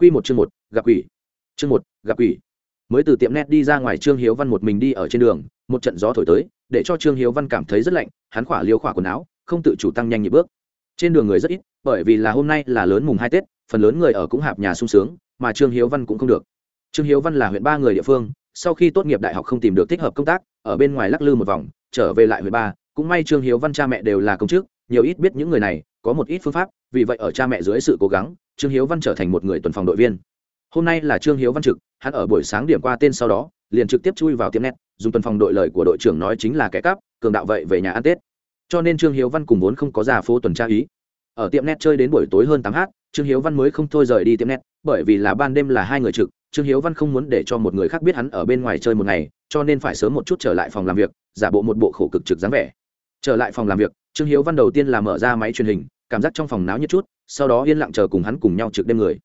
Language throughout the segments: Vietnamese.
Quy một chương một, gặp quỷ. Chương một, gặp quỷ. Mới từ tiệm net đi ra ngoài Trương Hiếu Văn một mình đi ở trên đường, một trận gió thổi tới, để cho Trương Hiếu Văn cảm thấy rất lạnh, hắn khỏa liêu khỏa quần áo, không tự chủ tăng nhanh nhịp bước. Trên đường người rất ít, bởi vì là hôm nay là lớn mùng hai Tết, phần lớn người ở cũng hạp nhà sung sướng, mà Trương Hiếu Văn cũng không được. Trương Hiếu Văn là huyện ba người địa phương, sau khi tốt nghiệp đại học không tìm được thích hợp công tác, ở bên ngoài lắc lư một vòng, trở về lại huyện ba, cũng may Trương Hiếu Văn cha mẹ đều là công chức, nhiều ít biết những người này, có một ít phương pháp, vì vậy ở cha mẹ dưới sự cố gắng, trương hiếu văn trở thành một người tuần phòng đội viên. Hôm nay là trương hiếu văn trực, hắn ở buổi sáng điểm qua tên sau đó, liền trực tiếp chui vào tiệm net, dùng tuần phòng đội lời của đội trưởng nói chính là kẻ cắp, cường đạo vậy về nhà ăn tết. Cho nên trương hiếu văn cùng vốn không có già phố tuần tra ý. Ở tiệm net chơi đến buổi tối hơn tám h trương hiếu văn mới không thôi rời đi tiệm net, bởi vì là ban đêm là hai người trực, trương hiếu văn không muốn để cho một người khác biết hắn ở bên ngoài chơi một ngày, cho nên phải sớm một chút trở lại phòng làm việc, giả bộ một bộ khổ cực trực dáng vẻ. Trở lại phòng làm việc, trương hiếu văn đầu tiên là mở ra máy truyền hình cảm giác trong phòng náo nhiệt chút, sau đó yên lặng chờ cùng hắn cùng nhau trực đêm người.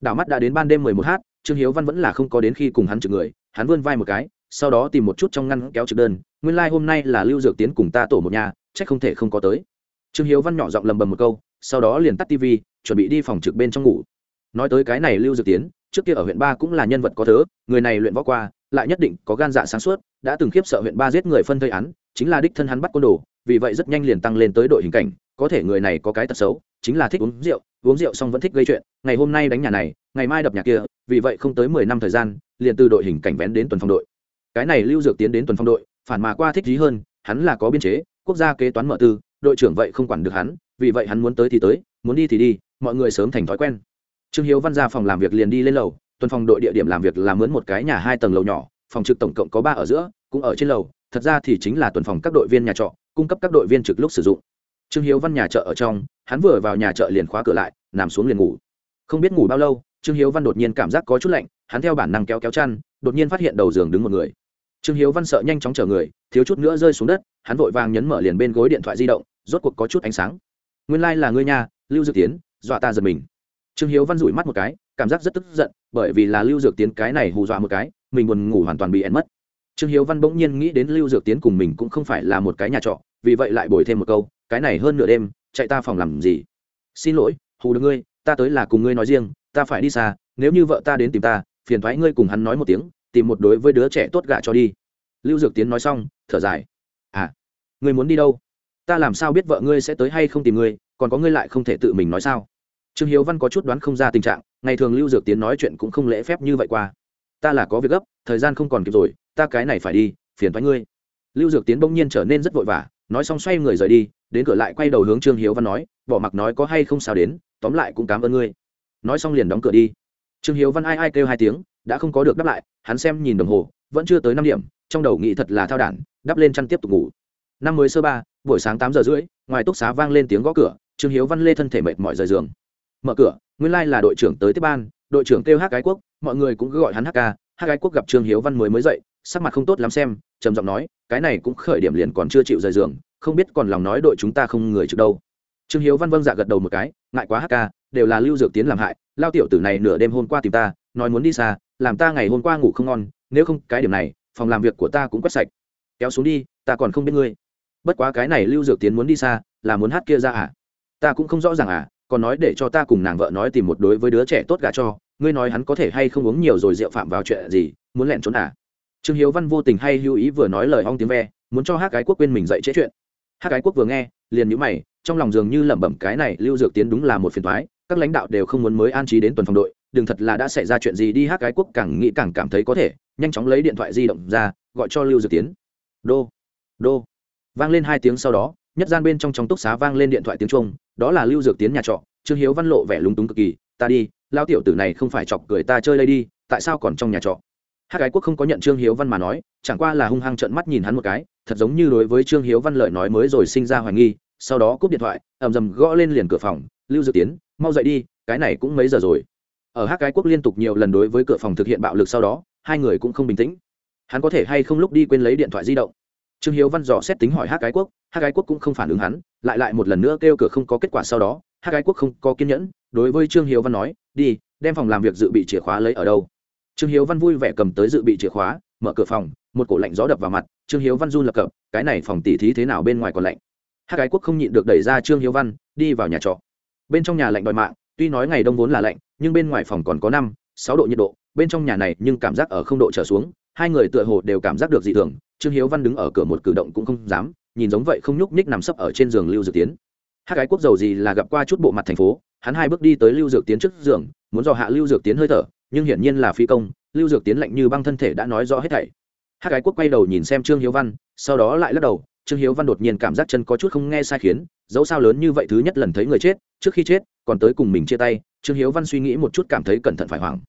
Đảo mắt đã đến ban đêm mười một h trương hiếu văn vẫn là không có đến khi cùng hắn trực người, hắn vươn vai một cái, sau đó tìm một chút trong ngăn kéo trực đơn, nguyên lai、like、hôm nay là lưu dược tiến cùng ta tổ một nhà c h ắ c không thể không có tới. Trương hiếu văn nhỏ giọng lầm bầm một câu, sau đó liền tắt tv chuẩn bị đi phòng trực bên trong ngủ. Nói tới cái này lưu dược tiến, trước kia ở huyện ba cũng là nhân vật có thớ người này luyện võ qua, lại nhất định có gan dạ sáng suốt, đã từng khiếp sợ huyện ba giết người phân thây án, chính là đích thân hắn bắt côn đồ vì vậy rất nhanh liền tăng lên tới đội hình cảnh, có thể người này có cái tật xấu, chính là thích uống rượu uống rượu xong vẫn thích gây chuyện, ngày hôm nay đánh nhà này, ngày mai đập nhà kia, vì vậy không tới mười năm thời gian, liền từ đội hình cảnh vén đến tuần phong đội. Cái này lưu dược tiến đến tuần phong đội, phản mà qua thích trí hơn, hắn là có biên chế, quốc gia kế toán mở tư, đội trưởng vậy không quản được hắn, vì vậy hắn muốn tới thì tới, muốn đi thì đi, mọi người sớm thành thói quen. Trương hiếu văn ra phòng làm việc liền đi lên lầu, tuần phòng đội địa điểm làm việc là mướn một cái nhà hai tầng lầu nhỏ, phòng trực tổng cộng có ba ở giữa, cũng ở trên lầu thật ra thì chính là tuần phòng các đội viên nhà trọ, cung cấp các đội viên trực lúc sử dụng. Trương hiếu văn nhà chợ ở trong, hắn vừa vào nhà chợ liền khóa cửa lại, nằm xuống liền ngủ. Không biết ngủ bao lâu, trương hiếu văn đột nhiên cảm giác có chút lạnh, hắn theo bản năng kéo kéo chăn, đột nhiên phát hiện đầu giường đứng một người. Trương hiếu văn sợ nhanh chóng chở người, thiếu chút nữa rơi xuống đất, hắn vội vàng nhấn mở liền bên gối điện thoại di động, rốt cuộc có chút ánh sáng. Nguyên lai、like、là ngươi nhà lưu dược tiến, dọa ta giật mình. Trương hiếu văn rủi mắt một cái, cảm giác rất tức giận, bởi vì là lưu dược tiến cái này hù dọa một cái, mình buồn ngủ hoàn toàn bị ẻn mất trương hiếu văn bỗng nhiên nghĩ đến lưu dược tiến cùng mình cũng không phải là một cái nhà trọ, vì vậy lại bồi thêm một câu, cái này hơn nửa đêm, chạy ta phòng làm gì? Xin lỗi, hù được ngươi, ta tới là cùng ngươi nói riêng, ta phải đi xa, nếu như vợ ta đến tìm ta, phiền thoái ngươi cùng hắn nói một tiếng, tìm một đối với đứa trẻ tốt gạ cho đi. Lưu dược tiến nói xong, thở dài. À ngươi muốn đi đâu? Ta làm sao biết vợ ngươi sẽ tới hay không tìm ngươi, còn có ngươi lại không thể tự mình nói sao? Trương hiếu văn có chút đoán không ra tình trạng, ngày thường lưu dược tiến nói chuyện cũng không lễ phép như vậy qua. Ta là có việc gấp, thời gian không còn kịp rồi ta cái này phải đi, phiền thoái ngươi. Lưu dược tiến bỗng nhiên trở nên rất vội vã, nói xong xoay người rời đi, đến cửa lại quay đầu hướng trương hiếu văn nói, bỏ mặc nói có hay không sao đến, tóm lại cũng cảm ơn ngươi. Nói xong liền đóng cửa đi. Trương hiếu văn ai ai kêu hai tiếng, đã không có được đáp lại, hắn xem nhìn đồng hồ, vẫn chưa tới năm điểm, trong đầu nghĩ thật là thao đản, đắp lên chăn tiếp tục ngủ. Năm mới sơ ba, buổi sáng tám giờ rưỡi, ngoài túc xá vang lên tiếng gõ cửa, trương hiếu văn lê thân thể mệt mỏi rời giường. Mở cửa, nguyên lai là đội trưởng tới tiếp ban, đội trưởng kêu hát cái quốc, mọi người cũng cứ gọi hắn hát ca, hát cái quốc gặp trương hiếu văn mới mới dậy sắc mặt không tốt lắm xem, trầm giọng nói, cái này cũng khởi điểm liền còn chưa chịu rời giường, không biết còn lòng nói đội chúng ta không người trực đâu. Trương hiếu văn vâng dạ gật đầu một cái, ngại quá hk đều là lưu dược tiến làm hại, lao tiểu tử này nửa đêm hôm qua tìm ta, nói muốn đi xa, làm ta ngày hôm qua ngủ không ngon, nếu không cái điểm này, phòng làm việc của ta cũng quét sạch. Kéo xuống đi, ta còn không biết ngươi. Bất quá cái này lưu dược tiến muốn đi xa, là muốn hát kia ra à? Ta cũng không rõ ràng à còn nói để cho ta cùng nàng vợ nói tìm một đối với đứa trẻ tốt gà cho, ngươi nói hắn có thể hay không uống nhiều rồi rượu phạm vào chuyện gì, muốn lẻn trốn à? Trương hiếu văn vô tình hay hữu ý vừa nói lời ong tiếng ve, muốn cho hát cái quốc quên mình dậy chế chuyện. Hát cái quốc vừa nghe, liền nhữ mày, trong lòng dường như lẩm bẩm cái này lưu dược tiến đúng là một phiền thoái các lãnh đạo đều không muốn mới an trí đến tuần phòng đội, đừng thật là đã xảy ra chuyện gì đi hát cái quốc càng nghĩ càng cảm thấy có thể, nhanh chóng lấy điện thoại di động ra, gọi cho lưu dược tiến. Đô đô. Vang lên hai tiếng sau đó, nhất gian bên trong trong túc xá vang lên điện thoại tiếng trung đó là lưu dược tiến nhà trọ, trương hiếu văn lộ vẻ lúng túng cực kỳ, ta đi lao tiểu tử này không phải chọc cười ta chơi đây đi, tại sao còn trong nhà trọ? Hát cái quốc không có nhận trương hiếu văn mà nói, chẳng qua là hung hăng trợn mắt nhìn hắn một cái, thật giống như đối với trương hiếu văn lợi nói mới rồi sinh ra hoài nghi, sau đó cúp điện thoại, ầm rầm gõ lên liền cửa phòng, lưu dược tiến, mau dậy đi, cái này cũng mấy giờ rồi. Ở hát cái quốc liên tục nhiều lần đối với cửa phòng thực hiện bạo lực sau đó, hai người cũng không bình tĩnh. Hắn có thể hay không lúc đi quên lấy điện thoại di động? Trương hiếu văn dò xét tính hỏi hát cái quốc hát cái quốc cũng không phản ứng hắn, lại lại một lần nữa kêu cửa không có kết quả sau đó hát cái quốc không có kiên nhẫn, đối với trương hiếu văn nói, đi, đem phòng làm việc dự bị chìa khóa lấy ở đâu? Trương hiếu văn vui vẻ cầm tới dự bị chìa khóa, mở cửa phòng, một cổ lạnh gió đập vào mặt, trương hiếu văn run lập cập, cái này phòng tỉ thí thế nào bên ngoài còn lạnh. Hai cái quốc không nhịn được đẩy ra trương hiếu văn, đi vào nhà trọ. Bên trong nhà lạnh đòi mạng, tuy nói ngày đông vốn là lạnh, nhưng bên ngoài phòng còn có năm, sáu độ nhiệt độ, bên trong nhà này nhưng cảm giác ở không độ trở xuống, hai người tựa hồ đều cảm giác được dị thường, trương hiếu văn đứng ở cửa một cử động cũng không dám, nhìn giống vậy không nhúc nhích nằm sấp ở trên giường lưu dược tiến. Hai gái quốc dầu gì là gặp qua chút bộ mặt thành phố, hắn hai bước đi tới lưu dược tiến trước giường, muốn dò hạ lưu dược tiến hơi thở nhưng hiển nhiên là phi công, lưu dược tiến lạnh như băng thân thể đã nói rõ hết thảy. Hát gái quốc quay đầu nhìn xem trương hiếu văn, sau đó lại lắc đầu, trương hiếu văn đột nhiên cảm giác chân có chút không nghe sai khiến, dẫu sao lớn như vậy thứ nhất lần thấy người chết, trước khi chết, còn tới cùng mình chia tay, trương hiếu văn suy nghĩ một chút cảm thấy cẩn thận phải hoảng.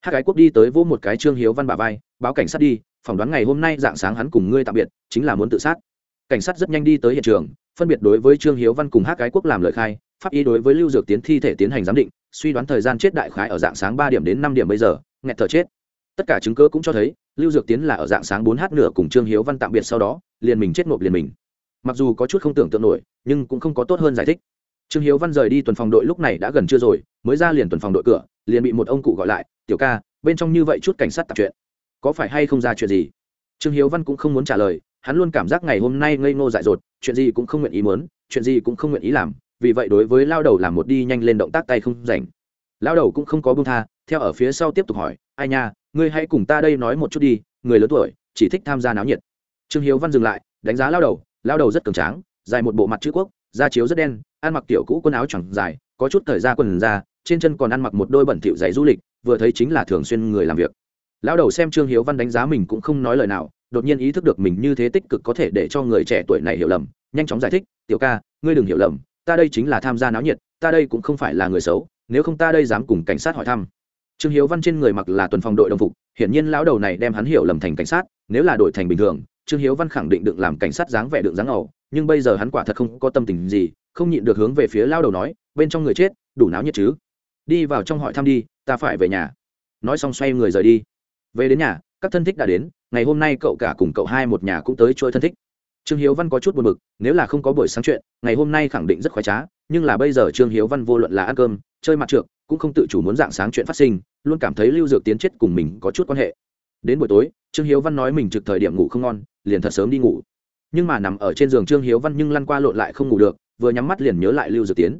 Hát gái quốc đi tới vỗ một cái trương hiếu văn bà vai, báo cảnh sát đi, phỏng đoán ngày hôm nay dạng sáng hắn cùng ngươi tạm biệt, chính là muốn tự sát. Cảnh sát rất nhanh đi tới hiện trường, phân biệt đối với trương hiếu văn cùng hát gái quốc làm lời khai, pháp y đối với lưu dược tiến thi thể tiến hành giám định suy đoán thời gian chết đại khái ở dạng sáng ba điểm đến năm điểm bây giờ, nghẹt thở chết. Tất cả chứng cứ cũng cho thấy, lưu dược tiến là ở dạng sáng bốn h nửa cùng trương hiếu văn tạm biệt sau đó, liền mình chết nộp liền mình. Mặc dù có chút không tưởng tượng nổi, nhưng cũng không có tốt hơn giải thích. Trương hiếu văn rời đi tuần phòng đội lúc này đã gần chưa rồi, mới ra liền tuần phòng đội cửa, liền bị một ông cụ gọi lại, tiểu ca, bên trong như vậy chút cảnh sát tạp chuyện, có phải hay không ra chuyện gì? Trương hiếu văn cũng không muốn trả lời, hắn luôn cảm giác ngày hôm nay ngây ngô dại dột, chuyện gì cũng không nguyện ý muốn, chuyện gì cũng không nguyện ý làm vì vậy đối với lao đầu làm một đi nhanh lên động tác tay không rảnh. Lao đầu cũng không có bưng tha, theo ở phía sau tiếp tục hỏi, ai nha, ngươi hãy cùng ta đây nói một chút đi, người lớn tuổi, chỉ thích tham gia náo nhiệt. Trương hiếu văn dừng lại, đánh giá lao đầu lao đầu rất cường tráng, dài một bộ mặt chữ quốc, da chiếu rất đen, ăn mặc tiểu cũ quần áo chẳng dài, có chút thời ra quần ra trên chân còn ăn mặc một đôi bẩn thỉu giày du lịch, vừa thấy chính là thường xuyên người làm việc. Lao đầu xem trương hiếu văn đánh giá mình cũng không nói lời nào, đột nhiên ý thức được mình như thế tích cực có thể để cho người trẻ tuổi này hiểu lầm, nhanh chóng giải thích, tiểu ca, ngươi đừng hiểu lầm ta đây chính là tham gia náo nhiệt, ta đây cũng không phải là người xấu, nếu không ta đây dám cùng cảnh sát hỏi thăm. Trương hiếu văn trên người mặc là tuần phòng đội đồng phục, hiển nhiên lão đầu này đem hắn hiểu lầm thành cảnh sát, nếu là đội thành bình thường, trương hiếu văn khẳng định đựng làm cảnh sát dáng vẻ đựng dáng ẩu, nhưng bây giờ hắn quả thật không có tâm tình gì, không nhịn được hướng về phía lao đầu nói, bên trong người chết, đủ náo nhiệt chứ? Đi vào trong hỏi thăm đi, ta phải về nhà. Nói xong xoay người rời đi. Về đến nhà, các thân thích đã đến, ngày hôm nay cậu cả cùng cậu hai một nhà cũng tới chơi thân thích trương hiếu văn có chút buồn bực, nếu là không có buổi sáng chuyện, ngày hôm nay khẳng định rất khoái trá, nhưng là bây giờ trương hiếu văn vô luận là ăn cơm, chơi mặt trượt cũng không tự chủ muốn dạng sáng chuyện phát sinh, luôn cảm thấy lưu dược tiến chết cùng mình có chút quan hệ. Đến buổi tối, trương hiếu văn nói mình trực thời điểm ngủ không ngon, liền thật sớm đi ngủ. Nhưng mà nằm ở trên giường trương hiếu văn nhưng lăn qua lộn lại không ngủ được, vừa nhắm mắt liền nhớ lại lưu dược tiến.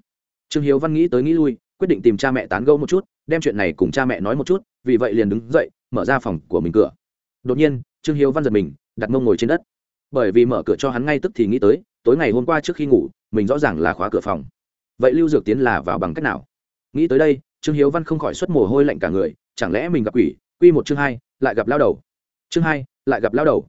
Trương hiếu văn nghĩ tới nghĩ lui, quyết định tìm cha mẹ tán gẫu một chút, đem chuyện này cùng cha mẹ nói một chút, vì vậy liền đứng dậy, mở ra phòng của mình cửa. Đột nhiên, trương hiếu văn giật mình, đặt mông ngồi trên đất bởi vì mở cửa cho hắn ngay tức thì nghĩ tới, tối ngày hôm qua trước khi ngủ, mình rõ ràng là khóa cửa phòng. Vậy lưu dược tiến là vào bằng cách nào? Nghĩ tới đây, trương hiếu văn không khỏi xuất mồ hôi lạnh cả người, chẳng lẽ mình gặp quỷ? Quy một chương hai, lại gặp lao đầu. Chương hai, lại gặp lao đầu.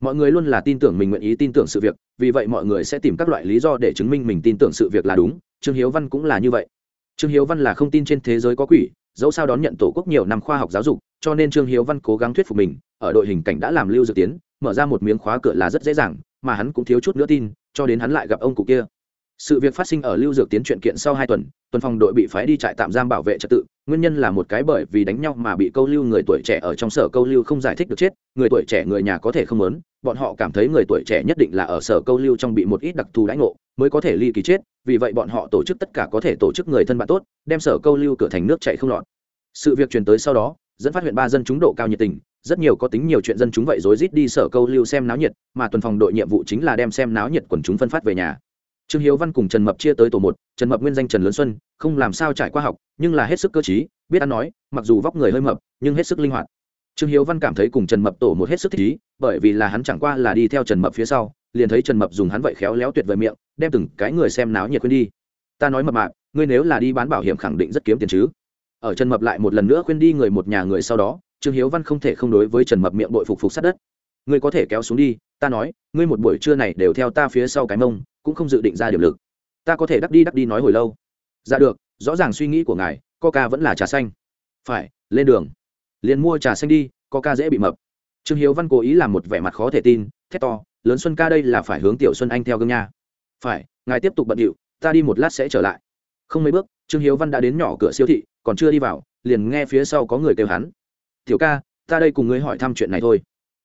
Mọi người luôn là tin tưởng mình nguyện ý tin tưởng sự việc, vì vậy mọi người sẽ tìm các loại lý do để chứng minh mình tin tưởng sự việc là đúng. Trương hiếu văn cũng là như vậy. Trương hiếu văn là không tin trên thế giới có quỷ, dẫu sao đón nhận tổ quốc nhiều năm khoa học giáo dục, cho nên trương hiếu văn cố gắng thuyết phục mình, ở đội hình cảnh đã làm lưu dược tiến mở ra một miếng khóa cửa là rất dễ dàng, mà hắn cũng thiếu chút nữa tin, cho đến hắn lại gặp ông cụ kia. Sự việc phát sinh ở lưu dược tiến chuyện kiện sau hai tuần tuần phòng đội bị phái đi trại tạm giam bảo vệ trật tự, nguyên nhân là một cái bởi vì đánh nhau mà bị câu lưu người tuổi trẻ ở trong sở câu lưu không giải thích được chết, người tuổi trẻ người nhà có thể không lớn bọn họ cảm thấy người tuổi trẻ nhất định là ở sở câu lưu trong bị một ít đặc thù đánh ngộ, mới có thể ly kỳ chết, vì vậy bọn họ tổ chức tất cả có thể tổ chức người thân bạn tốt, đem sở câu lưu cửa thành nước chạy không lọt. Sự việc truyền tới sau đó, dẫn phát huyện ba dân chúng độ cao nhiệt tình rất nhiều có tính nhiều chuyện dân chúng vậy rối rít đi sở câu lưu xem náo nhiệt, mà tuần phòng đội nhiệm vụ chính là đem xem náo nhiệt quần chúng phân phát về nhà. Trương hiếu văn cùng trần mập chia tới tổ một, trần mập nguyên danh trần lớn xuân, không làm sao trải qua học, nhưng là hết sức cơ t biết ăn nói, mặc dù vóc người hơi mập, nhưng hết sức linh hoạt. Trương hiếu văn cảm thấy cùng trần mập tổ một hết sức thích ý, bởi vì là hắn chẳng qua là đi theo trần mập phía sau, liền thấy trần mập dùng hắn vậy khéo léo tuyệt vời miệng, đem từng cái người xem náo nhiệt khuyên đi. Ta nói mập mạp, ngươi nếu là đi bán bảo hiểm khẳng định rất kiếm tiền chứ. Ở trần mập lại một lần nữa khuyên đi người một nhà người sau đó trương hiếu văn không thể không đối với trần mập miệng bội phục phục sát đất. Ngươi có thể kéo xuống đi, ta nói, ngươi một buổi trưa này đều theo ta phía sau cái mông, cũng không dự định ra điểm lực. Ta có thể đắc đi đắc đi nói hồi lâu. Ra được, rõ ràng suy nghĩ của ngài, coca vẫn là trà xanh. Phải, lên đường. Liền mua trà xanh đi, coca dễ bị mập. Trương hiếu văn cố ý làm một vẻ mặt khó thể tin, thét to, lớn xuân ca đây là phải hướng tiểu xuân anh theo gương nha. Phải, ngài tiếp tục bận điệu, ta đi một lát sẽ trở lại. Không mấy bước, trương hiếu văn đã đến nhỏ cửa siêu thị, còn chưa đi vào, liền nghe phía sau có người kêu hắn tiểu ca, ta đây cùng ngươi hỏi thăm chuyện này thôi.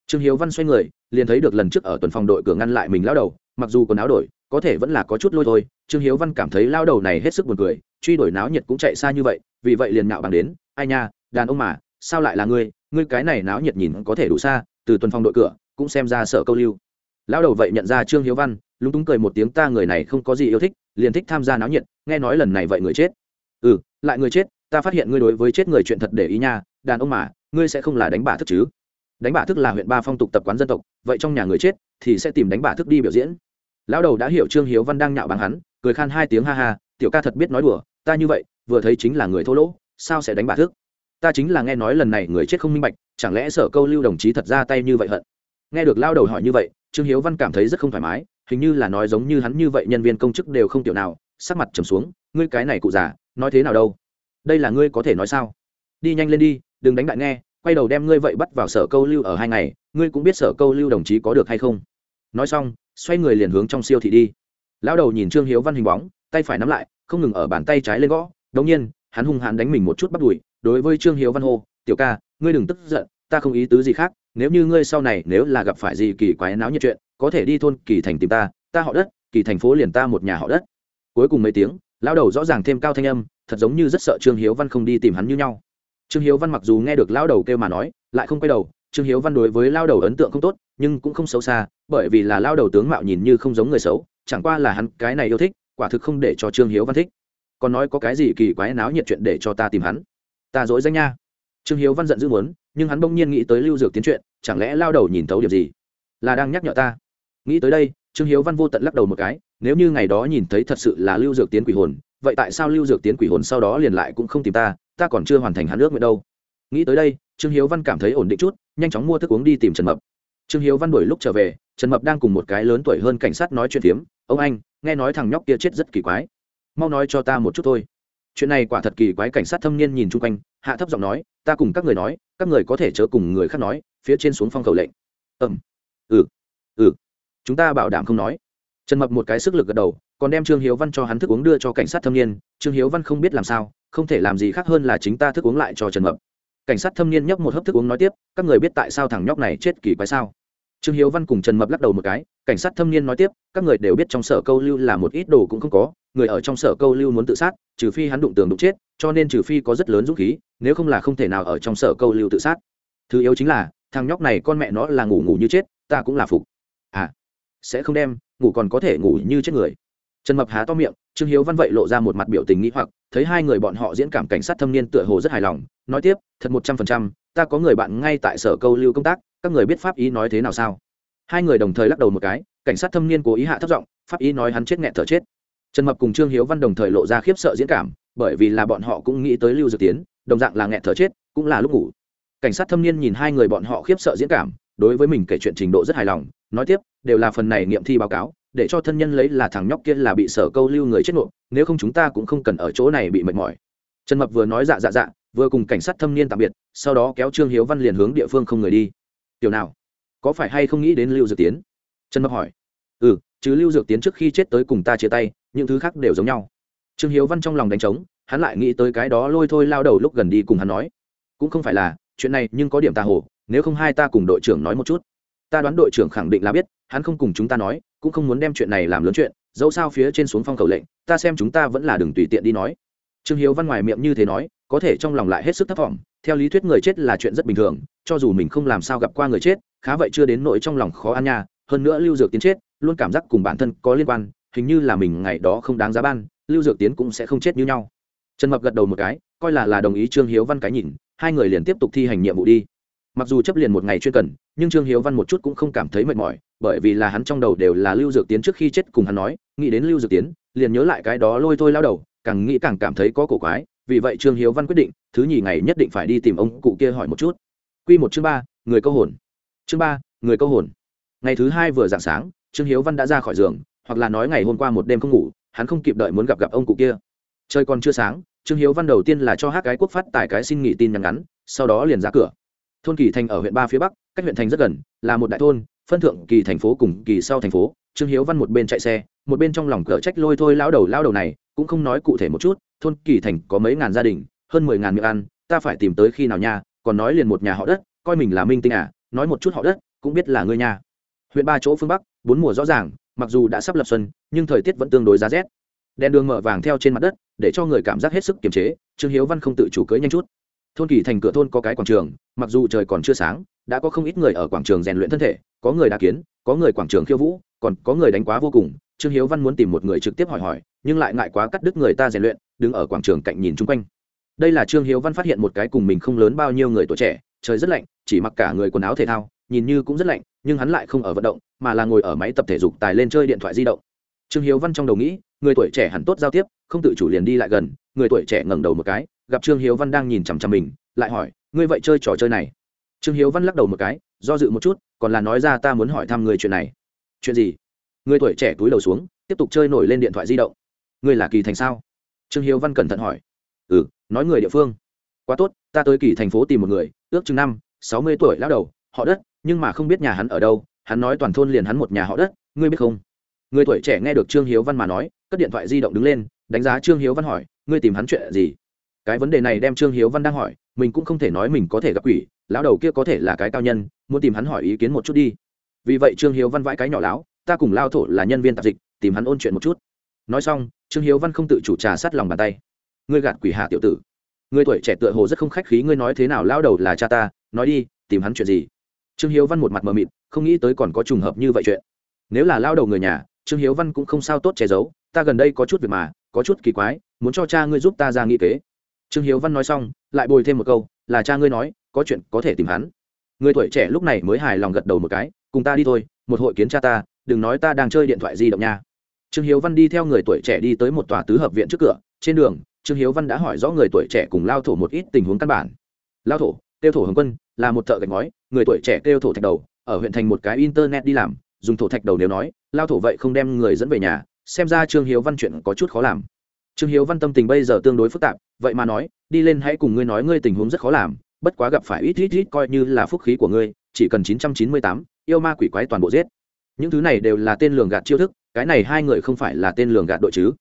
Trương hiếu văn xoay người, liền thấy được lần trước ở tuần phòng đội cửa ngăn lại mình lao đầu, mặc dù quần áo đổi, có thể vẫn là có chút lôi thôi. Trương hiếu văn cảm thấy lao đầu này hết sức buồn cười, truy đuổi náo nhiệt cũng chạy xa như vậy, vì vậy liền nạo bằng đến, ai nha, đàn ông mà, sao lại là ngươi? Ngươi cái này náo nhiệt nhìn có thể đủ xa, từ tuần phòng đội cửa, cũng xem ra sợ câu lưu. Lao đầu vậy nhận ra trương hiếu văn, lúng túng cười một tiếng, ta người này không có gì yêu thích, liền thích tham gia náo nhiệt, nghe nói lần này vậy người chết. Ừ lại người chết, ta phát hiện ngươi đối với chết người chuyện thật để ý nha đàn ông mà, ngươi sẽ không là đánh bả thức chứ? Đánh bả thức là huyện ba phong tục tập quán dân tộc, vậy trong nhà người chết thì sẽ tìm đánh bả thức đi biểu diễn. Lão đầu đã hiểu trương hiếu văn đang nhạo báng hắn, cười khan hai tiếng ha ha, tiểu ca thật biết nói đùa, ta như vậy, vừa thấy chính là người thô lỗ, sao sẽ đánh bả thức? Ta chính là nghe nói lần này người chết không minh bạch, chẳng lẽ sở câu lưu đồng chí thật ra tay như vậy hận? Nghe được lao đầu hỏi như vậy, trương hiếu văn cảm thấy rất không thoải mái, hình như là nói giống như hắn như vậy nhân viên công chức đều không tiểu nào, sắc mặt trầm xuống, ngươi cái này cụ già, nói thế nào đâu? Đây là ngươi có thể nói sao? Đi nhanh lên đi đừng đánh đại nghe, quay đầu đem ngươi vậy bắt vào sở câu lưu ở hai ngày, ngươi cũng biết sở câu lưu đồng chí có được hay không. Nói xong, xoay người liền hướng trong siêu thị đi. Lão đầu nhìn trương hiếu văn hình bóng, tay phải nắm lại, không ngừng ở bàn tay trái lên gõ. Đống nhiên, hắn hung hãn đánh mình một chút bắt đùi, đối với trương hiếu văn hô, tiểu ca, ngươi đừng tức giận, ta không ý tứ gì khác, nếu như ngươi sau này nếu là gặp phải gì kỳ quái náo nhiệt chuyện, có thể đi thôn kỳ thành tìm ta ta họ đất, kỳ thành phố liền ta một nhà họ đất. Cuối cùng mấy tiếng, lão đầu rõ ràng thêm cao thanh âm, thật giống như rất sợ trương hiếu văn không đi tìm hắn như nhau trương hiếu văn mặc dù nghe được lão đầu kêu mà nói, lại không quay đầu, trương hiếu văn đối với lao đầu ấn tượng không tốt, nhưng cũng không xấu xa, bởi vì là lao đầu tướng mạo nhìn như không giống người xấu, chẳng qua là hắn cái này yêu thích, quả thực không để cho trương hiếu văn thích. Còn nói có cái gì kỳ quái náo nhiệt chuyện để cho ta tìm hắn? Ta dối danh nha. Trương hiếu văn giận dữ muốn, nhưng hắn bỗng nhiên nghĩ tới lưu dược tiến chuyện, chẳng lẽ lao đầu nhìn thấu điểm gì? Là đang nhắc nhở ta. Nghĩ tới đây, trương hiếu văn vô tận lắc đầu một cái, nếu như ngày đó nhìn thấy thật sự là lưu dược tiến quỷ hồn, vậy tại sao lưu dược tiến quỷ hồn sau đó liền lại cũng không tìm ta? Ta còn chưa hoàn thành hắn ước nguyện đâu. Nghĩ tới đây, trương hiếu văn cảm thấy ổn định chút, nhanh chóng mua thức uống đi tìm trần mập. Trương hiếu văn đuổi lúc trở về, trần mập đang cùng một cái lớn tuổi hơn cảnh sát nói chuyện phiếm, ông anh, nghe nói thằng nhóc kia chết rất kỳ quái. Mau nói cho ta một chút thôi. Chuyện này quả thật kỳ quái, cảnh sát thâm niên nhìn chung quanh, hạ thấp giọng nói, ta cùng các người nói, các người có thể chớ cùng người khác nói, phía trên xuống phong khẩu lệnh. Ẩm ừ. Ừ. Chúng ta bảo đảm không nói. Trần mập một cái sức lực gật đầu, còn đem trương hiếu văn cho hắn thức uống đưa cho cảnh sát thâm niên. Trương hiếu văn không biết làm sao không thể làm gì khác hơn là chính ta thức uống lại cho trần mập. Cảnh sát thâm niên nhấp một hớp thức uống nói tiếp, các người biết tại sao thằng nhóc này chết kỳ quái sao? Trương hiếu văn cùng trần mập lắc đầu một cái, cảnh sát thâm niên nói tiếp, các người đều biết trong sở câu lưu là một ít đồ cũng không có, người ở trong sở câu lưu muốn tự sát, trừ phi hắn đụng tường đụng chết, cho nên trừ phi có rất lớn dũng khí, nếu không là không thể nào ở trong sở câu lưu tự sát. Thứ yếu chính là, thằng nhóc này con mẹ nó là ngủ ngủ như chết, ta cũng là phục. À sẽ không đem, ngủ còn có thể ngủ như chết người. Trần mập há to miệng, trương hiếu văn vậy lộ ra một mặt biểu tình nghĩ hoặc thấy hai người bọn họ diễn cảm cảnh sát thâm niên tựa hồ rất hài lòng, nói tiếp, thật một trăm phần trăm, ta có người bạn ngay tại sở câu lưu công tác, các người biết pháp ý nói thế nào sao? Hai người đồng thời lắc đầu một cái, cảnh sát thâm niên cố ý hạ thấp giọng, pháp ý nói hắn chết nghẹn thở chết. Trần mập cùng trương hiếu văn đồng thời lộ ra khiếp sợ diễn cảm, bởi vì là bọn họ cũng nghĩ tới lưu dược tiến, đồng dạng là nghẹn thở chết, cũng là lúc ngủ. Cảnh sát thâm niên nhìn hai người bọn họ khiếp sợ diễn cảm, đối với mình kể chuyện trình độ rất hài lòng, nói tiếp, đều là phần này nghiệm thi báo cáo để cho thân nhân lấy là thằng nhóc kia là bị sở câu lưu người chết nộp nếu không chúng ta cũng không cần ở chỗ này bị mệt mỏi. Trần mập vừa nói dạ dạ dạ vừa cùng cảnh sát thâm niên tạm biệt, sau đó kéo trương hiếu văn liền hướng địa phương không người đi. Tiểu nào, có phải hay không nghĩ đến lưu dược tiến? Trần mập hỏi. Ừ chứ lưu dược tiến trước khi chết tới cùng ta chia tay, những thứ khác đều giống nhau. Trương hiếu văn trong lòng đánh trống, hắn lại nghĩ tới cái đó lôi thôi lao đầu lúc gần đi cùng hắn nói. Cũng không phải là, chuyện này nhưng có điểm tà hồ, nếu không hai ta cùng đội trưởng nói một chút. Ta đoán đội trưởng khẳng định là biết, hắn không cùng chúng ta nói cũng không muốn đem chuyện này làm lớn chuyện, dẫu sao phía trên xuống phong khẩu lệnh, ta xem chúng ta vẫn là đừng tùy tiện đi nói. Trương hiếu văn ngoài miệng như thế nói, có thể trong lòng lại hết sức thất vọng, theo lý thuyết người chết là chuyện rất bình thường, cho dù mình không làm sao gặp qua người chết, khá vậy chưa đến nỗi trong lòng khó ăn nha, hơn nữa lưu dược tiến chết, luôn cảm giác cùng bản thân có liên quan, hình như là mình ngày đó không đáng giá ban, lưu dược tiến cũng sẽ không chết như nhau. Trần mập gật đầu một cái, coi là là đồng ý trương hiếu văn cái nhìn, hai người liền tiếp tục thi hành nhiệm vụ đi mặc dù chấp liền một ngày chuyên cần, nhưng trương hiếu văn một chút cũng không cảm thấy mệt mỏi, bởi vì là hắn trong đầu đều là lưu dược tiến trước khi chết cùng hắn nói, nghĩ đến lưu dược tiến, liền nhớ lại cái đó lôi thôi lao đầu, càng nghĩ càng cảm thấy có cổ quái, vì vậy trương hiếu văn quyết định, thứ nhì ngày nhất định phải đi tìm ông cụ kia hỏi một chút. Q một chương ba, người câu hồn. Chương ba, người câu hồn. Ngày thứ hai vừa dạng sáng, trương hiếu văn đã ra khỏi giường, hoặc là nói ngày hôm qua một đêm không ngủ, hắn không kịp đợi muốn gặp gặp ông cụ kia. Trời còn chưa sáng, trương hiếu văn đầu tiên là cho hát cái quốc phát tài cái xin nghỉ tin nhắn ngắn, sau đó liền ra cửa thôn kỳ thành ở huyện ba phía bắc, cách huyện thành rất gần, là một đại thôn, phân thượng kỳ thành phố cùng kỳ sau thành phố. Trương hiếu văn một bên chạy xe, một bên trong lòng cờ trách lôi thôi lao đầu lao đầu này, cũng không nói cụ thể một chút, thôn kỳ thành có mấy ngàn gia đình, hơn mười ngàn miệng ăn, ta phải tìm tới khi nào nha, còn nói liền một nhà họ đất, coi mình là minh tinh à nói một chút họ đất, cũng biết là ngươi nha. Huyện ba chỗ phương bắc, bốn mùa rõ ràng, mặc dù đã sắp lập xuân, nhưng thời tiết vẫn tương đối giá rét. Đèn đường mở vàng theo trên mặt đất, để cho người cảm giác hết sức kiềm chế, trương hiếu văn không tự chủ cưới nhanh chút thôn kỳ thành cửa thôn có cái quảng trường, mặc dù trời còn chưa sáng, đã có không ít người ở quảng trường rèn luyện thân thể, có người đá kiến, có người quảng trường khiêu vũ, còn có người đánh quá vô cùng. Trương hiếu văn muốn tìm một người trực tiếp hỏi hỏi, nhưng lại ngại quá cắt đứt người ta rèn luyện, đứng ở quảng trường cạnh nhìn chung quanh. Đây là trương hiếu văn phát hiện một cái cùng mình không lớn bao nhiêu người tuổi trẻ, trời rất lạnh, chỉ mặc cả người quần áo thể thao, nhìn như cũng rất lạnh, nhưng hắn lại không ở vận động, mà là ngồi ở máy tập thể dục tài lên chơi điện thoại di động. Trương hiếu văn trong đầu nghĩ, người tuổi trẻ hẳn tốt giao tiếp, không tự chủ liền đi lại gần, người tuổi trẻ ngẩng đầu một cái gặp trương hiếu văn đang nhìn chằm chằm mình, lại hỏi, ngươi vậy chơi trò chơi này? Trương hiếu văn lắc đầu một cái, do dự một chút, còn là nói ra, ta muốn hỏi thăm người chuyện này. Chuyện gì? Người tuổi trẻ túi đầu xuống, tiếp tục chơi nổi lên điện thoại di động. Ngươi là kỳ thành sao? Trương hiếu văn cẩn thận hỏi. Ừ nói người địa phương. Quá tốt, ta tới kỳ thành phố tìm một người, ước chừng năm, sáu mươi tuổi lao đầu, họ đất, nhưng mà không biết nhà hắn ở đâu, hắn nói toàn thôn liền hắn một nhà họ đất, ngươi biết không? Người tuổi trẻ nghe được trương hiếu văn mà nói, cất điện thoại di động đứng lên, đánh giá trương hiếu văn hỏi, ngươi tìm hắn chuyện gì? Cái vấn đề này đem trương hiếu văn đang hỏi, mình cũng không thể nói mình có thể gặp quỷ, lão đầu kia có thể là cái cao nhân, muốn tìm hắn hỏi ý kiến một chút đi. Vì vậy trương hiếu văn vãi cái nhỏ lão ta cùng lao thổ là nhân viên tạp dịch, tìm hắn ôn chuyện một chút. Nói xong, trương hiếu văn không tự chủ trà sát lòng bàn tay. Ngươi gạt quỷ hạ tiểu tử. Người tuổi trẻ tựa hồ rất không khách khí, ngươi nói thế nào lao đầu là cha ta, nói đi, tìm hắn chuyện gì? Trương hiếu văn một mặt mờ mịt, không nghĩ tới còn có trùng hợp như vậy chuyện. Nếu là lao đầu người nhà, trương hiếu văn cũng không sao tốt che giấu, ta gần đây có chút việc mà, có chút kỳ quái, muốn cho cha ngươi giúp ta ra nghĩ kế trương hiếu văn nói xong, lại bồi thêm một câu, là cha ngươi nói, có chuyện có thể tìm hắn. Người tuổi trẻ lúc này mới hài lòng gật đầu một cái, cùng ta đi thôi, một hội kiến cha ta, đừng nói ta đang chơi điện thoại di động nha. Trương hiếu văn đi theo người tuổi trẻ đi tới một tòa tứ hợp viện trước cửa, trên đường, trương hiếu văn đã hỏi rõ người tuổi trẻ cùng lao thổ một ít tình huống căn bản. Lao thổ, tiêu thổ hồng quân, là một thợ gạch ngói, người tuổi trẻ tiêu thổ thạch đầu, ở huyện thành một cái internet đi làm, dùng thổ thạch đầu nếu nói, lao thổ vậy không đem người dẫn về nhà, xem ra trương hiếu văn chuyện có chút khó làm trương hiếu văn tâm tình bây giờ tương đối phức tạp, vậy mà nói, đi lên hãy cùng ngươi nói ngươi tình huống rất khó làm, bất quá gặp phải ít ít ít coi như là phúc khí của ngươi, chỉ cần chín trăm chín mươi tám, yêu ma quỷ quái toàn bộ giết. Những thứ này đều là tên lường gạt chiêu thức, cái này hai người không phải là tên lường gạt đội chứ.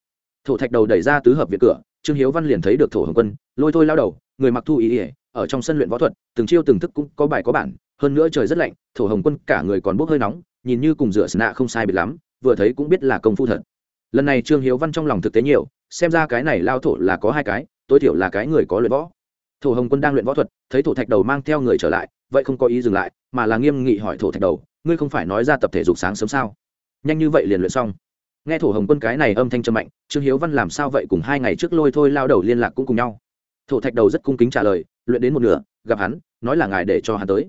Thổ thạch đầu đẩy ra tứ hợp viện cửa, trương hiếu văn liền thấy được thổ hồng quân, lôi thôi lao đầu, người mặc thu ý ỉa ở trong sân luyện võ thuật, từng chiêu từng thức cũng có bài có bản, hơn nữa trời rất lạnh, thổ hồng quân cả người còn bốc hơi nóng, nhìn như cùng rửa sna không sai biệt lắm, vừa thấy cũng biết là công phu thật lần này trương hiếu văn trong lòng thực tế nhiều, xem ra cái này lao thổ là có hai cái, tối thiểu là cái người có luyện võ. Thổ hồng quân đang luyện võ thuật, thấy thổ thạch đầu mang theo người trở lại, vậy không có ý dừng lại, mà là nghiêm nghị hỏi thổ thạch đầu, ngươi không phải nói ra tập thể dục sáng sớm sao? Nhanh như vậy liền luyện xong. Nghe thổ hồng quân cái này âm thanh trầm mạnh, trương hiếu văn làm sao vậy cùng hai ngày trước lôi thôi lao đầu liên lạc cũng cùng nhau. Thổ thạch đầu rất cung kính trả lời, luyện đến một nửa, gặp hắn, nói là ngài để cho hắn tới.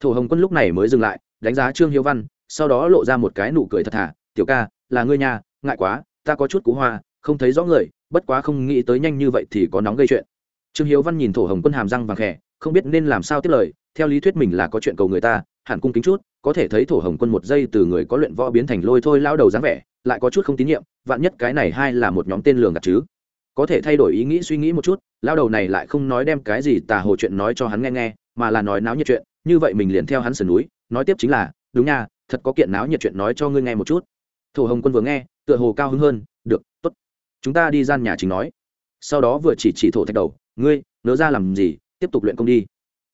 Thổ hồng quân lúc này mới dừng lại, đánh giá trương hiếu văn, sau đó lộ ra một cái nụ cười thật thà, tiểu ca, là ngươi nhà ngại quá ta có chút cú hoa, không thấy rõ người, bất quá không nghĩ tới nhanh như vậy thì có nóng gây chuyện. Trương hiếu văn nhìn thổ hồng quân hàm răng vàng khẽ, không biết nên làm sao tiếp lời, theo lý thuyết mình là có chuyện cầu người ta, hẳn cung kính chút, có thể thấy thổ hồng quân một giây từ người có luyện võ biến thành lôi thôi lao đầu dáng vẻ, lại có chút không tín nhiệm, vạn nhất cái này hai là một nhóm tên lường gạt chứ. Có thể thay đổi ý nghĩ suy nghĩ một chút, lao đầu này lại không nói đem cái gì tà hồ chuyện nói cho hắn nghe nghe, mà là nói náo nhiệt chuyện, như vậy mình liền theo hắn sườn núi, nói tiếp chính là, đúng nha, thật có kiện náo nhiệt chuyện nói cho ngươi nghe một chút thổ hồng quân vừa nghe, tựa hồ cao hứng hơn, được, tốt. Chúng ta đi gian nhà chính nói. Sau đó vừa chỉ chỉ thổ thạch đầu, ngươi nỡ ra làm gì? Tiếp tục luyện công đi.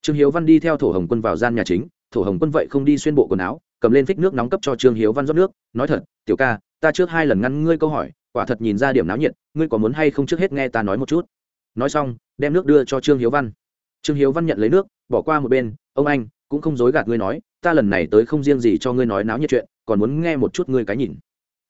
Trương hiếu văn đi theo thổ hồng quân vào gian nhà chính, thổ hồng quân vậy không đi xuyên bộ quần áo, cầm lên phích nước nóng cấp cho trương hiếu văn rót nước, nói thật, tiểu ca, ta trước hai lần ngăn ngươi câu hỏi, quả thật nhìn ra điểm náo nhiệt, ngươi có muốn hay không trước hết nghe ta nói một chút? Nói xong, đem nước đưa cho trương hiếu văn. Trương hiếu văn nhận lấy nước, bỏ qua một bên, ông anh, cũng không dối gạt ngươi nói, ta lần này tới không riêng gì cho ngươi nói náo nhiệt chuyện, còn muốn nghe một chút ngươi cái nhìn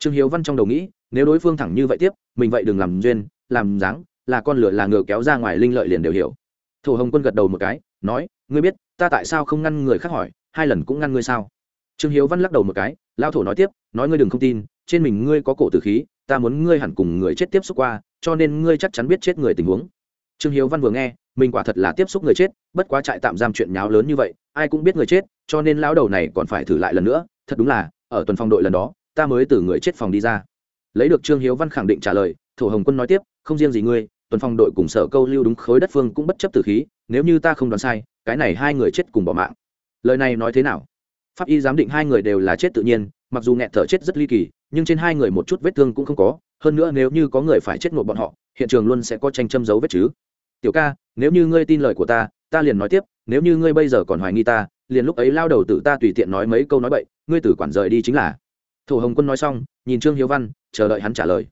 trương hiếu văn trong đầu nghĩ, nếu đối phương thẳng như vậy tiếp, mình vậy đừng làm duyên, làm dáng, là con lửa là ngựa kéo ra ngoài linh lợi liền đều hiểu. Thổ hồng quân gật đầu một cái, nói, ngươi biết, ta tại sao không ngăn người khác hỏi, hai lần cũng ngăn ngươi sao? Trương hiếu văn lắc đầu một cái lao thổ nói tiếp, nói ngươi đừng không tin, trên mình ngươi có cổ tử khí, ta muốn ngươi hẳn cùng người chết tiếp xúc qua, cho nên ngươi chắc chắn biết chết người tình huống. Trương hiếu văn vừa nghe, mình quả thật là tiếp xúc người chết, bất quá trại tạm giam chuyện nháo lớn như vậy, ai cũng biết người chết, cho nên lão đầu này còn phải thử lại lần nữa, thật đúng là, ở tuần Phong đội lần đó ta mới từ người chết phòng đi ra. Lấy được trương hiếu văn khẳng định trả lời, thổ hồng quân nói tiếp, không riêng gì ngươi, tuần phòng đội cùng sở câu lưu đúng khối đất phương cũng bất chấp tử khí, nếu như ta không đoán sai, cái này hai người chết cùng bỏ mạng. Lời này nói thế nào? Pháp y giám định hai người đều là chết tự nhiên, mặc dù nghẹn thở chết rất ly kỳ, nhưng trên hai người một chút vết thương cũng không có, hơn nữa nếu như có người phải chết ngộ bọn họ, hiện trường luôn sẽ có tranh châm dấu vết chứ. Tiểu ca, nếu như ngươi tin lời của ta ta liền nói tiếp, nếu như ngươi bây giờ còn hoài nghi ta, liền lúc ấy lao đầu tự ta tùy tiện nói mấy câu nói bậy, ngươi tử quản rời đi chính là thổ hồng quân nói xong, nhìn trương hiếu văn, chờ đợi hắn trả lời.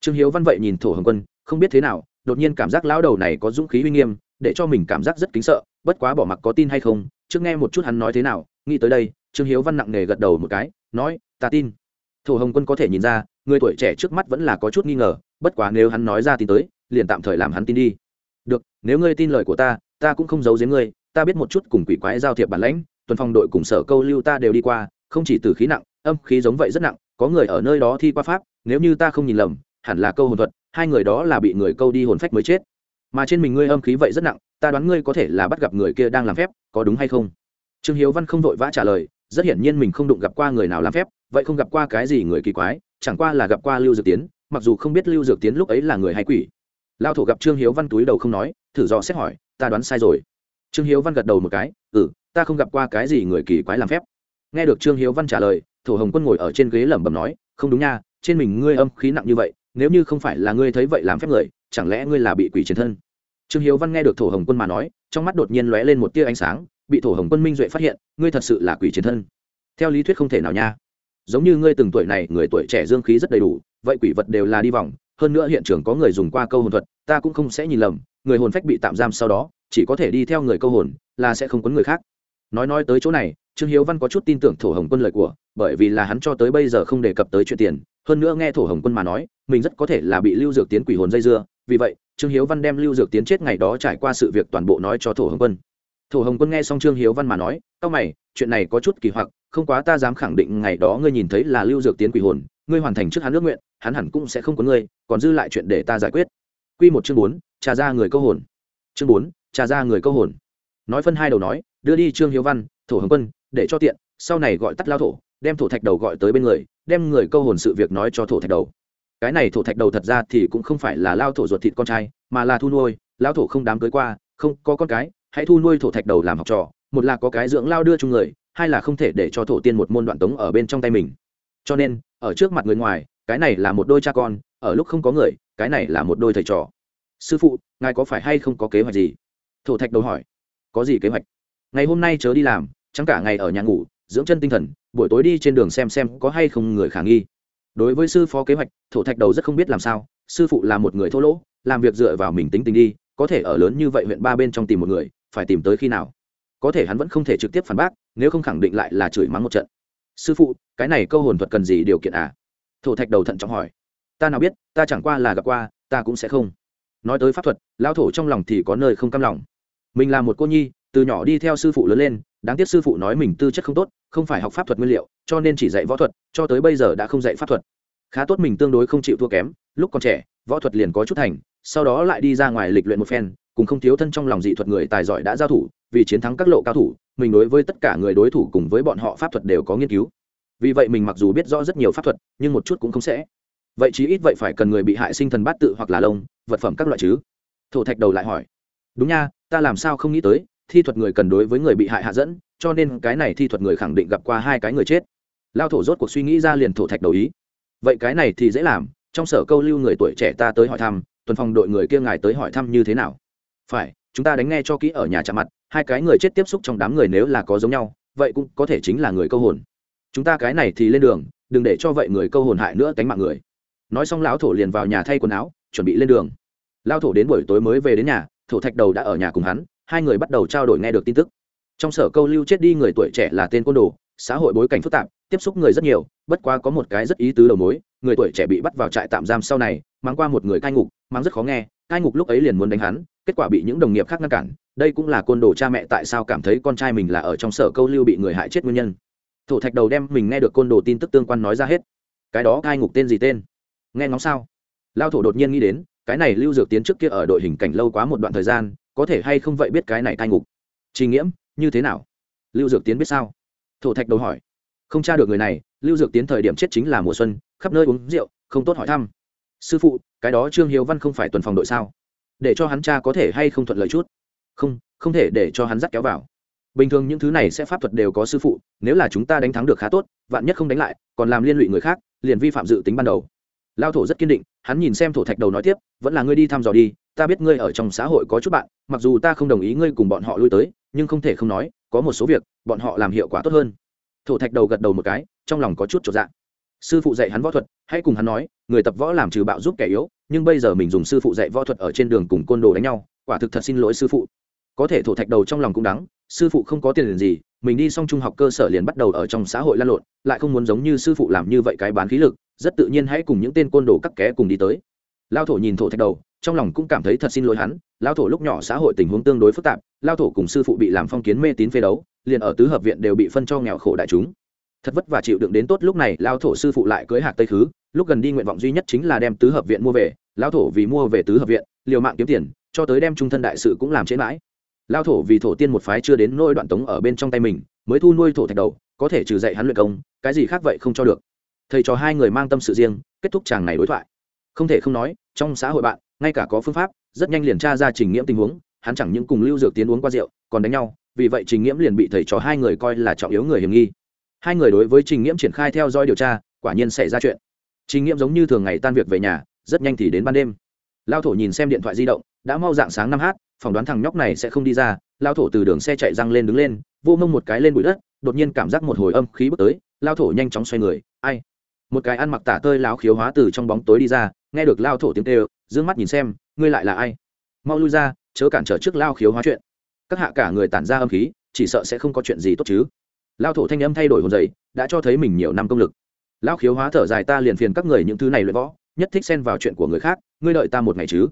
Trương hiếu văn vậy nhìn thổ hồng quân, không biết thế nào, đột nhiên cảm giác lão đầu này có dũng khí uy nghiêm, để cho mình cảm giác rất kính sợ, bất quá bỏ mặc có tin hay không, trước nghe một chút hắn nói thế nào, nghĩ tới đây, trương hiếu văn nặng nề gật đầu một cái, nói, ta tin. Thổ hồng quân có thể nhìn ra, người tuổi trẻ trước mắt vẫn là có chút nghi ngờ, bất quá nếu hắn nói ra tin tới, liền tạm thời làm hắn tin đi. Được, nếu ngươi tin lời của ta ta cũng không giấu giếm ngươi, ta biết một chút cùng quỷ quái giao thiệp bản lãnh, tuần phòng đội cùng sở câu lưu ta đều đi qua, không chỉ từ khí nặng âm khí giống vậy rất nặng, có người ở nơi đó thi qua pháp, nếu như ta không nhìn lầm, hẳn là câu hồn thuật, hai người đó là bị người câu đi hồn phách mới chết. Mà trên mình ngươi âm khí vậy rất nặng, ta đoán ngươi có thể là bắt gặp người kia đang làm phép, có đúng hay không? Trương hiếu văn không vội vã trả lời, rất hiển nhiên mình không đụng gặp qua người nào làm phép, vậy không gặp qua cái gì người kỳ quái, chẳng qua là gặp qua lưu dược tiến, mặc dù không biết lưu dược tiến lúc ấy là người hay quỷ. Lao thổ gặp trương hiếu văn túi đầu không nói, thử do xét hỏi, ta đoán sai rồi. Trương hiếu văn gật đầu một cái ừ ta không gặp qua cái gì người kỳ quái làm phép. Nghe được trương hiếu văn trả lời thổ hồng quân ngồi ở trên ghế lẩm bẩm nói, không đúng nha, trên mình ngươi âm khí nặng như vậy, nếu như không phải là ngươi thấy vậy làm phép người, chẳng lẽ ngươi là bị quỷ chiến thân? Trương hiếu văn nghe được thổ hồng quân mà nói, trong mắt đột nhiên lóe lên một tia ánh sáng, bị thổ hồng quân minh duệ phát hiện, ngươi thật sự là quỷ chiến thân. Theo lý thuyết không thể nào nha. Giống như ngươi từng tuổi này, người tuổi trẻ dương khí rất đầy đủ, vậy quỷ vật đều là đi vòng, hơn nữa hiện trường có người dùng qua câu hồn thuật, ta cũng không sẽ nhìn lầm, người hồn phách bị tạm giam sau đó, chỉ có thể đi theo người câu hồn, là sẽ không quấn người khác nói nói tới chỗ này, trương hiếu văn có chút tin tưởng thổ hồng quân lời của, bởi vì là hắn cho tới bây giờ không đề cập tới chuyện tiền. Hơn nữa nghe thổ hồng quân mà nói, mình rất có thể là bị lưu dược tiến quỷ hồn dây dưa. Vì vậy, trương hiếu văn đem lưu dược tiến chết ngày đó trải qua sự việc toàn bộ nói cho thổ hồng quân. Thổ hồng quân nghe xong trương hiếu văn mà nói tao mày, chuyện này có chút kỳ hoặc, không quá ta dám khẳng định ngày đó ngươi nhìn thấy là lưu dược tiến quỷ hồn. Ngươi hoàn thành trước hắn ước nguyện, hắn hẳn cũng sẽ không có ngươi, còn dư lại chuyện để ta giải quyết. Q một chương bốn, trà ra người câu hồn. Chương bốn, trà ra người câu hồn. Nói phân hai đầu nói đưa đi trương hiếu văn, thổ hồng quân, để cho tiện, sau này gọi tắt lao thổ, đem thổ thạch đầu gọi tới bên người, đem người câu hồn sự việc nói cho thổ thạch đầu. Cái này thổ thạch đầu thật ra thì cũng không phải là lao thổ ruột thịt con trai, mà là thu nuôi, lao thổ không đám cưới qua, không có con cái, hãy thu nuôi thổ thạch đầu làm học trò, một là có cái dưỡng lao đưa chung người, hai là không thể để cho thổ tiên một môn đoạn tống ở bên trong tay mình. Cho nên, ở trước mặt người ngoài, cái này là một đôi cha con, ở lúc không có người, cái này là một đôi thầy trò. Sư phụ, ngài có phải hay không có kế hoạch gì? Thổ thạch đầu hỏi. Có gì kế hoạch? Ngày hôm nay chớ đi làm chẳng cả ngày ở nhà ngủ, dưỡng chân tinh thần, buổi tối đi trên đường xem xem có hay không người khả nghi. Đối với sư phó kế hoạch, thổ thạch đầu rất không biết làm sao, sư phụ là một người thô lỗ, làm việc dựa vào mình tính tình đi, có thể ở lớn như vậy huyện ba bên trong tìm một người, phải tìm tới khi nào? Có thể hắn vẫn không thể trực tiếp phản bác, nếu không khẳng định lại là chửi mắng một trận. Sư phụ, cái này câu hồn thuật cần gì điều kiện à? Thổ thạch đầu thận trọng hỏi. Ta nào biết, ta chẳng qua là gặp qua, ta cũng sẽ không. Nói tới pháp thuật lao thổ trong lòng thì có nơi không cam lòng. Mình là một cô nhi từ nhỏ đi theo sư phụ lớn lên, đáng tiếc sư phụ nói mình tư chất không tốt, không phải học pháp thuật nguyên liệu, cho nên chỉ dạy võ thuật, cho tới bây giờ đã không dạy pháp thuật. Khá tốt mình tương đối không chịu thua kém, lúc còn trẻ, võ thuật liền có chút thành, sau đó lại đi ra ngoài lịch luyện một phen, cùng không thiếu thân trong lòng dị thuật người tài giỏi đã giao thủ, vì chiến thắng các lộ cao thủ, mình đối với tất cả người đối thủ cùng với bọn họ pháp thuật đều có nghiên cứu. Vì vậy mình mặc dù biết rõ rất nhiều pháp thuật, nhưng một chút cũng không sẽ. Vậy chí ít vậy phải cần người bị hại sinh thần bát tự hoặc là lông, vật phẩm các loại chứ? Thổ thạch đầu lại hỏi. Đúng nha, ta làm sao không nghĩ tới thi thuật người cần đối với người bị hại hạ dẫn, cho nên cái này thi thuật người khẳng định gặp qua hai cái người chết. Lao thổ rốt cuộc suy nghĩ ra liền thổ thạch đầu ý. Vậy cái này thì dễ làm, trong sở câu lưu người tuổi trẻ ta tới hỏi thăm, tuần phòng đội người kia ngài tới hỏi thăm như thế nào? Phải, chúng ta đánh nghe cho kỹ ở nhà chạm mặt, hai cái người chết tiếp xúc trong đám người nếu là có giống nhau, vậy cũng có thể chính là người câu hồn. Chúng ta cái này thì lên đường, đừng để cho vậy người câu hồn hại nữa cánh mạng người. Nói xong lão thổ liền vào nhà thay quần áo, chuẩn bị lên đường. Lao thổ đến buổi tối mới về đến nhà, thổ thạch đầu đã ở nhà cùng hắn hai người bắt đầu trao đổi nghe được tin tức. Trong sở câu lưu chết đi người tuổi trẻ là tên côn đồ, xã hội bối cảnh phức tạp, tiếp xúc người rất nhiều, bất quá có một cái rất ý tứ đầu mối, người tuổi trẻ bị bắt vào trại tạm giam sau này mang qua một người cai ngục mang rất khó nghe, cai ngục lúc ấy liền muốn đánh hắn, kết quả bị những đồng nghiệp khác ngăn cản, đây cũng là côn đồ cha mẹ tại sao cảm thấy con trai mình là ở trong sở câu lưu bị người hại chết nguyên nhân. Thổ thạch đầu đem mình nghe được côn đồ tin tức tương quan nói ra hết. Cái đó cai ngục tên gì tên? Nghe ngóng sao? Lao thổ đột nhiên nghĩ đến, cái này lưu dược tiến trước kia ở đội hình cảnh lâu quá một đoạn thời gian có thể hay không vậy biết cái này cai ngục? Trì nghiễm, như thế nào? Lưu dược tiến biết sao? Thổ thạch đầu hỏi. Không tra được người này, lưu dược tiến thời điểm chết chính là mùa xuân, khắp nơi uống rượu, không tốt hỏi thăm. Sư phụ, cái đó trương hiếu văn không phải tuần phòng đội sao? Để cho hắn cha có thể hay không thuận lợi chút? Không không thể để cho hắn dắt kéo vào. Bình thường những thứ này sẽ pháp thuật đều có sư phụ, nếu là chúng ta đánh thắng được khá tốt, vạn nhất không đánh lại, còn làm liên lụy người khác, liền vi phạm dự tính ban đầu. Lao thổ rất kiên định, hắn nhìn xem thổ thạch đầu nói tiếp, vẫn là ngươi đi thăm dò đi ta biết ngươi ở trong xã hội có chút bạn, mặc dù ta không đồng ý ngươi cùng bọn họ lui tới, nhưng không thể không nói, có một số việc, bọn họ làm hiệu quả tốt hơn. Thổ thạch đầu gật đầu một cái, trong lòng có chút trột dạng sư phụ dạy hắn võ thuật, hãy cùng hắn nói, người tập võ làm trừ bạo giúp kẻ yếu, nhưng bây giờ mình dùng sư phụ dạy võ thuật ở trên đường cùng côn đồ đánh nhau, quả thực thật xin lỗi sư phụ. Có thể thổ thạch đầu trong lòng cũng đắng, sư phụ không có tiền liền gì, mình đi xong trung học cơ sở liền bắt đầu ở trong xã hội lan lộn, lại không muốn giống như sư phụ làm như vậy cái bán khí lực, rất tự nhiên hãy cùng những tên côn đồ cắt ké cùng đi tới lao thổ nhìn thổ thạch đầu, trong lòng cũng cảm thấy thật xin lỗi hắn. Lao thổ lúc nhỏ xã hội tình huống tương đối phức tạp, lao thổ cùng sư phụ bị làm phong kiến mê tín phê đấu, liền ở tứ hợp viện đều bị phân cho nghèo khổ đại chúng. Thật vất và chịu đựng đến tốt lúc này, lao thổ sư phụ lại cưới hạc tây khứ, lúc gần đi nguyện vọng duy nhất chính là đem tứ hợp viện mua về. Lao thổ vì mua về tứ hợp viện, liều mạng kiếm tiền, cho tới đem trung thân đại sự cũng làm chế mãi. Lao thổ vì thổ tiên một phái chưa đến nôi đoạn tống ở bên trong tay mình, mới thu nuôi thổ thạch đầu, có thể trừ dạy hắn luyện công, cái gì khác vậy không cho được. Thầy cho hai người mang tâm sự riêng, kết thúc chàng này đối thoại không thể không nói, trong xã hội bạn, ngay cả có phương pháp, rất nhanh liền tra ra trình nghiễm tình huống, hắn chẳng những cùng lưu dược tiến uống qua rượu, còn đánh nhau, vì vậy trình nghiễm liền bị thầy trò hai người coi là trọng yếu người hiểm nghi. Hai người đối với trình nghiễm triển khai theo dõi điều tra, quả nhiên xảy ra chuyện. Trình nghiễm giống như thường ngày tan việc về nhà, rất nhanh thì đến ban đêm. Lao thổ nhìn xem điện thoại di động, đã mau dạng sáng năm h phỏng đoán thằng nhóc này sẽ không đi ra, lao thổ từ đường xe chạy răng lên đứng lên, vô mông một cái lên bụi đất, đột nhiên cảm giác một hồi âm khí bước tới, lao thổ nhanh chóng xoay người, ai? Một cái ăn mặc tả tơi láo khiếu hóa từ trong bóng tối đi ra nghe được lao thổ tiếng kêu d ư ơ n g mắt nhìn xem, ngươi lại là ai? Mau lui ra, chớ cản trở trước lao khiếu hóa chuyện. Các hạ cả người tản ra âm khí, chỉ sợ sẽ không có chuyện gì tốt chứ. Lao thổ thanh âm thay đổi hồn dày đã cho thấy mình nhiều năm công lực. Lao khiếu hóa thở dài ta liền phiền các người những thứ này luyện võ, nhất thích xen vào chuyện của người khác, ngươi đợi ta một ngày chứ?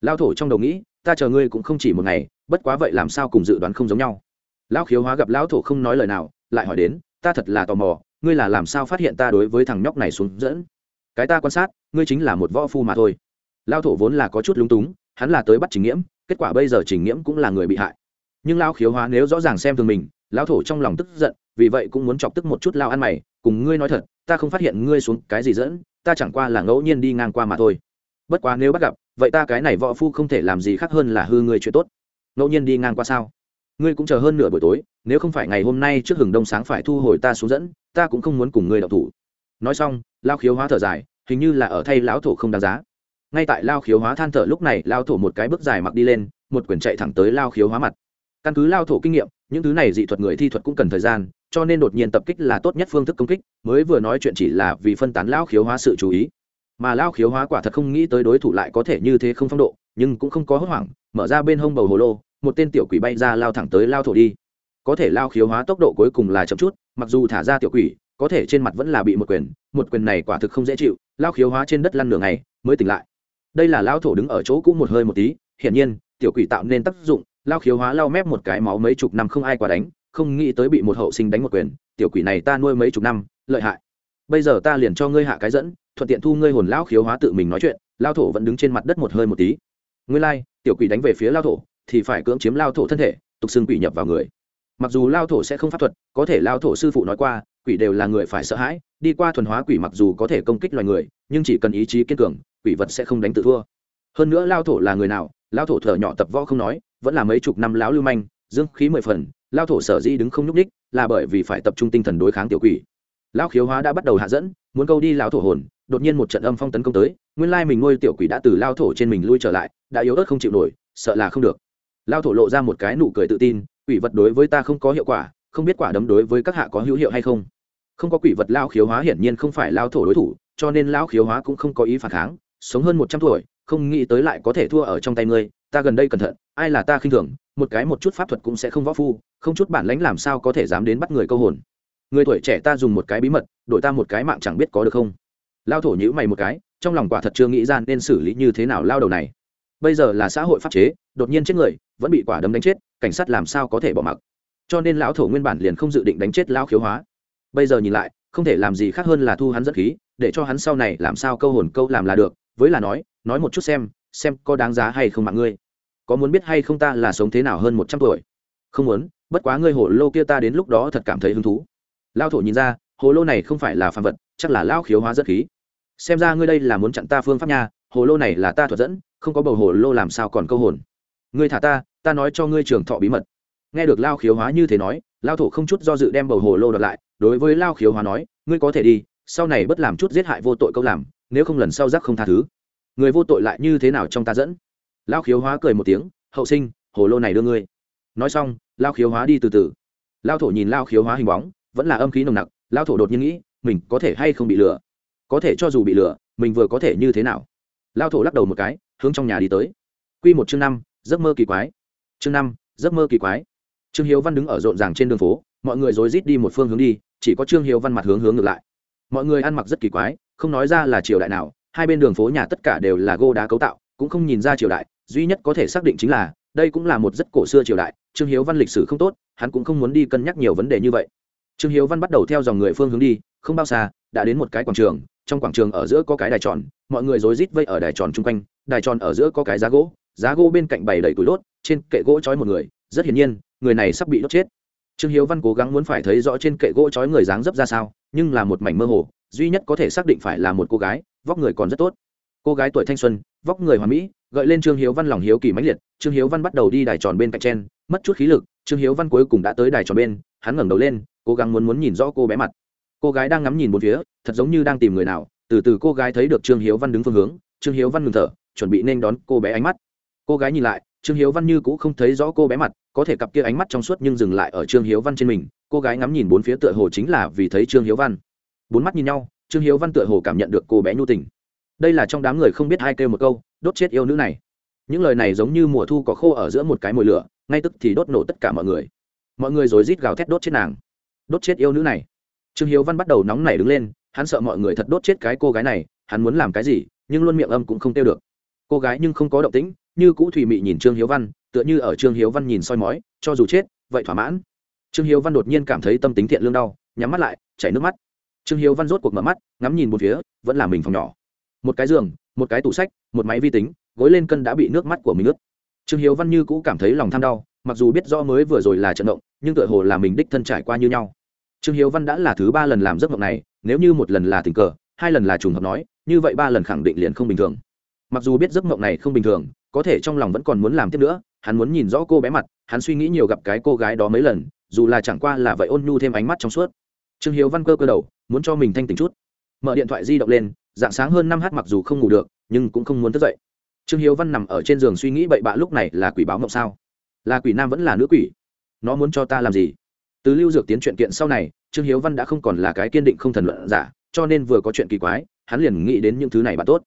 Lao thổ trong đầu nghĩ, ta chờ ngươi cũng không chỉ một ngày, bất quá vậy làm sao cùng dự đoán không giống nhau. Lão khiếu hóa gặp lão thổ không nói lời nào, lại hỏi đến, ta thật là tò mò, ngươi là làm sao phát hiện ta đối với thằng nhóc này xuống dẫn? Cái ta quan sát, ngươi chính là một võ phu mà thôi. Lao thổ vốn là có chút lúng túng, hắn là tới bắt trình nghiễm, kết quả bây giờ trình nghiễm cũng là người bị hại. Nhưng lao khiếu hóa nếu rõ ràng xem thường mình lao thổ trong lòng tức giận, vì vậy cũng muốn chọc tức một chút lao ăn mày, cùng ngươi nói thật, ta không phát hiện ngươi xuống cái gì dẫn, ta chẳng qua là ngẫu nhiên đi ngang qua mà thôi. Bất quá nếu bắt gặp, vậy ta cái này võ phu không thể làm gì khác hơn là hư ngươi chuyện tốt. Ngẫu nhiên đi ngang qua sao? Ngươi cũng chờ hơn nửa buổi tối, nếu không phải ngày hôm nay trước hừng đông sáng phải thu hồi ta xuống dẫn, ta cũng không muốn cùng ngươi đọc thủ nói xong, lao khiếu hóa thở dài, hình như là ở thay lão thổ không đáng giá. Ngay tại lao khiếu hóa than thở lúc này, lao thổ một cái bước dài mặc đi lên, một quyển chạy thẳng tới lao khiếu hóa mặt. Căn cứ lao thổ kinh nghiệm, những thứ này dị thuật người thi thuật cũng cần thời gian, cho nên đột nhiên tập kích là tốt nhất phương thức công kích, mới vừa nói chuyện chỉ là vì phân tán lao khiếu hóa sự chú ý. Mà lao khiếu hóa quả thật không nghĩ tới đối thủ lại có thể như thế không phong độ, nhưng cũng không có hốt hoảng, mở ra bên hông bầu hồ lô, một tên tiểu quỷ bay ra lao thẳng tới lao thổ đi. Có thể lao khiếu hóa tốc độ cuối cùng là chậm chút, mặc dù thả ra tiểu quỷ có thể trên mặt vẫn là bị một quyền một quyền này quả thực không dễ chịu lao khiếu hóa trên đất lăn nửa ngày mới tỉnh lại. Đây là lao thổ đứng ở chỗ cũ một hơi một tí hiển nhiên tiểu quỷ tạo nên tác dụng lao khiếu hóa lao mép một cái máu mấy chục năm không ai quả đánh không nghĩ tới bị một hậu sinh đánh một quyền tiểu quỷ này ta nuôi mấy chục năm lợi hại. Bây giờ ta liền cho ngươi hạ cái dẫn thuận tiện thu ngươi hồn lao khiếu hóa tự mình nói chuyện lao thổ vẫn đứng trên mặt đất một hơi một tí. Ngươi lai、like, tiểu quỷ đánh về phía lao thổ thì phải cưỡng chiếm lao thổ thân thể tục xưng quỷ nhập vào người. Mặc dù lao thổ sẽ không pháp thuật có thể lao thổ sư phụ nói qua quỷ đều là người phải sợ hãi, đi qua thuần hóa quỷ mặc dù có thể công kích loài người, nhưng chỉ cần ý chí kiên cường, quỷ vật sẽ không đánh tự thua. Hơn nữa lao thổ là người nào? Lao thổ thở nhỏ tập võ không nói, vẫn là mấy chục năm lão lưu manh, dương khí mười phần, lao thổ sở di đứng không nhúc ních là bởi vì phải tập trung tinh thần đối kháng tiểu quỷ. Lao khiếu hóa đã bắt đầu hạ dẫn, muốn câu đi lao thổ hồn, đột nhiên một trận âm phong tấn công tới, nguyên lai mình nuôi tiểu quỷ đã từ lao thổ trên mình lui trở lại, đã yếu ớt không chịu nổi, sợ là không được. Lao thổ lộ ra một cái nụ cười tự tin, quỷ vật đối với ta không có hiệu quả, không biết quả đấm đối với các hạ có hữu hiệu hay không không có quỷ vật lao khiếu hóa hiển nhiên không phải lao thổ đối thủ, cho nên lao khiếu hóa cũng không có ý phản kháng, sống hơn một trăm tuổi, không nghĩ tới lại có thể thua ở trong tay ngươi, ta gần đây cẩn thận, ai là ta khinh thường, một cái một chút pháp thuật cũng sẽ không võ phu, không chút bản lãnh làm sao có thể dám đến bắt người câu hồn. Người tuổi trẻ ta dùng một cái bí mật, đổi ta một cái mạng chẳng biết có được không? Lao thổ nhữ mày một cái, trong lòng quả thật chưa nghĩ ra nên xử lý như thế nào lao đầu này. Bây giờ là xã hội pháp chế, đột nhiên chết người, vẫn bị quả đấm đánh chết, cảnh sát làm sao có thể bỏ mặc. Cho nên lão thổ nguyên bản liền không dự định đánh chết lão khiếu hóa bây giờ nhìn lại, không thể làm gì khác hơn là thu hắn dẫn khí, để cho hắn sau này làm sao câu hồn câu làm là được. Với là nói nói một chút xem xem có đáng giá hay không mạng ngươi. Có muốn biết hay không ta là sống thế nào hơn một trăm tuổi? Không muốn, bất quá ngươi hồ lô kia ta đến lúc đó thật cảm thấy hứng thú. Lao thổ nhìn ra, hồ lô này không phải là phàm vật, chắc là lao khiếu hóa dẫn khí. Xem ra ngươi đây là muốn chặn ta phương pháp nha, hồ lô này là ta thuật dẫn, không có bầu hồ lô làm sao còn câu hồn. Ngươi thả ta ta nói cho ngươi trường thọ bí mật. Nghe được lao khiếu hóa như thế nói, lao thổ không chút do dự đem bầu hồ lô đợt lại đối với lao khiếu hóa nói, ngươi có thể đi, sau này bất làm chút giết hại vô tội câu làm, nếu không lần sau giác không tha thứ. Người vô tội lại như thế nào trong ta dẫn? Lao khiếu hóa cười một tiếng, hậu sinh, hồ lô này đưa ngươi. Nói xong, lao khiếu hóa đi từ từ. Lao thổ nhìn lao khiếu hóa hình bóng, vẫn là âm khí nồng nặc, lao thổ đột nhiên nghĩ, mình có thể hay không bị lừa? Có thể cho dù bị lừa, mình vừa có thể như thế nào? Lao thổ lắc đầu một cái, hướng trong nhà đi tới. Q một chương năm, giấc mơ kỳ quái. Chương năm, giấc mơ kỳ quái. Trương hiếu văn đứng ở rộn ràng trên đường phố, mọi người rối rít đi một phương hướng đi chỉ có trương hiếu văn mặt hướng hướng ngược lại. Mọi người ăn mặc rất kỳ quái, không nói ra là triều đại nào, hai bên đường phố nhà tất cả đều là gô đá cấu tạo, cũng không nhìn ra triều đại, duy nhất có thể xác định chính là, đây cũng là một rất cổ xưa triều đại, trương hiếu văn lịch sử không tốt, hắn cũng không muốn đi cân nhắc nhiều vấn đề như vậy. Trương hiếu văn bắt đầu theo dòng người phương hướng đi, không bao xa, đã đến một cái quảng trường, trong quảng trường ở giữa có cái đài tròn, mọi người rối rít vây ở đài tròn chung quanh, đài tròn ở giữa có cái giá gỗ giá gỗ bên cạnh bày đầy túi đốt, trên kệ gỗ trói một người, rất hiển nhiên, người này sắp bị đốt chết trương hiếu văn cố gắng muốn phải thấy rõ trên kệ gỗ trói người dáng dấp ra sao nhưng là một mảnh mơ hồ duy nhất có thể xác định phải là một cô gái vóc người còn rất tốt. Cô gái tuổi thanh xuân vóc người hoàn mỹ gợi lên trương hiếu văn lòng hiếu kỳ mãnh liệt trương hiếu văn bắt đầu đi đài tròn bên cạnh Chen, mất chút khí lực trương hiếu văn cuối cùng đã tới đài tròn bên hắn ngẩng đầu lên cố gắng muốn muốn nhìn rõ cô bé mặt. Cô gái đang ngắm nhìn một phía thật giống như đang tìm người nào từ từ cô gái thấy được trương hiếu văn đứng phương hướng trương hiếu văn ngừng thở chuẩn bị nên đón cô bé ánh mắt. Cô gái nhìn lại trương hiếu văn như cũng không thấy rõ cô bé mặt có thể cặp kia ánh mắt trong suốt nhưng dừng lại ở trương hiếu văn trên mình, cô gái ngắm nhìn bốn phía tựa hồ chính là vì thấy trương hiếu văn. Bốn mắt nhìn nhau, trương hiếu văn tựa hồ cảm nhận được cô bé nhu tình. Đây là trong đám người không biết hai kêu một câu, đốt chết yêu nữ này. Những lời này giống như mùa thu có khô ở giữa một cái mồi lửa, ngay tức thì đốt nổ tất cả mọi người. Mọi người rồi rít gào thét đốt chết nàng! Đốt chết yêu nữ này! Trương hiếu văn bắt đầu nóng nảy đứng lên, hắn sợ mọi người thật đốt chết cái cô gái này, hắn muốn làm cái gì, nhưng luôn miệng âm cũng không tiêu được. Cô gái nhưng không có động tĩnh, như cũ thủy mị nhìn trương hiếu văn tựa như ở trương hiếu văn nhìn soi mói, cho dù chết, vậy thỏa mãn. Trương hiếu văn đột nhiên cảm thấy tâm tính thiện lương đau, nhắm mắt lại, chảy nước mắt. Trương hiếu văn rốt cuộc mở mắt, ngắm nhìn một phía, vẫn là mình phòng nhỏ. Một cái giường, một cái tủ sách, một máy vi tính, gối lên cân đã bị nước mắt của mình ướt. Trương hiếu văn như cũ cảm thấy lòng tham đau, mặc dù biết rõ mới vừa rồi là trận động, nhưng tựa hồ là mình đích thân trải qua như nhau. Trương hiếu văn đã là thứ ba lần làm giấc mộng này, nếu như một lần là tình cờ, hai lần là trùng hợp nói, như vậy ba lần khẳng định liền không bình thường. Mặc dù biết giấc mộng này không bình thường, có thể trong lòng vẫn còn muốn làm tiếp nữa hắn muốn nhìn rõ cô bé mặt, hắn suy nghĩ nhiều gặp cái cô gái đó mấy lần, dù là chẳng qua là vậy ôn nhu thêm ánh mắt trong suốt. Trương hiếu văn cơ cơ đầu, muốn cho mình thanh tỉnh chút. Mở điện thoại di động lên, dạng sáng hơn năm h mặc dù không ngủ được, nhưng cũng không muốn thức dậy. Trương hiếu văn nằm ở trên giường suy nghĩ bậy bạ lúc này là quỷ báo mộng sao? Là quỷ nam vẫn là nữ quỷ? Nó muốn cho ta làm gì? Từ lưu dược tiến chuyện kiện sau này, trương hiếu văn đã không còn là cái kiên định không thần luận giả, cho nên vừa có chuyện kỳ quái, hắn liền nghĩ đến những thứ này bạn tốt.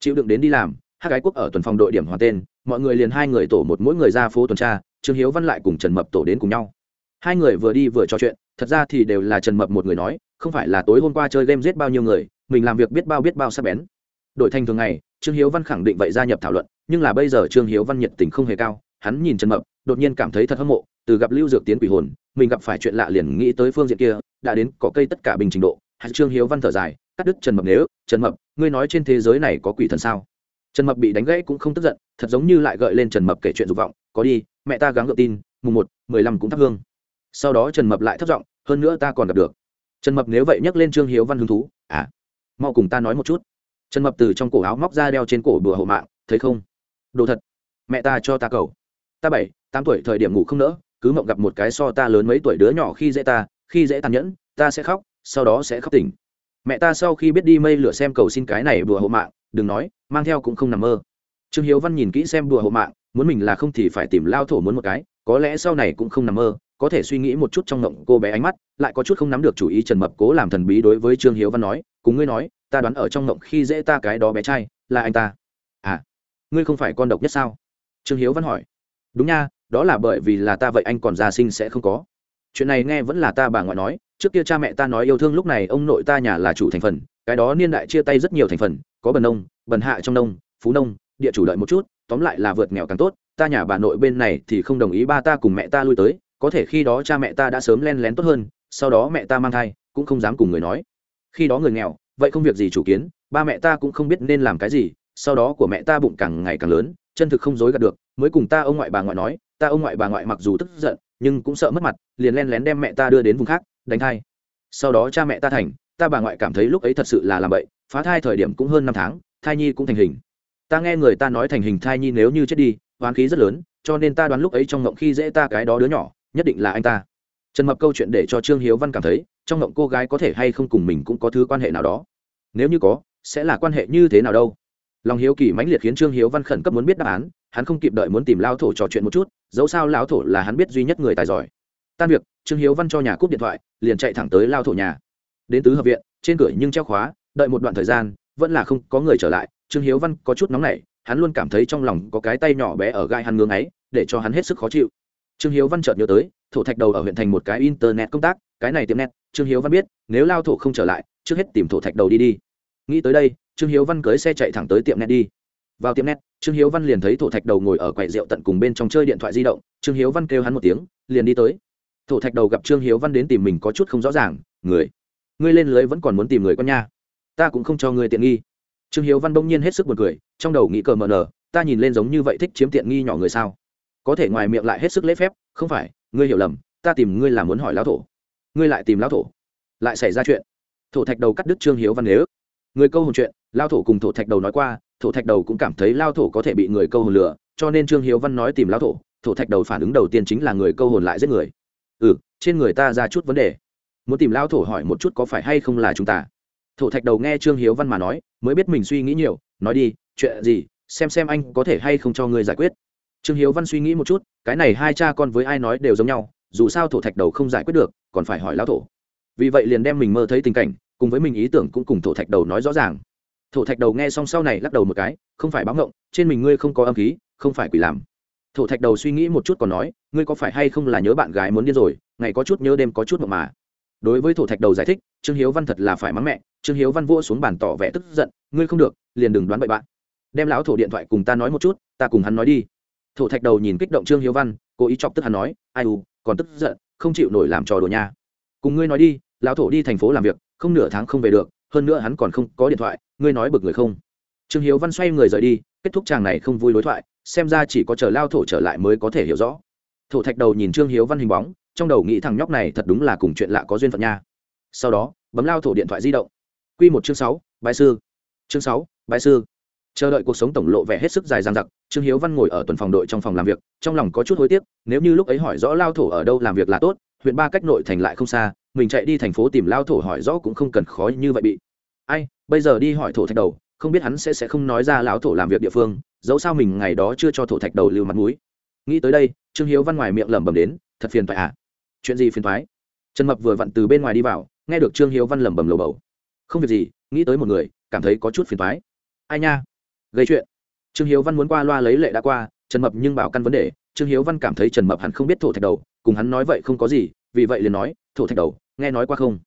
Chịu đựng đến đi làm hai gái quốc ở tuần phòng đội điểm hoàn tên, mọi người liền hai người tổ một mỗi người ra phố tuần tra, trương hiếu văn lại cùng trần mập tổ đến cùng nhau. Hai người vừa đi vừa trò chuyện, thật ra thì đều là trần mập một người nói, không phải là tối hôm qua chơi game giết bao nhiêu người, mình làm việc biết bao biết bao sắc bén. Đổi thành thường ngày, trương hiếu văn khẳng định vậy gia nhập thảo luận, nhưng là bây giờ trương hiếu văn nhiệt tình không hề cao, hắn nhìn trần mập, đột nhiên cảm thấy thật hâm mộ, từ gặp lưu dược tiến quỷ hồn, mình gặp phải chuyện lạ liền nghĩ tới phương diện kia, đã đến có cây tất cả bình trình độ hạt trương hiếu văn thở dài, cắt đứt trần mập nếu, trần mập, ngươi nói trên thế giới này có quỷ thần sao? Trần mập bị đánh gãy cũng không tức giận, thật giống như lại gợi lên trần mập kể chuyện dục vọng, có đi, mẹ ta gắng gượng tin, mùng một, mười lăm cũng thắp hương. Sau đó trần mập lại thất giọng, hơn nữa ta còn gặp được. Trần mập nếu vậy nhắc lên trương hiếu văn hứng thú à mau cùng ta nói một chút. Trần mập từ trong cổ áo móc ra đeo trên cổ bừa hộ mạng, thấy không? Đồ thật, mẹ ta cho ta cầu. Ta bảy, tám tuổi thời điểm ngủ không nỡ, cứ mộng gặp một cái so ta lớn mấy tuổi đứa nhỏ khi dễ ta, khi dễ tàn nhẫn, ta sẽ khóc, sau đó sẽ khóc tỉnh mẹ ta sau khi biết đi mây lửa xem cầu xin cái này bùa hộ mạng, đừng nói, mang theo cũng không nằm mơ. Trương hiếu văn nhìn kỹ xem bùa hộ mạng, muốn mình là không thì phải tìm lao thổ muốn một cái, có lẽ sau này cũng không nằm mơ, có thể suy nghĩ một chút trong ngộng cô bé ánh mắt, lại có chút không nắm được chủ ý trần mập cố làm thần bí đối với trương hiếu văn nói, cùng ngươi nói, ta đoán ở trong ngộng khi dễ ta cái đó bé trai, là anh ta. À ngươi không phải con độc nhất sao? Trương hiếu văn hỏi. Đúng nha, đó là bởi vì là ta vậy anh còn già sinh sẽ không có chuyện này nghe vẫn là ta bà ngoại nói, trước kia cha mẹ ta nói yêu thương lúc này ông nội ta nhà là chủ thành phần, cái đó niên đại chia tay rất nhiều thành phần, có bần nông bần hạ trong nông, phú nông, địa chủ đợi một chút, tóm lại là vượt nghèo càng tốt, ta nhà bà nội bên này thì không đồng ý ba ta cùng mẹ ta lui tới, có thể khi đó cha mẹ ta đã sớm len lén tốt hơn, sau đó mẹ ta mang thai, cũng không dám cùng người nói. Khi đó người nghèo, vậy không việc gì chủ kiến, ba mẹ ta cũng không biết nên làm cái gì, sau đó của mẹ ta bụng càng ngày càng lớn, chân thực không dối gạt được, mới cùng ta ông ngoại bà ngoại nói, ta ông ngoại bà ngoại mặc dù tức giận nhưng cũng sợ mất mặt, liền len lén đem mẹ ta đưa đến vùng khác, đánh thai. Sau đó cha mẹ ta thành, ta bà ngoại cảm thấy lúc ấy thật sự là làm bậy, phá thai thời điểm cũng hơn năm tháng, thai nhi cũng thành hình. Ta nghe người ta nói thành hình thai nhi nếu như chết đi hoán khí rất lớn, cho nên ta đoán lúc ấy trong ngộng khi dễ ta cái đó đứa nhỏ, nhất định là anh ta. Trần mập câu chuyện để cho trương hiếu văn cảm thấy, trong ngộng cô gái có thể hay không cùng mình cũng có thứ quan hệ nào đó. Nếu như có, sẽ là quan hệ như thế nào đâu? Lòng hiếu kỳ mãnh liệt khiến trương hiếu văn khẩn cấp muốn biết đáp án, hắn không kịp đợi muốn tìm lao thổ trò chuyện một chút dẫu sao Lão thổ là hắn biết duy nhất người tài giỏi. Tan việc, trương hiếu văn cho nhà cúp điện thoại, liền chạy thẳng tới lao thổ nhà. Đến tứ hợp viện, trên cửa nhưng treo khóa, đợi một đoạn thời gian, vẫn là không có người trở lại, trương hiếu văn có chút nóng nảy, hắn luôn cảm thấy trong lòng có cái tay nhỏ bé ở gai hắn ngưng ấy để cho hắn hết sức khó chịu. Trương hiếu văn chợt nhớ tới, thổ thạch đầu ở huyện thành một cái internet công tác, cái này tiệm net, trương hiếu văn biết, nếu lao thổ không trở lại, trước hết tìm thổ thạch đầu đi đi. Nghĩ tới đây, trương hiếu văn cưới xe chạy thẳng tới tiệm net đi. Vào tiệm net trương hiếu văn liền thấy thổ thạch đầu ngồi ở quầy rượu tận cùng bên trong chơi điện thoại di động, trương hiếu văn kêu hắn một tiếng, liền đi tới. Thổ thạch đầu gặp trương hiếu văn đến tìm mình có chút không rõ ràng, người, ngươi lên lưới vẫn còn muốn tìm người con nha. Ta cũng không cho ngươi tiện nghi. Trương hiếu văn bỗng nhiên hết sức buồn cười, trong đầu nghĩ cờ mờ nờ, ta nhìn lên giống như vậy thích chiếm tiện nghi nhỏ người sao? Có thể ngoài miệng lại hết sức lễ phép, không phải, ngươi hiểu lầm, ta tìm ngươi là muốn hỏi lão thổ. Ngươi lại tìm lão thổ. Lại xảy ra chuyện. Thổ thạch đầu cắt đứt trương hiếu văn nếu. Người câu hồn chuyện lao thổ cùng thổ thạch đầu nói qua thổ thạch đầu cũng cảm thấy lao thổ có thể bị người câu hồn lừa, cho nên trương hiếu văn nói tìm lao thổ thổ thạch đầu phản ứng đầu tiên chính là người câu hồn lại giết người. Ừ trên người ta ra chút vấn đề. Muốn tìm lao thổ hỏi một chút có phải hay không là chúng ta. Thổ thạch đầu nghe trương hiếu văn mà nói, mới biết mình suy nghĩ nhiều, nói đi, chuyện gì, xem xem anh có thể hay không cho ngươi giải quyết. Trương hiếu văn suy nghĩ một chút, cái này hai cha con với ai nói đều giống nhau, dù sao thổ thạch đầu không giải quyết được, còn phải hỏi lao thổ. Vì vậy liền đem mình mơ thấy tình cảnh, cùng với mình ý tưởng cũng cùng thổ thạch đầu nói rõ ràng thổ thạch đầu nghe xong sau này lắc đầu một cái, không phải báo ngộng, trên mình ngươi không có âm khí, không phải quỷ làm. Thổ thạch đầu suy nghĩ một chút còn nói, ngươi có phải hay không là nhớ bạn gái muốn điên rồi, ngày có chút nhớ đêm có chút mộng mà. Đối với thổ thạch đầu giải thích, trương hiếu văn thật là phải mắng mẹ, trương hiếu văn vỗ xuống bàn tỏ vẻ tức giận, ngươi không được, liền đừng đoán bậy bạn. Đem lão thổ điện thoại cùng ta nói một chút, ta cùng hắn nói đi. Thổ thạch đầu nhìn kích động trương hiếu văn, cố ý chọc tức hắn nói, ai u, còn tức giận, không chịu nổi làm trò đồ nha. Cùng ngươi nói đi, lão thổ đi thành phố làm việc, không nửa tháng không về được hơn nữa hắn còn không có điện thoại, ngươi nói bực người không? Trương hiếu văn xoay người rời đi, kết thúc chàng này không vui đối thoại, xem ra chỉ có chờ lao thổ trở lại mới có thể hiểu rõ. Thổ thạch đầu nhìn trương hiếu văn hình bóng, trong đầu nghĩ thằng nhóc này thật đúng là cùng chuyện lạ có duyên phận nha. Sau đó, bấm lao thổ điện thoại di động. Q một chương sáu bãi sư. Chương sáu bãi sư. Chờ đợi cuộc sống tổng lộ vẻ hết sức dài dang dặc, trương hiếu văn ngồi ở tuần phòng đội trong phòng làm việc, trong lòng có chút hối tiếc, nếu như lúc ấy hỏi rõ lao thổ ở đâu làm việc là tốt, huyện ba cách nội thành lại không xa mình chạy đi thành phố tìm lao thổ hỏi rõ cũng không cần khó như vậy bị. Ai, bây giờ đi hỏi thổ thạch đầu, không biết hắn sẽ sẽ không nói ra lão thổ làm việc địa phương, dẫu sao mình ngày đó chưa cho thổ thạch đầu lưu mặt mũi. Nghĩ tới đây, trương hiếu văn ngoài miệng lẩm bẩm đến, thật phiền phải à? Chuyện gì phiền thoái trần mập vừa vặn từ bên ngoài đi vào, nghe được trương hiếu văn lẩm bẩm lầu bầu. Không việc gì, nghĩ tới một người, cảm thấy có chút phiền thoái ai nha, gây chuyện. Trương hiếu văn muốn qua loa lấy lệ đã qua, trần mập nhưng bảo căn vấn đề, trương hiếu văn cảm thấy trần mập hẳn không biết thổ thạch đầu, cùng hắn nói vậy không có gì, vì vậy liền nói, thổ thạch đầu nghe nói qua không?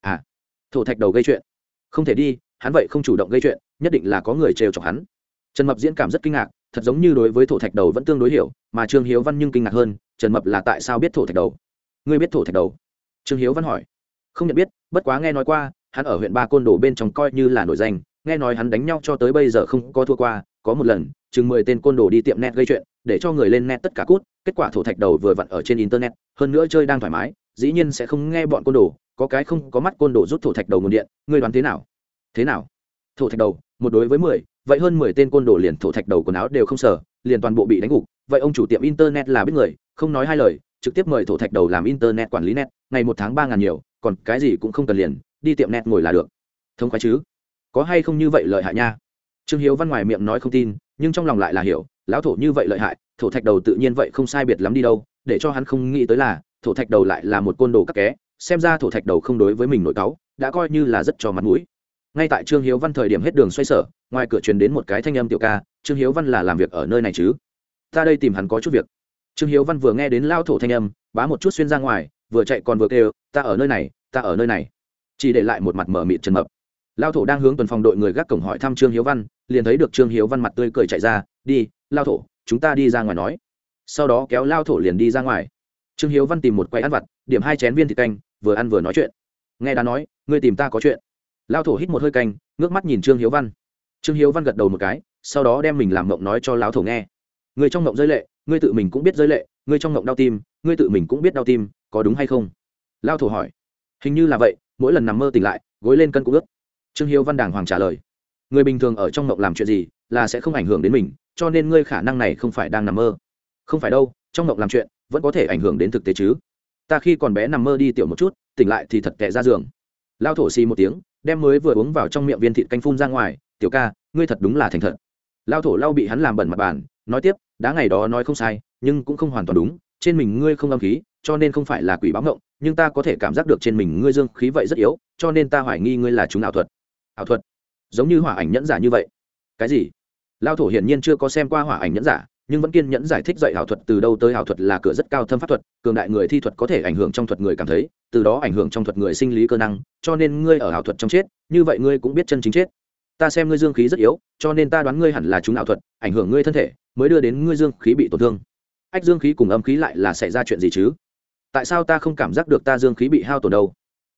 À thổ thạch đầu gây chuyện. Không thể đi, hắn vậy không chủ động gây chuyện, nhất định là có người trêu chọc hắn. Trần mập diễn cảm rất kinh ngạc, thật giống như đối với thổ thạch đầu vẫn tương đối hiểu, mà trương hiếu văn nhưng kinh ngạc hơn, trần mập là tại sao biết thổ thạch đầu? Ngươi biết thổ thạch đầu? Trương hiếu văn hỏi. Không nhận biết, bất quá nghe nói qua, hắn ở huyện ba côn đồ bên trong coi như là nổi danh, nghe nói hắn đánh nhau cho tới bây giờ không có thua qua, có một lần, chừng mười tên côn đồ đi tiệm net gây chuyện, để cho người lên net tất cả cút, kết quả thổ thạch đầu vừa vặn ở trên internet, hơn nữa chơi đang thoải mái dĩ nhiên sẽ không nghe bọn côn đồ, có cái không có mắt côn đồ rút thổ thạch đầu nguồn điện, ngươi đoán thế nào? Thế nào? Thổ thạch đầu, một đối với mười, vậy hơn mười tên côn đồ liền thổ thạch đầu quần áo đều không sở liền toàn bộ bị đánh gục, vậy ông chủ tiệm internet là biết người, không nói hai lời, trực tiếp mời thổ thạch đầu làm internet quản lý net, ngày một tháng ba ngàn nhiều, còn cái gì cũng không cần liền, đi tiệm net ngồi là được. Thông khoái chứ? Có hay không như vậy lợi hại nha? Trương hiếu văn ngoài miệng nói không tin, nhưng trong lòng lại là hiểu, lão thổ như vậy lợi hại, thổ thạch đầu tự nhiên vậy không sai biệt lắm đi đâu, để cho hắn không nghĩ tới là thổ thạch đầu lại là một côn đồ các ké, xem ra thổ thạch đầu không đối với mình nội cáu, đã coi như là rất cho mặt mũi. Ngay tại trương hiếu văn thời điểm hết đường xoay sở, ngoài cửa truyền đến một cái thanh âm tiểu ca, trương hiếu văn là làm việc ở nơi này chứ? Ta đây tìm hắn có chút việc. Trương hiếu văn vừa nghe đến lao thổ thanh âm, bá một chút xuyên ra ngoài, vừa chạy còn vừa kêu, ta ở nơi này, ta ở nơi này. Chỉ để lại một mặt mở mịt trần mập. Lao thổ đang hướng tuần phòng đội người gác cổng hỏi thăm trương hiếu văn, liền thấy được trương hiếu văn mặt tươi cười chạy ra, đi, lao thổ, chúng ta đi ra ngoài nói. Sau đó kéo lao thổ liền đi ra ngoài trương hiếu văn tìm một quầy ăn vặt, điểm hai chén viên thịt canh, vừa ăn vừa nói chuyện. Nghe đã nói, ngươi tìm ta có chuyện. Lao thổ hít một hơi canh, ngước mắt nhìn trương hiếu văn. Trương hiếu văn gật đầu một cái, sau đó đem mình làm mộng nói cho lão thổ nghe. Người trong mộng rơi lệ, ngươi tự mình cũng biết rơi lệ, ngươi trong mộng đau tim, ngươi tự mình cũng biết đau tim, có đúng hay không? Lao thổ hỏi. Hình như là vậy, mỗi lần nằm mơ tỉnh lại, gối lên cân cũng ướt. Trương hiếu văn đàng hoàng trả lời. Người bình thường ở trong mộng làm chuyện gì là sẽ không ảnh hưởng đến mình, cho nên ngươi khả năng này không phải đang nằm mơ. Không phải đâu, trong mộng làm chuyện vẫn có thể ảnh hưởng đến thực tế chứ. Ta khi còn bé nằm mơ đi tiểu một chút, tỉnh lại thì thật tệ ra giường. Lao thổ xì một tiếng, đem mới vừa uống vào trong miệng viên thịt canh phun ra ngoài, tiểu ca, ngươi thật đúng là thành thật. Lao thổ lao bị hắn làm bẩn mặt bàn, nói tiếp đá ngày đó nói không sai, nhưng cũng không hoàn toàn đúng, trên mình ngươi không âm khí, cho nên không phải là quỷ báo ngộng, nhưng ta có thể cảm giác được trên mình ngươi dương khí vậy rất yếu, cho nên ta hoài nghi ngươi là chúng ảo thuật. Ảo thuật? Giống như hỏa ảnh nhẫn giả như vậy. Cái gì? Lao thổ hiển nhiên chưa có xem qua hỏa ảnh nhẫn giả nhưng vẫn kiên nhẫn giải thích dạy ảo thuật từ đâu tới ảo thuật là cửa rất cao thâm pháp thuật, cường đại người thi thuật có thể ảnh hưởng trong thuật người cảm thấy, từ đó ảnh hưởng trong thuật người sinh lý cơ năng, cho nên ngươi ở ảo thuật trong chết, như vậy ngươi cũng biết chân chính chết. Ta xem ngươi dương khí rất yếu, cho nên ta đoán ngươi hẳn là chúng ảo thuật, ảnh hưởng ngươi thân thể, mới đưa đến ngươi dương khí bị tổn thương. Ách dương khí cùng âm khí lại là xảy ra chuyện gì chứ? Tại sao ta không cảm giác được ta dương khí bị hao tổn đâu?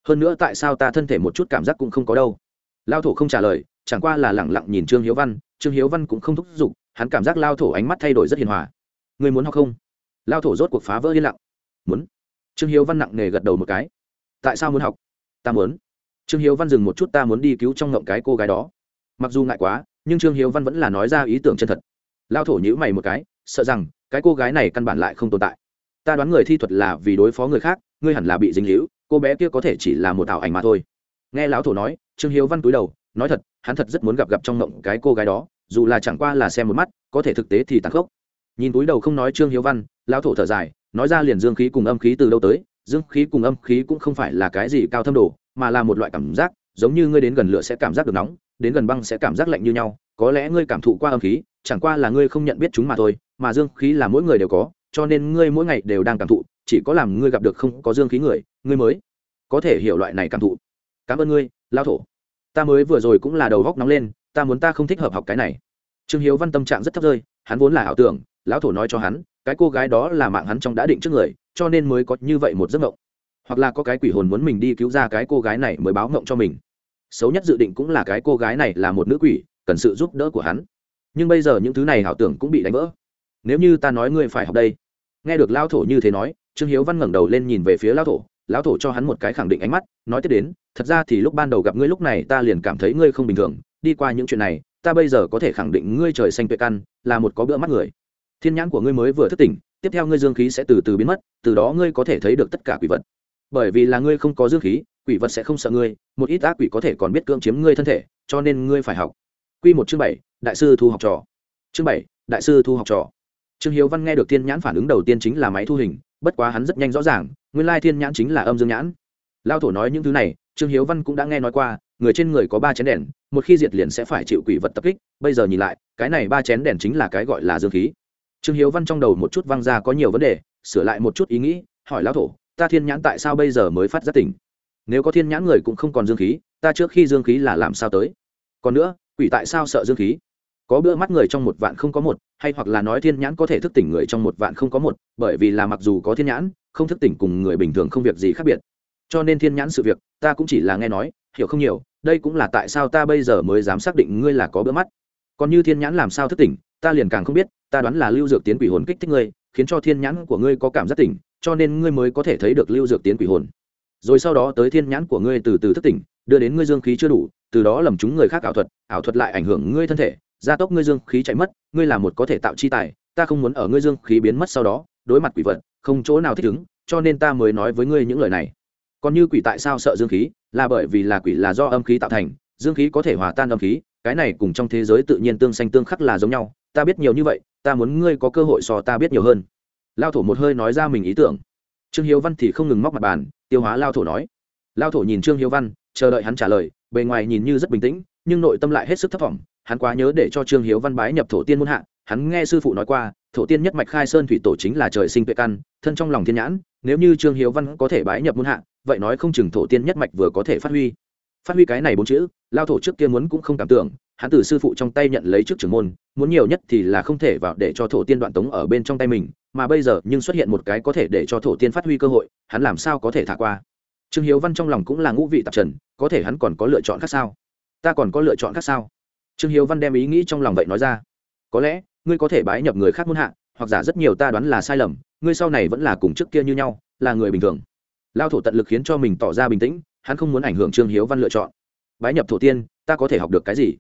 Hơn nữa tại sao ta thân thể một chút cảm giác cũng không có đâu? Lao thổ không trả lời, chẳng qua là lẳng lặng nhìn trương hiếu văn, trương hiếu văn cũng không thúc giục hắn cảm giác lao thổ ánh mắt thay đổi rất hiền hòa. Người muốn học không? Lao thổ rốt cuộc phá vỡ yên lặng. Muốn. Trương hiếu văn nặng nề gật đầu một cái. Tại sao muốn học? Ta muốn. Trương hiếu văn dừng một chút ta muốn đi cứu trong ngộng cái cô gái đó. Mặc dù ngại quá, nhưng trương hiếu văn vẫn là nói ra ý tưởng chân thật. Lao thổ nhữ mày một cái, sợ rằng cái cô gái này căn bản lại không tồn tại. Ta đoán người thi thuật là vì đối phó người khác, ngươi hẳn là bị dính hữu cô bé kia có thể chỉ là một ảo ảnh mà thôi. Nghe lão thổ nói, trương hiếu văn cúi đầu, nói thật, hắn thật rất muốn gặp gặp trong ngộng cái cô gái đó dù là chẳng qua là xem một mắt, có thể thực tế thì tàn khốc. Nhìn túi đầu không nói trương hiếu văn, lão thổ thở dài, nói ra liền dương khí cùng âm khí từ đâu tới, dương khí cùng âm khí cũng không phải là cái gì cao thâm đồ, mà là một loại cảm giác, giống như ngươi đến gần lửa sẽ cảm giác được nóng, đến gần băng sẽ cảm giác lạnh như nhau, có lẽ ngươi cảm thụ qua âm khí, chẳng qua là ngươi không nhận biết chúng mà thôi, mà dương khí là mỗi người đều có, cho nên ngươi mỗi ngày đều đang cảm thụ, chỉ có làm ngươi gặp được không có dương khí người, ngươi mới có thể hiểu loại này cảm thụ. Cảm ơn ngươi lao thổ. Ta mới vừa rồi cũng là đầu góc nóng lên ta muốn ta không thích hợp học cái này. Trương hiếu văn tâm trạng rất thấp rơi, hắn vốn là ảo tưởng, lão thổ nói cho hắn, cái cô gái đó là mạng hắn trong đã định trước người, cho nên mới có như vậy một giấc mộng. Hoặc là có cái quỷ hồn muốn mình đi cứu ra cái cô gái này mới báo mộng cho mình. Xấu nhất dự định cũng là cái cô gái này là một nữ quỷ, cần sự giúp đỡ của hắn. Nhưng bây giờ những thứ này ảo tưởng cũng bị đánh vỡ. Nếu như ta nói ngươi phải học đây. Nghe được lao thổ như thế nói, trương hiếu văn ngẩng đầu lên nhìn về phía lao thổ, lão thổ cho hắn một cái khẳng định ánh mắt, nói tiếp đến, thật ra thì lúc ban đầu gặp ngươi lúc này ta liền cảm thấy ngươi không bình thường đi qua những chuyện này, ta bây giờ có thể khẳng định ngươi trời xanh tuệ căn, là một có bữa mắt người. Thiên nhãn của ngươi mới vừa thức tỉnh, tiếp theo ngươi dương khí sẽ từ từ biến mất, từ đó ngươi có thể thấy được tất cả quỷ vật. Bởi vì là ngươi không có dương khí, quỷ vật sẽ không sợ ngươi, một ít ác quỷ có thể còn biết cưỡng chiếm ngươi thân thể, cho nên ngươi phải học. Q một chương bảy, đại sư thu học trò. Chương bảy, đại sư thu học trò. Trương hiếu văn nghe được thiên nhãn phản ứng đầu tiên chính là máy thu hình, bất quá hắn rất nhanh rõ ràng, nguyên lai thiên nhãn chính là âm dương nhãn. Lao thổ nói những thứ này, trương hiếu văn cũng đã nghe nói qua người trên người có ba chén đèn, một khi diệt liền sẽ phải chịu quỷ vật tập kích. Bây giờ nhìn lại, cái này ba chén đèn chính là cái gọi là dương khí. Trương hiếu văn trong đầu một chút văng ra có nhiều vấn đề, sửa lại một chút ý nghĩ, hỏi lão thổ, ta thiên nhãn tại sao bây giờ mới phát giác tỉnh? Nếu có thiên nhãn người cũng không còn dương khí, ta trước khi dương khí là làm sao tới? Còn nữa, quỷ tại sao sợ dương khí? Có bữa mắt người trong một vạn không có một, hay hoặc là nói thiên nhãn có thể thức tỉnh người trong một vạn không có một, bởi vì là mặc dù có thiên nhãn, không thức tỉnh cùng người bình thường không việc gì khác biệt. Cho nên thiên nhãn sự việc, ta cũng chỉ là nghe nói, hiểu không nhiều đây cũng là tại sao ta bây giờ mới dám xác định ngươi là có bữa mắt. Còn như thiên nhãn làm sao thức tỉnh, ta liền càng không biết, ta đoán là lưu dược tiến quỷ hồn kích thích ngươi, khiến cho thiên nhãn của ngươi có cảm giác tỉnh, cho nên ngươi mới có thể thấy được lưu dược tiến quỷ hồn. Rồi sau đó tới thiên nhãn của ngươi từ từ thức tỉnh, đưa đến ngươi dương khí chưa đủ, từ đó lầm chúng người khác ảo thuật ảo thuật lại ảnh hưởng ngươi thân thể, gia tốc ngươi dương khí chạy mất, ngươi là một có thể tạo chi tài, ta không muốn ở ngươi dương khí biến mất sau đó, đối mặt quỷ vật, không chỗ nào thích ứng, cho nên ta mới nói với ngươi những lời này còn như quỷ tại sao sợ dương khí, là bởi vì là quỷ là do âm khí tạo thành, dương khí có thể hòa tan âm khí, cái này cùng trong thế giới tự nhiên tương xanh tương khắc là giống nhau, ta biết nhiều như vậy, ta muốn ngươi có cơ hội so ta biết nhiều hơn. Lao thổ một hơi nói ra mình ý tưởng. Trương hiếu văn thì không ngừng móc mặt bàn, tiêu hóa lao thổ nói. Lao thổ nhìn trương hiếu văn, chờ đợi hắn trả lời, bề ngoài nhìn như rất bình tĩnh, nhưng nội tâm lại hết sức thất vọng hắn quá nhớ để cho trương hiếu văn bái nhập thổ tiên muôn hạ, hắn nghe sư phụ nói qua, thổ tiên nhất mạch khai sơn thủy tổ chính là trời sinh tuệ căn, thân trong lòng thiên nhãn, nếu như trương hiếu văn có thể bái nhập muôn hạ vậy nói không chừng thổ tiên nhất mạch vừa có thể phát huy. Phát huy cái này bốn chữ, lao thổ trước kia muốn cũng không cảm tưởng, hắn từ sư phụ trong tay nhận lấy trước trưởng môn, muốn nhiều nhất thì là không thể vào để cho thổ tiên đoạn tống ở bên trong tay mình, mà bây giờ nhưng xuất hiện một cái có thể để cho thổ tiên phát huy cơ hội, hắn làm sao có thể thả qua? Trương hiếu văn trong lòng cũng là ngũ vị tạp trần, có thể hắn còn có lựa chọn khác sao? Ta còn có lựa chọn khác sao? Trương hiếu văn đem ý nghĩ trong lòng vậy nói ra. Có lẽ, ngươi có thể bái nhập người khác muôn hạ, hoặc giả rất nhiều ta đoán là sai lầm, ngươi sau này vẫn là cùng trước kia như nhau, là người bình thường lao thổ tận lực khiến cho mình tỏ ra bình tĩnh, hắn không muốn ảnh hưởng trương hiếu văn lựa chọn. Bái nhập thổ tiên, ta có thể học được cái gì?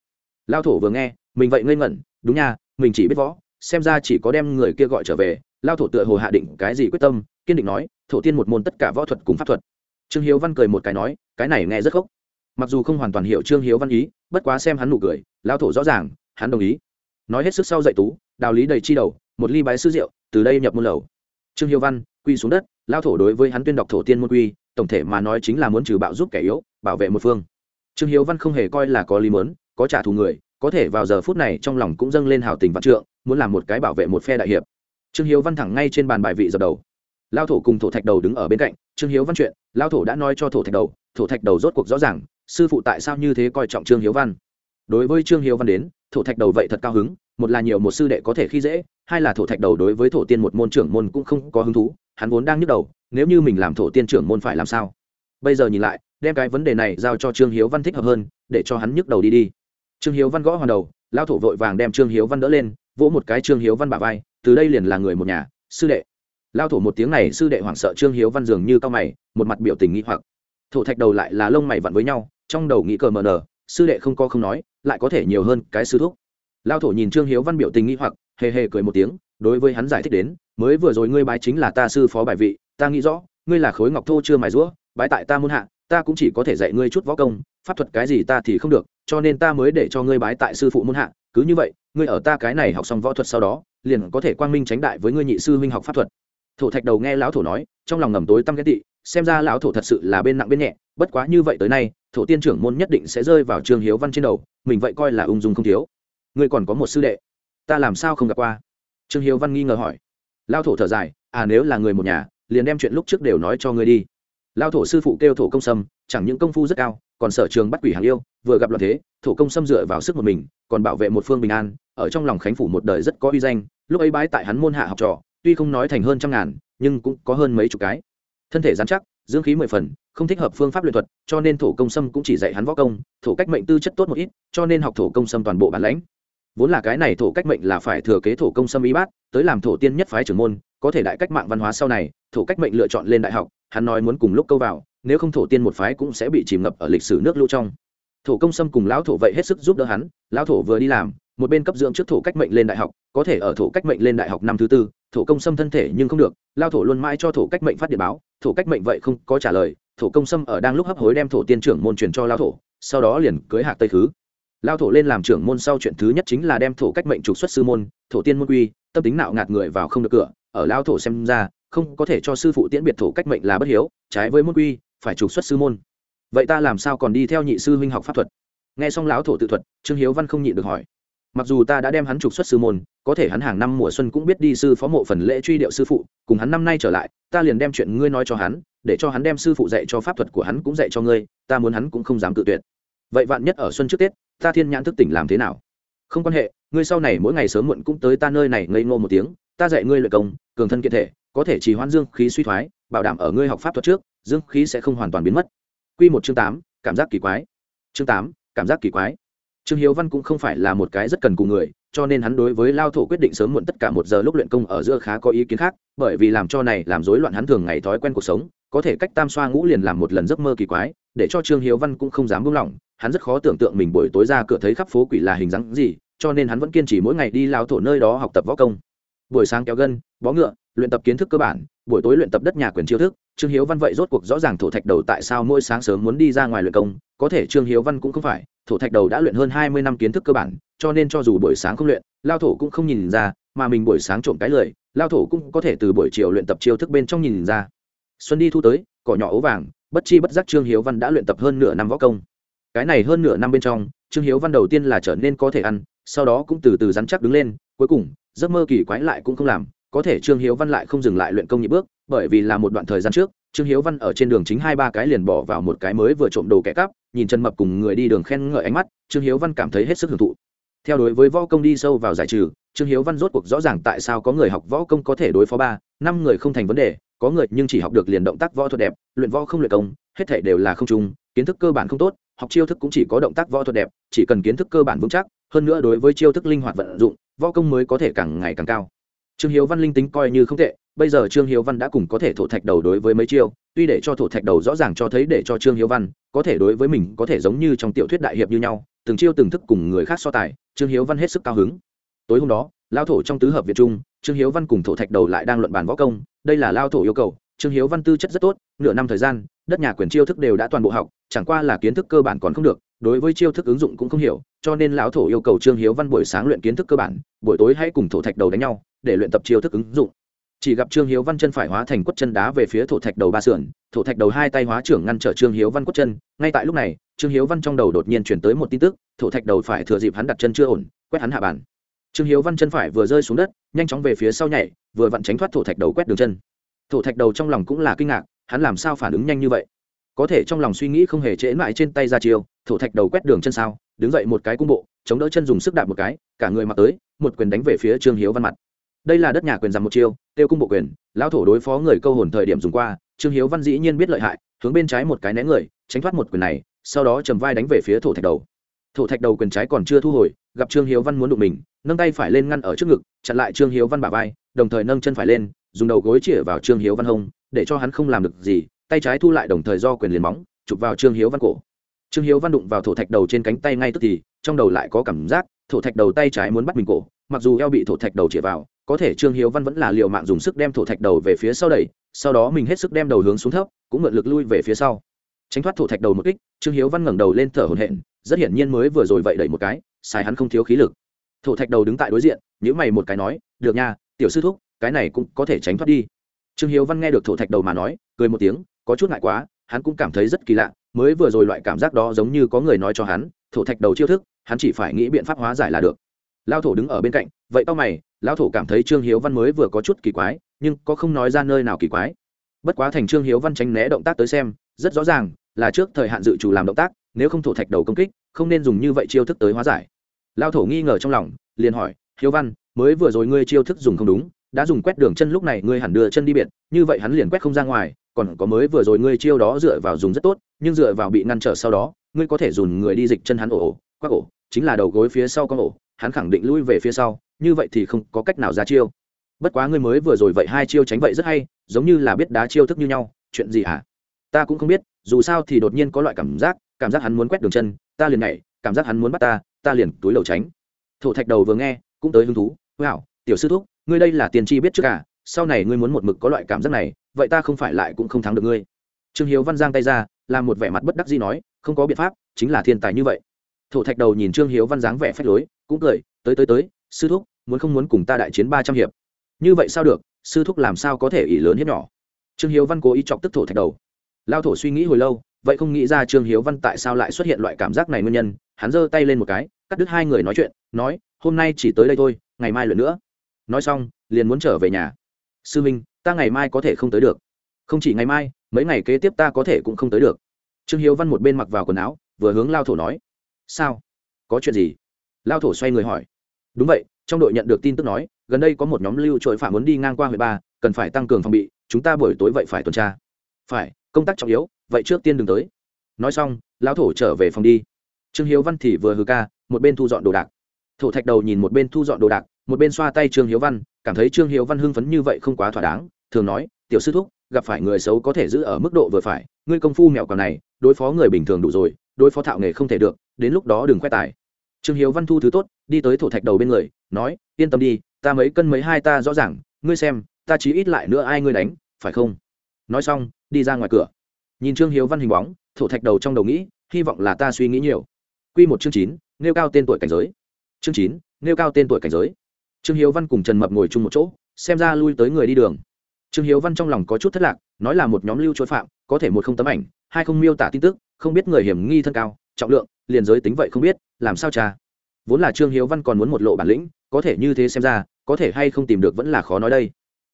Lao thổ vừa nghe, mình vậy ngây ngẩn, đúng nha, mình chỉ biết võ, xem ra chỉ có đem người kia gọi trở về. Lao thổ tựa hồ hạ định cái gì quyết tâm, kiên định nói, thổ tiên một môn tất cả võ thuật cùng pháp thuật. Trương hiếu văn cười một cái nói, cái này nghe rất khóc mặc dù không hoàn toàn hiểu trương hiếu văn ý, bất quá xem hắn nụ cười, lao thổ rõ ràng, hắn đồng ý. Nói hết sức sau dạy tú đào lý đầy chi đầu, một ly bái sư rượu, từ đây nhập môn lầu. Trương hiếu văn quy xuống đất lao thổ đối với hắn tuyên đọc thổ tiên môn quy, tổng thể mà nói chính là muốn trừ bạo giúp kẻ yếu, bảo vệ một phương. Trương hiếu văn không hề coi là có lý mớn có trả thù người, có thể vào giờ phút này trong lòng cũng dâng lên hào tình vạn trượng, muốn làm một cái bảo vệ một phe đại hiệp. Trương hiếu văn thẳng ngay trên bàn bài vị dập đầu. Lao thổ cùng thổ thạch đầu đứng ở bên cạnh, trương hiếu văn chuyện, lao thổ đã nói cho thổ thạch đầu, thổ thạch đầu rốt cuộc rõ ràng, sư phụ tại sao như thế coi trọng trương hiếu văn. Đối với trương hiếu văn đến, thổ thạch đầu vậy thật cao hứng một là nhiều một sư đệ có thể khi dễ, hai là thổ thạch đầu đối với thổ tiên một môn trưởng môn cũng không có hứng thú, hắn vốn đang nhức đầu, nếu như mình làm thổ tiên trưởng môn phải làm sao? Bây giờ nhìn lại, đem cái vấn đề này giao cho trương hiếu văn thích hợp hơn, để cho hắn nhức đầu đi đi. Trương hiếu văn gõ hoàn đầu lao thổ vội vàng đem trương hiếu văn đỡ lên, vỗ một cái trương hiếu văn bả vai, từ đây liền là người một nhà, sư đệ. Lao thổ một tiếng này, sư đệ hoảng sợ trương hiếu văn dường như cao mày, một mặt biểu tình nghĩ hoặc. Thổ thạch đầu lại là lông mày vặn với nhau, trong đầu nghĩ cờ mờ nờ, sư đệ không có không nói, lại có thể nhiều hơn cái sư thúc lao thổ nhìn trương hiếu văn biểu tình nghĩ hoặc, hề hề cười một tiếng, đối với hắn giải thích đến, mới vừa rồi ngươi bái chính là ta sư phó bài vị, ta nghĩ rõ, ngươi là khối ngọc thô chưa mài rũa, bái tại ta muôn hạ, ta cũng chỉ có thể dạy ngươi chút võ công, pháp thuật cái gì ta thì không được, cho nên ta mới để cho ngươi bái tại sư phụ muôn hạ, cứ như vậy, ngươi ở ta cái này học xong võ thuật sau đó, liền có thể quang minh tránh đại với ngươi nhị sư huynh học pháp thuật. Thổ thạch đầu nghe lão thổ nói, trong lòng ngầm tối tăm ghét tị, xem ra lão thổ thật sự là bên nặng bên nhẹ, bất quá như vậy tới nay, thổ tiên trưởng môn nhất định sẽ rơi vào trường hiếu văn trên đầu, mình vậy coi là ung dung không thiếu ngươi còn có một sư đệ. Ta làm sao không gặp qua? Trương hiếu văn nghi ngờ hỏi. Lao thổ thở dài à nếu là người một nhà, liền đem chuyện lúc trước đều nói cho ngươi đi. Lao thổ sư phụ kêu thổ công sâm, chẳng những công phu rất cao, còn sở trường bắt quỷ hàng yêu, vừa gặp loạn thế, thổ công sâm dựa vào sức một mình, còn bảo vệ một phương bình an, ở trong lòng khánh phủ một đời rất có uy danh, lúc ấy bái tại hắn môn hạ học trò, tuy không nói thành hơn trăm ngàn, nhưng cũng có hơn mấy chục cái. Thân thể dán chắc dưỡng khí mười phần, không thích hợp phương pháp luyện thuật, cho nên thổ công sâm cũng chỉ dạy hắn võ công, thổ cách mệnh tư chất tốt một ít, cho nên học thổ công sâm toàn bộ bản lãnh vốn là cái này thổ cách mệnh là phải thừa kế thổ công sâm y bát, tới làm thổ tiên nhất phái trưởng môn, có thể đại cách mạng văn hóa sau này, thổ cách mệnh lựa chọn lên đại học, hắn nói muốn cùng lúc câu vào, nếu không thổ tiên một phái cũng sẽ bị chìm ngập ở lịch sử nước lũ trong. Thổ công sâm cùng lão thổ vậy hết sức giúp đỡ hắn, lão thổ vừa đi làm, một bên cấp dưỡng trước thổ cách mệnh lên đại học, có thể ở thổ cách mệnh lên đại học năm thứ tư, thổ công sâm thân thể nhưng không được lao thổ luôn mãi cho thổ cách mệnh phát điện báo, thổ cách mệnh vậy không có trả lời, thổ công sâm ở đang lúc hấp hối đem thổ tiên trưởng môn truyền cho lao thổ, sau đó liền cưới hạc tây khứ lao thổ lên làm trưởng môn sau chuyện thứ nhất chính là đem thổ cách mệnh trục xuất sư môn, thổ tiên môn quy, tâm tính nạo ngạt người vào không được cửa. Ở lao thổ xem ra, không có thể cho sư phụ tiễn biệt thổ cách mệnh là bất hiếu, trái với môn quy, phải trục xuất sư môn. Vậy ta làm sao còn đi theo nhị sư huynh học pháp thuật? Nghe xong lão thổ tự thuật, trương hiếu văn không nhịn được hỏi. Mặc dù ta đã đem hắn trục xuất sư môn, có thể hắn hàng năm mùa xuân cũng biết đi sư phó mộ phần lễ truy điệu sư phụ, cùng hắn năm nay trở lại, ta liền đem chuyện ngươi nói cho hắn, để cho hắn đem sư phụ dạy cho pháp thuật của hắn cũng dạy cho ngươi, ta muốn hắn cũng không dám tự tuyệt. Vậy vạn nhất ở xuân trước tết ta thiên nhãn thức tỉnh làm thế nào? Không quan hệ, ngươi sau này mỗi ngày sớm muộn cũng tới ta nơi này, ngây ngô một tiếng, ta dạy ngươi luyện công, cường thân kiện thể, có thể trì hoãn dương khí suy thoái, bảo đảm ở ngươi học pháp thuật trước, dương khí sẽ không hoàn toàn biến mất. Quy một chương tám, cảm giác kỳ quái. Chương tám, cảm giác kỳ quái. Trương hiếu văn cũng không phải là một cái rất cần cù người, cho nên hắn đối với lao thổ quyết định sớm muộn tất cả một giờ lúc luyện công ở giữa khá có ý kiến khác, bởi vì làm cho này làm rối loạn hắn thường ngày thói quen cuộc sống có thể cách tam xoa ngũ liền làm một lần giấc mơ kỳ quái, để cho trương hiếu văn cũng không dám buông lỏng, hắn rất khó tưởng tượng mình buổi tối ra cửa thấy khắp phố quỷ là hình dáng gì, cho nên hắn vẫn kiên trì mỗi ngày đi lao thổ nơi đó học tập võ công. Buổi sáng kéo gân, bó ngựa, luyện tập kiến thức cơ bản, buổi tối luyện tập đất nhà quyền chiêu thức, trương hiếu văn vậy rốt cuộc rõ ràng thổ thạch đầu tại sao mỗi sáng sớm muốn đi ra ngoài luyện công, có thể trương hiếu văn cũng không phải, thổ thạch đầu đã luyện hơn hai mươi năm kiến thức cơ bản, cho nên cho dù buổi sáng không luyện, lao thổ cũng không nhìn ra, mà mình buổi sáng trộm cái lời lao thổ cũng có thể từ buổi chiều luyện tập chiêu thức bên trong nhìn ra xuân đi thu tới, cỏ nhỏ ố vàng, bất chi bất giác trương hiếu văn đã luyện tập hơn nửa năm võ công. Cái này hơn nửa năm bên trong, trương hiếu văn đầu tiên là trở nên có thể ăn, sau đó cũng từ từ dắn chắc đứng lên, cuối cùng, giấc mơ kỳ quái lại cũng không làm, có thể trương hiếu văn lại không dừng lại luyện công nhị bước, bởi vì là một đoạn thời gian trước, trương hiếu văn ở trên đường chính hai ba cái liền bỏ vào một cái mới vừa trộm đồ kẻ cắp, nhìn chân mập cùng người đi đường khen ngợi ánh mắt, trương hiếu văn cảm thấy hết sức hưởng thụ. Theo đối với võ công đi sâu vào giải trừ, trương hiếu văn rốt cuộc rõ ràng tại sao có người học võ công có thể đối phó ba, năm người không thành vấn đề có người nhưng chỉ học được liền động tác võ thuật đẹp, luyện võ không luyện công, hết thể đều là không trung, kiến thức cơ bản không tốt, học chiêu thức cũng chỉ có động tác võ thuật đẹp, chỉ cần kiến thức cơ bản vững chắc, hơn nữa đối với chiêu thức linh hoạt vận dụng, võ công mới có thể càng ngày càng cao. Trương hiếu văn linh tính coi như không tệ, bây giờ trương hiếu văn đã cùng có thể thổ thạch đầu đối với mấy chiêu, tuy để cho thổ thạch đầu rõ ràng cho thấy để cho trương hiếu văn có thể đối với mình có thể giống như trong tiểu thuyết đại hiệp như nhau, từng chiêu từng thức cùng người khác so tài, trương hiếu văn hết sức cao hứng. Tối hôm đó lao thổ trong tứ hợp việt trung, trương hiếu văn cùng thổ thạch đầu lại đang luận bàn võ công đây là lao thổ yêu cầu, trương hiếu văn tư chất rất tốt, nửa năm thời gian, đất nhà quyền chiêu thức đều đã toàn bộ học, chẳng qua là kiến thức cơ bản còn không được, đối với chiêu thức ứng dụng cũng không hiểu, cho nên lão thổ yêu cầu trương hiếu văn buổi sáng luyện kiến thức cơ bản, buổi tối hãy cùng thổ thạch đầu đánh nhau, để luyện tập chiêu thức ứng dụng. Chỉ gặp trương hiếu văn chân phải hóa thành quất chân đá về phía thổ thạch đầu ba sườn, thổ thạch đầu hai tay hóa trưởng ngăn trở trương hiếu văn quất chân, ngay tại lúc này, trương hiếu văn trong đầu đột nhiên chuyển tới một tin tức, thổ thạch đầu phải thừa dịp hắn đặt chân chưa ổn, quét hắn hạ bàn trương hiếu văn chân phải vừa rơi xuống đất, nhanh chóng về phía sau nhảy, vừa vặn tránh thoát thổ thạch đầu quét đường chân. Thổ thạch đầu trong lòng cũng là kinh ngạc, hắn làm sao phản ứng nhanh như vậy? Có thể trong lòng suy nghĩ không hề trễ mãi trên tay ra chiêu, thổ thạch đầu quét đường chân sao, đứng dậy một cái cung bộ, chống đỡ chân dùng sức đạp một cái, cả người mặc tới, một quyền đánh về phía trương hiếu văn mặt. Đây là đất nhà quyền giảm một chiêu, tiêu cung bộ quyền, lão thổ đối phó người câu hồn thời điểm dùng qua, trương hiếu văn dĩ nhiên biết lợi hại, hướng bên trái một cái né người, tránh thoát một quyền này, sau đó chầm vai đánh về phía thổ thạch đầu thổ thạch đầu quyền trái còn chưa thu hồi, gặp trương hiếu văn muốn đụng mình, nâng tay phải lên ngăn ở trước ngực, chặn lại trương hiếu văn bả vai, đồng thời nâng chân phải lên, dùng đầu gối chĩa vào trương hiếu văn hông, để cho hắn không làm được gì, tay trái thu lại đồng thời do quyền liền móng, chụp vào trương hiếu văn cổ. Trương hiếu văn đụng vào thổ thạch đầu trên cánh tay ngay tức thì, trong đầu lại có cảm giác, thổ thạch đầu tay trái muốn bắt mình cổ, mặc dù eo bị thổ thạch đầu chĩa vào, có thể trương hiếu văn vẫn là liều mạng dùng sức đem thổ thạch đầu về phía sau đẩy, sau đó mình hết sức đem đầu hướng xuống thấp, cũng mượn lực lui về phía sau. Tránh thoát thổ thạch đầu một kích, trương hiếu văn ngẩng đầu lên thở hổn hển rất hiển nhiên mới vừa rồi vậy đẩy một cái, sai hắn không thiếu khí lực. Thổ thạch đầu đứng tại đối diện nhữ mày một cái nói, được nha, tiểu sư thúc, cái này cũng có thể tránh thoát đi. Trương hiếu văn nghe được thổ thạch đầu mà nói, cười một tiếng, có chút ngại quá, hắn cũng cảm thấy rất kỳ lạ, mới vừa rồi loại cảm giác đó giống như có người nói cho hắn, thổ thạch đầu chiêu thức, hắn chỉ phải nghĩ biện pháp hóa giải là được. Lao thổ đứng ở bên cạnh, vậy tao mày lao thổ cảm thấy trương hiếu văn mới vừa có chút kỳ quái, nhưng có không nói ra nơi nào kỳ quái. Bất quá thành trương hiếu văn tránh né động tác tới xem, rất rõ ràng là trước thời hạn dự chủ làm động tác nếu không thổ thạch đầu công kích, không nên dùng như vậy chiêu thức tới hóa giải. Lao thổ nghi ngờ trong lòng, liền hỏi, hiếu văn, mới vừa rồi ngươi chiêu thức dùng không đúng, đã dùng quét đường chân lúc này ngươi hẳn đưa chân đi biệt, như vậy hắn liền quét không ra ngoài, còn có mới vừa rồi ngươi chiêu đó dựa vào dùng rất tốt, nhưng dựa vào bị ngăn trở sau đó, ngươi có thể dùng người đi dịch chân hắn ổ ổ, quắc ổ, chính là đầu gối phía sau con ổ, hắn khẳng định lui về phía sau, như vậy thì không có cách nào ra chiêu. Bất quá ngươi mới vừa rồi vậy hai chiêu tránh vậy rất hay, giống như là biết đá chiêu thức như nhau, chuyện gì hả? Ta cũng không biết, dù sao thì đột nhiên có loại cảm giác cảm giác hắn muốn quét đường chân, ta liền nhảy, cảm giác hắn muốn bắt ta ta liền túi lầu tránh. Thổ thạch đầu vừa nghe, cũng tới hứng thú, wow, tiểu sư thúc, ngươi đây là tiền tri biết trước cả sau này ngươi muốn một mực có loại cảm giác này, vậy ta không phải lại cũng không thắng được ngươi. Trương hiếu văn giang tay ra, làm một vẻ mặt bất đắc dĩ nói, không có biện pháp, chính là thiên tài như vậy. Thổ thạch đầu nhìn trương hiếu văn dáng vẻ phách lối, cũng cười, tới tới tới, sư thúc, muốn không muốn cùng ta đại chiến ba trăm hiệp? Như vậy sao được, sư thúc làm sao có thể ỷ lớn hiếp nhỏ? Trương hiếu văn cố ý chọc tức thổ thạch đầu. Lao thổ suy nghĩ hồi lâu vậy không nghĩ ra trương hiếu văn tại sao lại xuất hiện loại cảm giác này nguyên nhân, hắn giơ tay lên một cái, cắt đứt hai người nói chuyện, nói, hôm nay chỉ tới đây thôi, ngày mai lượt nữa. Nói xong, liền muốn trở về nhà. Sư minh, ta ngày mai có thể không tới được. Không chỉ ngày mai, mấy ngày kế tiếp ta có thể cũng không tới được. Trương hiếu văn một bên mặc vào quần áo, vừa hướng lao thổ nói, sao? Có chuyện gì? Lao thổ xoay người hỏi. Đúng vậy, trong đội nhận được tin tức nói, gần đây có một nhóm lưu trội phạm muốn đi ngang qua huyện ba, cần phải tăng cường phòng bị, chúng ta buổi tối vậy phải tuần tra. Phải, công tác trọng yếu vậy trước tiên đừng tới. Nói xong, lão thổ trở về phòng đi. Trương hiếu văn thì vừa hư ca, một bên thu dọn đồ đạc. Thổ thạch đầu nhìn một bên thu dọn đồ đạc, một bên xoa tay trương hiếu văn, cảm thấy trương hiếu văn hưng phấn như vậy không quá thỏa đáng, thường nói, tiểu sư thúc, gặp phải người xấu có thể giữ ở mức độ vừa phải, ngươi công phu mẹo còn này, đối phó người bình thường đủ rồi, đối phó thạo nghề không thể được, đến lúc đó đừng khoe tài. Trương hiếu văn thu thứ tốt, đi tới thổ thạch đầu bên người, nói, yên tâm đi, ta mấy cân mấy hai ta rõ ràng, ngươi xem, ta chí ít lại nữa ai ngươi đánh, phải không? Nói xong, đi ra ngoài cửa nhìn trương hiếu văn hình bóng, thổ thạch đầu trong đầu nghĩ, hy vọng là ta suy nghĩ nhiều. Q một chương chín, nêu cao tên tuổi cảnh giới. Chương chín, nêu cao tên tuổi cảnh giới. Trương hiếu văn cùng trần mập ngồi chung một chỗ, xem ra lui tới người đi đường. Trương hiếu văn trong lòng có chút thất lạc, nói là một nhóm lưu chối phạm, có thể một không tấm ảnh, hai không miêu tả tin tức, không biết người hiểm nghi thân cao, trọng lượng, liền giới tính vậy không biết, làm sao cha. Vốn là trương hiếu văn còn muốn một lộ bản lĩnh, có thể như thế xem ra, có thể hay không tìm được vẫn là khó nói đây.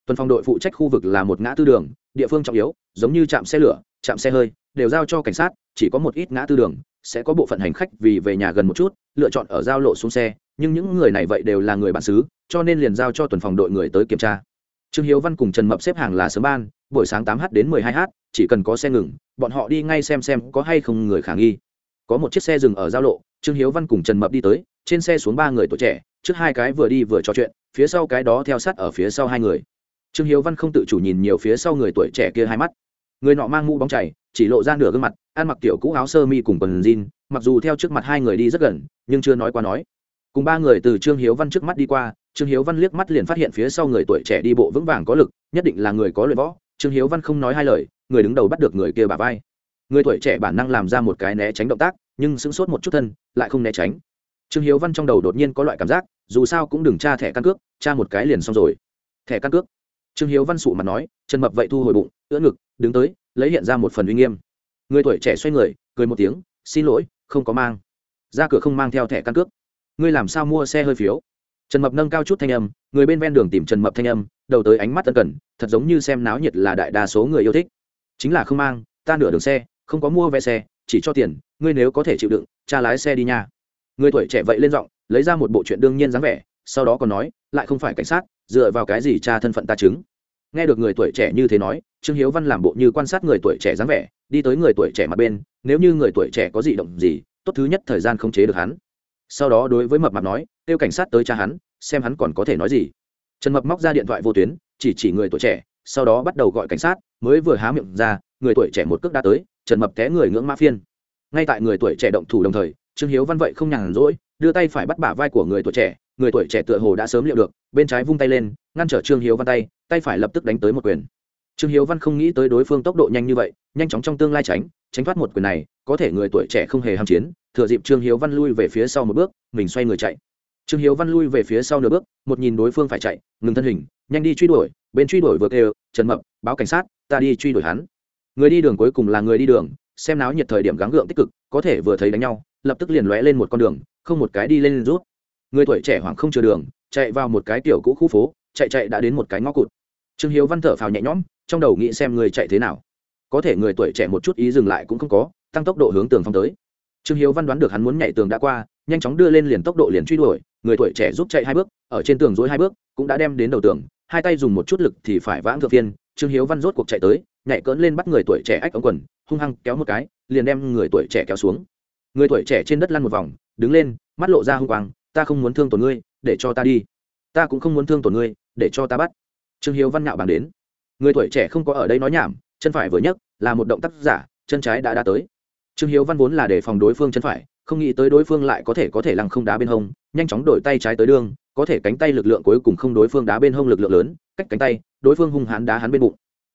Tuần phòng đội phụ trách khu vực là một ngã tư đường, địa phương trọng yếu, giống như trạm xe lửa trạm xe hơi, đều giao cho cảnh sát, chỉ có một ít ngã tư đường, sẽ có bộ phận hành khách vì về nhà gần một chút, lựa chọn ở giao lộ xuống xe, nhưng những người này vậy đều là người bản xứ, cho nên liền giao cho tuần phòng đội người tới kiểm tra. Trương hiếu văn cùng trần mập xếp hàng là sớm ban, buổi sáng tám h đến mười hai h chỉ cần có xe ngừng, bọn họ đi ngay xem xem có hay không người khả nghi. Có một chiếc xe dừng ở giao lộ, trương hiếu văn cùng trần mập đi tới, trên xe xuống ba người tuổi trẻ, trước hai cái vừa đi vừa trò chuyện, phía sau cái đó theo sát ở phía sau hai người. Trương hiếu văn không tự chủ nhìn nhiều phía sau người tuổi trẻ kia hai mắt người nọ mang mũ bóng chảy chỉ lộ ra nửa gương mặt, ăn mặc tiểu cũ áo sơ mi cùng quần jean, mặc dù theo trước mặt hai người đi rất gần, nhưng chưa nói qua nói. Cùng ba người từ trương hiếu văn trước mắt đi qua, trương hiếu văn liếc mắt liền phát hiện phía sau người tuổi trẻ đi bộ vững vàng có lực, nhất định là người có luyện võ. Trương hiếu văn không nói hai lời, người đứng đầu bắt được người kia bà vai. Người tuổi trẻ bản năng làm ra một cái né tránh động tác, nhưng sững sốt một chút thân, lại không né tránh. Trương hiếu văn trong đầu đột nhiên có loại cảm giác, dù sao cũng đừng tra thẻ căn cước, tra một cái liền xong rồi. Thẻ căn cước trương hiếu văn sụ mặt nói, trần mập vậy thu hồi bụng, ưỡn ngực, đứng tới, lấy hiện ra một phần uy nghiêm. Người tuổi trẻ xoay người, cười một tiếng, xin lỗi, không có mang. Ra cửa không mang theo thẻ căn cước. Ngươi làm sao mua xe hơi phiếu? Trần mập nâng cao chút thanh âm, người bên ven đường tìm trần mập thanh âm, đầu tới ánh mắt tân cần, thật giống như xem náo nhiệt là đại đa số người yêu thích. Chính là không mang, ta nửa đường xe, không có mua vé xe, chỉ cho tiền, ngươi nếu có thể chịu đựng, cha lái xe đi nha. Người tuổi trẻ vậy lên giọng, lấy ra một bộ chuyện đương nhiên dáng vẻ sau đó còn nói, lại không phải cảnh sát, dựa vào cái gì tra thân phận ta chứng? Nghe được người tuổi trẻ như thế nói, trương hiếu văn làm bộ như quan sát người tuổi trẻ dáng vẻ, đi tới người tuổi trẻ mặt bên, nếu như người tuổi trẻ có gì động gì, tốt thứ nhất thời gian không chế được hắn. Sau đó đối với mập mạp nói, kêu cảnh sát tới cha hắn, xem hắn còn có thể nói gì. Trần mập móc ra điện thoại vô tuyến, chỉ chỉ người tuổi trẻ, sau đó bắt đầu gọi cảnh sát, mới vừa há miệng ra, người tuổi trẻ một cước đã tới, trần mập té người ngưỡng mã phiên. Ngay tại người tuổi trẻ động thủ đồng thời, trương hiếu văn vậy không nhàn rỗi, đưa tay phải bắt bả vai của người tuổi trẻ người tuổi trẻ tựa hồ đã sớm liệu được, bên trái vung tay lên, ngăn trở trương hiếu văn tay tay phải lập tức đánh tới một quyền. Trương hiếu văn không nghĩ tới đối phương tốc độ nhanh như vậy, nhanh chóng trong tương lai tránh tránh thoát một quyền này, có thể người tuổi trẻ không hề ham chiến, thừa dịp trương hiếu văn lui về phía sau một bước, mình xoay người chạy. Trương hiếu văn lui về phía sau nửa bước, một nhìn đối phương phải chạy, ngừng thân hình, nhanh đi truy đuổi, bên truy đuổi vừa kêu, trần mập, báo cảnh sát, ta đi truy đuổi hắn. Người đi đường cuối cùng là người đi đường, xem náo nhiệt thời điểm gắng gượng tích cực, có thể vừa thấy đánh nhau, lập tức liền lóe lên một con đường, không một cái đi lên rút người tuổi trẻ hoảng không chừa đường, chạy vào một cái tiểu cũ khu phố, chạy chạy đã đến một cái ngõ cụt. Trương hiếu văn thở phào nhẹ nhõm, trong đầu nghĩ xem người chạy thế nào. Có thể người tuổi trẻ một chút ý dừng lại cũng không có, tăng tốc độ hướng tường phong tới. Trương hiếu văn đoán được hắn muốn nhảy tường đã qua, nhanh chóng đưa lên liền tốc độ liền truy đuổi, người tuổi trẻ giúp chạy hai bước, ở trên tường dối hai bước, cũng đã đem đến đầu tường, hai tay dùng một chút lực thì phải vãng thượng phiên, trương hiếu văn rốt cuộc chạy tới, nhảy cỡn lên bắt người tuổi trẻ ách ống quần, hung hăng kéo một cái, liền đem người tuổi trẻ kéo xuống. Người tuổi trẻ trên đất lăn một vòng, đứng lên, mắt lộ ra hung quang ta không muốn thương tổn ngươi, để cho ta đi. Ta cũng không muốn thương tổn ngươi, để cho ta bắt. Trương hiếu văn nhạo bằng đến. Người tuổi trẻ không có ở đây nói nhảm, chân phải vừa nhấc, là một động tác giả, chân trái đã đã tới. Trương hiếu văn vốn là để phòng đối phương chân phải, không nghĩ tới đối phương lại có thể có thể lăng không đá bên hông, nhanh chóng đổi tay trái tới đường, có thể cánh tay lực lượng cuối cùng không đối phương đá bên hông lực lượng lớn, cách cánh tay, đối phương hung hãn đá hắn bên bụng.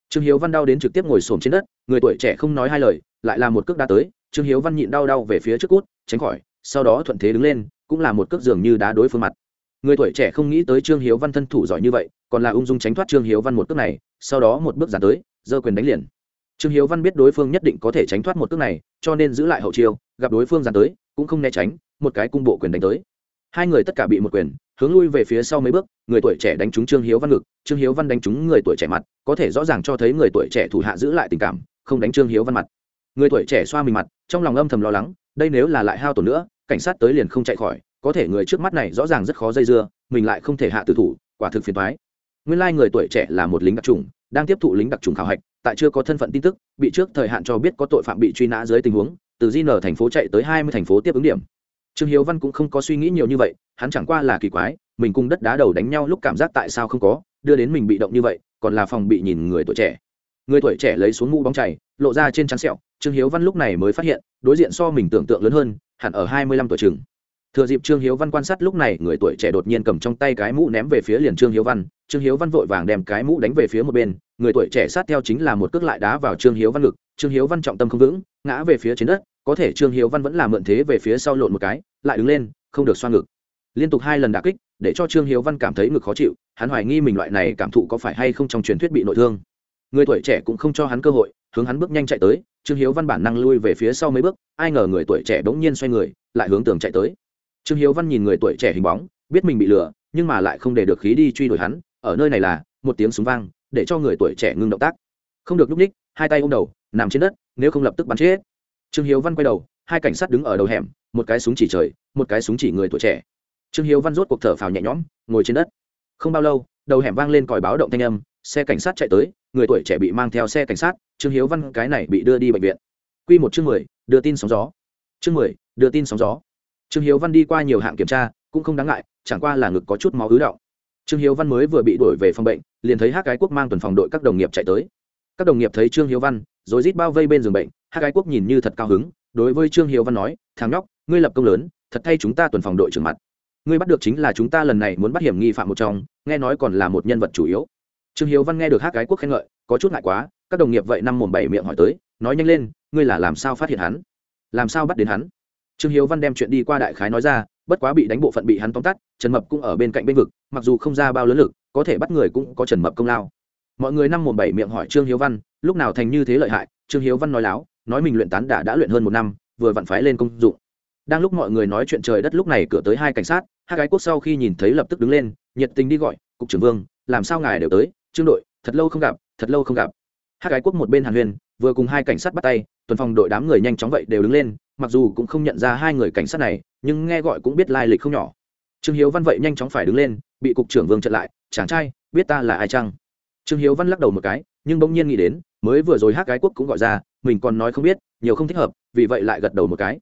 Trương hiếu văn đau đến trực tiếp ngồi xổm trên đất, người tuổi trẻ không nói hai lời, lại là một cước đá tới, trương hiếu văn nhịn đau đau về phía trước cút, tránh khỏi, sau đó thuận thế đứng lên cũng là một cước dường như đá đối phương mặt. Người tuổi trẻ không nghĩ tới trương hiếu văn thân thủ giỏi như vậy, còn là ung dung tránh thoát trương hiếu văn một cước này, sau đó một bước giàn tới, giơ quyền đánh liền. Trương hiếu văn biết đối phương nhất định có thể tránh thoát một cước này, cho nên giữ lại hậu chiêu, gặp đối phương giàn tới, cũng không né tránh, một cái cung bộ quyền đánh tới. Hai người tất cả bị một quyền, hướng lui về phía sau mấy bước, người tuổi trẻ đánh trúng trương hiếu văn ngực, trương hiếu văn đánh trúng người tuổi trẻ mặt, có thể rõ ràng cho thấy người tuổi trẻ thủ hạ giữ lại tình cảm, không đánh trương hiếu văn mặt. Người tuổi trẻ xoa mình mặt, trong lòng âm thầm lo lắng, đây nếu là lại hao tổn nữa cảnh sát tới liền không chạy khỏi, có thể người trước mắt này rõ ràng rất khó dây dưa, mình lại không thể hạ tử thủ, quả thực phiền thoái nguyên lai người tuổi trẻ là một lính đặc trùng đang tiếp thụ lính đặc trùng khảo hạch, tại chưa có thân phận tin tức, bị trước thời hạn cho biết có tội phạm bị truy nã dưới tình huống, từ di nở thành phố chạy tới hai mươi thành phố tiếp ứng điểm. Trương hiếu văn cũng không có suy nghĩ nhiều như vậy, hắn chẳng qua là kỳ quái, mình cùng đất đá đầu đánh nhau lúc cảm giác tại sao không có, đưa đến mình bị động như vậy, còn là phòng bị nhìn người tuổi trẻ. Người tuổi trẻ lấy xuống mũ bóng chảy lộ ra trên trắng sẹo trương hiếu văn lúc này mới phát hiện, đối diện so mình tưởng tượng lớn hơn, hẳn ở hai mươi lăm tuổi chừng. Thừa dịp trương hiếu văn quan sát lúc này, người tuổi trẻ đột nhiên cầm trong tay cái mũ ném về phía liền trương hiếu văn. Trương hiếu văn vội vàng đem cái mũ đánh về phía một bên, người tuổi trẻ sát theo chính là một cước lại đá vào trương hiếu văn ngực. Trương hiếu văn trọng tâm không vững, ngã về phía trên đất, có thể trương hiếu văn vẫn làm mượn thế về phía sau lộn một cái, lại đứng lên, không được xoa ngực. Liên tục hai lần đả kích, để cho trương hiếu văn cảm thấy ngực khó chịu, hắn hoài nghi mình loại này cảm thụ có phải hay không trong truyền thuyết bị nội thương. Người tuổi trẻ cũng không cho hắn cơ hội, hướng hắn bước nhanh chạy tới trương hiếu văn bản năng lui về phía sau mấy bước, ai ngờ người tuổi trẻ bỗng nhiên xoay người, lại hướng tường chạy tới. Trương hiếu văn nhìn người tuổi trẻ hình bóng, biết mình bị lừa, nhưng mà lại không để được khí đi truy đuổi hắn, ở nơi này là, một tiếng súng vang, để cho người tuổi trẻ ngưng động tác. Không được lúc ních, hai tay ôm đầu, nằm trên đất, nếu không lập tức bắn chết. Trương hiếu văn quay đầu, hai cảnh sát đứng ở đầu hẻm, một cái súng chỉ trời, một cái súng chỉ người tuổi trẻ. Trương hiếu văn rốt cuộc thở phào nhẹ nhõm, ngồi trên đất. Không bao lâu, đầu hẻm vang lên còi báo động thanh âm, xe cảnh sát chạy tới, người tuổi trẻ bị mang theo xe cảnh sát trương hiếu văn cái này bị đưa đi bệnh viện. Q một chương mười, đưa tin sóng gió. Chương mười, đưa tin sóng gió. Trương hiếu văn đi qua nhiều hạng kiểm tra, cũng không đáng ngại, chẳng qua là ngực có chút máu ứ động. Trương hiếu văn mới vừa bị đuổi về phòng bệnh, liền thấy hát cái quốc mang tuần phòng đội các đồng nghiệp chạy tới. Các đồng nghiệp thấy trương hiếu văn, rồi rít bao vây bên giường bệnh hát cái quốc nhìn như thật cao hứng, đối với trương hiếu văn nói, thằng nhóc, ngươi lập công lớn, thật thay chúng ta tuần phòng đội trưởng mặt. Ngươi bắt được chính là chúng ta lần này muốn bắt hiểm nghi phạm một trong, nghe nói còn là một nhân vật chủ yếu. Trương hiếu văn nghe được hát cái quốc khen ngợi, có chút ngại quá các đồng nghiệp vậy năm mồm bảy miệng hỏi tới, nói nhanh lên, ngươi là làm sao phát hiện hắn? Làm sao bắt đến hắn? Trương hiếu văn đem chuyện đi qua đại khái nói ra, bất quá bị đánh bộ phận bị hắn tóm tắt, trần mập cũng ở bên cạnh bên vực, mặc dù không ra bao lớn lực, có thể bắt người cũng có trần mập công lao. Mọi người năm mồm bảy miệng hỏi trương hiếu văn, lúc nào thành như thế lợi hại, trương hiếu văn nói láo, nói mình luyện tán đã đã luyện hơn một năm, vừa vặn phái lên công dụng. Đang lúc mọi người nói chuyện trời đất lúc này cửa tới hai cảnh sát hai gái quốc sau khi nhìn thấy lập tức đứng lên, nhiệt tình đi gọi, cục trưởng vương, làm sao ngài đều tới? Trương đội, thật lâu không gặp, thật lâu không gặp hát gái quốc một bên hàn huyền, vừa cùng hai cảnh sát bắt tay, tuần phòng đội đám người nhanh chóng vậy đều đứng lên, mặc dù cũng không nhận ra hai người cảnh sát này, nhưng nghe gọi cũng biết lai lịch không nhỏ. Trương hiếu văn vậy nhanh chóng phải đứng lên, bị cục trưởng vương chặn lại, chàng trai, biết ta là ai chăng? Trương hiếu văn lắc đầu một cái, nhưng bỗng nhiên nghĩ đến, mới vừa rồi hát Gái quốc cũng gọi ra, mình còn nói không biết, nhiều không thích hợp, vì vậy lại gật đầu một cái.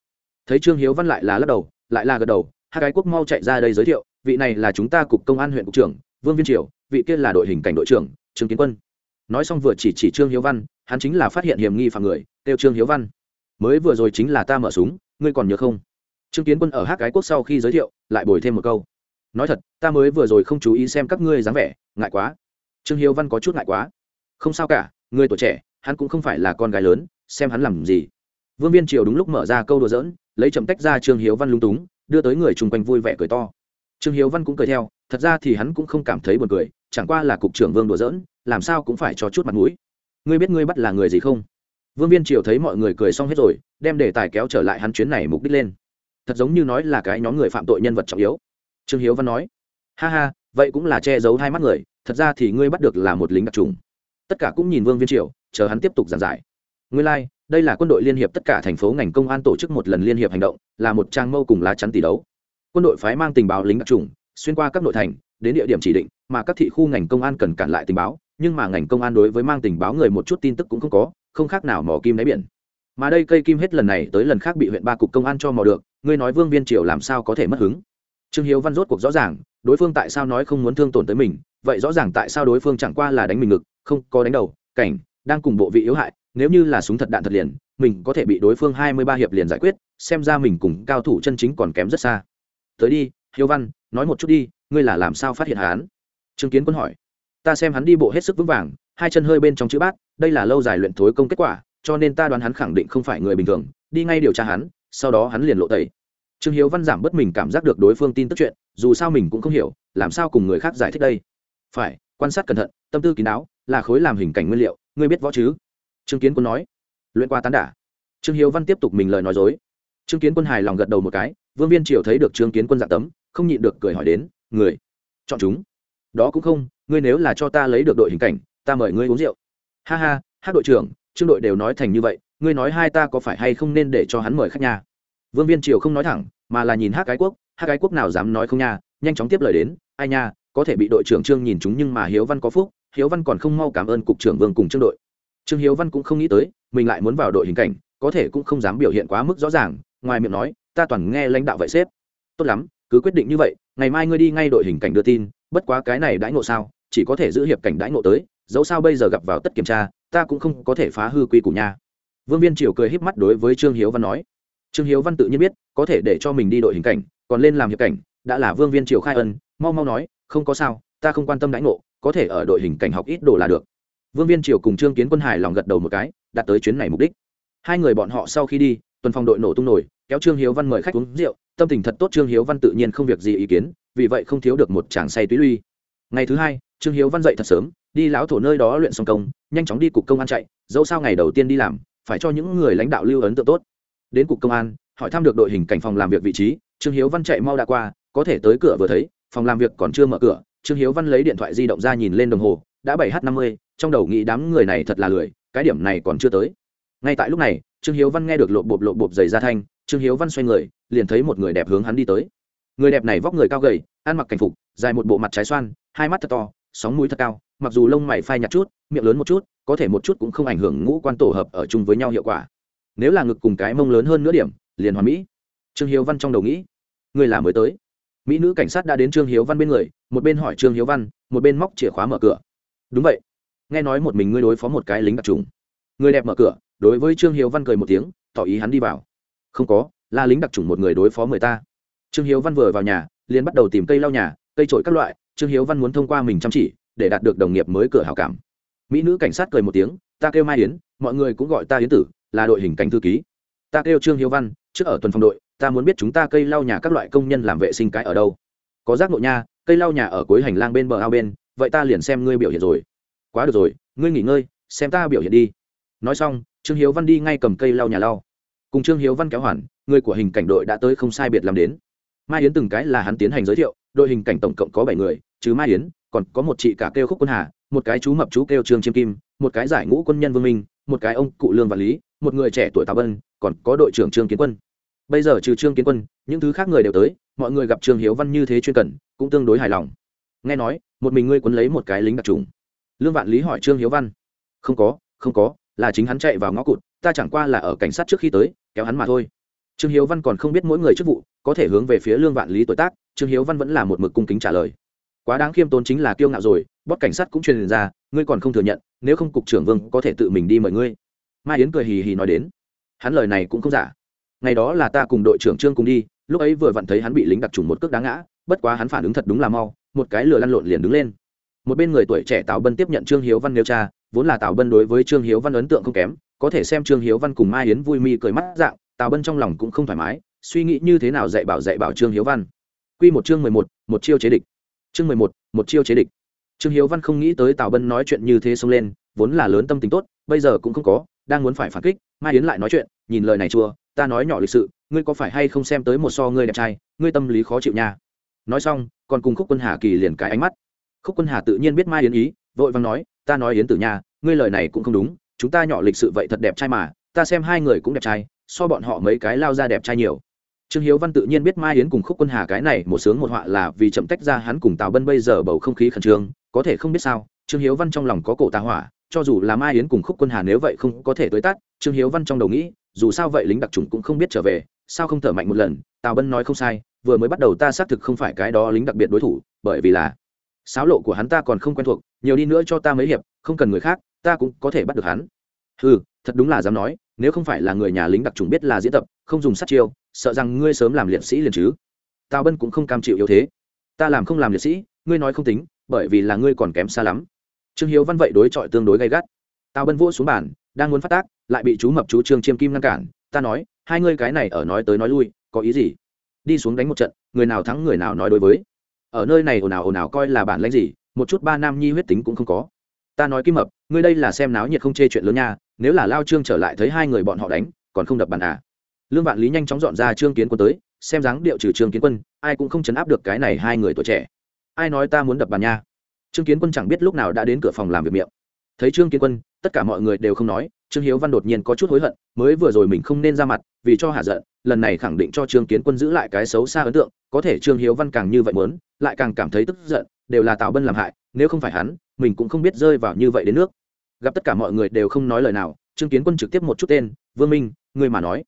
Thấy trương hiếu văn lại là lắc đầu, lại là gật đầu hát Gái quốc mau chạy ra đây giới thiệu, vị này là chúng ta cục công an huyện cục trưởng, vương viên triều, vị kia là đội hình cảnh đội trưởng, trương kiến quân nói xong vừa chỉ chỉ trương hiếu văn, hắn chính là phát hiện hiểm nghi phạm người, kêu trương hiếu văn. Mới vừa rồi chính là ta mở súng, ngươi còn nhớ không? Trương kiến quân ở hát cái quốc sau khi giới thiệu, lại bồi thêm một câu. Nói thật, ta mới vừa rồi không chú ý xem các ngươi dáng vẻ, ngại quá. Trương hiếu văn có chút ngại quá. Không sao cả, người tuổi trẻ, hắn cũng không phải là con gái lớn, xem hắn làm gì. Vương viên triều đúng lúc mở ra câu đùa dỡn lấy chậm tách ra trương hiếu văn lung túng, đưa tới người chung quanh vui vẻ cười to trương hiếu văn cũng cười theo thật ra thì hắn cũng không cảm thấy buồn cười chẳng qua là cục trưởng vương đùa dỡn làm sao cũng phải cho chút mặt mũi. Ngươi biết ngươi bắt là người gì không? Vương viên triều thấy mọi người cười xong hết rồi đem đề tài kéo trở lại hắn chuyến này mục đích lên. Thật giống như nói là cái nhóm người phạm tội nhân vật trọng yếu. Trương hiếu văn nói ha ha vậy cũng là che giấu hai mắt người thật ra thì ngươi bắt được là một lính đặc trùng. Tất cả cũng nhìn vương viên triều chờ hắn tiếp tục giảng giải. Ngươi lai、like, đây là quân đội liên hiệp tất cả thành phố ngành công an tổ chức một lần liên hiệp hành động là một trang mâu cùng lá chắn tỷ đấu quân đội phái mang tình báo lính đặc trùng, xuyên qua các nội thành, đến địa điểm chỉ định, mà các thị khu ngành công an cần cản lại tình báo, nhưng mà ngành công an đối với mang tình báo người một chút tin tức cũng không có, không khác nào mỏ kim đáy biển. Mà đây cây kim hết lần này tới lần khác bị huyện ba cục công an cho mò được, ngươi nói vương viên triều làm sao có thể mất hứng? Trương hiếu văn rốt cuộc rõ ràng, đối phương tại sao nói không muốn thương tổn tới mình, vậy rõ ràng tại sao đối phương chẳng qua là đánh mình ngực, không có đánh đầu, cảnh, đang cùng bộ vị yếu hại, nếu như là súng thật đạn thật liền, mình có thể bị đối phương hai mươi ba hiệp liền giải quyết, xem ra mình cùng cao thủ chân chính còn kém rất xa tới đi, hiếu văn, nói một chút đi, ngươi là làm sao phát hiện hắn? Trương kiến quân hỏi. Ta xem hắn đi bộ hết sức vững vàng, hai chân hơi bên trong chữ bát, đây là lâu dài luyện thối công kết quả, cho nên ta đoán hắn khẳng định không phải người bình thường, đi ngay điều tra hắn, sau đó hắn liền lộ tẩy. Trương hiếu văn giảm bất mình cảm giác được đối phương tin tức chuyện, dù sao mình cũng không hiểu, làm sao cùng người khác giải thích đây? Phải, quan sát cẩn thận, tâm tư kín đáo, là khối làm hình cảnh nguyên liệu, ngươi biết võ chứ? Trương kiến quân nói. Luyện qua tán đả. Trương hiếu văn tiếp tục mình lời nói dối. Trương kiến quân hài lòng gật đầu một cái vương viên triều thấy được trương kiến quân dạng tấm, không nhịn được cười hỏi đến, người, chọn chúng. Đó cũng không, ngươi nếu là cho ta lấy được đội hình cảnh, ta mời ngươi uống rượu. Ha ha, hát đội trưởng, trương đội đều nói thành như vậy, ngươi nói hai ta có phải hay không nên để cho hắn mời khách nhà vương viên triều không nói thẳng, mà là nhìn hát cái quốc, hát cái quốc nào dám nói không nha, nhanh chóng tiếp lời đến, ai nha, có thể bị đội trưởng trương nhìn chúng nhưng mà hiếu văn có phúc, hiếu văn còn không mau cảm ơn cục trưởng vương cùng trương đội. Trương hiếu văn cũng không nghĩ tới, mình lại muốn vào đội hình cảnh, có thể cũng không dám biểu hiện quá mức rõ ràng, ngoài miệng nói ta toàn nghe lãnh đạo vậy xếp. Tốt lắm, cứ quyết định như vậy, ngày mai ngươi đi ngay đội hình cảnh đưa tin, bất quá cái này đãi ngộ sao, chỉ có thể giữ hiệp cảnh đãi ngộ tới, dẫu sao bây giờ gặp vào tất kiểm tra, ta cũng không có thể phá hư quy củ nha. Vương viên triều cười híp mắt đối với trương hiếu văn nói. Trương hiếu văn tự nhiên biết, có thể để cho mình đi đội hình cảnh, còn lên làm hiệp cảnh, đã là vương viên triều khai ân, mau mau nói, không có sao, ta không quan tâm đãi ngộ, có thể ở đội hình cảnh học ít đồ là được. Vương viên triều cùng trương kiến quân hải lòng gật đầu một cái đạt tới chuyến này mục đích. Hai người bọn họ sau khi đi tuần phòng đội nổ tung nổi, kéo trương hiếu văn mời khách uống rượu, tâm tình thật tốt trương hiếu văn tự nhiên không việc gì ý kiến, vì vậy không thiếu được một chàng say túy luy ngày thứ hai, trương hiếu văn dậy thật sớm, đi lão thổ nơi đó luyện xong công, nhanh chóng đi cục công an chạy, dẫu sao ngày đầu tiên đi làm, phải cho những người lãnh đạo lưu ấn tượng tốt. Đến cục công an, hỏi thăm được đội hình cảnh phòng làm việc vị trí, trương hiếu văn chạy mau đã qua, có thể tới cửa vừa thấy, phòng làm việc còn chưa mở cửa, trương hiếu văn lấy điện thoại di động ra nhìn lên đồng hồ, đã bảy h năm mươi, trong đầu nghĩ đám người này thật là lười, cái điểm này còn chưa tới. Ngay tại lúc này trương hiếu văn nghe được lộ bộp lộ bộp giày ra thanh, trương hiếu văn xoay người, liền thấy một người đẹp hướng hắn đi tới. Người đẹp này vóc người cao gầy, ăn mặc cảnh phục, dài một bộ mặt trái xoan, hai mắt thật to, sóng mũi thật cao, mặc dù lông mày phai nhạt chút, miệng lớn một chút, có thể một chút cũng không ảnh hưởng ngũ quan tổ hợp ở chung với nhau hiệu quả. Nếu là ngực cùng cái mông lớn hơn nửa điểm, liền hoàn mỹ. Trương hiếu văn trong đầu nghĩ, người là mới tới. Mỹ nữ cảnh sát đã đến trương hiếu văn bên người, một bên hỏi trương hiếu văn, một bên móc chìa khóa mở cửa. Đúng vậy. Nghe nói một mình ngươi đối phó một cái lính đặc trùng. Người đẹp mở cửa đối với trương hiếu văn cười một tiếng, tỏ ý hắn đi vào. Không có là lính đặc trùng một người đối phó người ta. Trương hiếu văn vừa vào nhà, liền bắt đầu tìm cây lau nhà, cây trội các loại, trương hiếu văn muốn thông qua mình chăm chỉ, để đạt được đồng nghiệp mới cửa hào cảm. Mỹ nữ cảnh sát cười một tiếng, ta kêu mai yến, mọi người cũng gọi ta yến tử, là đội hình cảnh thư ký. Ta kêu trương hiếu văn, trước ở tuần phòng đội, ta muốn biết chúng ta cây lau nhà các loại công nhân làm vệ sinh cái ở đâu. Có rác nội nha, cây lau nhà ở cuối hành lang bên bờ ao bên, vậy ta liền xem ngươi biểu hiện rồi. Quá được rồi, ngươi nghỉ ngơi, xem ta biểu hiện đi. Nói xong trương hiếu văn đi ngay cầm cây lau nhà lau. Cùng trương hiếu văn kéo hoàn, người của hình cảnh đội đã tới không sai biệt làm đến. Mai yến từng cái là hắn tiến hành giới thiệu, đội hình cảnh tổng cộng có bảy người chứ mai yến, còn có một chị cả kêu khúc quân hà, một cái chú mập chú kêu trương chiêm kim, một cái giải ngũ quân nhân vương minh, một cái ông cụ lương và lý, một người trẻ tuổi tào bân còn có đội trưởng trương kiến quân. Bây giờ trừ trương kiến quân, những thứ khác người đều tới, mọi người gặp trương hiếu văn như thế chuyên cần, cũng tương đối hài lòng. Nghe nói, một mình ngươi quấn lấy một cái lính đặc trùng. Lương vạn lý hỏi trương hiếu văn. Không có không có là chính hắn chạy vào ngõ cụt, ta chẳng qua là ở cảnh sát trước khi tới, kéo hắn mà thôi. Trương hiếu văn còn không biết mỗi người chức vụ, có thể hướng về phía lương vạn lý tuổi tác, trương hiếu văn vẫn là một mực cung kính trả lời. Quá đáng khiêm tốn chính là kiêu ngạo rồi bót cảnh sát cũng truyền ra, ngươi còn không thừa nhận, nếu không cục trưởng vương có thể tự mình đi mời ngươi. Mai yến cười hì hì nói đến. Hắn lời này cũng không giả. Ngày đó là ta cùng đội trưởng trương cùng đi, lúc ấy vừa vặn thấy hắn bị lính đặc trùng một cước đá ngã, bất quá hắn phản ứng thật đúng là mau, một cái lửa lăn lộn liền đứng lên. Một bên người tuổi trẻ tào bân tiếp nhận trương hiếu văn nêu cha vốn là tào bân đối với trương hiếu văn ấn tượng không kém, có thể xem trương hiếu văn cùng mai yến vui mi cười mắt dạng, tào bân trong lòng cũng không thoải mái, suy nghĩ như thế nào dạy bảo dạy bảo trương hiếu văn. Q một chương mười một một chiêu chế địch. Chương mười một một chiêu chế địch. Trương hiếu văn không nghĩ tới tào bân nói chuyện như thế xông lên, vốn là lớn tâm tính tốt, bây giờ cũng không có, đang muốn phải phản kích, mai yến lại nói chuyện, nhìn lời này chua, ta nói nhỏ lịch sự, ngươi có phải hay không xem tới một so ngươi đẹp trai, ngươi tâm lý khó chịu nha. Nói xong, còn cùng khúc quân hà kỳ liền cái ánh mắt. Khúc quân hà tự nhiên biết mai yến ý, vội vàng nói, ta nói yến tử nha ngươi lời này cũng không đúng, chúng ta nhỏ lịch sự vậy thật đẹp trai mà, ta xem hai người cũng đẹp trai, so bọn họ mấy cái lao ra đẹp trai nhiều. Trương hiếu văn tự nhiên biết mai yến cùng khúc quân hà cái này một sướng một họa là vì chậm tách ra hắn cùng tào bân bây giờ bầu không khí khẩn trương, có thể không biết sao, trương hiếu văn trong lòng có cổ tà hỏa, cho dù là mai yến cùng khúc quân hà nếu vậy không có thể tới tát, trương hiếu văn trong đầu nghĩ, dù sao vậy lính đặc trùng cũng không biết trở về, sao không thở mạnh một lần, tào bân nói không sai, vừa mới bắt đầu ta xác thực không phải cái đó lính đặc biệt đối thủ, bởi vì là sáo lộ của hắn ta còn không quen thuộc nhiều đi nữa cho ta mấy hiệp, không cần người khác, ta cũng có thể bắt được hắn. Ừ thật đúng là dám nói, nếu không phải là người nhà lính đặc trùng biết là diễn tập, không dùng sát chiêu, sợ rằng ngươi sớm làm liệt sĩ liền chứ. Tào bân cũng không cam chịu yếu thế. Ta làm không làm liệt sĩ, ngươi nói không tính, bởi vì là ngươi còn kém xa lắm. Trương hiếu văn vậy đối chọi tương đối gay gắt. Tào bân vỗ xuống bàn, đang muốn phát tác, lại bị chú mập chú trương chiêm kim ngăn cản, ta nói, hai ngươi cái này ở nói tới nói lui, có ý gì? Đi xuống đánh một trận, người nào thắng người nào nói đối với. Ở nơi này ồn ào ồn ào coi là bản lãnh gì một chút ba nam nhi huyết tính cũng không có. Ta nói kim mập, ngươi đây là xem náo nhiệt không chê chuyện lớn nha, nếu là lao trương trở lại thấy hai người bọn họ đánh, còn không đập bàn à? Lương vạn lý nhanh chóng dọn ra trương kiến quân tới, xem dáng điệu trừ trương kiến quân, ai cũng không chấn áp được cái này hai người tuổi trẻ. Ai nói ta muốn đập bàn nha? Trương kiến quân chẳng biết lúc nào đã đến cửa phòng làm việc miệng. Thấy trương kiến quân, tất cả mọi người đều không nói, trương hiếu văn đột nhiên có chút hối hận, mới vừa rồi mình không nên ra mặt, vì cho hạ giận, lần này khẳng định cho trương kiến quân giữ lại cái xấu xa ấn tượng, có thể trương hiếu văn càng như vậy muốn, lại càng cảm thấy tức giận đều là tào bân làm hại, nếu không phải hắn, mình cũng không biết rơi vào như vậy đến nước. Gặp tất cả mọi người đều không nói lời nào, trương kiến quân trực tiếp một chút tên, vương minh, người mà nói.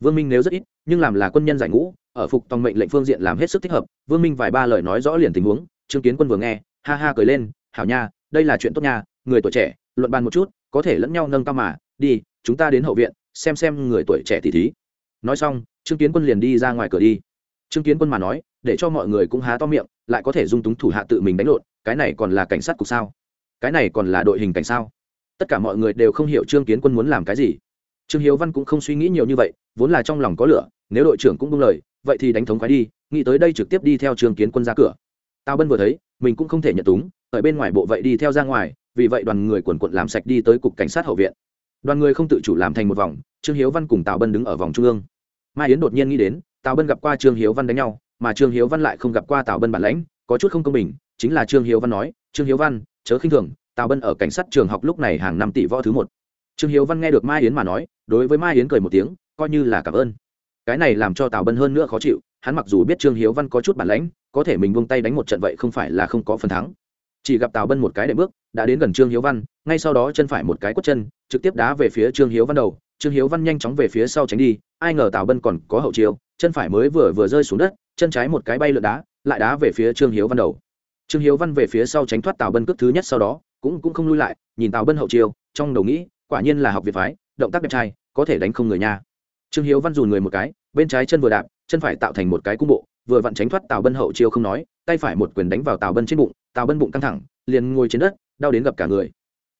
Vương minh nếu rất ít, nhưng làm là quân nhân giải ngũ, ở phục tòng mệnh lệnh phương diện làm hết sức thích hợp, vương minh vài ba lời nói rõ liền tình huống, trương kiến quân vừa nghe, ha ha cười lên, hảo nha, đây là chuyện tốt nha, người tuổi trẻ, luận bàn một chút, có thể lẫn nhau nâng cao mà, đi, chúng ta đến hậu viện, xem xem người tuổi trẻ tỷ thí. Nói xong, trương kiến quân liền đi ra ngoài cửa đi. Trương kiến quân mà nói, để cho mọi người cũng há to miệng lại có thể dung túng thủ hạ tự mình đánh lộn, cái này còn là cảnh sát cục sao? Cái này còn là đội hình cảnh sao? Tất cả mọi người đều không hiểu trương kiến quân muốn làm cái gì. Trương hiếu văn cũng không suy nghĩ nhiều như vậy, vốn là trong lòng có lửa, nếu đội trưởng cũng buông lời, vậy thì đánh thống khoái đi, nghĩ tới đây trực tiếp đi theo trương kiến quân ra cửa. Tào bân vừa thấy, mình cũng không thể nhận túng, ở bên ngoài bộ vậy đi theo ra ngoài, vì vậy đoàn người quần quận làm sạch đi tới cục cảnh sát hậu viện. Đoàn người không tự chủ làm thành một vòng, trương hiếu văn cùng tào bân đứng ở vòng trung ương. Mai yến đột nhiên nghĩ đến, tào bân gặp qua trương hiếu văn đánh nhau mà trương hiếu văn lại không gặp qua tào bân bản lãnh, có chút không công bình, chính là trương hiếu văn nói, trương hiếu văn, chớ khinh thường, tào bân ở cảnh sát trường học lúc này hàng năm tỷ võ thứ một. Trương hiếu văn nghe được mai yến mà nói, đối với mai yến cười một tiếng, coi như là cảm ơn. Cái này làm cho tào bân hơn nữa khó chịu, hắn mặc dù biết trương hiếu văn có chút bản lãnh, có thể mình buông tay đánh một trận vậy không phải là không có phần thắng. Chỉ gặp tào bân một cái đệm bước, đã đến gần trương hiếu văn, ngay sau đó chân phải một cái quất chân, trực tiếp đá về phía trương hiếu văn đầu. Trương hiếu văn nhanh chóng về phía sau tránh đi, ai ngờ tào bân còn có hậu chiêu, chân phải mới vừa vừa rơi xuống đất chân trái một cái bay lượn đá, lại đá về phía trương hiếu văn đầu. Trương hiếu văn về phía sau tránh thoát tào bân cước thứ nhất sau đó, cũng cũng không lui lại, nhìn tào bân hậu chiêu, trong đầu nghĩ, quả nhiên là học việt phái, động tác đẹp trai, có thể đánh không người nha. Trương hiếu văn dùn người một cái, bên trái chân vừa đạp, chân phải tạo thành một cái cung bộ, vừa vặn tránh thoát tào bân hậu chiêu không nói, tay phải một quyền đánh vào tào bân trên bụng, tào bân bụng căng thẳng, liền ngồi trên đất, đau đến gặp cả người.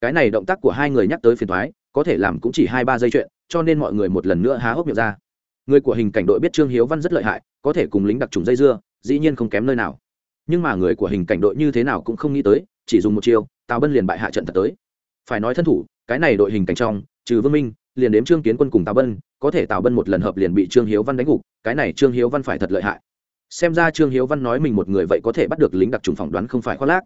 Cái này động tác của hai người nhắc tới phiền thoái có thể làm cũng chỉ hai ba giây chuyện, cho nên mọi người một lần nữa há hốc miệng ra. Người của hình cảnh đội biết trương hiếu văn rất lợi hại có thể cùng lính đặc trùng dây dưa, dĩ nhiên không kém nơi nào. Nhưng mà người của hình cảnh đội như thế nào cũng không nghĩ tới, chỉ dùng một chiêu, tào bân liền bại hạ trận thật tới. Phải nói thân thủ, cái này đội hình cảnh trong, trừ vương minh, liền đếm trương kiến quân cùng tào bân, có thể tào bân một lần hợp liền bị trương hiếu văn đánh gục, cái này trương hiếu văn phải thật lợi hại. Xem ra trương hiếu văn nói mình một người vậy có thể bắt được lính đặc trùng phỏng đoán không phải khoác lác.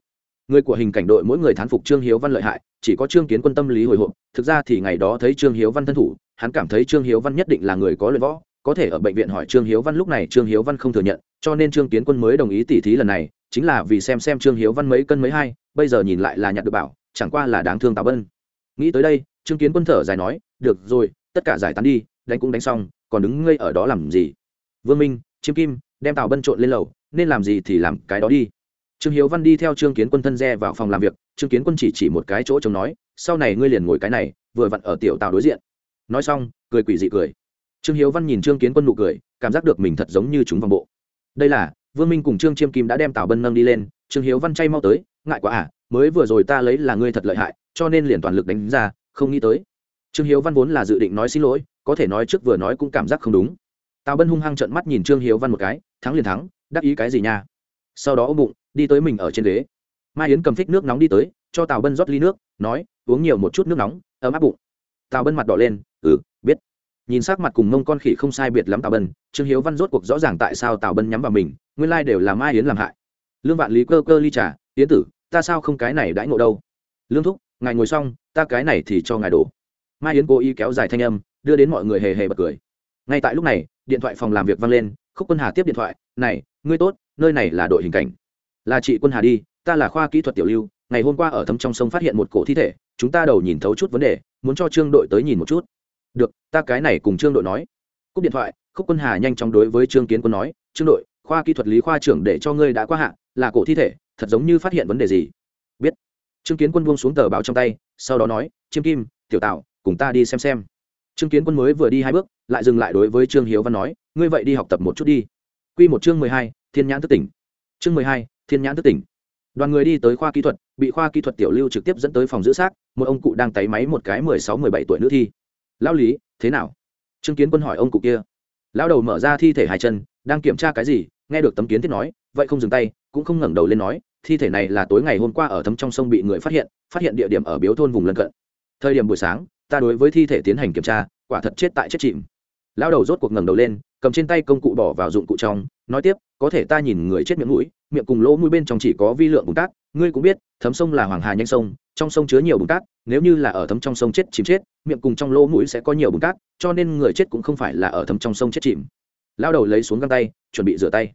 Người của hình cảnh đội mỗi người thán phục trương hiếu văn lợi hại, chỉ có trương kiến quân tâm lý hồi hộp, thực ra thì ngày đó thấy trương hiếu văn thân thủ, hắn cảm thấy trương hiếu văn nhất định là người có luyện võ có thể ở bệnh viện hỏi trương hiếu văn, lúc này trương hiếu văn không thừa nhận, cho nên trương kiến quân mới đồng ý tỉ thí lần này, chính là vì xem xem trương hiếu văn mấy cân mấy hai, bây giờ nhìn lại là nhặt được bảo, chẳng qua là đáng thương tào bân. Nghĩ tới đây, trương kiến quân thở dài nói, được rồi, tất cả giải tán đi, đánh cũng đánh xong, còn đứng ngây ở đó làm gì? Vương minh, chiêm kim, đem tào bân trộn lên lầu, nên làm gì thì làm cái đó đi. Trương hiếu văn đi theo trương kiến quân thân re vào phòng làm việc, trương kiến quân chỉ chỉ một cái chỗ chống nói, sau này ngươi liền ngồi cái này, vừa vặn ở tiểu tàu đối diện. Nói xong, cười quỷ dị cười trương hiếu văn nhìn trương kiến quân nụ cười, cảm giác được mình thật giống như chúng vòng bộ. Đây là, vương minh cùng trương chiêm kim đã đem tào bân nâng đi lên, trương hiếu văn chay mau tới, ngại quá à mới vừa rồi ta lấy là ngươi thật lợi hại, cho nên liền toàn lực đánh ra, không nghĩ tới. Trương hiếu văn vốn là dự định nói xin lỗi, có thể nói trước vừa nói cũng cảm giác không đúng. Tào bân hung hăng trợn mắt nhìn trương hiếu văn một cái, thắng liền thắng, đắc ý cái gì nha? Sau đó ôm bụng, đi tới mình ở trên ghế. Mai yến cầm phích nước nóng đi tới, cho tào bân rót ly nước, nói, uống nhiều một chút nước nóng, ấm áp bụng. Tào bân mặt đỏ lên ừ nhìn sắc mặt cùng mông con khỉ không sai biệt lắm tào bân, trương hiếu văn rốt cuộc rõ ràng tại sao tào bân nhắm vào mình, nguyên lai đều là mai yến làm hại. Lương vạn lý cơ cơ ly trà, yến tử, ta sao không cái này đãi ngộ đâu? Lương thúc, ngài ngồi xong, ta cái này thì cho ngài đổ. Mai yến cố ý kéo dài thanh âm, đưa đến mọi người hề hề bật cười. Ngay tại lúc này, điện thoại phòng làm việc vang lên, khúc quân hà tiếp điện thoại, này, ngươi tốt, nơi này là đội hình cảnh. Là chị quân hà đi, ta là khoa kỹ thuật tiểu lưu, ngày hôm qua ở thấm trong sông phát hiện một cổ thi thể, chúng ta đầu nhìn thấu chút vấn đề, muốn cho trương đội tới nhìn một chút được, ta cái này cùng trương đội nói. Cúp điện thoại, khúc quân hà nhanh chóng đối với trương kiến quân nói, trương đội, khoa kỹ thuật lý khoa trưởng để cho ngươi đã qua hạ, là cổ thi thể, thật giống như phát hiện vấn đề gì? Biết. Trương kiến quân buông xuống tờ báo trong tay, sau đó nói, chiêm kim, tiểu tạo cùng ta đi xem xem. Trương kiến quân mới vừa đi hai bước, lại dừng lại đối với trương hiếu văn nói, ngươi vậy đi học tập một chút đi. Q một chương mười hai, thiên nhãn thức tỉnh. Chương mười hai, thiên nhãn thức tỉnh. Đoàn người đi tới khoa kỹ thuật, bị khoa kỹ thuật tiểu lưu trực tiếp dẫn tới phòng giữ xác, một ông cụ đang tay máy một cái mười sáu, mười bảy tuổi nữ thi lão lý, thế nào? Trương kiến quân hỏi ông cụ kia. Lão đầu mở ra thi thể hai chân, đang kiểm tra cái gì, nghe được tấm kiến thiết nói, vậy không dừng tay, cũng không ngẩng đầu lên nói, thi thể này là tối ngày hôm qua ở thấm trong sông bị người phát hiện phát hiện địa điểm ở biếu thôn vùng lân cận. Thời điểm buổi sáng, ta đối với thi thể tiến hành kiểm tra, quả thật chết tại chết chìm. Lão đầu rốt cuộc ngẩng đầu lên, cầm trên tay công cụ bỏ vào dụng cụ trong, nói tiếp, có thể ta nhìn người chết miệng mũi, miệng cùng lỗ mũi bên trong chỉ có vi lượng bùn cát, ngươi cũng biết, thấm sông là hoàng hà nhanh sông, trong sông chứa nhiều bùn cát nếu như là ở thấm trong sông chết chìm chết, miệng cùng trong lỗ mũi sẽ có nhiều bùn cát, cho nên người chết cũng không phải là ở thấm trong sông chết chìm. Lao đầu lấy xuống găng tay, chuẩn bị rửa tay.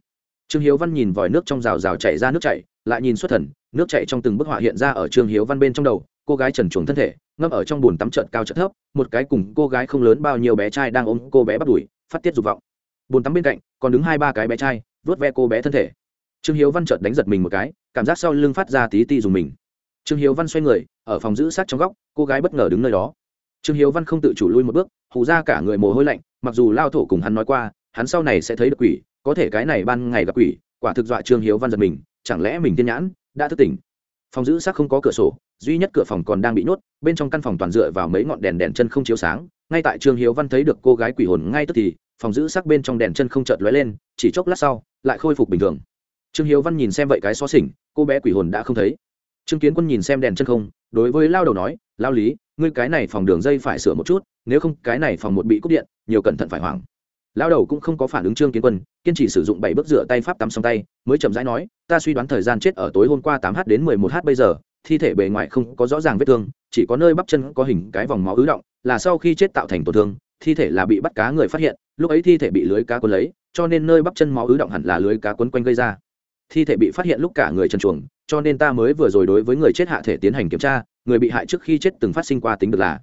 Trương hiếu văn nhìn vòi nước trong rào rào chảy ra nước chảy, lại nhìn xuất thần, nước chảy trong từng bức họa hiện ra ở trương hiếu văn bên trong đầu, cô gái trần chuồng thân thể, ngâm ở trong bùn tắm trợn cao trợn thấp, một cái cùng cô gái không lớn bao nhiêu bé trai đang ôm cô bé bắt đuổi, phát tiết dục vọng. Bùn tắm bên cạnh, còn đứng hai ba cái bé trai vớt ve cô bé thân thể. Trương hiếu văn trợt đánh giật mình một cái, cảm giác sau lưng phát ra tí ti dùng mình trương hiếu văn xoay người, ở phòng giữ sát trong góc, cô gái bất ngờ đứng nơi đó. Trương hiếu văn không tự chủ lui một bước, hù ra cả người mồ hôi lạnh, mặc dù lao thổ cùng hắn nói qua, hắn sau này sẽ thấy được quỷ, có thể cái này ban ngày gặp quỷ, quả thực dọa trương hiếu văn giật mình, chẳng lẽ mình tiên nhãn, đã thức tỉnh. Phòng giữ xác không có cửa sổ, duy nhất cửa phòng còn đang bị nhốt, bên trong căn phòng toàn dựa vào mấy ngọn đèn đèn chân không chiếu sáng, ngay tại trương hiếu văn thấy được cô gái quỷ hồn ngay tức thì, phòng giữ xác bên trong đèn chân không chợt lóe lên, chỉ chốc lát sau, lại khôi phục bình thường. Trương hiếu văn nhìn xem vậy cái xó xỉnh, cô bé quỷ hồn đã không thấy trương kiến quân nhìn xem đèn chân không, đối với lao đầu nói, lao lý, ngươi cái này phòng đường dây phải sửa một chút, nếu không cái này phòng một bị cúp điện, nhiều cẩn thận phải hoảng. Lao đầu cũng không có phản ứng trương kiến quân, kiên trì sử dụng bảy bước rửa tay pháp tắm xong tay, mới chậm rãi nói, ta suy đoán thời gian chết ở tối hôm qua tám h đến mười một h bây giờ, thi thể bề ngoài không có rõ ràng vết thương, chỉ có nơi bắp chân có hình cái vòng máu ứ động, là sau khi chết tạo thành tổn thương, thi thể là bị bắt cá người phát hiện, lúc ấy thi thể bị lưới cá cuốn lấy, cho nên nơi bắp chân máu ứ động hẳn là lưới cá cuốn quanh gây ra. Thi thể bị phát hiện lúc cả người chân chuồng cho nên ta mới vừa rồi đối với người chết hạ thể tiến hành kiểm tra, người bị hại trước khi chết từng phát sinh qua tính được là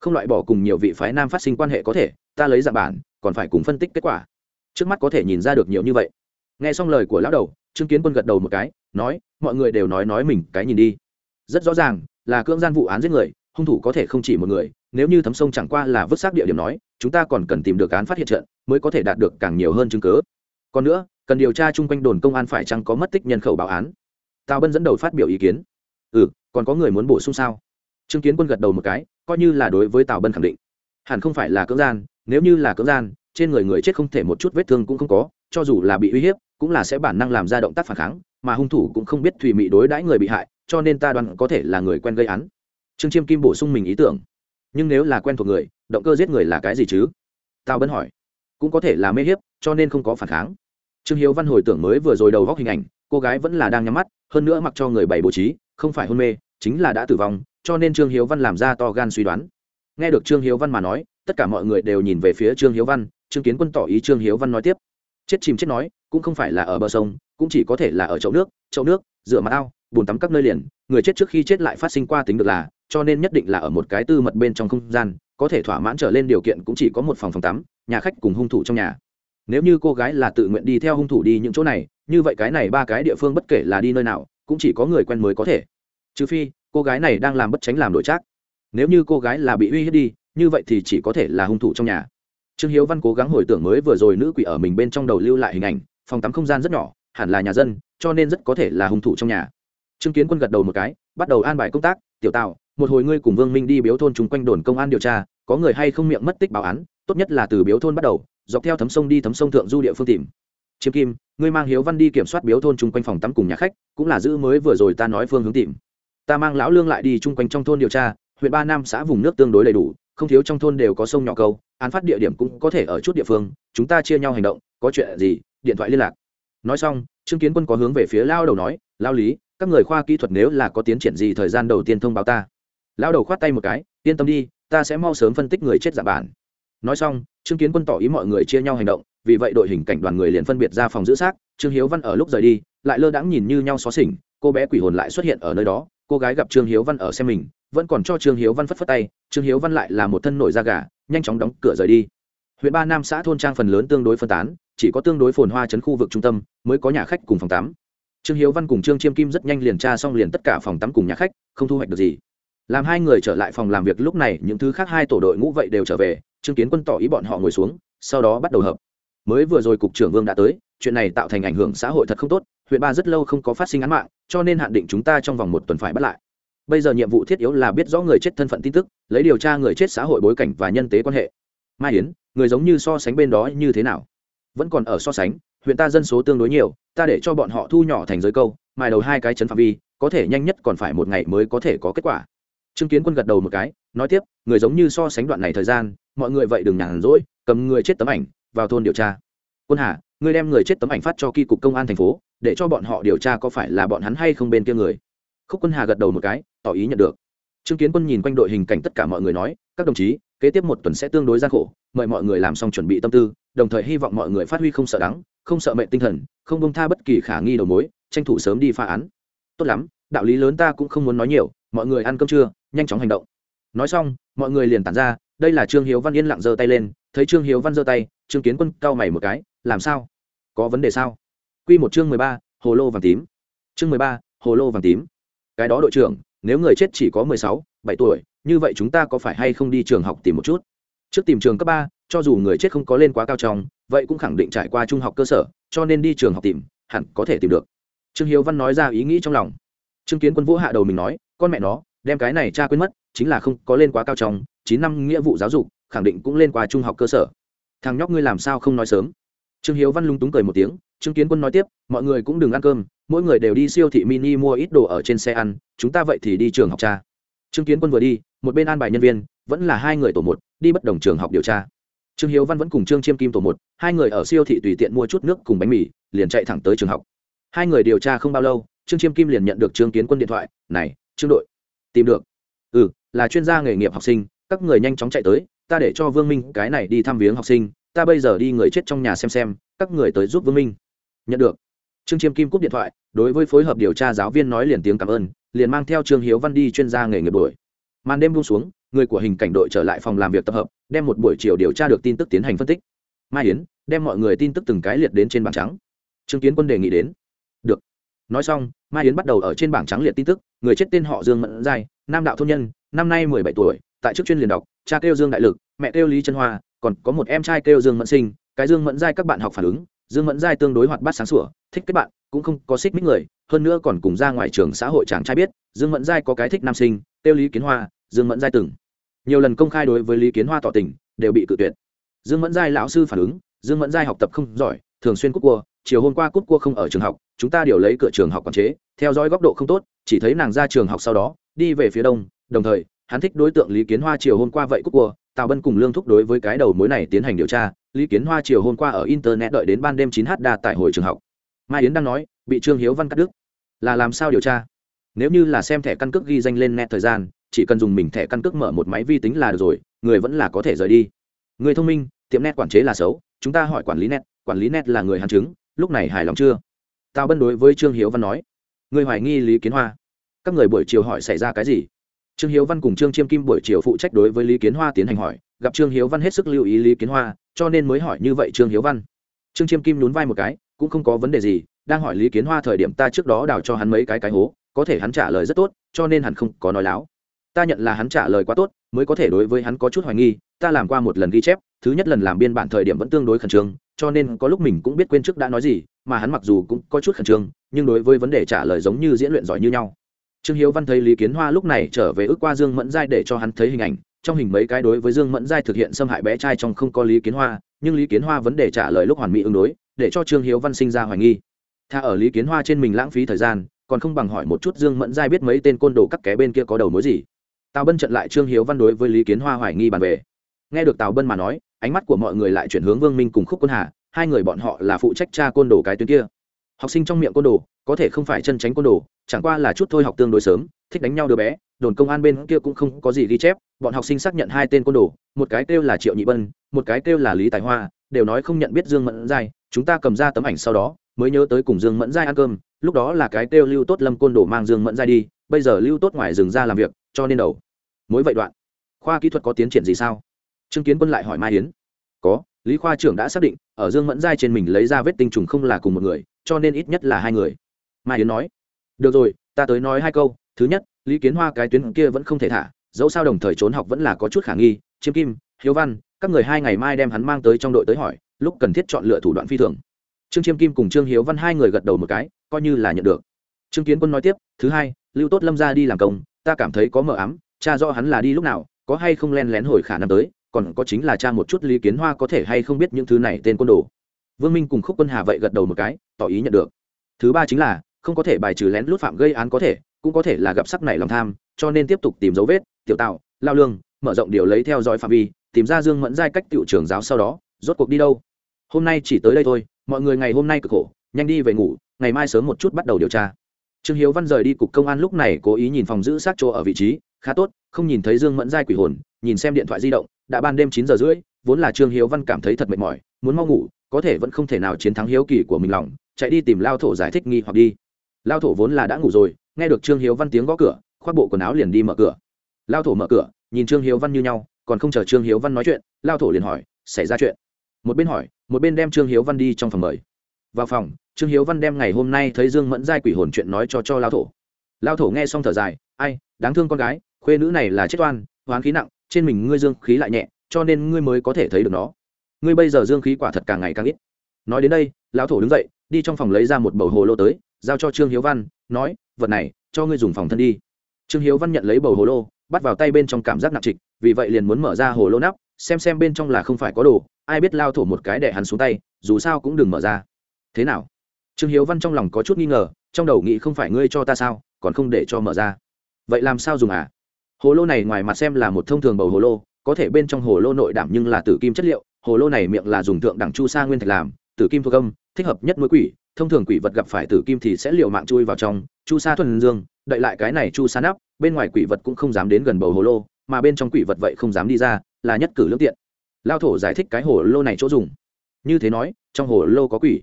không loại bỏ cùng nhiều vị phái nam phát sinh quan hệ có thể, ta lấy dạng bản, còn phải cùng phân tích kết quả. Trước mắt có thể nhìn ra được nhiều như vậy. Nghe xong lời của lão đầu chứng kiến quân gật đầu một cái, nói, mọi người đều nói nói mình, cái nhìn đi. Rất rõ ràng, là cưỡng gian vụ án giết người, hung thủ có thể không chỉ một người, nếu như thấm sông chẳng qua là vứt xác địa điểm nói, chúng ta còn cần tìm được án phát hiện trận, mới có thể đạt được càng nhiều hơn chứng cứ. Còn nữa, cần điều tra chung quanh đồn công an phải chăng có mất tích nhân khẩu báo án tào bân dẫn đầu phát biểu ý kiến. Ừ còn có người muốn bổ sung sao? Chứng kiến quân gật đầu một cái, coi như là đối với tào bân khẳng định. Hẳn không phải là cưỡng gian, nếu như là cưỡng gian, trên người người chết không thể một chút vết thương cũng không có, cho dù là bị uy hiếp, cũng là sẽ bản năng làm ra động tác phản kháng, mà hung thủ cũng không biết thùy mị đối đãi người bị hại, cho nên ta đoán có thể là người quen gây án. Trương chiêm kim bổ sung mình ý tưởng. Nhưng nếu là quen thuộc người, động cơ giết người là cái gì chứ? Tao bân hỏi. Cũng có thể là mê hiếp, cho nên không có phản kháng. Trương hiếu văn hồi tưởng mới vừa rồi đầu góc hình ảnh, cô gái vẫn là đang nhắm mắt hơn nữa mặc cho người bảy bố trí, không phải hôn mê, chính là đã tử vong, cho nên trương hiếu văn làm ra to gan suy đoán. Nghe được trương hiếu văn mà nói, tất cả mọi người đều nhìn về phía trương hiếu văn, trương kiến quân tỏ ý trương hiếu văn nói tiếp. Chết chìm chết nói, cũng không phải là ở bờ sông, cũng chỉ có thể là ở chậu nước chậu nước, rửa mặt ao, bùn tắm các nơi liền, người chết trước khi chết lại phát sinh qua tính được là, cho nên nhất định là ở một cái tư mật bên trong không gian, có thể thỏa mãn trở lên điều kiện cũng chỉ có một phòng phòng tắm, nhà khách cùng hung thủ trong nhà. Nếu như cô gái là tự nguyện đi theo hung thủ đi những chỗ này như vậy cái này ba cái địa phương bất kể là đi nơi nào, cũng chỉ có người quen mới có thể. Trừ phi, cô gái này đang làm bất tránh làm đổi trác. Nếu như cô gái là bị uy hiếp đi, như vậy thì chỉ có thể là hung thủ trong nhà. Trương hiếu văn cố gắng hồi tưởng mới vừa rồi nữ quỷ ở mình bên trong đầu lưu lại hình ảnh, phòng tắm không gian rất nhỏ, hẳn là nhà dân, cho nên rất có thể là hung thủ trong nhà. Trương kiến quân gật đầu một cái, bắt đầu an bài công tác, tiểu tạo một hồi ngươi cùng vương minh đi biếu thôn chung quanh đồn công an điều tra, có người hay không miệng mất tích báo án, tốt nhất là từ biếu thôn bắt đầu, dọc theo thấm sông đi thấm sông thượng du địa phương tìm chiêm kim, ngươi mang hiếu văn đi kiểm soát biếu thôn chung quanh phòng tắm cùng nhà khách, cũng là giữ mới vừa rồi ta nói phương hướng tìm. Ta mang lão lương lại đi chung quanh trong thôn điều tra, huyện ba nam xã vùng nước tương đối đầy đủ, không thiếu trong thôn đều có sông nhỏ câu, án phát địa điểm cũng có thể ở chút địa phương, chúng ta chia nhau hành động, có chuyện gì, điện thoại liên lạc. Nói xong, trương kiến quân có hướng về phía lao đầu nói lao lý, các người khoa kỹ thuật nếu là có tiến triển gì thời gian đầu tiên thông báo ta. Lao đầu khoát tay một cái, yên tâm đi, ta sẽ mau sớm phân tích người chết giả bản. Nói xong, trương kiến quân tỏ ý mọi người chia nhau hành động vì vậy đội hình cảnh đoàn người liền phân biệt ra phòng giữ xác, trương hiếu văn ở lúc rời đi, lại lơ đãng nhìn như nhau xó xỉnh, cô bé quỷ hồn lại xuất hiện ở nơi đó, cô gái gặp trương hiếu văn ở xem mình, vẫn còn cho trương hiếu văn phất phất tay, trương hiếu văn lại là một thân nổi da gà, nhanh chóng đóng cửa rời đi. Huyện ba nam xã thôn trang phần lớn tương đối phân tán, chỉ có tương đối phồn hoa chấn khu vực trung tâm mới có nhà khách cùng phòng tắm. Trương hiếu văn cùng trương chiêm kim rất nhanh liền tra xong liền tất cả phòng tắm cùng nhà khách, không thu hoạch được gì. Làm hai người trở lại phòng làm việc lúc này, những thứ khác hai tổ đội ngũ vậy đều trở về, trương kiến quân tỏ ý bọn họ ngồi xuống, sau đó bắt đầu hợp mới vừa rồi cục trưởng vương đã tới, chuyện này tạo thành ảnh hưởng xã hội thật không tốt, huyện ba rất lâu không có phát sinh án mạng, cho nên hạn định chúng ta trong vòng một tuần phải bắt lại. Bây giờ nhiệm vụ thiết yếu là biết rõ người chết thân phận tin tức, lấy điều tra người chết xã hội bối cảnh và nhân tế quan hệ. Mai yến, người giống như so sánh bên đó như thế nào? Vẫn còn ở so sánh, huyện ta dân số tương đối nhiều, ta để cho bọn họ thu nhỏ thành giới câu mài đầu hai cái chấn phạm vi, có thể nhanh nhất còn phải một ngày mới có thể có kết quả. Chứng kiến quân gật đầu một cái, nói tiếp, người giống như so sánh đoạn này thời gian, mọi người vậy đừng nhàn rỗi, cầm người chết tấm ảnh vào thôn điều tra. Quân hà, ngươi đem người chết tấm ảnh phát cho kỳ cục công an thành phố, để cho bọn họ điều tra có phải là bọn hắn hay không bên kia người. Khúc quân hà gật đầu một cái, tỏ ý nhận được. Chứng kiến quân nhìn quanh đội hình cảnh tất cả mọi người nói, các đồng chí, kế tiếp một tuần sẽ tương đối gian khổ, mời mọi người làm xong chuẩn bị tâm tư, đồng thời hy vọng mọi người phát huy không sợ đắng, không sợ mệnh tinh thần, không bông tha bất kỳ khả nghi đầu mối, tranh thủ sớm đi phá án. Tốt lắm, đạo lý lớn ta cũng không muốn nói nhiều, mọi người ăn cơm trưa, nhanh chóng hành động. Nói xong, mọi người liền tản ra, đây là trương hiếu văn yên lặng giơ tay lên, thấy trương hiếu văn giơ tay trương kiến quân cau mày một cái, làm sao? Có vấn đề sao? Quy một chương mười ba, hồ lô vàng tím. Chương mười ba, hồ lô vàng tím. Cái đó đội trưởng, nếu người chết chỉ có mười sáu, bảy tuổi, như vậy chúng ta có phải hay không đi trường học tìm một chút? Trước tìm trường cấp ba, cho dù người chết không có lên quá cao trong, vậy cũng khẳng định trải qua trung học cơ sở, cho nên đi trường học tìm, hẳn có thể tìm được. Trương hiếu văn nói ra ý nghĩ trong lòng. Trương kiến quân vỗ hạ đầu mình nói, con mẹ nó, đem cái này cha quên mất, chính là không có lên quá cao trong, chín năm nghĩa vụ giáo dục, khẳng định cũng lên qua trung học cơ sở thằng nhóc ngươi làm sao không nói sớm? Trương hiếu văn lung túng cười một tiếng, trương kiến quân nói tiếp, mọi người cũng đừng ăn cơm, mỗi người đều đi siêu thị mini mua ít đồ ở trên xe ăn, chúng ta vậy thì đi trường học cha. Trương kiến quân vừa đi, một bên an bài nhân viên, vẫn là hai người tổ một, đi bất đồng trường học điều tra. Trương hiếu văn vẫn cùng trương chiêm kim tổ một, hai người ở siêu thị tùy tiện mua chút nước cùng bánh mì, liền chạy thẳng tới trường học. Hai người điều tra không bao lâu, trương chiêm kim liền nhận được trương kiến quân điện thoại, này, trương đội, tìm được. Ừ là chuyên gia nghề nghiệp học sinh, các người nhanh chóng chạy tới ta để cho vương minh cái này đi thăm viếng học sinh, ta bây giờ đi người chết trong nhà xem xem, các người tới giúp vương minh. Nhận được. Trương chiêm kim cúp điện thoại, đối với phối hợp điều tra giáo viên nói liền tiếng cảm ơn, liền mang theo trương hiếu văn đi chuyên gia nghề nghiệp đuổi màn đêm buông xuống, người của hình cảnh đội trở lại phòng làm việc tập hợp, đem một buổi chiều điều tra được tin tức tiến hành phân tích. Mai yến, đem mọi người tin tức từng cái liệt đến trên bảng trắng. Trương kiến quân đề nghị đến. Được. Nói xong, mai yến bắt đầu ở trên bảng trắng liệt tin tức, người chết tên họ dương mẫn giai, nam đạo thôn nhân, năm nay mười bảy tuổi tại chức chuyên liền đọc, cha kêu dương đại lực, mẹ kêu lý trân hoa, còn có một em trai kêu dương mẫn sinh, cái dương mẫn giai các bạn học phản ứng, dương mẫn giai tương đối hoạt bát sáng sủa, thích kết bạn, cũng không có xích mích người, hơn nữa còn cùng ra ngoài trường xã hội chàng trai biết, dương mẫn giai có cái thích nam sinh, kêu lý kiến hoa, dương mẫn giai từng. Nhiều lần công khai đối với lý kiến hoa tỏ tình, đều bị cự tuyệt. Dương mẫn giai lão sư phản ứng, dương mẫn giai học tập không giỏi, thường xuyên cúp cua, chiều hôm qua cúp cua không ở trường học, chúng ta điều lấy cửa trường học quản chế, theo dõi góc độ không tốt, chỉ thấy nàng ra trường học sau đó, đi về phía đông, đồng thời hắn thích đối tượng lý kiến hoa chiều hôm qua vậy cúp cua, tào bân cùng lương thúc đối với cái đầu mối này tiến hành điều tra, lý kiến hoa chiều hôm qua ở internet đợi đến ban đêm chín h đa tại hồi trường học. Mai yến đang nói, bị trương hiếu văn cắt đứt. Là làm sao điều tra? Nếu như là xem thẻ căn cước ghi danh lên net thời gian, chỉ cần dùng mình thẻ căn cước mở một máy vi tính là được rồi, người vẫn là có thể rời đi. Người thông minh, tiệm net quản chế là xấu, chúng ta hỏi quản lý net, quản lý net là người hàn chứng, lúc này hài lòng chưa? Tào bân đối với trương hiếu văn nói. Người hoài nghi lý kiến hoa. Các người buổi chiều hỏi xảy ra cái gì? Trương hiếu văn cùng trương chiêm kim buổi chiều phụ trách đối với lý kiến hoa tiến hành hỏi, gặp trương hiếu văn hết sức lưu ý lý kiến hoa, cho nên mới hỏi như vậy trương hiếu văn. Trương chiêm kim nhún vai một cái, cũng không có vấn đề gì, đang hỏi lý kiến hoa thời điểm ta trước đó đào cho hắn mấy cái cái hố, có thể hắn trả lời rất tốt, cho nên hắn không có nói láo. Ta nhận là hắn trả lời quá tốt, mới có thể đối với hắn có chút hoài nghi, ta làm qua một lần ghi chép, thứ nhất lần làm biên bản thời điểm vẫn tương đối khẩn trương, cho nên có lúc mình cũng biết quên trước đã nói gì, mà hắn mặc dù cũng có chút khẩn trương, nhưng đối với vấn đề trả lời giống như diễn luyện giỏi như nhau trương hiếu văn thấy lý kiến hoa lúc này trở về ước qua dương mẫn giai để cho hắn thấy hình ảnh, trong hình mấy cái đối với dương mẫn giai thực hiện xâm hại bé trai trong không có lý kiến hoa, nhưng lý kiến hoa vấn đề trả lời lúc hoàn mỹ ứng đối, để cho trương hiếu văn sinh ra hoài nghi. Tha ở lý kiến hoa trên mình lãng phí thời gian, còn không bằng hỏi một chút dương mẫn giai biết mấy tên côn đồ cắt ké bên kia có đầu mối gì. Tào bân trận lại trương hiếu văn đối với lý kiến hoa hoài nghi bàn về. Nghe được tào bân mà nói, ánh mắt của mọi người lại chuyển hướng vương minh cùng khúc quân hà, hai người bọn họ là phụ trách cha côn đồ cái tuyến kia học sinh trong miệng côn đồ, có thể không phải chân tránh côn đồ, chẳng qua là chút thôi học tương đối sớm, thích đánh nhau đứa bé, đồn công an bên kia cũng không có gì ghi chép, bọn học sinh xác nhận hai tên côn đồ, một cái kêu là triệu nhị bân một cái kêu là lý tài hoa, đều nói không nhận biết dương mẫn giai, chúng ta cầm ra tấm ảnh sau đó, mới nhớ tới cùng dương mẫn giai ăn cơm, lúc đó là cái kêu lưu tốt lâm côn đồ mang dương mẫn giai đi, bây giờ lưu tốt ngoài rừng ra làm việc, cho nên đầu. Mối vậy đoạn. Khoa kỹ thuật có tiến triển gì sao? Trương kiến quân lại hỏi mai yến. Có, lý khoa trưởng đã xác định, ở dương mẫn giai trên mình lấy ra vết tinh trùng không là cùng một người cho nên ít nhất là hai người. Mai yến nói, được rồi, ta tới nói hai câu. Thứ nhất, lý kiến hoa cái tuyến kia vẫn không thể thả, dẫu sao đồng thời trốn học vẫn là có chút khả nghi. Chiêm kim, hiếu văn, các người hai ngày mai đem hắn mang tới trong đội tới hỏi, lúc cần thiết chọn lựa thủ đoạn phi thường. Trương chiêm kim cùng trương hiếu văn hai người gật đầu một cái, coi như là nhận được. Trương kiến quân nói tiếp, thứ hai, lưu tốt lâm ra đi làm công, ta cảm thấy có mờ ám, cha rõ hắn là đi lúc nào, có hay không len lén hồi khả năng tới, còn có chính là cha một chút lý kiến hoa có thể hay không biết những thứ này tên côn đồ vương minh cùng khúc quân hà vậy gật đầu một cái, tỏ ý nhận được. Thứ ba chính là, không có thể bài trừ lén lút phạm gây án có thể, cũng có thể là gặp sắc này lòng tham, cho nên tiếp tục tìm dấu vết, tiểu tạo, lao lương, mở rộng điều lấy theo dõi phạm vi, tìm ra dương mẫn giai cách tiểu trường giáo sau đó, rốt cuộc đi đâu? Hôm nay chỉ tới đây thôi, mọi người ngày hôm nay cực khổ, nhanh đi về ngủ, ngày mai sớm một chút bắt đầu điều tra. Trương hiếu văn rời đi cục công an lúc này cố ý nhìn phòng giữ sát chỗ ở vị trí, khá tốt, không nhìn thấy dương mẫn giai quỷ hồn, nhìn xem điện thoại di động, đã ban đêm chín giờ rưỡi, vốn là trương hiếu văn cảm thấy thật mệt mỏi, muốn mau ngủ có thể vẫn không thể nào chiến thắng hiếu kỳ của mình lòng, chạy đi tìm lao thổ giải thích nghi hoặc đi. Lao thổ vốn là đã ngủ rồi, nghe được trương hiếu văn tiếng gõ cửa, khoác bộ quần áo liền đi mở cửa. Lao thổ mở cửa, nhìn trương hiếu văn như nhau, còn không chờ trương hiếu văn nói chuyện, lao thổ liền hỏi, xảy ra chuyện? Một bên hỏi, một bên đem trương hiếu văn đi trong phòng mời. Vào phòng, trương hiếu văn đem ngày hôm nay thấy dương mẫn giai quỷ hồn chuyện nói cho cho lao thổ. Lao thổ nghe xong thở dài, ai, đáng thương con gái, khuê nữ này là chết oan hoán khí nặng, trên mình ngươi dương khí lại nhẹ, cho nên ngươi mới có thể thấy được nó ngươi bây giờ dương khí quả thật càng ngày càng ít. Nói đến đây, lão thổ đứng dậy, đi trong phòng lấy ra một bầu hồ lô tới, giao cho trương hiếu văn, nói, vật này, cho ngươi dùng phòng thân đi. Trương hiếu văn nhận lấy bầu hồ lô, bắt vào tay bên trong cảm giác nặng trịch, vì vậy liền muốn mở ra hồ lô nắp, xem xem bên trong là không phải có đồ, ai biết lao thổ một cái để hắn xuống tay, dù sao cũng đừng mở ra. Thế nào? Trương hiếu văn trong lòng có chút nghi ngờ, trong đầu nghĩ không phải ngươi cho ta sao, còn không để cho mở ra. Vậy làm sao dùng à? Hồ lô này ngoài mặt xem là một thông thường bầu hồ lô, có thể bên trong hồ lô nội đảm nhưng là tử kim chất liệu hồ lô này miệng là dùng thượng đẳng chu sa nguyên thạch làm, tử kim thuộc âm, thích hợp nhất nuôi quỷ, thông thường quỷ vật gặp phải tử kim thì sẽ liều mạng chui vào trong, chu sa thuần dương đợi lại cái này chu sa nắp, bên ngoài quỷ vật cũng không dám đến gần bầu hồ lô, mà bên trong quỷ vật vậy không dám đi ra, là nhất cử lương tiện. Lao thổ giải thích cái hồ lô này chỗ dùng. Như thế nói, trong hồ lô có quỷ.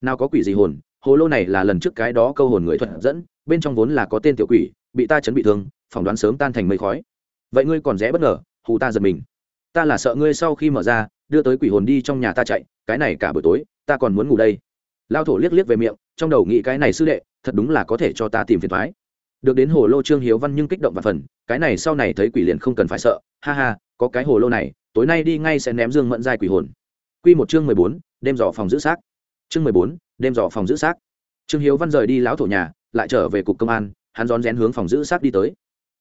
Nào có quỷ gì hồn, hồ lô này là lần trước cái đó câu hồn người thuận dẫn, bên trong vốn là có tên tiểu quỷ, bị ta chấn bị thương, phỏng đoán sớm tan thành mây khói. Vậy ngươi còn rẽ bất ngờ, hù ta giật mình ta là sợ ngươi sau khi mở ra, đưa tới quỷ hồn đi trong nhà ta chạy, cái này cả buổi tối, ta còn muốn ngủ đây. Lao thổ liếc liếc về miệng, trong đầu nghĩ cái này sư đệ, thật đúng là có thể cho ta tìm phiền thoái được đến hồ lô trương hiếu văn nhưng kích động và phần, cái này sau này thấy quỷ liền không cần phải sợ, ha ha, có cái hồ lô này, tối nay đi ngay sẽ ném dương mẫn giai quỷ hồn. Q một chương mười bốn, đêm dò phòng giữ xác. Chương mười bốn, đêm dò phòng giữ xác. Trương hiếu văn rời đi lão thổ nhà, lại trở về cục công an, hắn rón rén hướng phòng giữ xác đi tới.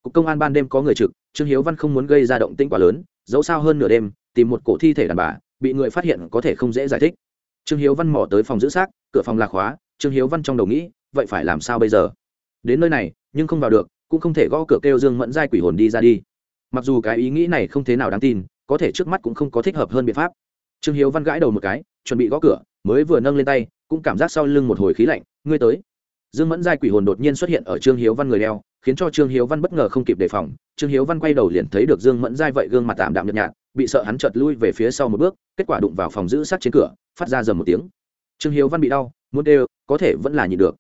Cục công an ban đêm có người trực, trương hiếu văn không muốn gây ra động tĩnh quá lớn dẫu sao hơn nửa đêm, tìm một cổ thi thể đàn bà, bị người phát hiện có thể không dễ giải thích. Trương hiếu văn mò tới phòng giữ xác, cửa phòng lạc khóa, trương hiếu văn trong đầu nghĩ, vậy phải làm sao bây giờ? Đến nơi này, nhưng không vào được, cũng không thể gõ cửa kêu dương mẫn giai quỷ hồn đi ra đi. Mặc dù cái ý nghĩ này không thế nào đáng tin, có thể trước mắt cũng không có thích hợp hơn biện pháp. Trương hiếu văn gãi đầu một cái, chuẩn bị gõ cửa, mới vừa nâng lên tay, cũng cảm giác sau lưng một hồi khí lạnh, ngươi tới. Dương mẫn giai quỷ hồn đột nhiên xuất hiện ở trương hiếu văn người đeo khiến cho trương hiếu văn bất ngờ không kịp đề phòng. Trương hiếu văn quay đầu liền thấy được dương mẫn giai vậy gương mặt tạm đạm nhợt nhạt, bị sợ hắn chợt lui về phía sau một bước, kết quả đụng vào phòng giữ sát trên cửa, phát ra dầm một tiếng. Trương hiếu văn bị đau, muốn đều, có thể vẫn là nhịn được.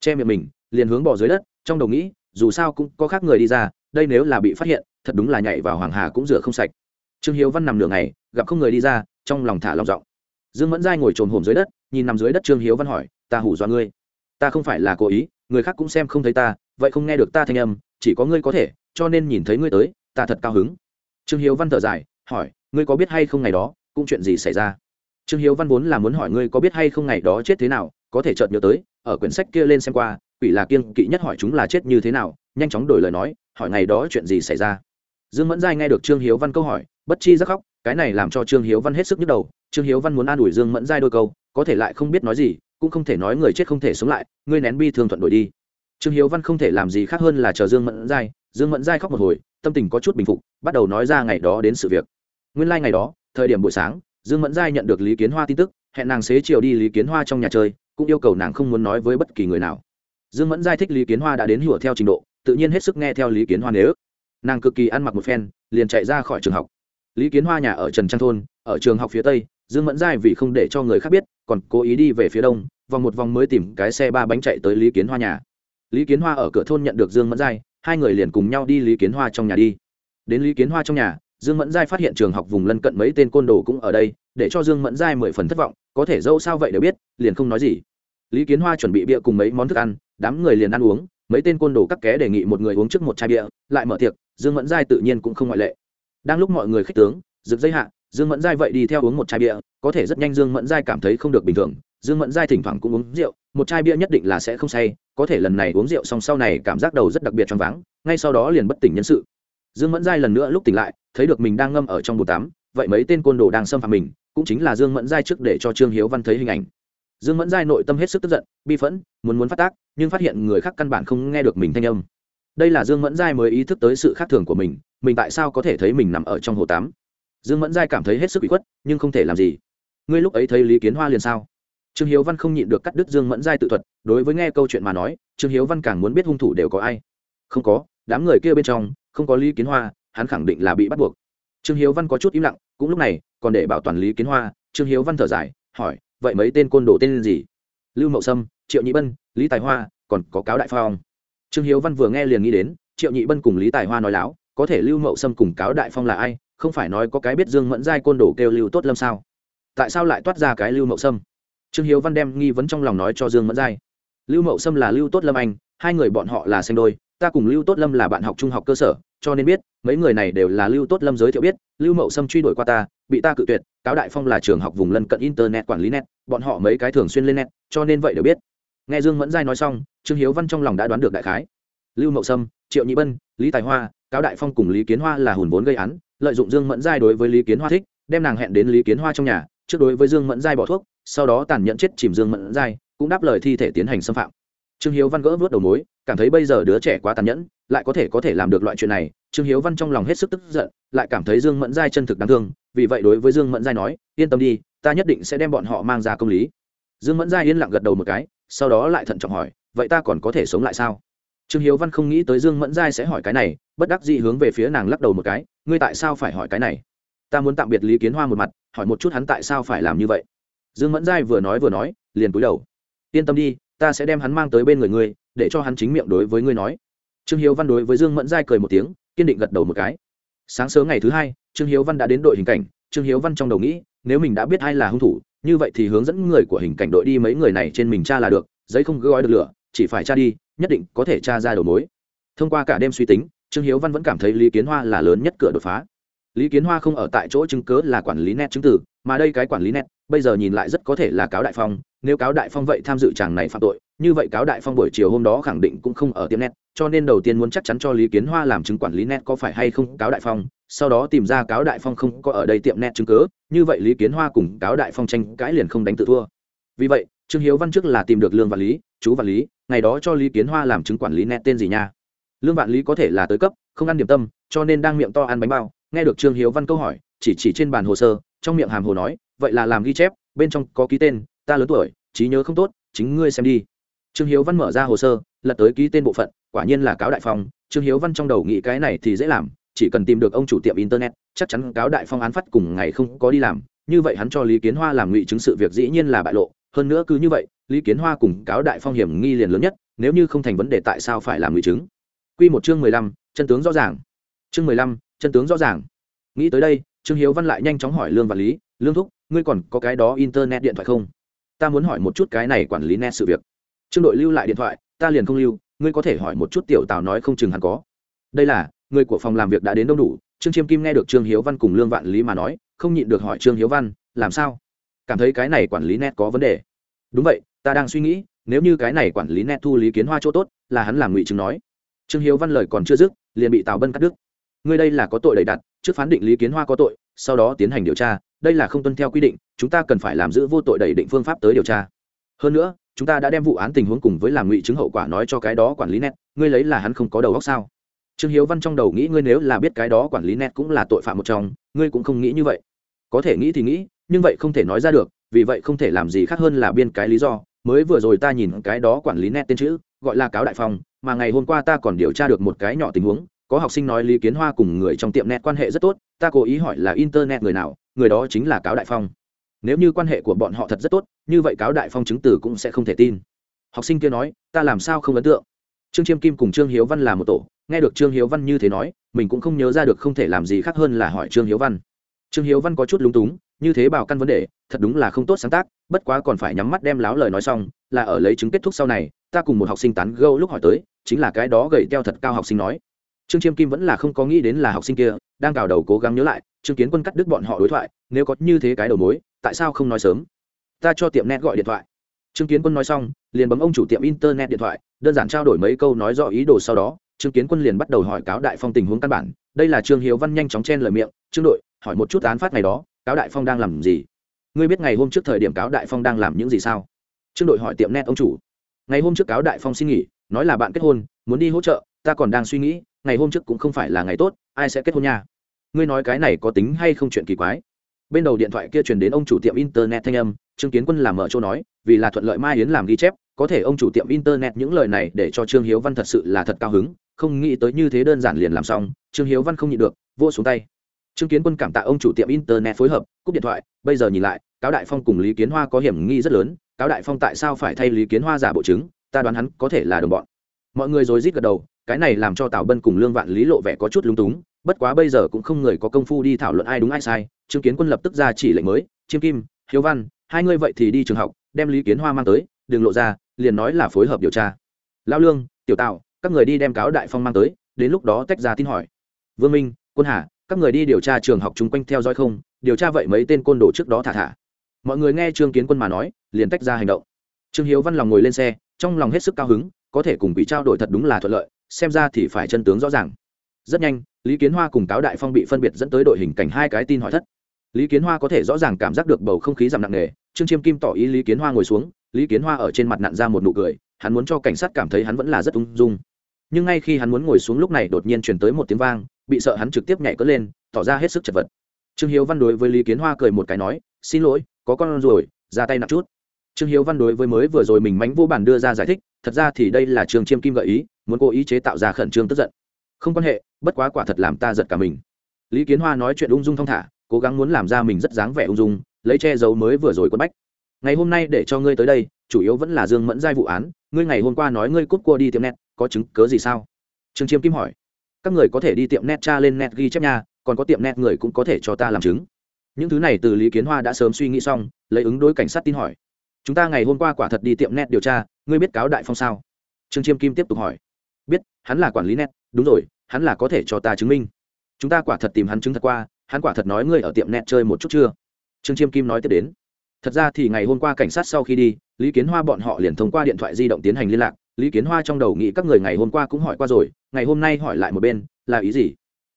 Che miệng mình, liền hướng bỏ dưới đất, trong đầu nghĩ, dù sao cũng có khác người đi ra, đây nếu là bị phát hiện, thật đúng là nhảy vào hoàng hà cũng rửa không sạch. Trương hiếu văn nằm nửa ngày, gặp không người đi ra, trong lòng thả lòng giọng. Dương mẫn giai ngồi trồm hồm dưới đất, nhìn nằm dưới đất trương hiếu văn hỏi, ta hủ dọa ngươi. Ta không phải là cố ý người khác cũng xem không thấy ta, vậy không nghe được ta thanh âm, chỉ có ngươi có thể, cho nên nhìn thấy ngươi tới, ta thật cao hứng. Trương hiếu văn thở dài, hỏi, ngươi có biết hay không ngày đó, cũng chuyện gì xảy ra? Trương hiếu văn vốn là muốn hỏi ngươi có biết hay không ngày đó chết thế nào, có thể chợt nhớ tới, ở quyển sách kia lên xem qua, quỷ là kiên kỵ nhất hỏi chúng là chết như thế nào, nhanh chóng đổi lời nói, hỏi ngày đó chuyện gì xảy ra? Dương mẫn giai nghe được trương hiếu văn câu hỏi, bất chi rất khóc, cái này làm cho trương hiếu văn hết sức nhức đầu. Trương hiếu văn muốn an ủi dương mẫn giai đôi câu, có thể lại không biết nói gì cũng không thể nói người chết không thể sống lại, ngươi nén bi thương thuận đổi đi. Trương hiếu văn không thể làm gì khác hơn là chờ dương mẫn giai, dương mẫn giai khóc một hồi, tâm tình có chút bình phục, bắt đầu nói ra ngày đó đến sự việc. Nguyên lai、like、ngày đó, thời điểm buổi sáng, dương mẫn giai nhận được lý kiến hoa tin tức, hẹn nàng xế chiều đi lý kiến hoa trong nhà chơi, cũng yêu cầu nàng không muốn nói với bất kỳ người nào. Dương mẫn giai thích lý kiến hoa đã đến hùa theo trình độ, tự nhiên hết sức nghe theo lý kiến hoa nếu. Nàng cực kỳ ăn mặc một phen, liền chạy ra khỏi trường học. Lý kiến hoa nhà ở trần trang thôn, ở trường học phía tây dương mẫn giai vì không để cho người khác biết, còn cố ý đi về phía đông, vòng một vòng mới tìm cái xe ba bánh chạy tới lý kiến hoa nhà. Lý kiến hoa ở cửa thôn nhận được dương mẫn giai, hai người liền cùng nhau đi lý kiến hoa trong nhà đi. Đến lý kiến hoa trong nhà, dương mẫn giai phát hiện trường học vùng lân cận mấy tên côn đồ cũng ở đây, để cho dương mẫn giai mười phần thất vọng, có thể dâu sao vậy đều biết, liền không nói gì. Lý kiến hoa chuẩn bị bia cùng mấy món thức ăn, đám người liền ăn uống, mấy tên côn đồ cắt ké đề nghị một người uống trước một chai bia, lại mở tiệc, dương mẫn giai tự nhiên cũng không ngoại lệ. Đang lúc mọi người khích tướng, rực dây hạ dương mẫn giai vậy đi theo uống một chai bia, có thể rất nhanh dương mẫn giai cảm thấy không được bình thường. Dương mẫn giai thỉnh thoảng cũng uống rượu, một chai bia nhất định là sẽ không say, có thể lần này uống rượu xong sau này cảm giác đầu rất đặc biệt choáng váng, ngay sau đó liền bất tỉnh nhân sự. Dương mẫn giai lần nữa lúc tỉnh lại, thấy được mình đang ngâm ở trong bồn tắm, vậy mấy tên côn đồ đang xâm phạm mình, cũng chính là dương mẫn giai trước để cho trương hiếu văn thấy hình ảnh. Dương mẫn giai nội tâm hết sức tức giận, bi phẫn, muốn muốn phát tác, nhưng phát hiện người khác căn bản không nghe được mình thanh âm. Đây là dương mẫn giai mới ý thức tới sự khác thường của mình mình tại sao có thể thấy mình nằm ở trong hồ tắm? Dương mẫn giai cảm thấy hết sức bị khuất, nhưng không thể làm gì. Ngươi lúc ấy thấy lý kiến hoa liền sao? Trương hiếu văn không nhịn được cắt đứt dương mẫn giai tự thuật, đối với nghe câu chuyện mà nói, trương hiếu văn càng muốn biết hung thủ đều có ai. Không có, đám người kia bên trong, không có lý kiến hoa, hắn khẳng định là bị bắt buộc. Trương hiếu văn có chút im lặng, cũng lúc này, còn để bảo toàn lý kiến hoa, trương hiếu văn thở dài, hỏi, vậy mấy tên côn đồ tên gì? Lưu mậu sâm, triệu nhị bân, lý tài hoa, còn có cáo đại phong trương hiếu văn vừa nghe liền nghĩ đến, triệu nhị bân cùng lý tài hoa nói láo, có thể lưu mậu sâm cùng cáo đại phong là ai? Không phải nói có cái biết dương mẫn giai côn đồ kêu lưu tốt lâm sao? Tại sao lại toát ra cái lưu mậu sâm? Trương hiếu văn đem nghi vấn trong lòng nói cho dương mẫn giai. Lưu mậu sâm là lưu tốt lâm anh, hai người bọn họ là xanh đôi, ta cùng lưu tốt lâm là bạn học trung học cơ sở, cho nên biết, mấy người này đều là lưu tốt lâm giới thiệu biết, lưu mậu sâm truy đuổi qua ta, bị ta cự tuyệt, cáo đại phong là trường học vùng lân cận internet quản lý net, bọn họ mấy cái thường xuyên lên net, cho nên vậy đều biết. Nghe dương mẫn giai nói xong, trương hiếu văn trong lòng đã đoán được đại khái. Lưu mậu sâm, triệu nhị bân, lý tài hoa, cáo đại phong cùng lý kiến hoa là hùn vốn gây án lợi dụng dương mẫn giai đối với lý kiến hoa thích, đem nàng hẹn đến lý kiến hoa trong nhà, trước đối với dương mẫn giai bỏ thuốc, sau đó tàn nhẫn chết chìm dương mẫn giai, cũng đáp lời thi thể tiến hành xâm phạm. Trương hiếu văn gỡ vớt đầu mối, cảm thấy bây giờ đứa trẻ quá tàn nhẫn, lại có thể có thể làm được loại chuyện này, trương hiếu văn trong lòng hết sức tức giận, lại cảm thấy dương mẫn giai chân thực đáng thương, vì vậy đối với dương mẫn giai nói, yên tâm đi, ta nhất định sẽ đem bọn họ mang ra công lý. Dương mẫn giai yên lặng gật đầu một cái, sau đó lại thận trọng hỏi, vậy ta còn có thể sống lại sao? Trương hiếu văn không nghĩ tới dương mẫn giai sẽ hỏi cái này, bất đắc dĩ hướng về phía nàng lắc đầu một cái, ngươi tại sao phải hỏi cái này? Ta muốn tạm biệt lý kiến hoa một mặt, hỏi một chút hắn tại sao phải làm như vậy. Dương mẫn giai vừa nói vừa nói, liền cúi đầu. Yên tâm đi, ta sẽ đem hắn mang tới bên người ngươi, để cho hắn chính miệng đối với ngươi nói. Trương hiếu văn đối với dương mẫn giai cười một tiếng, kiên định gật đầu một cái. Sáng sớm ngày thứ hai, trương hiếu văn đã đến đội hình cảnh, trương hiếu văn trong đầu nghĩ, nếu mình đã biết ai là hung thủ, như vậy thì hướng dẫn người của hình cảnh đội đi mấy người này trên mình cha là được, giấy không gói được lửa, chỉ phải cha đi nhất định có thể tra ra đầu mối. Thông qua cả đêm suy tính, trương hiếu văn vẫn cảm thấy lý kiến hoa là lớn nhất cửa đột phá. Lý kiến hoa không ở tại chỗ chứng cớ là quản lý net chứng tử mà đây cái quản lý net, bây giờ nhìn lại rất có thể là cáo đại phong. Nếu cáo đại phong vậy tham dự chàng này phạm tội, như vậy cáo đại phong buổi chiều hôm đó khẳng định cũng không ở tiệm net, cho nên đầu tiên muốn chắc chắn cho lý kiến hoa làm chứng quản lý net có phải hay không cáo đại phong, sau đó tìm ra cáo đại phong không có ở đây tiệm net chứng cớ như vậy lý kiến hoa cùng cáo đại phong tranh cãi liền không đánh tự thua. Vì vậy, trương hiếu văn trước là tìm được lương và lý, chú và lý ngày đó cho lý kiến hoa làm chứng quản lý nét tên gì nha? Lương vạn lý có thể là tới cấp, không ăn điểm tâm, cho nên đang miệng to ăn bánh bao. Nghe được trương hiếu văn câu hỏi, chỉ chỉ trên bàn hồ sơ, trong miệng hàm hồ nói, vậy là làm ghi chép, bên trong có ký tên, ta lớn tuổi, trí nhớ không tốt, chính ngươi xem đi. Trương hiếu văn mở ra hồ sơ, lật tới ký tên bộ phận, quả nhiên là cáo đại phong. Trương hiếu văn trong đầu nghĩ cái này thì dễ làm, chỉ cần tìm được ông chủ tiệm internet, chắc chắn cáo đại phong án phát cùng ngày không có đi làm. Như vậy hắn cho lý kiến hoa làm ngụy chứng sự việc dĩ nhiên là bại lộ, hơn nữa cứ như vậy lý kiến hoa cùng cáo đại phong hiểm nghi liền lớn nhất, nếu như không thành vấn đề tại sao phải làm ngụy chứng? Q một chương mười lăm, chân tướng rõ ràng. Chương mười lăm, chân tướng rõ ràng. Nghĩ tới đây, trương hiếu văn lại nhanh chóng hỏi lương và lý, lương thúc, ngươi còn có cái đó internet điện thoại không? Ta muốn hỏi một chút cái này quản lý net sự việc. Trương đội lưu lại điện thoại, ta liền không lưu, ngươi có thể hỏi một chút tiểu tào nói không chừng hắn có. Đây là, người của phòng làm việc đã đến đông đủ. Trương chiêm kim nghe được trương hiếu văn cùng lương vạn lý mà nói, không nhịn được hỏi trương hiếu văn, làm sao? Cảm thấy cái này quản lý net có vấn đề? Đúng vậy ta đang suy nghĩ, nếu như cái này quản lý net thu lý kiến hoa chỗ tốt, là hắn làm ngụy chứng nói. Trương hiếu văn lời còn chưa dứt, liền bị tào bân cắt đứt. Ngươi đây là có tội đầy đặt trước phán định lý kiến hoa có tội, sau đó tiến hành điều tra, đây là không tuân theo quy định, chúng ta cần phải làm giữ vô tội đẩy định phương pháp tới điều tra. Hơn nữa, chúng ta đã đem vụ án tình huống cùng với làm ngụy chứng hậu quả nói cho cái đó quản lý net ngươi lấy là hắn không có đầu óc sao? Trương hiếu văn trong đầu nghĩ ngươi nếu là biết cái đó quản lý net cũng là tội phạm một trong, ngươi cũng không nghĩ như vậy. Có thể nghĩ thì nghĩ, nhưng vậy không thể nói ra được, vì vậy không thể làm gì khác hơn là biên cái lý do mới vừa rồi ta nhìn cái đó quản lý nét tên chữ, gọi là cáo đại phong, mà ngày hôm qua ta còn điều tra được một cái nhỏ tình huống, có học sinh nói lý kiến hoa cùng người trong tiệm nét quan hệ rất tốt, ta cố ý hỏi là internet người nào, người đó chính là cáo đại phong. Nếu như quan hệ của bọn họ thật rất tốt, như vậy cáo đại phong chứng từ cũng sẽ không thể tin. Học sinh kia nói, ta làm sao không ấn tượng? Trương chiêm kim cùng trương hiếu văn là một tổ, nghe được trương hiếu văn như thế nói, mình cũng không nhớ ra được không thể làm gì khác hơn là hỏi trương hiếu văn. Trương hiếu văn có chút lúng túng, như thế bảo căn vấn đề thật đúng là không tốt sáng tác, bất quá còn phải nhắm mắt đem láo lời nói xong, là ở lấy chứng kết thúc sau này, ta cùng một học sinh tán gâu lúc hỏi tới, chính là cái đó gầy teo thật cao học sinh nói. Trương chiêm kim vẫn là không có nghĩ đến là học sinh kia, đang cào đầu cố gắng nhớ lại, trương kiến quân cắt đứt bọn họ đối thoại, nếu có như thế cái đầu mối, tại sao không nói sớm? Ta cho tiệm net gọi điện thoại. Trương kiến quân nói xong, liền bấm ông chủ tiệm internet điện thoại, đơn giản trao đổi mấy câu nói rõ ý đồ sau đó, trương kiến quân liền bắt đầu hỏi cáo đại phong tình huống căn bản. Đây là trương hiếu văn nhanh chóng chen lời miệng, trương đội, hỏi một chút án phát ngày đó, cáo đại phong đang làm gì? Ngươi biết ngày hôm trước thời điểm cáo đại phong đang làm những gì sao? Trương đội hỏi tiệm net ông chủ. Ngày hôm trước cáo đại phong xin nghỉ, nói là bạn kết hôn, muốn đi hỗ trợ, ta còn đang suy nghĩ, ngày hôm trước cũng không phải là ngày tốt, ai sẽ kết hôn nha? Ngươi nói cái này có tính hay không chuyện kỳ quái? Bên đầu điện thoại kia truyền đến ông chủ tiệm internet thanh âm, trương kiến quân làm mở chỗ nói, vì là thuận lợi mai yến làm ghi chép, có thể ông chủ tiệm internet những lời này để cho trương hiếu văn thật sự là thật cao hứng, không nghĩ tới như thế đơn giản liền làm xong, trương hiếu văn không nhịn được vô xuống tay. Trương kiến quân cảm tạ ông chủ tiệm internet phối hợp, cúp điện thoại, bây giờ nhìn lại cáo đại phong cùng lý kiến hoa có hiểm nghi rất lớn, cáo đại phong tại sao phải thay lý kiến hoa giả bộ chứng, ta đoán hắn có thể là đồng bọn. Mọi người rồi rít gật đầu, cái này làm cho tào bân cùng lương vạn lý lộ vẻ có chút lung túng, bất quá bây giờ cũng không người có công phu đi thảo luận ai đúng ai sai chứng kiến quân lập tức ra chỉ lệnh mới, chiêm kim, hiếu văn, hai ngươi vậy thì đi trường học, đem lý kiến hoa mang tới, đừng lộ ra, liền nói là phối hợp điều tra. Lao lương, tiểu tạo các người đi đem cáo đại phong mang tới, đến lúc đó tách ra tin hỏi. Vương minh, quân hà, các người đi điều tra trường học chung quanh theo dõi không, điều tra vậy mấy tên côn đồ trước đó thả thả mọi người nghe trương kiến quân mà nói, liền tách ra hành động. Trương hiếu văn lòng ngồi lên xe, trong lòng hết sức cao hứng, có thể cùng quỷ trao đổi thật đúng là thuận lợi, xem ra thì phải chân tướng rõ ràng. Rất nhanh, lý kiến hoa cùng cáo đại phong bị phân biệt dẫn tới đội hình cảnh hai cái tin hỏi thất. Lý kiến hoa có thể rõ ràng cảm giác được bầu không khí giảm nặng nề, trương chiêm kim tỏ ý lý kiến hoa ngồi xuống, lý kiến hoa ở trên mặt nặn ra một nụ cười, hắn muốn cho cảnh sát cảm thấy hắn vẫn là rất ung dung. Nhưng ngay khi hắn muốn ngồi xuống lúc này đột nhiên chuyển tới một tiếng vang, bị sợ hắn trực tiếp nhảy cất lên, tỏ ra hết sức chật vật. Trương hiếu văn đối với lý kiến hoa cười một cái nói, xin lỗi có con rồi ra tay nặng chút. Trương hiếu văn đối với mới vừa rồi mình mánh vô bản đưa ra giải thích, thật ra thì đây là Trường chiêm kim gợi ý, muốn cố ý chế tạo ra khẩn trương tức giận. Không quan hệ, bất quá quả thật làm ta giật cả mình. Lý kiến hoa nói chuyện ung dung thong thả, cố gắng muốn làm ra mình rất dáng vẻ ung dung, lấy che giấu mới vừa rồi quất bách. Ngày hôm nay để cho ngươi tới đây, chủ yếu vẫn là dương mẫn giai vụ án, ngươi ngày hôm qua nói ngươi cút cua đi tiệm net, có chứng cớ gì sao? Trương chiêm kim hỏi. Các người có thể đi tiệm net tra lên net ghi chép nha, còn có tiệm net người cũng có thể cho ta làm chứng những thứ này từ lý kiến hoa đã sớm suy nghĩ xong, lấy ứng đối cảnh sát tin hỏi. Chúng ta ngày hôm qua quả thật đi tiệm net điều tra, ngươi biết cáo đại phong sao? Trương chiêm kim tiếp tục hỏi. Biết, hắn là quản lý net, đúng rồi, hắn là có thể cho ta chứng minh. Chúng ta quả thật tìm hắn chứng thật qua, hắn quả thật nói ngươi ở tiệm net chơi một chút chưa? Trương chiêm kim nói tiếp đến. Thật ra thì ngày hôm qua cảnh sát sau khi đi, lý kiến hoa bọn họ liền thông qua điện thoại di động tiến hành liên lạc. Lý kiến hoa trong đầu nghĩ các người ngày hôm qua cũng hỏi qua rồi, ngày hôm nay hỏi lại một bên, là ý gì?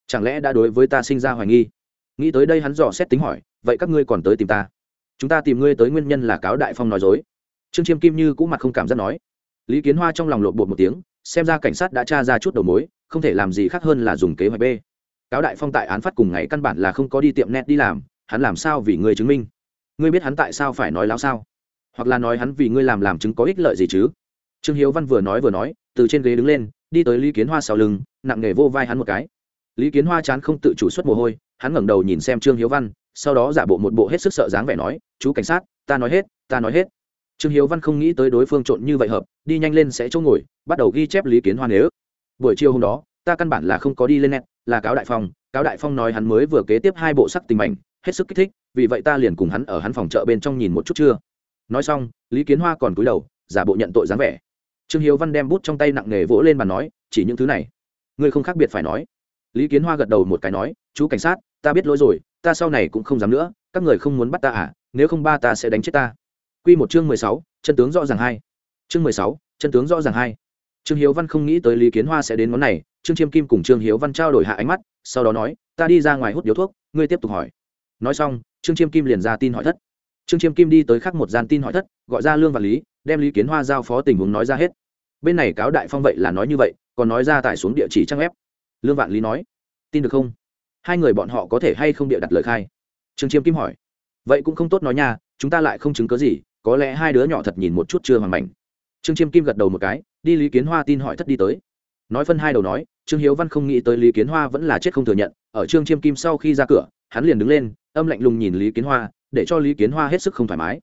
Chẳng lẽ đã đối với ta sinh ra hoài nghi? Nghĩ tới đây hắn dò xét tính hỏi, vậy các ngươi còn tới tìm ta? Chúng ta tìm ngươi tới nguyên nhân là cáo đại phong nói dối. Trương chiêm kim như cũng mặt không cảm giác nói. Lý kiến hoa trong lòng lộn bột một tiếng, xem ra cảnh sát đã tra ra chút đầu mối, không thể làm gì khác hơn là dùng kế hoạch b. Cáo đại phong tại án phát cùng ngày căn bản là không có đi tiệm net đi làm, hắn làm sao vì ngươi chứng minh? Ngươi biết hắn tại sao phải nói láo sao? Hoặc là nói hắn vì ngươi làm làm chứng có ích lợi gì chứ? Trương hiếu văn vừa nói vừa nói, từ trên ghế đứng lên, đi tới lý kiến hoa sau lưng, nặng nề vô vai hắn một cái. Lý kiến hoa chán không tự chủ xuất mồ hôi hắn ngẩng đầu nhìn xem trương hiếu văn, sau đó giả bộ một bộ hết sức sợ dáng vẻ nói, chú cảnh sát, ta nói hết, ta nói hết. Trương hiếu văn không nghĩ tới đối phương trộn như vậy hợp, đi nhanh lên sẽ chỗ ngồi, bắt đầu ghi chép lý kiến hoa nếu. Buổi chiều hôm đó, ta căn bản là không có đi lên net, là cáo đại phong, cáo đại phong nói hắn mới vừa kế tiếp hai bộ sắc tình mảnh, hết sức kích thích, vì vậy ta liền cùng hắn ở hắn phòng chợ bên trong nhìn một chút chưa. Nói xong, lý kiến hoa còn cúi đầu, giả bộ nhận tội dáng vẻ. Trương hiếu văn đem bút trong tay nặng nề vỗ lên bàn nói, chỉ những thứ này, ngươi không khác biệt phải nói. Lý kiến hoa gật đầu một cái nói, chú cảnh sát ta biết lỗi rồi, ta sau này cũng không dám nữa, các người không muốn bắt ta à nếu không ba ta sẽ đánh chết ta. Q một chương mười sáu, chân tướng rõ ràng hai. Chương mười sáu, chân tướng rõ ràng hai. Trương hiếu văn không nghĩ tới lý kiến hoa sẽ đến món này, trương chiêm kim cùng trương hiếu văn trao đổi hạ ánh mắt, sau đó nói, ta đi ra ngoài hút điếu thuốc, ngươi tiếp tục hỏi. Nói xong, trương chiêm kim liền ra tin hỏi thất. Trương chiêm kim đi tới khắc một gian tin hỏi thất, gọi ra lương và lý, đem lý kiến hoa giao phó tình huống nói ra hết. Bên này cáo đại phong vậy là nói như vậy, còn nói ra tải xuống địa chỉ trang web. Lương vạn lý nói, tin được không? Hai người bọn họ có thể hay không địa đặt lời khai? Trương chiêm kim hỏi. Vậy cũng không tốt nói nha, chúng ta lại không chứng cớ gì, có lẽ hai đứa nhỏ thật nhìn một chút chưa hoàn mảnh. Trương chiêm kim gật đầu một cái, đi lý kiến hoa tin hỏi thất đi tới. Nói phân hai đầu nói, trương hiếu văn không nghĩ tới lý kiến hoa vẫn là chết không thừa nhận, ở trương chiêm kim sau khi ra cửa, hắn liền đứng lên, âm lạnh lùng nhìn lý kiến hoa, để cho lý kiến hoa hết sức không thoải mái.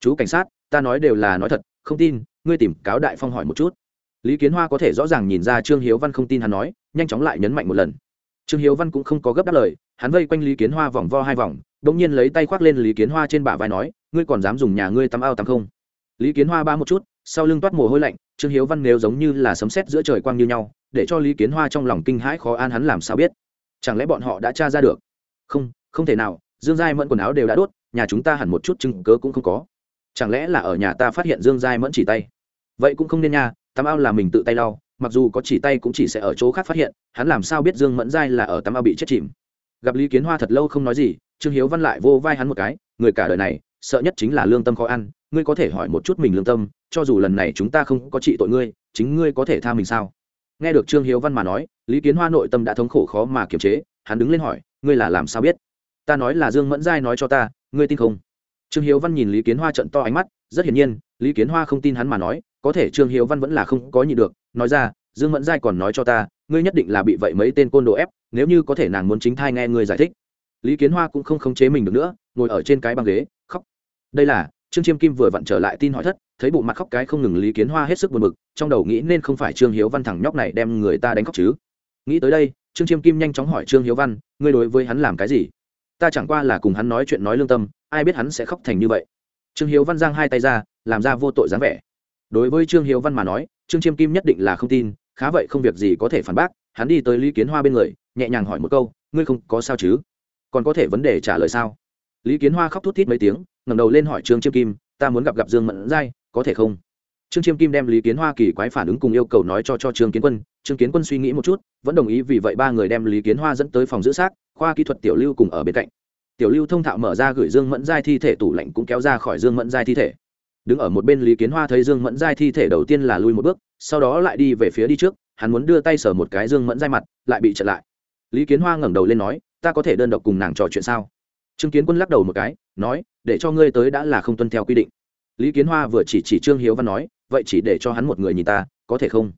Chú cảnh sát, ta nói đều là nói thật, không tin, ngươi tìm cáo đại phong hỏi một chút. Lý kiến hoa có thể rõ ràng nhìn ra trương hiếu văn không tin hắn nói, nhanh chóng lại nhấn mạnh một lần trương hiếu văn cũng không có gấp đáp lời, hắn vây quanh lý kiến hoa vòng vo hai vòng đ ỗ n g nhiên lấy tay khoác lên lý kiến hoa trên bả vai nói, ngươi còn dám dùng nhà ngươi tắm ao tắm không? Lý kiến hoa ba một chút, sau lưng toát mồ hôi lạnh, trương hiếu văn nếu giống như là sấm sét giữa trời quang như nhau, để cho lý kiến hoa trong lòng kinh hãi khó an hắn làm sao biết. Chẳng lẽ bọn họ đã tra ra được? Không không thể nào, dương giai mẫn quần áo đều đã đốt, nhà chúng ta hẳn một chút chứng cớ cũng không có. Chẳng lẽ là ở nhà ta phát hiện dương giai mẫn chỉ tay? Vậy cũng không nên nha, tắm ao là mình tự tay lau mặc dù có chỉ tay cũng chỉ sẽ ở chỗ khác phát hiện, hắn làm sao biết dương mẫn giai là ở tắm ao bị chết chìm? Gặp lý kiến hoa thật lâu không nói gì, trương hiếu văn lại vô vai hắn một cái, người cả đời này, sợ nhất chính là lương tâm khó ăn, ngươi có thể hỏi một chút mình lương tâm, cho dù lần này chúng ta không có trị tội ngươi, chính ngươi có thể tha mình sao? Nghe được trương hiếu văn mà nói, lý kiến hoa nội tâm đã thống khổ khó mà kiềm chế, hắn đứng lên hỏi, ngươi là làm sao biết? Ta nói là dương mẫn giai nói cho ta, ngươi tin không? Trương hiếu văn nhìn lý kiến hoa trận to ánh mắt, rất hiển nhiên, lý kiến hoa không tin hắn mà nói, có thể trương hiếu văn vẫn là không có nhị được nói ra, dương mẫn giai còn nói cho ta, ngươi nhất định là bị vậy mấy tên côn đồ ép, nếu như có thể nàng muốn chính thai nghe ngươi giải thích. Lý kiến hoa cũng không khống chế mình được nữa, ngồi ở trên cái băng ghế, khóc. Đây là, trương chiêm kim vừa vặn trở lại tin hỏi thất, thấy bộ mặt khóc cái không ngừng lý kiến hoa hết sức buồn bực, trong đầu nghĩ nên không phải trương hiếu văn thẳng nhóc này đem người ta đánh khóc chứ. Nghĩ tới đây, trương chiêm kim nhanh chóng hỏi trương hiếu văn, ngươi đối với hắn làm cái gì? Ta chẳng qua là cùng hắn nói chuyện nói lương tâm, ai biết hắn sẽ khóc thành như vậy. Trương hiếu văn giang hai tay ra, làm ra vô tội dáng vẻ. Đối với trương hiếu văn mà nói trương chiêm kim nhất định là không tin, khá vậy không việc gì có thể phản bác, hắn đi tới lý kiến hoa bên người, nhẹ nhàng hỏi một câu, ngươi không có sao chứ? Còn có thể vấn đề trả lời sao? Lý kiến hoa khóc thút thít mấy tiếng, ngẩng đầu lên hỏi trương chiêm kim, ta muốn gặp gặp dương mẫn giai, có thể không? Trương chiêm kim đem lý kiến hoa kỳ quái phản ứng cùng yêu cầu nói cho cho trương kiến quân, trương kiến quân suy nghĩ một chút, vẫn đồng ý vì vậy ba người đem lý kiến hoa dẫn tới phòng giữ xác, khoa kỹ thuật tiểu lưu cùng ở bên cạnh. Tiểu lưu thông thạo mở ra gửi dương mẫn giai thi thể, tủ lạnh cũng kéo ra khỏi dương mẫn giai thi thể đứng ở một bên lý kiến hoa thấy dương mẫn giai thi thể đầu tiên là lui một bước, sau đó lại đi về phía đi trước, hắn muốn đưa tay sờ một cái dương mẫn giai mặt, lại bị chặn lại. Lý kiến hoa ngẩng đầu lên nói, ta có thể đơn độc cùng nàng trò chuyện sao? Trương kiến quân lắc đầu một cái, nói, để cho ngươi tới đã là không tuân theo quy định. Lý kiến hoa vừa chỉ chỉ trương hiếu văn nói, vậy chỉ để cho hắn một người nhìn ta, có thể không?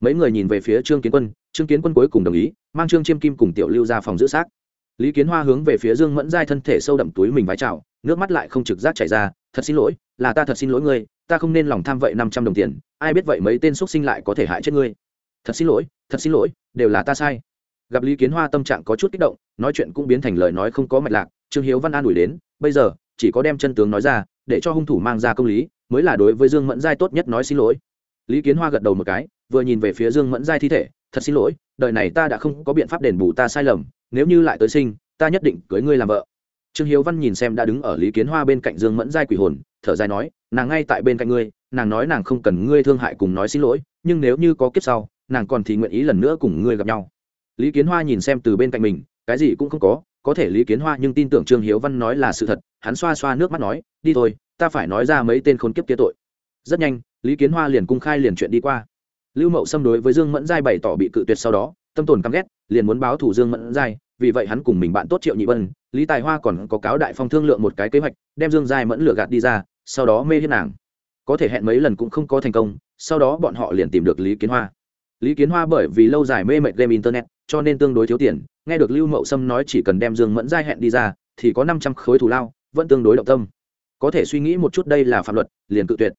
Mấy người nhìn về phía trương kiến quân, trương kiến quân cuối cùng đồng ý, mang trương chiêm kim cùng tiểu lưu ra phòng giữ xác. Lý kiến hoa hướng về phía dương mẫn giai thân thể sâu đậm túi mình vái chào, nước mắt lại không trực giác chảy ra thật xin lỗi, là ta thật xin lỗi ngươi, ta không nên lòng tham vậy năm trăm đồng tiền, ai biết vậy mấy tên x u ấ t sinh lại có thể hại chết ngươi. Thật xin lỗi, thật xin lỗi, đều là ta sai. Gặp lý kiến hoa tâm trạng có chút kích động, nói chuyện cũng biến thành lời nói không có mạch lạc, trương hiếu văn an ủi đến, bây giờ, chỉ có đem chân tướng nói ra, để cho hung thủ mang ra công lý, mới là đối với dương mẫn giai tốt nhất nói xin lỗi. Lý kiến hoa gật đầu một cái, vừa nhìn về phía dương mẫn giai thi thể, thật xin lỗi, đời này ta đã không có biện pháp đền bù ta sai lầm, nếu như lại tới sinh, ta nhất định cưới ngươi làm vợ trương hiếu văn nhìn xem đã đứng ở lý kiến hoa bên cạnh dương mẫn giai quỷ hồn, thở dài nói, nàng ngay tại bên cạnh ngươi, nàng nói nàng không cần ngươi thương hại cùng nói xin lỗi, nhưng nếu như có kiếp sau, nàng còn thì nguyện ý lần nữa cùng ngươi gặp nhau. Lý kiến hoa nhìn xem từ bên cạnh mình, cái gì cũng không có có thể lý kiến hoa nhưng tin tưởng trương hiếu văn nói là sự thật. Hắn xoa xoa nước mắt nói, đi thôi, ta phải nói ra mấy tên khốn kiếp kia tội. Rất nhanh, lý kiến hoa liền cung khai liền chuyện đi qua. Lưu mậu xâm đối với dương mẫn giai bày tỏ bị cự tuyệt sau đó, tâm tồn căm ghét, liền muốn báo thủ dương mẫn giai vì vậy hắn cùng mình bạn tốt triệu nhị vân, lý tài hoa còn có cáo đại phong thương lượng một cái kế hoạch, đem dương giai mẫn lửa gạt đi ra, sau đó mê hiếp nàng. Có thể hẹn mấy lần cũng không có thành công, sau đó bọn họ liền tìm được lý kiến hoa. Lý kiến hoa bởi vì lâu dài mê mệt game internet, cho nên tương đối thiếu tiền, nghe được lưu mậu sâm nói chỉ cần đem dương mẫn giai hẹn đi ra, thì có năm trăm khối thù lao, vẫn tương đối động tâm. Có thể suy nghĩ một chút đây là pháp luật, liền cự tuyệt.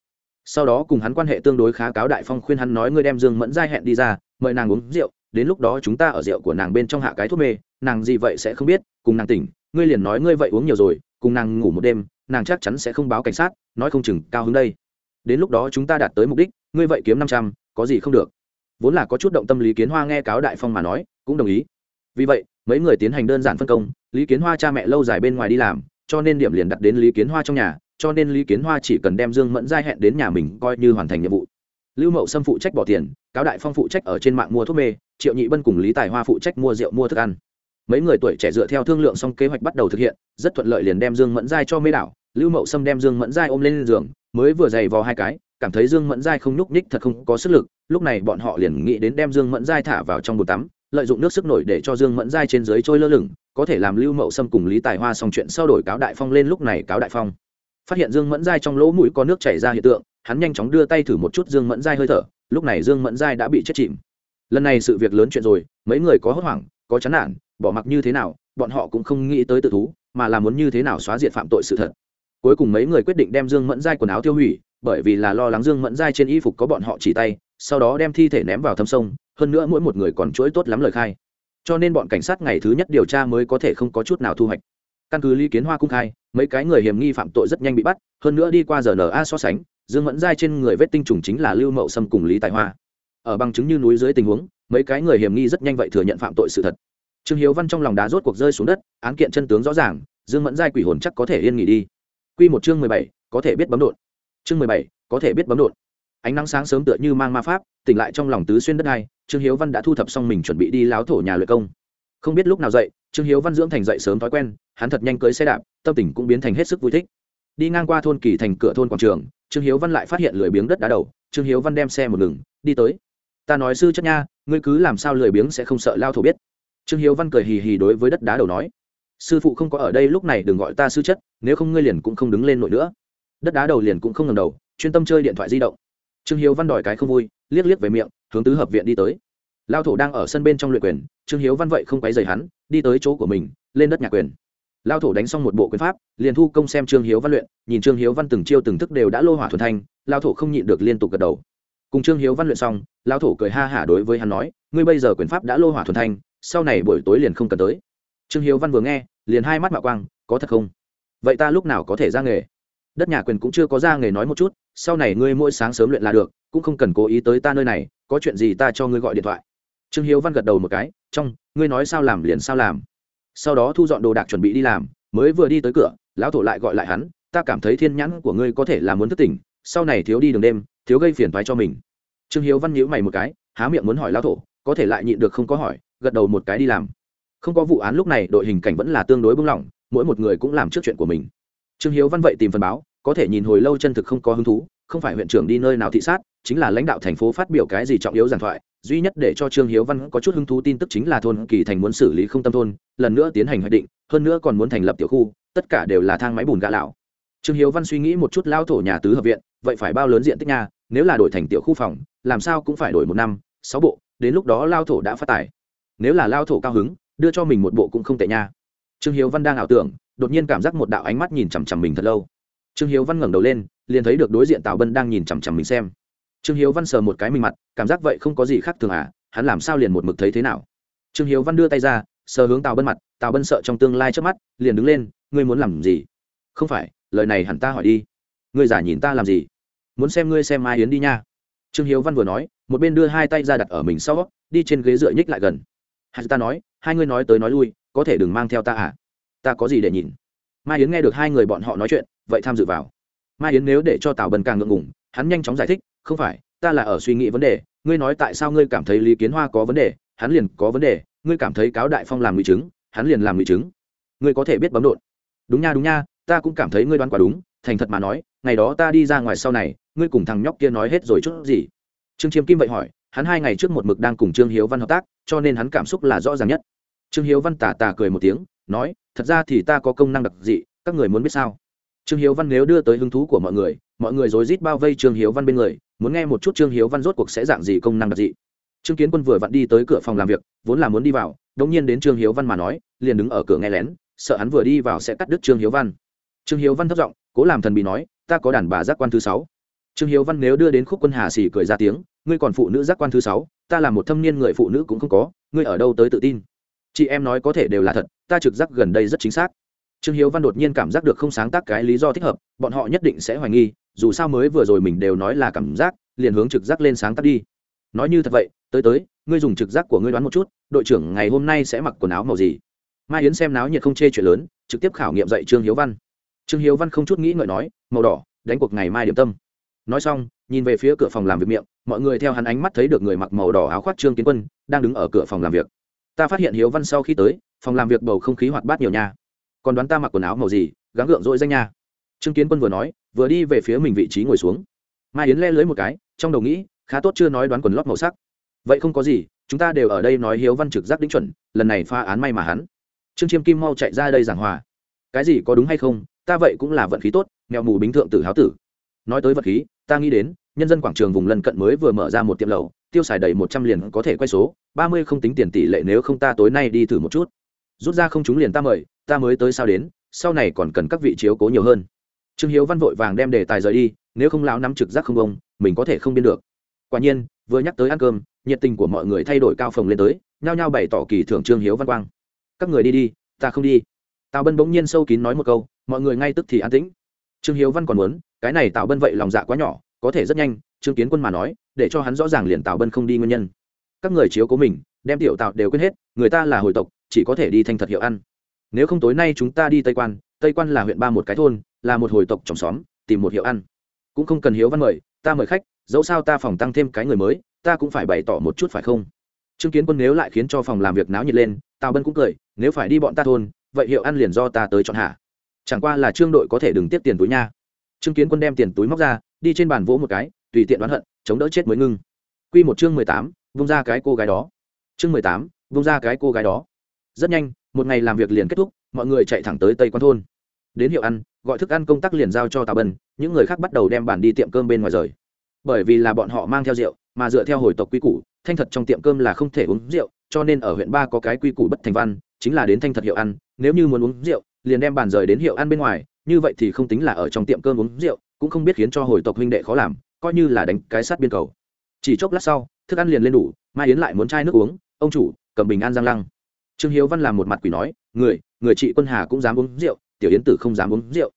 Sau đó cùng hắn quan hệ tương đối khá cáo đại phong khuyên hắn nói ngươi đem dương mẫn giai hẹn đi ra, mời nàng uống rượu đến lúc đó chúng ta ở rượu của nàng bên trong hạ cái thuốc mê, nàng gì vậy sẽ không biết, cùng nàng tỉnh, ngươi liền nói ngươi vậy uống nhiều rồi, cùng nàng ngủ một đêm, nàng chắc chắn sẽ không báo cảnh sát, nói không chừng cao hơn đây. Đến lúc đó chúng ta đạt tới mục đích, ngươi vậy kiếm năm trăm, có gì không được. Vốn là có chút động tâm lý kiến hoa nghe cáo đại phong mà nói, cũng đồng ý. Vì vậy, mấy người tiến hành đơn giản phân công, lý kiến hoa cha mẹ lâu dài bên ngoài đi làm, cho nên điểm liền đặt đến lý kiến hoa trong nhà, cho nên lý kiến hoa chỉ cần đem dương mẫn giai hẹn đến nhà mình coi như hoàn thành nhiệm vụ lưu mậu Sâm phụ trách bỏ tiền, cáo đại phong phụ trách ở trên mạng mua thuốc mê, triệu nhị bân cùng lý tài hoa phụ trách mua rượu, mua thức ăn. Mấy người tuổi trẻ dựa theo thương lượng xong kế hoạch bắt đầu thực hiện, rất thuận lợi liền đem dương mẫn giai cho mê đảo. Lưu mậu Sâm đem dương mẫn giai ôm lên giường, mới vừa giày vò hai cái, cảm thấy dương mẫn giai không nhúc nhích thật không có sức lực, lúc này bọn họ liền nghĩ đến đem dương mẫn giai thả vào trong bồn tắm, lợi dụng nước sức nổi để cho dương mẫn giai trên dưới trôi lơ lửng, có thể làm lưu mậu Sâm cùng lý tài hoa xong chuyện sau đổi cáo đại phong lên lúc này cáo đại phong. Phát hiện dương mẫn giai trong lỗ mũi có nước chảy ra hiện tượng hắn nhanh chóng đưa tay thử một chút dương mẫn giai hơi thở, lúc này dương mẫn giai đã bị chết chìm. Lần này sự việc lớn chuyện rồi, mấy người có hốt hoảng, có chán nản, bỏ mặc như thế nào, bọn họ cũng không nghĩ tới tự thú, mà là muốn như thế nào xóa diệt phạm tội sự thật. Cuối cùng mấy người quyết định đem dương mẫn giai quần áo tiêu hủy, bởi vì là lo lắng dương mẫn giai trên y phục có bọn họ chỉ tay, sau đó đem thi thể ném vào thâm sông, hơn nữa mỗi một người còn chuỗi tốt lắm lời khai. Cho nên bọn cảnh sát ngày thứ nhất điều tra mới có thể không có chút nào thu hoạch. Căn cứ lý kiến hoa cung khai, mấy cái người hiểm nghi phạm tội rất nhanh bị bắt, hơn nữa đi qua giờ na so sánh dương mẫn giai trên người vết tinh trùng chính là lưu mậu sâm cùng lý tài hoa. Ở bằng chứng như núi dưới tình huống, mấy cái người hiểm nghi rất nhanh vậy thừa nhận phạm tội sự thật. Trương hiếu văn trong lòng đá rốt cuộc rơi xuống đất, án kiện chân tướng rõ ràng, dương mẫn giai quỷ hồn chắc có thể yên nghỉ đi. Q một chương mười bảy, có thể biết bấm đột chương mười bảy, có thể biết bấm đột ánh nắng sáng sớm tựa như mang ma pháp, tỉnh lại trong lòng tứ xuyên đất hai, trương hiếu văn đã thu thập xong mình chuẩn bị đi láo thổ nhà luyện công. Không biết lúc nào dậy, trương hiếu văn dưỡng thành dậy sớm thói quen, hắn thật nhanh cưới xe đạp, tâm tình cũng biến thành hết sức vui thích đi ngang qua thôn kỳ thành cửa thôn quảng trường, trương hiếu văn lại phát hiện lười biếng đất đá đầu. Trương hiếu văn đem xe một ngừng, đi tới. Ta nói sư chất nha, ngươi cứ làm sao lười biếng sẽ không sợ lao thổ biết. Trương hiếu văn cười hì hì đối với đất đá đầu nói. Sư phụ không có ở đây lúc này, đừng gọi ta sư chất, nếu không ngươi liền cũng không đứng lên nổi nữa. Đất đá đầu liền cũng không ngầm đầu, chuyên tâm chơi điện thoại di động. Trương hiếu văn đòi cái không vui, liếc liếc về miệng, hướng tứ hợp viện đi tới. Lao thổ đang ở sân bên trong luyện quyền, trương hiếu văn vậy không quấy dày hắn, đi tới chỗ của mình, lên đất nhà quyền lao thổ đánh xong một bộ quyền pháp, liền thu công xem trương hiếu văn luyện, nhìn trương hiếu văn từng chiêu từng thức đều đã lô hỏa thuần thanh, lao thổ không nhịn được liên tục gật đầu. Cùng trương hiếu văn luyện xong, lao thổ cười ha hả đối với hắn nói, ngươi bây giờ quyền pháp đã lô hỏa thuần thanh, sau này buổi tối liền không cần tới. Trương hiếu văn vừa nghe, liền hai mắt mạo quang, có thật không? Vậy ta lúc nào có thể ra nghề? Đất nhà quyền cũng chưa có ra nghề nói một chút, sau này ngươi mỗi sáng sớm luyện là được, cũng không cần cố ý tới ta nơi này, có chuyện gì ta cho ngươi gọi điện thoại. Trương hiếu văn gật đầu một cái, trong, ngươi nói sao làm liền sao làm sau đó thu dọn đồ đạc chuẩn bị đi làm, mới vừa đi tới cửa, lão thổ lại gọi lại hắn, ta cảm thấy thiên nhãn của ngươi có thể là muốn thức tỉnh, sau này thiếu đi đường đêm, thiếu gây phiền thoái cho mình. Trương hiếu văn nhíu mày một cái, há miệng muốn hỏi lão thổ, có thể lại nhịn được không có hỏi, gật đầu một cái đi làm. Không có vụ án lúc này, đội hình cảnh vẫn là tương đối bưng lỏng, mỗi một người cũng làm trước chuyện của mình. Trương hiếu văn vậy tìm phần báo, có thể nhìn hồi lâu chân thực không có hứng thú, không phải huyện trưởng đi nơi nào thị sát, chính là lãnh đạo thành phố phát biểu cái gì trọng yếu giảng thoại duy nhất để cho trương hiếu văn có chút hứng thú tin tức chính là thôn kỳ thành muốn xử lý không tâm thôn, lần nữa tiến hành hoạch định, hơn nữa còn muốn thành lập tiểu khu, tất cả đều là thang máy bùn gã lão trương hiếu văn suy nghĩ một chút lao thổ nhà tứ hợp viện, vậy phải bao lớn diện tích nhà nếu là đổi thành tiểu khu phòng, làm sao cũng phải đổi một năm, sáu bộ, đến lúc đó lao thổ đã phát tài. Nếu là lao thổ cao hứng, đưa cho mình một bộ cũng không tệ nha. Trương hiếu văn đang ảo tưởng, đột nhiên cảm giác một đạo ánh mắt nhìn chằm chằm mình thật lâu. Trương hiếu văn ngẩng đầu lên, liền thấy được đối diện tào bân đang nhìn chằm chằm mình xem trương hiếu văn sờ một cái mình mặt, cảm giác vậy không có gì khác thường à hắn làm sao liền một mực thấy thế nào? Trương hiếu văn đưa tay ra, sờ hướng tào bân mặt, tào bân sợ trong tương lai trước mắt, liền đứng lên, ngươi muốn làm gì? Không phải, lời này hẳn ta hỏi đi. Ngươi giả nhìn ta làm gì? Muốn xem ngươi xem mai yến đi nha. Trương hiếu văn vừa nói, một bên đưa hai tay ra đặt ở mình sau, đi trên ghế dựa nhích lại gần. Hắn ta nói, hai ngươi nói tới nói lui, có thể đừng mang theo ta à? Ta có gì để nhìn? Mai yến nghe được hai người bọn họ nói chuyện, vậy tham dự vào. Mai yến nếu để cho tào bần càng ngượng ngủng hắn nhanh chóng giải thích không phải, ta là ở suy nghĩ vấn đề, ngươi nói tại sao ngươi cảm thấy lý kiến hoa có vấn đề, hắn liền có vấn đề, ngươi cảm thấy cáo đại phong làm ngụy chứng, hắn liền làm ngụy chứng. Ngươi có thể biết bấm đột đúng nha đúng nha, ta cũng cảm thấy ngươi đoán quả đúng, thành thật mà nói, ngày đó ta đi ra ngoài sau này, ngươi cùng thằng nhóc kia nói hết rồi chút gì. Trương chiêm kim vậy hỏi, hắn hai ngày trước một mực đang cùng trương hiếu văn hợp tác, cho nên hắn cảm xúc là rõ ràng nhất. Trương hiếu văn tà tà cười một tiếng, nói, thật ra thì ta có công năng đặc dị, các người muốn biết sao? Trương hiếu văn nếu đưa tới hứng thú của mọi người mọi người rối rít bao vây trương hiếu văn bên người muốn nghe một chút trương hiếu văn rốt cuộc sẽ dạng gì công năng đặc dị. Trương kiến quân vừa vặn đi tới cửa phòng làm việc, vốn là muốn đi vào, đống nhiên đến trương hiếu văn mà nói, liền đứng ở cửa nghe lén, sợ hắn vừa đi vào sẽ cắt đứt trương hiếu văn. Trương hiếu văn thất giọng, cố làm thần bị nói, ta có đàn bà giác quan thứ sáu. Trương hiếu văn nếu đưa đến khúc quân hà xỉ cười ra tiếng, ngươi còn phụ nữ giác quan thứ sáu, ta là một thâm niên người phụ nữ cũng không có, ngươi ở đâu tới tự tin? Chị em nói có thể đều là thật, ta trực giác gần đây rất chính xác. Trương hiếu văn đột nhiên cảm giác được không sáng tác cái lý do thích hợp, bọn họ nhất định sẽ hoài nghi dù sao mới vừa rồi mình đều nói là cảm giác, liền hướng trực giác lên sáng tác đi. Nói như thật vậy, tới tới, ngươi dùng trực giác của ngươi đoán một chút, đội trưởng ngày hôm nay sẽ mặc quần áo màu gì? Mai yến xem náo nhiệt không chê chuyện lớn, trực tiếp khảo nghiệm dạy trương hiếu văn. Trương hiếu văn không chút nghĩ ngợi nói, màu đỏ, đánh cuộc ngày mai điểm tâm. Nói xong, nhìn về phía cửa phòng làm việc miệng, mọi người theo hắn ánh mắt thấy được người mặc màu đỏ áo khoác trương kiến quân, đang đứng ở cửa phòng làm việc. Ta phát hiện hiếu văn sau khi tới, phòng làm việc bầu không khí hoạt bát nhiều nha. Còn đoán ta mặc quần áo màu gì, gắng gượng dội danh nha. Trương kiến quân vừa nói vừa đi về phía mình vị trí ngồi xuống. Mai yến le lưới một cái, trong đầu nghĩ, khá tốt chưa nói đoán quần lót màu sắc. Vậy không có gì, chúng ta đều ở đây nói hiếu văn trực giác đính chuẩn, lần này pha án may mà hắn. Trương chiêm kim mau chạy ra đây giảng hòa. Cái gì có đúng hay không, ta vậy cũng là vận khí tốt nghèo mù bính thượng tử háo tử. Nói tới vật khí, ta nghĩ đến, nhân dân quảng trường vùng lân cận mới vừa mở ra một tiệm lầu tiêu xài đầy một trăm liền có thể quay số, ba mươi không tính tiền tỷ lệ nếu không ta tối nay đi thử một chút. Rút ra không chúng liền ta mời, ta mới tới sao đến, sau này còn cần các vị chiếu cố nhiều hơn trương hiếu văn vội vàng đem đề tài rời đi, nếu không lão nắm trực giác không bông mình có thể không biên được. Quả nhiên, vừa nhắc tới ăn cơm, nhiệt tình của mọi người thay đổi cao phồng lên tới, nhao nhao bày tỏ kỳ thưởng trương hiếu văn quang. Các người đi đi, ta không đi. Tào bân bỗng nhiên sâu kín nói một câu, mọi người ngay tức thì an tĩnh. Trương hiếu văn còn muốn, cái này tào bân vậy lòng dạ quá nhỏ, có thể rất nhanh, trương kiến quân mà nói, để cho hắn rõ ràng liền tào bân không đi nguyên nhân. Các người chiếu cố mình, đem tiểu tào đều quên hết, người ta là hồi tộc, chỉ có thể đi thanh thật hiệu ăn. Nếu không tối nay chúng ta đi tây quan tây quan là huyện ba một cái thôn là một hồi tộc trong xóm, tìm một hiệu ăn. Cũng không cần hiếu văn mời, ta mời khách, dẫu sao ta phòng tăng thêm cái người mới, ta cũng phải bày tỏ một chút phải không? Trương kiến quân nếu lại khiến cho phòng làm việc náo nhiệt lên, tào bân cũng cười, nếu phải đi bọn ta thôn, vậy hiệu ăn liền do ta tới chọn hạ chẳng qua là trương đội có thể đừng tiếp tiền túi nha. Trương kiến quân đem tiền túi móc ra, đi trên bàn vỗ một cái, tùy tiện đoán hận, chống đỡ chết mới ngưng. Q một chương mười tám, vung ra cái cô gái đó. Chương mười tám, vung ra cái cô gái đó. Rất nhanh, một ngày làm việc liền kết thúc, mọi người chạy thẳng tới tây quan thôn đến hiệu ăn, gọi thức ăn công tác liền giao cho tào bân, những người khác bắt đầu đem bàn đi tiệm cơm bên ngoài rời. Bởi vì là bọn họ mang theo rượu, mà dựa theo hồi tộc quy củ, thanh thật trong tiệm cơm là không thể uống rượu, cho nên ở huyện ba có cái quy củ bất thành văn, chính là đến thanh thật hiệu ăn, nếu như muốn uống rượu, liền đem bàn rời đến hiệu ăn bên ngoài, như vậy thì không tính là ở trong tiệm cơm uống rượu, cũng không biết khiến cho hồi tộc huynh đệ khó làm, coi như là đánh cái sát biên cầu. Chỉ chốc lát sau, thức ăn liền lên đủ, mai yến lại muốn chai nước uống, ông chủ, cầm bình an giang lăng. Trương hiếu văn làm một mặt quỷ nói, người người chị quân hà cũng dám uống rượu tiểu yến tử không dám uống rượu.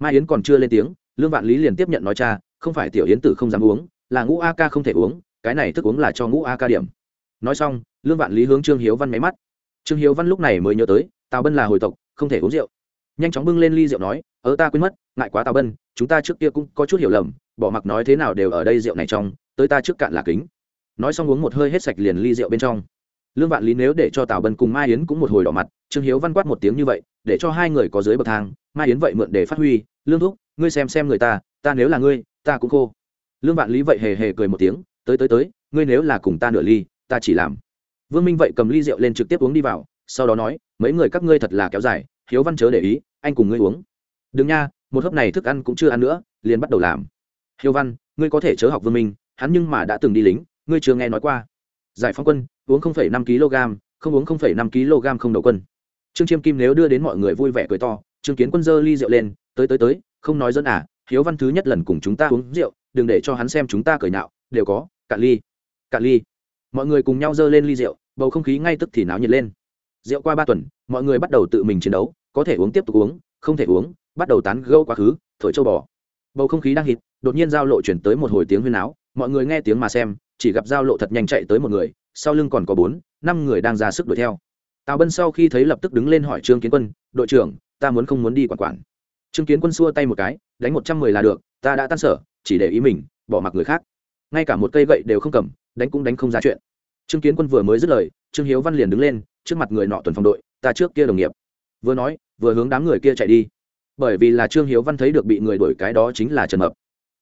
Mai yến còn chưa lên tiếng, lương vạn lý liền tiếp nhận nói cha, không phải tiểu yến tử không dám uống, là ngũ a ca không thể uống, cái này thức uống là cho ngũ a ca điểm. Nói xong, lương vạn lý hướng trương hiếu văn máy mắt. Trương hiếu văn lúc này mới nhớ tới, tào bân là hồi tộc, không thể uống rượu. Nhanh chóng bưng lên ly rượu nói ớ ta quên mất, ngại quá tào bân, chúng ta trước kia cũng có chút hiểu lầm, bỏ mặc nói thế nào đều ở đây rượu này trong, tới ta trước cạn là kính. Nói xong uống một hơi hết sạch liền ly rượu bên trong lương vạn lý nếu để cho tào bân cùng mai yến cũng một hồi đỏ mặt, trương hiếu văn quát một tiếng như vậy, để cho hai người có dưới bậc thang, mai yến vậy mượn để phát huy, lương thúc, ngươi xem xem người ta ta nếu là ngươi, ta cũng khô. Lương vạn lý vậy hề hề cười một tiếng, tới tới tới, ngươi nếu là cùng ta nửa ly, ta chỉ làm. Vương minh vậy cầm ly rượu lên trực tiếp uống đi vào, sau đó nói, mấy người các ngươi thật là kéo dài, hiếu văn chớ để ý, anh cùng ngươi uống. Đừng nha, một hớp này thức ăn cũng chưa ăn nữa, liền bắt đầu làm. Hiếu văn, ngươi có thể chớ học vương minh, hắn nhưng mà đã từng đi lính, ngươi chưa nghe nói qua. Giải phóng quân uống năm kg không uống năm kg không đầu quân. Trương chiêm kim nếu đưa đến mọi người vui vẻ cười to trương kiến quân dơ ly rượu lên tới tới tới không nói dẫn à hiếu văn thứ nhất lần cùng chúng ta uống rượu đừng để cho hắn xem chúng ta cười nhạo, đều có cạn ly cạn ly. Mọi người cùng nhau dơ lên ly rượu bầu không khí ngay tức thì náo nhiệt lên. Rượu qua ba tuần mọi người bắt đầu tự mình chiến đấu có thể uống tiếp tục uống không thể uống bắt đầu tán gâu quá khứ thổi châu bò. Bầu không khí đang hít đột nhiên giao lộ chuyển tới một hồi tiếng huyên náo, mọi người nghe tiếng mà xem chỉ gặp giao lộ thật nhanh chạy tới một người sau lưng còn có bốn, năm người đang ra sức đuổi theo. Tào bân sau khi thấy lập tức đứng lên hỏi trương kiến quân, đội trưởng, ta muốn không muốn đi quản quản? Trương kiến quân xua tay một cái, đánh một trăm mười là được, ta đã tan sở, chỉ để ý mình, bỏ mặc người khác. Ngay cả một cây gậy đều không cầm, đánh cũng đánh không ra chuyện. Trương kiến quân vừa mới dứt lời, trương hiếu văn liền đứng lên, trước mặt người nọ tuần phòng đội, ta trước kia đồng nghiệp. Vừa nói, vừa hướng đám người kia chạy đi. Bởi vì là trương hiếu văn thấy được bị người đuổi cái đó chính là trần mập.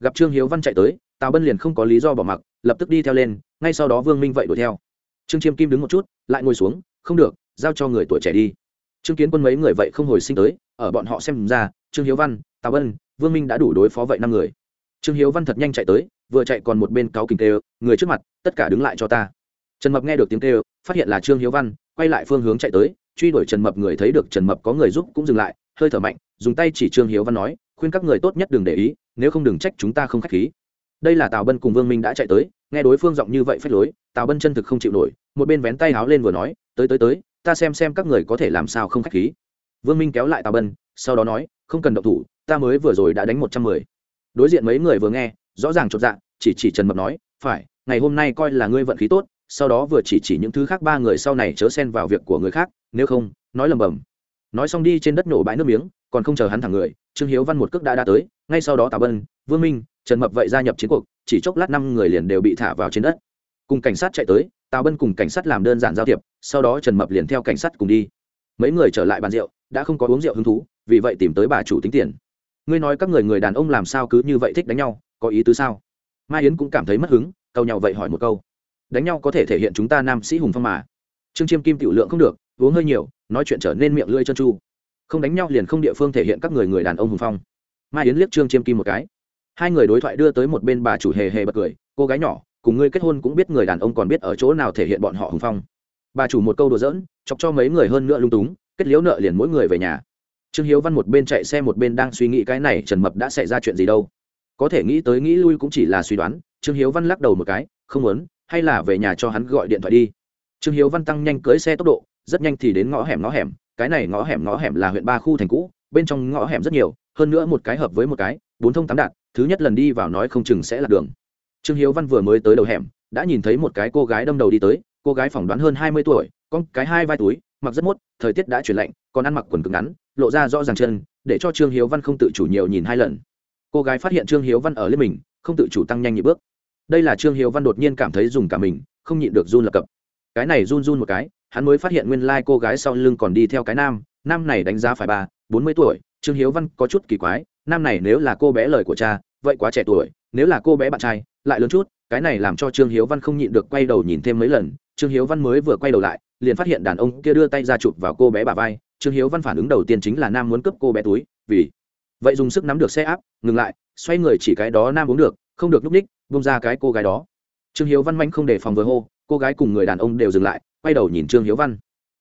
Gặp trương hiếu văn chạy tới, tào bân liền không có lý do bỏ mặc, lập tức đi theo lên, ngay sau đó vương minh vậy đuổi theo trương chiêm kim đứng một chút, lại ngồi xuống, không được, giao cho người tuổi trẻ đi. Trương kiến quân mấy người vậy không hồi sinh tới, ở bọn họ xem ra, trương hiếu văn, tào bân vương minh đã đủ đối phó vậy năm người. Trương hiếu văn thật nhanh chạy tới, vừa chạy còn một bên cáo kình kêu, người trước mặt, tất cả đứng lại cho ta. Trần mập nghe được tiếng kêu, phát hiện là trương hiếu văn, quay lại phương hướng chạy tới, truy đuổi trần mập người thấy được trần mập có người giúp cũng dừng lại, hơi thở mạnh, dùng tay chỉ trương hiếu văn nói, khuyên các người tốt nhất đừng để ý, nếu không đừng trách chúng ta không k h á c h khí. Đây là tào bân cùng vương minh đã chạy tới, nghe đối phương giọng như vậy phách lối tào bân chân thực không chịu nổi, một bên vén tay háo lên vừa nói, tới tới tới, ta xem xem các người có thể làm sao không k h á c h khí. Vương minh kéo lại tào bân, sau đó nói, không cần động thủ, ta mới vừa rồi đã đánh một trăm mười. Đối diện mấy người vừa nghe, rõ ràng chột dạ chỉ chỉ trần mập nói, phải, ngày hôm nay coi là ngươi vận khí tốt, sau đó vừa chỉ chỉ những thứ khác ba người sau này chớ xen vào việc của người khác, nếu không, nói lầm bầm. Nói xong đi trên đất nổ bãi nước miếng, còn không chờ hắn thẳng người, trương hiếu văn một cước đã đã tới, ngay sau đó tào bân, vương minh, trần mập vậy gia nhập chiến cuộc, chỉ chốc lát năm người liền đều bị thả vào trên đất cùng cảnh sát chạy tới, tào bân cùng cảnh sát làm đơn giản giao thiệp, sau đó trần mập liền theo cảnh sát cùng đi. Mấy người trở lại bàn rượu, đã không có uống rượu hứng thú, vì vậy tìm tới bà chủ tính tiền. Ngươi nói các người người đàn ông làm sao cứ như vậy thích đánh nhau, có ý tứ sao? Mai yến cũng cảm thấy mất hứng câu nhau vậy hỏi một câu. Đánh nhau có thể thể hiện chúng ta nam sĩ hùng phong mà. Trương chiêm kim tiểu lượng không được, uống hơi nhiều, nói chuyện trở nên miệng lưỡi chân chu. Không đánh nhau liền không địa phương thể hiện các người người đàn ông hùng phong. Mai yến liếc trương chiêm kim một cái. Hai người đối thoại đưa tới một bên bà chủ hề hề bật cười, cô gái nhỏ cùng ngươi kết hôn cũng biết người đàn ông còn biết ở chỗ nào thể hiện bọn họ hùng phong. Bà chủ một câu đùa giỡn, chọc cho mấy người hơn nữa lung túng, kết liễu nợ liền mỗi người về nhà. Trương hiếu văn một bên chạy xe một bên đang suy nghĩ cái này trần mập đã xảy ra chuyện gì đâu. Có thể nghĩ tới nghĩ lui cũng chỉ là suy đoán, trương hiếu văn lắc đầu một cái, không muốn, hay là về nhà cho hắn gọi điện thoại đi. Trương hiếu văn tăng nhanh cưới xe tốc độ, rất nhanh thì đến ngõ hẻm ngõ hẻm, cái này ngõ hẻm ngõ hẻm là huyện ba khu thành cũ, bên trong ngõ hẻm rất nhiều, hơn nữa một cái hợp với một cái, bốn thông tám đạt, thứ nhất lần đi vào nói không chừng sẽ là đường trương hiếu văn vừa mới tới đầu hẻm, đã nhìn thấy một cái cô gái đâm đầu đi tới, cô gái phỏng đoán hơn hai mươi tuổi, con cái hai vai túi, mặc rất mốt, thời tiết đã chuyển lạnh, còn ăn mặc quần cứng ngắn, lộ ra rõ ràng chân, để cho trương hiếu văn không tự chủ nhiều nhìn hai lần. Cô gái phát hiện trương hiếu văn ở lên mình, không tự chủ tăng nhanh nhịp bước. Đây là trương hiếu văn đột nhiên cảm thấy dùng cả mình, không nhịn được run lập cập. Cái này run run một cái, hắn mới phát hiện nguyên lai cô gái sau lưng còn đi theo cái nam nam này đánh giá phải ba, bốn mươi tuổi, trương hiếu văn có chút kỳ quái, nam này nếu là cô bé lời của cha vậy quá trẻ tuổi, nếu là cô bé bạn trai, lại lớn chút, cái này làm cho trương hiếu văn không nhịn được quay đầu nhìn thêm mấy lần. Trương hiếu văn mới vừa quay đầu lại, liền phát hiện đàn ông kia đưa tay ra chụp vào cô bé bà vai. Trương hiếu văn phản ứng đầu tiên chính là nam muốn cướp cô bé túi, vì vậy dùng sức nắm được xe áp, ngừng lại, xoay người chỉ cái đó nam uống được, không được núp ních bông ra cái cô gái đó. Trương hiếu văn manh không đề phòng vừa hô, cô gái cùng người đàn ông đều dừng lại, quay đầu nhìn trương hiếu văn.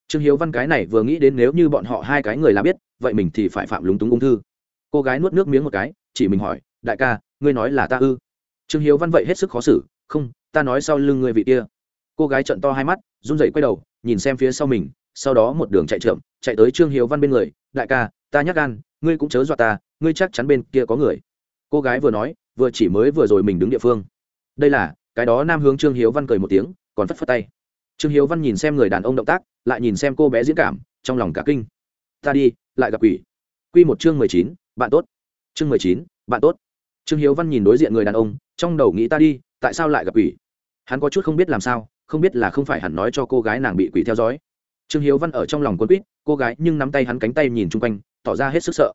Trương hiếu văn cái này vừa nghĩ đến nếu như bọn họ hai cái người là biết, vậy mình thì phải phạm lúng túng ung thư. Cô gái nuốt nước miếng một cái, chỉ mình hỏi đại ca, ngươi nói là ta ư? Trương hiếu văn vậy hết sức khó xử, không, ta nói sau lưng ngươi vị kia. Cô gái trận to hai mắt, run rẩy quay đầu, nhìn xem phía sau mình, sau đó một đường chạy trượm, chạy tới trương hiếu văn bên người, đại ca, ta nhắc gan, ngươi cũng chớ dọa ta, ngươi chắc chắn bên kia có người. Cô gái vừa nói, vừa chỉ mới vừa rồi mình đứng địa phương. Đây là, cái đó nam hướng trương hiếu văn cười một tiếng, còn phất phất tay. Trương hiếu văn nhìn xem người đàn ông động tác, lại nhìn xem cô bé diễn cảm, trong lòng cả kinh. Ta đi, lại gặp quỷ. Q một chương mười chín, bạn tốt. Chương mười chín, bạn tốt trương hiếu văn nhìn đối diện người đàn ông, trong đầu nghĩ ta đi, tại sao lại gặp quỷ? Hắn có chút không biết làm sao, không biết là không phải hẳn nói cho cô gái nàng bị quỷ theo dõi. Trương hiếu văn ở trong lòng quân quýt, cô gái nhưng nắm tay hắn cánh tay nhìn chung quanh, tỏ ra hết sức sợ.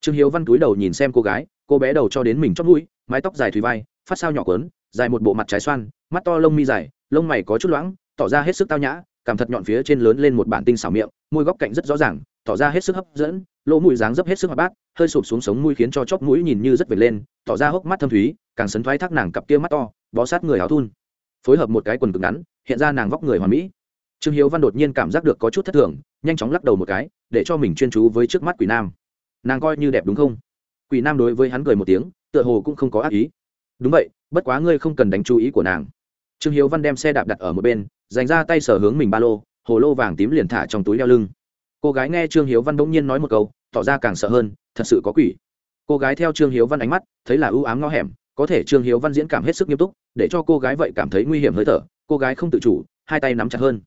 Trương hiếu văn túi đầu nhìn xem cô gái, cô bé đầu cho đến mình chót mũi, mái tóc dài thùy vai, phát sao nhỏ quấn dài một bộ mặt trái xoan, mắt to lông mi dài, lông mày có chút loãng, tỏ ra hết sức tao nhã, cảm thật nhọn phía trên lớn lên một bản tinh xảo miệng, môi góc cạnh rất rõ ràng tỏ ra hết sức hấp dẫn, lỗ mũi dáng dấp hết sức hoạt bát, hơi sụp xuống sống mũi khiến cho chóp mũi nhìn như rất vệt lên, tỏ ra hốc mắt thâm thúy, càng sấn thoái thác nàng cặp kia mắt to, bó sát người áo thun. Phối hợp một cái quần cực ngắn, hiện ra nàng vóc người hoàn mỹ. Trương hiếu văn đột nhiên cảm giác được có chút thất thường, nhanh chóng lắc đầu một cái, để cho mình chuyên chú với trước mắt quỷ nam. Nàng coi như đẹp đúng không? Quỷ nam đối với hắn cười một tiếng, tựa hồ cũng không có ác ý. Đúng vậy, bất quá ngươi không cần đánh chú ý của nàng. Trương hiếu văn đem xe đạp đặt ở một bên, dành ra tay sở hướng mình ba lô, hồ lô vàng tím liền thả trong túi đeo lưng cô gái nghe trương hiếu văn bỗng nhiên nói một câu tỏ ra càng sợ hơn thật sự có quỷ. Cô gái theo trương hiếu văn ánh mắt thấy là ưu ám ngõ hẻm có thể trương hiếu văn diễn cảm hết sức nghiêm túc để cho cô gái vậy cảm thấy nguy hiểm hơi thở cô gái không tự chủ hai tay nắm chặt hơn.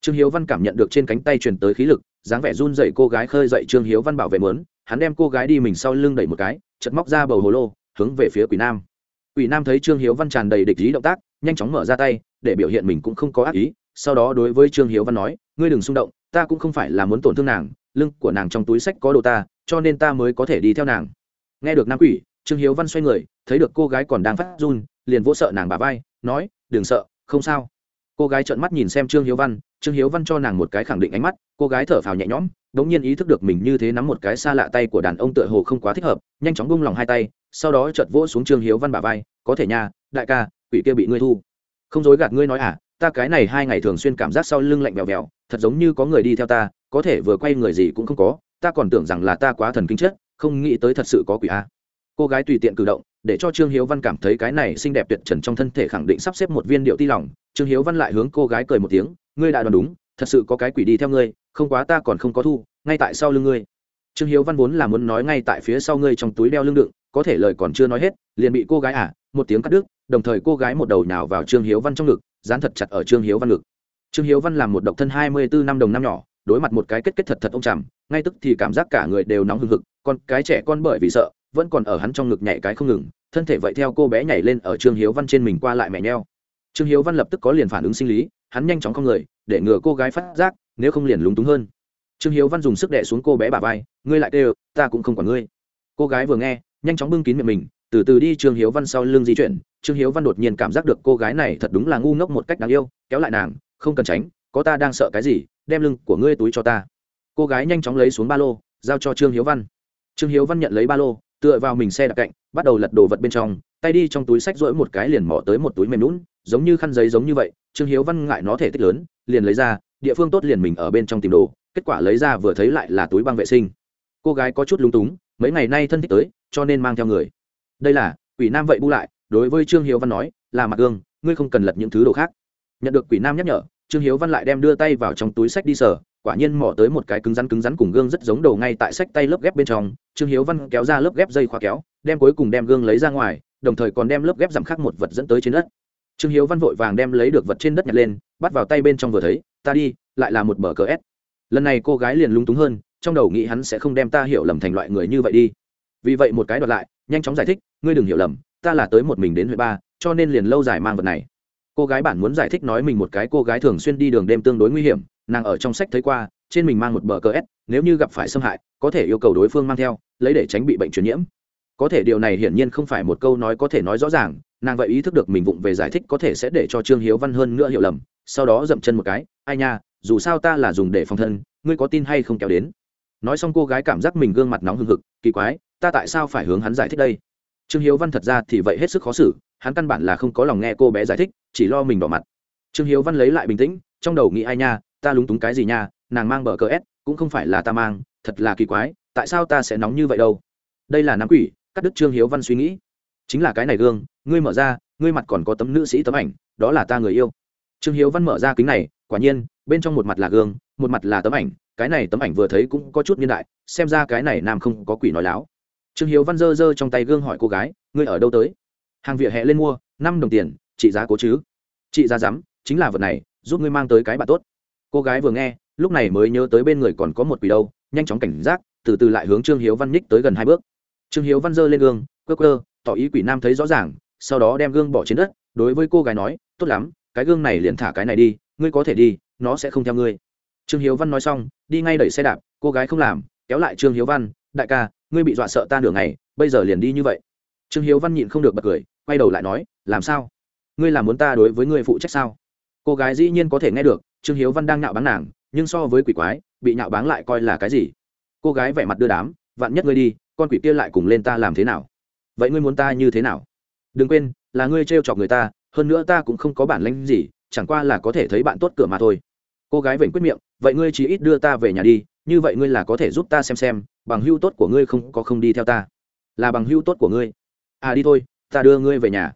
Trương hiếu văn cảm nhận được trên cánh tay truyền tới khí lực dáng vẻ run dậy cô gái khơi dậy trương hiếu văn bảo vệ mướn, hắn đem cô gái đi mình sau lưng đẩy một cái chật móc ra bầu hồ lô hướng về phía quỷ nam. Quỷ nam thấy trương hiếu văn tràn đầy địch ý động tác nhanh chóng mở ra tay để biểu hiện mình cũng không có ác ý sau đó đối với trương hiếu văn nói ngươi đừng xung động ta cũng không phải là muốn tổn thương nàng, lưng của nàng trong túi sách có đồ ta, cho nên ta mới có thể đi theo nàng. Nghe được nam quỷ, trương hiếu văn xoay người, thấy được cô gái còn đang phát run, liền vỗ sợ nàng bà vai, nói, đừng sợ, không sao. Cô gái trợn mắt nhìn xem trương hiếu văn, trương hiếu văn cho nàng một cái khẳng định ánh mắt, cô gái thở phào nhẹ nhõm, đống nhiên ý thức được mình như thế nắm một cái xa lạ tay của đàn ông tựa hồ không quá thích hợp, nhanh chóng bung lòng hai tay, sau đó chợt vỗ xuống trương hiếu văn bà vai, có thể nha, đại ca, quỷ kia bị ngươi thu. Không dối gạt ngươi nói à ta cái này hai ngày thường xuyên cảm giác sau lưng lạnh vèo vèo, thật giống như có người đi theo ta, có thể vừa quay người gì cũng không có, ta còn tưởng rằng là ta quá thần kinh chết, không nghĩ tới thật sự có quỷ a. Cô gái tùy tiện cử động, để cho trương hiếu văn cảm thấy cái này xinh đẹp tuyệt trần trong thân thể khẳng định sắp xếp một viên điệu ti lòng trương hiếu văn lại hướng cô gái cười một tiếng, ngươi đã đoán đúng, thật sự có cái quỷ đi theo ngươi, không quá ta còn không có thu, ngay tại sau lưng ngươi. Trương hiếu văn vốn là muốn nói ngay tại phía sau ngươi trong túi đeo lưng đựng có thể lời còn chưa nói hết liền bị cô gái ả à, một tiếng cắt đứt đồng thời cô gái một đầu nhào vào trương hiếu văn trong ngực dán thật chặt ở trương hiếu văn ngực. Trương hiếu văn làm một độc thân hai mươi bốn năm đồng năm nhỏ đối mặt một cái kết kết thật thật ông chằm ngay tức thì cảm giác cả người đều nóng hừng hực còn cái trẻ con bởi vì sợ vẫn còn ở hắn trong ngực nhảy cái không ngừng thân thể vậy theo cô bé nhảy lên ở trương hiếu văn trên mình qua lại mẹ nheo. Trương hiếu văn lập tức có liền phản ứng sinh lý hắn nhanh chóng không người để ngừa cô gái phát giác nếu không liền lúng túng hơn. Trương hiếu văn dùng sức đẻ xuống cô bé bà vai ngươi lại kêu ta cũng không quản ngươi. Cô gái vừa nghe nhanh chóng bưng kín miệng mình, từ từ đi trương hiếu văn sau lưng di chuyển. Trương hiếu văn đột nhiên cảm giác được cô gái này thật đúng là ngu ngốc một cách đáng yêu, kéo lại nàng, không cần tránh, có ta đang sợ cái gì, đem lưng của ngươi túi cho ta. Cô gái nhanh chóng lấy xuống ba lô, giao cho trương hiếu văn. Trương hiếu văn nhận lấy ba lô, tựa vào mình xe đạp cạnh, bắt đầu lật đồ vật bên trong, tay đi trong túi sách rỗi một cái liền mỏ tới một túi mềm lún giống như khăn giấy giống như vậy. Trương hiếu văn ngại nó thể tích lớn, liền lấy ra, địa phương tốt liền mình ở bên trong tìm đồ, kết quả lấy ra vừa thấy lại là túi băng vệ sinh. Cô gái có chút lúng túng mấy ngày nay thân thích tới, cho nên mang theo người. Đây là, quỷ nam vậy bu lại, đối với trương hiếu văn nói, là mặt gương ngươi không cần lật những thứ đồ khác. Nhận được quỷ nam nhắc nhở, trương hiếu văn lại đem đưa tay vào trong túi sách đi sở quả nhiên mỏ tới một cái cứng rắn cứng rắn cùng gương rất giống đầu ngay tại sách tay lớp ghép bên trong. Trương hiếu văn kéo ra lớp ghép dây khóa kéo, đem cuối cùng đem gương lấy ra ngoài, đồng thời còn đem lớp ghép giảm khắc một vật dẫn tới trên đất. Trương hiếu văn vội vàng đem lấy được vật trên đất nhặt lên, bắt vào tay bên trong vừa thấy, ta đi, lại là một bờ cờ s. Lần này cô gái liền lung túng hơn trong đầu nghĩ hắn sẽ không đem ta hiểu lầm thành loại người như vậy đi. Vì vậy một cái đoạt lại, nhanh chóng giải thích, ngươi đừng hiểu lầm, ta là tới một mình đến huyện ba, cho nên liền lâu dài mang vật này. Cô gái bản muốn giải thích nói mình một cái cô gái thường xuyên đi đường đêm tương đối nguy hiểm, nàng ở trong sách thấy qua, trên mình mang một bờ cờ s, nếu như gặp phải xâm hại, có thể yêu cầu đối phương mang theo, lấy để tránh bị bệnh truyền nhiễm. Có thể điều này hiển nhiên không phải một câu nói có thể nói rõ ràng, nàng vậy ý thức được mình vụng về giải thích có thể sẽ để cho trương hiếu văn hơn nữa hiểu lầm, sau đó dậm chân một cái, ai nha, dù sao ta là dùng để phòng thân, ngươi có tin hay không kéo đến? Nói xong cô gái cảm giác mình gương mặt nóng hừng hực, kỳ quái, ta tại sao phải hướng hắn giải thích đây? Trương hiếu văn thật ra thì vậy hết sức khó xử, hắn căn bản là không có lòng nghe cô bé giải thích, chỉ lo mình đỏ mặt. Trương hiếu văn lấy lại bình tĩnh, trong đầu nghĩ ai nha, ta lúng túng cái gì nha, nàng mang bờ cờ s, cũng không phải là ta mang, thật là kỳ quái, tại sao ta sẽ nóng như vậy đâu? Đây là nam quỷ, cắt đứt trương hiếu văn suy nghĩ. Chính là cái này gương, ngươi mở ra, ngươi mặt còn có tấm nữ sĩ tấm ảnh, đó là ta người yêu. Trương hiếu văn mở ra kính này, quả nhiên, bên trong một mặt là gương, một mặt là tấm ảnh cái này tấm ảnh vừa thấy cũng có chút niên đại, xem ra cái này nam không có quỷ nói láo. Trương hiếu văn dơ dơ trong tay gương hỏi cô gái, ngươi ở đâu tới? Hàng vỉa hè lên mua, năm đồng tiền, trị giá cố chứ? Trị giá rắm chính là vật này, giúp ngươi mang tới cái bạn tốt. Cô gái vừa nghe, lúc này mới nhớ tới bên người còn có một quỷ đâu, nhanh chóng cảnh giác, từ từ lại hướng trương hiếu văn nhích tới gần hai bước. Trương hiếu văn dơ lên gương cơ cơ tỏ ý quỷ nam thấy rõ ràng, sau đó đem gương bỏ trên đất, đối với cô gái nói, tốt lắm, cái gương này liền thả cái này đi, ngươi có thể đi, nó sẽ không theo ngươi trương hiếu văn nói xong, đi ngay đẩy xe đạp, cô gái không làm, kéo lại trương hiếu văn, đại ca, ngươi bị dọa sợ ta nửa ngày, bây giờ liền đi như vậy. Trương hiếu văn nhịn không được bật cười, quay đầu lại nói, làm sao? Ngươi làm muốn ta đối với ngươi phụ trách sao? Cô gái dĩ nhiên có thể nghe được, trương hiếu văn đang nhạo báng nàng, nhưng so với quỷ quái, bị nhạo báng lại coi là cái gì? Cô gái vẻ mặt đưa đám, vạn nhất ngươi đi, con quỷ kia lại cùng lên ta làm thế nào? Vậy ngươi muốn ta như thế nào? Đừng quên, là ngươi trêu chọc người ta, hơn nữa ta cũng không có bản lĩnh gì, chẳng qua là có thể thấy bạn tốt cửa mà thôi cô gái vểnh quyết miệng, vậy ngươi chỉ ít đưa ta về nhà đi, như vậy ngươi là có thể giúp ta xem xem, bằng hưu tốt của ngươi không, có không đi theo ta. Là bằng hưu tốt của ngươi. À đi thôi, ta đưa ngươi về nhà.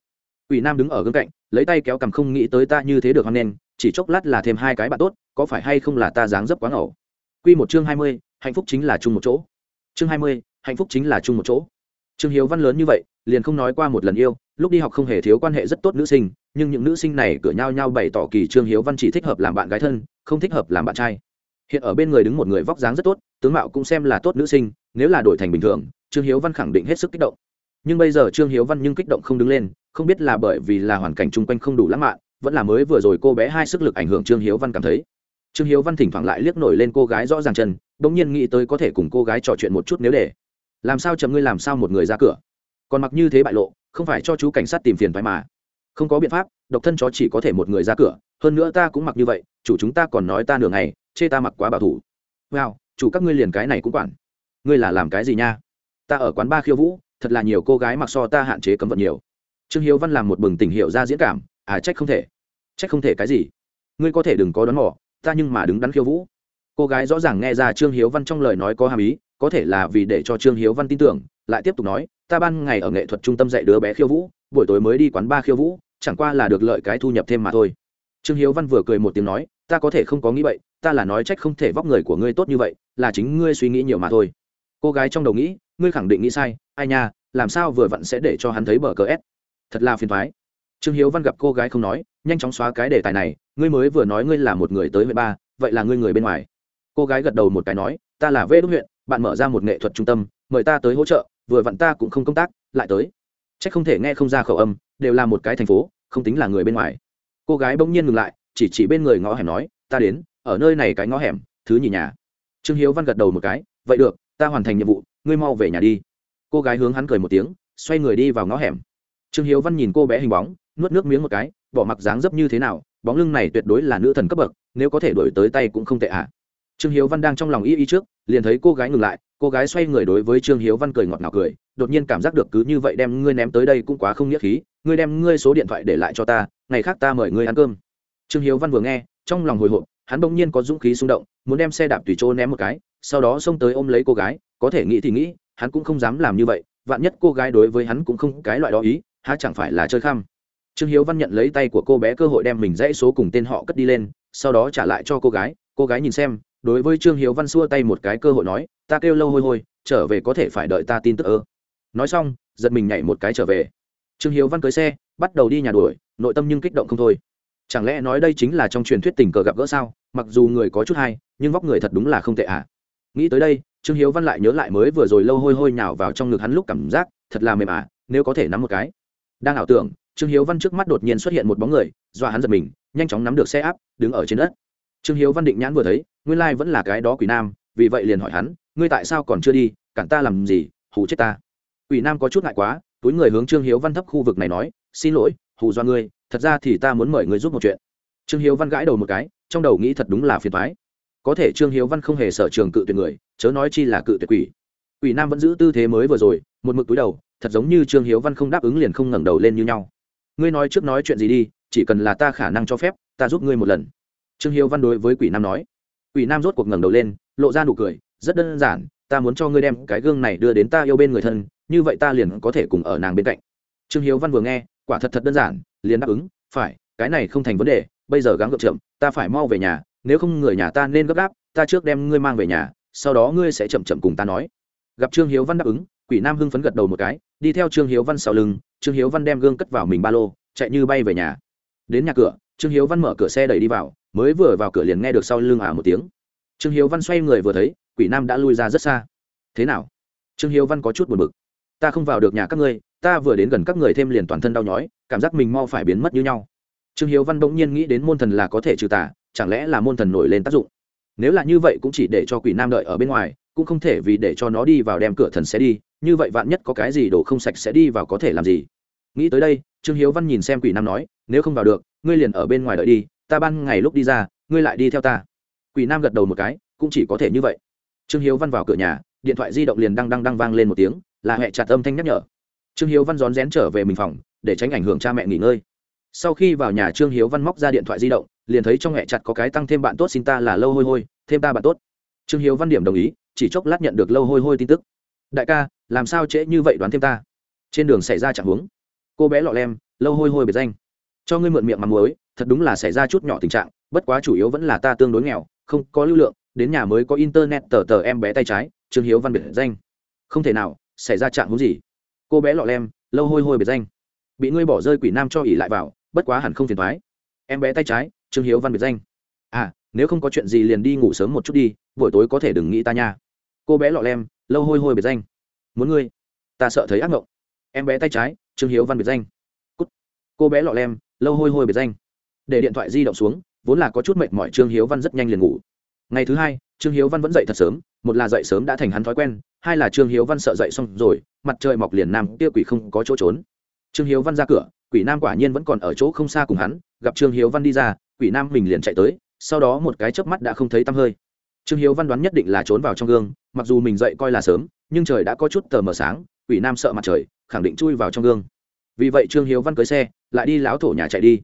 Ủy nam đứng ở gương cạnh, lấy tay kéo cằm không nghĩ tới ta như thế được hoan nên chỉ chốc lát là thêm hai cái bạn tốt, có phải hay không là ta dáng dấp quá ngầu? Quy một chương hai mươi, hạnh phúc chính là chung một chỗ. Chương hai mươi, hạnh phúc chính là chung một chỗ. Trương hiếu văn lớn như vậy, liền không nói qua một lần yêu, lúc đi học không hề thiếu quan hệ rất tốt nữ sinh, nhưng những nữ sinh này cửa nhau nhau bày tỏ kỳ trương hiếu văn chỉ thích hợp làm bạn gái thân không thích hợp làm bạn trai. Hiện ở bên người đứng một người vóc dáng rất tốt, tướng mạo cũng xem là tốt nữ sinh, nếu là đổi thành bình thường, trương hiếu văn khẳng định hết sức kích động. Nhưng bây giờ trương hiếu văn nhưng kích động không đứng lên, không biết là bởi vì là hoàn cảnh chung quanh không đủ lãng mạn, vẫn là mới vừa rồi cô bé hai sức lực ảnh hưởng trương hiếu văn cảm thấy. Trương hiếu văn thỉnh thoảng lại liếc nổi lên cô gái rõ ràng chân đ ỗ n g nhiên nghĩ tới có thể cùng cô gái trò chuyện một chút nếu để. Làm sao chấm ngươi làm sao một người ra cửa? Còn mặc như thế bại lộ, không phải cho chú cảnh sát tìm phiền thoái mà không có biện pháp, độc thân chó chỉ có thể một người ra cửa, hơn nữa ta cũng mặc như vậy, chủ chúng ta còn nói ta nửa ngày, chê ta mặc quá bảo thủ. Wow, chủ các ngươi liền cái này cũng quản. Ngươi là làm cái gì nha? Ta ở quán ba khiêu vũ, thật là nhiều cô gái mặc so ta hạn chế cấm vận nhiều. Trương hiếu văn làm một bừng tỉnh hiệu ra diễn cảm à trách không thể. Trách không thể cái gì? Ngươi có thể đừng có đón mỏ ta nhưng mà đứng đắn khiêu vũ. Cô gái rõ ràng nghe ra trương hiếu văn trong lời nói có hàm ý, có thể là vì để cho trương hiếu văn tin tưởng, lại tiếp tục nói, ta ban ngày ở nghệ thuật trung tâm dạy đứa bé khiêu vũ buổi tối mới đi quán ba khiêu vũ, chẳng qua là được lợi cái thu nhập thêm mà thôi. Trương hiếu văn vừa cười một tiếng nói, ta có thể không có nghĩ vậy, ta là nói trách không thể vóc người của ngươi tốt như vậy, là chính ngươi suy nghĩ nhiều mà thôi. Cô gái trong đầu nghĩ, ngươi khẳng định nghĩ sai, ai nha, làm sao vừa vặn sẽ để cho hắn thấy bờ cờ s? Thật là phiền thoái trương hiếu văn gặp cô gái không nói, nhanh chóng xóa cái đề tài này, ngươi mới vừa nói ngươi là một người tới huyện ba, vậy là ngươi người bên ngoài. Cô gái gật đầu một cái nói, ta là vê đốc huyện, bạn mở ra một nghệ thuật trung tâm, mời ta tới hỗ trợ, vừa vặn ta cũng không công tác, lại tới c h ắ c không thể nghe không ra khẩu âm, đều là một cái thành phố, không tính là người bên ngoài. Cô gái bỗng nhiên ngừng lại, chỉ chỉ bên người ngõ hẻm nói, ta đến, ở nơi này cái ngõ hẻm, thứ nhì nhà. Trương hiếu văn gật đầu một cái, vậy được, ta hoàn thành nhiệm vụ, ngươi mau về nhà đi. Cô gái hướng hắn cười một tiếng, xoay người đi vào ngõ hẻm. Trương hiếu văn nhìn cô bé hình bóng, nuốt nước miếng một cái, bỏ mặc dáng dấp như thế nào, bóng lưng này tuyệt đối là nữ thần cấp bậc, nếu có thể đổi tới tay cũng không tệ ạ. À. trương hiếu văn đang trong lòng y y trước, liền thấy cô gái ngừng lại cô gái xoay người đối với trương hiếu văn cười ngọt ngào cười, đột nhiên cảm giác được cứ như vậy đem ngươi ném tới đây cũng quá không nghĩa khí, ngươi đem ngươi số điện thoại để lại cho ta, ngày khác ta mời ngươi ăn cơm. Trương hiếu văn vừa nghe, trong lòng hồi hộp, hắn bỗng nhiên có dũng khí xung động, muốn đem xe đạp tùy chỗ ném một cái, sau đó xông tới ôm lấy cô gái, có thể nghĩ thì nghĩ, hắn cũng không dám làm như vậy, vạn nhất cô gái đối với hắn cũng không cái loại đó ý, há chẳng phải là chơi khăm. Trương hiếu văn nhận lấy tay của cô bé cơ hội đem mình dãy số cùng tên họ cất đi lên, sau đó trả lại cho cô gái cô gái nhìn xem, đối với trương hiếu văn xua tay một cái cơ hội nói ta kêu lâu hôi hôi trở về có thể phải đợi ta tin tức ơ. Nói xong giật mình nhảy một cái trở về. Trương hiếu văn cưới xe bắt đầu đi nhà đuổi nội tâm nhưng kích động không thôi. Chẳng lẽ nói đây chính là trong truyền thuyết tình cờ gặp gỡ sao? Mặc dù người có chút hay nhưng vóc người thật đúng là không tệ ạ. À. nghĩ tới đây trương hiếu văn lại nhớ lại mới vừa rồi lâu hôi hôi nhào vào trong ngực hắn lúc cảm giác thật là mềm ả à, nếu có thể nắm một cái. Đang ảo tưởng trương hiếu văn trước mắt đột nhiên xuất hiện một bóng người do hắn giật mình nhanh chóng nắm được xe áp đứng ở trên đất. Trương hiếu văn định nhãn vừa thấy nguyên lai vẫn là cái đó quỷ nam vì vậy liền hỏi hắn ngươi tại sao còn chưa đi, cản ta làm gì, hù chết ta. Quỷ nam có chút ngại quá, túi người hướng trương hiếu văn thấp khu vực này nói, xin lỗi, hù do ngươi, thật ra thì ta muốn mời ngươi giúp một chuyện. Trương hiếu văn gãi đầu một cái, trong đầu nghĩ thật đúng là phiền thoái có thể trương hiếu văn không hề sở trường cự tuyệt người, chớ nói chi là cự tuyệt quỷ. Quỷ nam vẫn giữ tư thế mới vừa rồi, một mực túi đầu, thật giống như trương hiếu văn không đáp ứng liền không ngẩng đầu lên như nhau. Ngươi nói trước nói chuyện gì đi, chỉ cần là ta khả năng cho phép, ta giúp ngươi một lần. Trương hiếu văn đối với quỷ nam nói. Quỷ nam rốt cuộc ngẩng đầu lên, lộ ra nụ cười rất đơn giản, ta muốn cho ngươi đem cái gương này đưa đến ta yêu bên người thân, như vậy ta liền có thể cùng ở nàng bên cạnh. Trương hiếu văn vừa nghe, quả thật thật đơn giản, liền đáp ứng, phải, cái này không thành vấn đề, bây giờ gắng gượng chậm, ta phải mau về nhà, nếu không người nhà ta nên gấp gáp, ta trước đem ngươi mang về nhà, sau đó ngươi sẽ chậm chậm cùng ta nói. Gặp trương hiếu văn đáp ứng, quỷ nam hưng phấn gật đầu một cái, đi theo trương hiếu văn sau lưng, trương hiếu văn đem gương cất vào mình ba lô, chạy như bay về nhà. Đến nhà cửa, trương hiếu văn mở cửa xe đẩy đi vào, mới vừa vào cửa liền nghe được sau lưng ả một tiếng. Trương hiếu văn xoay người vừa thấy quỷ nam đã lui ra rất xa. Thế nào? Trương hiếu văn có chút buồn bực. Ta không vào được nhà các ngươi, ta vừa đến gần các người thêm liền toàn thân đau nhói, cảm giác mình mau phải biến mất như nhau. Trương hiếu văn bỗng nhiên nghĩ đến môn thần là có thể trừ tà, chẳng lẽ là môn thần nổi lên tác dụng? Nếu là như vậy cũng chỉ để cho quỷ nam đợi ở bên ngoài, cũng không thể vì để cho nó đi vào đem cửa thần sẽ đi, như vậy vạn nhất có cái gì đồ không sạch sẽ đi vào có thể làm gì? Nghĩ tới đây, trương hiếu văn nhìn xem quỷ nam nói, nếu không vào được, ngươi liền ở bên ngoài đợi đi, ta ban ngày lúc đi ra, ngươi lại đi theo ta. Quỷ nam gật đầu một cái, cũng chỉ có thể như vậy trương hiếu văn vào cửa nhà, điện thoại di động liền đang đang đang vang lên một tiếng, là hệ chặt âm thanh nhắc nhở. Trương hiếu văn rón rén trở về mình phòng, để tránh ảnh hưởng cha mẹ nghỉ ngơi. Sau khi vào nhà, trương hiếu văn móc ra điện thoại di động, liền thấy trong hệ chặt có cái tăng thêm bạn tốt xin ta là lâu hôi hôi, thêm ta bạn tốt. Trương hiếu văn điểm đồng ý, chỉ chốc lát nhận được lâu hôi hôi tin tức. Đại ca, làm sao trễ như vậy đoán thêm ta? Trên đường xảy ra chẳng huống. Cô bé lọ lem, lâu hôi hôi biệt danh. Cho ngươi mượn miệng mắm muối, thật đúng là xảy ra chút nhỏ tình trạng, bất quá chủ yếu vẫn là ta tương đối nghèo, không có lưu lượng đến nhà mới có internet tờ tờ em bé tay trái, trương hiếu văn biệt danh. Không thể nào, xảy ra trạng hữu gì? Cô bé lọ lem, lâu hôi hôi biệt danh. Bị ngươi bỏ rơi quỷ nam cho ỉ lại vào, bất quá hẳn không phiền thoái em bé tay trái, trương hiếu văn biệt danh. À nếu không có chuyện gì liền đi ngủ sớm một chút đi, buổi tối có thể đừng nghĩ ta nha. Cô bé lọ lem, lâu hôi hôi biệt danh. Muốn ngươi, ta sợ thấy ác mộng em bé tay trái, trương hiếu văn biệt danh. Cút. cô bé lọ lem, lâu hôi hôi biệt danh. Để điện thoại di động xuống, vốn là có chút mệt mỏi, trương hiếu văn rất nhanh liền ngủ ngày thứ hai, trương hiếu văn vẫn dậy thật sớm, một là dậy sớm đã thành hắn thói quen, hai là trương hiếu văn sợ dậy xong rồi, mặt trời mọc liền nam kia quỷ không có chỗ trốn. Trương hiếu văn ra cửa, quỷ nam quả nhiên vẫn còn ở chỗ không xa cùng hắn, gặp trương hiếu văn đi ra, quỷ nam mình liền chạy tới, sau đó một cái chớp mắt đã không thấy tăm hơi. Trương hiếu văn đoán nhất định là trốn vào trong gương, mặc dù mình dậy coi là sớm, nhưng trời đã có chút tờ mờ sáng, quỷ nam sợ mặt trời, khẳng định chui vào trong gương. Vì vậy trương hiếu văn cưới xe, lại đi láo thổ nhà chạy đi.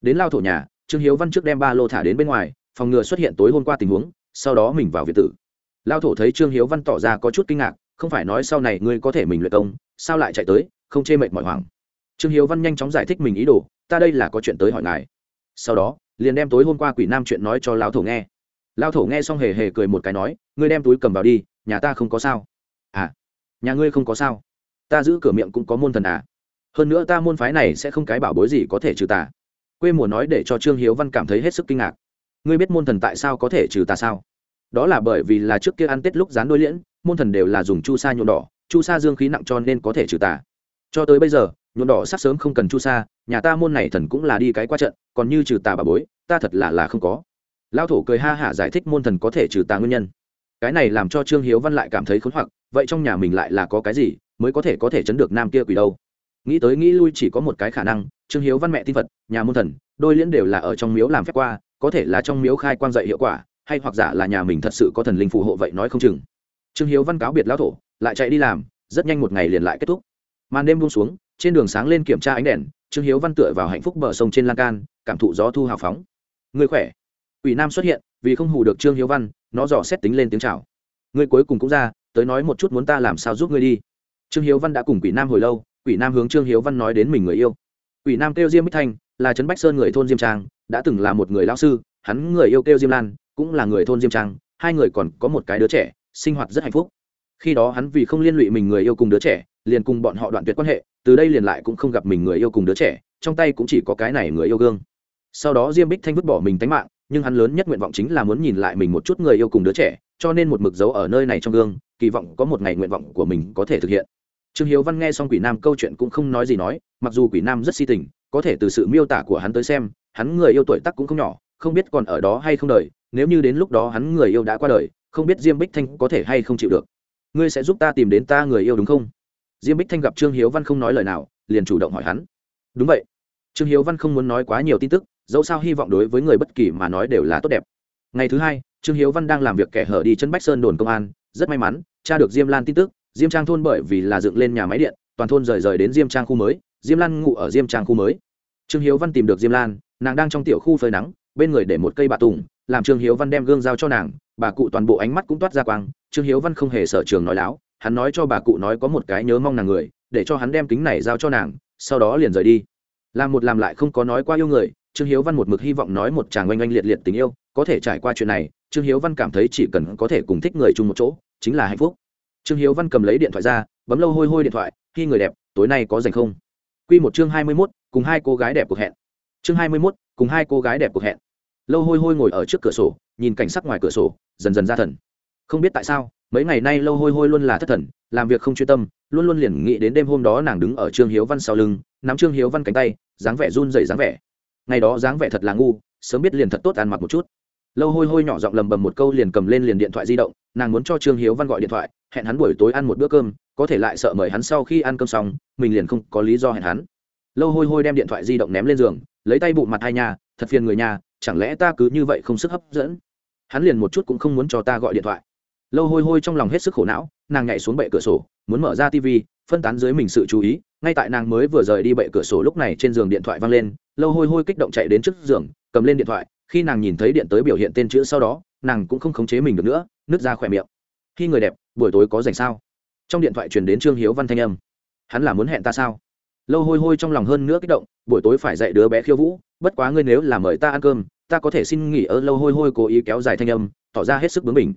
Đến lao thổ nhà, trương hiếu văn trước đem ba lô thả đến bên ngoài phòng ngừa xuất hiện tối hôm qua tình huống, sau đó mình vào việt tử. Lao thổ thấy trương hiếu văn tỏ ra có chút kinh ngạc, không phải nói sau này ngươi có thể mình luyện công, sao lại chạy tới, không chê mệt mỏi hoảng. Trương hiếu văn nhanh chóng giải thích mình ý đồ, ta đây là có chuyện tới hỏi ngài. Sau đó, liền đem tối hôm qua quỷ nam chuyện nói cho lao thổ nghe. Lao thổ nghe xong hề hề cười một cái nói, ngươi đem túi cầm vào đi, nhà ta không có sao. À nhà ngươi không có sao? Ta giữ cửa miệng cũng có môn thần à? Hơn nữa ta môn phái này sẽ không cái bảo bối gì có thể trừ tà quê mùa nói để cho trương hiếu văn cảm thấy hết sức kinh ngạc ngươi biết môn thần tại sao có thể trừ tà sao? Đó là bởi vì là trước kia ăn tết lúc dán đôi liễn, môn thần đều là dùng chu sa nhuộm đỏ, chu sa dương khí nặng cho nên có thể trừ tà. Cho tới bây giờ, nhuộm đỏ sắc sớm không cần chu sa, nhà ta môn này thần cũng là đi cái qua trận, còn như trừ tà bà bối, ta thật là là không có. Lao thổ cười ha hả giải thích môn thần có thể trừ tà nguyên nhân. Cái này làm cho trương hiếu văn lại cảm thấy khốn hoặc vậy trong nhà mình lại là có cái gì mới có thể có thể chấn được nam kia quỷ đâu? Nghĩ tới nghĩ lui chỉ có một cái khả năng, trương hiếu văn mẹ tin phật, nhà môn thần, đôi liễn đều là ở trong miếu làm phép qua có thể là trong miếu khai quang dạy hiệu quả, hay hoặc giả là nhà mình thật sự có thần linh phù hộ vậy nói không chừng. Trương hiếu văn cáo biệt lão thổ, lại chạy đi làm, rất nhanh một ngày liền lại kết thúc. Màn đêm buông xuống, trên đường sáng lên kiểm tra ánh đèn, trương hiếu văn tựa vào hạnh phúc bờ sông trên lan can, cảm thụ gió thu hào phóng. Người khỏe? Ủy nam xuất hiện, vì không hù được trương hiếu văn, nó dò xét tính lên tiếng chào. Người cuối cùng cũng ra, tới nói một chút muốn ta làm sao giúp ngươi đi. Trương hiếu văn đã cùng quỷ nam hồi lâu, quỷ nam hướng trương hiếu văn nói đến mình người yêu. Quỷ nam kêu diêm bích thanh là trấn bách sơn người thôn diêm trang đã từng là một người lao sư hắn người yêu kêu diêm lan cũng là người thôn diêm trang hai người còn có một cái đứa trẻ sinh hoạt rất hạnh phúc khi đó hắn vì không liên lụy mình người yêu cùng đứa trẻ liền cùng bọn họ đoạn tuyệt quan hệ từ đây liền lại cũng không gặp mình người yêu cùng đứa trẻ trong tay cũng chỉ có cái này người yêu gương sau đó diêm bích thanh vứt bỏ mình tánh mạng nhưng hắn lớn nhất nguyện vọng chính là muốn nhìn lại mình một chút người yêu cùng đứa trẻ cho nên một mực dấu ở nơi này trong gương kỳ vọng có một ngày nguyện vọng của mình có thể thực hiện trương hiếu văn nghe xong quỷ nam câu chuyện cũng không nói gì nói mặc dù quỷ nam rất si tình có thể từ sự miêu tả của hắn tới xem, hắn người yêu tuổi tắc cũng không nhỏ, không biết còn ở đó hay không đời, nếu như đến lúc đó hắn người yêu đã qua đời, không biết diêm bích thanh có thể hay không chịu được. Ngươi sẽ giúp ta tìm đến ta người yêu đúng không? Diêm bích thanh gặp trương hiếu văn không nói lời nào, liền chủ động hỏi hắn. Đúng vậy. Trương hiếu văn không muốn nói quá nhiều tin tức, dẫu sao hy vọng đối với người bất kỳ mà nói đều là tốt đẹp. Ngày thứ hai, trương hiếu văn đang làm việc kẻ hở đi chân bách sơn đồn công an, rất may mắn, tra được diêm lan tin tức, diêm trang thôn bởi vì là dựng lên nhà máy điện, toàn thôn rời rời đến diêm trang khu mới diêm lan ngủ ở diêm trang khu mới. Trương hiếu văn tìm được diêm lan, nàng đang trong tiểu khu phơi nắng, bên người để một cây bà tùng, làm trương hiếu văn đem gương giao cho nàng, bà cụ toàn bộ ánh mắt cũng toát ra quang, trương hiếu văn không hề sợ trường nói láo, hắn nói cho bà cụ nói có một cái nhớ mong nàng người, để cho hắn đem kính này giao cho nàng, sau đó liền rời đi. Làm một làm lại không có nói qua yêu người, trương hiếu văn một mực hy vọng nói một chàng oanh oanh liệt liệt tình yêu, có thể trải qua chuyện này, trương hiếu văn cảm thấy chỉ cần có thể cùng thích người chung một chỗ, chính là hạnh phúc. Trương hiếu văn cầm lấy điện thoại ra, bấm lâu hôi hôi điện thoại, khi người đẹp, tối nay có dành không? Quy một chương hai mươi mốt, cùng hai cô gái đẹp cuộc hẹn. Chương hai mươi mốt, cùng hai cô gái đẹp cuộc hẹn. Lâu hôi hôi ngồi ở trước cửa sổ, nhìn cảnh sắc ngoài cửa sổ, dần dần ra thần. Không biết tại sao, mấy ngày nay lâu hôi hôi luôn là thất thần, làm việc không chuyên tâm, luôn luôn liền nghĩ đến đêm hôm đó nàng đứng ở trương hiếu văn sau lưng, nắm trương hiếu văn cánh tay, dáng vẻ run rẩy dáng vẻ. Ngày đó dáng vẻ thật là ngu, sớm biết liền thật tốt ăn mặc một chút. Lâu hôi hôi nhỏ giọng lầm bầm một câu liền cầm lên liền điện thoại di động, nàng muốn cho trương hiếu văn gọi điện thoại, hẹn hắn buổi tối ăn một bữa cơm có thể lại sợ mời hắn sau khi ăn cơm xong, mình liền không có lý do hẹn hắn. Lâu hôi hôi đem điện thoại di động ném lên giường, lấy tay bụng mặt hai nhà, thật phiền người nhà, chẳng lẽ ta cứ như vậy không sức hấp dẫn? Hắn liền một chút cũng không muốn cho ta gọi điện thoại. Lâu hôi hôi trong lòng hết sức khổ não, nàng nhảy xuống bệ cửa sổ, muốn mở ra tv phân tán dưới mình sự chú ý, ngay tại nàng mới vừa rời đi bệ cửa sổ lúc này trên giường điện thoại văng lên, lâu hôi hôi kích động chạy đến trước giường, cầm lên điện thoại, khi nàng nhìn thấy điện tới biểu hiện tên chữ sau đó, nàng cũng không khống chế mình được nữa, nứt ra khỏe miệng. Khi người đẹp, buổi tối có dành sao? Trong điện thoại truyền đến trương hiếu văn thanh âm. Hắn là muốn hẹn ta sao? Lâu hôi hôi trong lòng hơn nữa kích động, buổi tối phải dạy đứa bé khiêu vũ, bất quá ngươi nếu là mời ta ăn cơm, ta có thể xin nghỉ ở lâu hôi hôi cố ý kéo dài thanh âm, tỏ ra hết sức bướng mình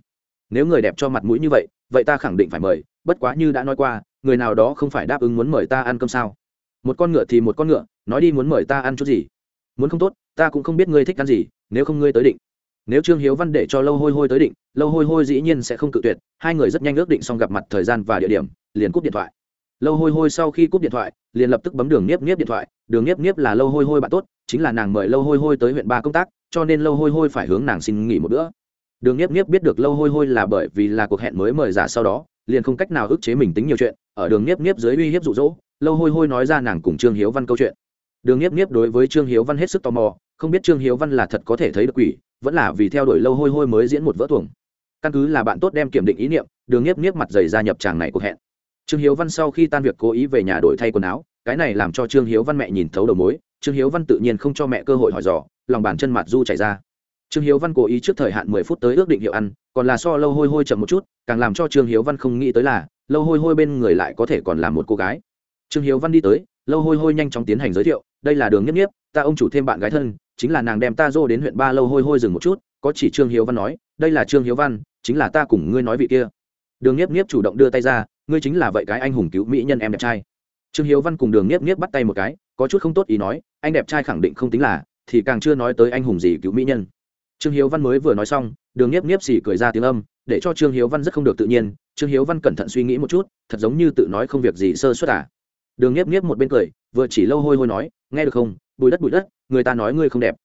nếu người đẹp cho mặt mũi như vậy vậy ta khẳng định phải mời, bất quá như đã nói qua, người nào đó không phải đáp ứng muốn mời ta ăn cơm sao? Một con ngựa thì một con ngựa, nói đi muốn mời ta ăn chút gì? Muốn không tốt, ta cũng không biết ngươi thích ăn gì, nếu không ngươi tới định nếu trương hiếu văn để cho lâu hôi hôi tới định, lâu hôi hôi dĩ nhiên sẽ không cự tuyệt, hai người rất nhanh ước định xong gặp mặt thời gian và địa điểm, liền cúp điện thoại. Lâu hôi hôi sau khi cúp điện thoại, liền lập tức bấm đường niếp niếp điện thoại, đường niếp niếp là lâu hôi hôi bạn tốt, chính là nàng mời lâu hôi hôi tới huyện ba công tác, cho nên lâu hôi hôi phải hướng nàng xin nghỉ một bữa. Đường niếp niếp biết được lâu hôi hôi là bởi vì là cuộc hẹn mới mời giả sau đó, liền không cách nào ức chế mình tính nhiều chuyện, ở đường niếp niếp dưới uy hiếp rụ rỗ lâu hôi hôi nói ra nàng cùng trương hiếu văn câu chuyện đường niếp niếp đối với trương hiếu văn hết sức tò mò, không biết trương hiếu văn là thật có thể thấy được quỷ, vẫn là vì theo đuổi lâu hôi hôi mới diễn một vỡ tuồng. Căn cứ là bạn tốt đem kiểm định ý niệm, đường nhiếp nhiếp mặt dày ra nhập tràng này cuộc hẹn. Trương hiếu văn sau khi tan việc cố ý về nhà đổi thay quần áo, cái này làm cho trương hiếu văn mẹ nhìn thấu đầu mối, trương hiếu văn tự nhiên không cho mẹ cơ hội hỏi dò, lòng bàn chân mặt du chảy ra. Trương hiếu văn cố ý trước thời hạn mười phút tới ước định hiệu ăn, còn là so lâu hôi hôi chậm một chút, càng làm cho trương hiếu văn không nghĩ tới là, lâu hôi hôi bên người lại có thể còn là một cô gái. Trương hiếu văn đi tới lâu hôi hôi nhanh chóng tiến hành giới thiệu, đây là đường nhất nhiếp ta ông chủ thêm bạn gái thân, chính là nàng đem ta dô đến huyện ba lâu hôi hôi dừng một chút, có chỉ trương hiếu văn nói, đây là trương hiếu văn, chính là ta cùng ngươi nói vị kia. Đường nhiếp nhiếp chủ động đưa tay ra, ngươi chính là vậy cái anh hùng cứu mỹ nhân em đẹp trai. Trương hiếu văn cùng đường nhiếp nhiếp bắt tay một cái, có chút không tốt ý nói, anh đẹp trai khẳng định không tính là, thì càng chưa nói tới anh hùng gì cứu mỹ nhân. Trương hiếu văn mới vừa nói xong, đường nhiếp nhiếp xì cười ra tiếng âm, để cho trương hiếu văn rất không được tự nhiên. Trương hiếu văn cẩn thận suy nghĩ một chút, thật giống như tự nói không việc gì sơ suất à đường nhiếp nhiếp một bên cười, vừa chỉ lâu hôi hôi nói, nghe được không? Bụi đất bụi đất, người ta nói ngươi không đẹp.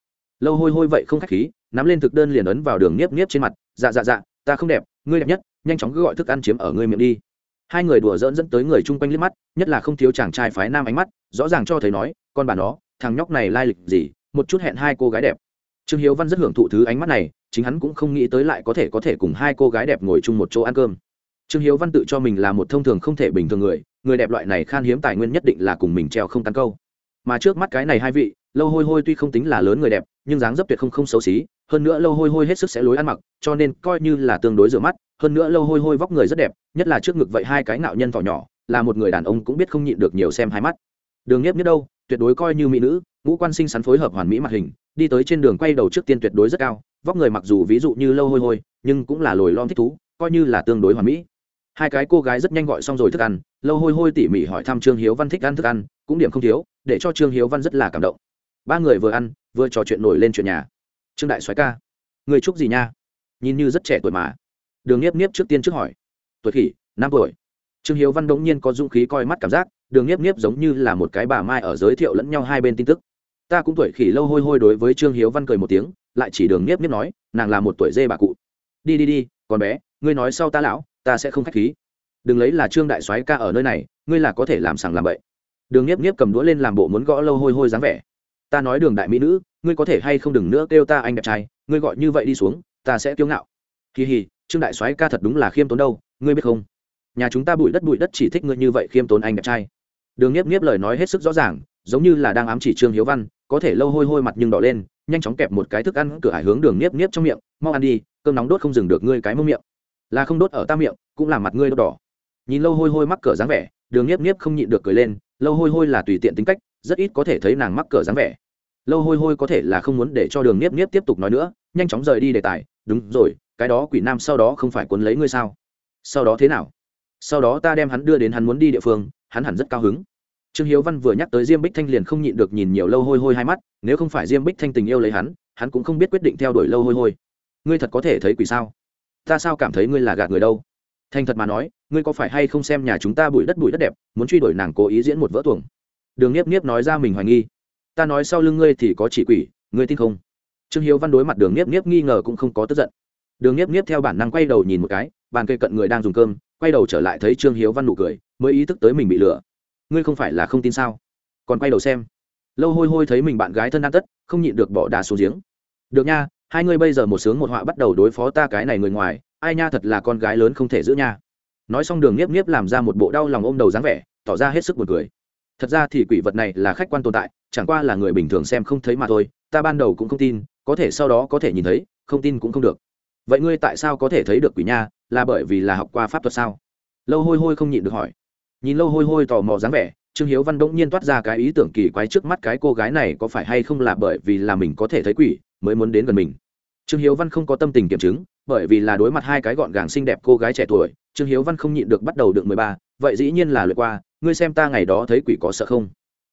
Lâu hôi hôi vậy không khách khí, nắm lên thực đơn liền ấn vào đường nhiếp nhiếp trên mặt dạ dạ dạ ta không đẹp, ngươi đẹp nhất, nhanh chóng cứ gọi thức ăn chiếm ở ngươi miệng đi. Hai người đùa dỡn dẫn tới người chung quanh liếc mắt, nhất là không thiếu chàng trai phái nam ánh mắt, rõ ràng cho thấy nói, con bà nó, thằng nhóc này lai lịch gì, một chút hẹn hai cô gái đẹp. Trương hiếu văn rất hưởng thụ thứ ánh mắt này, chính hắn cũng không nghĩ tới lại có thể có thể cùng hai cô gái đẹp ngồi chung một chỗ ăn cơm. Trương hiếu văn tự cho mình là một thông thường không thể bình thường người người đẹp loại này khan hiếm tài nguyên nhất định là cùng mình treo không tán câu. Mà trước mắt cái này hai vị, lâu hôi hôi tuy không tính là lớn người đẹp, nhưng dáng dấp tuyệt không không xấu xí, hơn nữa lâu hôi hôi hết sức sẽ lối ăn mặc, cho nên coi như là tương đối rửa mắt, hơn nữa lâu hôi hôi vóc người rất đẹp, nhất là trước ngực vậy hai cái nạo nhân thỏ nhỏ, là một người đàn ông cũng biết không nhịn được nhiều xem hai mắt. Đường nhất nhất đâu, tuyệt đối coi như mỹ nữ, ngũ quan sinh sắn phối hợp hoàn mỹ mặt hình, đi tới trên đường quay đầu trước tiên tuyệt đối rất cao, vóc người mặc dù ví dụ như lâu hôi hôi, nhưng cũng là lồi lom thích thú, coi như là tương đối hoàn mỹ hai cái cô gái rất nhanh gọi xong rồi thức ăn, lâu hôi hôi tỉ mỉ hỏi thăm trương hiếu văn thích ăn thức ăn, cũng điểm không thiếu, để cho trương hiếu văn rất là cảm động. Ba người vừa ăn, vừa trò chuyện nổi lên chuyện nhà. Trương đại soái ca, người chúc gì nha? Nhìn như rất trẻ tuổi mà. Đường nhiếp nhiếp trước tiên trước hỏi. Tuổi khỉ, năm tuổi. Trương hiếu văn đống nhiên có dũng khí coi mắt cảm giác, đường nhiếp nhiếp giống như là một cái bà mai ở giới thiệu lẫn nhau hai bên tin tức. Ta cũng tuổi khỉ lâu hôi hôi đối với trương hiếu văn cười một tiếng, lại chỉ đường nhiếp nhiếp nói, nàng là một tuổi dê bà cụ. Đi đi đi, con bé, ngươi nói sau ta lão ta sẽ không khách khí. Đừng lấy là trương đại soái ca ở nơi này, ngươi là có thể làm sàng làm bậy. Đường nhiếp nhiếp cầm đũa lên làm bộ muốn gõ lâu hôi hôi dáng vẻ. Ta nói đường đại mỹ nữ, ngươi có thể hay không đừng nữa kêu ta anh đẹp trai, ngươi gọi như vậy đi xuống, ta sẽ kiêu ngạo. Kỳ hì, trương đại soái ca thật đúng là khiêm tốn đâu, ngươi biết không? Nhà chúng ta bụi đất bụi đất chỉ thích ngươi như vậy khiêm tốn anh đẹp trai. Đường nhiếp nhiếp lời nói hết sức rõ ràng, giống như là đang ám chỉ trương hiếu văn, có thể lâu hôi hôi mặt nhưng đỏ lên, nhanh chóng kẹp một cái thức ăn cửa hải hướng đường nhiếp nhiếp trong miệng, mau ăn đi, cơm nóng đốt không dừng được ngươi cái mông miệng là không đốt ở ta miệng, cũng làm mặt ngươi đốt đỏ. Nhìn lâu hôi hôi mắc cỡ dáng vẻ, đường nhiếp nhiếp không nhịn được cười lên, lâu hôi hôi là tùy tiện tính cách, rất ít có thể thấy nàng mắc cỡ dáng vẻ. Lâu hôi hôi có thể là không muốn để cho đường nhiếp nhiếp tiếp tục nói nữa, nhanh chóng rời đi đề tài, đúng rồi, cái đó quỷ nam sau đó không phải cuốn lấy ngươi sao? Sau đó thế nào? Sau đó ta đem hắn đưa đến hắn muốn đi địa phương, hắn hẳn rất cao hứng. Trương hiếu văn vừa nhắc tới diêm bích thanh liền không nhịn được nhìn nhiều lâu hôi hôi hai mắt, nếu không phải diêm bích thanh tình yêu lấy hắn hắn cũng không biết quyết định theo đuổi lâu hôi hôi. Ngươi thật có thể thấy quỷ sao? Ta sao cảm thấy ngươi là gạt người đâu? Thành thật mà nói, ngươi có phải hay không xem nhà chúng ta bụi đất bụi đất đẹp, muốn truy đuổi nàng cố ý diễn một vỡ tuồng? Đường nhiếp nhiếp nói ra mình hoài nghi. Ta nói sau lưng ngươi thì có chỉ quỷ, ngươi tin không? Trương hiếu văn đối mặt đường nhiếp nhiếp nghi ngờ cũng không có tức giận. Đường nhiếp nhiếp theo bản năng quay đầu nhìn một cái, bàn cây cận người đang dùng cơm, quay đầu trở lại thấy trương hiếu văn nụ cười, mới ý thức tới mình bị lừa. Ngươi không phải là không tin sao? Còn quay đầu xem. Lâu hôi hôi thấy mình bạn gái thân an tất, không nhịn được bỏ đá xuống giếng. Được nha hai ngươi bây giờ một sướng một họa bắt đầu đối phó ta cái này người ngoài, ai nha thật là con gái lớn không thể giữ nha. Nói xong đường nhiếp nhiếp làm ra một bộ đau lòng ôm đầu dáng vẻ, tỏ ra hết sức buồn cười. Thật ra thì quỷ vật này là khách quan tồn tại, chẳng qua là người bình thường xem không thấy mà thôi, ta ban đầu cũng không tin, có thể sau đó có thể nhìn thấy, không tin cũng không được. Vậy ngươi tại sao có thể thấy được quỷ nha, là bởi vì là học qua pháp thuật sao? Lâu hôi hôi không nhịn được hỏi. Nhìn lâu hôi hôi tò mò dáng vẻ, trương hiếu văn đỗng nhiên toát ra cái ý tưởng kỳ quái trước mắt cái cô gái này có phải hay không là bởi vì là mình có thể thấy quỷ mới muốn đến gần mình. Trương hiếu văn không có tâm tình kiểm chứng, bởi vì là đối mặt hai cái gọn gàng xinh đẹp cô gái trẻ tuổi, trương hiếu văn không nhịn được bắt đầu được mười ba, vậy dĩ nhiên là lượt qua, ngươi xem ta ngày đó thấy quỷ có sợ không?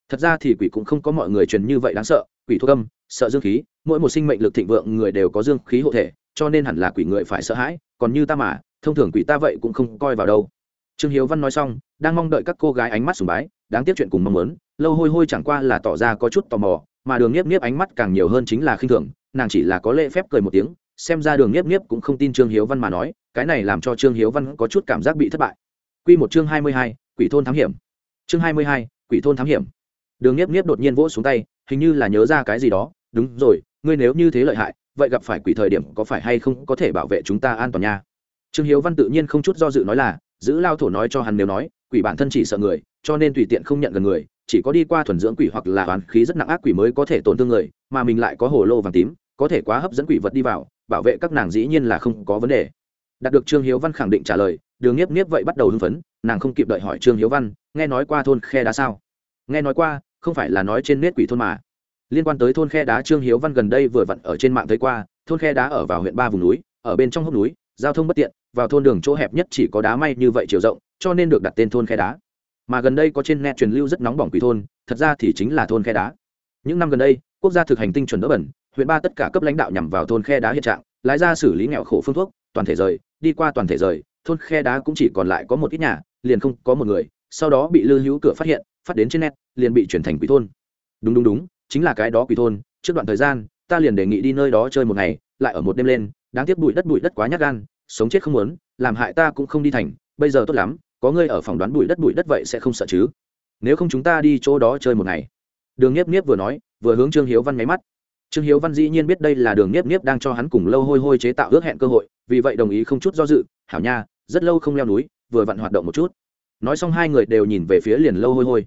Thật ra thì quỷ cũng không có mọi người truyền như vậy đáng sợ, quỷ thuốc âm, sợ dương khí, mỗi một sinh mệnh lực thịnh vượng người đều có dương khí hộ thể, cho nên hẳn là quỷ người phải sợ hãi, còn như ta mà, thông thường quỷ ta vậy cũng không coi vào đâu. Trương hiếu văn nói xong, đang mong đợi các cô gái ánh mắt sùng bái, đáng tiếc chuyện cùng mong muốn, lâu hôi hôi chẳng qua là tỏ ra có chút tò mò mà đường nhiếp nhiếp ánh mắt càng nhiều hơn chính là khinh thường, nàng chỉ là có lễ phép cười một tiếng, xem ra đường nhiếp nhiếp cũng không tin trương hiếu văn mà nói, cái này làm cho trương hiếu văn có chút cảm giác bị thất bại. Q một chương hai mươi hai, quỷ thôn thám hiểm. Chương hai mươi hai, quỷ thôn thám hiểm. Đường nhiếp nhiếp đột nhiên vỗ xuống tay, hình như là nhớ ra cái gì đó, đúng rồi, ngươi nếu như thế lợi hại, vậy gặp phải quỷ thời điểm có phải hay không có thể bảo vệ chúng ta an toàn nha? Trương hiếu văn tự nhiên không chút do dự nói là, giữ lao thổ nói cho hắn nếu nói, quỷ bản thân chỉ sợ người, cho nên tùy tiện không nhận gần người chỉ có đi qua thuần dưỡng quỷ hoặc là oán khí rất nặng ác quỷ mới có thể tổn thương người, mà mình lại có hồ lô vàng tím, có thể quá hấp dẫn quỷ vật đi vào, bảo vệ các nàng dĩ nhiên là không có vấn đề. Đạt được trương hiếu văn khẳng định trả lời, đường nhiếp nhiếp vậy bắt đầu hưng phấn, nàng không kịp đợi hỏi trương hiếu văn, nghe nói qua thôn khe đá sao? Nghe nói qua, không phải là nói trên nét quỷ thôn mà. Liên quan tới thôn khe đá trương hiếu văn gần đây vừa vặn ở trên mạng thấy qua, thôn khe đá ở vào huyện ba vùng núi, ở bên trong hốc núi, giao thông bất tiện, vào thôn đường chỗ hẹp nhất chỉ có đá may như vậy chiều rộng, cho nên được đặt tên thôn khe đá mà gần đây có trên net truyền lưu rất nóng bỏng quỷ thôn, thật ra thì chính là thôn khe đá. Những năm gần đây, quốc gia thực hành tinh chuẩn đỡ bẩn, huyện ba tất cả cấp lãnh đạo nhằm vào thôn khe đá hiện trạng, lái ra xử lý nghèo khổ phương thuốc, toàn thể rời, đi qua toàn thể rời, thôn khe đá cũng chỉ còn lại có một ít nhà, liền không có một người, sau đó bị lư hữu cửa phát hiện, phát đến trên net, liền bị chuyển thành quỷ thôn. Đúng đúng đúng, chính là cái đó quỷ thôn, trước đoạn thời gian, ta liền đề nghị đi nơi đó chơi một ngày, lại ở một đêm lên, đáng tiếc bụi đất bụi đất quá nhát gan, sống chết không muốn, làm hại ta cũng không đi thành, bây giờ tốt lắm có ngươi ở phòng đoán bụi đất bụi đất vậy sẽ không sợ chứ? Nếu không chúng ta đi chỗ đó chơi một ngày. Đường nhiếp nhiếp vừa nói, vừa hướng trương hiếu văn nháy mắt. Trương hiếu văn dĩ nhiên biết đây là đường nhiếp nhiếp đang cho hắn cùng lâu hôi hôi chế tạo ước hẹn cơ hội, vì vậy đồng ý không chút do dự, hảo nha, rất lâu không leo núi, vừa vặn hoạt động một chút. Nói xong hai người đều nhìn về phía liền lâu hôi hôi.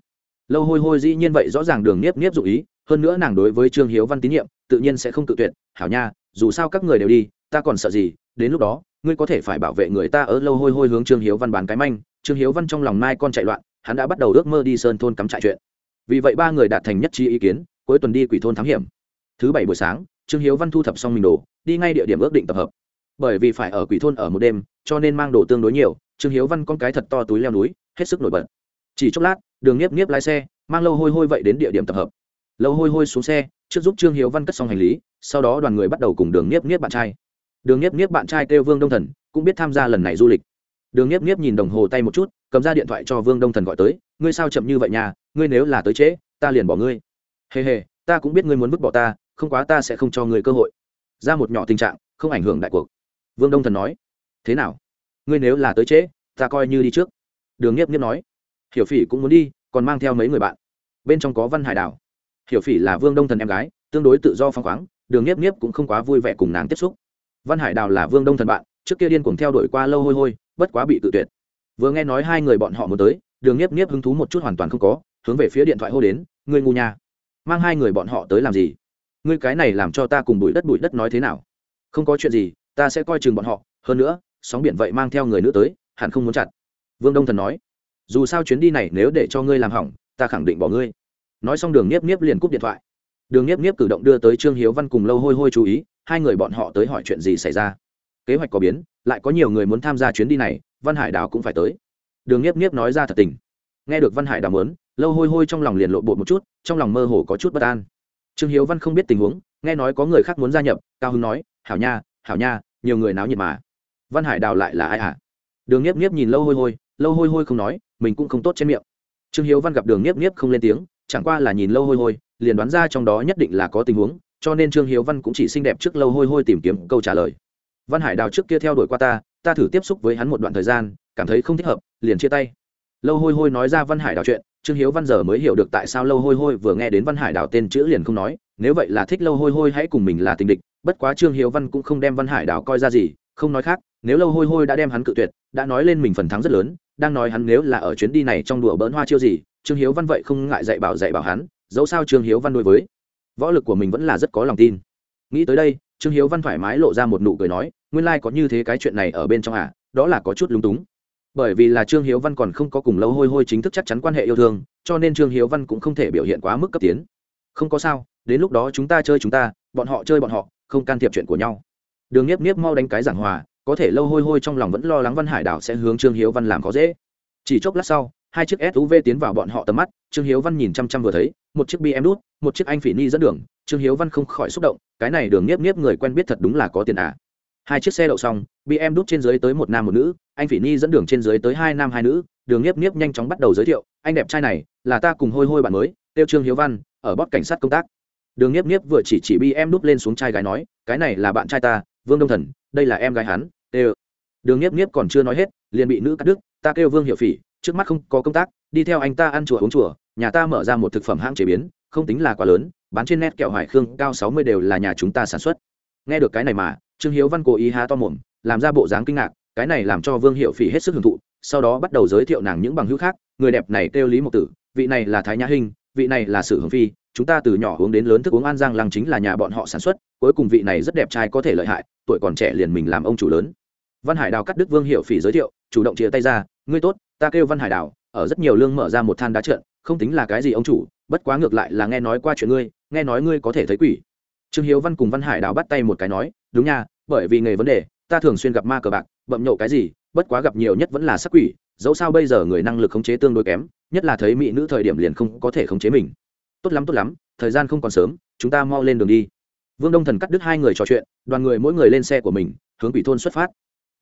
Lâu hôi hôi dĩ nhiên vậy rõ ràng đường nhiếp nhiếp dụ ý, hơn nữa nàng đối với trương hiếu văn tín nhiệm, tự nhiên sẽ không tự tuyệt, hảo nha, dù sao các người đều đi, ta còn sợ gì, đến lúc đó, ngươi có thể phải bảo vệ người ta ở lâu hôi hôi hướng trương hiếu văn bán cái manh trương hiếu văn trong lòng mai con chạy loạn, hắn đã bắt đầu ước mơ đi sơn thôn cắm trại chuyện. Vì vậy ba người đạt thành nhất trí ý kiến, cuối tuần đi quỷ thôn thám hiểm. Thứ bảy buổi sáng, trương hiếu văn thu thập xong mình đồ, đi ngay địa điểm ước định tập hợp. Bởi vì phải ở quỷ thôn ở một đêm, cho nên mang đồ tương đối nhiều, trương hiếu văn con cái thật to túi leo núi, hết sức nổi bật. Chỉ chốc lát, đường nhiếp nhiếp lái xe, mang lâu hôi hôi vậy đến địa điểm tập hợp. Lâu hôi hôi xuống xe, trước giúp trương hiếu văn cất xong hành lý, sau đó đoàn người bắt đầu cùng đường nhiếp nhiếp bạn trai. Đường nhiếp nhiếp bạn trai kêu vương đông thần, cũng biết tham gia lần này du lịch đường nhiếp nhiếp nhìn đồng hồ tay một chút, cầm ra điện thoại cho vương đông thần gọi tới, ngươi sao chậm như vậy nhà ngươi nếu là tới trễ, ta liền bỏ ngươi. Hề hề, ta cũng biết ngươi muốn vứt bỏ ta, không quá ta sẽ không cho ngươi cơ hội. Ra một nhỏ tình trạng, không ảnh hưởng đại cuộc. Vương đông thần nói, thế nào? Ngươi nếu là tới trễ, ta coi như đi trước. Đường nhiếp nhiếp nói, hiểu phỉ cũng muốn đi, còn mang theo mấy người bạn. Bên trong có văn hải đảo hiểu phỉ là vương đông thần em gái, tương đối tự do phăng khoáng, đường nhiếp nhiếp cũng không quá vui vẻ cùng nàng tiếp xúc. Văn hải đào là vương đông thần bạn, trước kia điên cuồng theo đuổi qua lâu hôi hôi bất quá bị tự tuyệt. Vừa nghe nói hai người bọn họ muốn tới, đường nhiếp nhiếp hứng thú một chút hoàn toàn không có, hướng về phía điện thoại hô đến, ngươi ngu nhà mang hai người bọn họ tới làm gì? Ngươi cái này làm cho ta cùng bụi đất bụi đất nói thế nào? Không có chuyện gì, ta sẽ coi chừng bọn họ. Hơn nữa, sóng biển vậy mang theo người nữa tới, hẳn không muốn chặt. Vương đông thần nói, dù sao chuyến đi này nếu để cho ngươi làm hỏng, ta khẳng định bỏ ngươi. Nói xong đường nhiếp nhiếp liền cúp điện thoại. Đường nhiếp nhiếp cử động đưa tới trương hiếu văn cùng lâu hôi hôi chú ý, hai người bọn họ tới hỏi chuyện gì xảy ra. Kế hoạch có biến lại có nhiều người muốn tham gia chuyến đi này, văn hải đào cũng phải tới. Đường nhiếp nhiếp nói ra thật tình. Nghe được văn hải đào mớn lâu hôi hôi trong lòng liền lộ bột một chút, trong lòng mơ hồ có chút bất an. Trương hiếu văn không biết tình huống, nghe nói có người khác muốn gia nhập, cao hưng nói, hảo nha hảo nha, nhiều người náo nhiệt mà. Văn hải đào lại là ai hả? À? đường nhiếp nhiếp nhìn lâu hôi hôi, lâu hôi hôi không nói, mình cũng không tốt trên miệng. Trương hiếu văn gặp đường nhiếp nhiếp không lên tiếng, chẳng qua là nhìn lâu hôi hôi, liền đoán ra trong đó nhất định là có tình huống, cho nên trương hiếu văn cũng chỉ xinh đẹp trước lâu hôi hôi tìm kiếm câu trả lời văn hải đào trước kia theo đuổi qua ta ta thử tiếp xúc với hắn một đoạn thời gian, cảm thấy không thích hợp, liền chia tay. Lâu hôi hôi nói ra văn hải đào chuyện, trương hiếu văn giờ mới hiểu được tại sao lâu hôi hôi vừa nghe đến văn hải đào tên chữ liền không nói, nếu vậy là thích lâu hôi hôi hãy cùng mình là tình địch, bất quá trương hiếu văn cũng không đem văn hải đào coi ra gì, không nói khác, nếu lâu hôi hôi đã đem hắn cự tuyệt, đã nói lên mình phần thắng rất lớn, đang nói hắn nếu là ở chuyến đi này trong đùa bỡn hoa chiêu gì, trương hiếu văn vậy không ngại dạy bảo dạy bảo hắn, dẫu sao trương hiếu văn đối với võ lực của mình vẫn là rất có lòng tin. Nghĩ tới đây trương hiếu văn thoải mái lộ ra một nụ cười nói, nguyên lai、like、có như thế cái chuyện này ở bên trong à đó là có chút lúng túng. Bởi vì là trương hiếu văn còn không có cùng lâu hôi hôi chính thức chắc chắn quan hệ yêu thương, cho nên trương hiếu văn cũng không thể biểu hiện quá mức cấp tiến. Không có sao, đến lúc đó chúng ta chơi chúng ta, bọn họ chơi bọn họ, không can thiệp chuyện của nhau. Đường nhiếp nhiếp mau đánh cái giảng hòa, có thể lâu hôi hôi trong lòng vẫn lo lắng văn hải đảo sẽ hướng trương hiếu văn làm khó dễ. Chỉ chốc lát sau hai chiếc suv tiến vào bọn họ tầm mắt trương hiếu văn nhìn chăm chăm vừa thấy một chiếc BMW, đút một chiếc anh phỉ ni dẫn đường trương hiếu văn không khỏi xúc động cái này đường nhiếp nhiếp người quen biết thật đúng là có tiền à. hai chiếc xe đậu xong BMW đút trên dưới tới một nam một nữ anh phỉ ni dẫn đường trên dưới tới hai nam hai nữ đường nhiếp nhiếp nhanh chóng bắt đầu giới thiệu anh đẹp trai này là ta cùng hôi hôi bạn mới tiêu trương hiếu văn ở bót cảnh sát công tác đường nhiếp nhiếp vừa chỉ chỉ BMW đút lên xuống trai gái nói cái này là bạn trai ta vương đông thần đây là em gái hắn tiêu, đường nhiếp nhiếp còn chưa nói hết liền bị nữ cắt đứt ta kêu vương hiệu phỉ trước mắt không có công tác, đi theo anh ta ăn chùa uống chùa, nhà ta mở ra một thực phẩm hãng chế biến, không tính là quá lớn, bán trên net kẹo hải khương, cao sáu mươi đều là nhà chúng ta sản xuất. Nghe được cái này mà, trương hiếu văn cố ý há to mồm, làm ra bộ dáng kinh ngạc, cái này làm cho vương hiệu phỉ hết sức hưởng thụ, sau đó bắt đầu giới thiệu nàng những bằng hữu khác, người đẹp này kêu lý mộc tử, vị này là thái nhã hinh, vị này là sử hưởng phi, chúng ta từ nhỏ uống đến lớn thức uống an giang lăng chính là nhà bọn họ sản xuất, cuối cùng vị này rất đẹp trai có thể lợi hại, tuổi còn trẻ liền mình làm ông chủ lớn. Văn hải đào cắt đức vương hiệu phỉ giới thiệu, chủ động chia tay ra, ngươi tốt ta kêu văn hải đào ở rất nhiều lương mở ra một than đá trợn, không tính là cái gì ông chủ, bất quá ngược lại là nghe nói qua chuyện ngươi, nghe nói ngươi có thể thấy quỷ. Trương hiếu văn cùng văn hải đào bắt tay một cái nói, đúng nha, bởi vì nghề vấn đề, ta thường xuyên gặp ma cờ bạc, bậm nhậu cái gì, bất quá gặp nhiều nhất vẫn là sắc quỷ, dẫu sao bây giờ người năng lực khống chế tương đối kém, nhất là thấy mỹ nữ thời điểm liền không có thể khống chế mình. Tốt lắm tốt lắm, thời gian không còn sớm, chúng ta mau lên đường đi. Vương đông thần cắt đứt hai người trò chuyện, đoàn người mỗi người lên xe của mình, hướng quỷ thôn xuất phát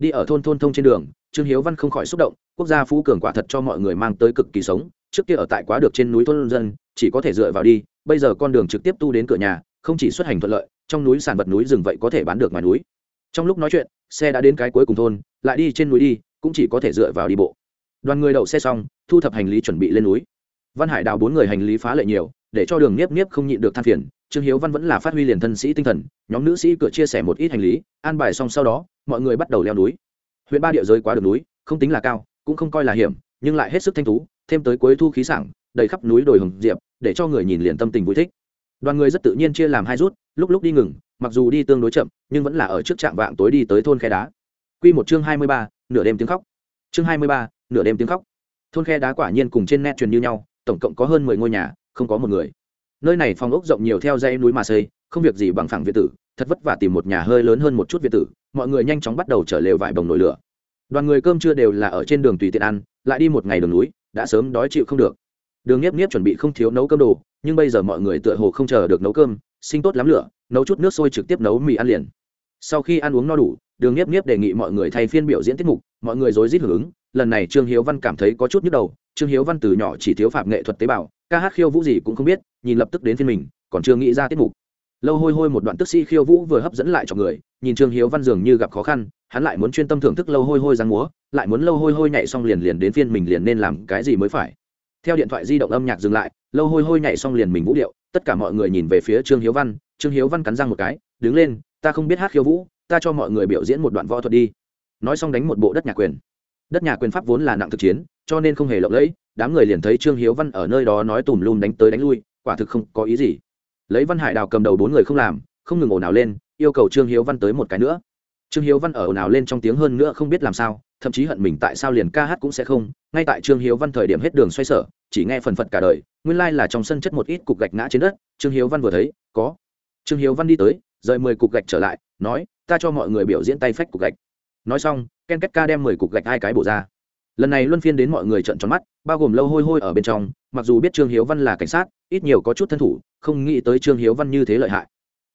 đi ở thôn thôn thông trên đường, trương hiếu văn không khỏi xúc động, quốc gia phú cường quả thật cho mọi người mang tới cực kỳ sống, trước kia ở tại quá được trên núi thôn dân, chỉ có thể dựa vào đi, bây giờ con đường trực tiếp tu đến cửa nhà, không chỉ xuất hành thuận lợi, trong núi sản vật núi rừng vậy có thể bán được ngoài núi. Trong lúc nói chuyện, xe đã đến cái cuối cùng thôn, lại đi trên núi đi, cũng chỉ có thể dựa vào đi bộ. Đoàn người đậu xe xong, thu thập hành lý chuẩn bị lên núi. Văn hải đào bốn người hành lý phá lệ nhiều, để cho đường nếp nếp không nhịn được than phiền trương hiếu văn vẫn là phát huy liền thân sĩ tinh thần, nhóm nữ sĩ cửa chia sẻ một ít hành lý, an bài xong sau đó, mọi người bắt đầu leo núi. Huyện ba địa giới quá đường núi, không tính là cao, cũng không coi là hiểm, nhưng lại hết sức thanh tú thêm tới cuối thu khí sảng, đầy khắp núi đồi hồng diệp, để cho người nhìn liền tâm tình vui thích. Đoàn người rất tự nhiên chia làm hai rút, lúc lúc đi ngừng, mặc dù đi tương đối chậm, nhưng vẫn là ở trước trạm vạng tối đi tới thôn khe đá. Q một chương hai mươi ba, nửa đêm tiếng khóc. Chương hai mươi ba, nửa đêm tiếng khóc. Thôn khe đá quả nhiên cùng trên net truyền như nhau, tổng cộng có hơn mười ngôi nhà, không có một người nơi này phòng ốc rộng nhiều theo dãy núi mà xây, không việc gì bằng phẳng việt tử, thật vất vả tìm một nhà hơi lớn hơn một chút việt tử, mọi người nhanh chóng bắt đầu trở lều vải bồng nổi lửa. Đoàn người cơm chưa đều là ở trên đường tùy tiện ăn, lại đi một ngày đường núi, đã sớm đói chịu không được. Đường nhiếp nhiếp chuẩn bị không thiếu nấu cơm đồ, nhưng bây giờ mọi người tựa hồ không chờ được nấu cơm, sinh tốt lắm lửa, nấu chút nước sôi trực tiếp nấu mì ăn liền. Sau khi ăn uống no đủ, đường nhiếp nhiếp đề nghị mọi người thay phiên biểu diễn tiết mục, mọi người rối rít hưởng ứng. Lần này trương hiếu văn cảm thấy có chút nhức đầu, trương hiếu văn từ nhỏ chỉ thiếu phạm nghệ thuật tế bào ca hát khiêu vũ gì cũng không biết, nhìn lập tức đến phiên mình, còn chưa nghĩ ra tiết mục. Lâu hôi hôi một đoạn tức sĩ khiêu vũ vừa hấp dẫn lại cho người, nhìn trương hiếu văn dường như gặp khó khăn, hắn lại muốn chuyên tâm thưởng thức lâu hôi hôi giang múa, lại muốn lâu hôi hôi nhảy xong liền liền đến phiên mình liền nên làm cái gì mới phải. Theo điện thoại di động âm nhạc dừng lại, lâu hôi hôi nhảy xong liền mình vũ điệu, tất cả mọi người nhìn về phía trương hiếu văn, trương hiếu văn cắn răng một cái, đứng lên, ta không biết hát khiêu vũ, ta cho mọi người biểu diễn một đoạn võ thuật đi. Nói xong đánh một bộ đất nhà quyền. Đất nhà quyền pháp vốn là nặng thực chiến, cho nên không hề lộng lẫy đám người liền thấy trương hiếu văn ở nơi đó nói tùm lum đánh tới đánh lui, quả thực không có ý gì. Lấy văn hải đào cầm đầu bốn người không làm, không ngừng ồn ào lên, yêu cầu trương hiếu văn tới một cái nữa. Trương hiếu văn ở ồn ào lên trong tiếng hơn nữa không biết làm sao, thậm chí hận mình tại sao liền ca hát cũng sẽ không, ngay tại trương hiếu văn thời điểm hết đường xoay sở, chỉ nghe phần phật cả đời, nguyên lai là trong sân chất một ít cục gạch ngã trên đất, trương hiếu văn vừa thấy, có. Trương hiếu văn đi tới, rời mười cục gạch trở lại, nói, ta cho mọi người biểu diễn tay phách cục gạch. Nói xong, ken kết ca đem mười cục gạch hai cái bổ ra lần này luân phiên đến mọi người trận tròn mắt, bao gồm lâu hôi hôi ở bên trong, mặc dù biết trương hiếu văn là cảnh sát, ít nhiều có chút thân thủ, không nghĩ tới trương hiếu văn như thế lợi hại.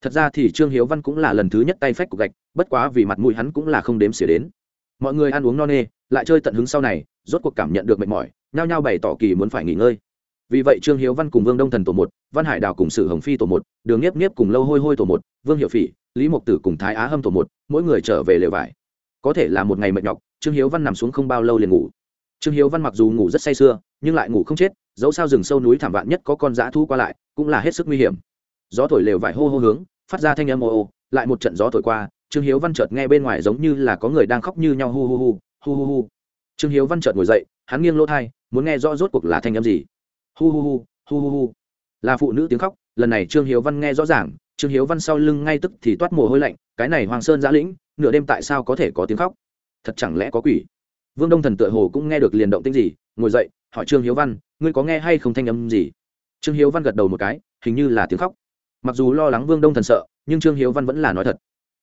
Thật ra thì trương hiếu văn cũng là lần thứ nhất tay phách cục gạch, bất quá vì mặt mũi hắn cũng là không đếm xỉa đến. Mọi người ăn uống no nê, lại chơi tận hứng sau này, rốt cuộc cảm nhận được mệt mỏi, nhao nhao bày tỏ kỳ muốn phải nghỉ ngơi. Vì vậy trương hiếu văn cùng vương đông thần tổ một, văn hải đào cùng sử hồng phi tổ một, đường nhiếp nhiếp cùng lâu hôi hôi tổ một, vương hiệu phỉ, lý mộc tử cùng thái á hâm tổ một, mỗi người trở về lều vải có thể là một ngày mệt nhọc, trương hiếu văn nằm xuống không bao lâu liền ngủ. Trương hiếu văn mặc dù ngủ rất say sưa, nhưng lại ngủ không chết, dẫu sao rừng sâu núi thảm vạn nhất có con dã thu qua lại, cũng là hết sức nguy hiểm. Gió thổi lều vải hô hô hướng, phát ra thanh âm ô ô, lại một trận gió thổi qua, trương hiếu văn chợt nghe bên ngoài giống như là có người đang khóc như nhau hu hu hu hu hu hu. Trương hiếu văn chợt ngồi dậy, hắn nghiêng lỗ thai, muốn nghe rõ rốt cuộc là thanh âm gì. Hu hu hu hu hu hu. Là phụ nữ tiếng khóc, lần này trương hiếu văn nghe rõ ràng trương hiếu văn sau lưng ngay tức thì toát mồ hôi lạnh, cái này hoàng sơn giã lĩnh, nửa đêm tại sao có thể có tiếng khóc? Thật chẳng lẽ có quỷ? Vương đông thần tựa hồ cũng nghe được liền động tinh gì, ngồi dậy, hỏi trương hiếu văn, ngươi có nghe hay không thanh âm gì? Trương hiếu văn gật đầu một cái, hình như là tiếng khóc. Mặc dù lo lắng vương đông thần sợ, nhưng trương hiếu văn vẫn là nói thật.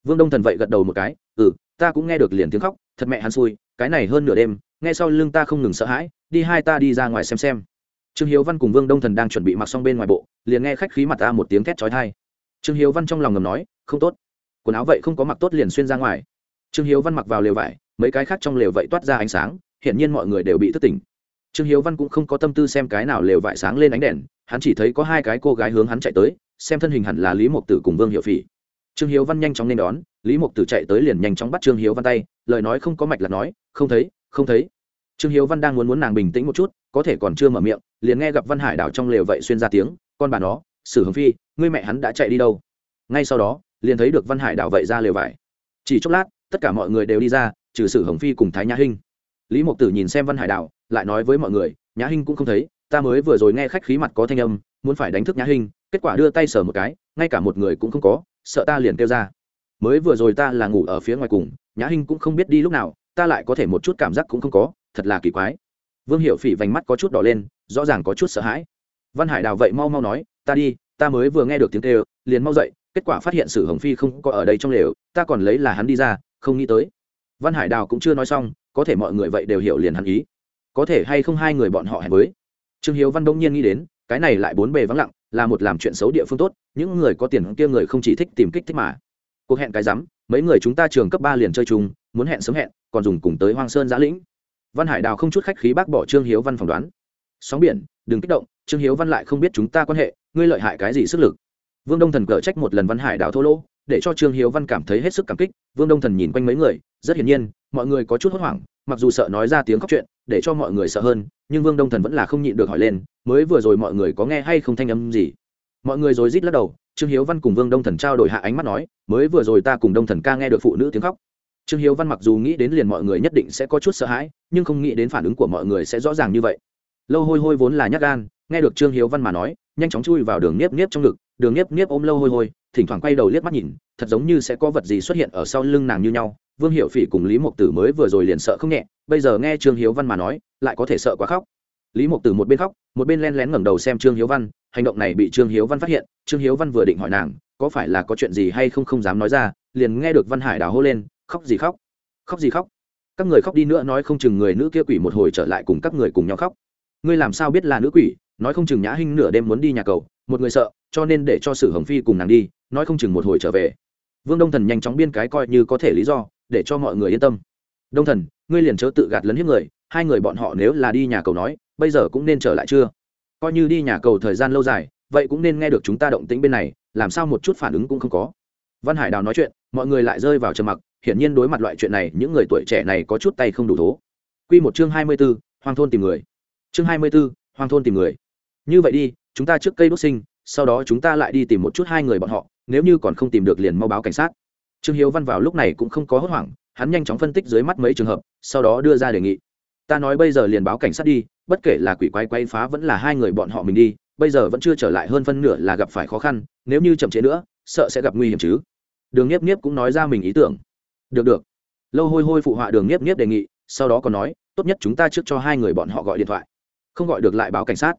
Vương đông thần vậy gật đầu một cái ừ ta cũng nghe được liền tiếng khóc, thật mẹ hắn xui, cái này hơn nửa đêm, nghe sau lưng ta không ngừng sợ hãi, đi hai ta đi ra ngoài xem xem. Trương hiếu văn cùng vương đông thần đang chuẩn bị mặc xong bên ngoài bộ, liền nghe khách khí mặt ta một tiếng thét trói thai trương hiếu văn trong lòng ngầm nói, không tốt. Quần áo vậy không có mặc tốt liền xuyên ra ngoài. Trương hiếu văn mặc vào lều vải, mấy cái khác trong lều vậy toát ra ánh sáng hiện nhiên mọi người đều bị thức tỉnh. Trương hiếu văn cũng không có tâm tư xem cái nào lều vải sáng lên ánh đèn, hắn chỉ thấy có hai cái cô gái hướng hắn chạy tới, xem thân hình hẳn là lý mộc tử cùng vương hiệu phỉ. Trương hiếu văn nhanh chóng nên đón, lý mộc tử chạy tới liền nhanh chóng bắt trương hiếu văn tay, lời nói không có mạch là nói, không thấy không thấy. Trương hiếu văn đang muốn muốn nàng bình tĩnh một chút, có thể còn chưa mở miệng, liền nghe gặp văn hải đảo trong lều vậy xuyên ra tiếng, con bà nó, sử hồng phi ngươi mẹ hắn đã chạy đi đâu? Ngay sau đó liền thấy được văn hải đảo vậy ra lều vải. Chỉ chốc lát tất cả mọi người đều đi ra trừ sử hồng phi cùng thái nhã hinh. Lý mộc tử nhìn xem văn hải đảo, lại nói với mọi người nhã hinh cũng không thấy ta mới vừa rồi nghe khách khí mặt có thanh âm muốn phải đánh thức nhã hinh kết quả đưa tay sờ một cái ngay cả một người cũng không có sợ ta liền kêu ra. Mới vừa rồi ta là ngủ ở phía ngoài cùng nhã hinh cũng không biết đi lúc nào ta lại có thể một chút cảm giác cũng không có thật là kỳ quái. Vương hiệu phỉ vành mắt có chút đỏ lên rõ ràng có chút sợ hãi. Văn hải đào vậy mau mau nói ta đi ta mới vừa nghe được tiếng kêu, liền mau dậy, kết quả phát hiện sử hồng phi không có ở đây trong lều, ta còn lấy là hắn đi ra, không nghĩ tới. Văn hải đào cũng chưa nói xong, có thể mọi người vậy đều hiểu liền hắn ý. Có thể hay không hai người bọn họ hẹn với? Trương hiếu văn đông nhiên nghĩ đến, cái này lại bốn bề vắng lặng, là một làm chuyện xấu địa phương tốt, những người có tiền kia người không chỉ thích tìm kích thích mà. Cuộc hẹn cái rắm, mấy người chúng ta trường cấp ba liền chơi chung, muốn hẹn sớm hẹn, còn dùng cùng tới hoang sơn giã lĩnh. Văn hải đào không chút khách khí bác bỏ trương hiếu văn phỏng đoán. Sóng biển, đừng kích động, trương hiếu văn lại không biết chúng ta quan hệ ngươi lợi hại cái gì sức lực? Vương đông thần cở trách một lần văn hải đào thô lỗ, để cho trương hiếu văn cảm thấy hết sức cảm kích. Vương đông thần nhìn quanh mấy người, rất hiển nhiên, mọi người có chút hốt hoảng, mặc dù sợ nói ra tiếng khóc chuyện, để cho mọi người sợ hơn, nhưng vương đông thần vẫn là không nhịn được hỏi lên, mới vừa rồi mọi người có nghe hay không thanh âm gì? Mọi người rồi rít lắc đầu, trương hiếu văn cùng vương đông thần trao đổi hạ ánh mắt nói, mới vừa rồi ta cùng đông thần ca nghe được phụ nữ tiếng khóc. Trương hiếu văn mặc dù nghĩ đến liền mọi người nhất định sẽ có chút sợ hãi, nhưng không nghĩ đến phản ứng của mọi người sẽ rõ ràng như vậy. Lâu hôi hôi vốn là nhát gan, nghe được trương hiếu văn mà nói nhanh chóng chui vào đường nếp nếp trong ngực, đường nếp nếp ôm lâu hôi hôi, thỉnh thoảng quay đầu liếc mắt nhìn, thật giống như sẽ có vật gì xuất hiện ở sau lưng nàng như nhau. Vương hiệu phỉ cùng lý mộc tử mới vừa rồi liền sợ không nhẹ, bây giờ nghe trương hiếu văn mà nói, lại có thể sợ quá khóc. Lý mộc tử một bên khóc, một bên len lén ngẩng đầu xem trương hiếu văn, hành động này bị trương hiếu văn phát hiện, trương hiếu văn vừa định hỏi nàng, có phải là có chuyện gì hay không không dám nói ra, liền nghe được văn hải đào hô lên, khóc gì khóc? Khóc gì khóc? Các người khóc đi nữa nói không chừng người nữ kia quỷ một hồi trở lại cùng các người cùng nhau khóc. Ngươi làm sao biết là nữ quỷ? Nói không chừng nhã hinh nửa đêm muốn đi nhà cầu một người sợ cho nên để cho sử hồng phi cùng nàng đi nói không chừng một hồi trở về. Vương đông thần nhanh chóng biên cái coi như có thể lý do để cho mọi người yên tâm. Đông thần ngươi liền chớ tự gạt lấn hiếp người hai người bọn họ nếu là đi nhà cầu nói bây giờ cũng nên trở lại chưa? Coi như đi nhà cầu thời gian lâu dài vậy cũng nên nghe được chúng ta động tĩnh bên này làm sao một chút phản ứng cũng không có. Văn hải đào nói chuyện mọi người lại rơi vào trầm mặc hiển nhiên đối mặt loại chuyện này những người tuổi trẻ này có chút tay không đủ thố. Quy một chương hai mươi 24, hoang thôn tìm người. Chương hai mươi 24, hoang thôn tìm người. Như vậy đi, chúng ta trước cây đốt sinh, sau đó chúng ta lại đi tìm một chút hai người bọn họ, nếu như còn không tìm được liền mau báo cảnh sát. Trương Hiếu Văn vào lúc này cũng không có hốt hoảng, hắn nhanh chóng phân tích dưới mắt mấy trường hợp, sau đó đưa ra đề nghị. Ta nói bây giờ liền báo cảnh sát đi, bất kể là quỷ quay quay phá vẫn là hai người bọn họ mình đi, bây giờ vẫn chưa trở lại hơn phân nửa là gặp phải khó khăn, nếu như chậm trễ nữa, sợ sẽ gặp nguy hiểm chứ. Đường nhiếp nhiếp cũng nói ra mình ý tưởng được được lâu hôi hôi phụ họa đường nhiếp nhiếp đề nghị sau đó còn nói tốt nhất chúng ta trước cho hai người bọn họ gọi điện thoại không gọi được lại báo cảnh sát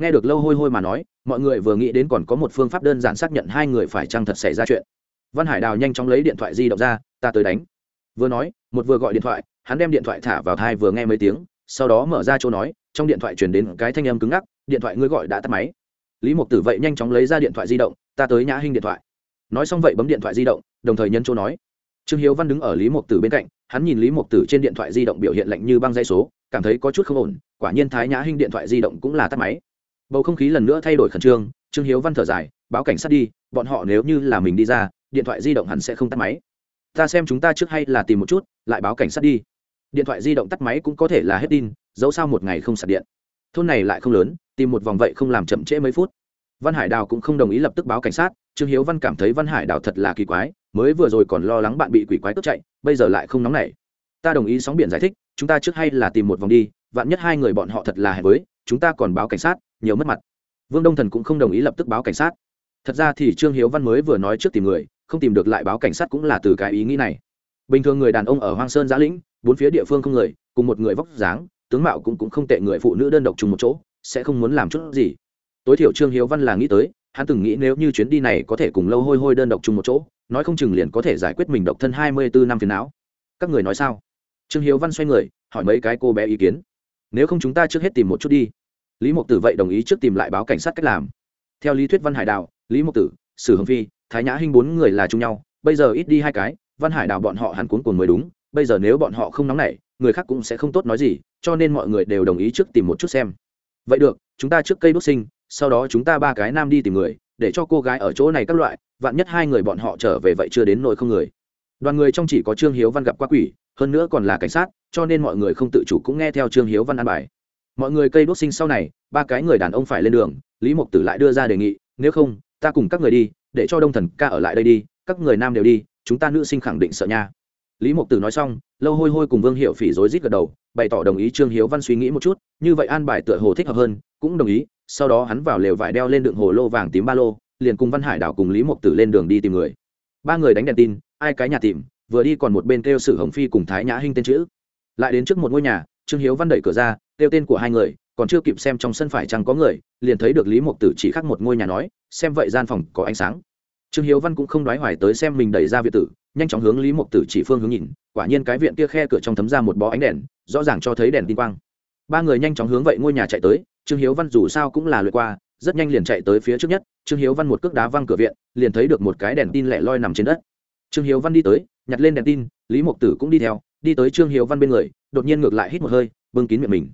nghe được lâu hôi hôi mà nói, mọi người vừa nghĩ đến còn có một phương pháp đơn giản xác nhận hai người phải chăng thật xảy ra chuyện. Văn hải đào nhanh chóng lấy điện thoại di động ra, ta tới đánh. Vừa nói, một vừa gọi điện thoại, hắn đem điện thoại thả vào thai vừa nghe mấy tiếng, sau đó mở ra chỗ nói, trong điện thoại chuyển đến cái thanh âm cứng ngắc, điện thoại ngươi gọi đã tắt máy. Lý mục tử vậy nhanh chóng lấy ra điện thoại di động, ta tới nhã hinh điện thoại. Nói xong vậy bấm điện thoại di động, đồng thời nhân chỗ nói. Trương hiếu văn đứng ở lý Mục tử bên cạnh, hắn nhìn lý Mục tử trên điện thoại di động biểu hiện lạnh như băng dây số, cảm thấy có chút không ổn, quả nhiên thái nhã hinh điện thoại di động cũng là tắt máy bầu không khí lần nữa thay đổi khẩn trương trương hiếu văn thở dài, báo cảnh sát đi, bọn họ nếu như là mình đi ra, điện thoại di động hẳn sẽ không tắt máy. Ta xem chúng ta trước hay là tìm một chút, lại báo cảnh sát đi. Điện thoại di động tắt máy cũng có thể là hết tin dẫu sao một ngày không sạc điện. Thôn này lại không lớn, tìm một vòng vậy không làm chậm trễ mấy phút. Văn hải đào cũng không đồng ý lập tức báo cảnh sát, trương hiếu văn cảm thấy văn hải đào thật là kỳ quái, mới vừa rồi còn lo lắng bạn bị quỷ quái cướp chạy, bây giờ lại không nóng nảy. Ta đồng ý sóng biển giải thích, chúng ta trước hay là tìm một vòng đi, vạn nhất hai người bọn họ thật là hẹn với, chúng ta còn báo cảnh sát nhiều mất mặt. Vương đông thần cũng không đồng ý lập tức báo cảnh sát. Thật ra thì trương hiếu văn mới vừa nói trước tìm người, không tìm được lại báo cảnh sát cũng là từ cái ý nghĩ này. Bình thường người đàn ông ở hoang sơn giã lĩnh, bốn phía địa phương không người, cùng một người vóc dáng, tướng mạo cũng cũng không tệ, người phụ nữ đơn độc chung một chỗ, sẽ không muốn làm chút gì. Tối thiểu trương hiếu văn là nghĩ tới, hắn từng nghĩ nếu như chuyến đi này có thể cùng lâu hôi hôi đơn độc chung một chỗ, nói không chừng liền có thể giải quyết mình độc thân hai mươi bốn năm phiền não. Các người nói sao? Trương hiếu văn xoay người, hỏi mấy cái cô bé ý kiến. Nếu không chúng ta trước hết tìm một chút đi lý mộc tử vậy đồng ý trước tìm lại báo cảnh sát cách làm. Theo lý thuyết văn hải đào, lý mộc tử, sử hồng phi, thái nhã hinh bốn người là chung nhau, bây giờ ít đi hai cái, văn hải đào bọn họ hẳn cuốn cuồng mới đúng, bây giờ nếu bọn họ không nóng nảy, người khác cũng sẽ không tốt nói gì, cho nên mọi người đều đồng ý trước tìm một chút xem. Vậy được, chúng ta trước cây đốt sinh, sau đó chúng ta ba cái nam đi tìm người, để cho cô gái ở chỗ này các loại, vạn nhất hai người bọn họ trở về vậy chưa đến nỗi không người. Đoàn người trong chỉ có trương hiếu văn gặp qua quỷ, hơn nữa còn là cảnh sát, cho nên mọi người không tự chủ cũng nghe theo trương hiếu văn an bài mọi người cây đốt sinh sau này, ba cái người đàn ông phải lên đường, lý mộc tử lại đưa ra đề nghị, nếu không, ta cùng các người đi, để cho đông thần ca ở lại đây đi, các người nam đều đi, chúng ta nữ sinh khẳng định sợ nha. Lý mộc tử nói xong, lâu hôi hôi cùng vương hiệu phỉ rối rít gật đầu, bày tỏ đồng ý trương hiếu văn suy nghĩ một chút, như vậy an bài tựa hồ thích hợp hơn, cũng đồng ý, sau đó hắn vào lều vải đeo lên đựng hồ lô vàng tím ba lô, liền cùng văn hải đảo cùng lý mộc tử lên đường đi tìm người. Ba người đánh đèn tin, ai cái nhà tìm, vừa đi còn một bên kêu sử hồng phi cùng thái nhã hinh tên chữ. Lại đến trước một ngôi nhà trương hiếu văn đẩy cửa ra, kêu tên của hai người, còn chưa kịp xem trong sân phải chăng có người, liền thấy được lý mộc tử chỉ khắc một ngôi nhà nói, xem vậy gian phòng có ánh sáng. Trương hiếu văn cũng không đoái hoài tới xem mình đẩy ra viện tử, nhanh chóng hướng lý mộc tử chỉ phương hướng nhìn, quả nhiên cái viện kia khe cửa trong thấm ra một bó ánh đèn, rõ ràng cho thấy đèn tin quang. Ba người nhanh chóng hướng vậy ngôi nhà chạy tới, trương hiếu văn dù sao cũng là lượt qua, rất nhanh liền chạy tới phía trước nhất, trương hiếu văn một cước đá văng cửa viện, liền thấy được một cái đèn tin lẻ loi nằm trên đất. Trương hiếu văn đi tới, nhặt lên đèn tin, lý mộc tử cũng đi theo đi tới trương hiếu văn bên người, đột nhiên ngược lại hít một hơi, bưng kín miệng mình.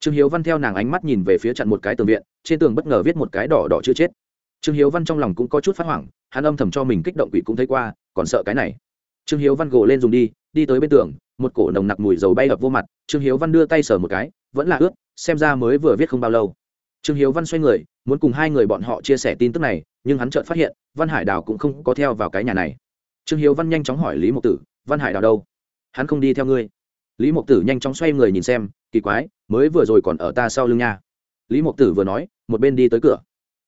Trương hiếu văn theo nàng ánh mắt nhìn về phía chặn một cái tường viện, trên tường bất ngờ viết một cái đỏ đỏ chưa chết. Trương hiếu văn trong lòng cũng có chút phát hoảng, hắn âm thầm cho mình kích động quỷ cũng thấy qua, còn sợ cái này. Trương hiếu văn gồ lên dùng đi đi tới bên tường, một cổ nồng nặc mùi dầu bay ập vô mặt, trương hiếu văn đưa tay sờ một cái, vẫn là ướt, xem ra mới vừa viết không bao lâu. Trương hiếu văn xoay người, muốn cùng hai người bọn họ chia sẻ tin tức này, nhưng hắn chợt phát hiện, văn hải đào cũng không có theo vào cái nhà này. Trương hiếu văn nhanh chóng hỏi lý mộc tử, văn hải đào đâu? Hắn không đi theo ngươi. Lý mộc tử nhanh chóng xoay người nhìn xem, kỳ quái, mới vừa rồi còn ở ta sau lưng nha. Lý mộc tử vừa nói, một bên đi tới cửa.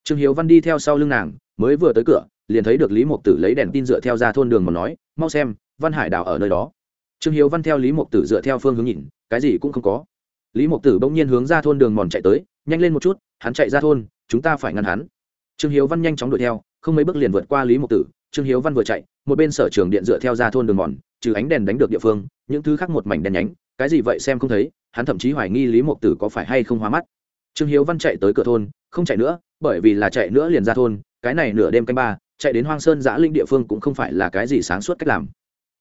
Trương hiếu văn đi theo sau lưng nàng, mới vừa tới cửa, liền thấy được lý mộc tử lấy đèn tin dựa theo ra thôn đường mà nói, mau xem, văn hải đào ở nơi đó. Trương hiếu văn theo lý mộc tử dựa theo phương hướng nhìn, cái gì cũng không có. Lý mộc tử bỗng nhiên hướng ra thôn đường mòn chạy tới, nhanh lên một chút, hắn chạy ra thôn, chúng ta phải ngăn hắn. Trương hiếu văn nhanh chóng đuổi theo, không mấy bước liền vượt qua lý mộc tử, trương hiếu văn vừa chạy, một bên sở trường điện dựa theo ra thôn đường mòn trừ ánh đèn đánh được địa phương những thứ khác một mảnh đèn nhánh cái gì vậy xem không thấy hắn thậm chí hoài nghi lý mộc tử có phải hay không hóa mắt. Trương hiếu văn chạy tới cửa thôn không chạy nữa bởi vì là chạy nữa liền ra thôn cái này nửa đêm canh ba chạy đến hoang sơn giã linh địa phương cũng không phải là cái gì sáng suốt cách làm.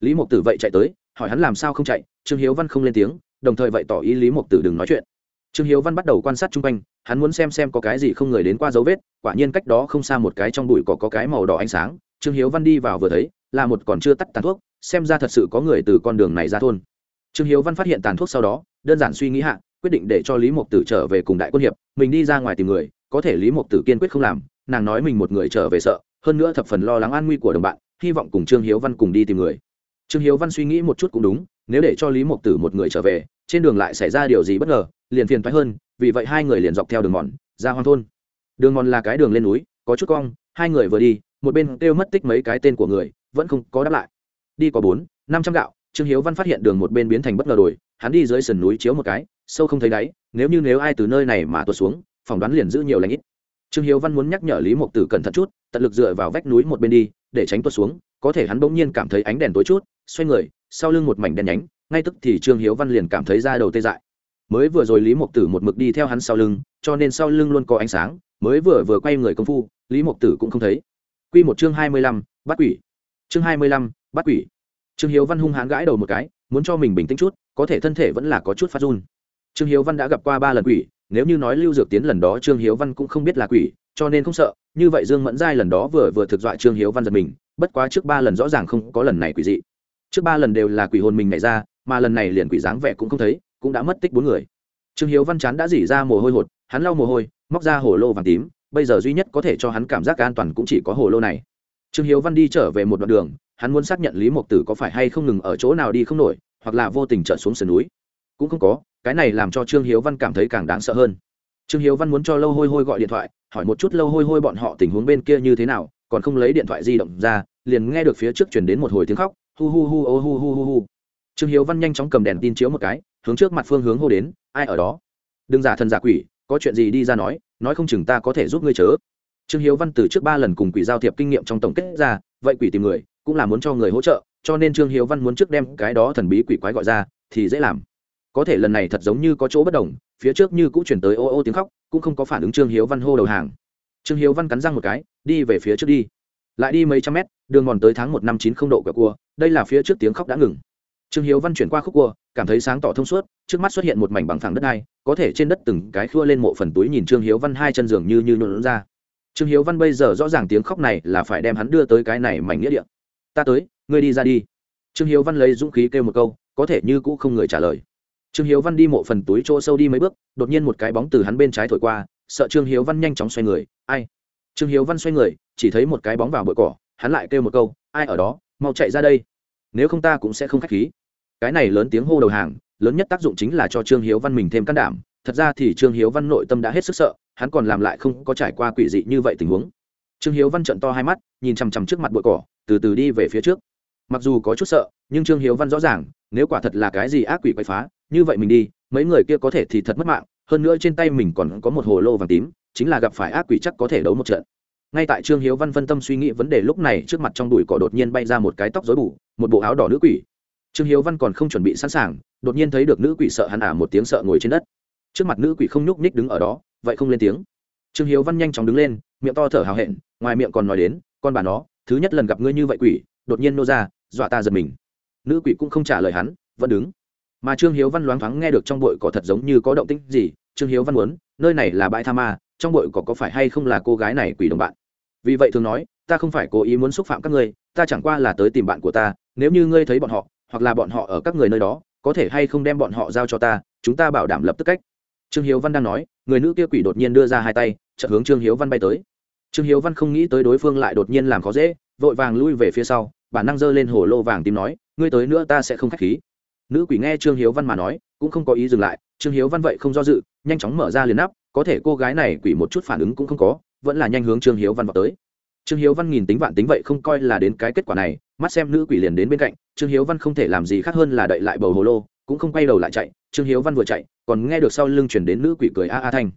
Lý mộc tử vậy chạy tới hỏi hắn làm sao không chạy trương hiếu văn không lên tiếng đồng thời vậy tỏ ý lý mộc tử đừng nói chuyện. Trương hiếu văn bắt đầu quan sát chung quanh hắn muốn xem xem có cái gì không người đến qua dấu vết quả nhiên cách đó không xa một cái trong bụi có, có cái màu đỏ ánh sáng. Trương hiếu văn đi vào vừa thấy là một còn chưa tắt tàn thuốc xem ra thật sự có người từ con đường này ra thôn. Trương hiếu văn phát hiện tàn thuốc sau đó, đơn giản suy nghĩ hạ, quyết định để cho lý mộc tử trở về cùng đại quân hiệp, mình đi ra ngoài tìm người, có thể lý mộc tử kiên quyết không làm, nàng nói mình một người trở về sợ, hơn nữa thập phần lo lắng an nguy của đồng bạn, hy vọng cùng trương hiếu văn cùng đi tìm người. Trương hiếu văn suy nghĩ một chút cũng đúng, nếu để cho lý mộc tử một người trở về, trên đường lại xảy ra điều gì bất ngờ, liền phiền thoái hơn, vì vậy hai người liền dọc theo đường mòn, ra hoang thôn. Đường mòn là cái đường lên núi, có chút cong, hai người vừa đi, một bên kêu mất tích mấy cái tên của người, vẫn không có đáp lại đi có bốn, năm trăm gạo, trương hiếu văn phát hiện đường một bên biến thành bất ngờ đồi, hắn đi dưới sườn núi chiếu một cái, sâu không thấy đáy, nếu như nếu ai từ nơi này mà tuột xuống, phỏng đoán liền giữ nhiều lãnh ít. Trương hiếu văn muốn nhắc nhở lý mộc tử cẩn thận chút, tận lực dựa vào vách núi một bên đi, để tránh tuột xuống, có thể hắn bỗng nhiên cảm thấy ánh đèn tối chút, xoay người, sau lưng một mảnh đèn nhánh, ngay tức thì trương hiếu văn liền cảm thấy da đầu tê dại. Mới vừa rồi lý mộc tử một mực đi theo hắn sau lưng, cho nên sau lưng luôn có ánh sáng, mới vừa vừa quay người công phu, lý mộc tử cũng không thấy. Quy một chương hai mươi lăm, bắt quỷ chương hai mươi lăm, bắt quỷ. Trương hiếu văn hung hãn gãi đầu một cái, muốn cho mình bình tĩnh chút, có thể thân thể vẫn là có chút phát run. Trương hiếu văn đã gặp qua ba lần quỷ, nếu như nói lưu dược tiến lần đó trương hiếu văn cũng không biết là quỷ, cho nên không sợ, như vậy dương mẫn giai lần đó vừa vừa thực dọa trương hiếu văn giật mình, bất quá trước ba lần rõ ràng không có lần này quỷ dị. Trước ba lần đều là quỷ hồn mình nhảy ra, mà lần này liền quỷ dáng vẻ cũng không thấy, cũng đã mất tích bốn người. Trương hiếu văn chán đã dỉ ra mồ hôi hột, hắn lau mồ hôi, móc ra hồ lô vàng tím, bây giờ duy nhất có thể cho hắn cảm giác an toàn cũng chỉ có hồ lô này trương hiếu văn đi trở về một đoạn đường, hắn muốn xác nhận lý mộc tử có phải hay không ngừng ở chỗ nào đi không nổi, hoặc là vô tình trở xuống sườn núi. Cũng không có, cái này làm cho trương hiếu văn cảm thấy càng đáng sợ hơn. Trương hiếu văn muốn cho lâu hôi hôi gọi điện thoại, hỏi một chút lâu hôi hôi bọn họ tình huống bên kia như thế nào, còn không lấy điện thoại di động ra, liền nghe được phía trước chuyển đến một hồi tiếng khóc, hu hu hu, ô hu hu hu hu. Trương hiếu văn nhanh chóng cầm đèn tin chiếu một cái, hướng trước mặt phương hướng hô đến, ai ở đó? Đừng giả thần giả quỷ, có chuyện gì đi ra nói nói không chừng ta có thể giúp ngươi chớ trương hiếu văn từ trước ba lần cùng quỷ giao thiệp kinh nghiệm trong tổng kết ra, vậy quỷ tìm người, cũng là muốn cho người hỗ trợ, cho nên trương hiếu văn muốn trước đem cái đó thần bí quỷ quái gọi ra, thì dễ làm. Có thể lần này thật giống như có chỗ bất đồng, phía trước như cũng chuyển tới ô ô tiếng khóc, cũng không có phản ứng trương hiếu văn hô đầu hàng. Trương hiếu văn cắn răng một cái, đi về phía trước đi. Lại đi mấy trăm mét, đường mòn tới tháng một năm chín không độ của cua, đây là phía trước tiếng khóc đã ngừng. Trương hiếu văn chuyển qua khúc cua, cảm thấy sáng tỏ thông suốt, trước mắt xuất hiện một mảnh bằng phẳng đất này có thể trên đất từng cái khua lên mộ phần túi nhìn trương hiếu văn hai chân giường như như nhuộn ra trương hiếu văn bây giờ rõ ràng tiếng khóc này là phải đem hắn đưa tới cái này mảnh nghĩa địa. Ta tới, ngươi đi ra đi. Trương hiếu văn lấy dũng khí kêu một câu, có thể như cũ không người trả lời. Trương hiếu văn đi mộ phần túi chỗ sâu đi mấy bước, đột nhiên một cái bóng từ hắn bên trái thổi qua, sợ trương hiếu văn nhanh chóng xoay người, ai? Trương hiếu văn xoay người, chỉ thấy một cái bóng vào bụi cỏ, hắn lại kêu một câu, ai ở đó, mau chạy ra đây. Nếu không ta cũng sẽ không k h á c h khí. Cái này lớn tiếng hô đầu hàng, lớn nhất tác dụng chính là cho trương hiếu văn mình thêm can đảm. Thật ra thì trương hiếu văn nội tâm đã hết sức sợ hắn còn làm lại không có trải qua quỷ dị như vậy tình huống. Trương hiếu văn trận to hai mắt, nhìn chằm chằm trước mặt bụi cỏ, từ từ đi về phía trước. Mặc dù có chút sợ, nhưng trương hiếu văn rõ ràng, nếu quả thật là cái gì ác quỷ quậy phá, như vậy mình đi, mấy người kia có thể thì thật mất mạng, hơn nữa trên tay mình còn có một hồ lô vàng tím, chính là gặp phải ác quỷ chắc có thể đấu một trận. Ngay tại trương hiếu văn phân tâm suy nghĩ vấn đề lúc này, trước mặt trong đùi cỏ đột nhiên bay ra một cái tóc rối bù, một bộ áo đỏ nữ quỷ. Trương hiếu văn còn không chuẩn bị sẵn sàng, đột nhiên thấy được nữ quỷ sợ hắn ả một tiếng sợ ngồi trên đất. Trước mặt nữ quỷ không nhúc nhích đứng ở đó vậy không lên tiếng. Trương hiếu văn nhanh chóng đứng lên, miệng to thở hào hẹn, ngoài miệng còn nói đến, con bà nó, thứ nhất lần gặp ngươi như vậy quỷ, đột nhiên nô ra, dọa ta giật mình. Nữ quỷ cũng không trả lời hắn, vẫn đứng. Mà trương hiếu văn loáng thoáng nghe được trong bụi cỏ thật giống như có động tĩnh gì, trương hiếu văn muốn, nơi này là bãi tha ma, trong bụi cỏ có phải hay không là cô gái này quỷ đồng bạn? Vì vậy thường nói, ta không phải cố ý muốn xúc phạm các ngươi, ta chẳng qua là tới tìm bạn của ta, nếu như ngươi thấy bọn họ, hoặc là bọn họ ở các người nơi đó, có thể hay không đem bọn họ giao cho ta, chúng ta bảo đảm lập tức cách trương hiếu văn đang nói, người nữ kia quỷ đột nhiên đưa ra hai tay, chợt hướng trương hiếu văn bay tới. Trương hiếu văn không nghĩ tới đối phương lại đột nhiên làm khó dễ, vội vàng lui về phía sau, bản năng giơ lên hồ lô vàng tím nói, ngươi tới nữa ta sẽ không khách khí. Nữ quỷ nghe trương hiếu văn mà nói, cũng không có ý dừng lại, trương hiếu văn vậy không do dự, nhanh chóng mở ra liền nắp, có thể cô gái này quỷ một chút phản ứng cũng không có, vẫn là nhanh hướng trương hiếu văn vào tới. Trương hiếu văn nghìn tính vạn tính vậy không coi là đến cái kết quả này, mắt xem nữ quỷ liền đến bên cạnh, trương hiếu văn không thể làm gì khác hơn là đậy lại bầu hồ lô cũng không quay đầu lại chạy, trương hiếu văn vừa chạy, còn nghe được sau lưng chuyển đến nữ quỷ cười a a thanh.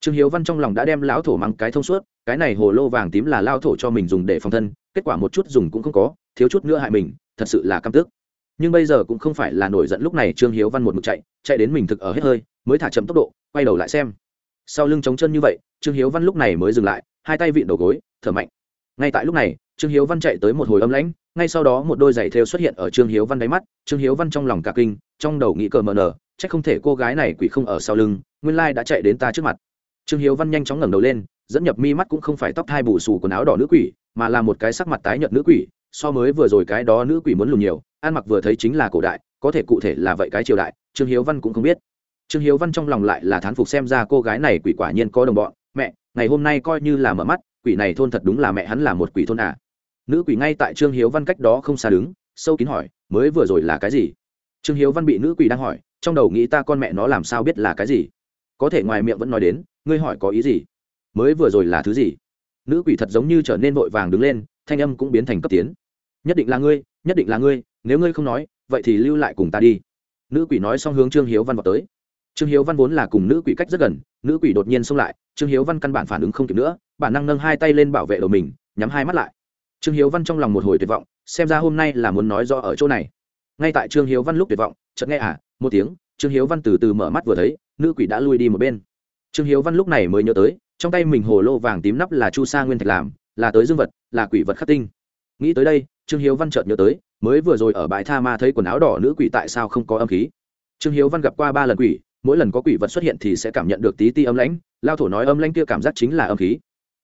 Trương hiếu văn trong lòng đã đem lão thổ mắng cái thông suốt, cái này hồ lô vàng tím là lao thổ cho mình dùng để phòng thân, kết quả một chút dùng cũng không có, thiếu chút nữa hại mình, thật sự là căm tức. Nhưng bây giờ cũng không phải là nổi giận lúc này trương hiếu văn một mực chạy chạy đến mình thực ở hết hơi, mới thả chậm tốc độ, quay đầu lại xem. Sau lưng trống chân như vậy, trương hiếu văn lúc này mới dừng lại, hai tay vịn đầu gối, thở mạnh. Ngay tại lúc này, trương hiếu văn chạy tới một hồi âm lãnh ngay sau đó một đôi giày thêu xuất hiện ở trương hiếu văn đáy mắt, trương hiếu văn trong lòng cả kinh, trong đầu nghĩ cờ mờ nờ c h ắ c không thể cô gái này quỷ không ở sau lưng, nguyên lai đã chạy đến ta trước mặt trương hiếu văn nhanh chóng ngẩng đầu lên, dẫn nhập mi mắt cũng không phải tóc hai bù xù quần áo đỏ nữ quỷ, mà là một cái sắc mặt tái nhợt nữ quỷ, so mới vừa rồi cái đó nữ quỷ muốn lùn nhiều, ăn mặc vừa thấy chính là cổ đại, có thể cụ thể là vậy cái triều đại, trương hiếu văn cũng không biết trương hiếu văn trong lòng lại là thán phục xem ra cô gái này quỷ quả nhiên có đồng bọn, mẹ, ngày hôm nay coi như là mở mắt, quỷ này thôn thật đúng là mẹ hắn là một quỷ thôn à nữ quỷ ngay tại trương hiếu văn cách đó không xa đứng, sâu kín hỏi, mới vừa rồi là cái gì? Trương hiếu văn bị nữ quỷ đang hỏi, trong đầu nghĩ ta con mẹ nó làm sao biết là cái gì? Có thể ngoài miệng vẫn nói đến, ngươi hỏi có ý gì? Mới vừa rồi là thứ gì? Nữ quỷ thật giống như trở nên vội vàng đứng lên, thanh âm cũng biến thành cấp tiến. Nhất định là ngươi, nhất định là ngươi, nếu ngươi không nói, vậy thì lưu lại cùng ta đi. Nữ quỷ nói xong hướng trương hiếu văn vào tới. Trương hiếu văn vốn là cùng nữ quỷ cách rất gần, nữ quỷ đột nhiên xông lại, trương hiếu văn căn bản phản ứng không kịp nữa, bản năng nâng hai tay lên bảo vệ đầu mình, nhắm hai mắt lại trương hiếu văn trong lòng một hồi tuyệt vọng, xem ra hôm nay là muốn nói do ở chỗ này. Ngay tại trương hiếu văn lúc tuyệt vọng, chợt nghe à một tiếng, trương hiếu văn từ từ mở mắt vừa thấy, nữ quỷ đã lui đi một bên. Trương hiếu văn lúc này mới nhớ tới, trong tay mình hồ lô vàng tím nắp là chu sa nguyên thạch làm, là tới dương vật, là quỷ vật khắc tinh. Nghĩ tới đây, trương hiếu văn chợt nhớ tới, mới vừa rồi ở bãi tha ma thấy quần áo đỏ nữ quỷ tại sao không có âm khí. Trương hiếu văn gặp qua ba lần quỷ, mỗi lần có quỷ vật xuất hiện thì sẽ cảm nhận được tí ti âm lãnh, lao thổ nói âm lãnh kia cảm giác chính là âm khí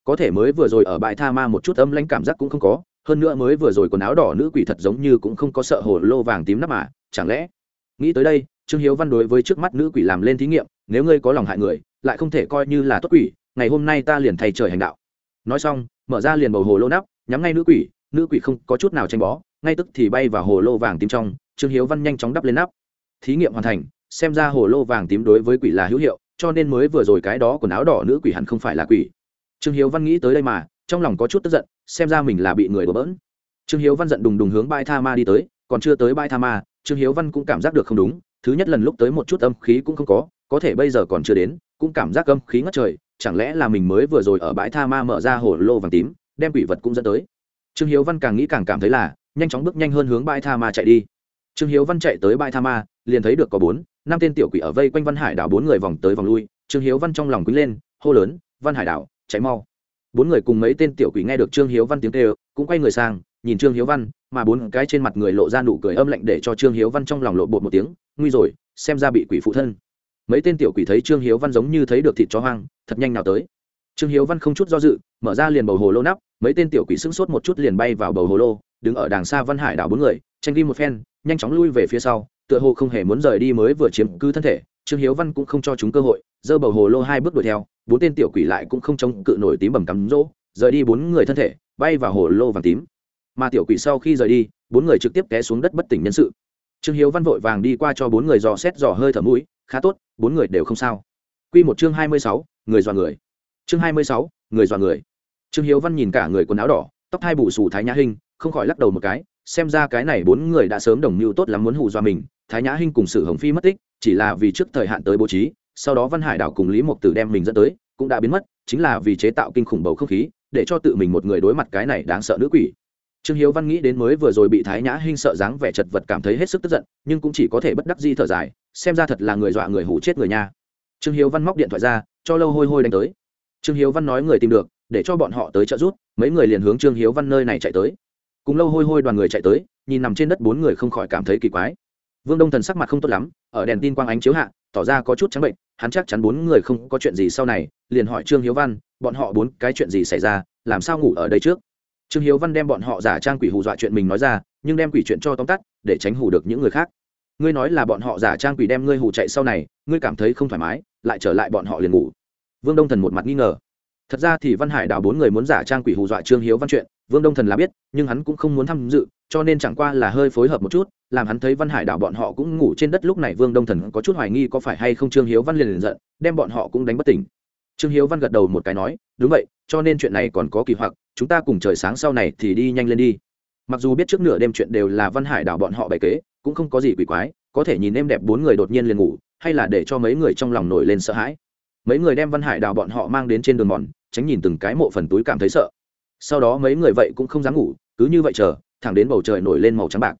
có thể mới vừa rồi ở bãi tha ma một chút âm lãnh cảm giác cũng không có, hơn nữa mới vừa rồi quần áo đỏ nữ quỷ thật giống như cũng không có sợ hồ lô vàng tím nắp mà, chẳng lẽ? Nghĩ tới đây, trương hiếu văn đối với trước mắt nữ quỷ làm lên thí nghiệm, nếu ngươi có lòng hại người, lại không thể coi như là tốt quỷ, ngày hôm nay ta liền thay trời hành đạo. Nói xong, mở ra liền bầu hồ lô nắp, nhắm ngay nữ quỷ nữ quỷ không có chút nào tranh bó, ngay tức thì bay vào hồ lô vàng tím trong, trương hiếu văn nhanh chóng đắp lên nắp. Thí nghiệm hoàn thành, xem ra hồ lô vàng tím đối với quỷ là hữu hiệu, cho nên mới vừa rồi cái đó quần áo đỏ nữ quỷ hẳn không phải là quỷ trương hiếu văn nghĩ tới đây mà, trong lòng có chút tức giận, xem ra mình là bị người đổ bỡn. Trương hiếu văn giận đùng đùng hướng bãi tha ma đi tới, còn chưa tới bãi tha ma, trương hiếu văn cũng cảm giác được không đúng, thứ nhất lần lúc tới một chút âm khí cũng không có có thể bây giờ còn chưa đến, cũng cảm giác âm khí ngất trời, chẳng lẽ là mình mới vừa rồi ở bãi tha ma mở ra hồ lô vàng tím, đem quỷ vật cũng dẫn tới. Trương hiếu văn càng nghĩ càng cảm thấy là, nhanh chóng bước nhanh hơn hướng bãi tha ma chạy đi. Trương hiếu văn chạy tới bãi tha ma, liền thấy được có bốn, năm tên tiểu quỷ ở vây quanh văn hải đảo bốn người vòng tới vòng lui. Trương hiếu văn trong lòng quý lên, hô lớn, văn hải đảo chạy mau. Bốn người cùng mấy tên tiểu quỷ nghe được trương hiếu văn tiếng kêu, cũng quay người sang, nhìn trương hiếu văn, mà bốn cái trên mặt người lộ ra nụ cười âm lạnh để cho trương hiếu văn trong lòng lộ bột một tiếng, nguy rồi, xem ra bị quỷ phụ thân. Mấy tên tiểu quỷ thấy trương hiếu văn giống như thấy được thịt chó hoang, thật nhanh nào tới. Trương hiếu văn không chút do dự, mở ra liền bầu hồ lô nắp, mấy tên tiểu quỷ sững sốt một chút liền bay vào bầu hồ lô, đứng ở đàng xa văn hải đảo bốn người, tranh đi một phen, nhanh chóng lui về phía sau, tựa hồ không hề muốn rời đi mới vừa chiếm cứ thân thể. Trương hiếu văn cũng không cho chúng cơ hội, giơ bầu hồ lô hai bước đuổi theo bốn tên tiểu quỷ lại cũng không chống cự nổi tím bầm cắm rỗ, rời đi bốn người thân thể, bay vào hồ lô vàng tím. Mà tiểu quỷ sau khi rời đi, bốn người trực tiếp té xuống đất bất tỉnh nhân sự. Trương hiếu văn vội vàng đi qua cho bốn người dò xét dò hơi thở mũi, khá tốt, bốn người đều không sao. Q một chương hai mươi sáu, người dọa người. Chương hai mươi sáu, người dọa người. Trương hiếu văn nhìn cả người quần áo đỏ, tóc hai bù xù thái nhã hinh, không khỏi lắc đầu một cái, xem ra cái này bốn người đã sớm đồng mưu tốt lắm muốn hù dọa mình, thái nhã hinh cùng sử hồng phi mất tích, chỉ là vì trước thời hạn tới bố trí sau đó văn hải đảo cùng lý mộc tử đem mình dẫn tới, cũng đã biến mất, chính là vì chế tạo kinh khủng bầu không khí, để cho tự mình một người đối mặt cái này đáng sợ nữ quỷ. Trương hiếu văn nghĩ đến mới vừa rồi bị thái nhã hinh sợ dáng vẻ chật vật cảm thấy hết sức tức giận, nhưng cũng chỉ có thể bất đắc di thở dài, xem ra thật là người dọa người hủ chết người nha. Trương hiếu văn móc điện thoại ra, cho lâu hôi hôi đánh tới. Trương hiếu văn nói người tìm được, để cho bọn họ tới trợ giúp, mấy người liền hướng trương hiếu văn nơi này chạy tới. Cùng lâu hôi hôi đoàn người chạy tới, nhìn nằm trên đất bốn người không khỏi cảm thấy kỳ quái. Vương đông thần sắc mặt không tốt lắm, ở đèn tin quang ánh chiếu hạ tỏ ra có chút trắng bệnh, hắn chắc chắn bốn người không có chuyện gì sau này, liền hỏi trương hiếu văn, bọn họ bốn cái chuyện gì xảy ra, làm sao ngủ ở đây trước? Trương hiếu văn đem bọn họ giả trang quỷ hù dọa chuyện mình nói ra, nhưng đem quỷ chuyện cho tóm tắt, để tránh hù được những người khác. Ngươi nói là bọn họ giả trang quỷ đem ngươi hù chạy sau này, ngươi cảm thấy không thoải mái, lại trở lại bọn họ liền ngủ. Vương đông thần một mặt nghi ngờ thật ra thì văn hải đào bốn người muốn giả trang quỷ hù dọa trương hiếu văn chuyện, vương đông thần là biết, nhưng hắn cũng không muốn tham dự, cho nên chẳng qua là hơi phối hợp một chút, làm hắn thấy văn hải đảo bọn họ cũng ngủ trên đất lúc này vương đông thần có chút hoài nghi có phải hay không trương hiếu văn liền liền giận, đem bọn họ cũng đánh bất tỉnh. Trương hiếu văn gật đầu một cái nói, đúng vậy, cho nên chuyện này còn có kỳ hoặc, chúng ta cùng trời sáng sau này thì đi nhanh lên đi. Mặc dù biết trước nửa đêm chuyện đều là văn hải đảo bọn họ bày kế, cũng không có gì quỷ quái, có thể nhìn em đẹp bốn người đột nhiên liền ngủ, hay là để cho mấy người trong lòng nổi lên sợ hãi. Mấy người đem văn hải đảo bọn họ mang đến trên đường mòn tránh nhìn từng cái mộ phần túi cảm thấy sợ. Sau đó mấy người vậy cũng không dám ngủ, cứ như vậy chờ, thẳng đến bầu trời nổi lên màu trắng bạc.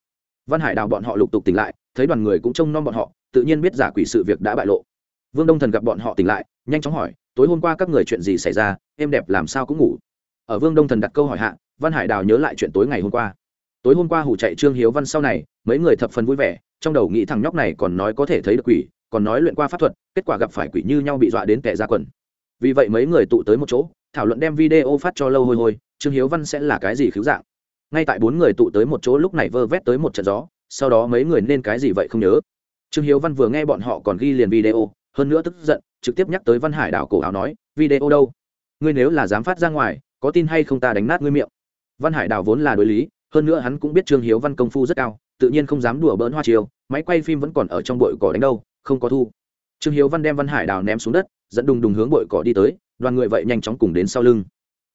Văn hải đào bọn họ lục tục tỉnh lại, thấy đoàn người cũng trông nom bọn họ, tự nhiên biết giả quỷ sự việc đã bại lộ. Vương đông thần gặp bọn họ tỉnh lại, nhanh chóng hỏi, tối hôm qua các người chuyện gì xảy ra, em đẹp làm sao cũng ngủ? Ở vương đông thần đặt câu hỏi hạ, văn hải đào nhớ lại chuyện tối ngày hôm qua. Tối hôm qua hủ chạy trương hiếu văn sau này, mấy người thập phần vui vẻ, trong đầu nghĩ thằng nhóc này còn nói có thể thấy được quỷ, còn nói luyện qua pháp thuật, kết quả gặp phải quỷ như nhau bị dọa đến kẻ ra quần vì vậy mấy người tụ tới một chỗ, thảo luận đem video phát cho lâu hôi hôi, trương hiếu văn sẽ là cái gì khiếu dạng. Ngay tại bốn người tụ tới một chỗ lúc này vơ vét tới một trận gió, sau đó mấy người nên cái gì vậy không nhớ. Trương hiếu văn vừa nghe bọn họ còn ghi liền video, hơn nữa tức giận, trực tiếp nhắc tới văn hải đảo cổ áo nói, video đâu? Ngươi nếu là dám phát ra ngoài, có tin hay không ta đánh nát ngươi miệng? Văn hải đảo vốn là đối lý, hơn nữa hắn cũng biết trương hiếu văn công phu rất cao, tự nhiên không dám đùa bỡn hoa chiều máy quay phim vẫn còn ở trong bụi cỏ đánh đâu, không có thu. Trương hiếu văn đem văn hải đảo ném xuống đất dẫn đùng đùng hướng bụi cỏ đi tới, đoàn người vậy nhanh chóng cùng đến sau lưng.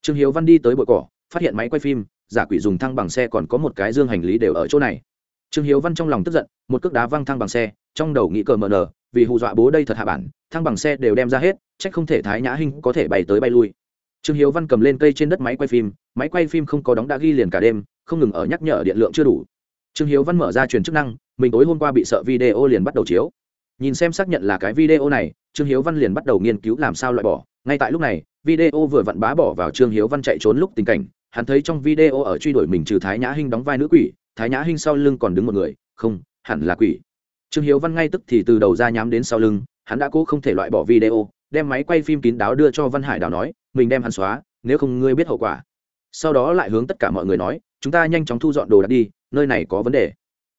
Trương hiếu văn đi tới bụi cỏ, phát hiện máy quay phim, giả quỷ dùng thăng bằng xe còn có một cái dương hành lý đều ở chỗ này. Trương hiếu văn trong lòng tức giận, một cước đá văng thăng bằng xe, trong đầu nghĩ cờ mờ nờ, vì hù dọa bố đây thật hạ bản thăng bằng xe đều đem ra hết trách không thể thái nhã hinh có thể bay tới bay lui. Trương hiếu văn cầm lên cây trên đất máy quay phim, máy quay phim không có đóng đã ghi liền cả đêm, không ngừng ở nhắc nhở điện lượng chưa đủ. Trương hiếu văn mở ra truyền chức năng, mình tối hôm qua bị sợ video liền bắt đầu chiếu nhìn xem xác nhận là cái video này, trương hiếu văn liền bắt đầu nghiên cứu làm sao loại bỏ. Ngay tại lúc này, video vừa vặn bá bỏ vào trương hiếu văn chạy trốn lúc tình cảnh. Hắn thấy trong video ở truy đuổi mình trừ thái nhã hinh đóng vai nữ quỷ, thái nhã hinh sau lưng còn đứng một người. Không, hẳn là quỷ. Trương hiếu văn ngay tức thì từ đầu ra nhám đến sau lưng, hắn đã cố không thể loại bỏ video, đem máy quay phim kín đáo đưa cho văn hải đào nói, mình đem hắn xóa, nếu không ngươi biết hậu quả. Sau đó lại hướng tất cả mọi người nói, chúng ta nhanh chóng thu dọn đồ đạc đi, nơi này có vấn đề.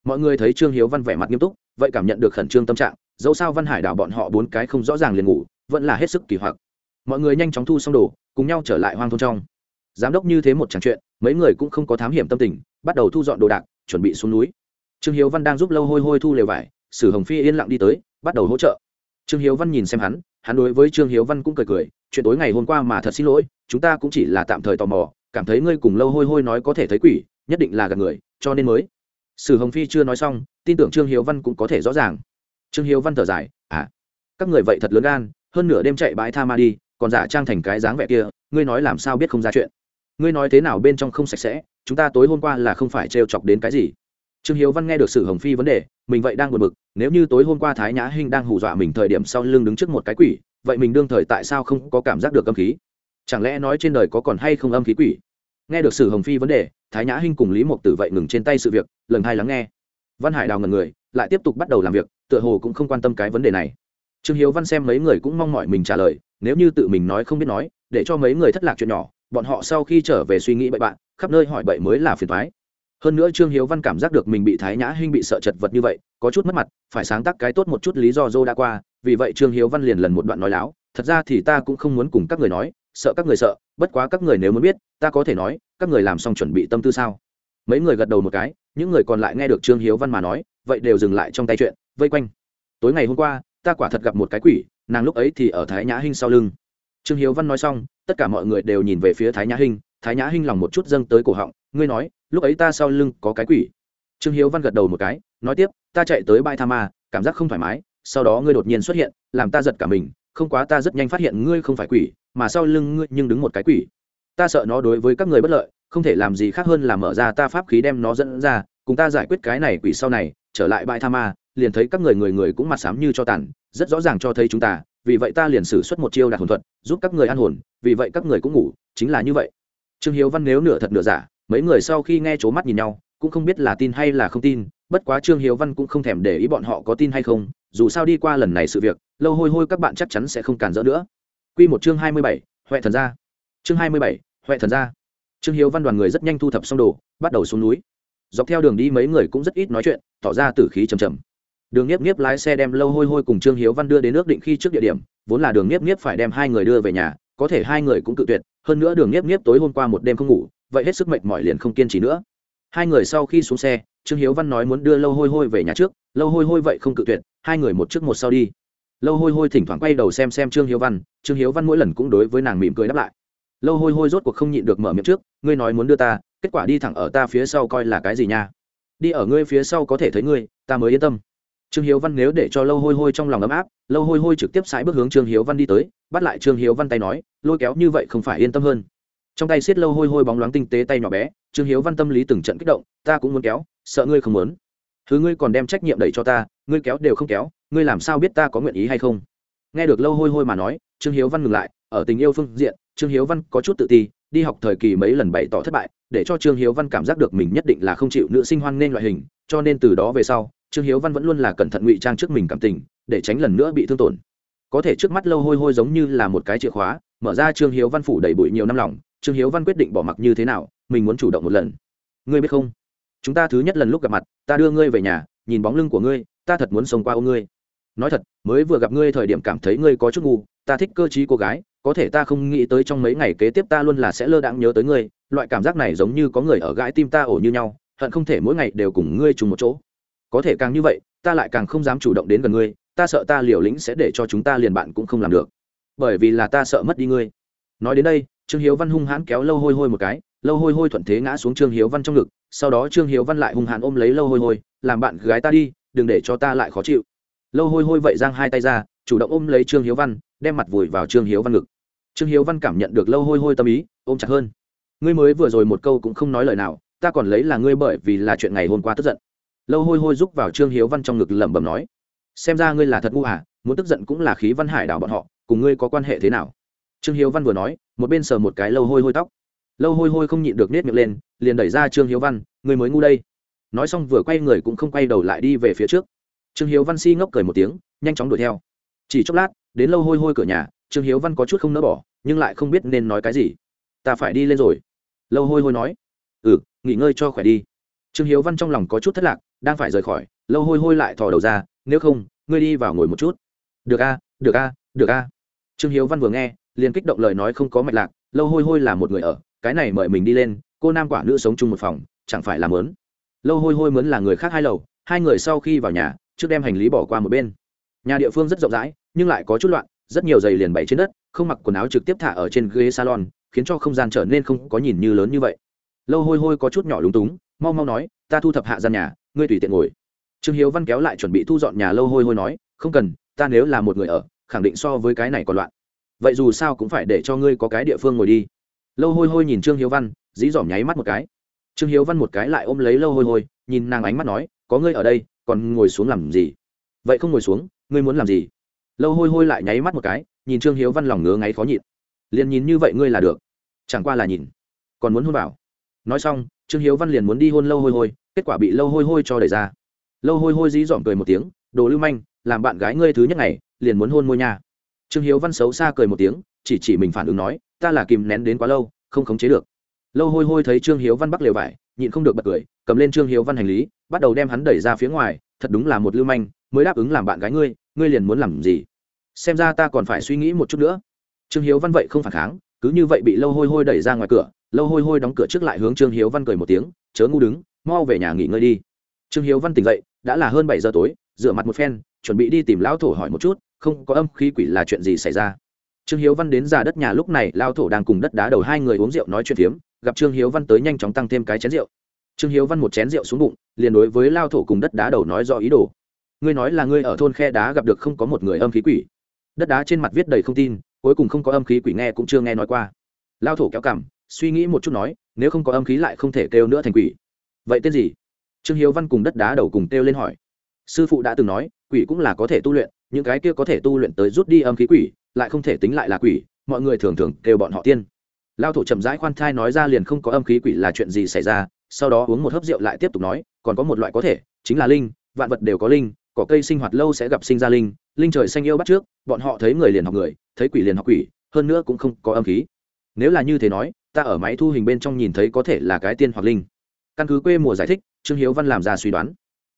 Mọi người thấy trương hiếu văn vẻ mặt nghiêm túc, vậy cảm nhận được khẩn trương tâm trạng dẫu sao văn hải đảo bọn họ bốn cái không rõ ràng liền ngủ, vẫn là hết sức kỳ hoặc. Mọi người nhanh chóng thu xong đồ, cùng nhau trở lại hoang thôn trong. Giám đốc như thế một tràng chuyện, mấy người cũng không có thám hiểm tâm tình, bắt đầu thu dọn đồ đạc, chuẩn bị xuống núi. Trương hiếu văn đang giúp lâu hôi hôi thu lều vải, sử hồng phi yên lặng đi tới, bắt đầu hỗ trợ. Trương hiếu văn nhìn xem hắn hắn đối với trương hiếu văn cũng cười cười, chuyện tối ngày hôm qua mà thật xin lỗi, chúng ta cũng chỉ là tạm thời tò mò, cảm thấy ngươi cùng lâu hôi hôi nói có thể thấy quỷ, nhất định là gặp người, cho nên mới. Sử hồng phi chưa nói xong, tin tưởng trương hiếu văn cũng có thể rõ ràng trương hiếu văn thở dài à các người vậy thật lớn gan, hơn nửa đêm chạy bãi tha ma đi, còn giả trang thành cái dáng vẻ kia, ngươi nói làm sao biết không ra chuyện? Ngươi nói thế nào bên trong không sạch sẽ, chúng ta tối hôm qua là không phải trêu chọc đến cái gì? Trương hiếu văn nghe được sử hồng phi vấn đề, mình vậy đang buồn bực, nếu như tối hôm qua thái nhã hinh đang hù dọa mình thời điểm sau lưng đứng trước một cái quỷ, vậy mình đương thời tại sao không có cảm giác được âm khí? Chẳng lẽ nói trên đời có còn hay không âm khí quỷ? Nghe được sử hồng phi vấn đề, thái nhã hinh cùng lý mộc tử vậy ngừng trên tay sự việc, lần hai lắng nghe. Văn hải đào ngần người, lại tiếp tục bắt đầu làm việc tựa hồ cũng không quan tâm cái vấn đề này. Trương hiếu văn xem mấy người cũng mong mỏi mình trả lời, nếu như tự mình nói không biết nói, để cho mấy người thất lạc chuyện nhỏ, bọn họ sau khi trở về suy nghĩ bậy bạn, khắp nơi hỏi bậy mới là phiền thoái hơn nữa trương hiếu văn cảm giác được mình bị thái nhã hinh bị sợ chật vật như vậy, có chút mất mặt, phải sáng tác cái tốt một chút lý do dô đã qua, vì vậy trương hiếu văn liền lần một đoạn nói láo, thật ra thì ta cũng không muốn cùng các người nói, sợ các người sợ, bất quá các người nếu muốn biết, ta có thể nói, các người làm xong chuẩn bị tâm tư sao? Mấy người gật đầu một cái, những người còn lại nghe được trương hiếu văn mà nói, vậy đều dừng lại trong tay chuyện vây quanh. Tối ngày hôm qua, ta quả thật gặp một cái quỷ, nàng lúc ấy thì ở thái nhã hinh sau lưng. Trương hiếu văn nói xong, tất cả mọi người đều nhìn về phía thái nhã hinh, thái nhã hinh lòng một chút dâng tới cổ họng, ngươi nói, lúc ấy ta sau lưng có cái quỷ. Trương hiếu văn gật đầu một cái, nói tiếp, ta chạy tới bãi tha ma, cảm giác không thoải mái, sau đó ngươi đột nhiên xuất hiện, làm ta giật cả mình, không quá ta rất nhanh phát hiện ngươi không phải quỷ, mà sau lưng ngươi nhưng đứng một cái quỷ. Ta sợ nó đối với các người bất lợi, không thể làm gì khác hơn là mở ra ta pháp khí đem nó dẫn ra, cùng ta giải quyết cái này quỷ sau này, trở lại bãi tha ma liền thấy các người người người cũng mặt sám như cho tàn, rất rõ ràng cho thấy chúng ta, vì vậy ta liền sử xuất một chiêu đạt hồn thuật, giúp các người an hồn, vì vậy các người cũng ngủ, chính là như vậy. Trương hiếu văn nếu nửa thật nửa giả, mấy người sau khi nghe c mắt nhìn nhau, cũng không biết là tin hay là không tin, bất quá trương hiếu văn cũng không thèm để ý bọn họ có tin hay không, dù sao đi qua lần này sự việc, lâu hôi hôi các bạn chắc chắn sẽ không cản rỡ nữa. Q một chương hai mươi bảy, huệ thần gia. Chương hai mươi bảy, huệ thần gia. Trương hiếu văn đoàn người rất nhanh thu thập xong đồ, bắt đầu xuống núi. Dọc theo đường đi mấy người cũng rất ít nói chuyện, tỏ ra tử khí trầm trầm đường nhiếp nhiếp lái xe đem lâu hôi hôi cùng trương hiếu văn đưa đến nước định khi trước địa điểm, vốn là đường nhiếp nhiếp phải đem hai người đưa về nhà, có thể hai người cũng cự tuyệt, hơn nữa đường nhiếp nhiếp tối hôm qua một đêm không ngủ, vậy hết sức mệt mỏi liền không kiên trì nữa. Hai người sau khi xuống xe, trương hiếu văn nói muốn đưa lâu hôi hôi về nhà trước, lâu hôi hôi vậy không cự tuyệt, hai người một trước một sau đi. Lâu hôi hôi thỉnh thoảng quay đầu xem xem trương hiếu văn, trương hiếu văn mỗi lần cũng đối với nàng mỉm cười đáp lại. Lâu hôi hôi rốt cuộc không nhịn được mở miệng trước, ngươi nói muốn đưa ta, kết quả đi thẳng ở ta phía sau coi là cái gì nha? Đi ở ngươi phía sau có thể thấy ngươi, ta mới yên tâm trương hiếu văn nếu để cho lâu hôi hôi trong lòng ấm áp, lâu hôi hôi trực tiếp sải bước hướng trương hiếu văn đi tới, bắt lại trương hiếu văn tay nói, lôi kéo như vậy không phải yên tâm hơn. Trong tay xiết lâu hôi hôi bóng loáng tinh tế tay nhỏ bé, trương hiếu văn tâm lý từng trận kích động, ta cũng muốn kéo, sợ ngươi không muốn. Thứ ngươi còn đem trách nhiệm đẩy cho ta, ngươi kéo đều không kéo, ngươi làm sao biết ta có nguyện ý hay không? Nghe được lâu hôi hôi mà nói, trương hiếu văn ngừng lại, ở tình yêu phương diện, trương hiếu văn có chút tự ti, đi học thời kỳ mấy lần bày tỏ thất bại, để cho trương hiếu văn cảm giác được mình nhất định là không chịu nữ sinh hoan nên loại hình, cho nên từ đó về sau trương hiếu văn vẫn luôn là cẩn thận ngụy trang trước mình cảm tình, để tránh lần nữa bị thương tổn. Có thể trước mắt lâu hôi hôi giống như là một cái chìa khóa, mở ra trương hiếu văn phủ đầy bụi nhiều năm lòng. Trương hiếu văn quyết định bỏ mặc như thế nào, mình muốn chủ động một lần. Ngươi biết không? Chúng ta thứ nhất lần lúc gặp mặt, ta đưa ngươi về nhà, nhìn bóng lưng của ngươi, ta thật muốn sống qua ôm ngươi. Nói thật, mới vừa gặp ngươi thời điểm cảm thấy ngươi có chút ngu, ta thích cơ t cô gái, có thể ta không nghĩ tới trong mấy ngày kế tiếp ta luôn là sẽ lơ đãng nhớ tới ngươi, loại cảm giác này giống như có người ở gãi tim ta ổ như nhau, hận không thể mỗi ngày đều cùng ngươi chung một chỗ có thể càng như vậy, ta lại càng không dám chủ động đến gần ngươi, ta sợ ta liều lĩnh sẽ để cho chúng ta liền bạn cũng không làm được. Bởi vì là ta sợ mất đi ngươi. Nói đến đây, trương hiếu văn hung hãn kéo lâu hôi hôi một cái, lâu hôi hôi thuận thế ngã xuống trương hiếu văn trong ngực, sau đó trương hiếu văn lại hung hãn ôm lấy lâu hôi hôi, làm bạn gái ta đi, đừng để cho ta lại khó chịu. Lâu hôi hôi vậy giang hai tay ra, chủ động ôm lấy trương hiếu văn, đem mặt vùi vào trương hiếu văn ngực. Trương hiếu văn cảm nhận được lâu hôi hôi tâm ý, ôm chặt hơn. Ngươi mới vừa rồi một câu cũng không nói lời nào, ta còn lấy là ngươi bởi vì là chuyện ngày hôm qua tức giận lâu hôi hôi rúc vào trương hiếu văn trong ngực lẩm bẩm nói, xem ra ngươi là thật ngu à muốn tức giận cũng là khí văn hải đảo bọn họ, cùng ngươi có quan hệ thế nào? Trương hiếu văn vừa nói, một bên sờ một cái lâu hôi hôi tóc. Lâu hôi hôi không nhịn được nết miệng lên, liền đẩy ra trương hiếu văn, ngươi mới ngu đây. Nói xong vừa quay người cũng không quay đầu lại đi về phía trước. Trương hiếu văn si ngốc cười một tiếng, nhanh chóng đuổi theo. Chỉ chốc lát, đến lâu hôi hôi cửa nhà, trương hiếu văn có chút không nỡ bỏ, nhưng lại không biết nên nói cái gì. Ta phải đi lên rồi. Lâu hôi hôi nói. Ừ nghỉ ngơi cho khỏe đi. Trương hiếu văn trong lòng có chút thất lạc đang phải rời khỏi, lâu hôi hôi lại thò đầu ra, nếu không, ngươi đi vào ngồi một chút. Được a được a được a. Trương hiếu văn vừa nghe, liền kích động lời nói không có mạch lạc, lâu hôi hôi là một người ở, cái này mời mình đi lên, cô nam quả nữ sống chung một phòng, chẳng phải là mớn. Lâu hôi hôi mướn là người khác hai lầu, hai người sau khi vào nhà, trước đem hành lý bỏ qua một bên. Nhà địa phương rất rộng rãi, nhưng lại có chút loạn, rất nhiều giày liền bày trên đất, không mặc quần áo trực tiếp thả ở trên ghế salon, khiến cho không gian trở nên không có nhìn như lớn như vậy. Lâu hôi hôi có chút nhỏ lúng túng mau mau nói, ta thu thập hạ gian nhà, ngươi tùy tiện ngồi. Trương hiếu văn kéo lại chuẩn bị thu dọn nhà lâu hôi hôi nói, không cần, ta nếu là một người ở, khẳng định so với cái này còn loạn. Vậy dù sao cũng phải để cho ngươi có cái địa phương ngồi đi. Lâu hôi hôi nhìn trương hiếu văn, dí dỏm nháy mắt một cái. Trương hiếu văn một cái lại ôm lấy lâu hôi hôi, nhìn nàng ánh mắt nói, có ngươi ở đây, còn ngồi xuống làm gì? Vậy không ngồi xuống, ngươi muốn làm gì? Lâu hôi hôi lại nháy mắt một cái, nhìn trương hiếu văn lòng ngứa ngáy khó nhịn. Liền nhìn như vậy ngươi là được. Chẳng qua là nhìn. Còn muốn hôn vào. Nói xong trương hiếu văn liền muốn đi hôn lâu hôi hôi, kết quả bị lâu hôi hôi cho đẩy ra. Lâu hôi hôi dí dỏm cười một tiếng, đồ lưu manh, làm bạn gái ngươi thứ nhất ngày, liền muốn hôn môi nha. Trương hiếu văn xấu xa cười một tiếng, chỉ chỉ mình phản ứng nói, ta là kìm nén đến quá lâu, không khống chế được. Lâu hôi hôi thấy trương hiếu văn bắc lều vải, nhịn không được bật cười, cầm lên trương hiếu văn hành lý, bắt đầu đem hắn đẩy ra phía ngoài, thật đúng là một lưu manh, mới đáp ứng làm bạn gái ngươi ngươi liền muốn làm gì? Xem ra ta còn phải suy nghĩ một chút nữa. Trương hiếu văn vậy không phản kháng, cứ như vậy bị lâu hôi hôi đẩy ra ngoài cửa lâu hôi hôi đóng cửa trước lại hướng trương hiếu văn cười một tiếng, chớ ngu đứng, mau về nhà nghỉ ngơi đi. Trương hiếu văn tỉnh dậy, đã là hơn bảy giờ tối, rửa mặt một phen, chuẩn bị đi tìm lão thổ hỏi một chút, không có âm khí quỷ là chuyện gì xảy ra. Trương hiếu văn đến già đất nhà lúc này lao thổ đang cùng đất đá đầu hai người uống rượu nói chuyện phiếm, gặp trương hiếu văn tới nhanh chóng tăng thêm cái chén rượu. Trương hiếu văn một chén rượu xuống bụng, liền đối với lao thổ cùng đất đá đầu nói rõ ý đồ. Ngươi nói là ngươi ở thôn khe đá gặp được không có một người âm khí quỷ. Đất đá trên mặt viết đầy không tin, cuối cùng không có âm khí quỷ nghe cũng chưa nghe nói qua. Lao thổ kéo cằm suy nghĩ một chút nói, nếu không có âm khí lại không thể kêu nữa thành quỷ. Vậy tên gì? Trương hiếu văn cùng đất đá đầu cùng kêu lên hỏi. Sư phụ đã từng nói, quỷ cũng là có thể tu luyện, những cái kia có thể tu luyện tới rút đi âm khí quỷ, lại không thể tính lại là quỷ, mọi người thường thường kêu bọn họ tiên. Lao thổ chậm rãi khoan thai nói ra liền không có âm khí quỷ là chuyện gì xảy ra, sau đó uống một hớp rượu lại tiếp tục nói, còn có một loại có thể, chính là linh, vạn vật đều có linh, cỏ cây sinh hoạt lâu sẽ gặp sinh ra linh linh trời xanh yêu bắt trước, bọn họ thấy người liền học người, thấy quỷ liền học quỷ, hơn nữa cũng không có âm khí. Nếu là như thế nói ta ở máy thu hình bên trong nhìn thấy có thể là cái tiên hoặc linh. Căn cứ quê mùa giải thích, trương hiếu văn làm ra suy đoán.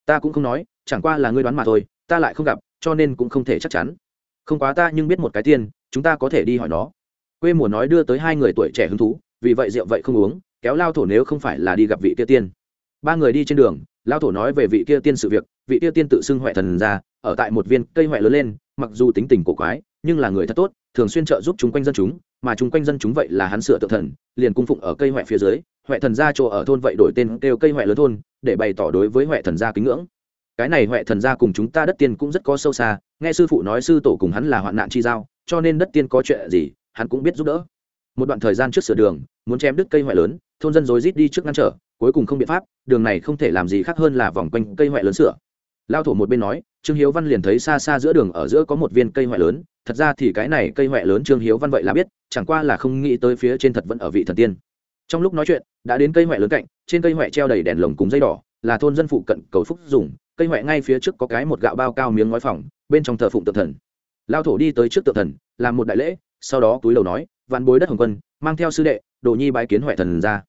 Ta cũng không nói, chẳng qua là ngươi đoán mà thôi, ta lại không gặp, cho nên cũng không thể chắc chắn. Không quá ta nhưng biết một cái tiên, chúng ta có thể đi hỏi nó. Quê mùa nói đưa tới hai người tuổi trẻ hứng thú, vì vậy rượu vậy không uống, kéo lao thổ nếu không phải là đi gặp vị kia tiên. Ba người đi trên đường, lao thổ nói về vị kia tiên sự việc, vị kia tiên tự xưng huệ thần ra, ở tại một viên cây huệ lớn lên, mặc dù tính tình cổ quái, nhưng là người thật tốt, thường xuyên trợ giúp chúng quanh dân chúng mà chúng quanh dân chúng vậy là hắn sửa tự thần, liền cung phụng ở cây huệ phía dưới huệ thần gia chỗ ở thôn vậy đổi tên kêu cây huệ lớn thôn, để bày tỏ đối với huệ thần gia kính ngưỡng. Cái này huệ thần gia cùng chúng ta đất tiên cũng rất có sâu xa, nghe sư phụ nói sư tổ cùng hắn là hoạn nạn chi giao, cho nên đất tiên có chuyện gì, hắn cũng biết giúp đỡ. Một đoạn thời gian trước sửa đường, muốn chém đứt cây huệ lớn, thôn dân rối rít đi trước ngăn trở, cuối cùng không biện pháp, đường này không thể làm gì khác hơn là vòng quanh cây huệ lớn sửa lao thổ một bên nói, trương hiếu văn liền thấy xa xa giữa đường ở giữa có một viên cây huệ lớn, thật ra thì cái này cây huệ lớn trương hiếu văn vậy là biết, chẳng qua là không nghĩ tới phía trên thật vẫn ở vị thần tiên. Trong lúc nói chuyện, đã đến cây huệ lớn cạnh, trên cây huệ treo đầy đèn lồng cùng dây đỏ, là thôn dân phụ cận cầu phúc dùng, cây huệ ngay phía trước có cái một gạo bao cao miếng ngói phòng bên trong thờ phụng tự thần. Lao thổ đi tới trước tự thần, làm một đại lễ, sau đó túi đầu nói, vạn bối đất hồng quân, mang theo sư đệ, đồ nhi bái kiến huệ thần ra.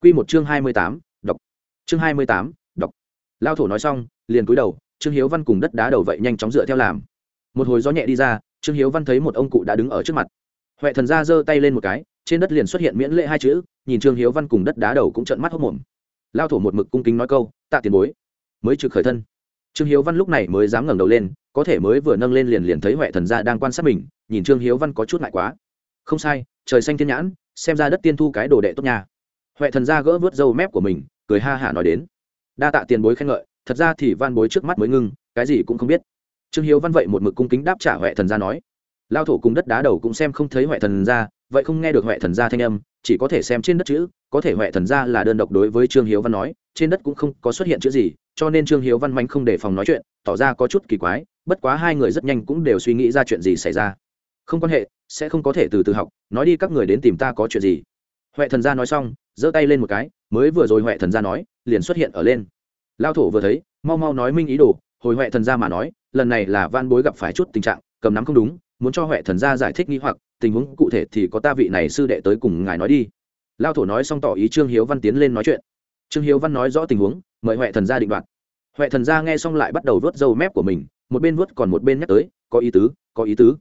Q một chương hai mươi tám, đọc. Chương hai mươi tám, đọc. Lao thổ nói xong, liền cúi đầu trương hiếu văn cùng đất đá đầu vậy nhanh chóng dựa theo làm. Một hồi gió nhẹ đi ra, trương hiếu văn thấy một ông cụ đã đứng ở trước mặt. Huệ thần ra giơ tay lên một cái, trên đất liền xuất hiện miễn lệ hai chữ, nhìn trương hiếu văn cùng đất đá đầu cũng trận mắt hốc mồm lao thổ một mực cung kính nói câu, tạ tiền bối. Mới trực khởi thân. Trương hiếu văn lúc này mới dám ngẩng đầu lên, có thể mới vừa nâng lên liền liền thấy huệ thần gia đang quan sát mình, nhìn trương hiếu văn có chút ngại quá. Không sai, trời xanh thiên nhãn, xem ra đất tiên thu cái đồ đệ tốt nha. Huệ thần gia gỡ vớt râu mép của mình, cười ha hả nói đến. Đa tạ tiền bối khen ngợi thật ra thì van bối trước mắt mới ngưng, cái gì cũng không biết. Trương hiếu văn vậy một mực cung kính đáp trả huệ thần gia nói. Lao thổ cùng đất đá đầu cũng xem không thấy huệ thần gia, vậy không nghe được huệ thần gia thanh âm, chỉ có thể xem trên đất chữ, có thể huệ thần gia là đơn độc đối với trương hiếu văn nói, trên đất cũng không có xuất hiện chữ gì, cho nên trương hiếu văn manh không đề phòng nói chuyện, tỏ ra có chút kỳ quái, bất quá hai người rất nhanh cũng đều suy nghĩ ra chuyện gì xảy ra. Không quan hệ, sẽ không có thể từ từ học, nói đi các người đến tìm ta có chuyện gì. Huệ thần gia nói xong, giơ tay lên một cái, mới vừa rồi huệ thần gia nói, liền xuất hiện ở lên lao thổ vừa thấy, mau mau nói minh ý đồ, hồi huệ thần gia mà nói, lần này là van bối gặp phải chút tình trạng, cầm nắm không đúng, muốn cho huệ thần gia giải thích nghi hoặc, tình huống cụ thể thì có ta vị này sư đệ tới cùng ngài nói đi. Lao thổ nói xong tỏ ý trương hiếu văn tiến lên nói chuyện. Trương hiếu văn nói rõ tình huống, mời huệ thần gia định đoạt. Huệ thần gia nghe xong lại bắt đầu vớt râu mép của mình, một bên vớt còn một bên nhắc tới, có ý tứ, có ý tứ.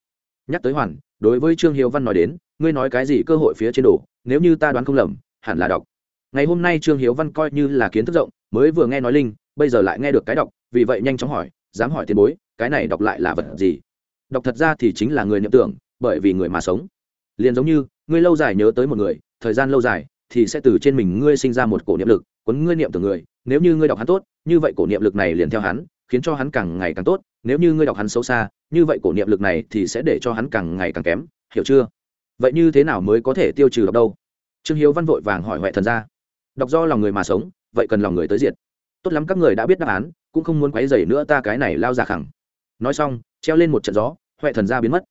Nhắc tới hoàn, đối với trương hiếu văn nói đến, ngươi nói cái gì cơ hội phía trên đồ nếu như ta đoán không lầm, hẳn là đọc. Ngày hôm nay trương hiếu văn coi như là kiến thức rộng mới vừa nghe nói linh, bây giờ lại nghe được cái đọc, vì vậy nhanh chóng hỏi, dám hỏi tiền bối, cái này đọc lại là vật gì? Đọc thật ra thì chính là người niệm tưởng, bởi vì người mà sống. Liền giống như, ngươi lâu dài nhớ tới một người, thời gian lâu dài, thì sẽ từ trên mình ngươi sinh ra một cổ niệm lực quấn ngươi niệm tưởng người. Nếu như ngươi đọc hắn tốt, như vậy cổ niệm lực này liền theo hắn, khiến cho hắn càng ngày càng tốt. Nếu như ngươi đọc hắn xấu xa, như vậy cổ niệm lực này thì sẽ để cho hắn càng ngày càng kém, hiểu chưa? Vậy như thế nào mới có thể tiêu trừ đọc đâu? Trương hiếu văn vội vàng hỏi huệ thần ra đọc do lòng người mà sống vậy cần lòng người tới diệt. Tốt lắm các người đã biết đáp án, cũng không muốn quấy dày nữa ta cái này lao ra khẳng. Nói xong, treo lên một trận gió, huệ thần gia biến mất.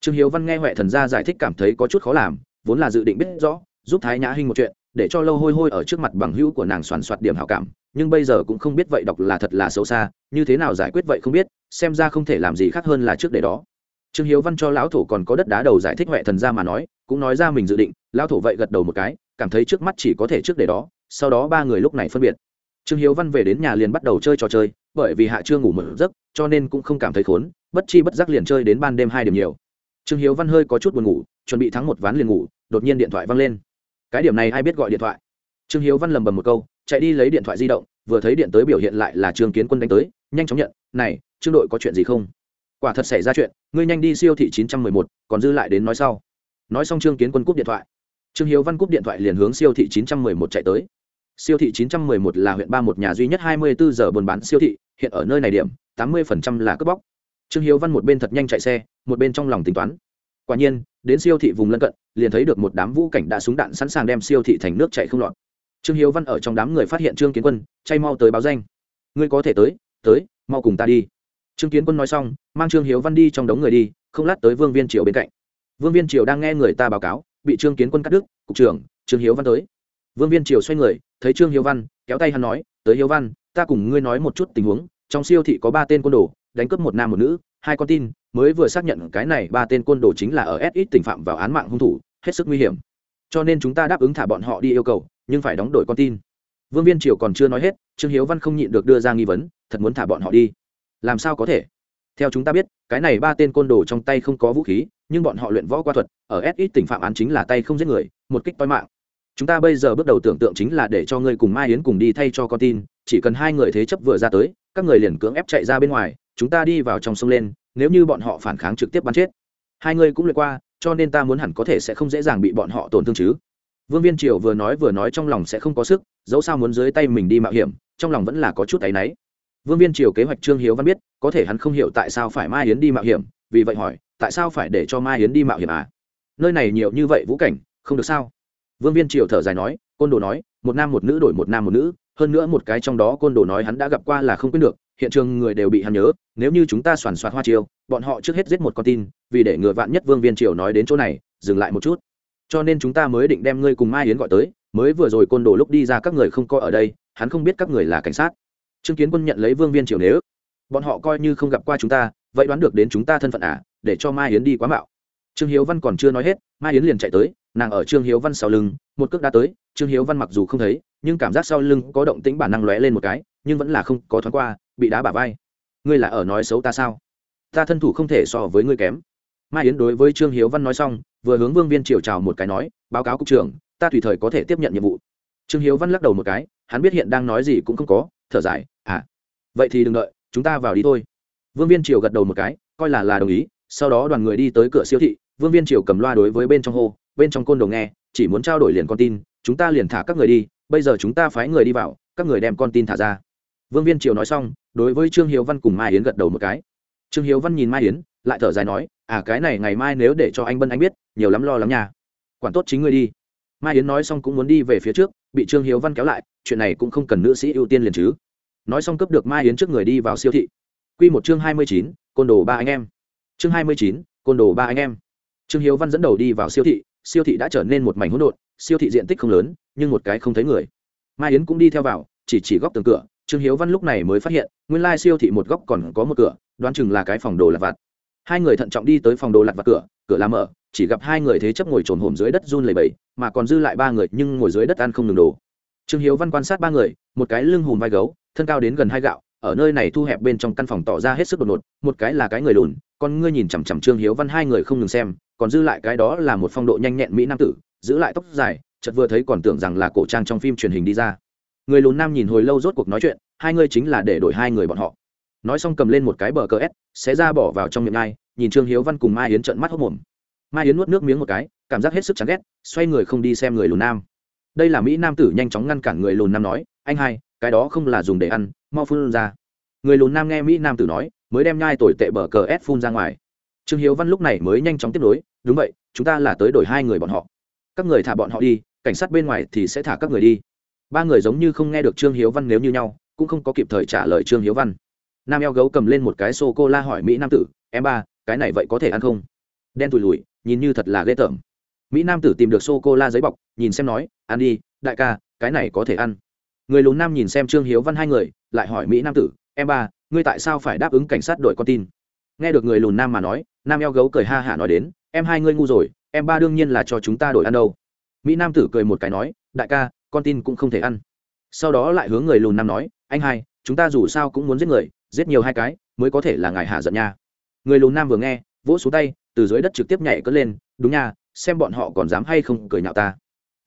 Trương hiếu văn nghe huệ thần gia giải thích cảm thấy có chút khó làm, vốn là dự định biết rõ, giúp thái nhã hinh một chuyện, để cho lâu hôi hôi ở trước mặt bằng hữu của nàng soàn soạt điểm hảo cảm, nhưng bây giờ cũng không biết vậy đọc là thật là xấu xa, như thế nào giải quyết vậy không biết, xem ra không thể làm gì khác hơn là trước để đó. Trương hiếu văn cho lão thổ còn có đất đá đầu giải thích huệ thần gia mà nói, cũng nói ra mình dự định, lão thổ vậy gật đầu một cái, cảm thấy trước mắt chỉ có thể trước để đó sau đó ba người lúc này phân biệt. Trương hiếu văn về đến nhà liền bắt đầu chơi trò chơi, bởi vì hạ chưa ngủ một giấc, cho nên cũng không cảm thấy khốn, bất chi bất giác liền chơi đến ban đêm hai điểm nhiều. Trương hiếu văn hơi có chút buồn ngủ, chuẩn bị thắng một ván liền ngủ, đột nhiên điện thoại văng lên. Cái điểm này ai biết gọi điện thoại? Trương hiếu văn lầm bầm một câu, chạy đi lấy điện thoại di động, vừa thấy điện tới biểu hiện lại là trương kiến quân đánh tới, nhanh chóng nhận, này, trương đội có chuyện gì không? Quả thật xảy ra chuyện, ngươi nhanh đi siêu thị chín trăm mười một, còn dư lại đến nói sau. Nói xong trương kiến quân cúp điện thoại. Trương hiếu văn cúp điện thoại liền hướng siêu thị chín trăm mười một chạy tới siêu thị chín trăm mười một là huyện ba một nhà duy nhất hai mươi bốn giờ buôn bán siêu thị, hiện ở nơi này điểm, tám mươi là cướp bóc. Trương hiếu văn một bên thật nhanh chạy xe, một bên trong lòng tính toán. Quả nhiên, đến siêu thị vùng lân cận, liền thấy được một đám vũ cảnh đã súng đạn sẵn sàng đem siêu thị thành nước chạy không lọt. Trương hiếu văn ở trong đám người phát hiện trương kiến quân, chay mau tới báo danh. Ngươi có thể tới tới, mau cùng ta đi. Trương kiến quân nói xong, mang trương hiếu văn đi trong đống người đi, không lát tới vương viên triều bên cạnh. Vương viên triều đang nghe người ta báo cáo, bị trương kiến quân cắt đứt, cục trưởng, trương hiếu văn tới vương viên triều xoay người, thấy trương hiếu văn, kéo tay hắn nói, tới hiếu văn, ta cùng ngươi nói một chút tình huống, trong siêu thị có ba tên côn đồ, đánh cướp một nam một nữ, hai con tin, mới vừa xác nhận cái này ba tên côn đồ chính là ở s tỉnh phạm vào án mạng hung thủ, hết sức nguy hiểm. Cho nên chúng ta đáp ứng thả bọn họ đi yêu cầu, nhưng phải đóng đổi con tin. Vương viên triều còn chưa nói hết, trương hiếu văn không nhịn được đưa ra nghi vấn, thật muốn thả bọn họ đi? Làm sao có thể? Theo chúng ta biết, cái này ba tên côn đồ trong tay không có vũ khí, nhưng bọn họ luyện võ qua thuật, ở s tỉnh phạm án chính là tay không giết người, một kích toi mạng chúng ta bây giờ bước đầu tưởng tượng chính là để cho ngươi cùng mai yến cùng đi thay cho con tin, chỉ cần hai người thế chấp vừa ra tới, các người liền cưỡng ép chạy ra bên ngoài, chúng ta đi vào trong sông lên, nếu như bọn họ phản kháng trực tiếp bắn chết. Hai người cũng lượt qua, cho nên ta muốn hẳn có thể sẽ không dễ dàng bị bọn họ tổn thương chứ. Vương viên triều vừa nói vừa nói trong lòng sẽ không có sức, dẫu sao muốn dưới tay mình đi mạo hiểm, trong lòng vẫn là có chút áy náy. Vương viên triều kế hoạch trương hiếu văn biết, có thể hắn không hiểu tại sao phải mai yến đi mạo hiểm, vì vậy hỏi, tại sao phải để cho mai yến đi mạo hiểm à? Nơi này nhiều như vậy vũ cảnh, không được sao? Vương viên triều thở dài nói, côn đồ nói, một nam một nữ đổi một nam một nữ, hơn nữa một cái trong đó côn đồ nói hắn đã gặp qua là không quyết được, hiện trường người đều bị hắn nhớ, nếu như chúng ta soàn soạt hoa chiêu, bọn họ trước hết giết một con tin, vì để ngừa vạn nhất vương viên triều nói đến chỗ này, dừng lại một chút. Cho nên chúng ta mới định đem ngươi cùng mai yến gọi tới, mới vừa rồi côn đồ lúc đi ra các người không coi ở đây, hắn không biết các người là cảnh sát. Trương kiến quân nhận lấy vương viên triều nếu, bọn họ coi như không gặp qua chúng ta, vậy đoán được đến chúng ta thân phận à để cho mai yến đi quá mạo trương hiếu văn còn chưa nói hết, mai yến liền chạy tới, nàng ở trương hiếu văn sau lưng, một cước đã tới, trương hiếu văn mặc dù không thấy, nhưng cảm giác sau lưng có động tĩnh bản năng lóe lên một cái, nhưng vẫn là không có thoáng qua, bị đá bả vai. Ngươi là ở nói xấu ta sao? Ta thân thủ không thể so với ngươi kém. Mai yến đối với trương hiếu văn nói xong, vừa hướng vương viên triều chào một cái nói, báo cáo cục trưởng, ta tùy thời có thể tiếp nhận nhiệm vụ. Trương hiếu văn lắc đầu một cái, hắn biết hiện đang nói gì cũng không có, thở dài à vậy thì đừng đợi, chúng ta vào đi thôi. Vương viên triều gật đầu một cái, coi là là đồng ý. Sau đó đoàn người đi tới cửa siêu thị vương viên triều cầm loa đối với bên trong hô, bên trong côn đồ nghe, chỉ muốn trao đổi liền con tin, chúng ta liền thả các người đi, bây giờ chúng ta phái người đi vào, các người đem con tin thả ra. Vương viên triều nói xong, đối với trương hiếu văn cùng mai yến gật đầu một cái. Trương hiếu văn nhìn mai yến, lại thở dài nói à cái này ngày mai nếu để cho anh bân anh biết, nhiều lắm lo lắm nha. Quản tốt chính ngươi đi. Mai yến nói xong cũng muốn đi về phía trước, bị trương hiếu văn kéo lại, chuyện này cũng không cần nữ sĩ ưu tiên liền chứ. Nói xong cướp được mai yến trước người đi vào siêu thị. Q một chương hai mươi chín, côn đồ ba anh em. Chương hai mươi chín, côn đồ ba anh em trương hiếu văn dẫn đầu đi vào siêu thị siêu thị đã trở nên một mảnh hỗn độn, siêu thị diện tích không lớn, nhưng một cái không thấy người. Mai yến cũng đi theo vào, chỉ chỉ góc tường cửa, trương hiếu văn lúc này mới phát hiện, nguyên lai siêu thị một góc còn có một cửa, đoán chừng là cái phòng đồ lặt vặt. Hai người thận trọng đi tới phòng đồ lặt vặt cửa cửa làm mở, chỉ gặp hai người thế chấp ngồi trồn hổm dưới đất run lầy bẫy mà còn dư lại ba người nhưng ngồi dưới đất ăn không ngừng đồ. Trương hiếu văn quan sát ba người, một cái lưng hùm vai gấu, thân cao đến gần hai gạo, ở nơi này thu hẹp bên trong căn phòng tỏ ra hết sức đột ngột, một cái là cái người lùn, con ngươi nhìn chằm chằm trương hiếu văn, hai người không ngừng xem còn dư lại cái đó là một phong độ nhanh nhẹn mỹ nam tử, giữ lại tóc dài, chợt vừa thấy còn tưởng rằng là cổ trang trong phim truyền hình đi ra. Người lùn nam nhìn hồi lâu rốt cuộc nói chuyện, hai người chính là để đổi hai người bọn họ. Nói xong cầm lên một cái bờ cờ s, xé ra bỏ vào trong miệng ngai nhìn trương hiếu văn cùng mai yến trợn mắt hốc mồm. Mai yến nuốt nước miếng một cái, cảm giác hết sức chán ghét, xoay người không đi xem người lùn nam. Đây là mỹ nam tử nhanh chóng ngăn cản người lùn nam nói, anh hai, cái đó không là dùng để ăn, mau phun ra. Người lùn nam nghe mỹ nam tử nói, mới đem nhai tồi tệ bờ cờ s phun ra ngoài. Trương hiếu văn lúc này mới nhanh chóng tiếp nối đúng vậy, chúng ta là tới đổi hai người bọn họ. Các người thả bọn họ đi, cảnh sát bên ngoài thì sẽ thả các người đi. Ba người giống như không nghe được trương hiếu văn nếu như nhau, cũng không có kịp thời trả lời trương hiếu văn. Nam eo gấu cầm lên một cái sô cô la hỏi mỹ nam tử, em ba, cái này vậy có thể ăn không? Đen tùi lùi nhìn như thật là ghê tởm. Mỹ nam tử tìm được sô cô la giấy bọc, nhìn xem nói, ăn đi, đại ca, cái này có thể ăn. Người lùn nam nhìn xem trương hiếu văn hai người, lại hỏi mỹ nam tử, em ba, ngươi tại sao phải đáp ứng cảnh sát đội con tin? Nghe được người lùn nam mà nói, nam eo gấu cười ha hả nói đến em hai ngươi ngu rồi, em ba đương nhiên là cho chúng ta đổi ăn đâu. Mỹ nam tử cười một cái nói, đại ca, con tin cũng không thể ăn. Sau đó lại hướng người lùn nam nói, anh hai, chúng ta dù sao cũng muốn giết người, giết nhiều hai cái, mới có thể là ngài hạ giận nha. Người lùn nam vừa nghe, vỗ xuống tay, từ dưới đất trực tiếp nhảy cất lên, đúng nha, xem bọn họ còn dám hay không cười nhạo ta.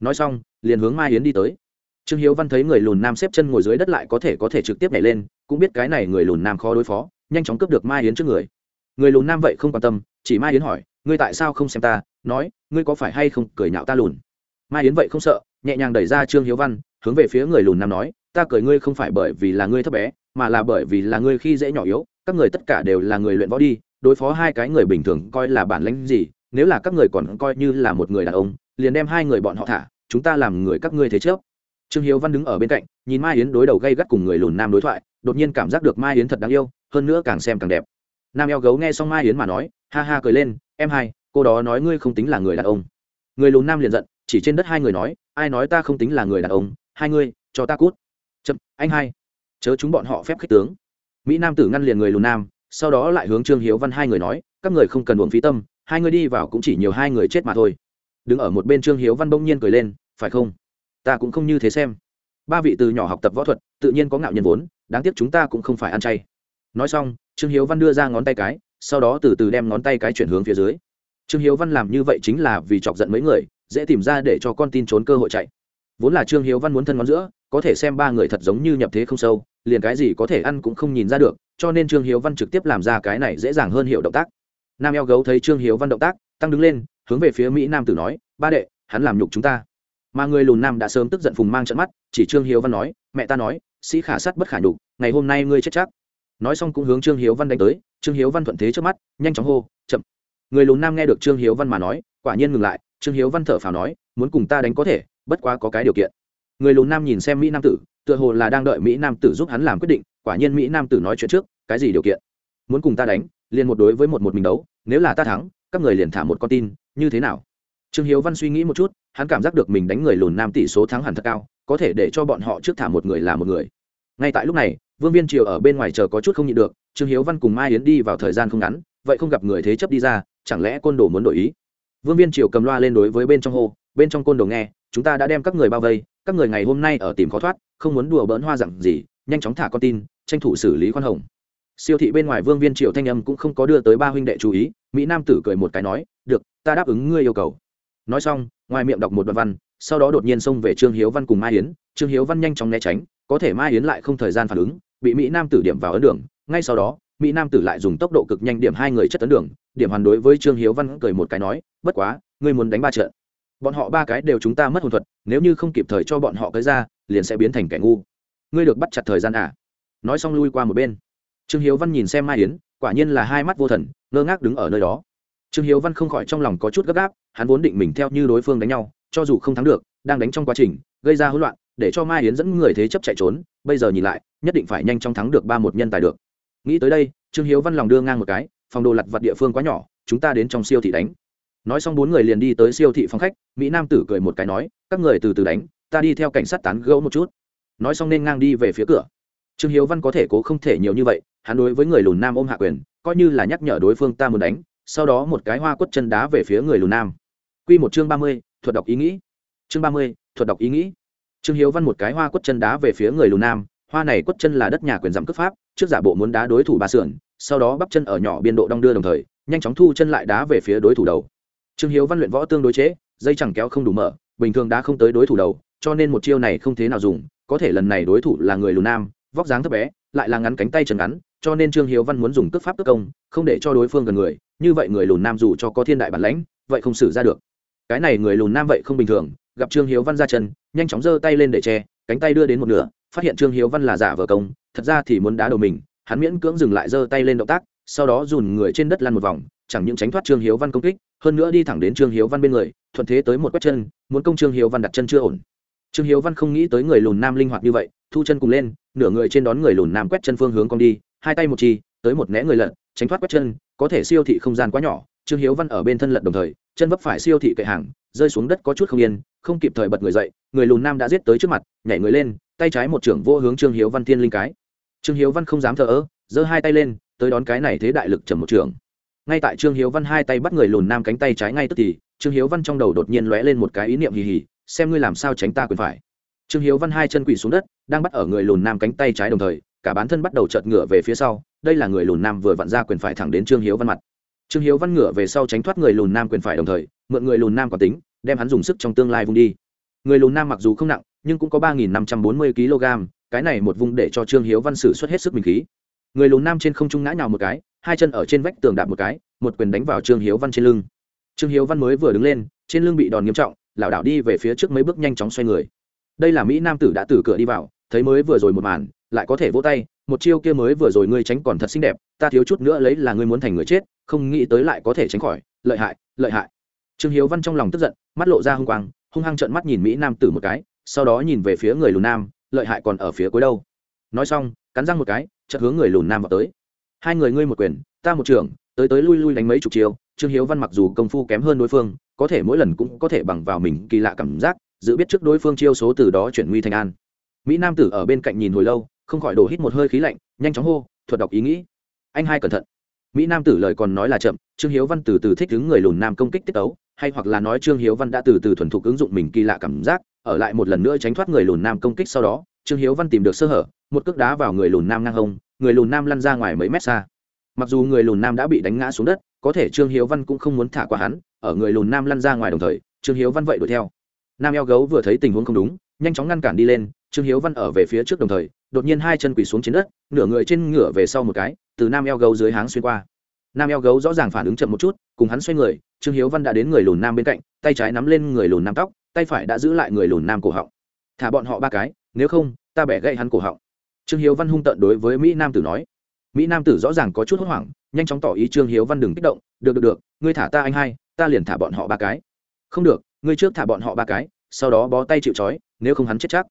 Nói xong, liền hướng mai yến đi tới. Trương hiếu văn thấy người lùn nam xếp chân ngồi dưới đất lại có thể có thể trực tiếp nhảy lên, cũng biết cái này người lùn nam khó đối phó, nhanh chóng cướp được mai yến trước người. Người lùn nam vậy không quan tâm, chỉ mai yến hỏi ngươi tại sao không xem ta, nói, ngươi có phải hay không cười nhạo ta lùn? Mai yến vậy không sợ, nhẹ nhàng đẩy ra trương hiếu văn, hướng về phía người lùn nam nói, ta cười ngươi không phải bởi vì là ngươi thấp bé, mà là bởi vì là ngươi khi dễ nhỏ yếu, các người tất cả đều là người luyện võ đi, đối phó hai cái người bình thường coi là bản lãnh gì, nếu là các người còn coi như là một người đàn ông, liền đem hai người bọn họ thả, chúng ta làm người các ngươi thế trước trương hiếu văn đứng ở bên cạnh, nhìn mai yến đối đầu gây gắt cùng người lùn nam đối thoại, đột nhiên cảm giác được mai yến thật đáng yêu, hơn nữa càng xem càng đẹp. Nam eo gấu nghe xong mai yến mà nói, ha ha cười lên em hai, cô đó nói ngươi không tính là người đàn ông. Người lùn nam liền giận, chỉ trên đất hai người nói, ai nói ta không tính là người đàn ông, hai ngươi, cho ta cút. Chậm, anh hai. Chớ chúng bọn họ phép khích tướng. Mỹ nam tử ngăn liền người lùn nam, sau đó lại hướng trương hiếu văn hai người nói, các người không cần uống phí tâm, hai người đi vào cũng chỉ nhiều hai người chết mà thôi. Đứng ở một bên trương hiếu văn bỗng nhiên cười lên, phải không? Ta cũng không như thế xem. Ba vị từ nhỏ học tập võ thuật, tự nhiên có ngạo nhân vốn, đáng tiếc chúng ta cũng không phải ăn chay. Nói xong, trương hiếu văn đưa ra ngón tay cái sau đó từ từ đem ngón tay cái chuyển hướng phía dưới. Trương hiếu văn làm như vậy chính là vì chọc giận mấy người, dễ tìm ra để cho con tin trốn cơ hội chạy. Vốn là trương hiếu văn muốn thân ngón giữa, có thể xem ba người thật giống như nhập thế không sâu, liền cái gì có thể ăn cũng không nhìn ra được, cho nên trương hiếu văn trực tiếp làm ra cái này dễ dàng hơn hiệu động tác. Nam eo gấu thấy trương hiếu văn động tác, tăng đứng lên, hướng về phía mỹ nam tử nói, ba đệ, hắn làm nhục chúng ta. Mà người lùn nam đã sớm tức giận phùng mang trận mắt, chỉ trương hiếu văn nói, mẹ ta nói, sĩ khả sắt bất khả nhục, ngày hôm nay ngươi chết chắc nói xong cũng hướng trương hiếu văn đánh tới, trương hiếu văn thuận thế trước mắt, nhanh chóng hô, chậm. Người lùn nam nghe được trương hiếu văn mà nói, quả nhiên ngừng lại, trương hiếu văn thở phào nói, muốn cùng ta đánh có thể, bất quá có cái điều kiện. Người lùn nam nhìn xem mỹ nam tử, tựa hồ là đang đợi mỹ nam tử giúp hắn làm quyết định, quả nhiên mỹ nam tử nói chuyện trước, cái gì điều kiện? Muốn cùng ta đánh, liền một đối với một một mình đấu, nếu là ta thắng, các người liền thả một con tin, như thế nào? Trương hiếu văn suy nghĩ một chút, hắn cảm giác được mình đánh người lùn nam tỷ số thắng hẳn thật cao, có thể để cho bọn họ trước thả một người là một người. Ngay tại lúc này vương viên triều ở bên ngoài chờ có chút không nhịn được, trương hiếu văn cùng mai yến đi vào thời gian không ngắn, vậy không gặp người thế chấp đi ra, chẳng lẽ côn đồ muốn đổi ý? Vương viên triều cầm loa lên đối với bên trong hồ bên trong côn đồ nghe, chúng ta đã đem các người bao vây, các người ngày hôm nay ở tìm khó thoát, không muốn đùa bỡn hoa dặn gì, nhanh chóng thả con tin, tranh thủ xử lý khoan hồng. Siêu thị bên ngoài vương viên triệu thanh âm cũng không có đưa tới ba huynh đệ chú ý, mỹ nam tử cười một cái nói, được, ta đáp ứng ngươi yêu cầu. Nói xong, ngoài miệng đọc một đoạn văn, sau đó đột nhiên xông về trương hiếu văn cùng mai yến. Trương hiếu văn nhanh chóng né tránh, có thể mai yến lại không thời gian phản ứng bị mỹ nam tử điểm vào ấn đường, ngay sau đó, mỹ nam tử lại dùng tốc độ cực nhanh điểm hai người chất ấn đường, điểm hoàn đối với trương hiếu văn cười một cái nói, bất quá, ngươi muốn đánh ba trận. Bọn họ ba cái đều chúng ta mất hồn thuật, nếu như không kịp thời cho bọn họ cái ra, liền sẽ biến thành kẻ ngu. Ngươi được bắt chặt thời gian à? Nói xong lui qua một bên. Trương hiếu văn nhìn xem mai yến, quả nhiên là hai mắt vô thần, ngơ ngác đứng ở nơi đó. Trương hiếu văn không khỏi trong lòng có chút gấp gáp, hắn vốn định mình theo như đối phương đánh nhau, cho dù không thắng được, đang đánh trong quá trình, gây ra hỗn loạn, để cho mai yến dẫn người thế chấp chạy trốn, bây giờ nhìn lại nhất định phải nhanh chóng thắng được ba một nhân tài được. Nghĩ tới đây, trương hiếu văn lòng đưa ngang một cái, phòng đồ lặt vặt địa phương quá nhỏ, chúng ta đến trong siêu thị đánh. Nói xong bốn người liền đi tới siêu thị phòng khách, mỹ nam tử cười một cái nói, các người từ từ đánh, ta đi theo cảnh sát tán gẫu một chút. Nói xong nên ngang đi về phía cửa. Trương hiếu văn có thể cố không thể nhiều như vậy, hắn đối với người lùn nam ôm hạ quyền, coi như là nhắc nhở đối phương ta muốn đánh, sau đó một cái hoa quất chân đá về phía người lùn nam. Q một chương ba mươi, thuật đọc ý nghĩ. Chương ba mươi, thuật đọc ý nghĩ. Trương hiếu văn một cái hoa quất chân đá về phía người lùn nam hoa này quất chân là đất nhà quyền giảm cấp pháp, trước giả bộ muốn đá đối thủ ba sườn, sau đó bắp chân ở nhỏ biên độ đong đưa đồng thời, nhanh chóng thu chân lại đá về phía đối thủ đầu. Trương hiếu văn luyện võ tương đối chế, dây chẳng kéo không đủ mở, bình thường đá không tới đối thủ đầu, cho nên một chiêu này không thế nào dùng, có thể lần này đối thủ là người lùn nam, vóc dáng thấp bé, lại là ngắn cánh tay chân ngắn, cho nên trương hiếu văn muốn dùng cước pháp cước công, không để cho đối phương gần người, như vậy người lùn nam dù cho có thiên đại bản lãnh, vậy không xử ra được. Cái này người lùn nam vậy không bình thường gặp trương hiếu văn ra chân, nhanh chóng giơ tay lên để che, cánh tay đưa đến một nửa, phát hiện trương hiếu văn là giả vờ công, thật ra thì muốn đá đầu mình, hắn miễn cưỡng dừng lại giơ tay lên động tác, sau đó dùn người trên đất lăn một vòng, chẳng những tránh thoát trương hiếu văn công kích, hơn nữa đi thẳng đến trương hiếu văn bên người, thuận thế tới một quét chân, muốn công trương hiếu văn đặt chân chưa ổn. Trương hiếu văn không nghĩ tới người lùn nam linh hoạt như vậy, thu chân cùng lên, nửa người trên đón người lùn nam quét chân phương hướng con đi, hai tay một chi, tới một né người lật tránh thoát quét chân, có thể siêu thị không gian quá nhỏ, trương hiếu văn ở bên thân lật đồng thời, chân vấp phải siêu thị kệ hàng, rơi xuống đất có chút không yên không kịp thời bật người dậy, người lùn nam đã giết tới trước mặt, nhảy người lên, tay trái một trưởng vô hướng trương hiếu văn thiên linh cái. Trương hiếu văn không dám thờ ơ, giơ hai tay lên, tới đón cái này thế đại lực trầm một trưởng. Ngay tại trương hiếu văn hai tay bắt người lùn nam cánh tay trái ngay tức thì, trương hiếu văn trong đầu đột nhiên lóe lên một cái ý niệm hì hì, xem ngươi làm sao tránh ta quyền phải. Trương hiếu văn hai chân quỳ xuống đất, đang bắt ở người lùn nam cánh tay trái đồng thời, cả bán thân bắt đầu chợt ngửa về phía sau, đây là người lùn nam vừa vặn ra quyền phải thẳng đến trương hiếu văn mặt. Trương hiếu văn ngửa về sau tránh thoát người lùn nam quyền phải đồng thời, mượn người lùn nam có tính đem hắn dùng sức trong tương lai vung đi. Người lùn nam mặc dù không nặng, nhưng cũng có ba nghìn năm trăm bốn mươi kg cái này một vùng để cho trương hiếu văn sử xuất hết sức bình khí. Người lùn nam trên không trung ngã nhào một cái, hai chân ở trên vách tường đạp một cái, một quyền đánh vào trương hiếu văn trên lưng. Trương hiếu văn mới vừa đứng lên, trên lưng bị đòn nghiêm trọng, lảo đảo đi về phía trước mấy bước nhanh chóng xoay người. Đây là mỹ nam tử đã từ cửa đi vào, thấy mới vừa rồi một màn, lại có thể vỗ tay, một chiêu kia mới vừa rồi ngươi tránh còn thật xinh đẹp, ta thiếu chút nữa lấy là ngươi muốn thành người chết, không nghĩ tới lại có thể tránh khỏi, lợi hại lợi hại trương hiếu văn trong lòng tức giận, mắt lộ ra hung quang, hung hăng trợn mắt nhìn mỹ nam tử một cái, sau đó nhìn về phía người lùn nam, lợi hại còn ở phía cuối đâu. Nói xong, cắn răng một cái, chợt hướng người lùn nam vào tới. Hai người ngươi một quyền, ta một trường tới tới lui lui đánh mấy chục chiêu, trương hiếu văn mặc dù công phu kém hơn đối phương, có thể mỗi lần cũng có thể bằng vào mình kỳ lạ cảm giác, giữ biết trước đối phương chiêu số từ đó chuyển nguy thành an. Mỹ nam tử ở bên cạnh nhìn hồi lâu, không khỏi đổ hít một hơi khí lạnh, nhanh chóng hô, thuật đọc ý nghĩ. Anh hai cẩn thận mỹ nam tử lời còn nói là chậm, trương hiếu văn từ từ thích ứng người lùn nam công kích tiết tấu, hay hoặc là nói trương hiếu văn đã từ từ thuần thục ứng dụng mình kỳ lạ cảm giác, ở lại một lần nữa tránh thoát người lùn nam công kích sau đó, trương hiếu văn tìm được sơ hở, một cước đá vào người lùn nam ngang hông, người lùn nam lăn ra ngoài mấy mét xa. Mặc dù người lùn nam đã bị đánh ngã xuống đất, có thể trương hiếu văn cũng không muốn thả qua hắn, ở người lùn nam lăn ra ngoài đồng thời, trương hiếu văn vậy đuổi theo. Nam eo gấu vừa thấy tình huống không đúng, nhanh chóng ngăn cản đi lên trương hiếu văn ở về phía trước đồng thời, đột nhiên hai chân quỳ xuống trên đất, nửa người trên ngửa về sau một cái, từ nam eo gấu dưới háng xuyên qua. Nam eo gấu rõ ràng phản ứng chậm một chút, cùng hắn xoay người, trương hiếu văn đã đến người lùn nam bên cạnh, tay trái nắm lên người lùn nam tóc, tay phải đã giữ lại người lùn nam cổ họng. Thả bọn họ ba cái, nếu không, ta bẻ gậy hắn cổ họng. Trương hiếu văn hung tợn đối với mỹ nam tử nói. Mỹ nam tử rõ ràng có chút hốt hoảng, nhanh chóng tỏ ý trương hiếu văn đừng kích động, được được được, ngươi thả ta anh hai, ta liền thả bọn họ ba cái. Không được, ngươi trước thả bọn họ ba cái, sau đó bó tay chịu trói, nếu không hắn chết chắc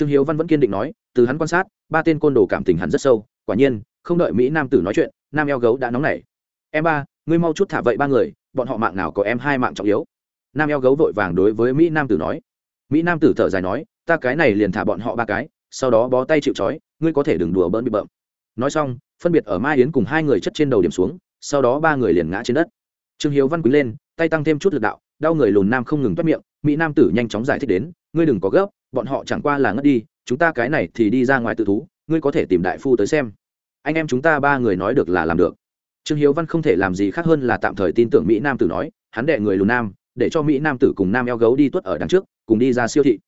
trương hiếu văn vẫn kiên định nói, từ hắn quan sát, ba tên côn đồ cảm tình hắn rất sâu, quả nhiên, không đợi mỹ nam tử nói chuyện, nam eo gấu đã nóng nảy. Em ba, ngươi mau chút thả vậy ba người, bọn họ mạng nào có em hai mạng trọng yếu. Nam eo gấu vội vàng đối với mỹ nam tử nói. Mỹ nam tử thở dài nói, ta cái này liền thả bọn họ ba cái, sau đó bó tay chịu trói, ngươi có thể đừng đùa bỡn bị bợm. Nói xong, phân biệt ở mai yến cùng hai người chất trên đầu điểm xuống, sau đó ba người liền ngã trên đất. Trương hiếu văn quý lên, tay tăng thêm chút lực đạo, đau người lùn nam không ngừng toát miệng, mỹ nam tử nhanh chóng giải thích đến, ngươi đừng có gấp bọn họ chẳng qua là ngất đi, chúng ta cái này thì đi ra ngoài tự thú, ngươi có thể tìm đại phu tới xem. Anh em chúng ta ba người nói được là làm được. Trương hiếu văn không thể làm gì khác hơn là tạm thời tin tưởng mỹ nam tử nói, hắn đệ người lùn nam, để cho mỹ nam tử cùng nam eo gấu đi tuất ở đằng trước, cùng đi ra siêu thị.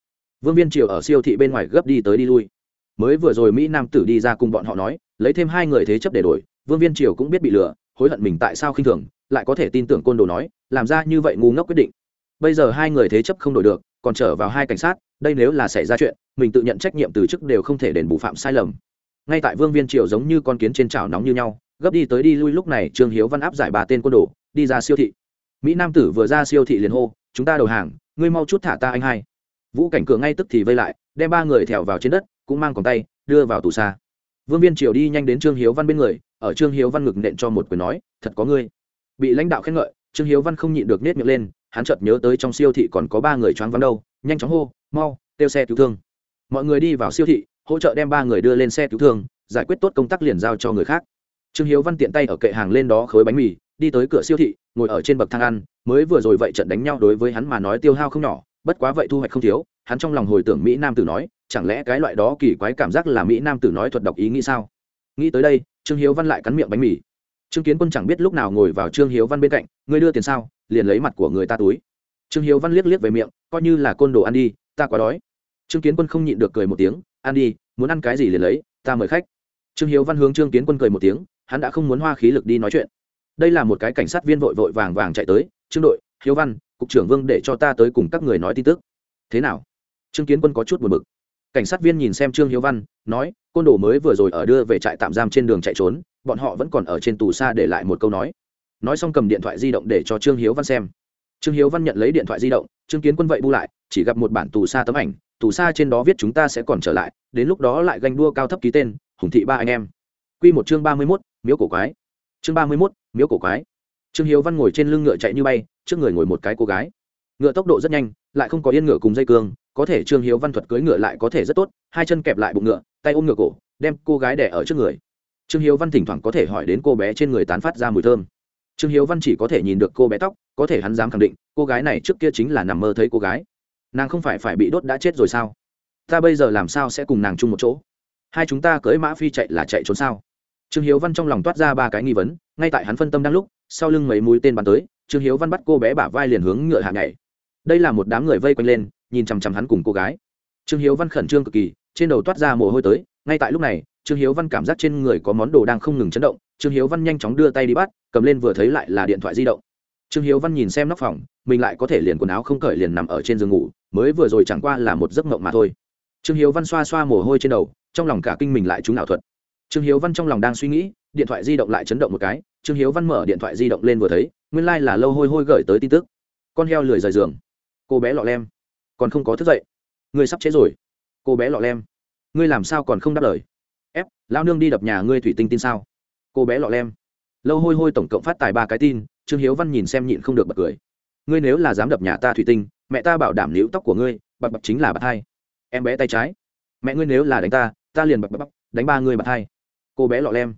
Vương viên triều ở siêu thị bên ngoài gấp đi tới đi lui. Mới vừa rồi mỹ nam tử đi ra cùng bọn họ nói, lấy thêm hai người thế chấp để đổi, vương viên triều cũng biết bị lừa, hối hận mình tại sao khinh thường, lại có thể tin tưởng côn đồ nói, làm ra như vậy ngu ngốc quyết định. Bây giờ hai người thế chấp không đổi được, còn trở vào hai cảnh sát đây nếu là xảy ra chuyện, mình tự nhận trách nhiệm từ chức đều không thể đền bù phạm sai lầm. Ngay tại vương viên triều giống như con kiến trên chảo nóng như nhau, gấp đi tới đi lui lúc này, trương hiếu văn áp giải bà tên quân đồ, đi ra siêu thị. Mỹ nam tử vừa ra siêu thị liền hô, chúng ta đầu hàng, ngươi mau chút thả ta anh hai. Vũ cảnh cửa ngay tức thì vây lại, đem ba người thẹo vào trên đất, cũng mang còn tay, đưa vào tù xa vương viên triều đi nhanh đến trương hiếu văn bên người, ở trương hiếu văn ngực nện cho một quyền nói, thật có ngươi. Bị lãnh đạo khen ngợi, trương hiếu văn không nhịn được nết miệng lên, hắn chợt nhớ tới trong siêu thị còn có ba người choáng vắng đâu nhanh chóng hô, mau, kêu xe cứu thương. Mọi người đi vào siêu thị, hỗ trợ đem ba người đưa lên xe cứu thương, giải quyết tốt công tác liền giao cho người khác. Trương hiếu văn tiện tay ở kệ hàng lên đó khối bánh mì, đi tới cửa siêu thị, ngồi ở trên bậc thang ăn, mới vừa rồi vậy trận đánh nhau đối với hắn mà nói tiêu hao không nhỏ, bất quá vậy thu hoạch không thiếu, hắn trong lòng hồi tưởng mỹ nam tử nói, chẳng lẽ cái loại đó kỳ quái cảm giác là mỹ nam tử nói thuật đọc ý nghĩ sao? Nghĩ tới đây, trương hiếu văn lại cắn miệng bánh mì. Trương kiến quân chẳng biết lúc nào ngồi vào trương hiếu văn bên cạnh, ngươi đưa tiền sao? Liền lấy mặt của người ta túi trương hiếu văn liếc liếc về miệng, coi như là côn đồ ăn đi, ta quá đói. Trương kiến quân không nhịn được cười một tiếng, ăn đi, muốn ăn cái gì liền lấy, ta mời khách. Trương hiếu văn hướng trương kiến quân cười một tiếng, hắn đã không muốn hoa khí lực đi nói chuyện. Đây là một cái cảnh sát viên vội vội vàng vàng chạy tới, trương đội, hiếu văn, cục trưởng vương để cho ta tới cùng các người nói tin tức. Thế nào? Trương kiến quân có chút buồn bực. Cảnh sát viên nhìn xem trương hiếu văn, nói, côn đồ mới vừa rồi ở đưa về trại tạm giam trên đường chạy trốn, bọn họ vẫn còn ở trên tù xa để lại một câu nói. Nói xong cầm điện thoại di động để cho trương hiếu văn xem trương hiếu văn nhận lấy điện thoại di động, trương kiến quân vậy bu lại, chỉ gặp một bản tù xa tấm ảnh, tù xa trên đó viết chúng ta sẽ còn trở lại, đến lúc đó lại ganh đua cao thấp ký tên, hùng thị ba anh em. Q một chương ba mươi mốt, miếu cổ quái. Chương ba mươi mốt, miếu cổ quái. Trương hiếu văn ngồi trên lưng ngựa chạy như bay, trước người ngồi một cái cô gái. Ngựa tốc độ rất nhanh, lại không có yên ngựa cùng dây cương, có thể trương hiếu văn thuật cưỡi ngựa lại có thể rất tốt, hai chân kẹp lại bụng ngựa, tay ôm ngựa cổ, đem cô gái đẻ ở trước người. Trương hiếu văn thỉnh thoảng có thể hỏi đến cô bé trên người tán phát ra mùi thơm. Trương hiếu văn chỉ có thể nhìn được cô bé tóc có thể hắn dám khẳng định, cô gái này trước kia chính là nằm mơ thấy cô gái. Nàng không phải phải bị đốt đã chết rồi sao? Ta bây giờ làm sao sẽ cùng nàng chung một chỗ? Hai chúng ta cưỡi mã phi chạy là chạy trốn sao? Trương hiếu văn trong lòng toát ra ba cái nghi vấn, ngay tại hắn phân tâm đang lúc, sau lưng mấy mũi tên bắn tới, trương hiếu văn bắt cô bé bả vai liền hướng ngựa hạ nhảy. Đây là một đám người vây quanh lên, nhìn chằm chằm hắn cùng cô gái. Trương hiếu văn khẩn trương cực kỳ, trên đầu toát ra mồ hôi tới, ngay tại lúc này, trương hiếu văn cảm giác trên người có món đồ đang không ngừng chấn động, trương hiếu văn nhanh chóng đưa tay đi bắt, cầm lên vừa thấy lại là điện thoại di động trương hiếu văn nhìn xem nóc phòng, mình lại có thể liền quần áo không cởi liền nằm ở trên giường ngủ, mới vừa rồi chẳng qua là một giấc mộng mà thôi. Trương hiếu văn xoa xoa mồ hôi trên đầu, trong lòng cả kinh mình lại trúng ảo thuật. Trương hiếu văn trong lòng đang suy nghĩ, điện thoại di động lại chấn động một cái, trương hiếu văn mở điện thoại di động lên vừa thấy, nguyên lai、like、là lâu hôi hôi gửi tới tin tức. Con heo lười rời giường. Cô bé lọ lem. Còn không có thức dậy. Ngươi sắp chết rồi. Cô bé lọ lem. Ngươi làm sao còn không đáp lời? Ép lao nương đi đập nhà ngươi thủy tinh tin sao? Cô bé lọ lem lâu hôi hôi tổng cộng phát tài ba cái tin, trương hiếu văn nhìn xem nhịn không được bật cười. Ngươi nếu là dám đập nhà ta thủy tinh, mẹ ta bảo đảm liễu tóc của ngươi bập bập chính là bạc hai. Em bé tay trái. Mẹ ngươi nếu là đánh ta ta liền bập bập đánh ba ngươi bạc hai. Cô bé lọ lem.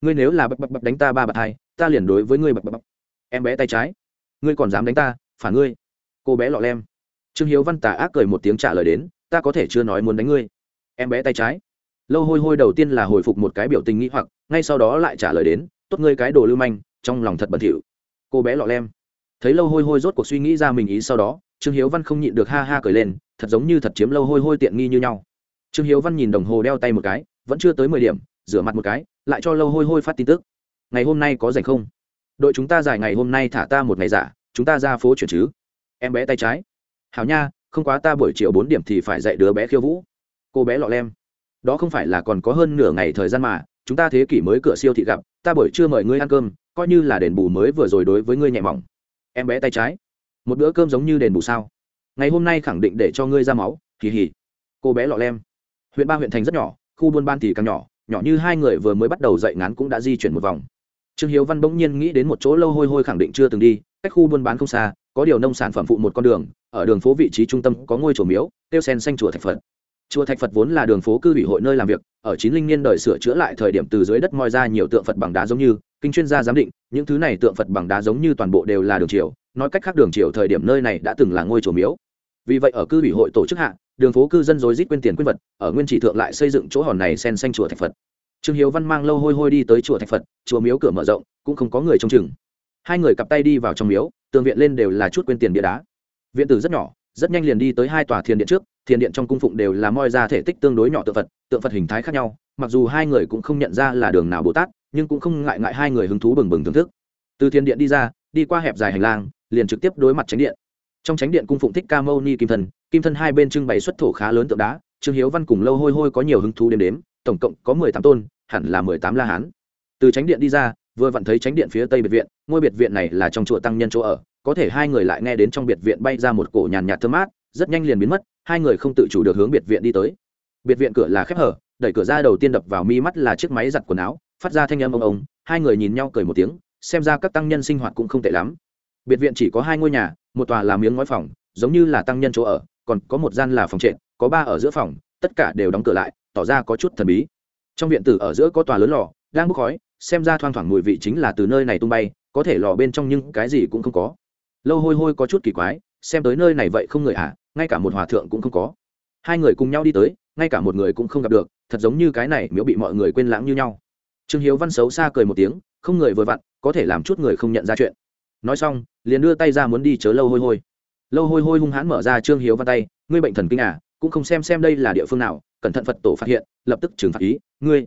Ngươi nếu là bập bập bập đánh ta ba bạc hai, ta liền đối với ngươi bập bập em bé tay trái. Ngươi còn dám đánh ta, phản ngươi. Cô bé lọ lem. Trương hiếu văn tà ác cười một tiếng trả lời đến, ta có thể chưa nói muốn đánh ngươi. Em bé tay trái. Lâu hôi hôi đầu tiên là hồi phục một cái biểu tình nghĩ hoặc, ngay sau đó lại trả lời đến tốt ngươi cái đồ lưu manh, trong lòng thật bẩn thỉu. Cô bé lọ lem. Thấy lâu hôi hôi rốt cuộc suy nghĩ ra mình ý sau đó, trương hiếu văn không nhịn được ha ha cười lên, thật giống như thật chiếm lâu hôi hôi tiện nghi như nhau. Trương hiếu văn nhìn đồng hồ đeo tay một cái, vẫn chưa tới mười điểm, rửa mặt một cái, lại cho lâu hôi hôi phát tin tức. Ngày hôm nay có rảnh không? Đội chúng ta giải ngày hôm nay thả ta một ngày giả, chúng ta ra phố chuyển chứ. Em bé tay trái. Hảo nha, không quá ta buổi chiều bốn điểm thì phải dạy đứa bé khiêu vũ. Cô bé lọ lem. Đó không phải là còn có hơn nửa ngày thời gian mà, chúng ta thế kỷ mới cửa siêu thị gặp ta buổi trưa mời ngươi ăn cơm, coi như là đền bù mới vừa rồi đối với ngươi nhẹ mỏng. Em bé tay trái. Một bữa cơm giống như đền bù sao? Ngày hôm nay khẳng định để cho ngươi ra máu kỳ hỉ cô bé lọ lem. Huyện ba huyện thành rất nhỏ, khu buôn ban thì càng nhỏ nhỏ như hai người vừa mới bắt đầu dậy ngán cũng đã di chuyển một vòng. Trương hiếu văn bỗng nhiên nghĩ đến một chỗ lâu hôi hôi khẳng định chưa từng đi, cách khu buôn bán không xa, có điều nông sản phẩm phụ một con đường, ở đường phố vị trí trung tâm có ngôi chùa miếu, tiêu sen xanh chùa thạch phật chùa thạch phật vốn là đường phố cư ủy hội nơi làm việc, ở chín linh niên đời sửa chữa lại thời điểm từ dưới đất moi ra nhiều tượng phật bằng đá giống như, kinh chuyên gia giám định, những thứ này tượng phật bằng đá giống như toàn bộ đều là đường triều, nói cách khác đường triều thời điểm nơi này đã từng là ngôi chùa miếu. Vì vậy ở cư ủy hội tổ chức hạ, đường phố cư dân rối rít quên tiền quên vật, ở nguyên chỉ thượng lại xây dựng chỗ hòn này sen xanh chùa thạch phật. Trương hiếu văn mang lâu hôi hôi đi tới chùa thạch phật, chùa miếu cửa mở rộng, cũng không có người trông chừng. Hai người cặp tay đi vào trong miếu, tường viện lên đều là chút quên tiền bia đá. Viện tử rất nhỏ, rất nhanh liền đi tới hai tòa thiền điện trước thiền điện trong cung phụng đều là moi ra thể tích tương đối nhỏ tượng phật tượng phật hình thái khác nhau, mặc dù hai người cũng không nhận ra là đường nào bồ tát, nhưng cũng không ngại ngại hai người hứng thú bừng bừng thưởng thức. Từ thiền điện đi ra, đi qua hẹp dài hành lang, liền trực tiếp đối mặt tránh điện. Trong tránh điện cung phụng thích ca mâu ni kim thân kim thân hai bên trưng bày xuất thổ khá lớn tượng đá, trương hiếu văn cùng lâu hôi hôi có nhiều hứng thú đếm đếm, tổng cộng có mười tám tôn, hẳn là mười tám la hán. Từ tránh điện đi ra, vừa vặn thấy tránh điện phía tây biệt viện, ngôi biệt viện này là trong chùa tăng nhân chỗ ở, có thể hai người lại nghe đến trong biệt viện bay ra một cổ nhàn nhạt thơm mát, rất nhanh liền biến mất hai người không tự chủ được hướng biệt viện đi tới. Biệt viện cửa là khép hở, đẩy cửa ra đầu tiên đập vào mi mắt là chiếc máy giặt quần áo, phát ra thanh âm ông ông, hai người nhìn nhau cười một tiếng, xem ra các tăng nhân sinh hoạt cũng không tệ lắm. Biệt viện chỉ có hai ngôi nhà, một tòa là miếng ngói phòng, giống như là tăng nhân chỗ ở, còn có một gian là phòng trệt, có ba ở giữa phòng, tất cả đều đóng cửa lại, tỏ ra có chút thần bí. Trong viện tử ở giữa có tòa lớn lò, đang bốc khói, xem ra thoang thoảng mùi vị chính là từ nơi này tung bay, có thể lò bên trong nhưng cái gì cũng không có. Lâu hôi hôi có chút kỳ quái xem tới nơi này vậy không người à ngay cả một hòa thượng cũng không có. Hai người cùng nhau đi tới, ngay cả một người cũng không gặp được, thật giống như cái này miễu bị mọi người quên lãng như nhau. Trương hiếu văn xấu xa cười một tiếng, không người vừa vặn, có thể làm chút người không nhận ra chuyện. Nói xong, liền đưa tay ra muốn đi chớ lâu hôi hôi. Lâu hôi hôi hung hãn mở ra trương hiếu văn tay, ngươi bệnh thần kinh à cũng không xem xem đây là địa phương nào, cẩn thận phật tổ phát hiện, lập tức trừng phạt ý, ngươi.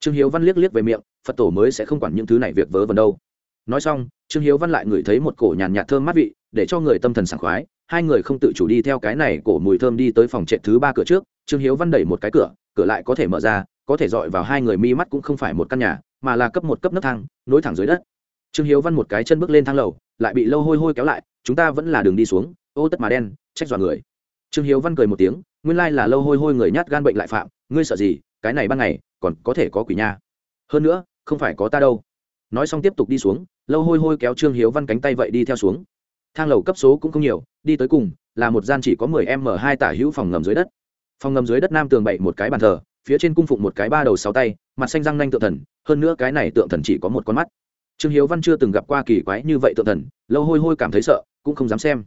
Trương hiếu văn liếc liếc về miệng, phật tổ mới sẽ không quản những thứ này việc vớ vẩn đâu. Nói xong, trương hiếu văn lại ngửi thấy một cổ nhàn nhạt thơm mát vị để cho người tâm thần sảng khoái, hai người không tự chủ đi theo cái này cổ mùi thơm đi tới phòng trệ thứ ba cửa trước, trương hiếu văn đẩy một cái cửa cửa lại có thể mở ra, có thể dọi vào hai người mi mắt cũng không phải một căn nhà, mà là cấp một cấp nấc thang, nối thẳng dưới đất. Trương hiếu văn một cái chân bước lên thang lầu, lại bị lâu hôi hôi kéo lại, chúng ta vẫn là đường đi xuống, ô tất mà đen, trách dọa người. Trương hiếu văn cười một tiếng, nguyên lai là lâu hôi hôi người nhát gan bệnh lại phạm, ngươi sợ gì, cái này ban ngày, còn có thể có quỷ nha. Hơn nữa, không phải có ta đâu. Nói xong tiếp tục đi xuống, lâu hôi hôi kéo trương hiếu văn cánh tay vậy đi theo xuống thang lầu cấp số cũng không nhiều, đi tới cùng, là một gian chỉ có mười m hai tả hữu phòng ngầm dưới đất. Phòng ngầm dưới đất nam tường bậy một cái bàn thờ, phía trên cung phụng một cái ba đầu sáu tay, mặt xanh răng nanh tượng thần, hơn nữa cái này tượng thần chỉ có một con mắt. Trương hiếu văn chưa từng gặp qua kỳ quái như vậy tượng thần, lâu hôi hôi cảm thấy sợ, cũng không dám xem.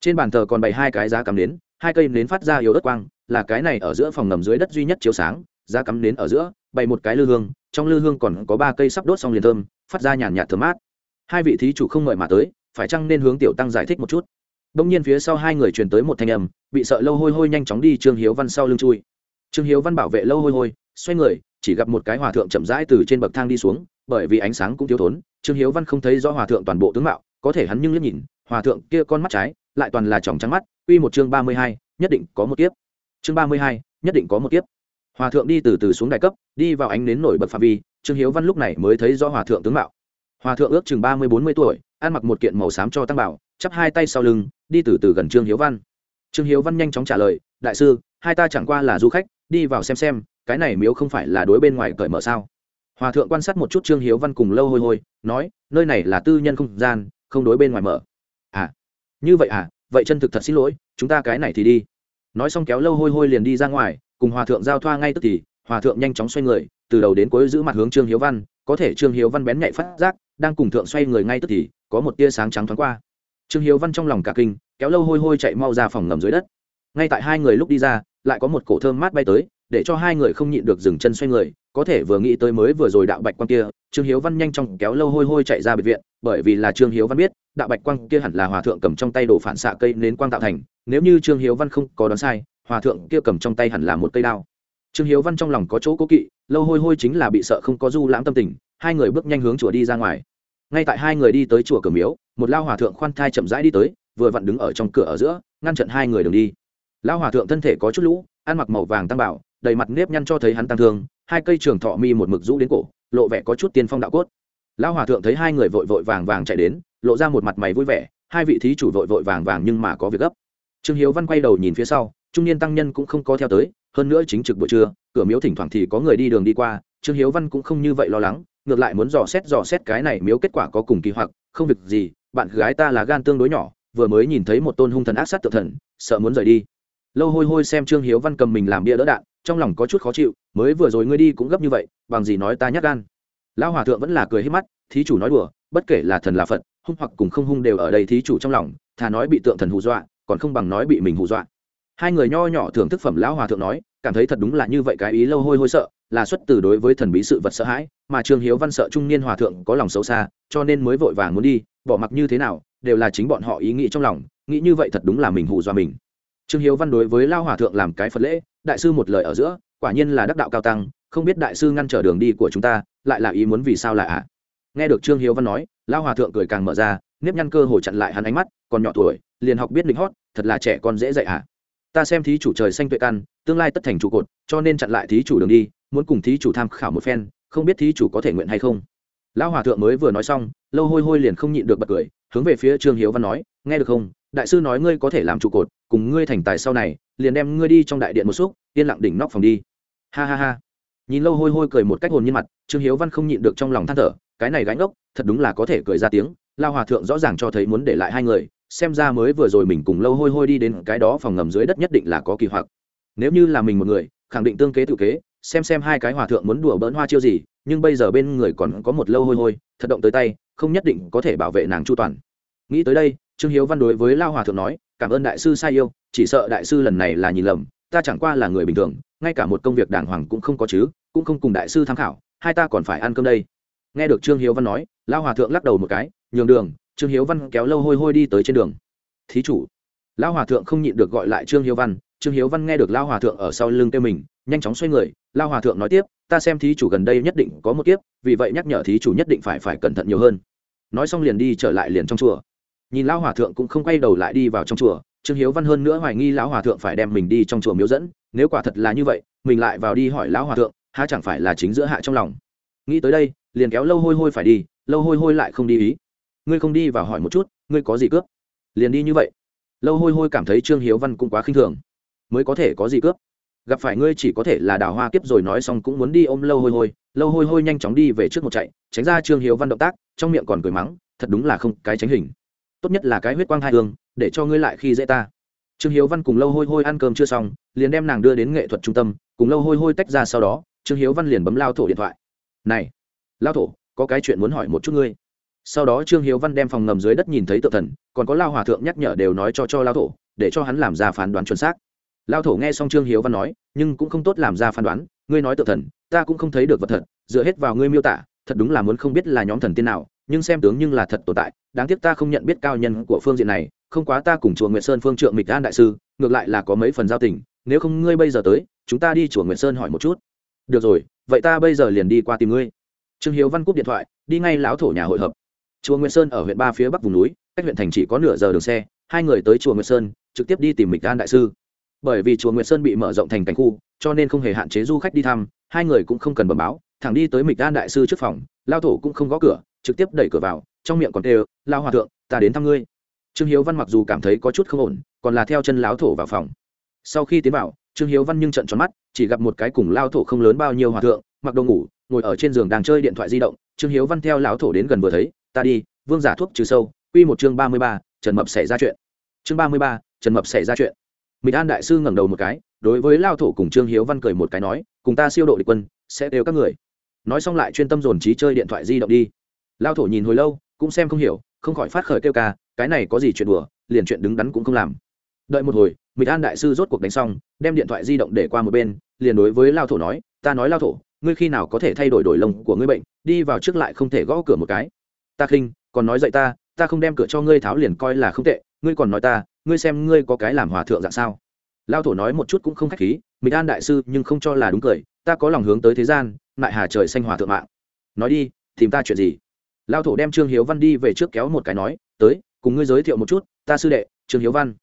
Trên bàn thờ còn bày hai cái giá cắm nến, hai cây nến phát ra yếu ớt quang, là cái này ở giữa phòng ngầm dưới đất duy nhất chiếu sáng, giá cắm nến ở giữa, bày một cái lư hương, trong lư hương còn có ba cây sắp đốt xong liền thơm, phát ra nhàn nhạt thơm mát. Hai vị thí chủ không mời mà tới phải chăng nên hướng tiểu tăng giải thích một chút? Đông nhiên phía sau hai người truyền tới một thanh âm, bị sợ lâu hôi hôi nhanh chóng đi trương hiếu văn sau lưng chui. Trương hiếu văn bảo vệ lâu hôi hôi, xoay người, chỉ gặp một cái hòa thượng chậm rãi từ trên bậc thang đi xuống, bởi vì ánh sáng cũng thiếu thốn, trương hiếu văn không thấy rõ hòa thượng toàn bộ tướng mạo, có thể hắn nhưng liếc nhìn, hòa thượng kia con mắt trái, lại toàn là tròng trắng mắt uy một chương ba mươi hai, nhất định có một kiếp. Chương ba mươi hai, nhất định có một kiếp. Hòa thượng đi từ từ xuống đại cấp, đi vào ánh nến nổi bật phạm vi, trương hiếu văn lúc này mới thấy rõ hòa thượng tướng mạo. Hòa thượng ước chừng ba mươi bốn mươi tuổi ăn mặc một kiện màu xám cho tăng bảo, chắp hai tay sau lưng, đi từ từ gần trương hiếu văn. Trương hiếu văn nhanh chóng trả lời, đại sư, hai ta chẳng qua là du khách, đi vào xem xem, cái này miếu không phải là đối bên ngoài cởi mở sao? Hòa thượng quan sát một chút trương hiếu văn cùng lâu hôi hôi, nói, nơi này là tư nhân không gian, không đối bên ngoài mở. À như vậy à? Vậy chân thực thật xin lỗi, chúng ta cái này thì đi. Nói xong kéo lâu hôi hôi liền đi ra ngoài, cùng hòa thượng giao thoa ngay tức thì, hòa thượng nhanh chóng xoay người, từ đầu đến cuối giữ mặt hướng trương hiếu văn, có thể trương hiếu văn bén nhạy phát giác, đang cùng thượng xoay người ngay tức thì có một tia sáng trắng thoáng qua. Trương hiếu văn trong lòng cả kinh, kéo lâu hôi hôi chạy mau ra phòng ngầm dưới đất. Ngay tại hai người lúc đi ra, lại có một cổ thơm mát bay tới, để cho hai người không nhịn được dừng chân xoay người, có thể vừa nghĩ tới mới vừa rồi đạo bạch quang kia, trương hiếu văn nhanh chóng kéo lâu hôi hôi chạy ra biệt viện, bởi vì là trương hiếu văn biết, đạo bạch quang kia hẳn là hòa thượng cầm trong tay đổ phản xạ cây nến quang tạo thành, nếu như trương hiếu văn không có đoán sai, hòa thượng kia cầm trong tay hẳn là một cây đao. Trương hiếu văn trong lòng có chỗ cố kỵ, lâu hôi hôi chính là bị sợ không có du lãm tâm tình, hai người bước nhanh hướng chùa đi ra ngoài ngay tại hai người đi tới chùa cửa miếu, một lao hòa thượng khoan thai chậm rãi đi tới, vừa vặn đứng ở trong cửa ở giữa, ngăn chặn hai người đường đi. Lao hòa thượng thân thể có chút lũ, ăn mặc màu vàng tăng bảo, đầy mặt nếp nhăn cho thấy hắn tăng thương, hai cây trường thọ mi một mực rũ đến cổ, lộ vẻ có chút tiên phong đạo cốt. Lão hòa thượng thấy hai người vội vội vàng vàng chạy đến, lộ ra một mặt mày vui vẻ, hai vị thí chủ vội vội vàng vàng nhưng mà có việc gấp. Trương hiếu văn quay đầu nhìn phía sau, trung niên tăng nhân cũng không có theo tới, hơn nữa chính trực buổi trưa, cửa miếu thỉnh thoảng thì có người đi đường đi qua, trương hiếu văn cũng không như vậy lo lắng ngược lại muốn dò xét dò xét cái này miếu kết quả có cùng kỳ hoặc, không việc gì, bạn gái ta là gan tương đối nhỏ, vừa mới nhìn thấy một tôn hung thần ác sát tự thần, sợ muốn rời đi. Lâu hôi hôi xem trương hiếu văn cầm mình làm bia đỡ đạn, trong lòng có chút khó chịu, mới vừa rồi ngươi đi cũng gấp như vậy, bằng gì nói ta nhát gan. Lão hòa thượng vẫn là cười hết mắt, thí chủ nói đùa, bất kể là thần là phật, hung hoặc cùng không hung đều ở đây thí chủ trong lòng, thà nói bị tượng thần hù dọa, còn không bằng nói bị mình hù dọa. Hai người nho nhỏ thưởng thức phẩm lão hòa thượng nói cảm thấy thật đúng là như vậy cái ý lâu hôi hôi sợ, là xuất từ đối với thần bí sự vật sợ hãi, mà trương hiếu văn sợ trung niên hòa thượng có lòng xấu xa, cho nên mới vội vàng muốn đi, bỏ mặc như thế nào, đều là chính bọn họ ý nghĩ trong lòng, nghĩ như vậy thật đúng là mình hù do mình trương hiếu văn đối với lao hòa thượng làm cái phật lễ, đại sư một lời ở giữa, quả nhiên là đắc đạo cao tăng, không biết đại sư ngăn trở đường đi của chúng ta, lại là ý muốn vì sao là ạ à? nghe được trương hiếu văn nói, lao hòa thượng cười càng mở ra, nếp nhăn cơ hồ chặn lại hắn ánh mắt, còn nhỏ tuổi, liền học biết lính hót, thật là trẻ con dễ dạy ạ à? Ta xem thí chủ trời xanh tuệ căn, tương lai tất thành trụ cột, cho nên chặn lại thí chủ đường đi, muốn cùng thí chủ tham khảo một phen, không biết thí chủ có thể nguyện hay không. Lão hòa thượng mới vừa nói xong, lâu hôi hôi liền không nhịn được bật cười, hướng về phía trương hiếu văn nói, nghe được không? Đại sư nói ngươi có thể làm trụ cột, cùng ngươi thành tài sau này, liền đem ngươi đi trong đại điện một xúc, yên lặng đỉnh nóc phòng đi. Ha ha ha. Nhìn lâu hôi hôi cười một cách hồn nhiên mặt, trương hiếu văn không nhịn được trong lòng than thở, cái này gánh ốc, thật đúng là có thể cười ra tiếng. Lao hòa thượng rõ ràng cho thấy muốn để lại hai người xem ra mới vừa rồi mình cùng lâu hôi hôi đi đến cái đó phòng ngầm dưới đất nhất định là có kỳ hoặc. Nếu như là mình một người, khẳng định tương kế tự kế, xem xem hai cái hòa thượng muốn đùa bỡn hoa chiêu gì, nhưng bây giờ bên người còn có một lâu hôi hôi, thật động tới tay, không nhất định có thể bảo vệ nàng chu toàn. Nghĩ tới đây, trương hiếu văn đối với lao hòa thượng nói, cảm ơn đại sư sai yêu, chỉ sợ đại sư lần này là nhìn lầm, ta chẳng qua là người bình thường, ngay cả một công việc đàng hoàng cũng không có chứ, cũng không cùng đại sư tham khảo, hai ta còn phải ăn cơm đây. Nghe được trương hiếu văn nói, lao hòa thượng lắc đầu một cái, nhường đường trương hiếu văn kéo lâu hôi hôi đi tới trên đường. Thí chủ. Lão hòa thượng không nhịn được gọi lại trương hiếu văn. Trương hiếu văn nghe được lao hòa thượng ở sau lưng kêu mình, nhanh chóng xoay người. Lao hòa thượng nói tiếp, ta xem thí chủ gần đây nhất định có một kiếp, vì vậy nhắc nhở thí chủ nhất định phải phải cẩn thận nhiều hơn. Nói xong liền đi trở lại liền trong chùa. Nhìn lão hòa thượng cũng không quay đầu lại đi vào trong chùa, trương hiếu văn hơn nữa hoài nghi lão hòa thượng phải đem mình đi trong chùa miếu dẫn. Nếu quả thật là như vậy, mình lại vào đi hỏi lão hòa thượng, há chẳng phải là chính giữa hạ trong lòng. Nghĩ tới đây, liền kéo lâu hôi hôi phải đi, lâu hôi hôi lại không đi ý ngươi không đi vào hỏi một chút, ngươi có gì cướp? Liền đi như vậy. Lâu hôi hôi cảm thấy trương hiếu văn cũng quá khinh thường. Mới có thể có gì cướp? Gặp phải ngươi chỉ có thể là đào hoa kiếp rồi nói xong cũng muốn đi ôm lâu hôi hôi. Lâu hôi hôi nhanh chóng đi về trước một chạy, tránh ra trương hiếu văn động tác, trong miệng còn cười mắng, thật đúng là không cái tránh hình. Tốt nhất là cái huyết quang hai hương, để cho ngươi lại khi dễ ta. Trương hiếu văn cùng lâu hôi hôi ăn cơm chưa xong, liền đem nàng đưa đến nghệ thuật trung tâm, cùng lâu hôi hôi tách ra sau đó, trương hiếu văn liền bấm lao thổ điện thoại. Này, lao thổ, có cái chuyện muốn hỏi một chút ngươi sau đó trương hiếu văn đem phòng ngầm dưới đất nhìn thấy tự thần, còn có lao hòa thượng nhắc nhở đều nói cho cho lao thổ, để cho hắn làm ra phán đoán chuẩn xác. Lao thổ nghe xong trương hiếu văn nói, nhưng cũng không tốt làm ra phán đoán, ngươi nói tự thần, ta cũng không thấy được vật thật, dựa hết vào ngươi miêu tả, thật đúng là muốn không biết là nhóm thần tiên nào, nhưng xem tướng nhưng là thật tồn tại, đáng tiếc ta không nhận biết cao nhân của phương diện này, không quá ta cùng chùa nguyệt sơn phương trượng mịch an đại sư, ngược lại là có mấy phần giao tình, nếu không ngươi bây giờ tới, chúng ta đi chùa nguyệt sơn hỏi một chút. Được rồi, vậy ta bây giờ liền đi qua tìm ngươi. Trương hiếu văn cúp điện thoại, đi ngay lão thổ nhà hội hợp chùa nguyệt sơn ở huyện ba phía bắc vùng núi, cách huyện thành chỉ có nửa giờ đường xe, hai người tới chùa nguyệt sơn, trực tiếp đi tìm mịch an đại sư. Bởi vì chùa nguyệt sơn bị mở rộng thành cảnh khu, cho nên không hề hạn chế du khách đi thăm, hai người cũng không cần bẩm báo, thẳng đi tới mịch an đại sư trước phòng, lao thổ cũng không gõ cửa, trực tiếp đẩy cửa vào, trong miệng còn tê lao hòa thượng, ta đến thăm ngươi. Trương hiếu văn mặc dù cảm thấy có chút không ổn, còn là theo chân lão thổ vào phòng. Sau khi tiến vào, trương hiếu văn nhưng trận tròn mắt, chỉ gặp một cái cùng lao thổ không lớn bao nhiêu hòa thượng, mặc đồ ngủ, ngồi ở trên giường đang chơi điện thoại di động. Trương hiếu văn theo lão thổ đến gần vừa thấy ta đi, vương giả thuốc trừ sâu, quy một chương ba mươi ba, trần mập xảy ra chuyện. Chương ba mươi ba, trần mập xảy ra chuyện. Mỹ an đại sư ngẩng đầu một cái, đối với lao thổ cùng trương hiếu văn cười một cái nói, cùng ta siêu độ địch quân, sẽ đều các người. Nói xong lại chuyên tâm dồn trí chơi điện thoại di động đi. Lao thổ nhìn hồi lâu, cũng xem không hiểu, không khỏi phát khởi kêu ca, cái này có gì chuyện đùa, liền chuyện đứng đắn cũng không làm. Đợi một hồi mỹ an đại sư rốt cuộc đánh xong, đem điện thoại di động để qua một bên, liền đối với lao thổ nói, ta nói lao thổ, ngươi khi nào có thể thay đổi đổi lông của ngươi bệnh, đi vào trước lại không thể gõ cửa một cái ta khinh, còn nói dậy ta ta không đem cửa cho ngươi tháo liền coi là không tệ, ngươi còn nói ta, ngươi xem ngươi có cái làm hòa thượng dạng sao. Lao thổ nói một chút cũng không khách khí mỹ an đại sư nhưng không cho là đúng cười, ta có lòng hướng tới thế gian lại hà trời xanh hòa thượng mạng. Nói đi, tìm ta chuyện gì? Lao thổ đem trương hiếu văn đi về trước kéo một cái nói, tới, cùng ngươi giới thiệu một chút, ta sư đệ, trương hiếu văn.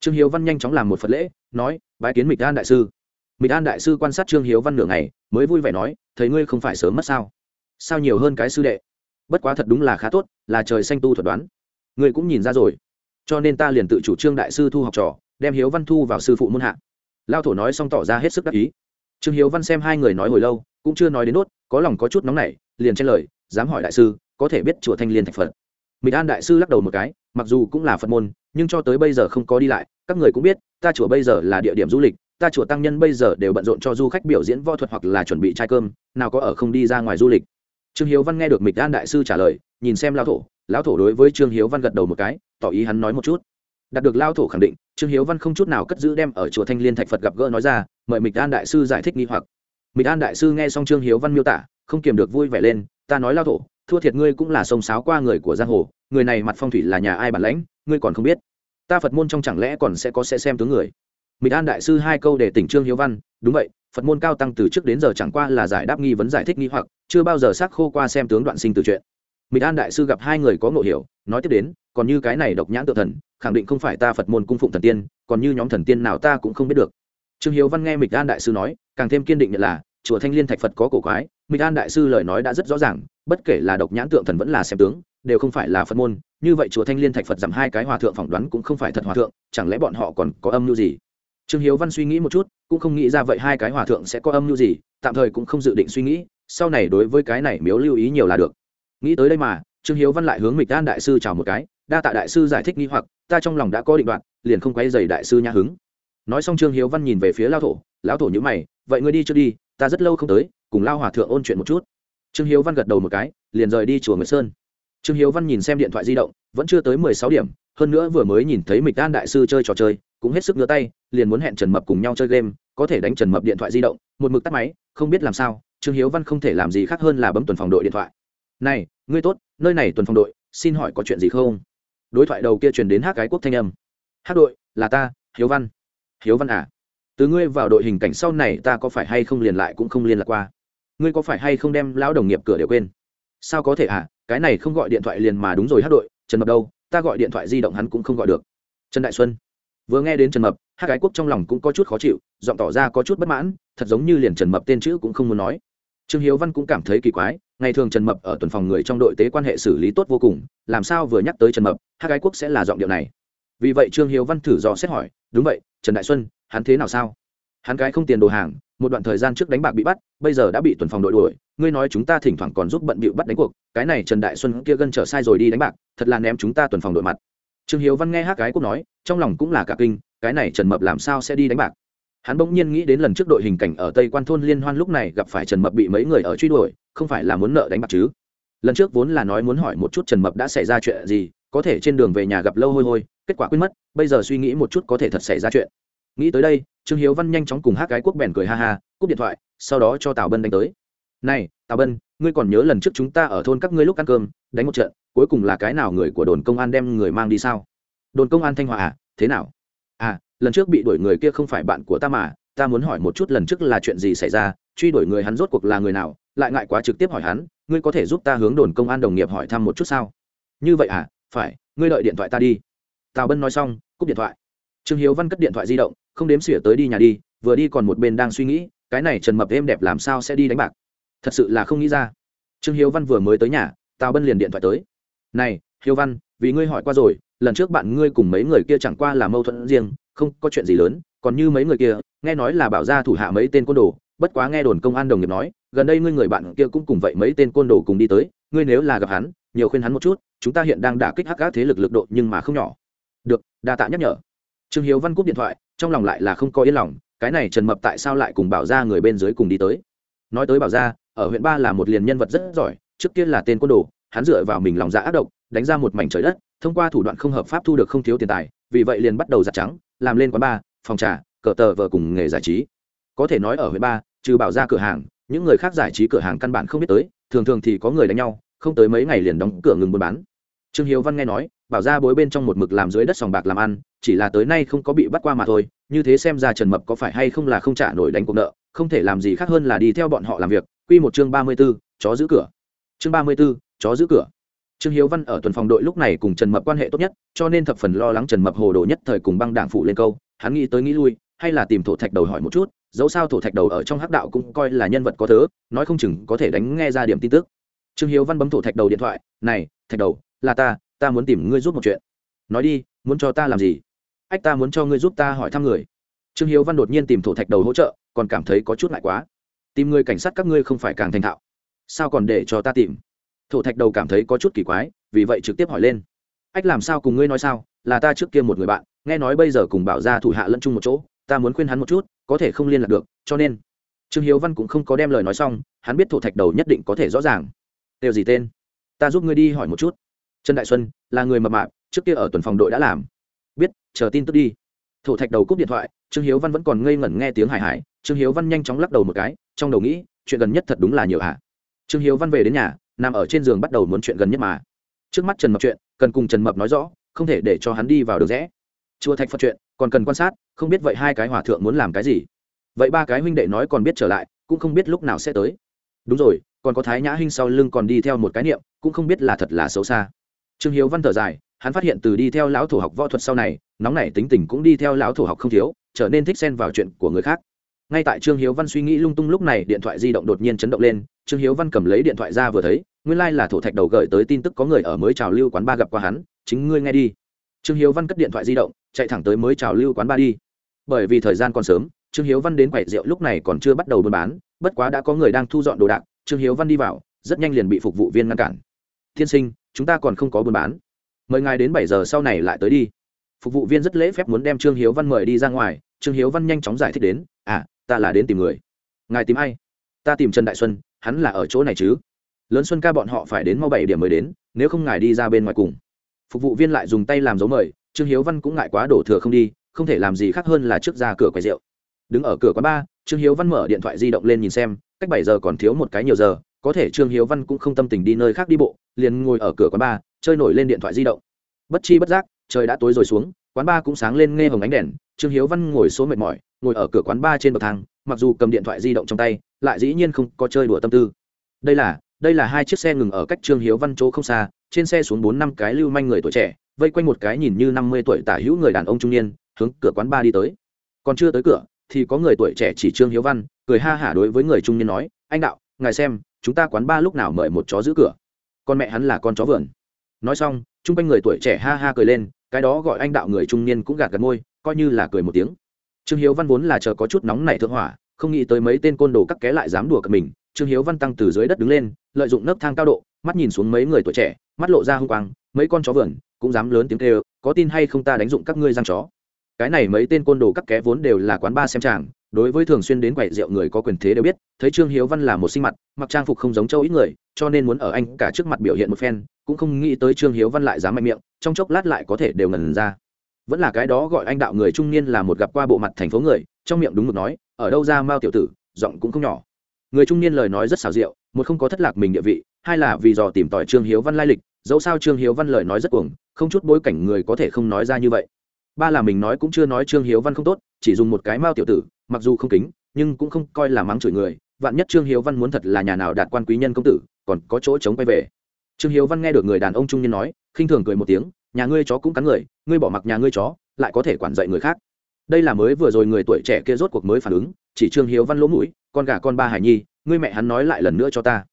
Trương hiếu văn nhanh chóng làm một phật lễ, nói, bái kiến mịch an đại sư. Mịch an đại sư quan sát trương hiếu văn nửa ngày, mới vui vẻ nói thấy ngươi không phải sớm mất sao? Sao nhiều hơn cái sư đệ? Bất quá thật đúng là khá tốt là trời xanh tu thuật đoán. Ngươi cũng nhìn ra rồi. Cho nên ta liền tự chủ trương đại sư thu học trò đem hiếu văn thu vào sư phụ môn hạ. Lao thổ nói xong tỏ ra hết sức đắc ý. Trương hiếu văn xem hai người nói hồi lâu cũng chưa nói đến nốt, có lòng có chút nóng nảy liền trên lời dám hỏi đại sư có thể biết chùa thanh liên thành phật? Mỹ an đại sư lắc đầu một cái mặc dù cũng là phật môn nhưng cho tới bây giờ không có đi lại các người cũng biết ta chùa bây giờ là địa điểm du lịch ta chùa tăng nhân bây giờ đều bận rộn cho du khách biểu diễn võ thuật hoặc là chuẩn bị trai cơm nào có ở không đi ra ngoài du lịch trương hiếu văn nghe được mịch an đại sư trả lời, nhìn xem lao thổ, lão thổ đối với trương hiếu văn gật đầu một cái, tỏ ý hắn nói một chút. Đạt được lao thổ khẳng định, trương hiếu văn không chút nào cất giữ đem ở chùa thanh liên thạch phật gặp gỡ nói ra, mời mịch an đại sư giải thích nghi hoặc. Mịch an đại sư nghe xong trương hiếu văn miêu tả, không kiềm được vui vẻ lên, ta nói lao thổ, thua thiệt ngươi cũng là sông sáo qua người của giang hồ, người này mặt phong thủy là nhà ai bản lãnh, ngươi còn không biết. Ta phật môn trong chẳng lẽ còn sẽ có sẽ xem tướng người? Mịch an đại sư hai câu để tỉnh trương hiếu văn, đúng vậy, phật môn cao tăng từ trước đến giờ chẳng qua là giải đáp nghi vấn giải thích nghi hoặc, chưa bao giờ xác khô qua xem tướng đoạn sinh từ chuyện. Mịch an đại sư gặp hai người có ngộ hiểu, nói tiếp đến, còn như cái này độc nhãn tự thần, khẳng định không phải ta phật môn cung phụng thần tiên, còn như nhóm thần tiên nào ta cũng không biết được. Trương hiếu văn nghe mịch an đại sư nói, càng thêm kiên định nhận là, chùa thanh liên thạch phật có cổ quái, mịch an đại sư lời nói đã rất rõ ràng, bất kể là độc nhãn tượng thần vẫn là xem tướng, đều không phải là phật môn, như vậy chùa thanh liên thạch phật giảm hai cái hòa thượng phỏng đoán cũng không phải thật hòa thượng, chẳng lẽ bọn họ còn có âm mưu gì? Trương hiếu văn suy nghĩ một chút, cũng không nghĩ ra vậy hai cái hòa thượng sẽ có âm mưu gì, tạm thời cũng không dự định suy nghĩ, sau này đối với cái này miếu lưu ý nhiều là được. Nghĩ tới đây mà, trương hiếu văn lại hướng mịch an đại sư chào một cái, đa tạ đại sư giải thích nghi hoặc, ta trong lòng đã có định đoạn, liền không quay dày đại sư nhã hứng. Nói xong trương hiếu văn nhìn về phía lao thổ, lão thổ nhữ mày, vậy ngươi đi chưa đi, ta rất lâu không tới, cùng lao hòa thượng ôn chuyện một chút. Trương hiếu văn gật đầu một cái, liền rời đi chùa người sơn. Trương hiếu văn nhìn xem điện thoại di động, vẫn chưa tới mười sáu điểm hơn nữa vừa mới nhìn thấy mịch an đại sư chơi trò chơi, cũng hết sức ngứa tay, liền muốn hẹn trần mập cùng nhau chơi game, có thể đánh trần mập điện thoại di động, một mực tắt máy, không biết làm sao, trương hiếu văn không thể làm gì khác hơn là bấm tuần phòng đội điện thoại. Này, ngươi tốt, nơi này tuần phòng đội, xin hỏi có chuyện gì không? Đối thoại đầu kia truyền đến hát cái quốc thanh âm. Hát đội, là ta, hiếu văn. Hiếu văn à? Từ ngươi vào đội hình cảnh sau này ta có phải hay không liền lại cũng không liên lạc qua? Ngươi có phải hay không đem lão đồng nghiệp cửa đều quên? Sao có thể à? Cái này không gọi điện thoại liền mà đúng rồi hát đội, trần mập đâu? Ta gọi điện thoại di động hắn cũng không gọi được. Trần đại xuân, vừa nghe đến trần mập hát gái quốc trong lòng cũng có chút khó chịu, giọng tỏ ra có chút bất mãn, thật giống như liền trần mập tên chữ cũng không muốn nói. Trương hiếu văn cũng cảm thấy kỳ quái, ngày thường trần mập ở tuần phòng người trong đội tế quan hệ xử lý tốt vô cùng, làm sao vừa nhắc tới trần mập hát gái quốc sẽ là giọng điệu này. Vì vậy trương hiếu văn thử dò xét hỏi, đúng vậy, trần đại xuân, hắn thế nào sao? Hắn cái không tiền đồ hàng, một đoạn thời gian trước đánh bạc bị bắt, bây giờ đã bị tuần phòng đội đuổi. Ngươi nói chúng ta thỉnh thoảng còn giúp bận bịu bắt đánh cuộc, cái này trần đại xuân kia gân trở sai rồi đi đánh bạc, thật là ném chúng ta tuần phòng đội mặt. Trương hiếu văn nghe hát cái quốc nói, trong lòng cũng là cả kinh, cái này trần mập làm sao sẽ đi đánh bạc? Hắn bỗng nhiên nghĩ đến lần trước đội hình cảnh ở tây quan thôn liên hoan lúc này gặp phải trần mập bị mấy người ở truy đuổi, không phải là muốn nợ đánh bạc chứ? Lần trước vốn là nói muốn hỏi một chút trần mập đã xảy ra chuyện gì, có thể trên đường về nhà gặp lâu hôi hôi, kết quả quên mất, bây giờ suy nghĩ một chút có thể thật xảy ra chuyện nghĩ tới đây, trương hiếu văn nhanh chóng cùng hát cái quốc bèn cười ha ha, cúp điện thoại, sau đó cho tào bân đánh tới. Này, tào bân, ngươi còn nhớ lần trước chúng ta ở thôn các ngươi lúc ăn cơm, đánh một trận, cuối cùng là cái nào người của đồn công an đem người mang đi sao? Đồn công an thanh hòa à thế nào? À lần trước bị đuổi người kia không phải bạn của ta mà, ta muốn hỏi một chút lần trước là chuyện gì xảy ra, truy đuổi người hắn rốt cuộc là người nào, lại ngại quá trực tiếp hỏi hắn, ngươi có thể giúp ta hướng đồn công an đồng nghiệp hỏi thăm một chút sao? Như vậy à phải, ngươi đợi điện thoại ta đi. Tào bân nói xong, cúp điện thoại. Trương hiếu văn cất điện thoại di động không đếm xỉa tới đi nhà đi, vừa đi còn một bên đang suy nghĩ, cái này trần mập êm đẹp làm sao sẽ đi đánh bạc? Thật sự là không nghĩ ra. Trương hiếu văn vừa mới tới nhà, tào bân liền điện thoại tới. Này, hiếu văn, vì ngươi hỏi qua rồi, lần trước bạn ngươi cùng mấy người kia chẳng qua là mâu thuẫn riêng, không có chuyện gì lớn, còn như mấy người kia, nghe nói là bảo ra thủ hạ mấy tên côn đồ, bất quá nghe đồn công an đồng nghiệp nói, gần đây ngươi người bạn kia cũng cùng vậy mấy tên côn đồ cùng đi tới, ngươi nếu là gặp hắn, nhiều khuyên hắn một chút, chúng ta hiện đang đả kích hắc các thế lực lực độ nhưng mà không nhỏ. Được, đa tạ nhắc nhở. Trương hiếu văn cúp điện thoại trong lòng lại là không có yên lòng, cái này trần mập tại sao lại cùng bảo ra người bên dưới cùng đi tới? Nói tới bảo ra ở huyện ba là một liền nhân vật rất giỏi, trước kia là tên côn đồ, hắn dựa vào mình lòng dạ ác độc, đánh ra một mảnh trời đất, thông qua thủ đoạn không hợp pháp thu được không thiếu tiền tài, vì vậy liền bắt đầu giặt trắng, làm lên quán bar phòng trà, cờ tờ vờ cùng nghề giải trí. Có thể nói ở huyện ba, trừ bảo ra cửa hàng, những người khác giải trí cửa hàng căn bản không biết tới, thường thường thì có người đánh nhau, không tới mấy ngày liền đóng cửa ngừng buôn bán. Trương hiếu văn nghe nói bảo ra bối bên trong một mực làm dưới đất sòng bạc làm ăn chỉ là tới nay không có bị bắt qua mà thôi như thế xem ra trần mập có phải hay không là không trả nổi đánh cuộc nợ không thể làm gì khác hơn là đi theo bọn họ làm việc. Quy một chương ba mươi 34, chó giữ cửa. Chương ba mươi 34, chó giữ cửa. Trương hiếu văn ở tuần phòng đội lúc này cùng trần mập quan hệ tốt nhất cho nên thập phần lo lắng trần mập hồ đồ nhất thời cùng băng đảng phụ lên câu hắn nghĩ tới nghĩ lui hay là tìm thổ thạch đầu hỏi một chút dẫu sao thổ thạch đầu ở trong hắc đạo cũng coi là nhân vật có thớ nói không chừng có thể đánh nghe ra điểm tin tức. Trương hiếu văn bấm thổ thạch đầu điện thoại này thạch đầu là ta ta muốn tìm ngươi giúp một chuyện. Nói đi, muốn cho ta làm gì? Ách, ta muốn cho ngươi giúp ta hỏi thăm người. Trương hiếu văn đột nhiên tìm thổ thạch đầu hỗ trợ, còn cảm thấy có chút ngại quá. Tìm người cảnh sát các ngươi không phải càng thành thạo. Sao còn để cho ta tìm? Thổ thạch đầu cảm thấy có chút kỳ quái, vì vậy trực tiếp hỏi lên. Ách, làm sao cùng ngươi nói sao? Là ta trước kia một người bạn, nghe nói bây giờ cùng bảo ra thủ hạ lẫn chung một chỗ, ta muốn khuyên hắn một chút, có thể không liên lạc được, cho nên. Trương hiếu văn cũng không có đem lời nói xong, hắn biết thổ thạch đầu nhất định có thể rõ ràng. Đều gì tên? Ta giúp ngươi đi hỏi một chút trần đại xuân là người mập mạp, trước kia ở tuần phòng đội đã làm. Biết, chờ tin tức đi. Thổ thạch đầu cúp điện thoại, trương hiếu văn vẫn còn ngây ngẩn nghe tiếng hải hải trương hiếu văn nhanh chóng lắc đầu một cái, trong đầu nghĩ, chuyện gần nhất thật đúng là nhiều hả? Trương hiếu văn về đến nhà, nằm ở trên giường bắt đầu muốn chuyện gần nhất mà. Trước mắt trần mập chuyện, cần cùng trần mập nói rõ, không thể để cho hắn đi vào được rẽ. Chùa thạch phật chuyện, còn cần quan sát, không biết vậy hai cái hòa thượng muốn làm cái gì. Vậy ba cái huynh đệ nói còn biết trở lại, cũng không biết lúc nào sẽ tới. Đúng rồi, còn có thái nhã hinh sau lưng còn đi theo một cái niệm, cũng không biết là thật là xấu xa trương hiếu văn thở dài, hắn phát hiện từ đi theo lão thủ học võ thuật sau này, nóng nảy tính tình cũng đi theo lão thủ học không thiếu, trở nên thích xen vào chuyện của người khác. Ngay tại trương hiếu văn suy nghĩ lung tung lúc này, điện thoại di động đột nhiên chấn động lên, trương hiếu văn cầm lấy điện thoại ra vừa thấy, nguyên lai、like、là thổ thạch đầu gửi tới tin tức có người ở mới trào lưu quán ba gặp qua hắn, chính ngươi nghe đi. Trương hiếu văn cất điện thoại di động, chạy thẳng tới mới trào lưu quán ba đi. Bởi vì thời gian còn sớm, trương hiếu văn đến quầy rượu lúc này còn chưa bắt đầu buôn bán, bất quá đã có người đang thu dọn đồ đạc, trương hiếu văn đi vào, rất nhanh liền bị phục vụ viên ngăn cản. Tiên sinh chúng ta còn không có buôn bán. Mời ngài đến bảy giờ sau này lại tới đi. Phục vụ viên rất lễ phép muốn đem trương hiếu văn mời đi ra ngoài, trương hiếu văn nhanh chóng giải thích đến à ta là đến tìm người. Ngài tìm ai? Ta tìm trần đại xuân, hắn là ở chỗ này chứ. Lớn xuân ca bọn họ phải đến mau bảy điểm mới đến, nếu không ngài đi ra bên ngoài cùng. Phục vụ viên lại dùng tay làm dấu mời, trương hiếu văn cũng ngại quá đổ thừa không đi, không thể làm gì khác hơn là trước ra cửa quầy rượu. Đứng ở cửa quán ba, trương hiếu văn mở điện thoại di động lên nhìn xem, cách bảy giờ còn thiếu một cái nhiều giờ, có thể trương hiếu văn cũng không tâm tình đi nơi khác đi bộ liền ngồi ở cửa quán ba, chơi nổi lên điện thoại di động. Bất chi bất giác, trời đã tối rồi xuống, quán ba cũng sáng lên nghe hồng ánh đèn, trương hiếu văn ngồi số mệt mỏi, ngồi ở cửa quán ba trên bậc thang, mặc dù cầm điện thoại di động trong tay, lại dĩ nhiên không có chơi đùa tâm tư. Đây là đây là hai chiếc xe ngừng ở cách trương hiếu văn chỗ không xa, trên xe xuống bốn năm cái lưu manh người tuổi trẻ, vây quanh một cái nhìn như năm mươi tuổi tả hữu người đàn ông trung niên, hướng cửa quán ba đi tới. Còn chưa tới cửa, thì có người tuổi trẻ chỉ trương hiếu văn, cười ha hả đối với người trung niên nói, anh đạo, ngài xem, chúng ta quán ba lúc nào mời một chó giữ cửa? Con mẹ hắn là con chó vườn. Nói xong, chung quanh người tuổi trẻ ha ha cười lên, cái đó gọi anh đạo người trung niên cũng gạt gạt môi, coi như là cười một tiếng. Trương hiếu văn vốn là chờ có chút nóng nảy thượng hỏa, không nghĩ tới mấy tên côn đồ cắt ké lại dám đùa cợt mình. Trương hiếu văn tăng từ dưới đất đứng lên, lợi dụng nấc thang cao độ, mắt nhìn xuống mấy người tuổi trẻ, mắt lộ ra hung quang, mấy con chó vườn cũng dám lớn tiếng kêu, có tin hay không ta đánh dụng các ngươi giang chó? Cái này mấy tên côn đồ cắt ké vốn đều là quán ba xem tràng, đối với thường xuyên đến quậy rượu người có quyền thế đều biết, thấy trương hiếu văn là một sinh mặt, mặc trang phục không giống châu ít người cho nên muốn ở anh cả trước mặt biểu hiện một phen, cũng không nghĩ tới trương hiếu văn lại dám mạnh miệng, trong chốc lát lại có thể đều ngần ra. Vẫn là cái đó gọi anh đạo người trung niên là một gặp qua bộ mặt thành phố người, trong miệng đúng một nói, ở đâu ra mao tiểu tử, giọng cũng không nhỏ. Người trung niên lời nói rất xào rượu một không có thất lạc mình địa vị, hai là vì dò tìm tòi trương hiếu văn lai lịch, dẫu sao trương hiếu văn lời nói rất cuồng, không chút bối cảnh người có thể không nói ra như vậy. Ba là mình nói cũng chưa nói trương hiếu văn không tốt, chỉ dùng một cái mao tiểu tử, mặc dù không kính, nhưng cũng không coi là mắng chửi người vạn nhất trương hiếu văn muốn thật là nhà nào đạt quan quý nhân công tử, còn có chỗ chống quay về. Trương hiếu văn nghe được người đàn ông trung niên nói, khinh thường cười một tiếng, nhà ngươi chó cũng cắn người, ngươi bỏ mặc nhà ngươi chó, lại có thể quản dạy người khác. Đây là mới vừa rồi người tuổi trẻ kia rốt cuộc mới phản ứng, chỉ trương hiếu văn lỗ mũi, con gà con ba hải nhi, ngươi mẹ hắn nói lại lần nữa cho ta.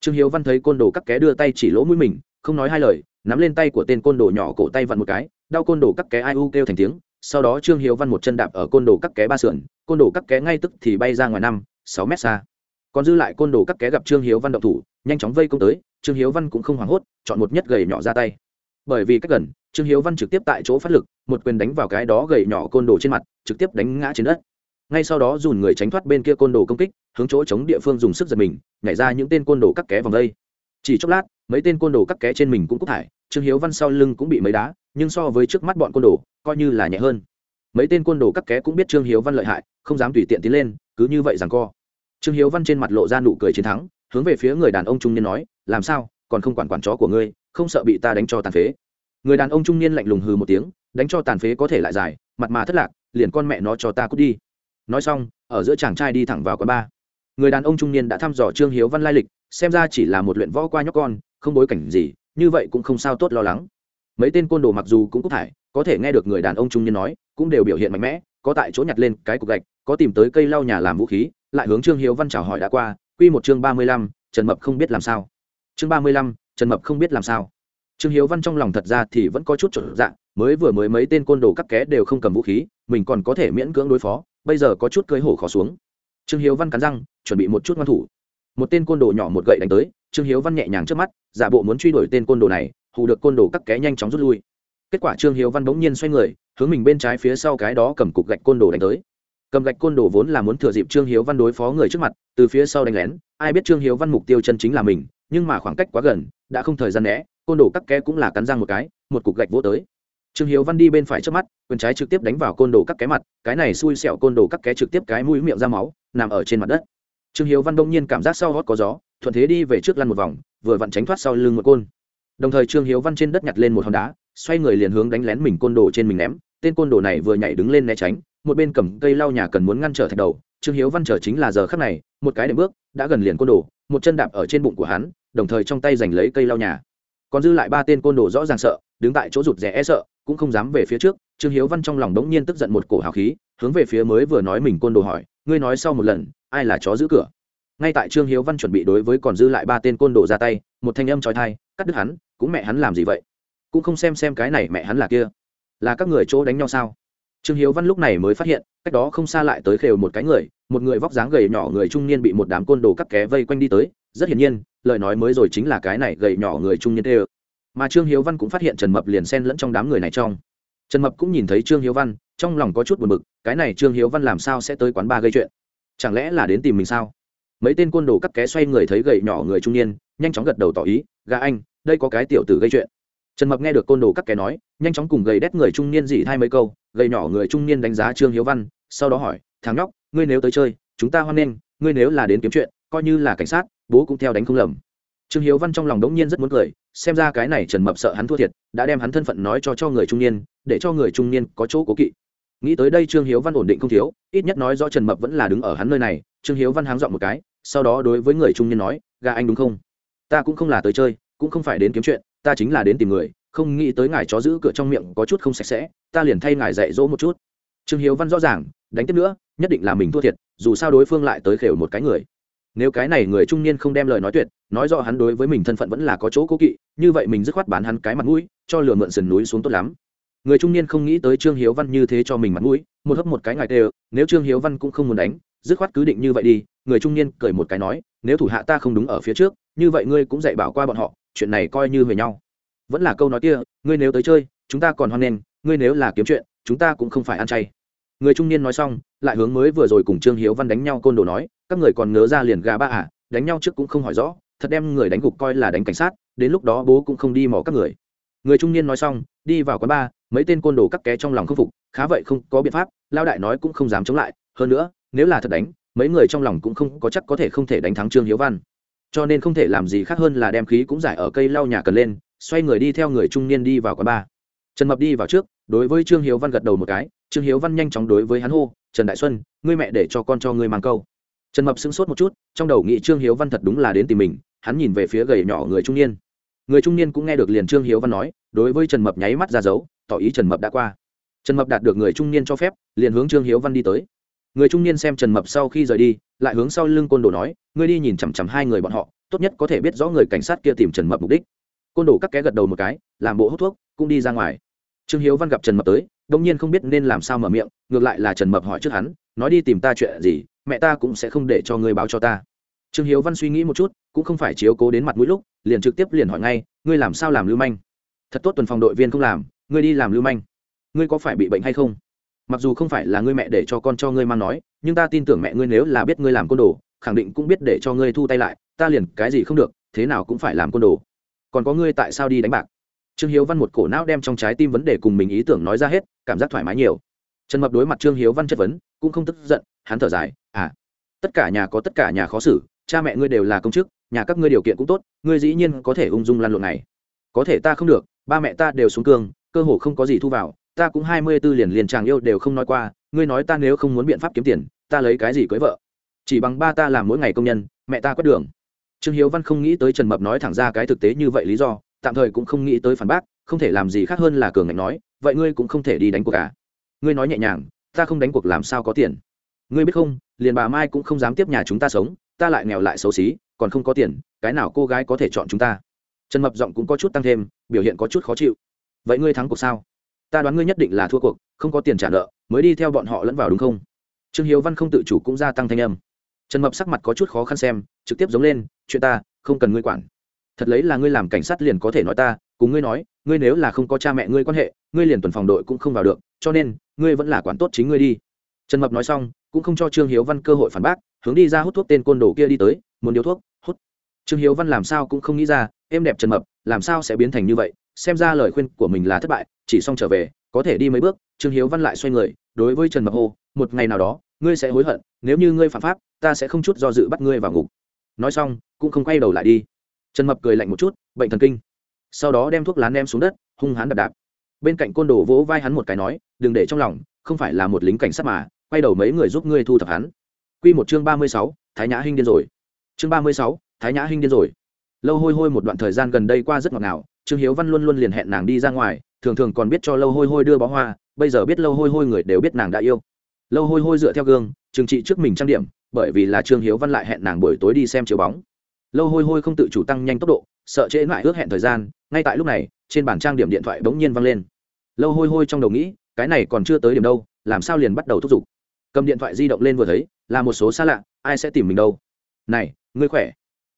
Trương hiếu văn thấy côn đồ cắt ké đưa tay chỉ lỗ mũi mình, không nói hai lời, nắm lên tay của tên côn đồ nhỏ cổ tay vặn một cái, đau côn đồ cắt ké ai u kêu thành tiếng, sau đó trương hiếu văn một chân đạp ở côn đồ cắt ké ba sườn, côn đồ cắt ké ngay tức thì bay ra ngoài năm, sáu mét xa còn dư lại côn đồ cắt ké gặp trương hiếu văn động thủ, nhanh chóng vây công tới, trương hiếu văn cũng không hoảng hốt, chọn một nhất gầy nhỏ ra tay. Bởi vì cách gần, trương hiếu văn trực tiếp tại chỗ phát lực, một quyền đánh vào cái đó gầy nhỏ côn đồ trên mặt, trực tiếp đánh ngã trên đất. Ngay sau đó dùn người tránh thoát bên kia côn đồ công kích, hướng chỗ chống địa phương dùng sức giật mình, nhảy ra những tên côn đồ cắt ké vòng đây. Chỉ chốc lát, mấy tên côn đồ cắt ké trên mình cũng cúc thải, trương hiếu văn sau lưng cũng bị mấy đá, nhưng so với trước mắt bọn côn đồ, coi như là nhẹ hơn. Mấy tên côn đồ cắt ké cũng biết trương hiếu văn lợi hại, không dám tùy tiện tiến lên, cứ như vậy rằng co trương hiếu văn trên mặt lộ ra nụ cười chiến thắng, hướng về phía người đàn ông trung niên nói, làm sao? Còn không quản quản chó của ngươi, không sợ bị ta đánh cho tàn phế. Người đàn ông trung niên lạnh lùng hừ một tiếng, đánh cho tàn phế có thể lại dài mặt mà thất lạc, liền con mẹ nó cho ta cút đi. Nói xong, ở giữa chàng trai đi thẳng vào quán ba người đàn ông trung niên đã thăm dò trương hiếu văn lai lịch, xem ra chỉ là một luyện võ qua nhóc con, không bối cảnh gì, như vậy cũng không sao tốt lo lắng. Mấy tên côn đồ mặc dù cũng cút thải, có thể nghe được người đàn ông trung niên nói, cũng đều biểu hiện mạnh mẽ, có tại chỗ nhặt lên cái cục gạch, có tìm tới cây lau nhà làm vũ khí lại hướng trương hiếu văn chào hỏi đã qua, quy một chương ba mươi lăm, trần mập không biết làm sao. Chương ba mươi lăm, trần mập không biết làm sao. Trương hiếu văn trong lòng thật ra thì vẫn có chút trở dạng, mới vừa mới mấy tên côn đồ các ké đều không cầm vũ khí, mình còn có thể miễn cưỡng đối phó, bây giờ có chút cưới hổ khó xuống. Trương hiếu văn cắn răng, chuẩn bị một chút ngoan thủ. Một tên côn đồ nhỏ một gậy đánh tới, trương hiếu văn nhẹ nhàng trước mắt, giả bộ muốn truy đuổi tên côn đồ này, hù được côn đồ các ké nhanh chóng rút lui. Kết quả trương hiếu văn bỗng nhiên xoay người, hướng mình bên trái phía sau cái đó cầm cục gạch côn đồ đánh tới cầm gạch côn đồ vốn là muốn thừa dịp trương hiếu văn đối phó người trước mặt, từ phía sau đánh lén. Ai biết trương hiếu văn mục tiêu chân chính là mình, nhưng mà khoảng cách quá gần, đã không thời gian né, côn đồ cắt ké cũng là cắn răng một cái, một cục gạch vỗ tới. Trương hiếu văn đi bên phải trước mắt, quyền trái trực tiếp đánh vào côn đồ cắt ké mặt, cái này xui xẹo côn đồ cắt ké trực tiếp cái mũi miệng ra máu, nằm ở trên mặt đất. Trương hiếu văn đông nhiên cảm giác sau hót có gió, thuận thế đi về trước lăn một vòng, vừa vặn tránh thoát sau lưng một côn. Đồng thời trương hiếu văn trên đất nhặt lên một hòn đá, xoay người liền hướng đánh lén mình côn đồ trên mình ném tên côn đồ này vừa nhảy đứng lên né tránh, một bên cầm cây lau nhà cần muốn ngăn trở thạch đầu, trương hiếu văn trở chính là giờ khắc này, một cái đệm bước, đã gần liền côn đồ, một chân đạp ở trên bụng của hắn, đồng thời trong tay giành lấy cây lau nhà. Còn dư lại ba tên côn đồ rõ ràng sợ, đứng tại chỗ rụt rè e sợ, cũng không dám về phía trước, trương hiếu văn trong lòng đống nhiên tức giận một cổ hào khí, hướng về phía mới vừa nói mình côn đồ hỏi, ngươi nói sau một lần, ai là chó giữ cửa? Ngay tại trương hiếu văn chuẩn bị đối với còn dư lại ba tên côn đồ ra tay, một thanh âm trói thai cắt đứt hắn, cũng mẹ hắn làm gì vậy? Cũng không xem xem cái này mẹ hắn là kia là các người chỗ đánh nhau sao? Trương hiếu văn lúc này mới phát hiện, cách đó không xa lại tới khều một cái người, một người vóc dáng gầy nhỏ người trung niên bị một đám côn đồ cắt ké vây quanh đi tới. Rất hiển nhiên, lời nói mới rồi chính là cái này gầy nhỏ người trung niên tê mà trương hiếu văn cũng phát hiện trần mập liền xen lẫn trong đám người này trong. Trần mập cũng nhìn thấy trương hiếu văn, trong lòng có chút buồn bực, cái này trương hiếu văn làm sao sẽ tới quán ba gây chuyện? Chẳng lẽ là đến tìm mình sao? Mấy tên côn đồ cắt ké xoay người thấy gầy nhỏ người trung niên, nhanh chóng gật đầu tỏ ý, gà anh, đây có cái tiểu tử gây chuyện. Trần mập nghe được côn đồ cắt ké nói nhanh chóng cùng gầy đét người trung niên dỉ thay mấy câu, gầy nhỏ người trung niên đánh giá trương hiếu văn, sau đó hỏi, thằng nhóc, ngươi nếu tới chơi, chúng ta hoan nghênh, ngươi nếu là đến kiếm chuyện, coi như là cảnh sát, bố cũng theo đánh không lầm. Trương hiếu văn trong lòng đống nhiên rất muốn cười, xem ra cái này trần mập sợ hắn thua thiệt, đã đem hắn thân phận nói cho cho người trung niên, để cho người trung niên có chỗ cố kỵ. Nghĩ tới đây trương hiếu văn ổn định không thiếu, ít nhất nói do trần mập vẫn là đứng ở hắn nơi này, trương hiếu văn háng dọn một cái, sau đó đối với người trung niên nói, gà anh đúng không? Ta cũng không là tới chơi, cũng không phải đến kiếm chuyện, ta chính là đến tìm người không nghĩ tới ngài chó giữ cửa trong miệng có chút không sạch sẽ, ta liền thay ngài dạy dỗ một chút. Trương hiếu văn rõ ràng, đánh tiếp nữa, nhất định là mình thua thiệt, dù sao đối phương lại tới khều một cái người. Nếu cái này người trung niên không đem lời nói tuyệt, nói rõ hắn đối với mình thân phận vẫn là có chỗ cố kỵ, như vậy mình dứt khoát bán hắn cái mặt mũi, cho lừa mượn sườn núi xuống tốt lắm. Người trung niên không nghĩ tới trương hiếu văn như thế cho mình mặt mũi, một hấp một cái ngài đều, nếu trương hiếu văn cũng không muốn đánh, dứt khoát cứ định như vậy đi, người trung niên cười một cái nói, nếu thủ hạ ta không đúng ở phía trước, như vậy ngươi cũng dạy bảo qua bọn họ, chuyện này coi như về nhau vẫn là câu nói kia, ngươi nếu tới chơi, chúng ta còn hoan nghênh, ngươi nếu là kiếm chuyện, chúng ta cũng không phải ăn chay. Người trung niên nói xong, lại hướng mới vừa rồi cùng trương hiếu văn đánh nhau côn đồ nói, các người còn ngớ ra liền gà ba à đánh nhau trước cũng không hỏi rõ, thật đem người đánh gục coi là đánh cảnh sát, đến lúc đó bố cũng không đi mò các người. Người trung niên nói xong, đi vào quán ba, mấy tên côn đồ cắt ké trong lòng không phục, khá vậy không có biện pháp lao đại nói cũng không dám chống lại, hơn nữa, nếu là thật đánh, mấy người trong lòng cũng không có chắc có thể không thể đánh thắng trương hiếu văn. Cho nên không thể làm gì khác hơn là đem khí cũng giải ở cây lau nhà cần lên xoay người đi theo người trung niên đi vào quán ba trần mập đi vào trước, đối với trương hiếu văn gật đầu một cái, trương hiếu văn nhanh chóng đối với hắn hô, trần đại xuân, ngươi mẹ để cho con cho ngươi mang câu. Trần mập sững sốt một chút, trong đầu nghĩ trương hiếu văn thật đúng là đến tìm mình, hắn nhìn về phía gầy nhỏ người trung niên. Người trung niên cũng nghe được liền trương hiếu văn nói, đối với trần mập nháy mắt ra dấu, tỏ ý trần mập đã qua. Trần mập đạt được người trung niên cho phép, liền hướng trương hiếu văn đi tới. Người trung niên xem trần mập sau khi rời đi, lại hướng sau lưng côn đồ nói, ngươi đi nhìn chằm chằm hai người bọn họ, tốt nhất có thể biết rõ người cảnh sát kia tìm trần mập mục đích côn đồ các ké gật đầu một cái, làm bộ hút thuốc, cũng đi ra ngoài. Trương hiếu văn gặp trần mập tới, đông nhiên không biết nên làm sao mở miệng, ngược lại là trần mập hỏi trước hắn, nói đi tìm ta chuyện gì, mẹ ta cũng sẽ không để cho ngươi báo cho ta. Trương hiếu văn suy nghĩ một chút, cũng không phải chiếu cố đến mặt mũi lúc, liền trực tiếp liền hỏi ngay, ngươi làm sao làm lưu manh? Thật tốt tuần phòng đội viên không làm, ngươi đi làm lưu manh. Ngươi có phải bị bệnh hay không? Mặc dù không phải là ngươi mẹ để cho con cho ngươi mang nói, nhưng ta tin tưởng mẹ ngươi nếu là biết ngươi làm côn đồ, khẳng định cũng biết để cho ngươi thu tay lại, ta liền cái gì không được, thế nào cũng phải làm côn đồ còn có ngươi tại sao đi đánh bạc? Trương hiếu văn một cổ não đem trong trái tim vấn đề cùng mình ý tưởng nói ra hết, cảm giác thoải mái nhiều. Trần mập đối mặt trương hiếu văn chất vấn, cũng không tức giận, hắn thở dài à tất cả nhà có tất cả nhà khó xử, cha mẹ ngươi đều là công chức, nhà các ngươi điều kiện cũng tốt, ngươi dĩ nhiên có thể ung dung lan lộn này. Có thể ta không được, ba mẹ ta đều xuống cương, cơ hồ không có gì thu vào, ta cũng hai mươi tư liền liền chàng yêu đều không nói qua, ngươi nói ta nếu không muốn biện pháp kiếm tiền, ta lấy cái gì cưới vợ? Chỉ bằng ba ta làm mỗi ngày công nhân, mẹ ta quét đường trương hiếu văn không nghĩ tới trần mập nói thẳng ra cái thực tế như vậy lý do, tạm thời cũng không nghĩ tới phản bác, không thể làm gì khác hơn là cường ngạnh nói, vậy ngươi cũng không thể đi đánh cuộc cả ngươi nói nhẹ nhàng, ta không đánh cuộc làm sao có tiền? Ngươi biết không, liền bà mai cũng không dám tiếp nhà chúng ta sống, ta lại nghèo lại xấu xí, còn không có tiền, cái nào cô gái có thể chọn chúng ta? Trần mập giọng cũng có chút tăng thêm, biểu hiện có chút khó chịu. Vậy ngươi thắng cuộc sao? Ta đoán ngươi nhất định là thua cuộc, không có tiền trả nợ, mới đi theo bọn họ lẫn vào đúng không? Trương hiếu văn không tự chủ cũng gia tăng thanh âm trần mập sắc mặt có chút khó khăn xem, trực tiếp giống lên, chuyện ta, không cần ngươi quản. Thật lấy là ngươi làm cảnh sát liền có thể nói ta, cùng ngươi nói, ngươi nếu là không có cha mẹ ngươi quan hệ, ngươi liền tuần phòng đội cũng không vào được, cho nên, ngươi vẫn là quản tốt chính ngươi đi. Trần mập nói xong, cũng không cho trương hiếu văn cơ hội phản bác, hướng đi ra hút thuốc tên côn đồ kia đi tới, muốn điếu thuốc, hút. Trương hiếu văn làm sao cũng không nghĩ ra, em đẹp trần mập, làm sao sẽ biến thành như vậy? Xem ra lời khuyên của mình là thất bại, chỉ xong trở về, có thể đi mấy bước. Trương hiếu văn lại xoay người, đối với trần mập hô, một ngày nào đó ngươi sẽ hối hận nếu như ngươi phạm pháp ta sẽ không chút do dự bắt ngươi vào ngục nói xong cũng không quay đầu lại đi trần mập cười lạnh một chút bệnh thần kinh sau đó đem thuốc lá đem xuống đất hung hắn đạp đạp bên cạnh côn đồ vỗ vai hắn một cái nói đừng để trong lòng không phải là một lính cảnh sát mà quay đầu mấy người giúp ngươi thu thập hắn Quy một chương ba mươi sáu, Thái Nhã Hinh điên rồi. Chương ba mươi sáu, Thái Nhã Hinh điên rồi. Lâu Hôi Hôi một đoạn thời gian gần đây qua rất ngọt ngào, Trương Hiếu Văn luôn luôn liền hẹn nàng đi ra ngoài, thường thường còn biết cho Lâu Hôi Hôi đưa bó hoa, bây giờ biết Lâu Hôi Hôi người đều biết nàng đã yêu. Lâu Hôi Hôi dựa theo gương, trừng trị trước mình trang điểm, bởi vì là Trương Hiếu Văn lại hẹn nàng buổi tối đi xem chiếu bóng. Lâu Hôi Hôi không tự chủ tăng nhanh tốc độ, sợ trễ lại ước hẹn thời gian, ngay tại lúc này, trên bản trang điểm điện thoại bỗng nhiên văng lên. Lâu Hôi Hôi trong đầu nghĩ, cái này còn chưa tới điểm đâu, làm sao liền bắt đầu thúc giục? Cầm điện thoại di động lên vừa thấy là một số xa lạ ai sẽ tìm mình đâu? Này ngươi khỏe?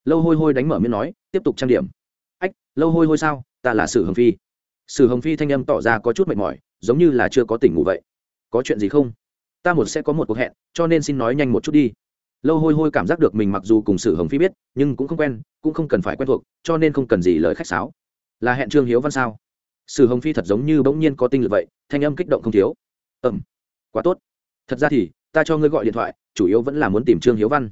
Lâu hôi hôi đánh mở miệng nói tiếp tục trang điểm. Ách lâu hôi hôi sao? Ta là sử hồng phi. Sử hồng phi thanh âm tỏ ra có chút mệt mỏi giống như là chưa có tỉnh ngủ vậy. Có chuyện gì không? Ta một sẽ có một cuộc hẹn, cho nên xin nói nhanh một chút đi. Lâu hôi hôi cảm giác được mình mặc dù cùng sử hồng phi biết, nhưng cũng không quen, cũng không cần phải quen thuộc, cho nên không cần gì lời khách sáo. Là hẹn trương hiếu văn sao? Sử hồng phi thật giống như bỗng nhiên có tinh lực vậy, thanh âm kích động không thiếu. Ẩm quá tốt. Thật ra thì, ta cho ngươi gọi điện thoại, chủ yếu vẫn là muốn tìm trương hiếu văn.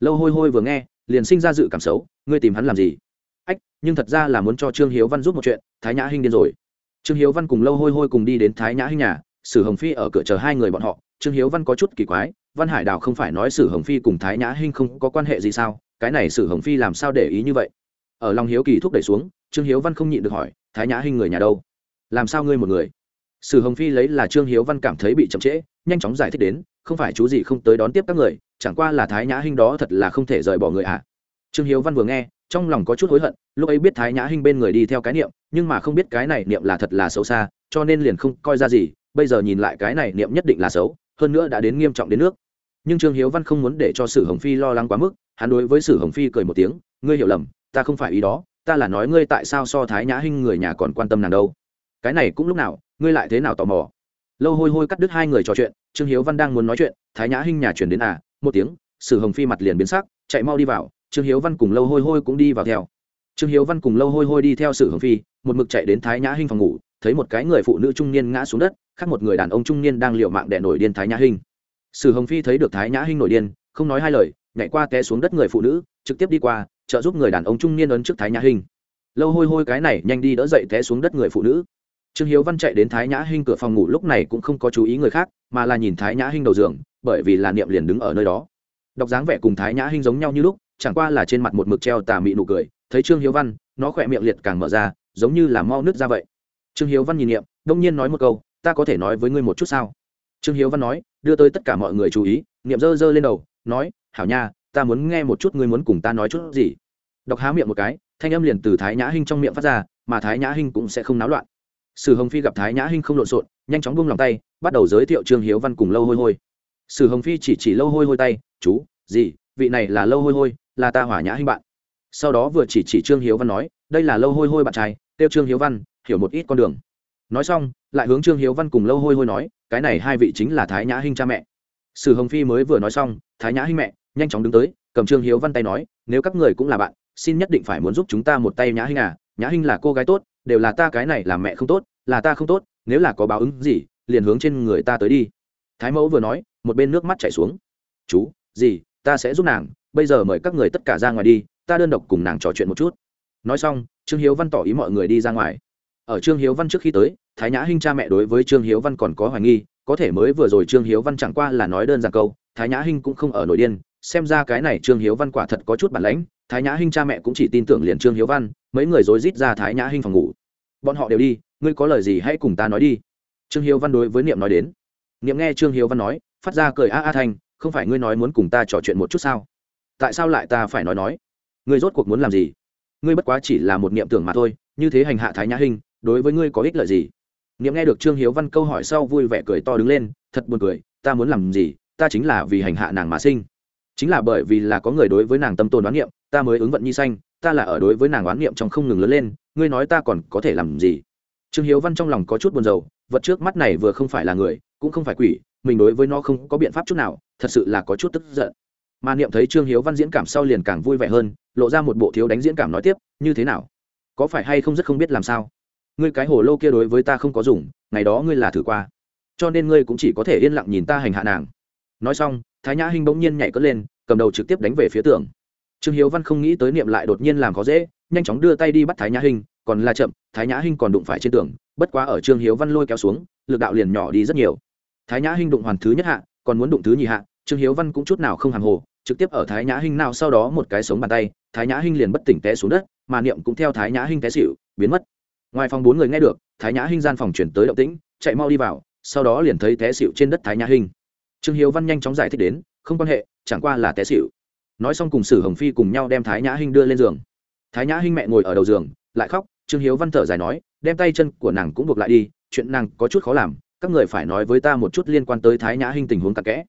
Lâu hôi hôi vừa nghe, liền sinh ra dự cảm xấu, ngươi tìm hắn làm gì? Ách, nhưng thật ra là muốn cho trương hiếu văn giúp một chuyện, thái nhã hinh điên rồi. Trương hiếu văn cùng lâu hôi hôi cùng đi đến thái nhã hinh nhà, sử hồng phi ở cửa chờ hai người bọn họ trương hiếu văn có chút kỳ quái, văn hải đào không phải nói sử hồng phi cùng thái nhã hinh không có quan hệ gì sao? Cái này sử hồng phi làm sao để ý như vậy? Ở lòng hiếu kỳ thúc đẩy xuống, trương hiếu văn không nhịn được hỏi, thái nhã hinh người nhà đâu? Làm sao ngươi một người? Sử hồng phi lấy là trương hiếu văn cảm thấy bị chậm trễ, nhanh chóng giải thích đến, không phải chú gì không tới đón tiếp các người, chẳng qua là thái nhã hinh đó thật là không thể rời bỏ người ạ. À. trương hiếu văn vừa nghe, trong lòng có chút hối hận, lúc ấy biết thái nhã hinh bên người đi theo cái niệm, nhưng mà không biết cái này niệm là thật là xấu xa, cho nên liền không coi ra gì, bây giờ nhìn lại cái này niệm nhất định là xấu hơn nữa đã đến nghiêm trọng đến nước. Nhưng trương hiếu văn không muốn để cho sử hồng phi lo lắng quá mức, hắn đối với sử hồng phi cười một tiếng, ngươi hiểu lầm, ta không phải ý đó, ta là nói ngươi tại sao so thái nhã hinh người nhà còn quan tâm nàng đâu. Cái này cũng lúc nào, ngươi lại thế nào tò mò? Lâu hôi hôi cắt đứt hai người trò chuyện, trương hiếu văn đang muốn nói chuyện, thái nhã hinh nhà chuyển đến à một tiếng, sử hồng phi mặt liền biến sắc, chạy mau đi vào, trương hiếu văn cùng lâu hôi hôi cũng đi vào theo. Trương hiếu văn cùng lâu hôi hôi đi theo sử hồng phi, một mực chạy đến thái nhã hinh phòng ngủ thấy một cái người phụ nữ trung niên ngã xuống đất, khác một người đàn ông trung niên đang liệu mạng đẻ nổi điên thái nhã hinh. Sử hồng phi thấy được thái nhã hinh nổi điên, không nói hai lời, nhảy qua té xuống đất người phụ nữ, trực tiếp đi qua, trợ giúp người đàn ông trung niên ấn trước thái nhã hinh. Lâu hôi hôi cái này nhanh đi đỡ dậy té xuống đất người phụ nữ. Trương hiếu văn chạy đến thái nhã hinh cửa phòng ngủ lúc này cũng không có chú ý người khác, mà là nhìn thái nhã hinh đầu giường, bởi vì là niệm liền đứng ở nơi đó. Đọc dáng vẻ cùng thái nhã hinh giống nhau như lúc, chẳng qua là trên mặt một mực treo tà mị nụ cười, thấy trương hiếu văn, nó khỏe miệng liệt càng mở ra, giống như là mau nứt ra vậy trương hiếu văn nhìn niệm, đông nhiên nói một câu, ta có thể nói với ngươi một chút sao? Trương hiếu văn nói, đưa tới tất cả mọi người chú ý, niệm dơ dơ lên đầu, nói, hảo nha, ta muốn nghe một chút ngươi muốn cùng ta nói chút gì. Đọc há miệng một cái, thanh âm liền từ thái nhã hinh trong miệng phát ra, mà thái nhã hinh cũng sẽ không náo loạn. Sử hồng phi gặp thái nhã hinh không lộn xộn, nhanh chóng buông lòng tay, bắt đầu giới thiệu trương hiếu văn cùng lâu hôi hôi. Sử hồng phi chỉ chỉ lâu hôi hôi tay, chú, gì, vị này là lâu hôi hôi, là ta hỏa nhã hinh bạn. Sau đó vừa chỉ chỉ trương hiếu văn nói, đây là lâu hôi hôi bạn trai tiêu trương hiếu văn hiểu một ít con đường. Nói xong, lại hướng trương hiếu văn cùng lâu hôi hôi nói, cái này hai vị chính là thái nhã hinh cha mẹ. Sử hồng phi mới vừa nói xong, thái nhã hinh mẹ, nhanh chóng đứng tới, cầm trương hiếu văn tay nói, nếu các người cũng là bạn, xin nhất định phải muốn giúp chúng ta một tay nhã hinh à nhã hinh là cô gái tốt, đều là ta cái này làm mẹ không tốt, là ta không tốt, nếu là có báo ứng gì, liền hướng trên người ta tới đi. Thái mẫu vừa nói, một bên nước mắt chảy xuống. Chú, gì, ta sẽ giúp nàng, bây giờ mời các người tất cả ra ngoài đi, ta đơn độc cùng nàng trò chuyện một chút. Nói xong, trương hiếu văn tỏ ý mọi người đi ra ngoài ở trương hiếu văn trước khi tới, thái nhã hinh cha mẹ đối với trương hiếu văn còn có hoài nghi, có thể mới vừa rồi trương hiếu văn chẳng qua là nói đơn giản câu, thái nhã hinh cũng không ở nội điên, xem ra cái này trương hiếu văn quả thật có chút bản lãnh, thái nhã hinh cha mẹ cũng chỉ tin tưởng liền trương hiếu văn, mấy người rối rít ra thái nhã hinh phòng ngủ. Bọn họ đều đi, ngươi có lời gì hãy cùng ta nói đi. Trương hiếu văn đối với niệm nói đến. Niệm nghe trương hiếu văn nói, phát ra cười a a thanh, không phải ngươi nói muốn cùng ta trò chuyện một chút sao? Tại sao lại ta phải nói nói? Ngươi rốt cuộc muốn làm gì? Ngươi bất quá chỉ là một niệm tưởng mà thôi, như thế hành hạ thái nhã hinh đối với ngươi có ích lợi gì? Niệm nghe được trương hiếu văn câu hỏi sau vui vẻ cười to đứng lên, thật buồn cười, ta muốn làm gì? Ta chính là vì hành hạ nàng mà sinh. Chính là bởi vì là có người đối với nàng tâm tồn đoán niệm, ta mới ứng vận nhi xanh ta là ở đối với nàng đoán niệm trong không ngừng lớn lên, ngươi nói ta còn có thể làm gì? Trương hiếu văn trong lòng có chút buồn rầu, vật trước mắt này vừa không phải là người, cũng không phải quỷ, mình đối với nó không có biện pháp chút nào, thật sự là có chút tức giận. Mà niệm thấy trương hiếu văn diễn cảm sau liền càng vui vẻ hơn, lộ ra một bộ thiếu đánh diễn cảm nói tiếp, như thế nào? Có phải hay không rất không biết làm sao? Ngươi cái hồ lô kia đối với ta không có dùng, ngày đó ngươi là thử qua. Cho nên ngươi cũng chỉ có thể yên lặng nhìn ta hành hạ nàng. Nói xong, thái nhã hinh bỗng nhiên nhảy cất lên, cầm đầu trực tiếp đánh về phía tường. Trương hiếu văn không nghĩ tới niệm lại đột nhiên làm khó dễ, nhanh chóng đưa tay đi bắt thái nhã hinh, còn là chậm, thái nhã hinh còn đụng phải trên tường, bất quá ở trương hiếu văn lôi kéo xuống, lực đạo liền nhỏ đi rất nhiều. Thái nhã hinh đụng hoàn thứ nhất hạ, còn muốn đụng thứ nhì hạ, trương hiếu văn cũng chút nào không hàng hồ, trực tiếp ở thái nhã hinh nào sau đó một cái sống bàn tay, thái nhã hinh liền bất tỉnh té xuống đất, mà niệm cũng theo thái nhã hinh té xịu biến mất ngoài phòng bốn người nghe được, thái nhã hinh gian phòng chuyển tới động tĩnh, chạy mau đi vào, sau đó liền thấy té xịu trên đất thái nhã hinh. Trương hiếu văn nhanh chóng giải thích đến, không quan hệ, chẳng qua là té xịu nói xong cùng sử hồng phi cùng nhau đem thái nhã hinh đưa lên giường. Thái nhã hinh mẹ ngồi ở đầu giường, lại khóc, trương hiếu văn thở dài nói, đem tay chân của nàng cũng buộc lại đi, chuyện nàng có chút khó làm, các người phải nói với ta một chút liên quan tới thái nhã hinh tình huống tạc kẽ.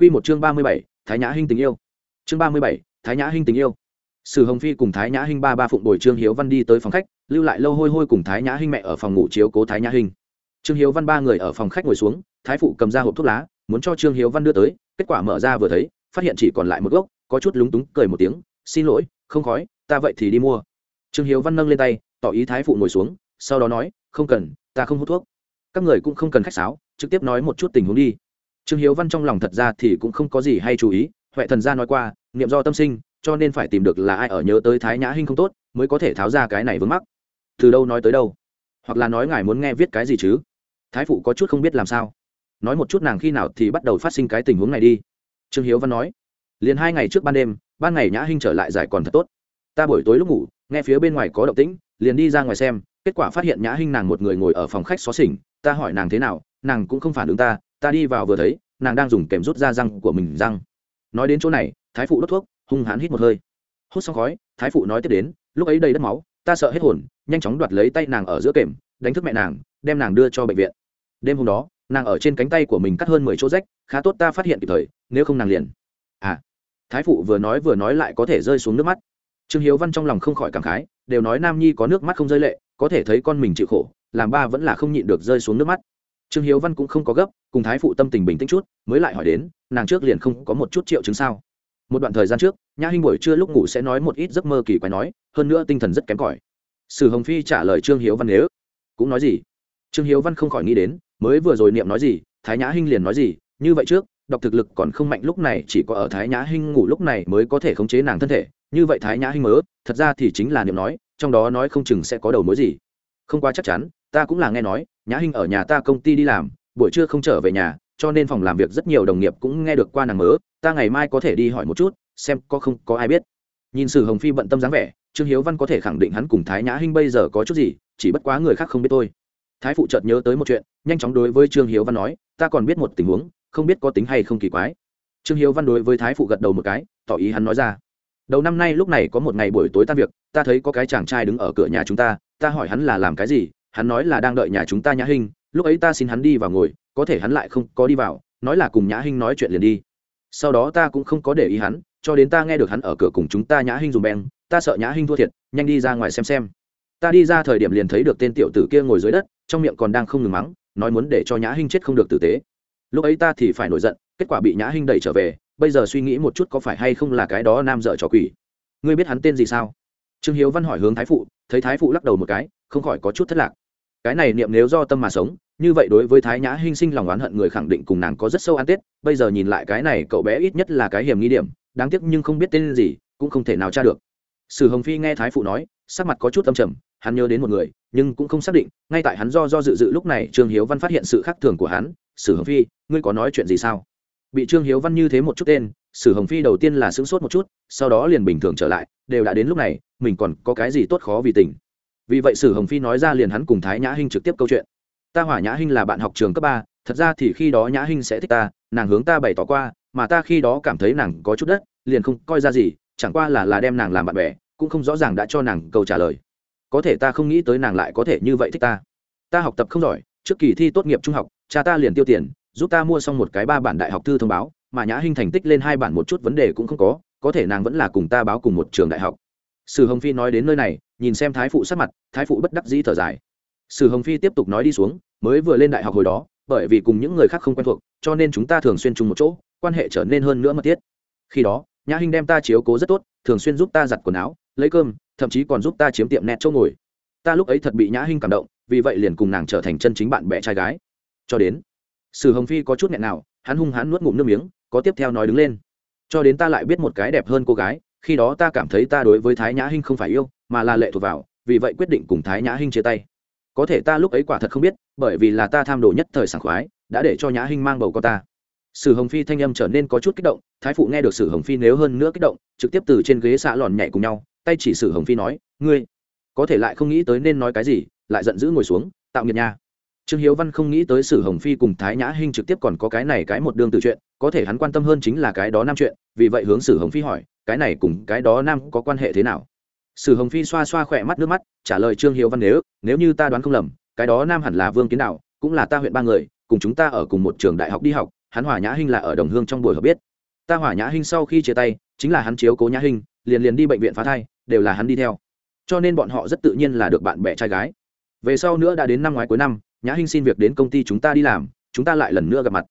Q một chương ba mươi bảy, thái nhã hinh tình yêu. Chương ba mươi bảy, thái nhã hinh tình yêu sử hồng phi cùng thái nhã hinh ba ba phụng bồi trương hiếu văn đi tới phòng khách, lưu lại lâu hôi hôi cùng thái nhã hinh mẹ ở phòng ngủ chiếu cố thái nhã hinh. Trương hiếu văn ba người ở phòng khách ngồi xuống, thái phụ cầm ra hộp thuốc lá, muốn cho trương hiếu văn đưa tới, kết quả mở ra vừa thấy, phát hiện chỉ còn lại một gốc, có chút lúng túng, cười một tiếng, xin lỗi, không khói, ta vậy thì đi mua. Trương hiếu văn nâng lên tay, tỏ ý thái phụ ngồi xuống, sau đó nói, không cần, ta không hút thuốc. Các người cũng không cần khách sáo, trực tiếp nói một chút tình huống đi. Trương hiếu văn trong lòng thật ra thì cũng không có gì hay chú ý, huệ thần gia nói qua, niệm do tâm sinh cho nên phải tìm được là ai ở nhớ tới thái nhã hinh không tốt, mới có thể tháo ra cái này vướng mắc. Từ đâu nói tới đâu? Hoặc là nói ngài muốn nghe viết cái gì chứ? Thái phụ có chút không biết làm sao. Nói một chút nàng khi nào thì bắt đầu phát sinh cái tình huống này đi. Trương hiếu văn nói, liền hai ngày trước ban đêm, ban ngày nhã hinh trở lại giải còn thật tốt. Ta buổi tối lúc ngủ, nghe phía bên ngoài có động tĩnh, liền đi ra ngoài xem, kết quả phát hiện nhã hinh nàng một người ngồi ở phòng khách xó xỉnh, ta hỏi nàng thế nào, nàng cũng không phản ứng ta ta đi vào vừa thấy, nàng đang dùng kèm rút ra răng của mình răng. Nói đến chỗ này, thái phụ đốt thuốc hung hãn hít một hơi. Hút xong khói, thái phụ nói tiếp đến, lúc ấy đầy đất máu, ta sợ hết hồn, nhanh chóng đoạt lấy tay nàng ở giữa kềm, đánh thức mẹ nàng, đem nàng đưa cho bệnh viện. Đêm hôm đó, nàng ở trên cánh tay của mình cắt hơn mười chỗ rách, khá tốt ta phát hiện kịp thời, nếu không nàng liền. À. Thái phụ vừa nói vừa nói lại có thể rơi xuống nước mắt. Trương hiếu văn trong lòng không khỏi cảm khái, đều nói nam nhi có nước mắt không rơi lệ, có thể thấy con mình chịu khổ, làm ba vẫn là không nhịn được rơi xuống nước mắt. Trương hiếu văn cũng không có gấp, cùng thái phụ tâm tình bình tĩnh chút, mới lại hỏi đến, nàng trước liền không có một chút triệu chứng sao? Một đoạn thời gian trước, nhã hinh buổi trưa lúc ngủ sẽ nói một ít giấc mơ kỳ quái nói, hơn nữa tinh thần rất kém cỏi. Sử hồng phi trả lời trương hiếu văn nếu cũng nói gì? Trương hiếu văn không khỏi nghĩ đến, mới vừa rồi niệm nói gì, thái nhã hinh liền nói gì, như vậy trước đọc thực lực còn không mạnh lúc này, chỉ có ở thái nhã hinh ngủ lúc này mới có thể khống chế nàng thân thể. Như vậy thái nhã hinh mớ, thật ra thì chính là niệm nói, trong đó nói không chừng sẽ có đầu mối gì. Không quá chắc chắn, ta cũng là nghe nói, nhã hinh ở nhà ta công ty đi làm, buổi trưa không trở về nhà, cho nên phòng làm việc rất nhiều đồng nghiệp cũng nghe được qua nàng mớ ta ngày mai có thể đi hỏi một chút, xem có không có ai biết. Nhìn sử hồng phi bận tâm dáng vẻ, trương hiếu văn có thể khẳng định hắn cùng thái nhã hinh bây giờ có chút gì, chỉ bất quá người khác không biết tôi thái phụ chợt nhớ tới một chuyện, nhanh chóng đối với trương hiếu văn nói, ta còn biết một tình huống, không biết có tính hay không kỳ quái. Trương hiếu văn đối với thái phụ gật đầu một cái, tỏ ý hắn nói ra. Đầu năm nay lúc này có một ngày buổi tối tan việc, ta thấy có cái chàng trai đứng ở cửa nhà chúng ta ta hỏi hắn là làm cái gì, hắn nói là đang đợi nhà chúng ta nhã hinh, lúc ấy ta xin hắn đi vào ngồi, có thể hắn lại không có đi vào, nói là cùng nhã hinh nói chuyện liền đi sau đó ta cũng không có để ý hắn, cho đến ta nghe được hắn ở cửa cùng chúng ta nhã hinh dùng beng, ta sợ nhã hinh thua thiệt, nhanh đi ra ngoài xem xem. Ta đi ra thời điểm liền thấy được tên tiểu tử kia ngồi dưới đất, trong miệng còn đang không ngừng mắng, nói muốn để cho nhã hinh chết không được tử tế. Lúc ấy ta thì phải nổi giận, kết quả bị nhã hinh đẩy trở về, bây giờ suy nghĩ một chút có phải hay không là cái đó nam dợ trò quỷ. Ngươi biết hắn tên gì sao? Trương hiếu văn hỏi hướng thái phụ, thấy thái phụ lắc đầu một cái, không khỏi có chút thất lạc. Cái này niệm nếu do tâm mà sống như vậy đối với thái nhã hinh sinh lòng oán hận người khẳng định cùng nàng có rất sâu ăn tết, bây giờ nhìn lại cái này cậu bé ít nhất là cái hiểm nghi điểm, đáng tiếc nhưng không biết tên gì, cũng không thể nào tra được. Sử hồng phi nghe thái phụ nói, sắc mặt có chút âm trầm, hắn nhớ đến một người, nhưng cũng không xác định, ngay tại hắn do do dự dự lúc này, trương hiếu văn phát hiện sự khác thường của hắn, sử hồng phi, ngươi có nói chuyện gì sao? Bị trương hiếu văn như thế một chút tên, sử hồng phi đầu tiên là sững sốt một chút, sau đó liền bình thường trở lại, đều đã đến lúc này, mình còn có cái gì tốt khó vì tình. Vì vậy sử hồng phi nói ra liền hắn cùng thái nhã hinh trực tiếp câu chuyện ta hỏa nhã hinh là bạn học trường cấp ba, thật ra thì khi đó nhã hinh sẽ thích ta, nàng hướng ta bày tỏ qua, mà ta khi đó cảm thấy nàng có chút đất, liền không coi ra gì, chẳng qua là là đem nàng làm bạn bè, cũng không rõ ràng đã cho nàng câu trả lời. Có thể ta không nghĩ tới nàng lại có thể như vậy thích ta. Ta học tập không giỏi, trước kỳ thi tốt nghiệp trung học, cha ta liền tiêu tiền, giúp ta mua xong một cái ba bản đại học thư thông báo, mà nhã hinh thành tích lên hai bản một chút vấn đề cũng không có có thể nàng vẫn là cùng ta báo cùng một trường đại học. Sử hồng phi nói đến nơi này, nhìn xem thái phụ sát mặt, thái phụ bất đắc dĩ thở dài sử hồng phi tiếp tục nói đi xuống, mới vừa lên đại học hồi đó, bởi vì cùng những người khác không quen thuộc, cho nên chúng ta thường xuyên chung một chỗ, quan hệ trở nên hơn nữa mật thiết. Khi đó, nhã hinh đem ta chiếu cố rất tốt, thường xuyên giúp ta giặt quần áo, lấy cơm, thậm chí còn giúp ta chiếm tiệm nét chỗ ngồi. Ta lúc ấy thật bị nhã hinh cảm động, vì vậy liền cùng nàng trở thành chân chính bạn bè trai gái. Cho đến, sử hồng phi có chút nghẹn nào, hắn hung hắn nuốt ngụm nước miếng, có tiếp theo nói đứng lên. Cho đến ta lại biết một cái đẹp hơn cô gái, khi đó ta cảm thấy ta đối với thái nhã hinh không phải yêu, mà là lệ thuộc vào, vì vậy quyết định cùng thái nhã hinh chia tay có thể ta lúc ấy quả thật không biết, bởi vì là ta tham đồ nhất thời sảng khoái, đã để cho nhã hinh mang bầu con ta. Sử hồng phi thanh âm trở nên có chút kích động, thái phụ nghe được sử hồng phi nếu hơn nữa kích động, trực tiếp từ trên ghế xạ lòn nhảy cùng nhau, tay chỉ sử hồng phi nói, ngươi, có thể lại không nghĩ tới nên nói cái gì, lại giận dữ ngồi xuống, tạo nghiệt nha. Trương hiếu văn không nghĩ tới sử hồng phi cùng thái nhã hinh trực tiếp còn có cái này cái một đường từ chuyện, có thể hắn quan tâm hơn chính là cái đó nam chuyện, vì vậy hướng sử hồng phi hỏi, cái này cùng cái đó nam có quan hệ thế nào? Sử hồng phi xoa xoa khỏe mắt nước mắt, trả lời trương hiếu văn, nếu nếu như ta đoán không lầm, cái đó nam hẳn là vương kiến đạo, cũng là ta huyện ba người, cùng chúng ta ở cùng một trường đại học đi học, hắn hỏa nhã hinh là ở đồng hương trong buổi hợp biết. Ta hỏa nhã hinh sau khi chia tay, chính là hắn chiếu cố nhã hinh, liền liền đi bệnh viện phá thai, đều là hắn đi theo. Cho nên bọn họ rất tự nhiên là được bạn bè trai gái. Về sau nữa đã đến năm ngoái cuối năm, nhã hinh xin việc đến công ty chúng ta đi làm, chúng ta lại lần nữa gặp mặt.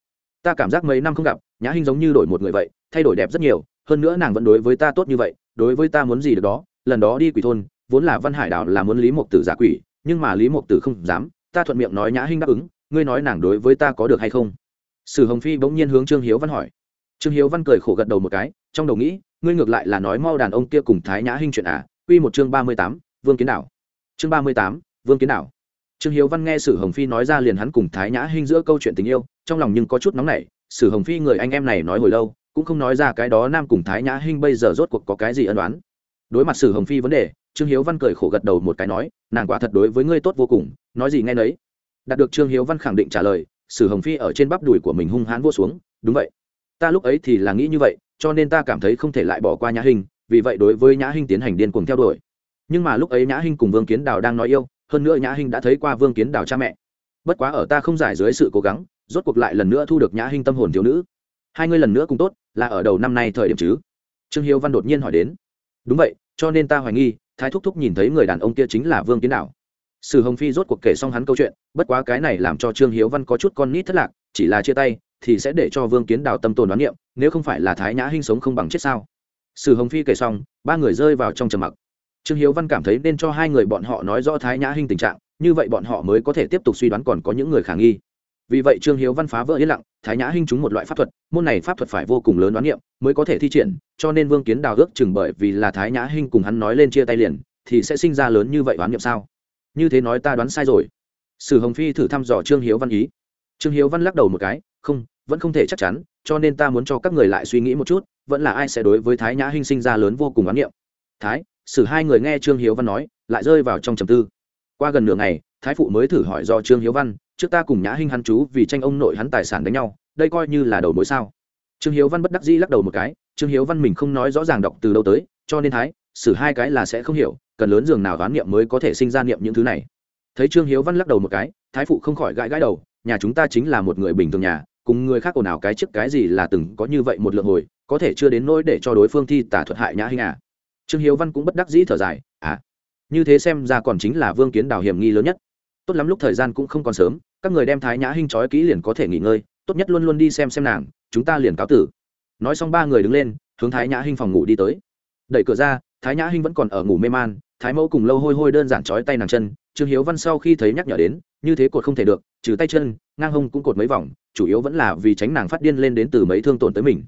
Ta cảm giác mấy năm không gặp, nhã hinh giống như đổi một người vậy, thay đổi đẹp rất nhiều, hơn nữa nàng vẫn đối với ta tốt như vậy, đối với ta muốn gì được đó lần đó đi quỷ thôn, vốn là văn hải đảo là muốn lý mộc tử giả quỷ, nhưng mà lý mộc tử không dám, ta thuận miệng nói nhã hinh đáp ứng, ngươi nói nàng đối với ta có được hay không? Sử hồng phi bỗng nhiên hướng trương hiếu văn hỏi. Trương hiếu văn cười khổ gật đầu một cái, trong đầu nghĩ, ngươi ngược lại là nói mau đàn ông kia cùng thái nhã hinh chuyện à? Quy một chương ba mươi tám, vương kiến đảo. Chương ba mươi tám, vương kiến đảo. Trương hiếu văn nghe sử hồng phi nói ra liền hắn cùng thái nhã hinh giữa câu chuyện tình yêu, trong lòng nhưng có chút nóng nảy. Sử hồng phi người anh em này nói hồi lâu, cũng không nói ra cái đó nam cùng thái nhã hinh bây giờ rốt cuộc có cái gì ân đoán đối mặt sử hồng phi vấn đề, trương hiếu văn cười khổ gật đầu một cái nói, nàng quả thật đối với ngươi tốt vô cùng, nói gì nghe nấy. Đạt được trương hiếu văn khẳng định trả lời, sử hồng phi ở trên bắp đùi của mình hung hãn vô xuống, đúng vậy. Ta lúc ấy thì là nghĩ như vậy, cho nên ta cảm thấy không thể lại bỏ qua nhã hinh, vì vậy đối với nhã hinh tiến hành điên cuồng theo đuổi. Nhưng mà lúc ấy nhã hinh cùng vương kiến đào đang nói yêu, hơn nữa nhã hinh đã thấy qua vương kiến đào cha mẹ. Bất quá ở ta không giải dưới sự cố gắng, rốt cuộc lại lần nữa thu được nhã hinh tâm hồn thiếu nữ. Hai ngươi lần nữa cũng tốt, là ở đầu năm nay thời điểm chứ? Trương hiếu văn đột nhiên hỏi đến đúng vậy, cho nên ta hoài nghi, thái thúc thúc nhìn thấy người đàn ông kia chính là vương kiến đào sử hồng phi rốt cuộc kể xong hắn câu chuyện, bất quá cái này làm cho trương hiếu văn có chút con nít thất lạc, chỉ là chia tay, thì sẽ để cho vương kiến đào tâm tồn đoán niệm, nếu không phải là thái nhã hinh sống không bằng chết sao. Sử hồng phi kể xong, ba người rơi vào trong trầm mặc. Trương hiếu văn cảm thấy nên cho hai người bọn họ nói rõ thái nhã hinh tình trạng, như vậy bọn họ mới có thể tiếp tục suy đoán còn có những người khả nghi. Vì vậy trương hiếu văn phá vỡ yên lặng thái nhã hinh chúng một loại pháp thuật, môn này pháp thuật phải vô cùng lớn đoán niệm mới có thể thi triển, cho nên vương kiến đào ước chừng bởi vì là thái nhã hinh cùng hắn nói lên chia tay liền, thì sẽ sinh ra lớn như vậy đoán niệm sao? Như thế nói ta đoán sai rồi. Sử hồng phi thử thăm dò trương hiếu văn ý. Trương hiếu văn lắc đầu một cái, không, vẫn không thể chắc chắn, cho nên ta muốn cho các người lại suy nghĩ một chút, vẫn là ai sẽ đối với thái nhã hinh sinh ra lớn vô cùng đoán niệm? Thái, sử hai người nghe trương hiếu văn nói, lại rơi vào trong trầm tư. Qua gần nửa ngày, thái phụ mới thử hỏi do trương hiếu văn trước ta cùng nhã hinh hắn chú vì tranh ông nội hắn tài sản đánh nhau, đây coi như là đầu mối sao? Trương hiếu văn bất đắc dĩ lắc đầu một cái, trương hiếu văn mình không nói rõ ràng đọc từ đâu tới, cho nên thái, xử hai cái là sẽ không hiểu, cần lớn giường nào đoán niệm mới có thể sinh ra niệm những thứ này. Thấy trương hiếu văn lắc đầu một cái, thái phụ không khỏi gãi gãi đầu, nhà chúng ta chính là một người bình thường nhà, cùng người khác ồn ào cái trước cái gì là từng có như vậy một lượng hồi, có thể chưa đến nỗi để cho đối phương thi tả thuật hại nhã hinh à. Trương hiếu văn cũng bất đắc dĩ thở dài à như thế xem ra còn chính là vương kiến đào hiểm nghi lớn nhất tốt lắm lúc thời gian cũng không còn sớm, các người đem thái nhã hinh trói kỹ liền có thể nghỉ ngơi, tốt nhất luôn luôn đi xem xem nàng, chúng ta liền cáo tử. Nói xong ba người đứng lên, hướng thái nhã hinh phòng ngủ đi tới. Đẩy cửa ra, thái nhã hinh vẫn còn ở ngủ mê man, thái mẫu cùng lâu hôi hôi đơn giản trói tay nàng chân, trương hiếu văn sau khi thấy nhắc nhở đến, như thế cột không thể được, trừ tay chân, ngang hông cũng cột mấy vòng, chủ yếu vẫn là vì tránh nàng phát điên lên đến từ mấy thương tổn tới mình.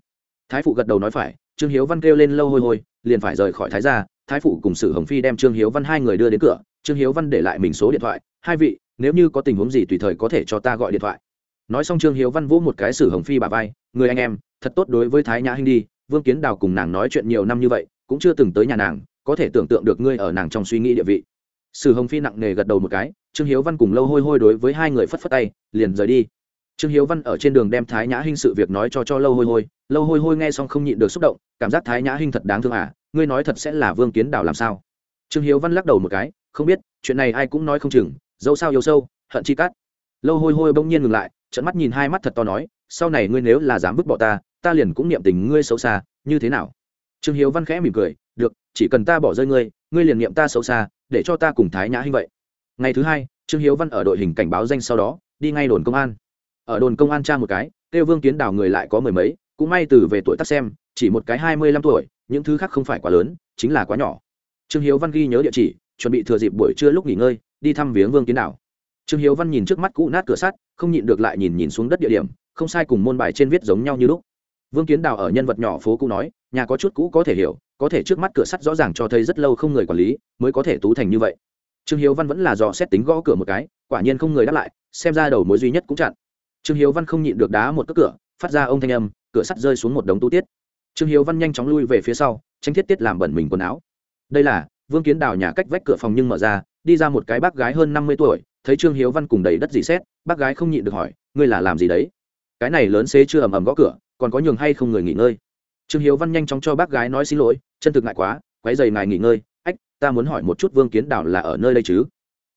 Thái phụ gật đầu nói phải, trương hiếu văn kêu lên lâu hôi hôi, liền phải rời khỏi thái gia, thái phụ cùng sử hồng phi đem trương hiếu văn hai người đưa đến cửa, trương hiếu văn để lại mình số điện thoại hai vị, nếu như có tình huống gì tùy thời có thể cho ta gọi điện thoại. Nói xong trương hiếu văn vỗ một cái sử hồng phi bà vai, người anh em, thật tốt đối với thái nhã hinh đi, vương kiến đào cùng nàng nói chuyện nhiều năm như vậy, cũng chưa từng tới nhà nàng, có thể tưởng tượng được ngươi ở nàng trong suy nghĩ địa vị. Sử hồng phi nặng nề gật đầu một cái, trương hiếu văn cùng lâu hôi hôi đối với hai người phất phất tay, liền rời đi. Trương hiếu văn ở trên đường đem thái nhã hinh sự việc nói cho cho lâu hôi hôi, lâu hôi hôi nghe xong không nhịn được xúc động, cảm giác thái nhã hinh thật đáng thương à ngươi nói thật sẽ là vương kiến đào làm sao? Trương hiếu văn lắc đầu một cái, không biết, chuyện này ai cũng nói không chừng dẫu sao yêu sâu, hận chi cắt lâu hôi hôi bỗng nhiên ngừng lại trận mắt nhìn hai mắt thật to nói, sau này ngươi nếu là dám vứt bỏ ta ta liền cũng niệm tình ngươi xấu xa, như thế nào? Trương hiếu văn khẽ mỉm cười, được, chỉ cần ta bỏ rơi ngươi ngươi liền niệm ta xấu xa, để cho ta cùng thái nhã hinh vậy. Ngày thứ hai, trương hiếu văn ở đội hình cảnh báo danh sau đó, đi ngay đồn công an. Ở đồn công an tra một cái tiêu vương kiến đào người lại có mười mấy, cũng may từ về tuổi tác xem, chỉ một cái hai mươi lăm tuổi, những thứ khác không phải quá lớn, chính là quá nhỏ. Trương hiếu văn ghi nhớ địa chỉ, chuẩn bị thừa dịp buổi trưa lúc nghỉ ngơi đi thăm viếng vương kiến đảo. Trương hiếu văn nhìn trước mắt cũ nát cửa sắt, không nhịn được lại nhìn nhìn xuống đất địa điểm, không sai cùng môn bài trên viết giống nhau như lúc. Vương kiến đào ở nhân vật nhỏ phố cũ nói, nhà có chút cũ có thể hiểu, có thể trước mắt cửa sắt rõ ràng cho thấy rất lâu không người quản lý, mới có thể tú thành như vậy. Trương hiếu văn vẫn là dò xét tính gõ cửa một cái, quả nhiên không người đáp lại, xem ra đầu mối duy nhất cũng chặn. Trương hiếu văn không nhịn được đá một cước cửa, phát ra ông thanh âm, cửa sắt rơi xuống một đống tu tiết. Trương hiếu văn nhanh chóng lui về phía sau, tránh thiết tiết làm bẩn mình quần áo. Đây là vương kiến đào nhà cách vách cửa phòng nhưng mở ra đi ra một cái bác gái hơn năm mươi tuổi, thấy trương hiếu văn cùng đầy đất dì xét, bác gái không nhịn được hỏi, ngươi là làm gì đấy? Cái này lớn xế chưa ầm ầm gõ cửa, còn có nhường hay không người nghỉ ngơi? Trương hiếu văn nhanh chóng cho bác gái nói xin lỗi, chân thực ngại quá quái dày ngài nghỉ ngơi, ách, ta muốn hỏi một chút vương kiến đảo là ở nơi đây chứ?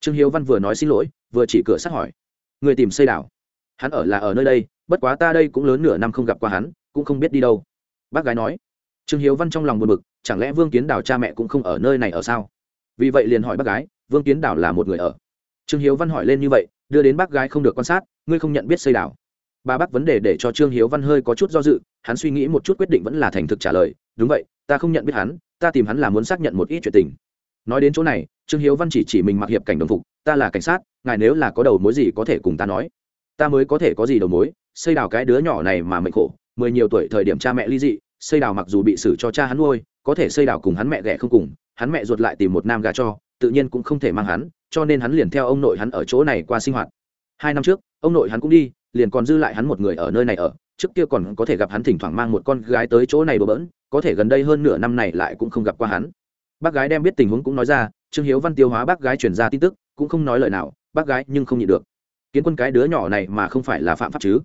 Trương hiếu văn vừa nói xin lỗi, vừa chỉ cửa sát hỏi, người tìm xây đảo? Hắn ở là ở nơi đây, bất quá ta đây cũng lớn nửa năm không gặp qua hắn, cũng không biết đi đâu. Bác gái nói. Trương hiếu văn trong lòng buồn bực, chẳng lẽ vương kiến đảo cha mẹ cũng không ở nơi này ở sao? Vì vậy liền hỏi bác gái vương kiến đảo là một người ở. Trương hiếu văn hỏi lên như vậy, đưa đến bác gái không được quan sát, ngươi không nhận biết xây đảo. Bà bác vấn đề để cho trương hiếu văn hơi có chút do dự, hắn suy nghĩ một chút quyết định vẫn là thành thực trả lời, đúng vậy, ta không nhận biết hắn, ta tìm hắn là muốn xác nhận một ít chuyện tình. Nói đến chỗ này, trương hiếu văn chỉ chỉ mình mặc hiệp cảnh đồng phục, ta là cảnh sát, ngài nếu là có đầu mối gì có thể cùng ta nói. Ta mới có thể có gì đầu mối, xây đào cái đứa nhỏ này mà mệnh khổ, mười nhiều tuổi thời điểm cha mẹ ly dị, xây đào mặc dù bị xử cho cha hắn nuôi, có thể xây đào cùng hắn mẹ ghẻ không cùng, hắn mẹ ruột lại tìm một nam gà cho tự nhiên cũng không thể mang hắn, cho nên hắn liền theo ông nội hắn ở chỗ này qua sinh hoạt. Hai năm trước, ông nội hắn cũng đi, liền còn dư lại hắn một người ở nơi này ở, trước kia còn có thể gặp hắn thỉnh thoảng mang một con gái tới chỗ này đùa bỡn, có thể gần đây hơn nửa năm này lại cũng không gặp qua hắn. Bác gái đem biết tình huống cũng nói ra, trương hiếu văn tiêu hóa bác gái truyền ra tin tức, cũng không nói lời nào, bác gái nhưng không nhịn được. Kiến quân cái đứa nhỏ này mà không phải là phạm pháp chứ?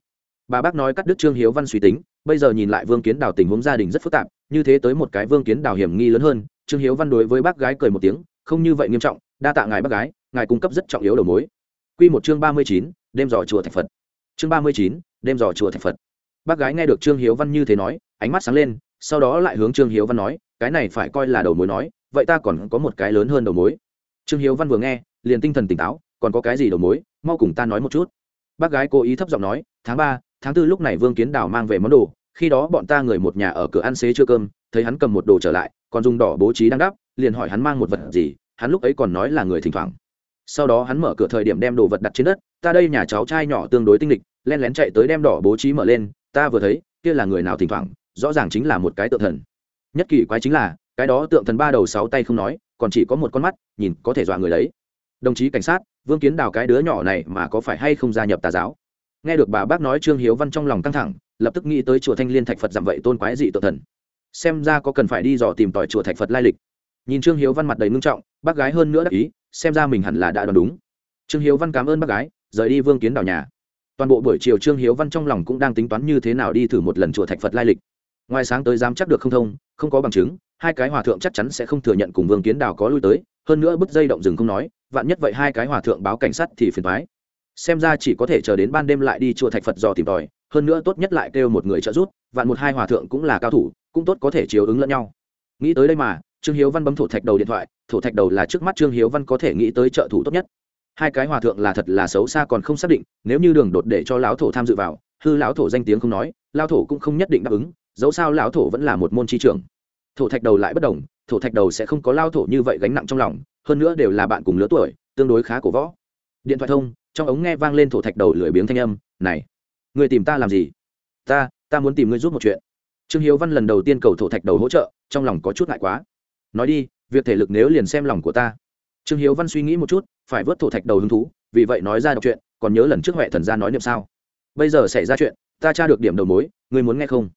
Bà bác nói cắt đứt trương hiếu văn suy tính, bây giờ nhìn lại vương kiến đào tình huống gia đình rất phức tạp, như thế tới một cái vương kiến đào hiểm nghi lớn hơn, trương hiếu văn đối với bác gái cười một tiếng không như vậy nghiêm trọng, đa tạ ngài bác gái, ngài cung cấp rất trọng yếu đầu mối. Q một chương ba mươi chín, đêm dò chùa thạch phật. Chương ba mươi chín, đêm dò chùa thạch phật. Bác gái nghe được trương hiếu văn như thế nói, ánh mắt sáng lên, sau đó lại hướng trương hiếu văn nói, cái này phải coi là đầu mối nói, vậy ta còn có một cái lớn hơn đầu mối. Trương hiếu văn vừa nghe, liền tinh thần tỉnh táo, còn có cái gì đầu mối, mau cùng ta nói một chút. Bác gái cố ý thấp giọng nói, tháng ba, tháng tư lúc này vương kiến đào mang về món đồ, khi đó bọn ta người một nhà ở cửa ăn xế chưa cơm, thấy hắn cầm một đồ trở lại, còn dùng đỏ bố trí đang đắp liền hỏi hắn mang một vật gì, hắn lúc ấy còn nói là người thỉnh thoảng. Sau đó hắn mở cửa thời điểm đem đồ vật đặt trên đất, ta đây nhà cháu trai nhỏ tương đối tinh lịch len lén chạy tới đem đỏ bố trí mở lên, ta vừa thấy, kia là người nào thỉnh thoảng, rõ ràng chính là một cái tượng thần. Nhất kỳ quái chính là, cái đó tượng thần ba đầu sáu tay không nói, còn chỉ có một con mắt, nhìn có thể dọa người đấy. Đồng chí cảnh sát, vương kiến đào cái đứa nhỏ này mà có phải hay không gia nhập tà giáo? Nghe được bà bác nói trương hiếu văn trong lòng căng thẳng, lập tức nghĩ tới chùa thanh liên thạch phật giảm vậy tôn quái dị tự thần. Xem ra có cần phải đi dò tìm tỏi chùa thạch phật lai lịch nhìn trương hiếu văn mặt đầy ngưng trọng, bác gái hơn nữa đắc ý, xem ra mình hẳn là đã đoán đúng. Trương hiếu văn cảm ơn bác gái, rời đi vương kiến đào nhà. Toàn bộ buổi chiều trương hiếu văn trong lòng cũng đang tính toán như thế nào đi thử một lần chùa thạch phật lai lịch. Ngoài sáng tới dám chắc được không thông, không có bằng chứng, hai cái hòa thượng chắc chắn sẽ không thừa nhận cùng vương kiến đào có lui tới, hơn nữa bứt dây động rừng không nói, vạn nhất vậy hai cái hòa thượng báo cảnh sát thì phiền thoái xem ra chỉ có thể chờ đến ban đêm lại đi chùa thạch phật dò tìm tòi, hơn nữa tốt nhất lại kêu một người trợ giúp, vạn một hai hòa thượng cũng là cao thủ, cũng tốt có thể chiếu ứng lẫn nhau. Nghĩ tới đây mà trương hiếu văn bấm thổ thạch đầu điện thoại, thổ thạch đầu là trước mắt trương hiếu văn có thể nghĩ tới trợ thủ tốt nhất. Hai cái hòa thượng là thật là xấu xa còn không xác định, nếu như đường đột để cho lão thổ tham dự vào, hư lão thổ danh tiếng không nói lao thổ cũng không nhất định đáp ứng, dẫu sao lão thổ vẫn là một môn chi trưởng. Thổ thạch đầu lại bất đồng, thổ thạch đầu sẽ không có lao thổ như vậy gánh nặng trong lòng, hơn nữa đều là bạn cùng lứa tuổi, tương đối khá cổ võ. Điện thoại thông, trong ống nghe vang lên thổ thạch đầu lười biếng thanh âm, này, người tìm ta làm gì? Ta ta muốn tìm ngươi giúp một chuyện. Trương hiếu văn lần đầu tiên cầu thổ thạch đầu hỗ trợ, trong lòng có chút ngại quá nói đi, việc thể lực nếu liền xem lòng của ta. Trương hiếu văn suy nghĩ một chút, phải vớt thổ thạch đầu hứng thú, vì vậy nói ra đọc chuyện còn nhớ lần trước huệ thần gia nói niệm sao? Bây giờ xảy ra chuyện, ta tra được điểm đầu mối, ngươi muốn nghe không?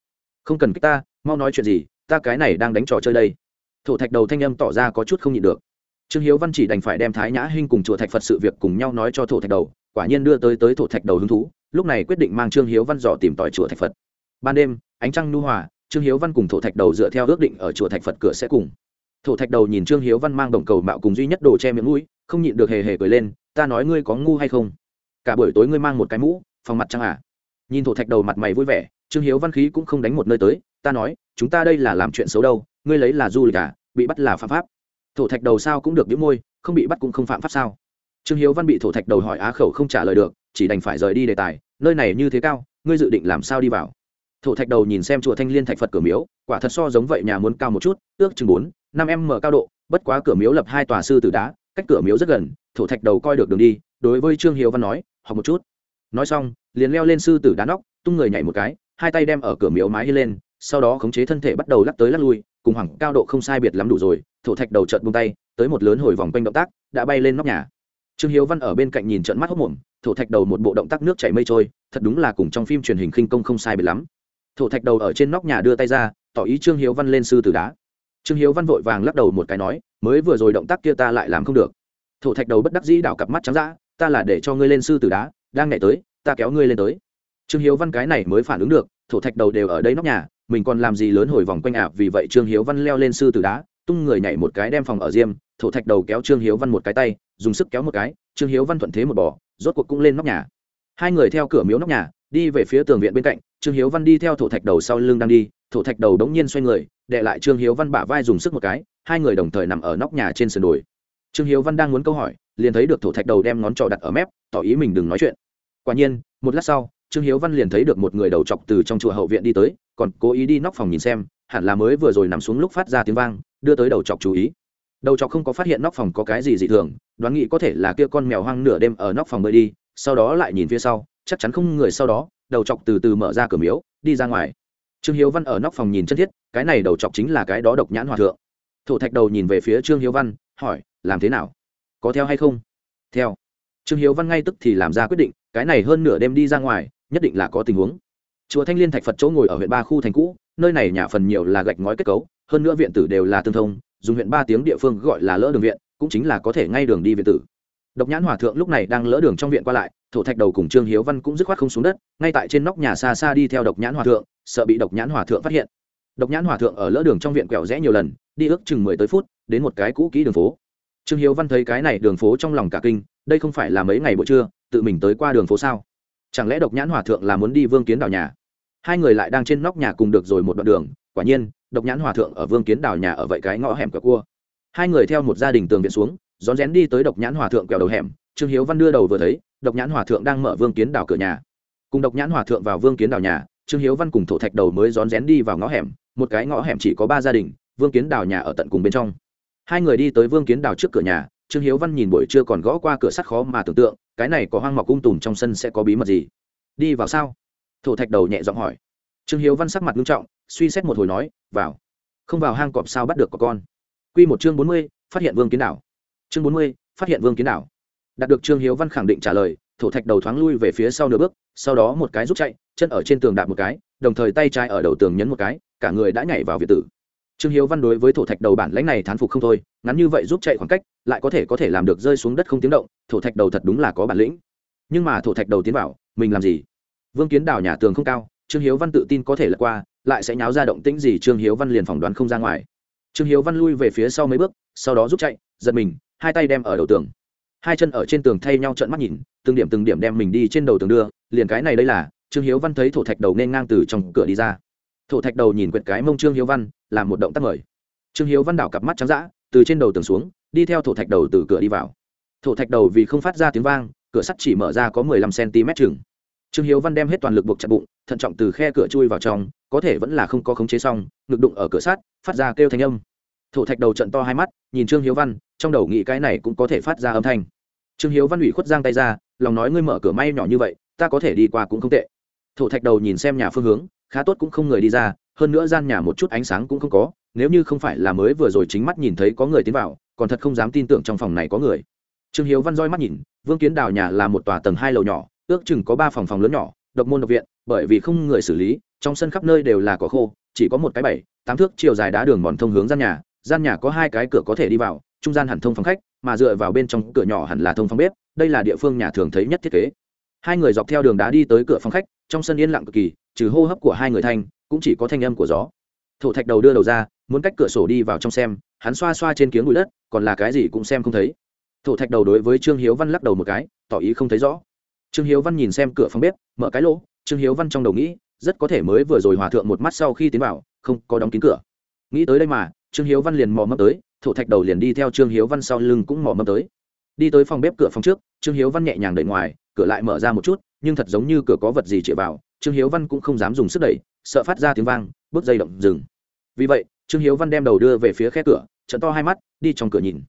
Không cần cách ta, mau nói chuyện gì, ta cái này đang đánh trò chơi đây. Thổ thạch đầu thanh âm tỏ ra có chút không nhịn được. Trương hiếu văn chỉ đành phải đem thái nhã hinh cùng chùa thạch phật sự việc cùng nhau nói cho thổ thạch đầu, quả nhiên đưa tới tới thổ thạch đầu hứng thú, lúc này quyết định mang trương hiếu văn dò tìm tỏi chùa thạch phật. Ban đêm, ánh trăng nu hòa, trương hiếu văn cùng thổ thạch đầu dựa theo ước định ở chùa thạch phật cửa sẽ cùng thổ thạch đầu nhìn trương hiếu văn mang đồng cầu mạo cùng duy nhất đồ che miệng mũi, không nhịn được hề hề cười lên, ta nói ngươi có ngu hay không? Cả buổi tối ngươi mang một cái mũ, phòng mặt trăng à? Nhìn thổ thạch đầu mặt mày vui vẻ, trương hiếu văn khí cũng không đánh một nơi tới, ta nói, chúng ta đây là làm chuyện xấu đâu, ngươi lấy là du lịch à bị bắt là phạm pháp. Thổ thạch đầu sao cũng được những môi, không bị bắt cũng không phạm pháp sao? Trương hiếu văn bị thổ thạch đầu hỏi á khẩu không trả lời được, chỉ đành phải rời đi đề tài, nơi này như thế cao, ngươi dự định làm sao đi vào? Thổ thạch đầu nhìn xem chùa thanh liên thạch phật cửa miếu, quả thật so giống vậy nhà muốn cao một chút, ước chừng bốn, năm em mở cao độ, bất quá cửa miếu lập hai tòa sư tử đá, cách cửa miếu rất gần, thổ thạch đầu coi được đường đi, đối với trương hiếu văn nói, học một chút. Nói xong, liền leo lên sư tử đá nóc, tung người nhảy một cái, hai tay đem ở cửa miếu mái lên, sau đó khống chế thân thể bắt đầu lắc tới lắc lui, cùng hoàng cao độ không sai biệt lắm đủ rồi, thổ thạch đầu trợn buông tay, tới một lớn hồi vòng quanh động tác, đã bay lên nóc nhà. Trương hiếu văn ở bên cạnh nhìn trận mắt hốc mồm, thổ thạch đầu một bộ động tác nước chảy mây trôi, thật đúng là cùng trong phim truyền hình khinh công không sai biệt lắm thổ thạch đầu ở trên nóc nhà đưa tay ra, tỏ ý trương hiếu văn lên sư tử đá. Trương hiếu văn vội vàng lắc đầu một cái nói, mới vừa rồi động tác kia ta lại làm không được. Thổ thạch đầu bất đắc dĩ đảo cặp mắt trắng d ta là để cho ngươi lên sư tử đá, đang nhảy tới, ta kéo ngươi lên tới. Trương hiếu văn cái này mới phản ứng được, thổ thạch đầu đều ở đây nóc nhà, mình còn làm gì lớn hồi vòng quanh ả vì vậy trương hiếu văn leo lên sư tử đá, tung người nhảy một cái đem phòng ở diêm thổ thạch đầu kéo trương hiếu văn một cái tay, dùng sức kéo một cái, trương hiếu văn thuận thế một bò, rốt cuộc cũng lên nóc nhà. Hai người theo cửa miếu nóc nhà đi về phía tường viện bên cạnh, trương hiếu văn đi theo thổ thạch đầu sau lưng đang đi, thổ thạch đầu đống nhiên xoay người đệ lại trương hiếu văn bả vai dùng sức một cái, hai người đồng thời nằm ở nóc nhà trên sườn đồi. Trương hiếu văn đang muốn câu hỏi, liền thấy được thổ thạch đầu đem ngón trỏ đặt ở mép, tỏ ý mình đừng nói chuyện. Quả nhiên, một lát sau, trương hiếu văn liền thấy được một người đầu chọc từ trong chùa hậu viện đi tới, còn cố ý đi nóc phòng nhìn xem, hẳn là mới vừa rồi nằm xuống lúc phát ra tiếng vang, đưa tới đầu chọc chú ý. Đầu chọc không có phát hiện nóc phòng có cái gì dị thường, đoán nghĩ có thể là kia con mèo hoang nửa đêm ở nóc phòng bơi đi, sau đó lại nhìn phía sau chắc chắn không người sau đó, đầu chọc từ từ mở ra cửa miếu, đi ra ngoài. Trương hiếu văn ở nóc phòng nhìn chân thiết, cái này đầu chọc chính là cái đó độc nhãn hòa thượng. Thổ thạch đầu nhìn về phía trương hiếu văn, hỏi, làm thế nào? Có theo hay không? Theo. Trương hiếu văn ngay tức thì làm ra quyết định, cái này hơn nửa đêm đi ra ngoài, nhất định là có tình huống. Chùa thanh liên thạch phật chỗ ngồi ở huyện ba khu thành cũ, nơi này nhà phần nhiều là gạch ngói kết cấu, hơn nữa viện tử đều là tương thông, dùng huyện ba tiếng địa phương gọi là lỡ đường viện, cũng chính là có thể ngay đường đi viện tử. Độc nhãn hòa thượng lúc này đang lỡ đường trong viện qua lại thổ thạch đầu cùng trương hiếu văn cũng dứt khoát không xuống đất, ngay tại trên nóc nhà xa xa đi theo độc nhãn hòa thượng, sợ bị độc nhãn hòa thượng phát hiện. Độc nhãn hòa thượng ở lỡ đường trong viện quẹo rẽ nhiều lần, đi ước chừng mười tới phút, đến một cái cũ kỹ đường phố. Trương hiếu văn thấy cái này đường phố trong lòng cả kinh, đây không phải là mấy ngày buổi trưa, tự mình tới qua đường phố sao? Chẳng lẽ độc nhãn hòa thượng là muốn đi vương kiến đào nhà? Hai người lại đang trên nóc nhà cùng được rồi một đoạn đường, quả nhiên, độc nhãn hòa thượng ở vương kiến đào nhà ở vậy cái ngõ hẻm cờ cua. Hai người theo một gia đình tường viện xuống, rón rén đi tới độc nhãn hòa thượng quẹo đầu hẻm, trương hiếu văn đưa đầu vừa thấy độc nhãn hòa thượng đang mở vương kiến đào cửa nhà. Cùng độc nhãn hòa thượng vào vương kiến đào nhà, trương hiếu văn cùng thổ thạch đầu mới rón rén đi vào ngõ hẻm, một cái ngõ hẻm chỉ có ba gia đình, vương kiến đào nhà ở tận cùng bên trong. Hai người đi tới vương kiến đào trước cửa nhà, trương hiếu văn nhìn buổi trưa còn gõ qua cửa sắt khó mà tưởng tượng, cái này có hoang mọc cung tùm trong sân sẽ có bí mật gì? Đi vào sao? Thổ thạch đầu nhẹ giọng hỏi. Trương hiếu văn sắc mặt nghiêm trọng, suy xét một hồi nói, vào. Không vào hang cọp sao bắt được có con? Q một chương bốn mươi, phát hiện vương kiến đảo. Chương bốn mươi, phát hiện vương kiến đảo đạt được trương hiếu văn khẳng định trả lời, thổ thạch đầu thoáng lui về phía sau nửa bước, sau đó một cái rút chạy, chân ở trên tường đạp một cái, đồng thời tay trái ở đầu tường nhấn một cái, cả người đã nhảy vào việt tử. Trương hiếu văn đối với thổ thạch đầu bản lãnh này thán phục không thôi, ngắn như vậy giúp chạy khoảng cách, lại có thể có thể làm được rơi xuống đất không tiếng động, thổ thạch đầu thật đúng là có bản lĩnh. Nhưng mà thổ thạch đầu tiến vào, mình làm gì? Vương kiến đào nhà tường không cao, trương hiếu văn tự tin có thể lật qua, lại sẽ nháo ra động tĩnh gì trương hiếu văn liền phỏng đoán không ra ngoài. Trương hiếu văn lui về phía sau mấy bước, sau đó giúp chạy, giật mình, hai tay đem ở đầu tường hai chân ở trên tường thay nhau trận mắt nhìn, từng điểm từng điểm đem mình đi trên đầu tường đưa, liền cái này đây là, trương hiếu văn thấy thổ thạch đầu nên ngang từ trong cửa đi ra. Thổ thạch đầu nhìn quyệt cái mông trương hiếu văn làm một động tác mời. Trương hiếu văn đảo cặp mắt trắng d từ trên đầu tường xuống, đi theo thổ thạch đầu từ cửa đi vào. Thổ thạch đầu vì không phát ra tiếng vang, cửa sắt chỉ mở ra có mười lăm cm chừng. Trương hiếu văn đem hết toàn lực buộc chặt bụng, thận trọng từ khe cửa chui vào trong, có thể vẫn là không có khống chế xong, ngực đụng ở cửa sắt, phát ra kêu thanh âm. Thổ thạch đầu trận to hai mắt, nhìn trương hiếu văn trong đầu nghĩ cái này cũng có thể phát ra âm thanh. Trương hiếu văn ủy khuất giang tay ra, lòng nói ngươi mở cửa may nhỏ như vậy, ta có thể đi qua cũng không tệ. Thổ thạch đầu nhìn xem nhà phương hướng, khá tốt cũng không người đi ra, hơn nữa gian nhà một chút ánh sáng cũng không có, nếu như không phải là mới vừa rồi chính mắt nhìn thấy có người tiến vào, còn thật không dám tin tưởng trong phòng này có người. Trương hiếu văn roi mắt nhìn, vương kiến đào nhà là một tòa tầng hai lầu nhỏ, ước chừng có ba phòng phòng lớn nhỏ, độc môn độc viện, bởi vì không người xử lý, trong sân khắp nơi đều là cỏ khô, chỉ có một cái bảy, tám thước chiều dài đá đường mòn thông hướng gian nhà gian nhà có hai cái cửa có thể đi vào, trung gian hẳn thông phòng khách, mà dựa vào bên trong cửa nhỏ hẳn là thông phòng bếp, đây là địa phương nhà thường thấy nhất thiết kế. Hai người dọc theo đường đá đi tới cửa phòng khách, trong sân yên lặng cực kỳ, trừ hô hấp của hai người thanh, cũng chỉ có thanh âm của gió. Thổ thạch đầu đưa đầu ra, muốn cách cửa sổ đi vào trong xem, hắn xoa xoa trên kiếng bụi đất, còn là cái gì cũng xem không thấy. Thổ thạch đầu đối với trương hiếu văn lắc đầu một cái, tỏ ý không thấy rõ. Trương hiếu văn nhìn xem cửa phòng bếp, mở cái lỗ, trương hiếu văn trong đầu nghĩ, rất có thể mới vừa rồi hòa thượng một mắt sau khi tiến vào, không có đóng kín cửa. Nghĩ tới đây mà trương hiếu văn liền mò mâm tới, thổ thạch đầu liền đi theo trương hiếu văn sau lưng cũng mò mâm tới. Đi tới phòng bếp cửa phòng trước, trương hiếu văn nhẹ nhàng đẩy ngoài, cửa lại mở ra một chút, nhưng thật giống như cửa có vật gì chĩa vào, trương hiếu văn cũng không dám dùng sức đẩy, sợ phát ra tiếng vang, bước dây động dừng. Vì vậy, trương hiếu văn đem đầu đưa về phía khe cửa trận to hai mắt, đi trong cửa nhìn.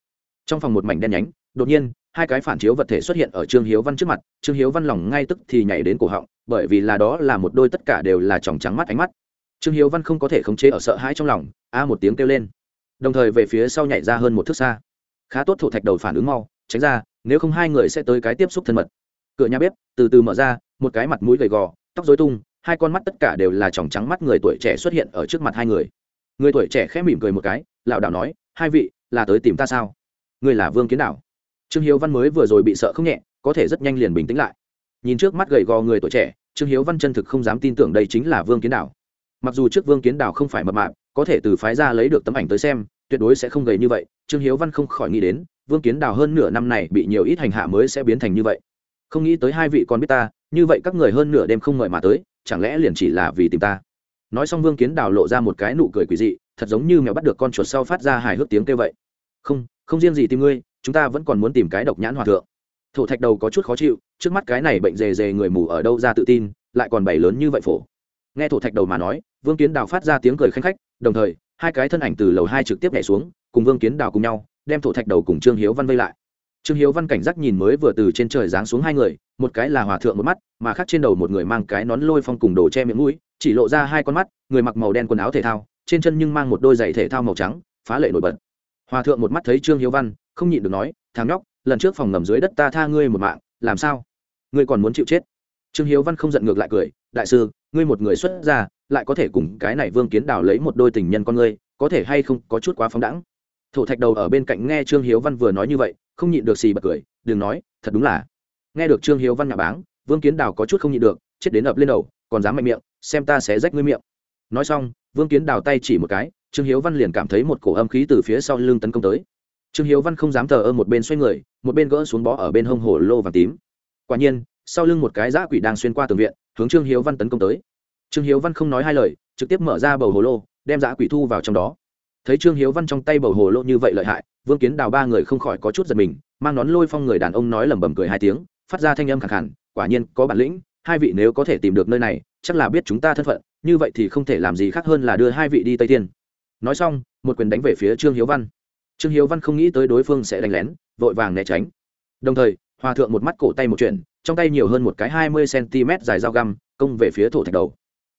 Trong phòng một mảnh đen nhánh, đột nhiên, hai cái phản chiếu vật thể xuất hiện ở trương hiếu văn trước mặt, trương hiếu văn lòng ngay tức thì nhảy đến cổ họng, bởi vì là đó là một đôi tất cả đều là tròng trắng mắt ánh mắt trương hiếu văn không có thể khống chế ở sợ hãi trong lòng, a một tiếng kêu lên. Đồng thời về phía sau nhảy ra hơn một thước xa. Khá tốt thổ thạch đầu phản ứng mau, tránh ra, nếu không hai người sẽ tới cái tiếp xúc thân mật. Cửa nhà bếp từ từ mở ra, một cái mặt mũi gầy gò, tóc dối tung, hai con mắt tất cả đều là tròng trắng mắt người tuổi trẻ xuất hiện ở trước mặt hai người. Người tuổi trẻ khẽ mỉm cười một cái, lảo đảo nói, hai vị, là tới tìm ta sao? Người là vương kiến đảo. Trương hiếu văn mới vừa rồi bị sợ không nhẹ, có thể rất nhanh liền bình tĩnh lại. Nhìn trước mắt gầy gò người tuổi trẻ, trương hiếu văn chân thực không dám tin tưởng đây chính là vương kiến đảo mặc dù trước vương kiến Đào không phải mập mạp, có thể từ phái ra lấy được tấm ảnh tới xem, tuyệt đối sẽ không gầy như vậy, trương hiếu văn không khỏi nghĩ đến, vương kiến đào hơn nửa năm này bị nhiều ít hành hạ mới sẽ biến thành như vậy. Không nghĩ tới hai vị còn biết ta, như vậy các người hơn nửa đêm không ngợi mà tới, chẳng lẽ liền chỉ là vì tìm ta? Nói xong vương kiến đào lộ ra một cái nụ cười quỷ dị, thật giống như mèo bắt được con chuột sau phát ra hài hước tiếng kêu vậy. Không không riêng gì tìm ngươi, chúng ta vẫn còn muốn tìm cái độc nhãn hòa thượng. Thổ thạch đầu có chút khó chịu, trước mắt cái này bệnh dề dề người mù ở đâu ra tự tin, lại còn bày lớn như vậy phổ. Nghe thổ thạch đầu mà nói vương kiến đào phát ra tiếng cười khanh khách, đồng thời, hai cái thân ảnh từ lầu hai trực tiếp nhảy xuống, cùng vương kiến đào cùng nhau, đem thổ thạch đầu cùng trương hiếu văn vây lại. Trương hiếu văn cảnh giác nhìn mới vừa từ trên trời giáng xuống hai người, một cái là hòa thượng một mắt, mà khác trên đầu một người mang cái nón lôi phong cùng đồ che miệng mũi, chỉ lộ ra hai con mắt, người mặc màu đen quần áo thể thao, trên chân nhưng mang một đôi giày thể thao màu trắng, phá lệ nổi bật. Hòa thượng một mắt thấy trương hiếu văn, không nhịn được nói, thằng nhóc, lần trước phòng ngầm dưới đất ta tha ngươi một mạng, làm sao? Ngươi còn muốn chịu chết? Trương hiếu văn không giận ngược lại cười, đại sư, ngươi một người xuất ra lại có thể cùng cái này vương kiến đào lấy một đôi tình nhân con ngươi, có thể hay không có chút quá phóng đẳng thổ thạch đầu ở bên cạnh nghe trương hiếu văn vừa nói như vậy, không nhịn được xì bật cười, đừng nói, thật đúng là. Nghe được trương hiếu văn nhà báng, vương kiến đào có chút không nhịn được, chết đến ập lên đầu, còn dám mạnh miệng, xem ta sẽ rách ngươi miệng. Nói xong, vương kiến đào tay chỉ một cái, trương hiếu văn liền cảm thấy một cổ âm khí từ phía sau lưng tấn công tới. Trương hiếu văn không dám thờ ơ một bên xoay người, một bên gỡ xuống bó ở bên hông hồ lô và tím. Quả nhiên, sau lưng một cái giã quỷ đang xuyên qua tường viện, hướng trương hiếu văn tấn công tới trương hiếu văn không nói hai lời, trực tiếp mở ra bầu hồ lô, đem giã quỷ thu vào trong đó. Thấy trương hiếu văn trong tay bầu hồ lô như vậy lợi hại, vương kiến đào ba người không khỏi có chút giật mình, mang nón lôi phong người đàn ông nói lẩm bẩm cười hai tiếng, phát ra thanh âm khẳng hẳn quả nhiên có bản lĩnh, hai vị nếu có thể tìm được nơi này, chắc là biết chúng ta thân phận, như vậy thì không thể làm gì khác hơn là đưa hai vị đi tây thiên. Nói xong, một quyền đánh về phía trương hiếu văn. Trương hiếu văn không nghĩ tới đối phương sẽ đánh lén, vội vàng né tránh. Đồng thời, hòa thượng một mắt cổ tay một chuyện, trong tay nhiều hơn một cái hai mươi cm dài dao găm, công về phía thổ thạch đầu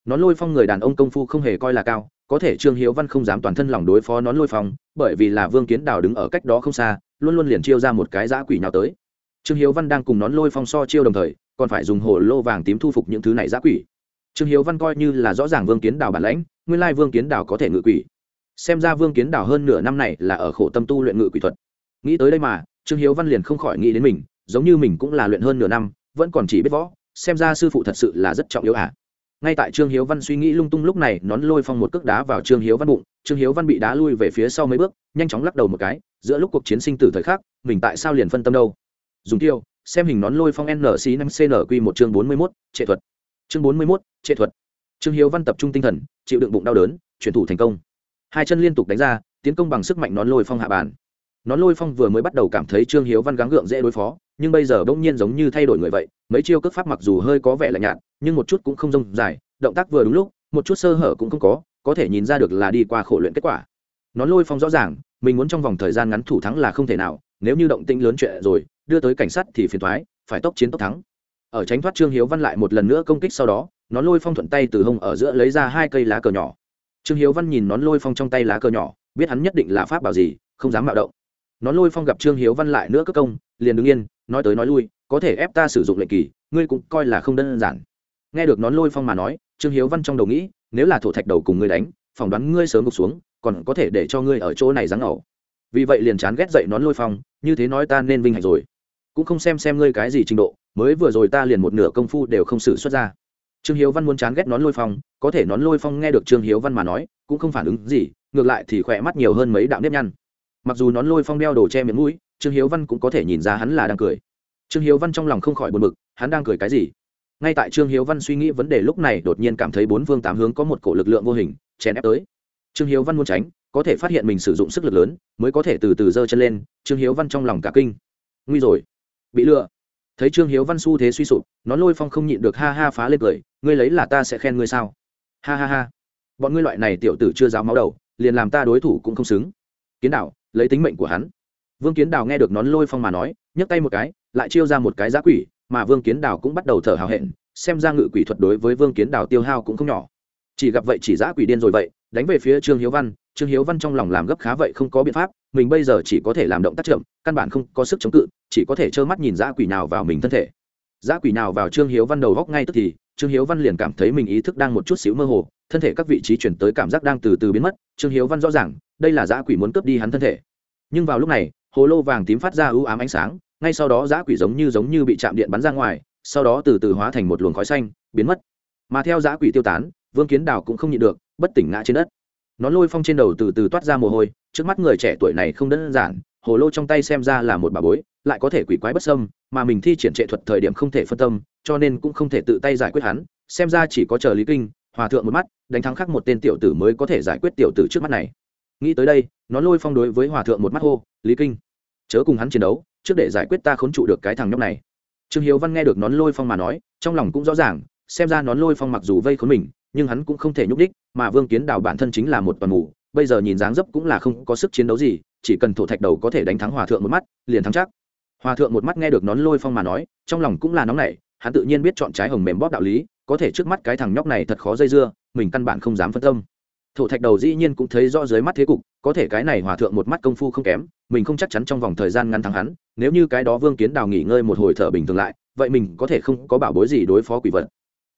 nón lôi phong người đàn ông công phu không hề coi là cao, có thể trương hiếu văn không dám toàn thân lòng đối phó nón lôi phong, bởi vì là vương kiến đào đứng ở cách đó không xa, luôn luôn liền chiêu ra một cái giã quỷ nào tới. Trương hiếu văn đang cùng nón lôi phong so chiêu đồng thời, còn phải dùng hồ lô vàng tím thu phục những thứ này giã quỷ. Trương hiếu văn coi như là rõ ràng vương kiến đào bản lãnh, nguyên lai vương kiến đào có thể ngự quỷ. Xem ra vương kiến đào hơn nửa năm này là ở khổ tâm tu luyện ngự quỷ thuật. Nghĩ tới đây mà, trương hiếu văn liền không khỏi nghĩ đến mình, giống như mình cũng là luyện hơn nửa năm, vẫn còn chỉ biết võ, xem ra sư phụ thật sự là rất trọng yếu à ngay tại trương hiếu văn suy nghĩ lung tung lúc này, nón lôi phong một cước đá vào trương hiếu văn bụng. Trương hiếu văn bị đá lui về phía sau mấy bước, nhanh chóng lắc đầu một cái, giữa lúc cuộc chiến sinh tử thời khắc, mình tại sao liền phân tâm đâu? Dùng tiêu, xem hình nón lôi phong nc năm cnq một chương bốn mươi mốt, trệ thuật. Chương bốn mươi mốt, trệ thuật. Trương hiếu văn tập trung tinh thần, chịu đựng bụng đau đớn, chuyển thủ thành công. Hai chân liên tục đánh ra, tiến công bằng sức mạnh nón lôi phong hạ bàn. Nón lôi phong vừa mới bắt đầu cảm thấy trương hiếu văn gắng gượng dễ đối phó nhưng bây giờ bỗng nhiên giống như thay đổi người vậy, mấy chiêu cước pháp mặc dù hơi có vẻ lạnh nhạt, nhưng một chút cũng không rông dài, động tác vừa đúng lúc, một chút sơ hở cũng không có có thể nhìn ra được là đi qua khổ luyện kết quả. Nón lôi phong rõ ràng, mình muốn trong vòng thời gian ngắn thủ thắng là không thể nào, nếu như động tĩnh lớn chuyện rồi, đưa tới cảnh sát thì phiền thoái, phải tốc chiến tốc thắng. Ở tránh thoát trương hiếu văn lại một lần nữa công kích sau đó nón lôi phong thuận tay từ hông ở giữa lấy ra hai cây lá cờ nhỏ. Trương hiếu văn nhìn nón lôi phong trong tay lá cờ nhỏ, biết hắn nhất định là pháp bảo gì, không dám mạo động nón lôi phong gặp trương hiếu văn lại nữa cất công, liền đứng yên, nói tới nói lui, có thể ép ta sử dụng lệnh kỳ, ngươi cũng coi là không đơn giản. Nghe được nón lôi phong mà nói, trương hiếu văn trong đầu nghĩ, nếu là thổ thạch đầu cùng ngươi đánh, phỏng đoán ngươi sớm gục xuống, còn có thể để cho ngươi ở chỗ này ráng ẩu vì vậy liền chán ghét dậy nón lôi phong, như thế nói ta nên vinh hạnh rồi. Cũng không xem xem ngươi cái gì trình độ, mới vừa rồi ta liền một nửa công phu đều không xử xuất ra. Trương hiếu văn muốn chán ghét nón lôi phong, có thể nón lôi phong nghe được trương hiếu văn mà nói, cũng không phản ứng gì, ngược lại thì khỏe mắt nhiều hơn mấy đạo nếp nhăn mặc dù nón lôi phong đeo đồ che miệng mũi, trương hiếu văn cũng có thể nhìn ra hắn là đang cười. Trương hiếu văn trong lòng không khỏi buồn bực, hắn đang cười cái gì? Ngay tại trương hiếu văn suy nghĩ vấn đề lúc này, đột nhiên cảm thấy bốn phương tám hướng có một cổ lực lượng vô hình, chèn ép tới. Trương hiếu văn muốn tránh, có thể phát hiện mình sử dụng sức lực lớn, mới có thể từ từ giơ chân lên, trương hiếu văn trong lòng cả kinh. Nguy rồi. Bị lừa. Thấy trương hiếu văn xu thế suy sụp nó lôi phong không nhịn được ha ha phá lên cười, ngươi lấy là ta sẽ khen ngươi sao? Ha ha ha. Bọn ngươi loại này tiểu tử chưa giáo máu đầu, liền làm ta đối thủ cũng không xứng. Kiến đạo lấy tính mệnh của hắn. Vương kiến đào nghe được nón lôi phong mà nói, nhấc tay một cái, lại chiêu ra một cái giá quỷ, mà vương kiến đào cũng bắt đầu thở hào hẹn, xem ra ngự quỷ thuật đối với vương kiến đào tiêu hao cũng không nhỏ. Chỉ gặp vậy chỉ giã quỷ điên rồi vậy, đánh về phía trương hiếu văn, trương hiếu văn trong lòng làm gấp khá vậy không có biện pháp, mình bây giờ chỉ có thể làm động tác chậm, căn bản không có sức chống cự, chỉ có thể trơ mắt nhìn giã quỷ nào vào mình thân thể giã quỷ nào vào trương hiếu văn đầu góc ngay tức thì, trương hiếu văn liền cảm thấy mình ý thức đang một chút xíu mơ hồ, thân thể các vị trí chuyển tới cảm giác đang từ từ biến mất, trương hiếu văn rõ ràng, đây là giã quỷ muốn cướp đi hắn thân thể. Nhưng vào lúc này, hồ lô vàng tím phát ra ưu ám ánh sáng, ngay sau đó giã quỷ giống như giống như bị chạm điện bắn ra ngoài, sau đó từ từ hóa thành một luồng khói xanh, biến mất. Mà theo giã quỷ tiêu tán, vương kiến đào cũng không nhịn được, bất tỉnh ngã trên đất. Nó lôi phong trên đầu từ từ toát ra mồ hôi, trước mắt người trẻ tuổi này không đơn giản, hồ lô trong tay xem ra là một bà bối lại có thể quỷ quái bất sâm mà mình thi triển trệ thuật thời điểm không thể phân tâm, cho nên cũng không thể tự tay giải quyết hắn. Xem ra chỉ có chờ lý kinh, hòa thượng một mắt, đánh thắng khắc một tên tiểu tử mới có thể giải quyết tiểu tử trước mắt này. Nghĩ tới đây, nó lôi phong đối với hòa thượng một mắt hô, lý kinh, chớ cùng hắn chiến đấu, trước để giải quyết ta khốn trụ được cái thằng nhóc này. Trương hiếu văn nghe được nón lôi phong mà nói, trong lòng cũng rõ ràng, xem ra nón lôi phong mặc dù vây khốn mình, nhưng hắn cũng không thể nhúc đích mà vương kiến đào bản thân chính là một toàn mù, bây giờ nhìn dáng dấp cũng là không có sức chiến đấu gì, chỉ cần thổ thạch đầu có thể đánh thắng hòa thượng một mắt, liền thắng chắc hòa thượng một mắt nghe được nón lôi phong mà nói, trong lòng cũng là nóng nảy, hắn tự nhiên biết chọn trái hồng mềm bóp đạo lý, có thể trước mắt cái thằng nhóc này thật khó dây dưa, mình căn bản không dám phân tâm. Thổ thạch đầu dĩ nhiên cũng thấy rõ dưới mắt thế cục, có thể cái này hòa thượng một mắt công phu không kém, mình không chắc chắn trong vòng thời gian ngắn thắng hắn, nếu như cái đó vương kiến đào nghỉ ngơi một hồi thở bình thường lại, vậy mình có thể không có bảo bối gì đối phó quỷ vật.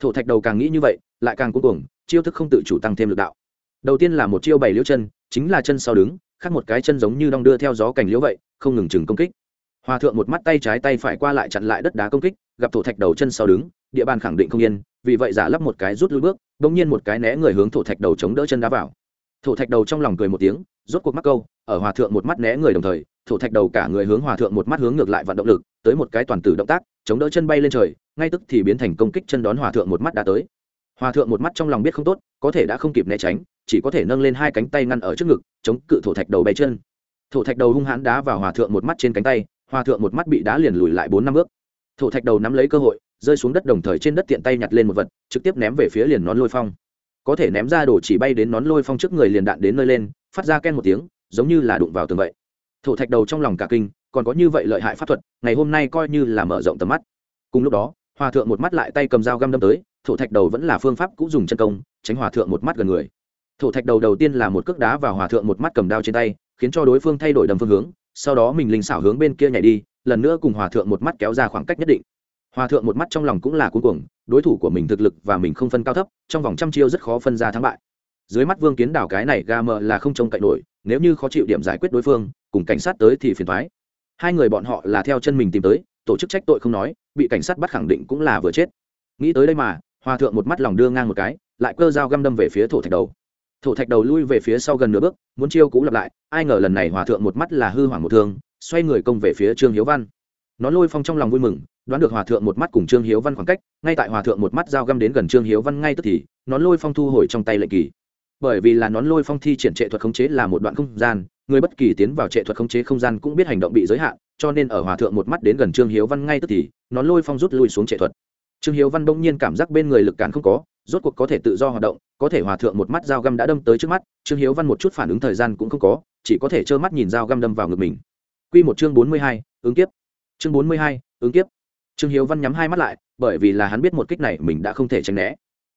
Thổ thạch đầu càng nghĩ như vậy, lại càng cuối cùng chiêu thức không tự chủ tăng thêm lực đạo. Đầu tiên là một chiêu bảy liễu chân, chính là chân sau đứng, khác một cái chân giống như đong đưa theo gió cành liễu vậy, không ngừng chừng công kích hòa thượng một mắt tay trái tay phải qua lại chặn lại đất đá công kích, gặp thổ thạch đầu chân sau đứng, địa bàn khẳng định không yên, vì vậy giả lắp một cái rút lui bước bỗng nhiên một cái né người hướng thổ thạch đầu chống đỡ chân đá vào. Thổ thạch đầu trong lòng cười một tiếng, rốt cuộc mắc câu, ở hòa thượng một mắt né người đồng thời, thổ thạch đầu cả người hướng hòa thượng một mắt hướng ngược lại vận động lực, tới một cái toàn tử động tác, chống đỡ chân bay lên trời, ngay tức thì biến thành công kích chân đón hòa thượng một mắt đã tới. Hòa thượng một mắt trong lòng biết không tốt, có thể đã không kịp né tránh, chỉ có thể nâng lên hai cánh tay ngăn ở trước ngực, chống cự thổ thạch đầu bay chân. Thổ thạch đầu hung hãn đá vào hòa thượng một mắt trên cánh tay hòa thượng một mắt bị đá liền lùi lại bốn năm bước. Thổ thạch đầu nắm lấy cơ hội, rơi xuống đất đồng thời trên đất tiện tay nhặt lên một vật, trực tiếp ném về phía liền nón lôi phong. Có thể ném ra đồ chỉ bay đến nón lôi phong trước người liền đạn đến nơi lên, phát ra ken một tiếng, giống như là đụng vào tường vậy. Thổ thạch đầu trong lòng cả kinh, còn có như vậy lợi hại pháp thuật, ngày hôm nay coi như là mở rộng tầm mắt. Cùng lúc đó hòa thượng một mắt lại tay cầm dao găm đâm tới, thổ thạch đầu vẫn là phương pháp cũng dùng chân công, tránh hòa thượng một mắt gần người. Thổ thạch đầu đầu tiên là một cước đá vào hòa thượng một mắt cầm đao trên tay, khiến cho đối phương thay đổi đầm phương hướng sau đó mình linh xảo hướng bên kia nhảy đi, lần nữa cùng hòa thượng một mắt kéo ra khoảng cách nhất định. Hòa thượng một mắt trong lòng cũng là cuối cùng đối thủ của mình thực lực và mình không phân cao thấp, trong vòng trăm chiêu rất khó phân ra thắng bại. Dưới mắt vương kiến đảo cái này ga mờ là không trông cậy nổi, nếu như khó chịu điểm giải quyết đối phương, cùng cảnh sát tới thì phiền thoái hai người bọn họ là theo chân mình tìm tới, tổ chức trách tội không nói, bị cảnh sát bắt khẳng định cũng là vừa chết. Nghĩ tới đây mà, hòa thượng một mắt lòng đưa ngang một cái, lại cơ dao găm đâm về phía thổ thạch đầu thổ thạch đầu lui về phía sau gần nửa bước, muốn chiêu cũ lặp lại, ai ngờ lần này hòa thượng một mắt là hư hoảng một thương, xoay người công về phía trương hiếu văn. Nó lôi phong trong lòng vui mừng, đoán được hòa thượng một mắt cùng trương hiếu văn khoảng cách, ngay tại hòa thượng một mắt dao găm đến gần trương hiếu văn ngay tức thì nón lôi phong thu hồi trong tay lệnh kỳ. Bởi vì là nón lôi phong thi triển trệ thuật khống chế là một đoạn không gian, người bất kỳ tiến vào trệ thuật khống chế không gian cũng biết hành động bị giới hạn, cho nên ở hòa thượng một mắt đến gần trương hiếu văn ngay tức thì, nón lôi phong rút lui xuống trệ thuật. Trương hiếu văn bỗng nhiên cảm giác bên người lực cản không có, rốt cuộc có thể tự do hoạt động có thể hòa thượng một mắt dao găm đã đâm tới trước mắt trương hiếu văn một chút phản ứng thời gian cũng không có chỉ có thể trơ mắt nhìn dao găm đâm vào ngực mình Quy một chương bốn mươi hai, ứng kiếp. Chương bốn mươi hai, ứng kiếp. Trương Hiếu Văn nhắm hai mắt lại, bởi vì là hắn biết một kích này mình đã không thể tránh né.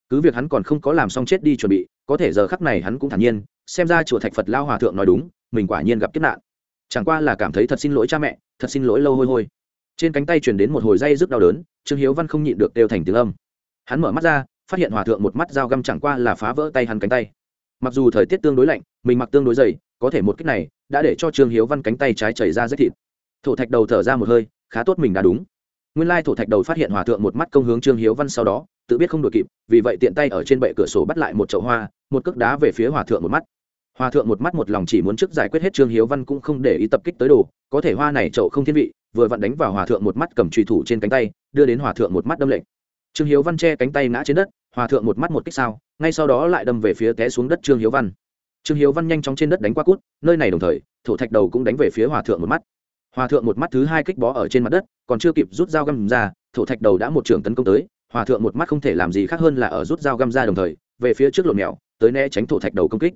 Cứ việc hắn còn không có làm xong chết đi chuẩn bị, có thể giờ khắc này hắn cũng thản nhiên, xem ra chùa Thạch Phật lao hòa thượng nói đúng, mình quả nhiên gặp kiếp nạn. Chẳng qua là cảm thấy thật xin lỗi cha mẹ, thật xin lỗi lâu hôi hôi. Trên cánh tay truyền đến một hồi dây rất đau đớn, Trương Hiếu Văn không nhịn được kêu thành tiếng âm. Hắn mở mắt ra, phát hiện hòa thượng một mắt dao găm chẳng qua là phá vỡ tay hắn cánh tay. Mặc dù thời tiết tương đối lạnh, mình mặc tương đối dày, có thể một kích này đã để cho trương hiếu văn cánh tay trái chảy ra rất thịt. Thổ thạch đầu thở ra một hơi khá tốt mình đã đúng. Nguyên lai thổ thạch đầu phát hiện hòa thượng một mắt công hướng trương hiếu văn sau đó tự biết không đuổi kịp vì vậy tiện tay ở trên bệ cửa sổ bắt lại một chậu hoa một cước đá về phía hòa thượng một mắt. Hòa thượng một mắt một lòng chỉ muốn trước giải quyết hết trương hiếu văn cũng không để ý tập kích tới đồ có thể hoa này chậu không thiên vị vừa vặn đánh vào hòa thượng một mắt cầm trùy thủ trên cánh tay đưa đến hòa thượng một mắt đâm lệnh trương hiếu văn che cánh tay ngã trên đất hòa thượng một mắt một kích sao, ngay sau đó lại đâm về phía té xuống đất trương hiếu văn. Trương hiếu văn nhanh chóng trên đất đánh qua cút, nơi này đồng thời, thổ thạch đầu cũng đánh về phía hòa thượng một mắt. Hòa thượng một mắt thứ hai kích bó ở trên mặt đất, còn chưa kịp rút dao găm ra, thổ thạch đầu đã một trường tấn công tới, hòa thượng một mắt không thể làm gì khác hơn là ở rút dao găm ra đồng thời, về phía trước lộn mèo, tới né tránh thổ thạch đầu công kích.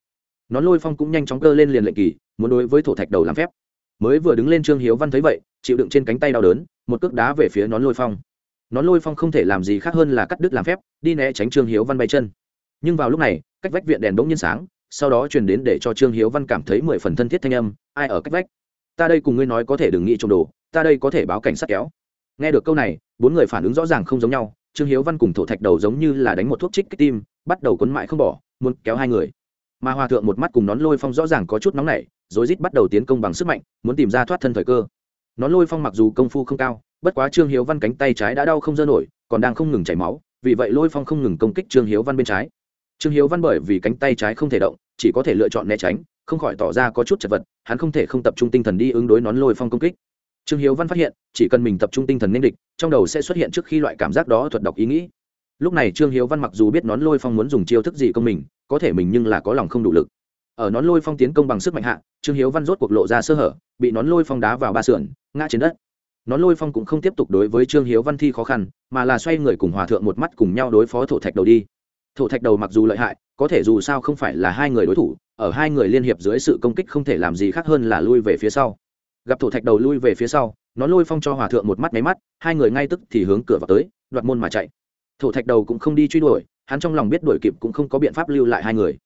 Nón lôi phong cũng nhanh chóng cơ lên liền lệnh kỳ, muốn đối với thổ thạch đầu làm phép. Mới vừa đứng lên trương hiếu văn thấy vậy, chịu đựng trên cánh tay đau đớn, một cước đá về phía nón lôi phong nón lôi phong không thể làm gì khác hơn là cắt đứt làm phép, đi né tránh trương hiếu văn bay chân. Nhưng vào lúc này, cách vách viện đèn bỗng nhiên sáng, sau đó truyền đến để cho trương hiếu văn cảm thấy mười phần thân thiết thanh âm, ai ở cách vách? Ta đây cùng ngươi nói có thể đừng nghĩ trộm đồ, ta đây có thể báo cảnh sát kéo. Nghe được câu này, bốn người phản ứng rõ ràng không giống nhau, trương hiếu văn cùng thổ thạch đầu giống như là đánh một thuốc trích kích tim, bắt đầu quấn mãi không bỏ, muốn kéo hai người. Mà hòa thượng một mắt cùng nón lôi phong rõ ràng có chút nóng nảy, rối rít bắt đầu tiến công bằng sức mạnh, muốn tìm ra thoát thân thời cơ. Nón lôi phong mặc dù công phu không cao bất quá trương hiếu văn cánh tay trái đã đau không dơ nổi, còn đang không ngừng chảy máu, vì vậy lôi phong không ngừng công kích trương hiếu văn bên trái. Trương hiếu văn bởi vì cánh tay trái không thể động, chỉ có thể lựa chọn né tránh, không khỏi tỏ ra có chút chật vật, hắn không thể không tập trung tinh thần đi ứng đối nón lôi phong công kích. Trương hiếu văn phát hiện, chỉ cần mình tập trung tinh thần nên địch, trong đầu sẽ xuất hiện trước khi loại cảm giác đó thuật đọc ý nghĩ. Lúc này trương hiếu văn mặc dù biết nón lôi phong muốn dùng chiêu thức gì công mình, có thể mình nhưng là có lòng không đủ lực. Ở nón lôi phong tiến công bằng sức mạnh hạ, trương hiếu văn rốt cuộc lộ ra sơ hở, bị nón lôi phong đá vào ba sườn, ngã trên đất nón lôi phong cũng không tiếp tục đối với trương hiếu văn thi khó khăn, mà là xoay người cùng hòa thượng một mắt cùng nhau đối phó thổ thạch đầu đi. Thổ thạch đầu mặc dù lợi hại, có thể dù sao không phải là hai người đối thủ, ở hai người liên hiệp dưới sự công kích không thể làm gì khác hơn là lui về phía sau. Gặp thổ thạch đầu lui về phía sau, nó lôi phong cho hòa thượng một mắt máy mắt, hai người ngay tức thì hướng cửa vào tới, đoạt môn mà chạy. Thổ thạch đầu cũng không đi truy đuổi, hắn trong lòng biết đuổi kịp cũng không có biện pháp lưu lại hai người.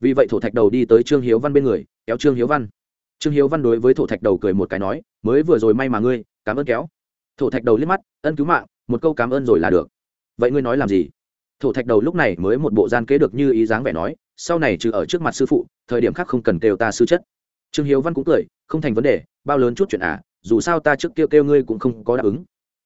Vì vậy thổ thạch đầu đi tới trương hiếu văn bên người, kéo trương hiếu văn. Trương hiếu văn đối với thổ thạch đầu cười một cái nói, mới vừa rồi may mà ngươi cảm ơn kéo. Thổ thạch đầu liếc mắt, ân cứu mạng, một câu cảm ơn rồi là được. Vậy ngươi nói làm gì? Thổ thạch đầu lúc này mới một bộ gian kế được như ý dáng vẻ nói, sau này trừ ở trước mặt sư phụ, thời điểm khác không cần kêu ta sư chất. Trương hiếu văn cũng cười, không thành vấn đề, bao lớn chút chuyện à dù sao ta trước kêu kêu ngươi cũng không có đáp ứng.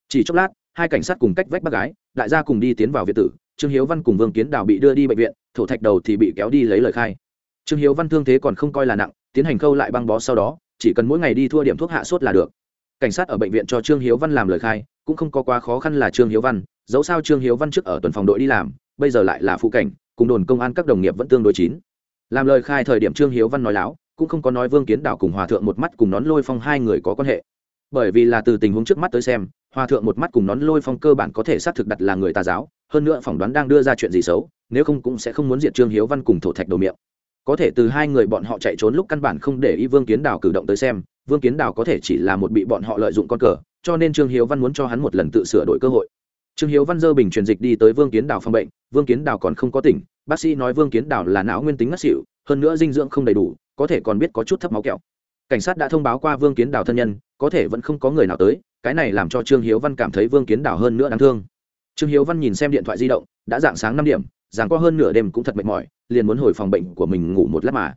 Chỉ chốc lát, hai cảnh sát cùng cách vách bác gái, đại gia cùng đi tiến vào việt tử, trương hiếu văn cùng vương kiến đào bị đưa đi bệnh viện, thổ thạch đầu thì bị kéo đi lấy lời khai. Trương hiếu văn thương thế còn không coi là nặng, tiến hành khâu lại băng bó sau đó, chỉ cần mỗi ngày đi thua điểm thuốc hạ sốt là được cảnh sát ở bệnh viện cho trương hiếu văn làm lời khai, cũng không có quá khó khăn là trương hiếu văn, dẫu sao trương hiếu văn trước ở tuần phòng đội đi làm, bây giờ lại là phụ cảnh, cùng đồn công an các đồng nghiệp vẫn tương đối chín. Làm lời khai thời điểm trương hiếu văn nói láo, cũng không có nói vương kiến đảo cùng hòa thượng một mắt cùng nón lôi phong hai người có quan hệ. Bởi vì là từ tình huống trước mắt tới xem, hòa thượng một mắt cùng nón lôi phong cơ bản có thể xác thực đặt là người tà giáo, hơn nữa phỏng đoán đang đưa ra chuyện gì xấu, nếu không cũng sẽ không muốn diệt trương hiếu văn cùng thổ thạch đầu miệng. Có thể từ hai người bọn họ chạy trốn lúc căn bản không để ý vương kiến đảo cử động tới xem vương kiến Đào có thể chỉ là một bị bọn họ lợi dụng con cờ, cho nên trương hiếu văn muốn cho hắn một lần tự sửa đổi cơ hội. Trương hiếu văn dơ bình truyền dịch đi tới vương kiến Đào phòng bệnh, vương kiến Đào còn không có tỉnh, bác sĩ nói vương kiến Đào là não nguyên tính ngất xỉu, hơn nữa dinh dưỡng không đầy đủ, có thể còn biết có chút thấp máu kẹo. Cảnh sát đã thông báo qua vương kiến đào thân nhân, có thể vẫn không có người nào tới, cái này làm cho trương hiếu văn cảm thấy vương kiến đào hơn nữa đáng thương. Trương hiếu văn nhìn xem điện thoại di động, đã dạng sáng năm điểm giảng qua hơn nửa đêm cũng thật mệt mỏi, liền muốn hồi phòng bệnh của mình ngủ một lát mà.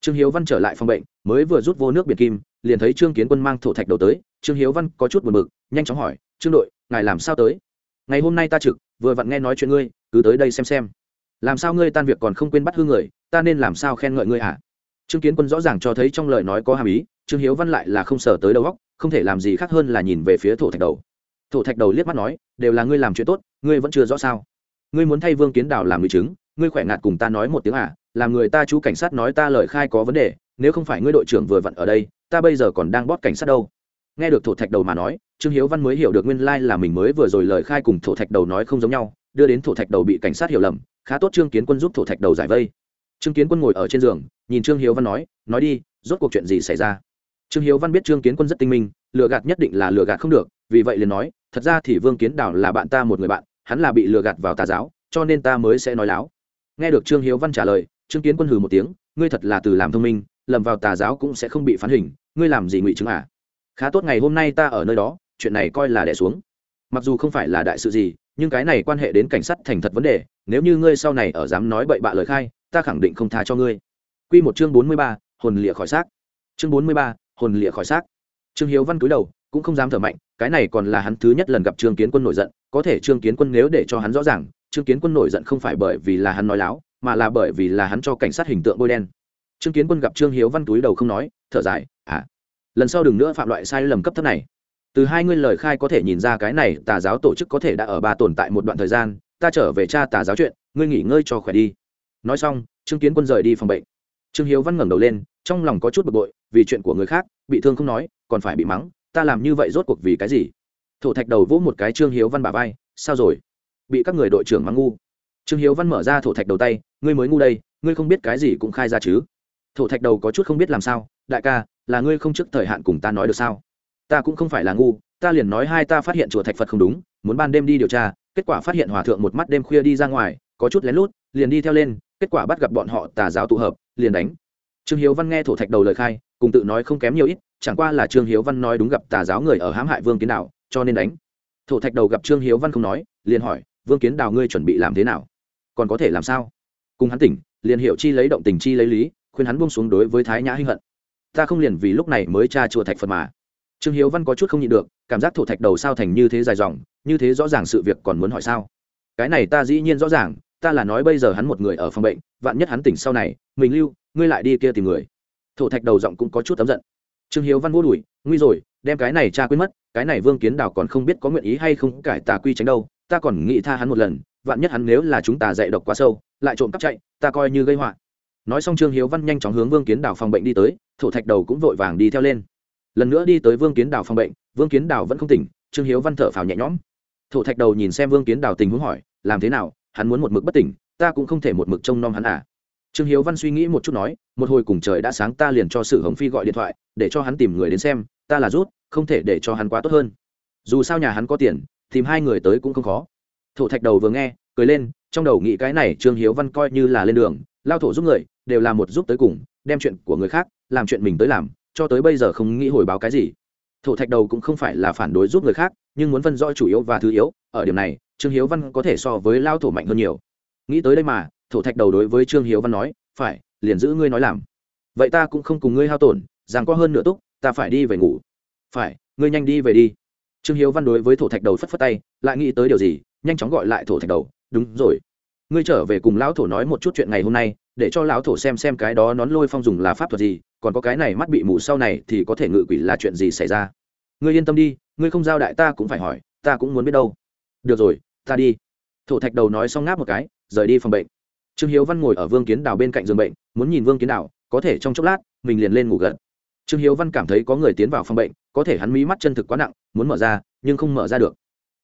Trương hiếu văn trở lại phòng bệnh, mới vừa rút vô nước biệt kim liền thấy trương kiến quân mang thổ thạch đầu tới, trương hiếu văn có chút buồn bực, nhanh chóng hỏi, trương đội, ngài làm sao tới? Ngày hôm nay ta trực, vừa vặn nghe nói chuyện ngươi, cứ tới đây xem xem. Làm sao ngươi tan việc còn không quên bắt hư người, ta nên làm sao khen ngợi ngươi hả? Trương kiến quân rõ ràng cho thấy trong lời nói có hàm ý, trương hiếu văn lại là không sờ tới đầu góc không thể làm gì khác hơn là nhìn về phía thổ thạch đầu. Thổ thạch đầu liếc mắt nói, đều là ngươi làm chuyện tốt, ngươi vẫn chưa rõ sao? Ngươi muốn thay vương kiến đào làm người chứng, ngươi khỏe ngạt cùng ta nói một tiếng à làm người ta chú cảnh sát nói ta lời khai có vấn đề, nếu không phải ngươi đội trưởng vừa vặn ở đây ta bây giờ còn đang bót cảnh sát đâu? Nghe được thổ thạch đầu mà nói, trương hiếu văn mới hiểu được nguyên lai là mình mới vừa rồi lời khai cùng thổ thạch đầu nói không giống nhau, đưa đến thổ thạch đầu bị cảnh sát hiểu lầm, khá tốt trương kiến quân giúp thổ thạch đầu giải vây. Trương kiến quân ngồi ở trên giường, nhìn trương hiếu văn nói nói đi, rốt cuộc chuyện gì xảy ra? Trương hiếu văn biết trương kiến quân rất tinh minh, lừa gạt nhất định là lừa gạt không được, vì vậy liền nói, thật ra thì vương kiến đảo là bạn ta một người bạn, hắn là bị lừa gạt vào tà giáo, cho nên ta mới sẽ nói láo. Nghe được trương hiếu văn trả lời, trương kiến quân hừ một tiếng, ngươi thật là từ làm thông minh lầm vào tà giáo cũng sẽ không bị phán hình ngươi làm gì ngụy chứng à khá tốt ngày hôm nay ta ở nơi đó chuyện này coi là đẻ xuống mặc dù không phải là đại sự gì nhưng cái này quan hệ đến cảnh sát thành thật vấn đề nếu như ngươi sau này ở dám nói bậy bạ lời khai ta khẳng định không tha cho ngươi Quy một chương bốn mươi ba, hồn lìa khỏi xác. Chương bốn mươi ba, hồn lìa khỏi xác. Trương Hiếu Văn cúi đầu, cũng không dám thở mạnh, cái này còn là hắn thứ nhất lần gặp Trương Kiến Quân nổi giận, có thể Trương Kiến Quân nếu để cho hắn rõ ràng, Trương Kiến Quân nổi giận không phải bởi vì là hắn nói láo, mà là bởi vì là hắn cho cảnh sát hình tượng bôi đen. Trương Kiến Quân gặp Trương Hiếu Văn cúi đầu không nói, thở dài, "À, lần sau đừng nữa phạm loại sai lầm cấp thấp này." Từ hai ngươi lời khai có thể nhìn ra cái này tà giáo tổ chức có thể đã ở ba tồn tại một đoạn thời gian, ta trở về tra tà giáo chuyện, ngươi nghỉ ngơi cho khỏe đi. Nói xong, Trương Kiến Quân rời đi phòng bệnh. Trương hiếu văn ngẩng đầu lên trong lòng có chút bực bội vì chuyện của người khác bị thương không nói còn phải bị mắng ta làm như vậy rốt cuộc vì cái gì? Thổ thạch đầu vỗ một cái trương hiếu văn bà vai sao rồi? Bị các người đội trưởng mắng ngu. Trương hiếu văn mở ra thổ thạch đầu tay ngươi mới ngu đây ngươi không biết cái gì cũng khai ra chứ thổ thạch đầu có chút không biết làm sao, đại ca, là ngươi không trước thời hạn cùng ta nói được sao? Ta cũng không phải là ngu, ta liền nói hai ta phát hiện chùa thạch phật không đúng, muốn ban đêm đi điều tra, kết quả phát hiện hòa thượng một mắt đêm khuya đi ra ngoài, có chút lén lút, liền đi theo lên, kết quả bắt gặp bọn họ tà giáo tụ hợp, liền đánh. Trương hiếu văn nghe thổ thạch đầu lời khai, cùng tự nói không kém nhiều ít, chẳng qua là trương hiếu văn nói đúng gặp tà giáo người ở hãm hại vương kiến đạo cho nên đánh. Thổ thạch đầu gặp trương hiếu văn không nói, liền hỏi, vương kiến đào ngươi chuẩn bị làm thế nào? Còn có thể làm sao? Cùng hắn tỉnh, liền hiệu chi lấy động tình chi lấy lý khuyên hắn buông xuống đối với thái nhã hinh hận. Ta không liền vì lúc này mới tra chùa thạch phật mà. Trương hiếu văn có chút không nhịn được, cảm giác thổ thạch đầu sao thành như thế dài dòng, như thế rõ ràng sự việc còn muốn hỏi sao? Cái này ta dĩ nhiên rõ ràng, ta là nói bây giờ hắn một người ở phòng bệnh, vạn nhất hắn tỉnh sau này, mình lưu, ngươi lại đi kia tìm người. Thổ thạch đầu giọng cũng có chút tấm giận. Trương hiếu văn vô đùi, nguy rồi, đem cái này cha quên mất, cái này vương kiến đào còn không biết có nguyện ý hay không cải tà quy tránh đâu, ta còn nghĩ tha hắn một lần, vạn nhất hắn nếu là chúng ta dạy độc quá sâu, lại trộm cắp chạy, ta coi như gây họa nói xong trương hiếu văn nhanh chóng hướng vương kiến đào phòng bệnh đi tới, thổ thạch đầu cũng vội vàng đi theo lên. Lần nữa đi tới vương kiến đào phòng bệnh, vương kiến đào vẫn không tỉnh, trương hiếu văn thở phào nhẹ nhõm. Thổ thạch đầu nhìn xem vương kiến đào tình huống hỏi, làm thế nào? Hắn muốn một mực bất tỉnh, ta cũng không thể một mực trông nom hắn à? Trương hiếu văn suy nghĩ một chút nói, một hồi cùng trời đã sáng ta liền cho sử hồng phi gọi điện thoại, để cho hắn tìm người đến xem, ta là rút, không thể để cho hắn quá tốt hơn. Dù sao nhà hắn có tiền, tìm hai người tới cũng không khó. Thổ thạch đầu vừa nghe, cười lên, trong đầu nghĩ cái này trương hiếu văn coi như là lên đường, lao thổ giúp người đều là một giúp tới cùng, đem chuyện của người khác, làm chuyện mình tới làm, cho tới bây giờ không nghĩ hồi báo cái gì. Thổ thạch đầu cũng không phải là phản đối giúp người khác, nhưng muốn phân rõ chủ yếu và thứ yếu, ở điểm này, trương hiếu văn có thể so với lao thổ mạnh hơn nhiều. Nghĩ tới đây mà, thổ thạch đầu đối với trương hiếu văn nói, phải, liền giữ ngươi nói làm. Vậy ta cũng không cùng ngươi hao tổn, rằng có hơn nửa túc, ta phải đi về ngủ. Phải, ngươi nhanh đi về đi. Trương hiếu văn đối với thổ thạch đầu phất phất tay, lại nghĩ tới điều gì, nhanh chóng gọi lại thổ thạch đầu, đúng rồi. Ngươi trở về cùng lão thổ nói một chút chuyện ngày hôm nay để cho lão thổ xem xem cái đó nón lôi phong dùng là pháp thuật gì, còn có cái này mắt bị mù sau này thì có thể ngự quỷ là chuyện gì xảy ra? Ngươi yên tâm đi, ngươi không giao đại ta cũng phải hỏi, ta cũng muốn biết đâu. Được rồi, ta đi. Thổ thạch đầu nói xong ngáp một cái, rời đi phòng bệnh. Trương hiếu văn ngồi ở vương kiến đào bên cạnh giường bệnh, muốn nhìn vương kiến đào, có thể trong chốc lát, mình liền lên ngủ gật. Trương hiếu văn cảm thấy có người tiến vào phòng bệnh, có thể hắn mí mắt chân thực quá nặng, muốn mở ra, nhưng không mở ra được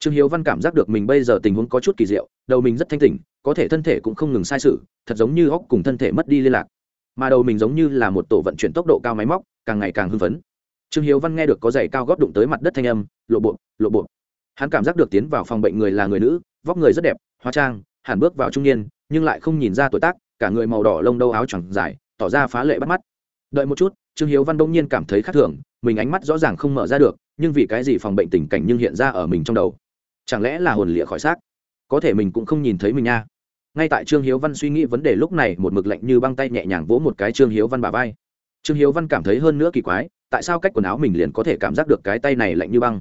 trương hiếu văn cảm giác được mình bây giờ tình huống có chút kỳ diệu, đầu mình rất thanh tỉnh, có thể thân thể cũng không ngừng sai sự, thật giống như óc cùng thân thể mất đi liên lạc. Mà đầu mình giống như là một tổ vận chuyển tốc độ cao máy móc, càng ngày càng hưng phấn. Trương hiếu văn nghe được có giày cao góp đụng tới mặt đất thanh âm, lộ bộ lộ bộ. Hắn cảm giác được tiến vào phòng bệnh người là người nữ, vóc người rất đẹp, hóa trang, hẳn bước vào trung niên, nhưng lại không nhìn ra tuổi tác, cả người màu đỏ lông đâu áo choàng dài, tỏ ra phá lệ bắt mắt. Đợi một chút, trương hiếu văn đông nhiên cảm thấy khác thường, mình ánh mắt rõ ràng không mở ra được, nhưng vì cái gì phòng bệnh tình cảnh nhưng hiện ra ở mình trong đầu? Chẳng lẽ là hồn lịa khỏi xác? Có thể mình cũng không nhìn thấy mình nha. Ngay tại trương hiếu văn suy nghĩ vấn đề lúc này, một mực lạnh như băng tay nhẹ nhàng vỗ một cái trương hiếu văn bà vai. Trương hiếu văn cảm thấy hơn nữa kỳ quái, tại sao cách quần áo mình liền có thể cảm giác được cái tay này lạnh như băng?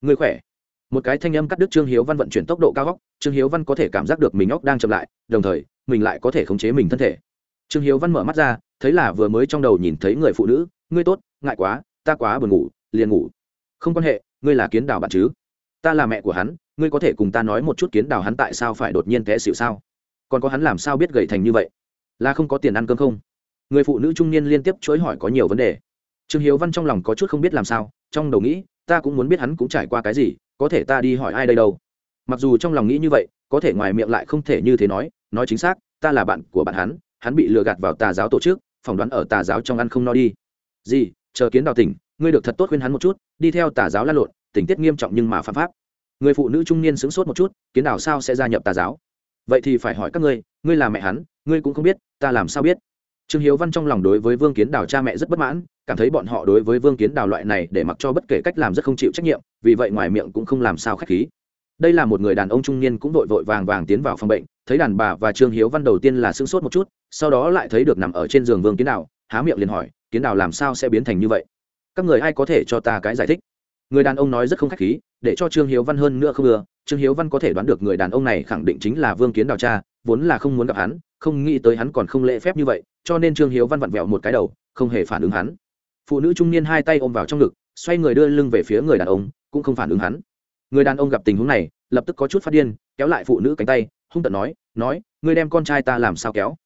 Người khỏe. Một cái thanh âm cắt đứt trương hiếu văn vận chuyển tốc độ cao góc, trương hiếu văn có thể cảm giác được mình óc đang chậm lại, đồng thời, mình lại có thể khống chế mình thân thể. Trương hiếu văn mở mắt ra, thấy là vừa mới trong đầu nhìn thấy người phụ nữ, ngươi tốt, ngại quá, ta quá buồn ngủ, liền ngủ. Không quan hệ, ngươi là kiến đào bạn chứ? Ta là mẹ của hắn, ngươi có thể cùng ta nói một chút kiến đào hắn tại sao phải đột nhiên té xịu sao? Còn có hắn làm sao biết gầy thành như vậy? Là không có tiền ăn cơm không? Người phụ nữ trung niên liên tiếp chối hỏi có nhiều vấn đề. Trương hiếu văn trong lòng có chút không biết làm sao, trong đầu nghĩ, ta cũng muốn biết hắn cũng trải qua cái gì, có thể ta đi hỏi ai đây đâu? Mặc dù trong lòng nghĩ như vậy, có thể ngoài miệng lại không thể như thế nói nói chính xác, ta là bạn của bạn hắn hắn bị lừa gạt vào tà giáo tổ chức, phỏng đoán ở tà giáo trong ăn không no đi. Gì, chờ kiến đào tỉnh, ngươi được thật tốt khuyên hắn một chút, đi theo tà giáo lan lộn tình tiết nghiêm trọng nhưng mà phạm pháp. Người phụ nữ trung niên sững sốt một chút, kiến đảo sao sẽ gia nhập tà giáo? Vậy thì phải hỏi các ngươi ngươi là mẹ hắn, ngươi cũng không biết, ta làm sao biết? Trương hiếu văn trong lòng đối với vương kiến đào cha mẹ rất bất mãn, cảm thấy bọn họ đối với vương kiến đào loại này để mặc cho bất kể cách làm rất không chịu trách nhiệm, vì vậy ngoài miệng cũng không làm sao k h á c h khí. Đây là một người đàn ông trung niên cũng vội vội vàng vàng tiến vào phòng bệnh, thấy đàn bà và trương hiếu văn đầu tiên là sưng sốt một chút, sau đó lại thấy được nằm ở trên giường vương kiến đào, há miệng liền hỏi, kiến đào làm sao sẽ biến thành như vậy? Các người ai có thể cho ta cái giải thích? Người đàn ông nói rất không khách khí để cho trương hiếu văn hơn nữa không ưa trương hiếu văn có thể đoán được người đàn ông này khẳng định chính là vương kiến đào cha vốn là không muốn gặp hắn không nghĩ tới hắn còn không lễ phép như vậy cho nên trương hiếu văn vặn vẹo một cái đầu không hề phản ứng hắn phụ nữ trung niên hai tay ôm vào trong ngực xoay người đưa lưng về phía người đàn ông cũng không phản ứng hắn người đàn ông gặp tình huống này lập tức có chút phát điên kéo lại phụ nữ cánh tay hung tận nói nói ngươi đem con trai ta làm sao kéo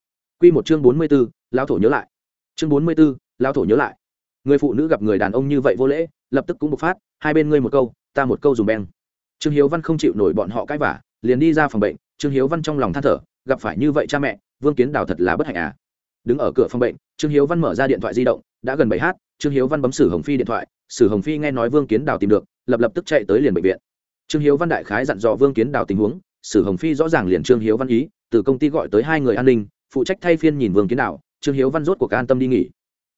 Quy một chương bốn mươi 44, lão thổ nhớ lại. Chương bốn mươi 44, lão thổ nhớ lại. Người phụ nữ gặp người đàn ông như vậy vô lễ, lập tức cũng bộc phát, hai bên ngươi một câu, ta một câu dùng beng. Trương Hiếu Văn không chịu nổi bọn họ cãi vả, liền đi ra phòng bệnh, Trương Hiếu Văn trong lòng than thở, gặp phải như vậy cha mẹ, Vương Kiến Đào thật là bất hạnh à. Đứng ở cửa phòng bệnh, Trương Hiếu Văn mở ra điện thoại di động, đã gần bảy h Trương Hiếu Văn bấm Sử Hồng Phi điện thoại, Sử Hồng Phi nghe nói Vương Kiến Đào tìm được, lập lập tức chạy tới liền bệnh viện. Trương Hiếu Văn đại khái dặn dò Vương Kiến Đào tình huống, Sử Hồng Phi rõ ràng liền Trương Hiếu Văn ý, từ công ty gọi tới hai người an ninh phụ trách thay phiên nhìn vương kiến Đào. trương hiếu văn rốt cuộc an tâm đi nghỉ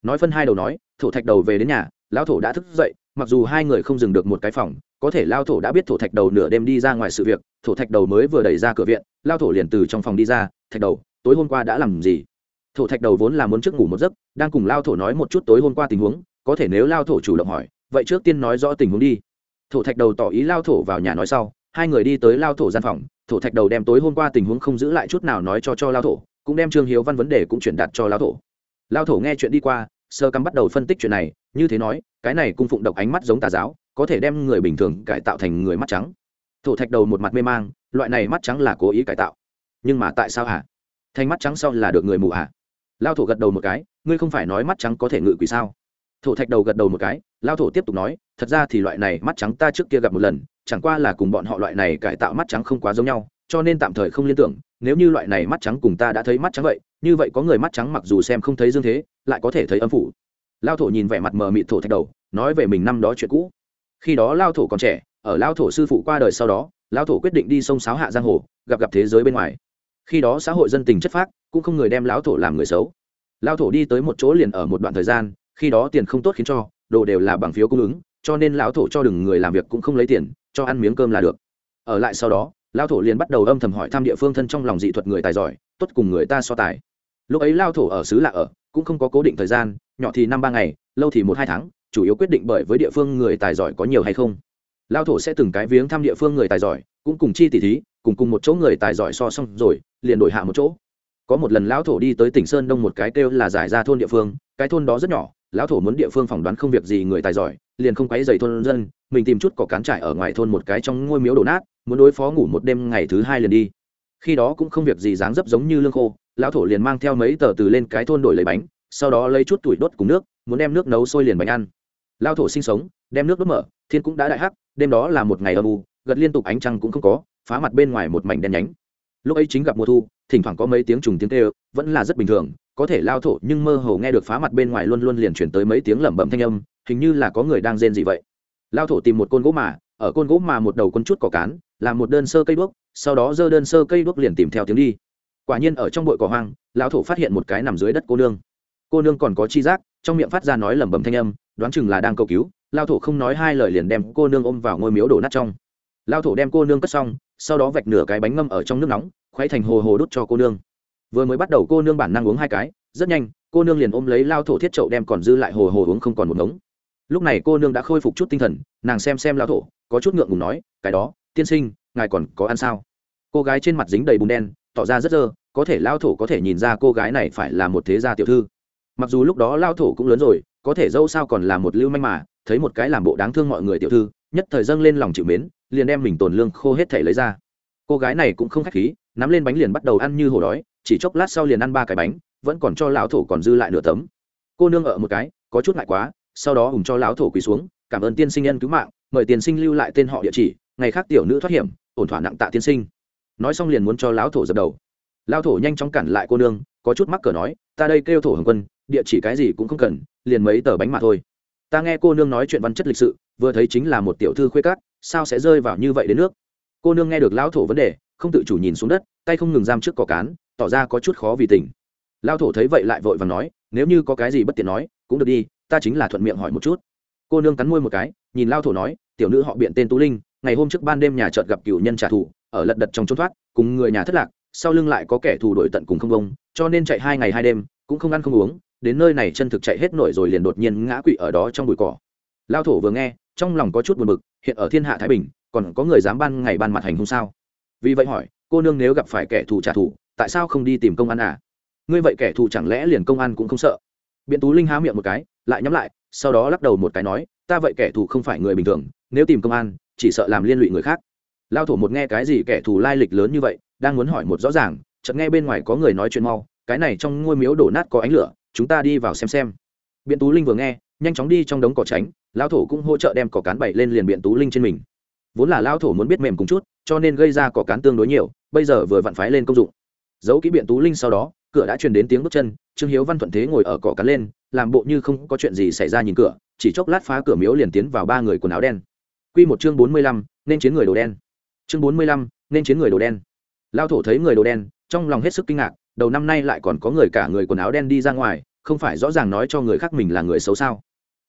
nói phân hai đầu nói, thổ thạch đầu về đến nhà, lão thổ đã thức dậy, mặc dù hai người không dừng được một cái phòng, có thể lao thổ đã biết thổ thạch đầu nửa đêm đi ra ngoài sự việc, thổ thạch đầu mới vừa đẩy ra cửa viện lao thổ liền từ trong phòng đi ra, thạch đầu, tối hôm qua đã làm gì? Thổ thạch đầu vốn là muốn trước ngủ một giấc, đang cùng lao thổ nói một chút tối hôm qua tình huống, có thể nếu lao thổ chủ động hỏi, vậy trước tiên nói rõ tình huống đi. Thổ thạch đầu tỏ ý lao thổ vào nhà nói sau, hai người đi tới lao thổ gian phòng, thổ thạch đầu đem tối hôm qua tình huống không giữ lại chút nào nói cho cho lao thổ, cũng đem trương hiếu văn vấn đề cũng chuyển đạt cho lao thổ. Lao thổ nghe chuyện đi qua sơ cắm bắt đầu phân tích chuyện này, như thế nói, cái này cung phụng độc ánh mắt giống tà giáo, có thể đem người bình thường cải tạo thành người mắt trắng. Thổ thạch đầu một mặt mê mang, loại này mắt trắng là cố ý cải tạo. Nhưng mà tại sao hả? Thành mắt trắng sau là được người mù hả? Lao thổ gật đầu một cái, ngươi không phải nói mắt trắng có thể ngự quỷ sao? Thổ thạch đầu gật đầu một cái, lao thổ tiếp tục nói, thật ra thì loại này mắt trắng ta trước kia gặp một lần, chẳng qua là cùng bọn họ loại này cải tạo mắt trắng không quá giống nhau, cho nên tạm thời không liên tưởng, nếu như loại này mắt trắng cùng ta đã thấy mắt trắng vậy, như vậy có người mắt trắng mặc dù xem không thấy dương thế lại có thể thấy âm phủ. Lao thổ nhìn vẻ mặt mờ mịt thổ thạch đầu, nói về mình năm đó chuyện cũ. Khi đó lao thổ còn trẻ, ở lao thổ sư phụ qua đời sau đó, lao thổ quyết định đi sông sáo hạ giang hồ, gặp gặp thế giới bên ngoài. Khi đó xã hội dân tình chất phác, cũng không người đem lão thổ làm người xấu. Lao thổ đi tới một chỗ liền ở một đoạn thời gian, khi đó tiền không tốt khiến cho, đồ đều là bằng phiếu cung ứng, cho nên lão thổ cho đừng người làm việc cũng không lấy tiền, cho ăn miếng cơm là được. Ở lại sau đó, lao thổ liền bắt đầu âm thầm hỏi thăm địa phương thân trong lòng dị thuật người tài giỏi, tốt cùng người ta so tài. Lúc ấy lao thổ ở xứ lạ ở cũng không có cố định thời gian, nhỏ thì năm ba ngày, lâu thì một hai tháng, chủ yếu quyết định bởi với địa phương người tài giỏi có nhiều hay không. Lao thổ sẽ từng cái viếng thăm địa phương người tài giỏi, cũng cùng chi tỷ thí, cùng cùng một chỗ người tài giỏi so xong rồi, liền đổi hạ một chỗ. Có một lần lão thổ đi tới tỉnh sơn đông một cái kêu là giải ra thôn địa phương, cái thôn đó rất nhỏ, lão thổ muốn địa phương phỏng đoán không việc gì người tài giỏi, liền không quấy dày thôn dân, mình tìm chút cỏ cán trải ở ngoài thôn một cái trong ngôi miếu đổ nát, muốn đối phó ngủ một đêm ngày thứ hai liền đi khi đó cũng không việc gì dáng dấp giống như lương khô, lão thổ liền mang theo mấy tờ từ lên cái thôn đổi lấy bánh, sau đó lấy chút tuổi đốt cùng nước, muốn đem nước nấu sôi liền bánh ăn. Lao thổ sinh sống, đem nước đốt mở, thiên cũng đã đại hắc, đêm đó là một ngày âm u, gật liên tục ánh trăng cũng không có, phá mặt bên ngoài một mảnh đen nhánh. Lúc ấy chính gặp mùa thu, thỉnh thoảng có mấy tiếng trùng tiếng kêu, vẫn là rất bình thường, có thể lao thổ nhưng mơ hồ nghe được phá mặt bên ngoài luôn luôn liền chuyển tới mấy tiếng lẩm bẩm thanh âm, hình như là có người đang rên gì vậy. Lao thổ tìm một côn gỗ mà ở côn gỗ mà một đầu con chút cỏ cán, làm một đơn sơ cây đuốc, sau đó dơ đơn sơ cây đuốc liền tìm theo tiếng đi. Quả nhiên ở trong bụi cỏ hoang, lão thổ phát hiện một cái nằm dưới đất cô nương. Cô nương còn có chi giác, trong miệng phát ra nói lẩm bẩm thanh âm, đoán chừng là đang cầu cứu lao thổ không nói hai lời liền đem cô nương ôm vào ngôi miếu đổ nát trong. Lao thổ đem cô nương cất xong, sau đó vạch nửa cái bánh ngâm ở trong nước nóng khoáy thành hồ hồ đút cho cô nương. Vừa mới bắt đầu cô nương bản năng uống hai cái, rất nhanh, cô nương liền ôm lấy lao thổ thiết chậu đem còn dư lại hồ hồ uống không còn một ngống lúc này cô nương đã khôi phục chút tinh thần, nàng xem xem lão thổ, có chút ngượng ngùng nói, cái đó, tiên sinh, ngài còn có ăn sao? Cô gái trên mặt dính đầy bùn đen, tỏ ra rất dơ, có thể lao thổ có thể nhìn ra cô gái này phải là một thế gia tiểu thư. Mặc dù lúc đó lao thổ cũng lớn rồi, có thể dâu sao còn là một lưu manh mà, thấy một cái làm bộ đáng thương mọi người tiểu thư, nhất thời dâng lên lòng chịu mến, liền đem mình tồn lương khô hết thể lấy ra. Cô gái này cũng không k h á c h khí, nắm lên bánh liền bắt đầu ăn như hổ đói, chỉ chốc lát sau liền ăn ba cái bánh, vẫn còn cho lão thổ còn dư lại nửa tấm. Cô nương ở một cái, có chút ngại quá sau đó hùng cho lão thổ quỳ xuống, cảm ơn tiên sinh nhân cứu mạng, mời tiên sinh lưu lại tên họ địa chỉ, ngày khác tiểu nữ thoát hiểm, ổn thỏa nặng tạ tiên sinh. Nói xong liền muốn cho lão thổ dập đầu. Lão thổ nhanh chóng cản lại cô nương, có chút mắc cờ nói, ta đây kêu thổ hồng quân, địa chỉ cái gì cũng không cần, liền mấy tờ bánh mà thôi. Ta nghe cô nương nói chuyện văn chất lịch sự, vừa thấy chính là một tiểu thư khuê cát sao sẽ rơi vào như vậy đến nước? Cô nương nghe được lão thổ vấn đề, không tự chủ nhìn xuống đất, tay không ngừng giam trước cỏ cán, tỏ ra có chút khó vì tình. Lao thổ thấy vậy lại vội và nói, nếu như có cái gì bất tiện nói, cũng được đi ta chính là thuận miệng hỏi một chút. Cô nương cắn môi một cái, nhìn lao thổ nói, tiểu nữ họ biện tên tú linh, ngày hôm trước ban đêm nhà chợt gặp cựu nhân trả thù, ở lật đật trong trốn thoát, cùng người nhà thất lạc, sau lưng lại có kẻ thù đổi tận cùng không công cho nên chạy hai ngày hai đêm, cũng không ăn không uống, đến nơi này chân thực chạy hết nổi rồi liền đột nhiên ngã quỵ ở đó trong bụi cỏ. Lao thổ vừa nghe, trong lòng có chút buồn bực, hiện ở thiên hạ thái bình, còn có người dám ban ngày ban mặt hành hung sao? Vì vậy hỏi, cô nương nếu gặp phải kẻ thù trả thù, tại sao không đi tìm công an à? Ngươi vậy kẻ thù chẳng lẽ liền công an cũng không sợ? Biện tú linh há miệng một cái, lại nhắm lại, sau đó lắc đầu một cái nói, ta vậy kẻ thù không phải người bình thường, nếu tìm công an, chỉ sợ làm liên lụy người khác. Lao thổ một nghe cái gì kẻ thù lai lịch lớn như vậy, đang muốn hỏi một rõ ràng, chợt nghe bên ngoài có người nói chuyện mau, cái này trong ngôi miếu đổ nát có ánh lửa, chúng ta đi vào xem xem. Biện tú linh vừa nghe, nhanh chóng đi trong đống cỏ tránh, lao thổ cũng hỗ trợ đem cỏ cán bậy lên liền biện tú linh trên mình. Vốn là lao thổ muốn biết mềm cùng chút, cho nên gây ra cỏ cán tương đối nhiều, bây giờ vừa vặn phái lên công dụng. Giấu kỹ biện tú linh sau đó cửa đã truyền đến tiếng bước chân, trương hiếu văn thuận thế ngồi ở cỏ cắn lên, làm bộ như không có chuyện gì xảy ra nhìn cửa, chỉ chốc lát phá cửa miếu liền tiến vào ba người quần áo đen. Q một chương bốn mươi lăm, nên chiến người đồ đen. Chương bốn mươi lăm, nên chiến người đồ đen. Lao thổ thấy người đồ đen, trong lòng hết sức kinh ngạc, đầu năm nay lại còn có người cả người quần áo đen đi ra ngoài, không phải rõ ràng nói cho người khác mình là người xấu sao.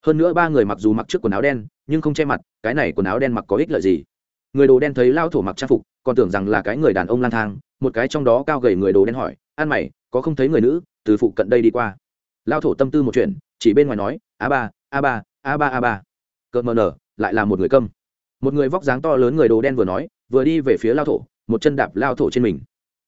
Hơn nữa ba người mặc dù mặc trước quần áo đen, nhưng không che mặt, cái này quần áo đen mặc có ích lợi gì? Người đồ đen thấy lao thổ mặc trang phục, còn tưởng rằng là cái người đàn ông lang thang, một cái trong đó cao gầy người đồ đen hỏi an mày, có không thấy người nữ, từ phụ cận đây đi qua. Lao thổ tâm tư một chuyện, chỉ bên ngoài nói, a ba a ba a ba a ba. Cợt mờ nở, lại là một người câm. Một người vóc dáng to lớn người đồ đen vừa nói, vừa đi về phía lao thổ, một chân đạp lao thổ trên mình.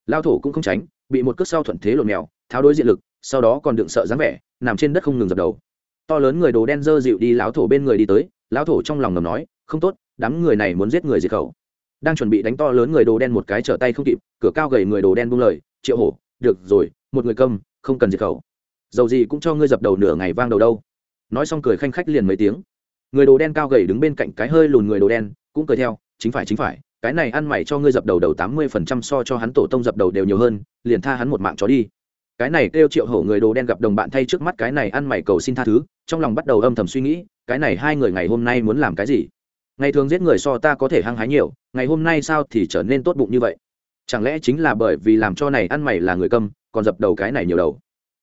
Lao thổ cũng không tránh, bị một cước sau thuận thế lộn mèo, tháo đối diện lực, sau đó còn đựng sợ dáng vẻ, nằm trên đất không ngừng dập đầu. To lớn người đồ đen dơ dịu đi lão thổ bên người đi tới, lão thổ trong lòng ngầm nói, không tốt, đám người này muốn giết người diệt khẩu. Đang chuẩn bị đánh to lớn người đồ đen một cái trở tay không kịp, cửa cao gầy người đồ đen buông lời, triệu hổ được rồi, một người câm, không cần diệt khẩu. Dầu gì cũng cho ngươi dập đầu nửa ngày vang đầu đâu. Nói xong cười khanh khách liền mấy tiếng. Người đồ đen cao gầy đứng bên cạnh cái hơi lùn người đồ đen, cũng cười theo, chính phải chính phải, cái này ăn mày cho ngươi dập đầu đầu tám mươi phần trăm so cho hắn tổ tông dập đầu đều nhiều hơn, liền tha hắn một mạng chó đi. Cái này kêu triệu hổ người đồ đen gặp đồng bạn thay trước mắt cái này ăn mày cầu xin tha thứ, trong lòng bắt đầu âm thầm suy nghĩ, cái này hai người ngày hôm nay muốn làm cái gì? Ngày thường giết người so ta có thể hăng hái nhiều, ngày hôm nay sao thì trở nên tốt bụng như vậy? Chẳng lẽ chính là bởi vì làm cho này ăn mày là người câm, còn dập đầu cái này nhiều đầu?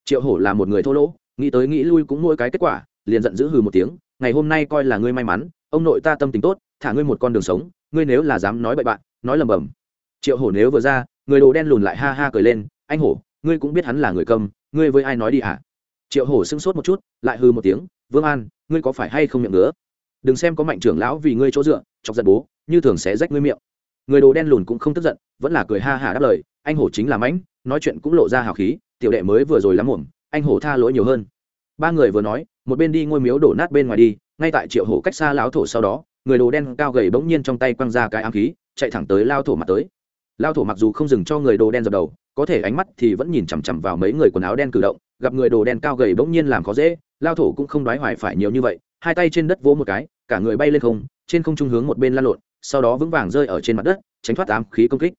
Triệu hổ là một người thô lỗ, nghĩ tới nghĩ lui cũng mỗi cái kết quả, liền giận dữ hừ một tiếng, ngày hôm nay coi là ngươi may mắn, ông nội ta tâm tình tốt, thả ngươi một con đường sống, ngươi nếu là dám nói bậy bạn, nói lầm bầm. Triệu hổ nếu vừa ra, người đồ đen lùn lại ha ha cười lên, anh hổ, ngươi cũng biết hắn là người câm, ngươi với ai nói đi hả? À? triệu hổ sưng sốt một chút, lại hư một tiếng, vương an, ngươi có phải hay không miệng nữa đừng xem có mạnh trưởng lão vì ngươi chỗ dựa, chọc giận bố, như thường sẽ rách ngươi miệng người đồ đen lùn cũng không tức giận, vẫn là cười ha hả đáp lời, anh hổ chính là mãnh, nói chuyện cũng lộ ra hào khí, tiểu đệ mới vừa rồi lắm muộn, anh hổ tha lỗi nhiều hơn. Ba người vừa nói, một bên đi ngôi miếu đổ nát bên ngoài đi, ngay tại triệu hổ cách xa lão thổ sau đó, người đồ đen cao gầy bỗng nhiên trong tay quăng ra cái ám khí, chạy thẳng tới lao thổ mặt tới. Lao thổ mặc dù không dừng cho người đồ đen dập đầu, có thể ánh mắt thì vẫn nhìn chằm chằm vào mấy người quần áo đen cử động, gặp người đồ đen cao gầy bỗng nhiên làm khó dễ lao thổ cũng không đoái hoài phải nhiều như vậy, hai tay trên đất vỗ một cái, cả người bay lên không, trên không trung hướng một bên lan lộn sau đó vững vàng rơi ở trên mặt đất, tránh thoát ám khí công kích.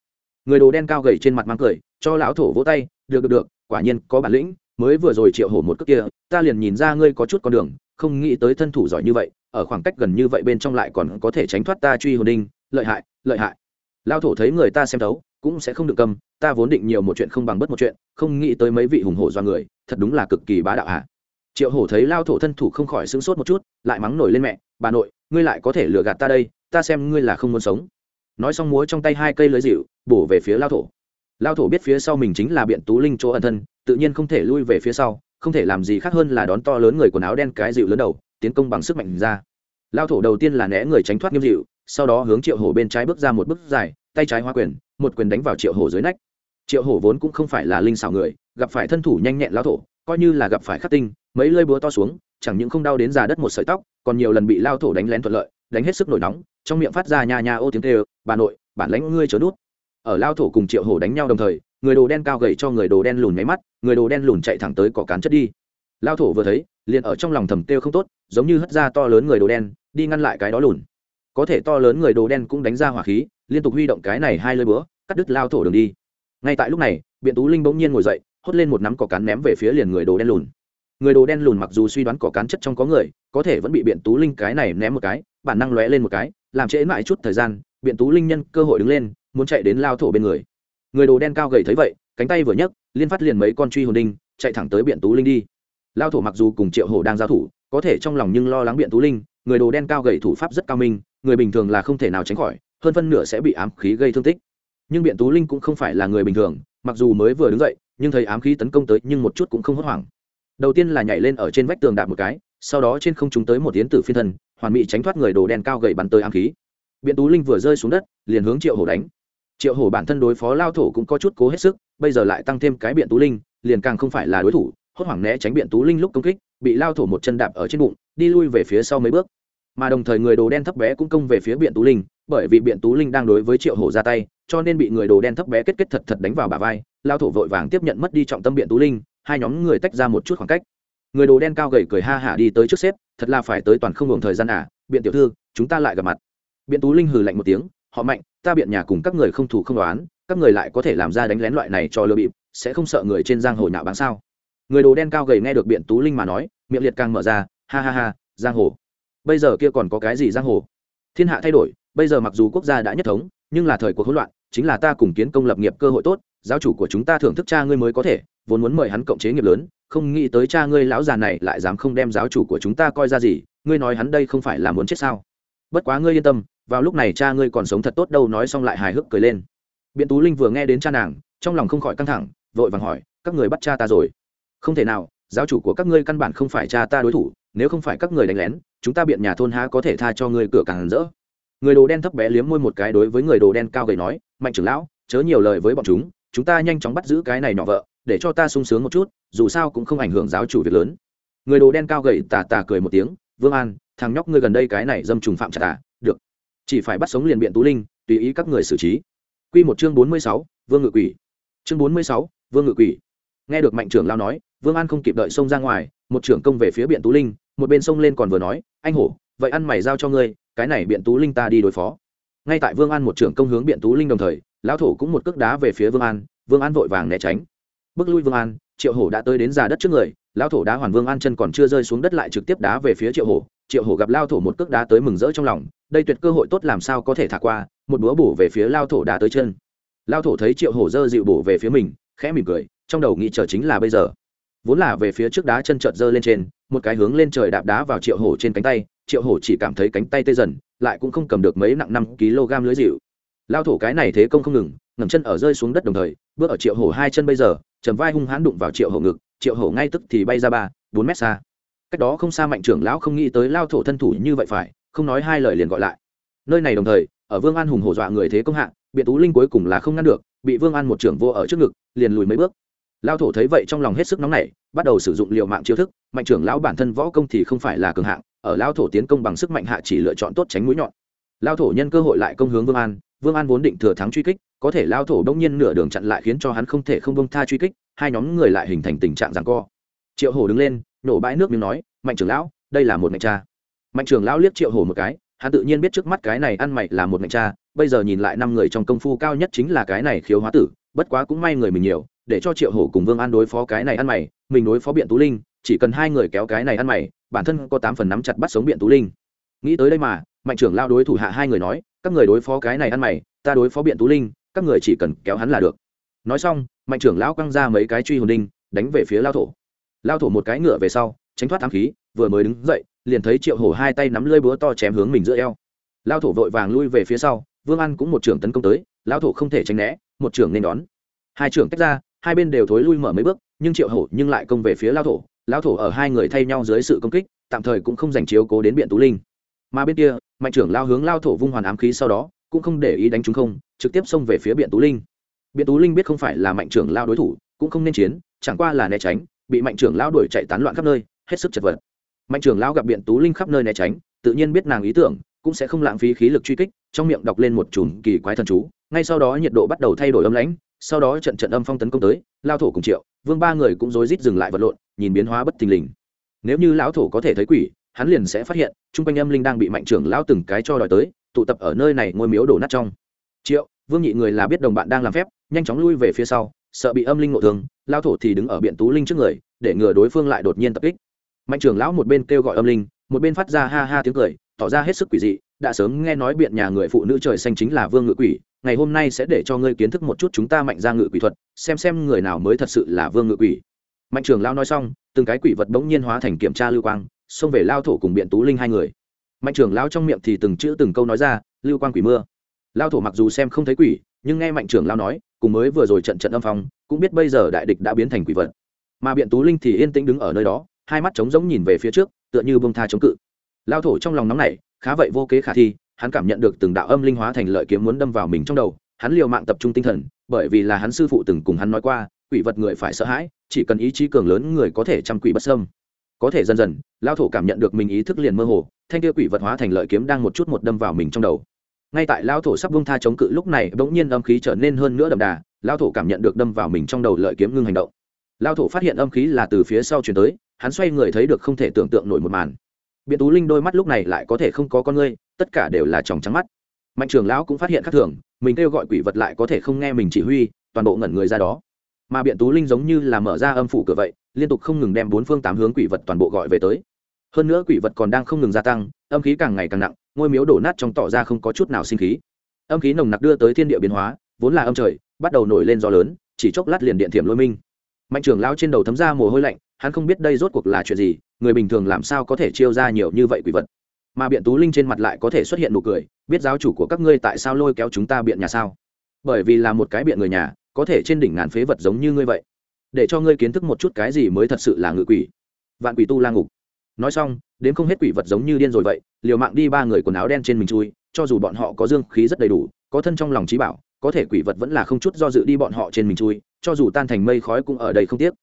Người đồ đen cao gầy trên mặt mang cười, cho lão thổ vỗ tay, được được được, quả nhiên có bản lĩnh, mới vừa rồi triệu hổ một cước kia, ta liền nhìn ra ngươi có chút con đường, không nghĩ tới thân thủ giỏi như vậy, ở khoảng cách gần như vậy bên trong lại còn có thể tránh thoát ta truy hồn đinh, lợi hại lợi hại. Lao thổ thấy người ta xem thấu, cũng sẽ không được cầm, ta vốn định nhiều một chuyện không bằng bất một chuyện, không nghĩ tới mấy vị hùng hổ do người, thật đúng là cực kỳ bá đạo hạ triệu hổ thấy lao thổ thân thủ không khỏi sững sốt một chút, lại mắng nổi lên mẹ, bà nội, ngươi lại có thể lừa gạt ta đây ta xem ngươi là không muốn sống. Nói xong múa trong tay hai cây lưới dịu, bổ về phía lao thổ. Lao thổ biết phía sau mình chính là biện tú linh chỗ ẩn thân, tự nhiên không thể lui về phía sau, không thể làm gì khác hơn là đón to lớn người quần áo đen cái dịu lớn đầu, tiến công bằng sức mạnh ra. Lao thổ đầu tiên là né người tránh thoát nghiêm dịu, sau đó hướng triệu hổ bên trái bước ra một bước dài, tay trái hoa quyền, một quyền đánh vào triệu hổ dưới nách. Triệu hổ vốn cũng không phải là linh xảo người, gặp phải thân thủ nhanh nhẹn lao thổ, coi như là gặp phải khắc tinh, mấy lơi búa to xuống, chẳng những không đau đến già đất một sợi tóc, còn nhiều lần bị lao thổ đánh lén thuận lợi, đánh hết sức nổi nóng trong miệng phát ra nhà nhà ô tiếng tê bà nội, bản lãnh ngươi chớ nút. Ở lao thổ cùng triệu hổ đánh nhau đồng thời, người đồ đen cao gầy cho người đồ đen lùn nháy mắt, người đồ đen lùn chạy thẳng tới cỏ cán chất đi. Lao thổ vừa thấy, liền ở trong lòng thầm têu không tốt, giống như hất ra to lớn người đồ đen, đi ngăn lại cái đó lùn. Có thể to lớn người đồ đen cũng đánh ra hỏa khí, liên tục huy động cái này hai lơi búa, cắt đứt lao thổ đường đi. Ngay tại lúc này, biện tú linh bỗng nhiên ngồi dậy, hốt lên một nắm cỏ cán ném về phía liền người đồ đen lùn người đồ đen lùn mặc dù suy đoán cỏ cán chất trong có người, có thể vẫn bị biện tú linh cái này ném một cái, bản năng lóe lên một cái, làm trễ mãi chút thời gian, biện tú linh nhân cơ hội đứng lên, muốn chạy đến lao thổ bên người. Người đồ đen cao gầy thấy vậy, cánh tay vừa nhấc, liên phát liền mấy con truy hồn đinh, chạy thẳng tới biện tú linh đi. Lao thổ mặc dù cùng triệu hổ đang giao thủ, có thể trong lòng nhưng lo lắng biện tú linh, người đồ đen cao gầy thủ pháp rất cao minh, người bình thường là không thể nào tránh khỏi, hơn phân nửa sẽ bị ám khí gây thương tích. Nhưng biện tú linh cũng không phải là người bình thường, mặc dù mới vừa đứng dậy, nhưng thấy ám khí tấn công tới nhưng một chút cũng không hốt hoảng đầu tiên là nhảy lên ở trên vách tường đạp một cái, sau đó trên không chúng tới một tiến tử phiên thân, hoàn mỹ tránh thoát người đồ đen cao gầy bắn tới ám khí. Biện tú linh vừa rơi xuống đất, liền hướng triệu hổ đánh. Triệu hổ bản thân đối phó lao thổ cũng có chút cố hết sức, bây giờ lại tăng thêm cái biện tú linh, liền càng không phải là đối thủ, hốt hoảng né tránh biện tú linh lúc công kích, bị lao thổ một chân đạp ở trên bụng, đi lui về phía sau mấy bước. Mà đồng thời người đồ đen thấp bé cũng công về phía biện tú linh, bởi vì biện tú linh đang đối với triệu hổ ra tay, cho nên bị người đồ đen thấp bé kết kết thật thật đánh vào bà vai, lao thổ vội vàng tiếp nhận mất đi trọng tâm biện tú linh hai nhóm người tách ra một chút khoảng cách. Người đồ đen cao gầy cười ha hả đi tới trước xếp, thật là phải tới toàn không hưởng thời gian à biện tiểu thư, chúng ta lại gặp mặt. Biện tú linh hừ lạnh một tiếng, họ mạnh, ta biện nhà cùng các người không thủ không đoán các người lại có thể làm ra đánh lén loại này cho lừa bịp, sẽ không sợ người trên giang hồ nhạo báng sao. Người đồ đen cao gầy nghe được biện tú linh mà nói, miệng liệt càng mở ra, ha ha ha, giang hồ. Bây giờ kia còn có cái gì giang hồ? Thiên hạ thay đổi, bây giờ mặc dù quốc gia đã nhất thống, nhưng là thời cuộc hỗn loạn, chính là ta cùng kiến công lập nghiệp cơ hội tốt, giáo chủ của chúng ta thưởng thức cha ngươi mới có thể vốn muốn mời hắn cộng chế nghiệp lớn, không nghĩ tới cha ngươi lão già này lại dám không đem giáo chủ của chúng ta coi ra gì, ngươi nói hắn đây không phải là muốn chết sao? Bất quá ngươi yên tâm, vào lúc này cha ngươi còn sống thật tốt đâu, nói xong lại hài hước cười lên. Biện tú linh vừa nghe đến cha nàng, trong lòng không khỏi căng thẳng, vội vàng hỏi, các người bắt cha ta rồi? Không thể nào, giáo chủ của các ngươi căn bản không phải cha ta đối thủ, nếu không phải các người đánh lén, chúng ta biện nhà thôn há có thể tha cho ngươi cửa càng rỡ. Người đồ đen thấp bé liếm môi một cái đối với người đồ đen cao gầy nói, mạnh trưởng lão, chớ nhiều lời với bọn chúng chúng ta nhanh chóng bắt giữ cái này nhỏ vợ để cho ta sung sướng một chút dù sao cũng không ảnh hưởng giáo chủ việc lớn người đồ đen cao gầy tà tà cười một tiếng vương an thằng nhóc ngươi gần đây cái này dâm trùng phạm trả tà được chỉ phải bắt sống liền biện tú linh tùy ý các người xử trí Quy một chương bốn mươi sáu, Vương Ngự Quỷ. Chương bốn mươi sáu, Vương Ngự Quỷ. Nghe được mạnh trưởng lao nói, Vương An không kịp đợi xông ra ngoài, một trưởng công về phía Biện Tú Linh, một bên xông lên còn vừa nói, "Anh hổ, vậy ăn mày giao cho ngươi, cái này Biện Tú Linh ta đi đối phó." Ngay tại Vương An một trưởng công hướng Biện Tú Linh đồng thời, lão thổ cũng một cước đá về phía Vương An, Vương An vội vàng né tránh. Bước lui Vương An, Triệu Hổ đã tới đến già đất trước người, lão thổ đá hoàn Vương An chân còn chưa rơi xuống đất lại trực tiếp đá về phía Triệu Hổ, Triệu Hổ gặp lao thổ một cước đá tới mừng rỡ trong lòng, đây tuyệt cơ hội tốt làm sao có thể thả qua, một búa bổ về phía lao thổ đá tới chân. Lao thổ thấy triệu hổ dơ dịu bổ về phía mình khẽ mỉm cười trong đầu nghĩ chờ chính là bây giờ. Vốn là về phía trước đá chân trợt dơ lên trên một cái hướng lên trời đạp đá vào triệu hổ trên cánh tay triệu hổ chỉ cảm thấy cánh tay tê dần lại cũng không cầm được mấy nặng năm kg lưới dịu lao thổ cái này thế công không ngừng ngầm chân ở rơi xuống đất đồng thời bước ở triệu hổ hai chân bây giờ chầm vai hung hãn đụng vào triệu hổ ngực triệu hổ ngay tức thì bay ra ba bốn mét xa. Cách đó không xa mạnh trưởng lão không nghĩ tới lao thổ thân thủ như vậy phải không nói hai lời liền gọi lại. Nơi này đồng thời ở vương an hùng hổ dọa người thế công hạng, biện tú linh cuối cùng là không ngăn được bị vương an một trưởng vô ở trước ngực liền lùi mấy bước. Lao thổ thấy vậy trong lòng hết sức nóng nảy bắt đầu sử dụng liệu mạng chiêu thức mạnh trưởng lão bản thân võ công thì không phải là cường hạng ở lao thổ tiến công bằng sức mạnh hạ chỉ lựa chọn tốt tránh mũi nhọn lao thổ nhân cơ hội lại công hướng vương an vương an vốn định thừa thắng truy kích, có thể lao thổ đông nhiên nửa đường chặn lại khiến cho hắn không thể không bông tha truy kích, hai nhóm người lại hình thành tình trạng rằng co. Triệu hổ đứng lên, nổ bãi nước miếng nói, mạnh trưởng lão, đây là một ngạch cha. Mạnh trưởng lão liếc triệu hổ một cái, hắn tự nhiên biết trước mắt cái này ăn mày là một ngạch cha, bây giờ nhìn lại năm người trong công phu cao nhất chính là cái này khiếu hóa tử, bất quá cũng may người mình nhiều, để cho triệu hổ cùng vương an đối phó cái này ăn mày, mình đối phó biện tú linh, chỉ cần hai người kéo cái này ăn mày, bản thân có tám phần nắm chặt bắt sống biện tú linh nghĩ tới đây mà, mạnh trưởng lao đối thủ hạ hai người nói, các người đối phó cái này ăn mày, ta đối phó biện tú linh, các người chỉ cần kéo hắn là được. Nói xong, mạnh trưởng lão quăng ra mấy cái truy hồn đinh, đánh về phía lao thổ. Lao thổ một cái ngựa về sau, tránh thoát ám khí, vừa mới đứng dậy, liền thấy triệu hổ hai tay nắm lưỡi búa to chém hướng mình giữa eo. Lao thổ vội vàng lui về phía sau, vương an cũng một trưởng tấn công tới lao thổ không thể tránh né, một trưởng nên đón. Hai trưởng tách ra, hai bên đều thối lui mở mấy bước, nhưng triệu hổ nhưng lại công về phía lao thổ. Lao thổ ở hai người thay nhau dưới sự công kích, tạm thời cũng không giành chiếu cố đến biện tú linh mà bên kia, mạnh trưởng lao hướng lao thổ vung hoàn ám khí sau đó, cũng không để ý đánh chúng không, trực tiếp xông về phía biện tú linh. Biện tú linh biết không phải là mạnh trưởng lao đối thủ, cũng không nên chiến, chẳng qua là né tránh, bị mạnh trưởng lao đuổi chạy tán loạn khắp nơi, hết sức chật vật. Mạnh trưởng lao gặp biện tú linh khắp nơi né tránh, tự nhiên biết nàng ý tưởng, cũng sẽ không lãng phí khí lực truy kích, trong miệng đọc lên một chùm kỳ quái thần chú, ngay sau đó nhiệt độ bắt đầu thay đổi âm lãnh, sau đó trận trận âm phong tấn công tới, lao thổ cùng triệu, vương ba người cũng rối rít dừng lại vật lộn, nhìn biến hóa bất thình lình. Nếu như lão thổ có thể thấy quỷ hắn liền sẽ phát hiện, chung quanh âm linh đang bị mạnh trưởng lão từng cái cho đòi tới, tụ tập ở nơi này ngôi miếu đổ nát trong. Triệu, vương nhị người là biết đồng bạn đang làm phép, nhanh chóng lui về phía sau, sợ bị âm linh ngộ thương lao thổ thì đứng ở biện tú linh trước người, để ngừa đối phương lại đột nhiên tập kích. Mạnh trưởng lão một bên kêu gọi âm linh, một bên phát ra ha ha tiếng cười, tỏ ra hết sức quỷ dị, đã sớm nghe nói biện nhà người phụ nữ trời xanh chính là vương ngự quỷ, ngày hôm nay sẽ để cho ngươi kiến thức một chút chúng ta mạnh ra ngự quỷ thuật, xem xem người nào mới thật sự là vương ngự quỷ. Mạnh trưởng lão nói xong, từng cái quỷ vật bỗng nhiên hóa thành kiểm tra lưu quang xông về lao thổ cùng biện tú linh hai người mạnh trưởng lao trong miệng thì từng chữ từng câu nói ra lưu quan quỷ mưa lao thổ mặc dù xem không thấy quỷ nhưng nghe mạnh trưởng lao nói cùng mới vừa rồi trận trận âm phong cũng biết bây giờ đại địch đã biến thành quỷ vật mà biện tú linh thì yên tĩnh đứng ở nơi đó hai mắt trống rỗng nhìn về phía trước tựa như bông tha chống cự lao thổ trong lòng nóng này khá vậy vô kế khả thi hắn cảm nhận được từng đạo âm linh hóa thành lợi kiếm muốn đâm vào mình trong đầu hắn liều mạng tập trung tinh thần bởi vì là hắn sư phụ từng cùng hắn nói qua quỷ vật người phải sợ hãi chỉ cần ý chí cường lớn người có thể chăm quỷ bất sâm có thể dần dần, lao thổ cảm nhận được mình ý thức liền mơ hồ, thanh kia quỷ vật hóa thành lợi kiếm đang một chút một đâm vào mình trong đầu. Ngay tại lao thổ sắp bông tha chống cự lúc này, bỗng nhiên âm khí trở nên hơn nữa đậm đà, lao thổ cảm nhận được đâm vào mình trong đầu lợi kiếm ngưng hành động. Lao thổ phát hiện âm khí là từ phía sau chuyển tới, hắn xoay người thấy được không thể tưởng tượng nổi một màn. Biện tú linh đôi mắt lúc này lại có thể không có con ngươi, tất cả đều là tròng trắng mắt. Mạnh trường lão cũng phát hiện khác thường, mình kêu gọi quỷ vật lại có thể không nghe mình chỉ huy, toàn bộ ngẩn người ra đó mà biện tú linh giống như là mở ra âm phủ cửa vậy, liên tục không ngừng đem bốn phương tám hướng quỷ vật toàn bộ gọi về tới. Hơn nữa quỷ vật còn đang không ngừng gia tăng, âm khí càng ngày càng nặng, ngôi miếu đổ nát trong tỏ ra không có chút nào sinh khí. Âm khí nồng nặc đưa tới thiên địa biến hóa, vốn là âm trời, bắt đầu nổi lên gió lớn, chỉ chốc lát liền điện thiểm lôi minh. Mạnh trưởng lao trên đầu thấm ra mồ hôi lạnh, hắn không biết đây rốt cuộc là chuyện gì, người bình thường làm sao có thể chiêu ra nhiều như vậy quỷ vật. Mà biện tú linh trên mặt lại có thể xuất hiện nụ cười, biết giáo chủ của các ngươi tại sao lôi kéo chúng ta biện nhà sao? Bởi vì là một cái biện người nhà có thể trên đỉnh ngàn phế vật giống như ngươi vậy. Để cho ngươi kiến thức một chút cái gì mới thật sự là ngự quỷ. Vạn quỷ tu la ngục. Nói xong đến không hết quỷ vật giống như điên rồi vậy, liều mạng đi ba người quần áo đen trên mình chui, cho dù bọn họ có dương khí rất đầy đủ, có thân trong lòng trí bảo, có thể quỷ vật vẫn là không chút do dự đi bọn họ trên mình chui, cho dù tan thành mây khói cũng ở đây không tiếc.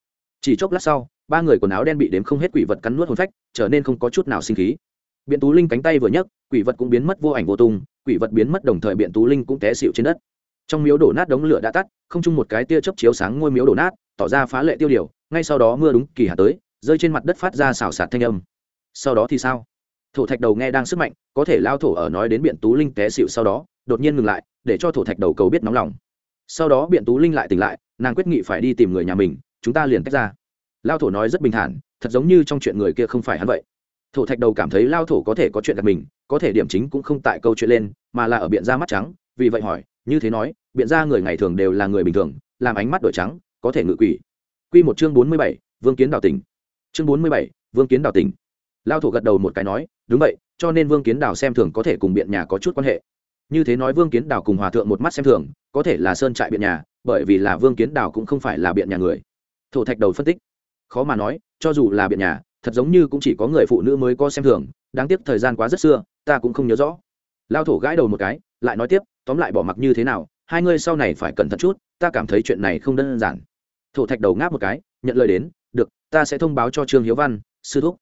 Chỉ chốc lát sau, ba người quần áo đen bị đếm không hết quỷ vật cắn nuốt hồn phách, trở nên không có chút nào sinh khí. Biện tú linh cánh tay vừa nhấc, quỷ vật cũng biến mất vô ảnh vô tung, quỷ vật biến mất đồng thời biện tú linh cũng té xịu trên đất trong miếu đổ nát đống lửa đã tắt, không chung một cái tia chớp chiếu sáng ngôi miếu đổ nát, tỏ ra phá lệ tiêu điều, ngay sau đó mưa đúng kỳ hạ tới, rơi trên mặt đất phát ra xào xạc thanh âm. Sau đó thì sao? Thổ thạch đầu nghe đang sức mạnh, có thể lao thổ ở nói đến biện tú linh té xịu sau đó, đột nhiên ngừng lại, để cho thổ thạch đầu cầu biết nóng lòng. Sau đó biện tú linh lại tỉnh lại, nàng quyết nghị phải đi tìm người nhà mình, chúng ta liền tách ra. Lao thổ nói rất bình thản, thật giống như trong chuyện người kia không phải hắn vậy. Thổ thạch đầu cảm thấy lao thổ có thể có chuyện gặp mình, có thể điểm chính cũng không tại câu chuyện lên, mà là ở biện ra mắt trắng, vì vậy hỏi như thế nói, biện ra người ngày thường đều là người bình thường, làm ánh mắt đổi trắng, có thể ngự quỷ. Q một chương bốn mươi bảy, vương kiến đào tỉnh. Chương bốn mươi bảy, vương kiến đào tỉnh. Lao thổ gật đầu một cái nói, đúng vậy, cho nên vương kiến đào xem thường có thể cùng biện nhà có chút quan hệ. Như thế nói vương kiến đào cùng hòa thượng một mắt xem thường, có thể là sơn trại biện nhà, bởi vì là vương kiến đào cũng không phải là biện nhà người. Thổ thạch đầu phân tích, khó mà nói, cho dù là biện nhà, thật giống như cũng chỉ có người phụ nữ mới có xem thường, đáng tiếc thời gian quá rất xưa, ta cũng không nhớ rõ lao thổ gãi đầu một cái, lại nói tiếp, tóm lại bỏ mặc như thế nào, hai ngươi sau này phải cẩn thận chút, ta cảm thấy chuyện này không đơn giản. Thổ thạch đầu ngáp một cái, nhận lời đến, được, ta sẽ thông báo cho trương hiếu văn, sư thúc.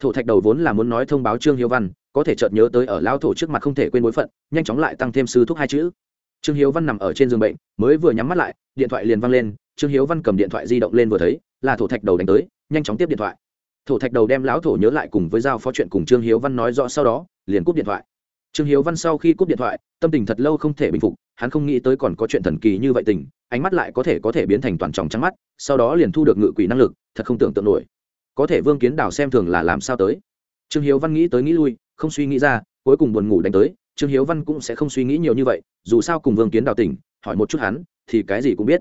Thổ thạch đầu vốn là muốn nói thông báo trương hiếu văn, có thể chợt nhớ tới ở lao thổ trước mặt không thể quên bối phận, nhanh chóng lại tăng thêm sư thúc hai chữ. Trương hiếu văn nằm ở trên giường bệnh, mới vừa nhắm mắt lại, điện thoại liền văng lên, trương hiếu văn cầm điện thoại di động lên vừa thấy, là thổ thạch đầu đánh tới, nhanh chóng tiếp điện thoại. Thổ thạch đầu đem lão thổ nhớ lại cùng với giao phó chuyện cùng trương hiếu văn nói rõ sau đó, liền cúp điện thoại trương hiếu văn sau khi cúp điện thoại, tâm tình thật lâu không thể bình phục, hắn không nghĩ tới còn có chuyện thần kỳ như vậy tình, ánh mắt lại có thể có thể biến thành toàn tròng trắng mắt, sau đó liền thu được ngự quỷ năng lực, thật không tưởng tượng nổi. Có thể vương kiến Đào xem thường là làm sao tới. Trương hiếu văn nghĩ tới nghĩ lui, không suy nghĩ ra, cuối cùng buồn ngủ đánh tới, trương hiếu văn cũng sẽ không suy nghĩ nhiều như vậy, dù sao cùng vương kiến đào tỉnh, hỏi một chút hắn, thì cái gì cũng biết.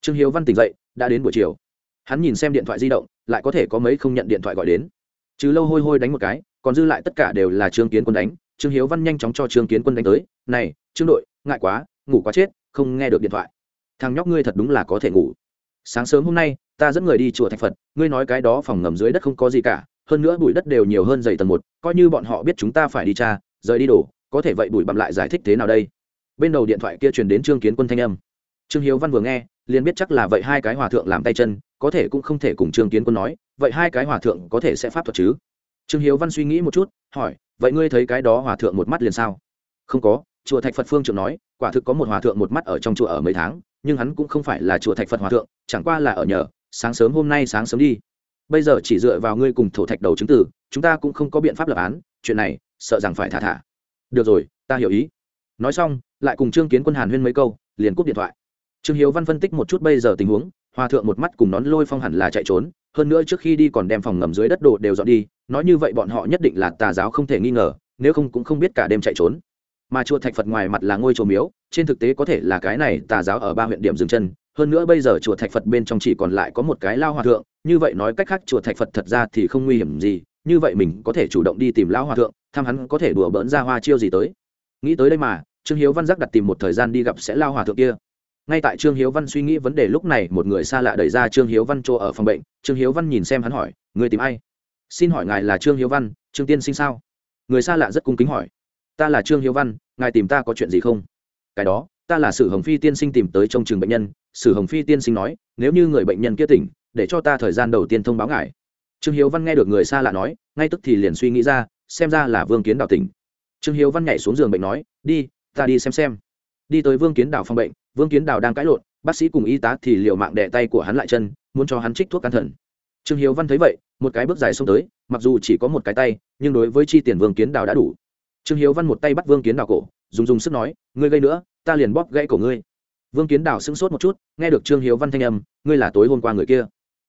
Trương hiếu văn tỉnh dậy, đã đến buổi chiều. Hắn nhìn xem điện thoại di động, lại có thể có mấy không nhận điện thoại gọi đến. Chứ lâu hôi hôi đánh một cái, còn dư lại tất cả đều là trương kiến quân đánh trương hiếu văn nhanh chóng cho trương kiến quân đánh tới, này, trương đội, ngại quá, ngủ quá chết, không nghe được điện thoại. Thằng nhóc ngươi thật đúng là có thể ngủ. Sáng sớm hôm nay, ta dẫn người đi chùa thạch phật, ngươi nói cái đó phòng ngầm dưới đất không có gì cả, hơn nữa bụi đất đều nhiều hơn dày tầng một, coi như bọn họ biết chúng ta phải đi tra, rời đi đổ có thể vậy bụi bặm lại giải thích thế nào đây? Bên đầu điện thoại kia truyền đến trương kiến quân thanh âm. Trương hiếu văn vừa nghe, liền biết chắc là vậy hai cái hòa thượng làm tay chân, có thể cũng không thể cùng trương kiến quân nói, vậy hai cái hòa thượng có thể sẽ pháp thuật chứ? Trương hiếu văn suy nghĩ một chút, hỏi vậy ngươi thấy cái đó hòa thượng một mắt liền sao? Không có, chùa thạch phật phương trưởng nói, quả thực có một hòa thượng một mắt ở trong chùa ở mấy tháng, nhưng hắn cũng không phải là chùa thạch phật hòa thượng, chẳng qua là ở nhờ, sáng sớm hôm nay sáng sớm đi. Bây giờ chỉ dựa vào ngươi cùng thổ thạch đầu chứng tử, chúng ta cũng không có biện pháp lập án, chuyện này, sợ rằng phải thả thả. Được rồi, ta hiểu ý. Nói xong, lại cùng trương kiến quân hàn huyên mấy câu, liền cúp điện thoại. Trương hiếu văn phân tích một chút bây giờ tình huống, hòa thượng một mắt cùng nón lôi phong hẳn là chạy trốn, hơn nữa trước khi đi còn đem phòng ngầm dưới đất đồ đều dọn đi nói như vậy bọn họ nhất định là tà giáo không thể nghi ngờ, nếu không cũng không biết cả đêm chạy trốn. Mà chùa thạch phật ngoài mặt là ngôi chùa miếu, trên thực tế có thể là cái này tà giáo ở ba huyện điểm dừng chân. Hơn nữa bây giờ chùa thạch phật bên trong chỉ còn lại có một cái lao hòa thượng, như vậy nói cách khác chùa thạch phật thật ra thì không nguy hiểm gì, như vậy mình có thể chủ động đi tìm lao hòa thượng, thăm hắn có thể đùa bỡn ra hoa chiêu gì tới. Nghĩ tới đây mà, trương hiếu văn giác đặt tìm một thời gian đi gặp sẽ lao hòa thượng kia. Ngay tại trương hiếu văn suy nghĩ vấn đề lúc này, một người xa lạ đẩy ra trương hiếu văn chỗ ở phòng bệnh. Trương hiếu văn nhìn xem hắn hỏi, người tìm ai? Xin hỏi ngài là trương hiếu văn trương tiên sinh sao người xa lạ rất cung kính hỏi ta là trương hiếu văn ngài tìm ta có chuyện gì không cái đó ta là sử hồng phi tiên sinh tìm tới trong trường bệnh nhân sử hồng phi tiên sinh nói nếu như người bệnh nhân kia tỉnh để cho ta thời gian đầu tiên thông báo ngài trương hiếu văn nghe được người xa lạ nói ngay tức thì liền suy nghĩ ra xem ra là vương kiến đào tỉnh trương hiếu văn nhảy xuống giường bệnh nói đi ta đi xem xem đi tới vương kiến đào phòng bệnh vương kiến đào đang cãi lộn bác sĩ cùng y tá thì liệu mạng đẻ tay của hắn lại chân muốn cho hắn trích thuốc can thần trương hiếu văn thấy vậy, một cái bước dài xông tới, mặc dù chỉ có một cái tay, nhưng đối với chi tiền vương kiến đào đã đủ. Trương hiếu văn một tay bắt vương kiến đào cổ, dùng dùng sức nói, ngươi gây nữa, ta liền bóp gãy cổ ngươi. Vương kiến đào sững sốt một chút, nghe được trương hiếu văn thanh âm, ngươi là tối hôm qua người kia.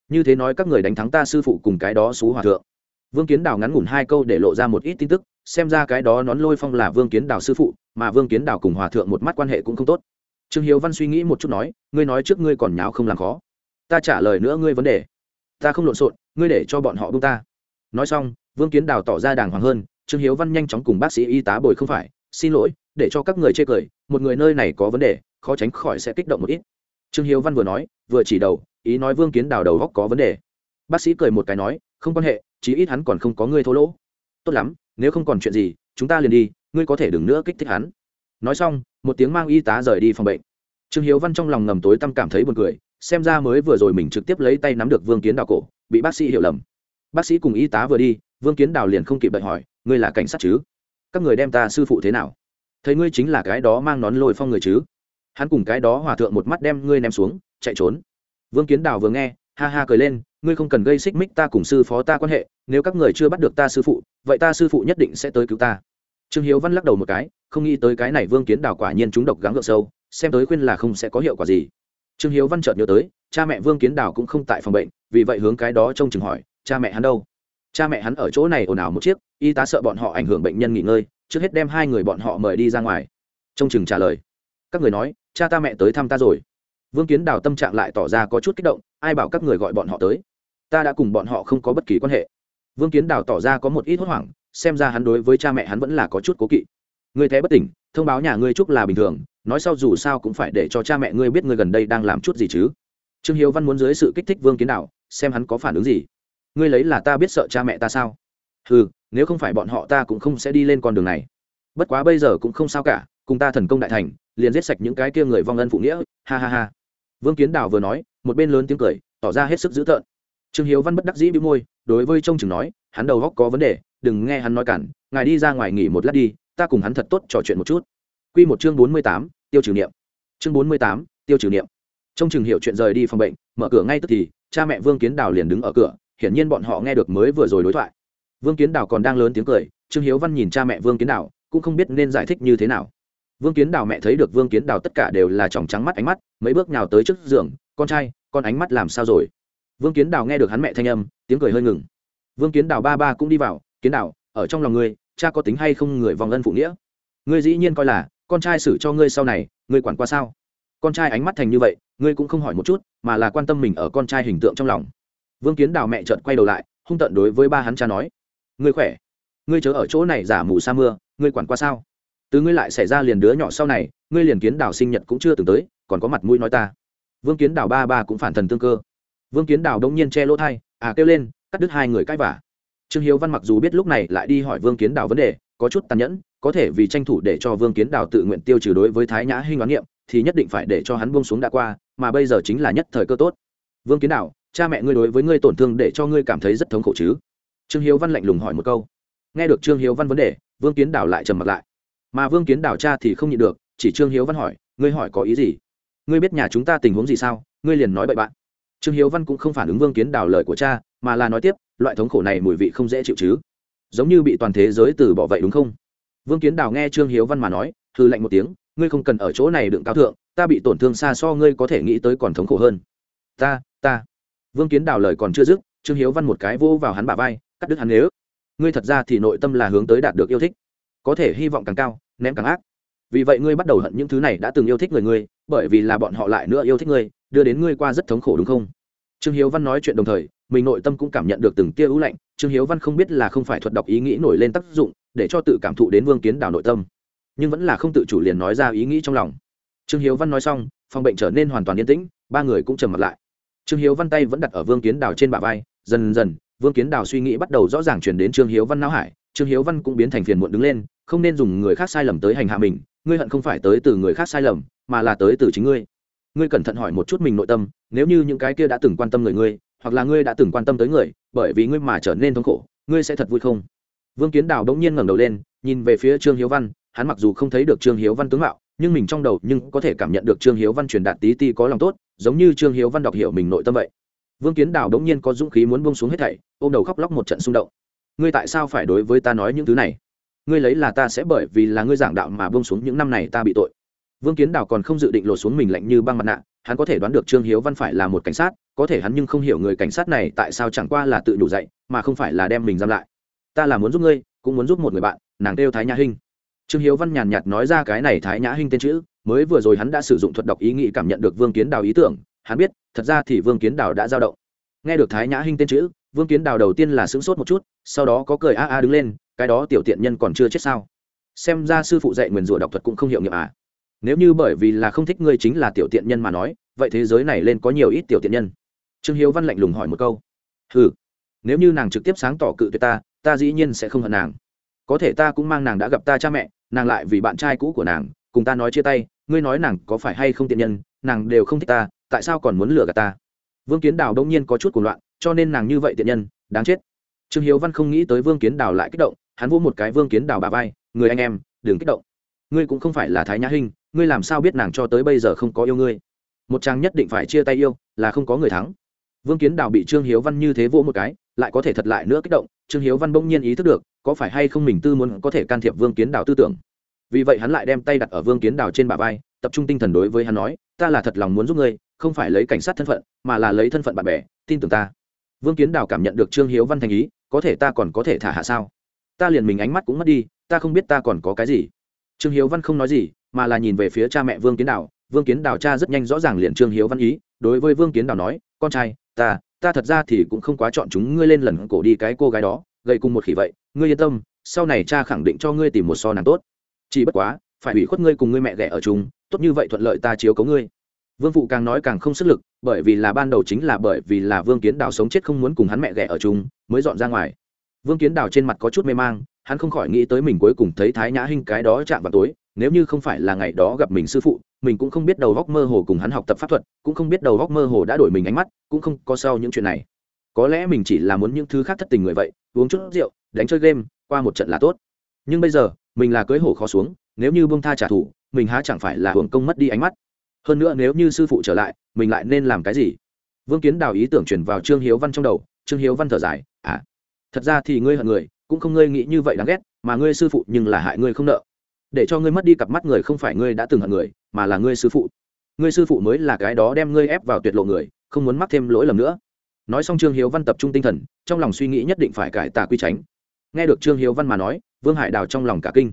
Như thế nói các người đánh thắng ta sư phụ cùng cái đó xú hòa thượng. Vương kiến đào ngắn ngủn hai câu để lộ ra một ít tin tức, xem ra cái đó nón lôi phong là vương kiến đào sư phụ, mà vương kiến đào cùng hòa thượng một mắt quan hệ cũng không tốt. Trương hiếu văn suy nghĩ một chút nói, ngươi nói trước ngươi còn nháo không làm khó. Ta trả lời nữa ngươi vấn đề ta không lộn xộn, ngươi để cho bọn họ bung ta. Nói xong, vương kiến đào tỏ ra đàng hoàng hơn, trương hiếu văn nhanh chóng cùng bác sĩ y tá bồi không phải, xin lỗi, để cho các người chê cười, một người nơi này có vấn đề, khó tránh khỏi sẽ kích động một ít. Trương hiếu văn vừa nói, vừa chỉ đầu, ý nói vương kiến đào đầu góc có vấn đề. Bác sĩ cười một cái nói, không quan hệ, chí ít hắn còn không có ngươi thô lỗ. Tốt lắm, nếu không còn chuyện gì, chúng ta liền đi, ngươi có thể đừng nữa kích thích hắn. Nói xong, một tiếng mang y tá rời đi phòng bệnh. Trương hiếu văn trong lòng ngầm tối tăm cảm thấy buồn cười xem ra mới vừa rồi mình trực tiếp lấy tay nắm được vương kiến đào cổ, bị bác sĩ hiểu lầm. Bác sĩ cùng y tá vừa đi, vương kiến đào liền không kịp đợi hỏi, ngươi là cảnh sát chứ? Các người đem ta sư phụ thế nào? Thấy ngươi chính là cái đó mang nón lôi phong người chứ? Hắn cùng cái đó hòa thượng một mắt đem ngươi ném xuống, chạy trốn. Vương kiến đào vừa nghe, ha ha cười lên, ngươi không cần gây xích mích ta cùng sư phó ta quan hệ, nếu các người chưa bắt được ta sư phụ, vậy ta sư phụ nhất định sẽ tới cứu ta. Trương hiếu văn lắc đầu một cái, không nghĩ tới cái này vương kiến đào quả nhiên chúng độc gắng gượng sâu, xem tới khuyên là không sẽ có hiệu quả gì trương hiếu văn chợt nhớ tới, cha mẹ vương kiến đào cũng không tại phòng bệnh, vì vậy hướng cái đó trông chừng hỏi, cha mẹ hắn đâu? Cha mẹ hắn ở chỗ này ồn ào một chiếc, y tá sợ bọn họ ảnh hưởng bệnh nhân nghỉ ngơi, trước hết đem hai người bọn họ mời đi ra ngoài. Trông chừng trả lời. Các người nói, cha ta mẹ tới thăm ta rồi. Vương kiến đào tâm trạng lại tỏ ra có chút kích động, ai bảo các người gọi bọn họ tới? Ta đã cùng bọn họ không có bất kỳ quan hệ. Vương kiến đào tỏ ra có một ít hốt hoảng, xem ra hắn đối với cha mẹ hắn vẫn là có chút cố kỵ ngươi thế bất tỉnh, thông báo nhà ngươi chúc là bình thường, nói sau dù sao cũng phải để cho cha mẹ ngươi biết ngươi gần đây đang làm chút gì chứ. Trương hiếu văn muốn dưới sự kích thích vương kiến Đạo, xem hắn có phản ứng gì. Ngươi lấy là ta biết sợ cha mẹ ta sao? Ừ nếu không phải bọn họ ta cũng không sẽ đi lên con đường này. Bất quá bây giờ cũng không sao cả, cùng ta thần công đại thành, liền giết sạch những cái kia người vong ân phụ nghĩa, ha ha ha. Vương kiến đào vừa nói, một bên lớn tiếng cười, tỏ ra hết sức dữ tợn. Trương hiếu văn bất đắc dĩ bị môi, đối với trông chừng nói, hắn đầu góc có vấn đề, đừng nghe hắn nói cản, ngài đi ra ngoài nghỉ một lát đi ta cùng hắn thật tốt trò chuyện một chút Quy một chương bốn mươi tám, tiêu trừ niệm. Chương bốn mươi tám, tiêu trừ niệm. Trong trường hiểu chuyện rời đi phòng bệnh, mở cửa ngay tức thì, cha mẹ Vương Kiến Đào liền đứng ở cửa, hiển nhiên bọn họ nghe được mới vừa rồi đối thoại. Vương Kiến Đào còn đang lớn tiếng cười, Trương Hiếu Văn nhìn cha mẹ Vương Kiến Đào, cũng không biết nên giải thích như thế nào. Vương Kiến Đào mẹ thấy được Vương Kiến Đào tất cả đều là tròng trắng mắt ánh mắt, mấy bước nhào tới trước giường, "Con trai, con ánh mắt làm sao rồi?" Vương Kiến Đào nghe được hắn mẹ thanh âm, tiếng cười hơi ngừng. Vương Kiến Đào ba ba cũng đi vào, "Kiến Đào, ở trong lòng ngươi, cha có tính hay không người vòng ân phụ nghĩa?" Ngươi dĩ nhiên coi là, con trai xử cho ngươi sau này, ngươi quản qua sao? Con trai ánh mắt thành như vậy, ngươi cũng không hỏi một chút, mà là quan tâm mình ở con trai hình tượng trong lòng. Vương Kiến Đào mẹ chợt quay đầu lại, hung tận đối với ba hắn cha nói ngươi khỏe ngươi chớ ở chỗ này giả mù sa mưa ngươi quản qua sao từ ngươi lại xảy ra liền đứa nhỏ sau này ngươi liền kiến đào sinh nhật cũng chưa từng tới còn có mặt mũi nói ta vương kiến đào ba ba cũng phản thần tương cơ vương kiến đào đông nhiên che lỗ thai à kêu lên cắt đứt hai người cãi vả trương hiếu văn mặc dù biết lúc này lại đi hỏi vương kiến đào vấn đề, có chút tàn nhẫn, có thể vì tranh thủ để cho vương kiến đào tự nguyện tiêu trừ đối với thái nhã hinh oán niệm, thì nhất định phải để cho hắn buông xuống đã qua, mà bây giờ chính là nhất thời cơ tốt. Vương kiến đào, cha mẹ ngươi đối với ngươi tổn thương để cho ngươi cảm thấy rất thống khổ chứ? Trương hiếu văn lạnh lùng hỏi một câu. Nghe được trương hiếu văn vấn đề, vương kiến đào lại trầm mặt lại. Mà vương kiến đào cha thì không nhịn được, chỉ trương hiếu văn hỏi, ngươi hỏi có ý gì? Ngươi biết nhà chúng ta tình huống gì sao? Ngươi liền nói bậy bạn. Trương hiếu văn cũng không phản ứng vương kiến đào lời của cha, mà là nói tiếp loại thống khổ này mùi vị không dễ chịu chứ. Giống như bị toàn thế giới từ bỏ vậy đúng không? Vương kiến đào nghe trương hiếu văn mà nói hư lạnh một tiếng, ngươi không cần ở chỗ này đựng cao thượng, ta bị tổn thương xa so ngươi có thể nghĩ tới còn thống khổ hơn. Ta ta. Vương kiến đào lời còn chưa dứt, trương hiếu văn một cái vô vào hắn bả vai, cắt đứt hắn nếu. Ngươi thật ra thì nội tâm là hướng tới đạt được yêu thích. Có thể hy vọng càng cao, ném càng ác. Vì vậy ngươi bắt đầu hận những thứ này đã từng yêu thích người ngươi, bởi vì là bọn họ lại nữa yêu thích ngươi, đưa đến ngươi qua rất thống khổ đúng không? Trương hiếu văn nói chuyện đồng thời mình nội tâm cũng cảm nhận được từng tia ưu lạnh, trương hiếu văn không biết là không phải thuật đọc ý nghĩ nổi lên tác dụng, để cho tự cảm thụ đến vương kiến đào nội tâm, nhưng vẫn là không tự chủ liền nói ra ý nghĩ trong lòng. Trương hiếu văn nói xong, phòng bệnh trở nên hoàn toàn yên tĩnh, ba người cũng trầm mặt lại. Trương hiếu văn tay vẫn đặt ở vương kiến đào trên bả vai, dần dần, vương kiến đào suy nghĩ bắt đầu rõ ràng chuyển đến trương hiếu văn não hải, trương hiếu văn cũng biến thành phiền muộn đứng lên, không nên dùng người khác sai lầm tới hành hạ mình, ngươi hận không phải tới từ người khác sai lầm, mà là tới từ chính ngươi. Ngươi cẩn thận hỏi một chút mình nội tâm, nếu như những cái kia đã từng quan tâm người ngươi hoặc là ngươi đã từng quan tâm tới người, bởi vì ngươi mà trở nên thống khổ, ngươi sẽ thật vui không? Vương kiến đào đống nhiên ngẩng đầu lên, nhìn về phía trương hiếu văn, hắn mặc dù không thấy được trương hiếu văn tướng mạo, nhưng mình trong đầu nhưng có thể cảm nhận được trương hiếu văn truyền đạt tí ti có lòng tốt, giống như trương hiếu văn đọc hiểu mình nội tâm vậy. Vương kiến đào đống nhiên có dũng khí muốn bông xuống hết thảy, ôm đầu khóc lóc một trận xung động. Ngươi tại sao phải đối với ta nói những thứ này? Ngươi lấy là ta sẽ bởi vì là ngươi giảng đạo mà bông xuống những năm này ta bị tội. Vương kiến đào còn không dự định lột xuống mình lạnh như băng mặt nạ hắn có thể đoán được trương hiếu văn phải là một cảnh sát, có thể hắn nhưng không hiểu người cảnh sát này tại sao chẳng qua là tự đủ dậy mà không phải là đem mình giam lại. Ta là muốn giúp ngươi, cũng muốn giúp một người bạn, nàng kêu thái nhã hinh. Trương hiếu văn nhàn nhạt nói ra cái này thái nhã hinh tên chữ, mới vừa rồi hắn đã sử dụng thuật đọc ý nghĩ cảm nhận được vương kiến đào ý tưởng, hắn biết, thật ra thì vương kiến đào đã giao động. Nghe được thái nhã hinh tên chữ, vương kiến đào đầu tiên là sững sốt một chút, sau đó có cười a a đứng lên, cái đó tiểu tiện nhân còn chưa chết sao? Xem ra sư phụ dạy nguyền rủa đọc thuật cũng không hiệu nghiệm à nếu như bởi vì là không thích ngươi chính là tiểu tiện nhân mà nói, vậy thế giới này lên có nhiều ít tiểu tiện nhân? Trương hiếu văn lạnh lùng hỏi một câu. Ừ nếu như nàng trực tiếp sáng tỏ cự tuyệt ta ta dĩ nhiên sẽ không hận nàng. Có thể ta cũng mang nàng đã gặp ta cha mẹ, nàng lại vì bạn trai cũ của nàng, cùng ta nói chia tay, ngươi nói nàng có phải hay không tiện nhân, nàng đều không thích ta, tại sao còn muốn lừa gạt ta? Vương kiến đào đông nhiên có chút cuồng loạn, cho nên nàng như vậy tiện nhân, đáng chết. Trương hiếu văn không nghĩ tới vương kiến đào lại kích động, hắn vỗ một cái vương kiến đào bà vai, người anh em, đừng kích động. Ngươi cũng không phải là thái nhã hinh ngươi làm sao biết nàng cho tới bây giờ không có yêu ngươi? Một chàng nhất định phải chia tay yêu, là không có người thắng. Vương kiến đào bị trương hiếu văn như thế vỗ một cái, lại có thể thật lại nữa kích động, trương hiếu văn bỗng nhiên ý thức được, có phải hay không mình tư muốn có thể can thiệp vương kiến đào tư tưởng. Vì vậy hắn lại đem tay đặt ở vương kiến đào trên bả vai, tập trung tinh thần đối với hắn nói, ta là thật lòng muốn giúp ngươi, không phải lấy cảnh sát thân phận, mà là lấy thân phận bạn bè, tin tưởng ta. Vương kiến đào cảm nhận được trương hiếu văn thành ý, có thể ta còn có thể thả hạ sao? Ta liền mình ánh mắt cũng mất đi, ta không biết ta còn có cái gì trương hiếu văn không nói gì, mà là nhìn về phía cha mẹ vương kiến đào. Vương kiến đào cha rất nhanh rõ ràng liền trương hiếu văn ý, đối với vương kiến đào nói, con trai, ta ta thật ra thì cũng không quá chọn chúng ngươi lên lần cổ đi cái cô gái đó gây cùng một khỉ vậy, ngươi yên tâm, sau này cha khẳng định cho ngươi tìm một so nàng tốt. Chỉ bất quá, phải ủy khuất ngươi cùng ngươi mẹ ghẻ ở chung, tốt như vậy thuận lợi ta chiếu cấu ngươi. Vương phụ càng nói càng không sức lực, bởi vì là ban đầu chính là bởi vì là vương kiến đào sống chết không muốn cùng hắn mẹ ghẻ ở chung, mới dọn ra ngoài. Vương kiến đào trên mặt có chút mê mang hắn không khỏi nghĩ tới mình cuối cùng thấy thái nhã hinh cái đó chạm vào tối, nếu như không phải là ngày đó gặp mình sư phụ, mình cũng không biết đầu góc mơ hồ cùng hắn học tập pháp thuật, cũng không biết đầu góc mơ hồ đã đổi mình ánh mắt, cũng không có sau những chuyện này. Có lẽ mình chỉ là muốn những thứ khác thất tình người vậy, uống chút rượu, đánh chơi game, qua một trận là tốt. Nhưng bây giờ, mình là cưới hổ khó xuống, nếu như bông tha trả thù, mình há chẳng phải là hưởng công mất đi ánh mắt. Hơn nữa nếu như sư phụ trở lại, mình lại nên làm cái gì? Vương kiến đào ý tưởng chuyển vào trương hiếu văn trong đầu, trương hiếu văn thở dài à thật ra thì ngươi hận người cũng không ngươi nghĩ như vậy đáng ghét, mà ngươi sư phụ nhưng là hại ngươi không nợ. Để cho ngươi mất đi cặp mắt người không phải ngươi đã từng hận người, mà là ngươi sư phụ. Ngươi sư phụ mới là cái đó đem ngươi ép vào tuyệt lộ người, không muốn mắc thêm lỗi lầm nữa. Nói xong trương hiếu văn tập trung tinh thần, trong lòng suy nghĩ nhất định phải cải tà quy tránh. Nghe được trương hiếu văn mà nói, vương hải đào trong lòng cả kinh.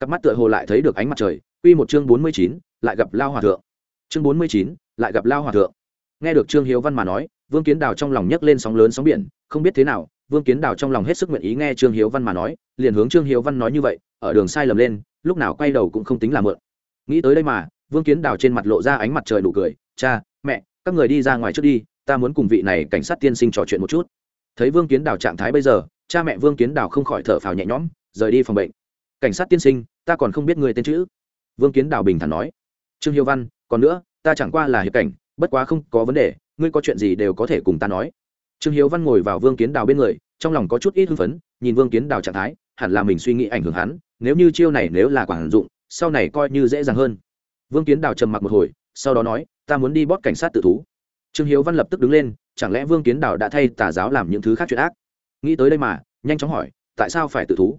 Cặp mắt tựa hồ lại thấy được ánh mặt trời, quy một chương bốn mươi chín, lại gặp lao hòa thượng. Chương bốn mươi chín, lại gặp lao hòa thượng. Nghe được trương hiếu văn mà nói, vương kiến đào trong lòng nhấc lên sóng lớn sóng biển, không biết thế nào vương kiến đào trong lòng hết sức nguyện ý nghe trương hiếu văn mà nói, liền hướng trương hiếu văn nói như vậy, ở đường sai lầm lên, lúc nào quay đầu cũng không tính là mượn. Nghĩ tới đây mà, vương kiến đào trên mặt lộ ra ánh mặt trời nụ cười, cha, mẹ, các người đi ra ngoài trước đi, ta muốn cùng vị này cảnh sát tiên sinh trò chuyện một chút. Thấy vương kiến đào trạng thái bây giờ, cha mẹ vương kiến đào không khỏi thở phào nhẹ nhõm, rời đi phòng bệnh. Cảnh sát tiên sinh, ta còn không biết người tên chữ. Vương kiến đào bình thản nói. Trương hiếu văn, còn nữa, ta chẳng qua là hiệp cảnh, bất quá không có vấn đề, ngươi có chuyện gì đều có thể cùng ta nói trương hiếu văn ngồi vào vương kiến đào bên người, trong lòng có chút ít hưng phấn, nhìn vương kiến đào trạng thái, hẳn là mình suy nghĩ ảnh hưởng hắn, nếu như chiêu này nếu là quản dụng, sau này coi như dễ dàng hơn. Vương kiến đào trầm mặc một hồi, sau đó nói, ta muốn đi bót cảnh sát tự thú. Trương hiếu văn lập tức đứng lên, chẳng lẽ vương kiến đào đã thay tà giáo làm những thứ khác chuyện ác? Nghĩ tới đây mà, nhanh chóng hỏi, tại sao phải tự thú?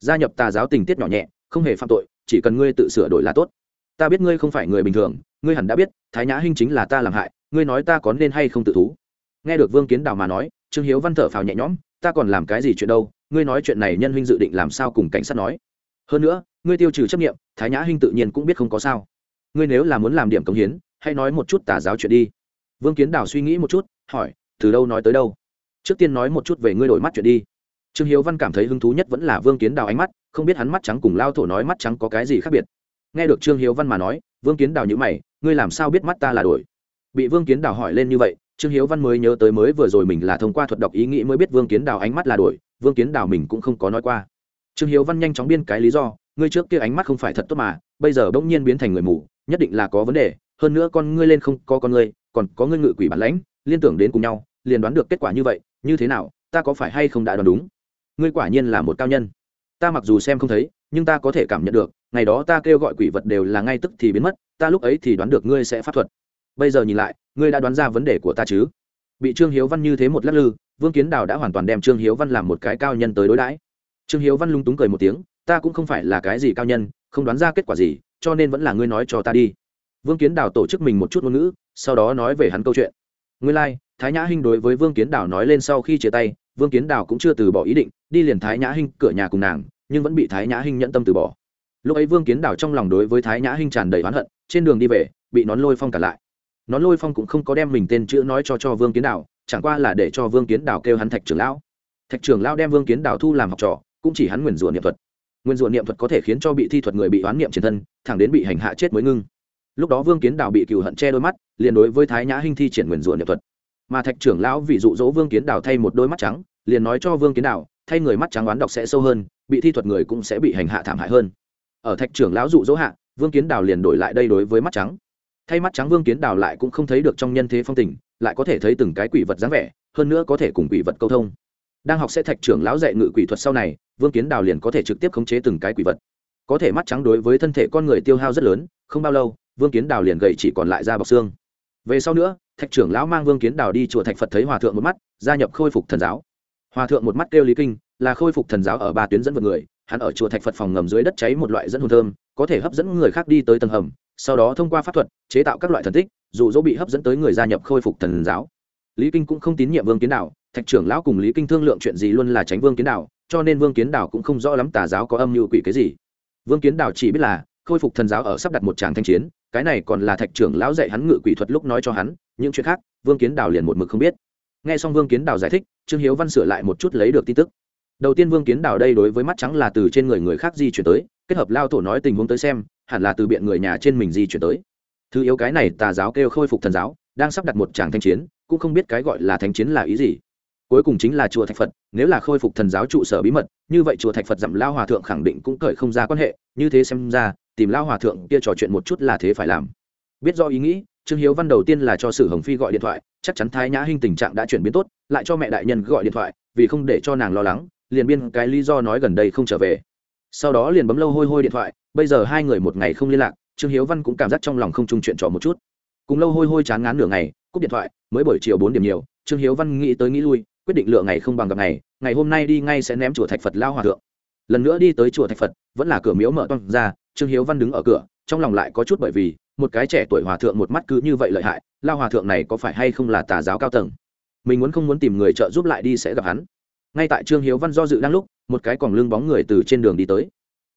Gia nhập tà giáo tình tiết nhỏ nhẹ, không hề phạm tội, chỉ cần ngươi tự sửa đổi là tốt. Ta biết ngươi không phải người bình thường, ngươi hẳn đã biết, thái nhã hinh chính là ta làm hại, ngươi nói ta có nên hay không tự thú? Nghe được vương kiến đào mà nói, trương hiếu văn thở phào nhẹ nhõm, ta còn làm cái gì chuyện đâu? Ngươi nói chuyện này nhân huynh dự định làm sao cùng cảnh sát nói? Hơn nữa, ngươi tiêu trừ chấp nghiệm thái nhã Huynh tự nhiên cũng biết không có sao. Ngươi nếu là muốn làm điểm công hiến, hãy nói một chút tà giáo chuyện đi. Vương kiến đào suy nghĩ một chút, hỏi, từ đâu nói tới đâu? Trước tiên nói một chút về ngươi đổi mắt chuyện đi. Trương hiếu văn cảm thấy hứng thú nhất vẫn là vương kiến đào ánh mắt, không biết hắn mắt trắng cùng lao thổ nói mắt trắng có cái gì khác biệt. Nghe được trương hiếu văn mà nói, vương kiến đào nhữ mày, ngươi làm sao biết mắt ta là đổi? Bị vương kiến đào hỏi lên như vậy trương hiếu văn mới nhớ tới mới vừa rồi mình là thông qua thuật đọc ý nghĩ mới biết vương kiến đào ánh mắt là đổi, vương kiến đào mình cũng không có nói qua. Trương hiếu văn nhanh chóng biên cái lý do, ngươi trước kia ánh mắt không phải thật tốt mà, bây giờ bỗng nhiên biến thành người mù, nhất định là có vấn đề, hơn nữa con ngươi lên không có con ngươi, còn có ngươi ngự quỷ bản lãnh, liên tưởng đến cùng nhau, liền đoán được kết quả như vậy, như thế nào, ta có phải hay không đã đoán đúng? Ngươi quả nhiên là một cao nhân. Ta mặc dù xem không thấy, nhưng ta có thể cảm nhận được, ngày đó ta kêu gọi quỷ vật đều là ngay tức thì biến mất, ta lúc ấy thì đoán được ngươi sẽ pháp thuật. Bây giờ nhìn lại ngươi đã đoán ra vấn đề của ta chứ? Bị trương hiếu văn như thế một lắc lư vương kiến đào đã hoàn toàn đem trương hiếu văn làm một cái cao nhân tới đối đãi. Trương hiếu văn lung túng cười một tiếng ta cũng không phải là cái gì cao nhân không đoán ra kết quả gì cho nên vẫn là ngươi nói cho ta đi. Vương kiến đào tổ chức mình một chút ngôn ngữ sau đó nói về hắn câu chuyện. Ngươi lai、like, thái nhã hinh đối với vương kiến đào nói lên sau khi chia tay vương kiến đào cũng chưa từ bỏ ý định đi liền thái nhã hinh cửa nhà cùng nàng nhưng vẫn bị thái nhã hinh nhận tâm từ bỏ. Lúc ấy vương kiến đào trong lòng đối với thái nhã hinh tràn đầy oán hận trên đường đi về bị nón lôi phong cả lại nó lôi phong cũng không có đem mình tên chữ nói cho cho vương kiến đào chẳng qua là để cho vương kiến đào kêu hắn thạch trưởng lão. Thạch trưởng lão đem vương kiến đào thu làm học trò, cũng chỉ hắn nguyền rủa niệm thuật. Nguyên rủa niệm thuật có thể khiến cho bị thi thuật người bị oán niệm trên thân, thẳng đến bị hành hạ chết mới ngưng. Lúc đó vương kiến đào bị cựu hận che đôi mắt, liền đối với thái nhã hinh thi triển nguyền rủa niệm thuật. Mà thạch trưởng lão vì dụ dỗ vương kiến đào thay một đôi mắt trắng, liền nói cho vương kiến đào thay người mắt trắng oán độc sẽ sâu hơn, bị thi thuật người cũng sẽ bị hành hạ thảm hại hơn. Ở thạch trưởng lão dụ dỗ hạ, vương kiến đào liền đổi lại đây đối với mắt trắng thay mắt trắng vương kiến đào lại cũng không thấy được trong nhân thế phong tình, lại có thể thấy từng cái quỷ vật dáng vẻ, hơn nữa có thể cùng quỷ vật câu thông. Đang học sẽ thạch trưởng lão dạy ngự quỷ thuật sau này, vương kiến đào liền có thể trực tiếp khống chế từng cái quỷ vật. Có thể mắt trắng đối với thân thể con người tiêu hao rất lớn, không bao lâu, vương kiến đào liền gậy chỉ còn lại da bọc xương. Về sau nữa, thạch trưởng lão mang vương kiến đào đi chùa thạch phật thấy hòa thượng một mắt, gia nhập khôi phục thần giáo. Hòa thượng một mắt kêu lý kinh, là khôi phục thần giáo ở ba tuyến dẫn vượt người, hắn ở chùa thạch phật phòng ngầm dưới đất cháy một loại dẫn hồn thơm, có thể hấp dẫn người khác đi tới tầng hầm sau đó thông qua pháp thuật, chế tạo các loại thần tích, dụ dỗ bị hấp dẫn tới người gia nhập khôi phục thần giáo. Lý kinh cũng không tín nhiệm vương kiến đạo thạch trưởng lão cùng lý kinh thương lượng chuyện gì luôn là tránh vương kiến đạo cho nên vương kiến đạo cũng không rõ lắm tà giáo có âm mưu quỷ cái gì. Vương kiến đạo chỉ biết là, khôi phục thần giáo ở sắp đặt một tràng thanh chiến, cái này còn là thạch trưởng lão dạy hắn ngự quỷ thuật lúc nói cho hắn, những chuyện khác, vương kiến đạo liền một mực không biết. Nghe xong vương kiến đạo giải thích, trương hiếu văn sửa lại một chút lấy được tin tức. Đầu tiên vương kiến đạo đây đối với mắt trắng là từ trên người người khác di chuyển tới, kết hợp lao tổ nói tình huống tới xem hẳn là từ biện người nhà trên mình di chuyển tới. Thứ yếu cái này tà giáo kêu khôi phục thần giáo, đang sắp đặt một tràng thanh chiến, cũng không biết cái gọi là thanh chiến là ý gì. Cuối cùng chính là chùa thạch phật, nếu là khôi phục thần giáo trụ sở bí mật, như vậy chùa thạch phật dặm lao hòa thượng khẳng định cũng cởi không ra quan hệ, như thế xem ra, tìm lao hòa thượng kia trò chuyện một chút là thế phải làm. Biết do ý nghĩ, trương hiếu văn đầu tiên là cho sử hồng phi gọi điện thoại, chắc chắn thái nhã hinh tình trạng đã chuyển biến tốt, lại cho mẹ đại nhân gọi điện thoại, vì không để cho nàng lo lắng, liền biên cái lý do nói gần đây không trở về sau đó liền bấm lâu hôi hôi điện thoại, bây giờ hai người một ngày không liên lạc, trương hiếu văn cũng cảm giác trong lòng không chung chuyện trò một chút. Cùng lâu hôi hôi chán ngán nửa ngày, cúp điện thoại, mới buổi chiều bốn điểm nhiều, trương hiếu văn nghĩ tới nghĩ lui, quyết định lựa ngày không bằng gặp ngày ngày hôm nay đi ngay sẽ ném chùa thạch phật lao hòa thượng. Lần nữa đi tới chùa thạch phật, vẫn là cửa miếu mở toang ra, trương hiếu văn đứng ở cửa, trong lòng lại có chút bởi vì, một cái trẻ tuổi hòa thượng một mắt cứ như vậy lợi hại, lao hòa thượng này có phải hay không là tà giáo cao tầng? Mình muốn không muốn tìm người trợ giúp lại đi sẽ gặp hắn. Ngay tại trương hiếu văn do dự đang lúc một cái còn lưng bóng người từ trên đường đi tới.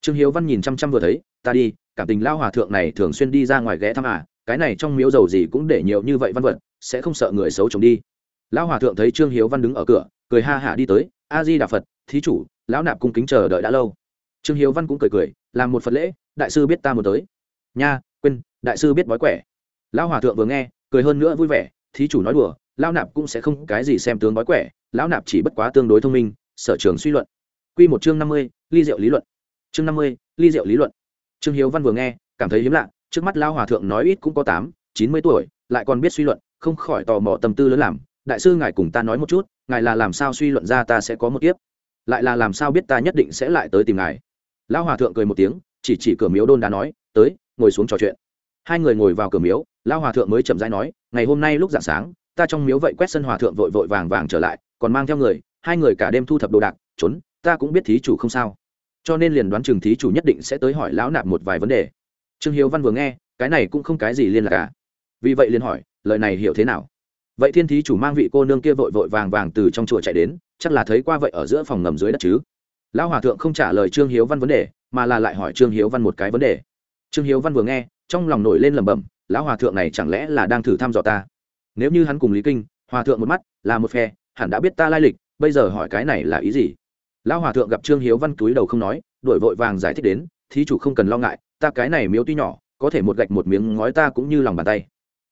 Trương hiếu văn nhìn chăm chăm vừa thấy, ta đi, cảm tình lao hòa thượng này thường xuyên đi ra ngoài ghé thăm à cái này trong miếu dầu gì cũng để nhiều như vậy văn vật, sẽ không sợ người xấu chồng đi. Lão hòa thượng thấy trương hiếu văn đứng ở cửa, cười ha hả đi tới, a di đà phật, thí chủ, lão nạp cung kính chờ đợi đã lâu. Trương hiếu văn cũng cười cười, làm một phật lễ, đại sư biết ta muốn tới. Nha, quên, đại sư biết bói quẻ. Lão hòa thượng vừa nghe, cười hơn nữa vui vẻ, thí chủ nói đùa, lão nạp cũng sẽ không cái gì xem tướng bói quẻ, lão nạp chỉ bất quá tương đối thông minh, sở trường suy luận. Quy một chương năm mươi, ly rượu lý luận. Chương năm mươi, ly rượu lý luận. Trương hiếu văn vừa nghe, cảm thấy hiếm lạ, trước mắt lão hòa thượng nói ít cũng có tám, chín mươi tuổi, lại còn biết suy luận, không khỏi tò mò tâm tư lớn làm. Đại sư ngài cùng ta nói một chút, ngài là làm sao suy luận ra ta sẽ có một kiếp? Lại là làm sao biết ta nhất định sẽ lại tới tìm ngài? Lão hòa thượng cười một tiếng, chỉ chỉ cửa miếu đôn đá nói, tới, ngồi xuống trò chuyện. Hai người ngồi vào cửa miếu, lão hòa thượng mới chậm rãi nói, ngày hôm nay lúc dạng sáng, ta trong miếu vậy quét sân hòa thượng vội vội vàng vàng trở lại, còn mang theo người, hai người cả đêm thu thập đồ đạc, trốn ta cũng biết thí chủ không sao. Cho nên liền đoán chừng thí chủ nhất định sẽ tới hỏi lão nạp một vài vấn đề. Trương hiếu văn vừa nghe, cái này cũng không cái gì liên lạc cả. Vì vậy liền hỏi, lời này hiểu thế nào? Vậy thiên thí chủ mang vị cô nương kia vội vội vàng vàng từ trong chùa chạy đến, chắc là thấy qua vậy ở giữa phòng ngầm dưới đất chứ? Lão hòa thượng không trả lời trương hiếu văn vấn đề, mà là lại hỏi trương hiếu văn một cái vấn đề. Trương hiếu văn vừa nghe, trong lòng nổi lên lẩm bẩm, lão hòa thượng này chẳng lẽ là đang thử thăm dò ta? Nếu như hắn cùng lý kinh, hòa thượng một mắt, là một phe, hẳn đã biết ta lai lịch, bây giờ hỏi cái này là ý gì? Lão hòa thượng gặp trương hiếu văn túi đầu không nói đổi vội vàng giải thích đến, thí chủ không cần lo ngại, ta cái này miếu tuy nhỏ, có thể một gạch một miếng ngói ta cũng như lòng bàn tay.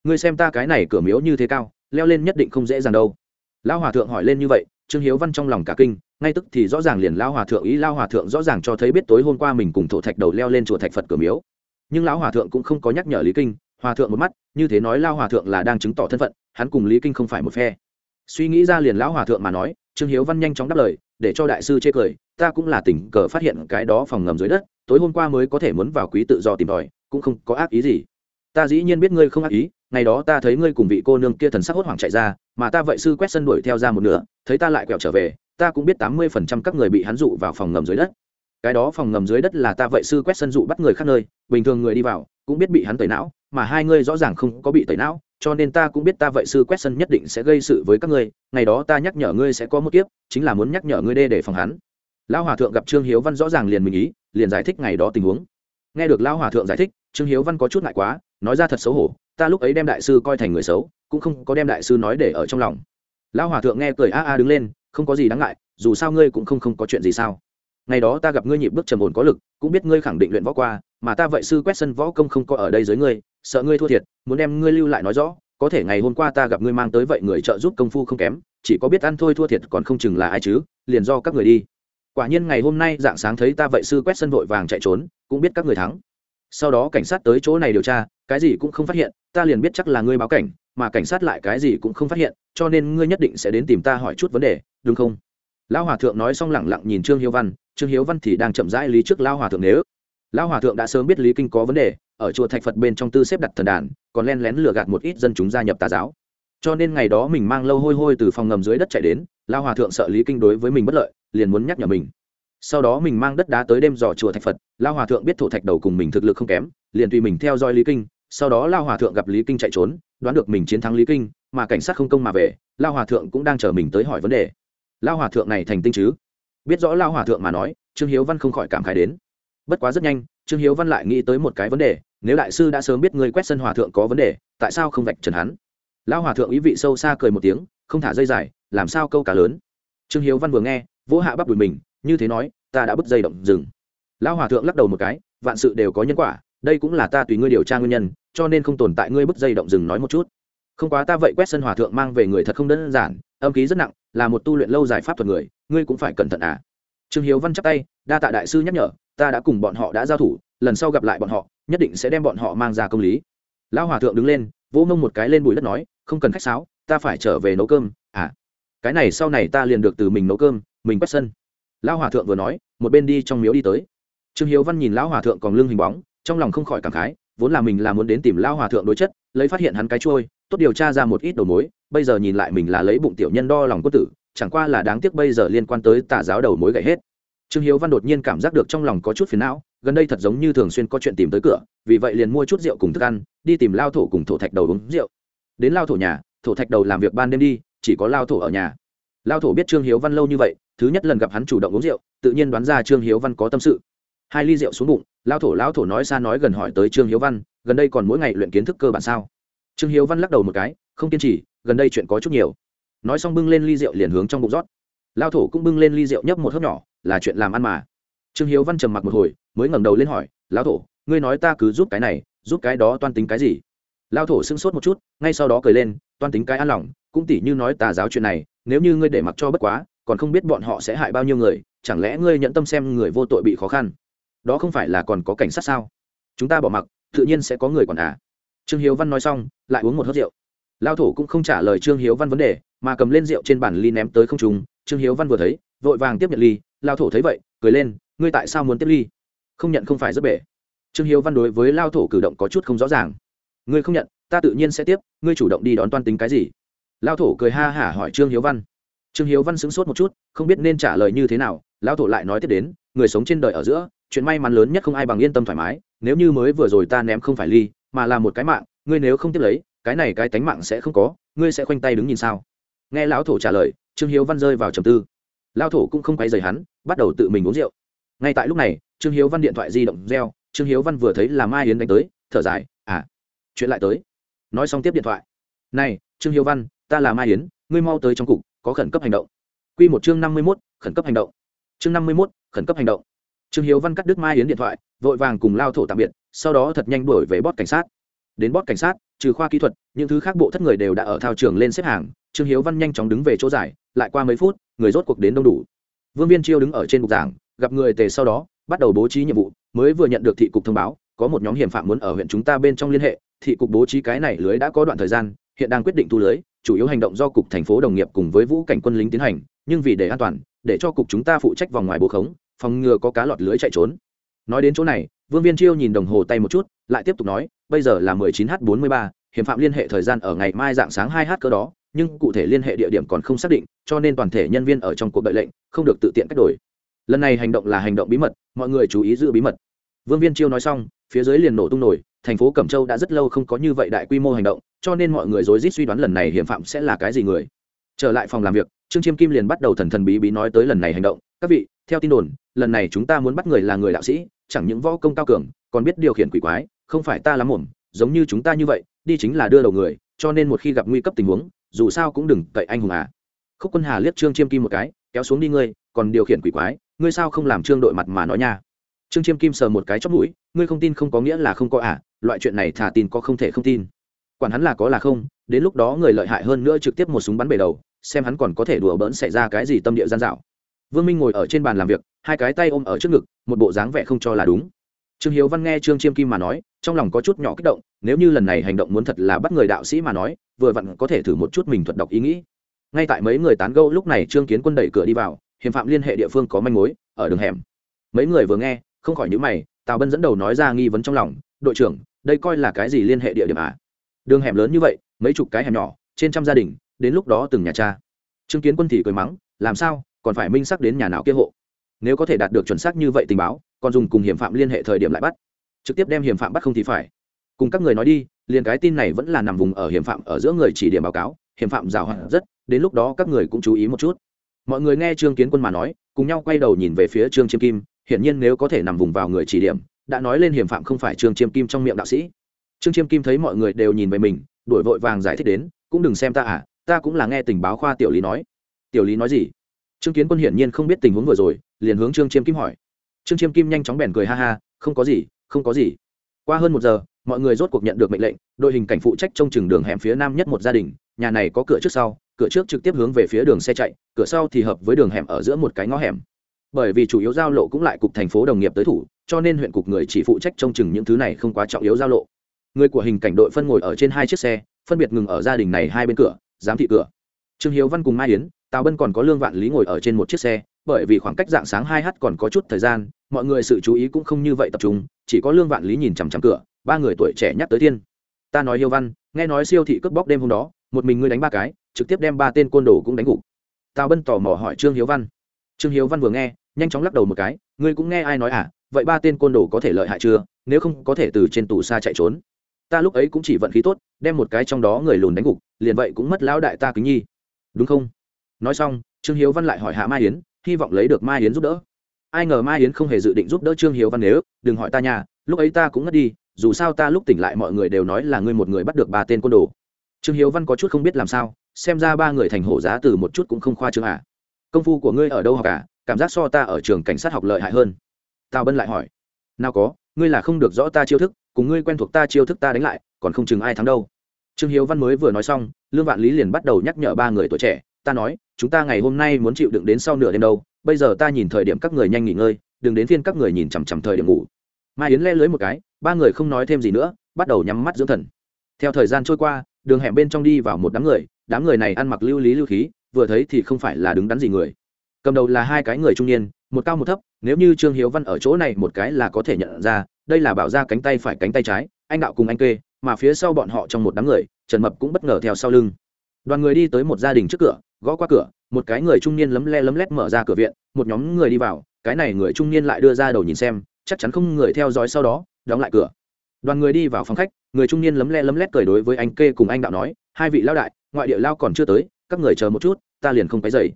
Ngươi xem ta cái này cửa miếu như thế cao, leo lên nhất định không dễ dàng đâu. Lão hòa thượng hỏi lên như vậy, trương hiếu văn trong lòng cả kinh, ngay tức thì rõ ràng liền lão hòa thượng ý lão hòa thượng rõ ràng cho thấy biết tối hôm qua mình cùng thổ thạch đầu leo lên chùa thạch phật cửa miếu. Nhưng lão hòa thượng cũng không có nhắc nhở lý kinh, hòa thượng một mắt, như thế nói lão hòa thượng là đang chứng tỏ thân phận, hắn cùng lý kinh không phải một phe. Suy nghĩ ra liền lão hòa thượng mà nói, trương hiếu văn nhanh chóng đáp lời để cho đại sư chê cười, ta cũng là tình cờ phát hiện cái đó phòng ngầm dưới đất, tối hôm qua mới có thể muốn vào quý tự do tìm tòi, cũng không có ác ý gì. Ta dĩ nhiên biết ngươi không ác ý, ngày đó ta thấy ngươi cùng vị cô nương kia thần sắc hốt hoảng chạy ra, mà ta vậy sư quét sân đuổi theo ra một nửa, thấy ta lại quẹo trở về, ta cũng biết tám mươi phần trăm các người bị hắn dụ vào phòng ngầm dưới đất. Cái đó phòng ngầm dưới đất là ta vậy sư quét sân dụ bắt người khác nơi, bình thường người đi vào, cũng biết bị hắn tẩy não, mà hai ngươi rõ ràng không có bị tẩy não cho nên ta cũng biết ta vậy sư quét sân nhất định sẽ gây sự với các ngươi, ngày đó ta nhắc nhở ngươi sẽ có một kiếp, chính là muốn nhắc nhở ngươi đê để phòng hắn. Lão hòa thượng gặp trương hiếu văn rõ ràng liền mình ý, liền giải thích ngày đó tình huống. Nghe được lão hòa thượng giải thích, trương hiếu văn có chút ngại quá, nói ra thật xấu hổ, ta lúc ấy đem đại sư coi thành người xấu, cũng không có đem đại sư nói để ở trong lòng. Lão hòa thượng nghe cười a a đứng lên, không có gì đáng ngại, dù sao ngươi cũng không không có chuyện gì sao. Ngày đó ta gặp ngươi nhịp bước trầm ổn có lực, cũng biết ngươi khẳng định luyện võ qua, mà ta vậy sư quét sân võ công không có ở đây dưới ngươi sợ ngươi thua thiệt, muốn đem ngươi lưu lại nói rõ, có thể ngày hôm qua ta gặp ngươi mang tới vậy người trợ giúp công phu không kém, chỉ có biết ăn thôi thua thiệt còn không chừng là ai chứ, liền do các người đi. Quả nhiên ngày hôm nay dạng sáng thấy ta vậy sư quét sân vội vàng chạy trốn, cũng biết các người thắng. Sau đó cảnh sát tới chỗ này điều tra, cái gì cũng không phát hiện, ta liền biết chắc là ngươi báo cảnh, mà cảnh sát lại cái gì cũng không phát hiện, cho nên ngươi nhất định sẽ đến tìm ta hỏi chút vấn đề, đúng không? Lão hòa thượng nói xong lẳng lặng nhìn trương hiếu văn, trương hiếu văn thì đang chậm rãi lý trước lão hòa thượng nếu. Lão hòa thượng đã sớm biết lý kinh có vấn đề ở chùa thạch phật bên trong tư xếp đặt thần đàn, còn len lén lừa gạt một ít dân chúng gia nhập tà giáo. Cho nên ngày đó mình mang lâu hôi hôi từ phòng ngầm dưới đất chạy đến lão hòa thượng sợ lý kinh đối với mình bất lợi, liền muốn nhắc nhở mình. Sau đó mình mang đất đá tới đêm dò chùa thạch phật, lao hòa thượng biết thổ thạch đầu cùng mình thực lực không kém, liền tùy mình theo dõi lý kinh, sau đó lao hòa thượng gặp lý kinh chạy trốn, đoán được mình chiến thắng lý kinh, mà cảnh sát không công mà về, lao hòa thượng cũng đang chờ mình tới hỏi vấn đề. Lao hòa thượng này thành tinh chứ? Biết rõ lao hòa thượng mà nói, trương hiếu văn không khỏi cảm khái đến. Bất quá rất nhanh trương hiếu văn lại nghĩ tới một cái vấn đề, nếu đại sư đã sớm biết người quét sân hòa thượng có vấn đề, tại sao không vạch trần hắn? Lão hòa thượng ý vị sâu xa cười một tiếng, không thả dây dài, làm sao câu cá lớn? Trương hiếu văn vừa nghe, vỗ hạ bắp đùi mình, như thế nói, ta đã bứt dây động rừng. Lão hòa thượng lắc đầu một cái, vạn sự đều có nhân quả, đây cũng là ta tùy ngươi điều tra nguyên nhân, cho nên không tồn tại ngươi bứt dây động rừng nói một chút. Không quá ta vậy quét sân hòa thượng mang về người thật không đơn giản, âm khí rất nặng, là một tu luyện lâu dài pháp thuật người, ngươi cũng phải cẩn thận à. Trương hiếu văn chắc tay, đa tạ đại sư nhắc nhở ta đã cùng bọn họ đã giao thủ, lần sau gặp lại bọn họ, nhất định sẽ đem bọn họ mang ra công lý. Lão hòa thượng đứng lên, vỗ mông một cái lên bụi đất nói, không cần khách sáo, ta phải trở về nấu cơm. À cái này sau này ta liền được từ mình nấu cơm, mình quét sân. Lão hòa thượng vừa nói, một bên đi trong miếu đi tới. Trương hiếu văn nhìn lão hòa thượng còn lưng hình bóng, trong lòng không khỏi cảm khái, vốn là mình là muốn đến tìm lão hòa thượng đối chất, lấy phát hiện hắn cái trôi tốt điều tra ra một ít đầu mối, bây giờ nhìn lại mình là lấy bụng tiểu nhân đo lòng quân tử, chẳng qua là đáng tiếc bây giờ liên quan tới tà giáo đầu mối gậy hết trương hiếu văn đột nhiên cảm giác được trong lòng có chút phiền não, gần đây thật giống như thường xuyên có chuyện tìm tới cửa, vì vậy liền mua chút rượu cùng thức ăn, đi tìm lao thổ cùng thổ thạch đầu uống rượu. Đến lao thổ nhà, thổ thạch đầu làm việc ban đêm đi, chỉ có lao thổ ở nhà. Lao thổ biết trương hiếu văn lâu như vậy, thứ nhất lần gặp hắn chủ động uống rượu, tự nhiên đoán ra trương hiếu văn có tâm sự. Hai ly rượu xuống bụng, lao thổ lao thổ nói xa nói gần hỏi tới trương hiếu văn, gần đây còn mỗi ngày luyện kiến thức cơ bản sao? Trương hiếu văn lắc đầu một cái, không kiên trì, gần đây chuyện có chút nhiều. Nói xong bưng lên ly rượu liền hướng trong bụng rót. Lao thổ cũng bưng lên ly rượu nhấp một hớp nhỏ là chuyện làm ăn mà. Trương hiếu văn trầm mặc một hồi, mới ngẩng đầu lên hỏi, Lão thổ, ngươi nói ta cứ giúp cái này, giúp cái đó toan tính cái gì? Lão thổ sưng sốt một chút, ngay sau đó cười lên, toan tính cái an lòng, cũng tỉ như nói tà giáo chuyện này, nếu như ngươi để mặc cho bất quá, còn không biết bọn họ sẽ hại bao nhiêu người, chẳng lẽ ngươi nhận tâm xem người vô tội bị khó khăn? Đó không phải là còn có cảnh sát sao? Chúng ta bỏ mặc, tự nhiên sẽ có người còn à. Trương hiếu văn nói xong, lại uống một hớt rượu. Lao thổ cũng không trả lời trương hiếu văn vấn đề, mà cầm lên rượu trên bàn ly ném tới không trùng trương hiếu văn vừa thấy, vội vàng tiếp nhận ly lao thổ thấy vậy, cười lên, ngươi tại sao muốn tiếp ly? Không nhận không phải rất bể. Trương hiếu văn đối với lao thổ cử động có chút không rõ ràng. Ngươi không nhận, ta tự nhiên sẽ tiếp, ngươi chủ động đi đón toan tính cái gì? Lao thổ cười ha hả hỏi trương hiếu văn. Trương hiếu văn sững sốt một chút, không biết nên trả lời như thế nào, lao thổ lại nói tiếp đến, người sống trên đời ở giữa, chuyện may mắn lớn nhất không ai bằng yên tâm thoải mái, nếu như mới vừa rồi ta ném không phải ly, mà là một cái mạng, ngươi nếu không tiếp lấy, cái này cái tánh mạng sẽ không có, ngươi sẽ khoanh tay đứng nhìn sao? Nghe lão thổ trả lời, trương hiếu văn rơi vào trầm tư lao thổ cũng không quay dày hắn, bắt đầu tự mình uống rượu. Ngay tại lúc này, trương hiếu văn điện thoại di động reo, trương hiếu văn vừa thấy là mai yến đánh tới, thở dài à chuyện lại tới. Nói xong tiếp điện thoại. Này, trương hiếu văn, ta là mai yến, ngươi mau tới trong cục, có khẩn cấp hành động. Q một chương năm mươi mốt, khẩn cấp hành động. Chương năm mươi mốt, khẩn cấp hành động. Trương hiếu văn cắt đứt mai yến điện thoại, vội vàng cùng lao thổ tạm biệt, sau đó thật nhanh đuổi về bót cảnh sát. Đến bót cảnh sát, trừ khoa kỹ thuật, những thứ khác bộ thất người đều đã ở thao trường lên xếp hàng, trương hiếu văn nhanh chóng đứng về chỗ giải, lại qua mấy phút người rốt cuộc đến đông đủ. Vương viên chiêu đứng ở trên bục giảng, gặp người tề sau đó, bắt đầu bố trí nhiệm vụ, mới vừa nhận được thị cục thông báo, có một nhóm hiểm phạm muốn ở huyện chúng ta bên trong liên hệ, thị cục bố trí cái này lưới đã có đoạn thời gian, hiện đang quyết định thu lưới, chủ yếu hành động do cục thành phố đồng nghiệp cùng với vũ cảnh quân lính tiến hành, nhưng vì để an toàn, để cho cục chúng ta phụ trách vòng ngoài bố khống, phòng ngừa có cá lọt lưới chạy trốn. Nói đến chỗ này, vương viên chiêu nhìn đồng hồ tay một chút, lại tiếp tục nói, bây giờ là 19 h 43 hiểm phạm liên hệ thời gian ở ngày mai dạng sáng 2 h cơ đó nhưng cụ thể liên hệ địa điểm còn không xác định, cho nên toàn thể nhân viên ở trong cuộc đợi lệnh, không được tự tiện cách đổi. Lần này hành động là hành động bí mật, mọi người chú ý giữ bí mật. Vương viên chiêu nói xong, phía dưới liền nổ tung nổi, thành phố cẩm châu đã rất lâu không có như vậy đại quy mô hành động, cho nên mọi người rối rít suy đoán lần này hiểm phạm sẽ là cái gì người. Trở lại phòng làm việc, trương chiêm kim liền bắt đầu thần thần bí bí nói tới lần này hành động, các vị, theo tin đồn, lần này chúng ta muốn bắt người là người đạo sĩ, chẳng những võ công cao cường, còn biết điều khiển quỷ quái, không phải ta lắm mồm giống như chúng ta như vậy, đi chính là đưa đầu người cho nên một khi gặp nguy cấp tình huống, dù sao cũng đừng cậy anh hùng à. Khúc quân hà liếc trương chiêm kim một cái, kéo xuống đi ngươi, còn điều khiển quỷ quái, ngươi sao không làm trương đội mặt mà nói nha. Trương chiêm kim sờ một cái chót mũi, ngươi không tin không có nghĩa là không có à loại chuyện này thả tin có không thể không tin. Quản hắn là có là không, đến lúc đó người lợi hại hơn nữa trực tiếp một súng bắn bể đầu, xem hắn còn có thể đùa bỡn xảy ra cái gì tâm địa gian dạo. Vương minh ngồi ở trên bàn làm việc, hai cái tay ôm ở trước ngực, một bộ dáng vẻ không cho là đúng. Trương hiếu văn nghe trương chiêm kim mà nói trong lòng có chút nhỏ kích động, nếu như lần này hành động muốn thật là bắt người đạo sĩ mà nói, vừa vặn có thể thử một chút mình thuật đọc ý nghĩ. Ngay tại mấy người tán gẫu lúc này trương kiến quân đẩy cửa đi vào hiểm phạm liên hệ địa phương có manh mối, ở đường hẻm. Mấy người vừa nghe, không khỏi nhíu mày, tào bân dẫn đầu nói ra nghi vấn trong lòng, đội trưởng, đây coi là cái gì liên hệ địa điểm à? Đường hẻm lớn như vậy, mấy chục cái hẻm nhỏ, trên trăm gia đình, đến lúc đó từng nhà cha. Trương kiến quân thì cười mắng, làm sao, còn phải minh xác đến nhà nào kia hộ? Nếu có thể đạt được chuẩn xác như vậy tình báo, còn dùng cùng hiểm phạm liên hệ thời điểm lại bắt trực tiếp đem hiểm phạm bắt không thì phải. Cùng các người nói đi, liền cái tin này vẫn là nằm vùng ở hiểm phạm ở giữa người chỉ điểm báo cáo, hiểm phạm rào hoạt rất, đến lúc đó các người cũng chú ý một chút. Mọi người nghe trương kiến quân mà nói, cùng nhau quay đầu nhìn về phía trương chiêm kim, hiển nhiên nếu có thể nằm vùng vào người chỉ điểm, đã nói lên hiểm phạm không phải trương chiêm kim trong miệng đạo sĩ. Trương chiêm kim thấy mọi người đều nhìn về mình đổi vội vàng giải thích đến, cũng đừng xem ta à ta cũng là nghe tình báo khoa tiểu lý nói. Tiểu lý nói gì? Trương kiến quân hiển nhiên không biết tình huống vừa rồi, liền hướng trương chiêm kim hỏi. Trương chiêm kim nhanh chóng bèn cười ha ha, không có gì không có gì. Qua hơn một giờ, mọi người rốt cuộc nhận được mệnh lệnh, đội hình cảnh phụ trách trông chừng đường hẻm phía nam nhất một gia đình, nhà này có cửa trước sau, cửa trước trực tiếp hướng về phía đường xe chạy, cửa sau thì hợp với đường hẻm ở giữa một cái ngõ hẻm. Bởi vì chủ yếu giao lộ cũng lại cục thành phố đồng nghiệp tới thủ, cho nên huyện cục người chỉ phụ trách trông chừng những thứ này không quá trọng yếu giao lộ. Người của hình cảnh đội phân ngồi ở trên hai chiếc xe, phân biệt ngừng ở gia đình này hai bên cửa, giám thị cửa. Trương hiếu văn cùng mai yến, tào bân còn có lương vạn lý ngồi ở trên một chiếc xe bởi vì khoảng cách dạng sáng hai h còn có chút thời gian, mọi người sự chú ý cũng không như vậy tập trung, chỉ có lương vạn lý nhìn chằm chằm cửa, ba người tuổi trẻ nhắc tới thiên. Ta nói hiếu văn, nghe nói siêu thị cướp bóc đêm hôm đó, một mình ngươi đánh ba cái, trực tiếp đem ba tên côn đồ cũng đánh gục. Tào bân tò mò hỏi trương hiếu văn. Trương hiếu văn vừa nghe, nhanh chóng lắc đầu một cái, ngươi cũng nghe ai nói à vậy ba tên côn đồ có thể lợi hại chưa, nếu không có thể từ trên tù xa chạy trốn. Ta lúc ấy cũng chỉ vận khí tốt, đem một cái trong đó người lùn đánh gục, liền vậy cũng mất lão đại ta kính nhi. Đúng không? Nói xong, trương hiếu văn lại hỏi hạ mai yến hy vọng lấy được mai yến giúp đỡ. Ai ngờ mai yến không hề dự định giúp đỡ trương hiếu văn nếu, đừng hỏi ta nhà lúc ấy ta cũng ngất đi, dù sao ta lúc tỉnh lại mọi người đều nói là ngươi một người bắt được ba tên côn đồ. Trương hiếu văn có chút không biết làm sao, xem ra ba người thành hổ giá từ một chút cũng không khoa trương à. Công phu của ngươi ở đâu học cả à? cảm giác so ta ở trường cảnh sát học lợi hại hơn. Tào bân lại hỏi. Nào có, ngươi là không được rõ ta chiêu thức, cùng ngươi quen thuộc ta chiêu thức ta đánh lại, còn không chừng ai thắng đâu. Trương hiếu văn mới vừa nói xong, lương vạn lý liền bắt đầu nhắc nhở ba người tuổi trẻ, ta nói chúng ta ngày hôm nay muốn chịu đựng đến sau nửa đêm đâu, bây giờ ta nhìn thời điểm các người nhanh nghỉ ngơi, đừng đến phiên các người nhìn chằm chằm thời điểm ngủ. Mai yến le lưới một cái, ba người không nói thêm gì nữa, bắt đầu nhắm mắt dưỡng thần. Theo thời gian trôi qua, đường hẻm bên trong đi vào một đám người đám người này ăn mặc lưu lý lưu khí, vừa thấy thì không phải là đứng đắn gì người. Cầm đầu là hai cái người trung niên, một cao một thấp, nếu như trương hiếu văn ở chỗ này một cái là có thể nhận ra, đây là bảo ra cánh tay phải cánh tay trái, anh đạo cùng anh kê, mà phía sau bọn họ trong một đám người, trần mập cũng bất ngờ theo sau lưng đoàn người đi tới một gia đình trước cửa, gõ qua cửa, một cái người trung niên lấm le lấm lét mở ra cửa viện, một nhóm người đi vào, cái này người trung niên lại đưa ra đầu nhìn xem, chắc chắn không người theo dõi sau đó, đóng lại cửa. Đoàn người đi vào phòng khách, người trung niên lấm le lấm lét cười đối với anh kê cùng anh đạo nói, hai vị lao đại, ngoại địa lao còn chưa tới, các người chờ một chút, ta liền không cái dậy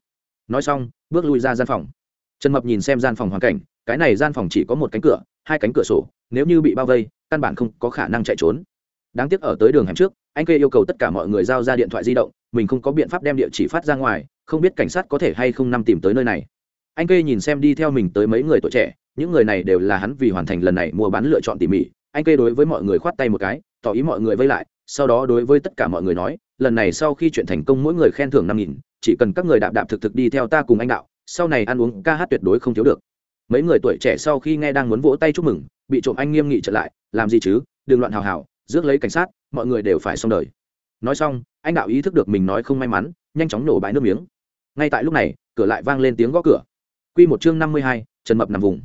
nói xong, bước lui ra gian phòng. Trần mập nhìn xem gian phòng hoàn cảnh, cái này gian phòng chỉ có một cánh cửa, hai cánh cửa sổ, nếu như bị bao vây, căn bản không có khả năng chạy trốn. Đáng tiếc ở tới đường hẻm trước anh kê yêu cầu tất cả mọi người giao ra điện thoại di động, mình không có biện pháp đem địa chỉ phát ra ngoài, không biết cảnh sát có thể hay không năm tìm tới nơi này. Anh kê nhìn xem đi theo mình tới mấy người tuổi trẻ, những người này đều là hắn vì hoàn thành lần này mua bán lựa chọn tỉ mỉ. Anh kê đối với mọi người khoát tay một cái, tỏ ý mọi người vây lại, sau đó đối với tất cả mọi người nói, lần này sau khi chuyện thành công mỗi người khen thưởng năm nghìn, chỉ cần các người đạp đạp thực thực đi theo ta cùng anh đạo, sau này ăn uống ca hát tuyệt đối không thiếu được. Mấy người tuổi trẻ sau khi nghe đang muốn vỗ tay chúc mừng, bị trộm anh nghiêm nghị trở lại, làm gì chứ? Đừng loạn hào hào, rước lấy cảnh sát mọi người đều phải xong đời. Nói xong, anh đạo ý thức được mình nói không may mắn, nhanh chóng nổ bãi nước miếng. Ngay tại lúc này, cửa lại vang lên tiếng gõ cửa. Q một chương năm mươi hai, trần mập nằm vùng.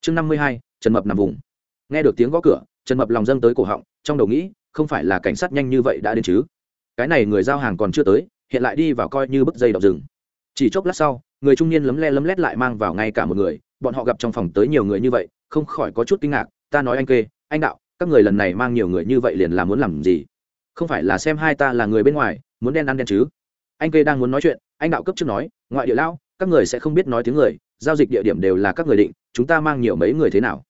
Chương năm mươi hai, trần mập nằm vùng. Nghe được tiếng gõ cửa, trần mập lòng dâng tới cổ họng, trong đầu nghĩ, không phải là cảnh sát nhanh như vậy đã đến chứ? Cái này người giao hàng còn chưa tới, hiện lại đi vào coi như bức dây đọc rừng. Chỉ chốc lát sau, người trung niên lấm le lấm lét lại mang vào ngay cả một người, bọn họ gặp trong phòng tới nhiều người như vậy, không khỏi có chút kinh ngạc, ta nói anh kê, anh đạo các người lần này mang nhiều người như vậy liền là muốn làm gì? Không phải là xem hai ta là người bên ngoài, muốn đen ăn đen chứ? Anh kê đang muốn nói chuyện, anh đạo cấp trước nói, ngoại địa lão, các người sẽ không biết nói tiếng người, giao dịch địa điểm đều là các người định, chúng ta mang nhiều mấy người thế nào?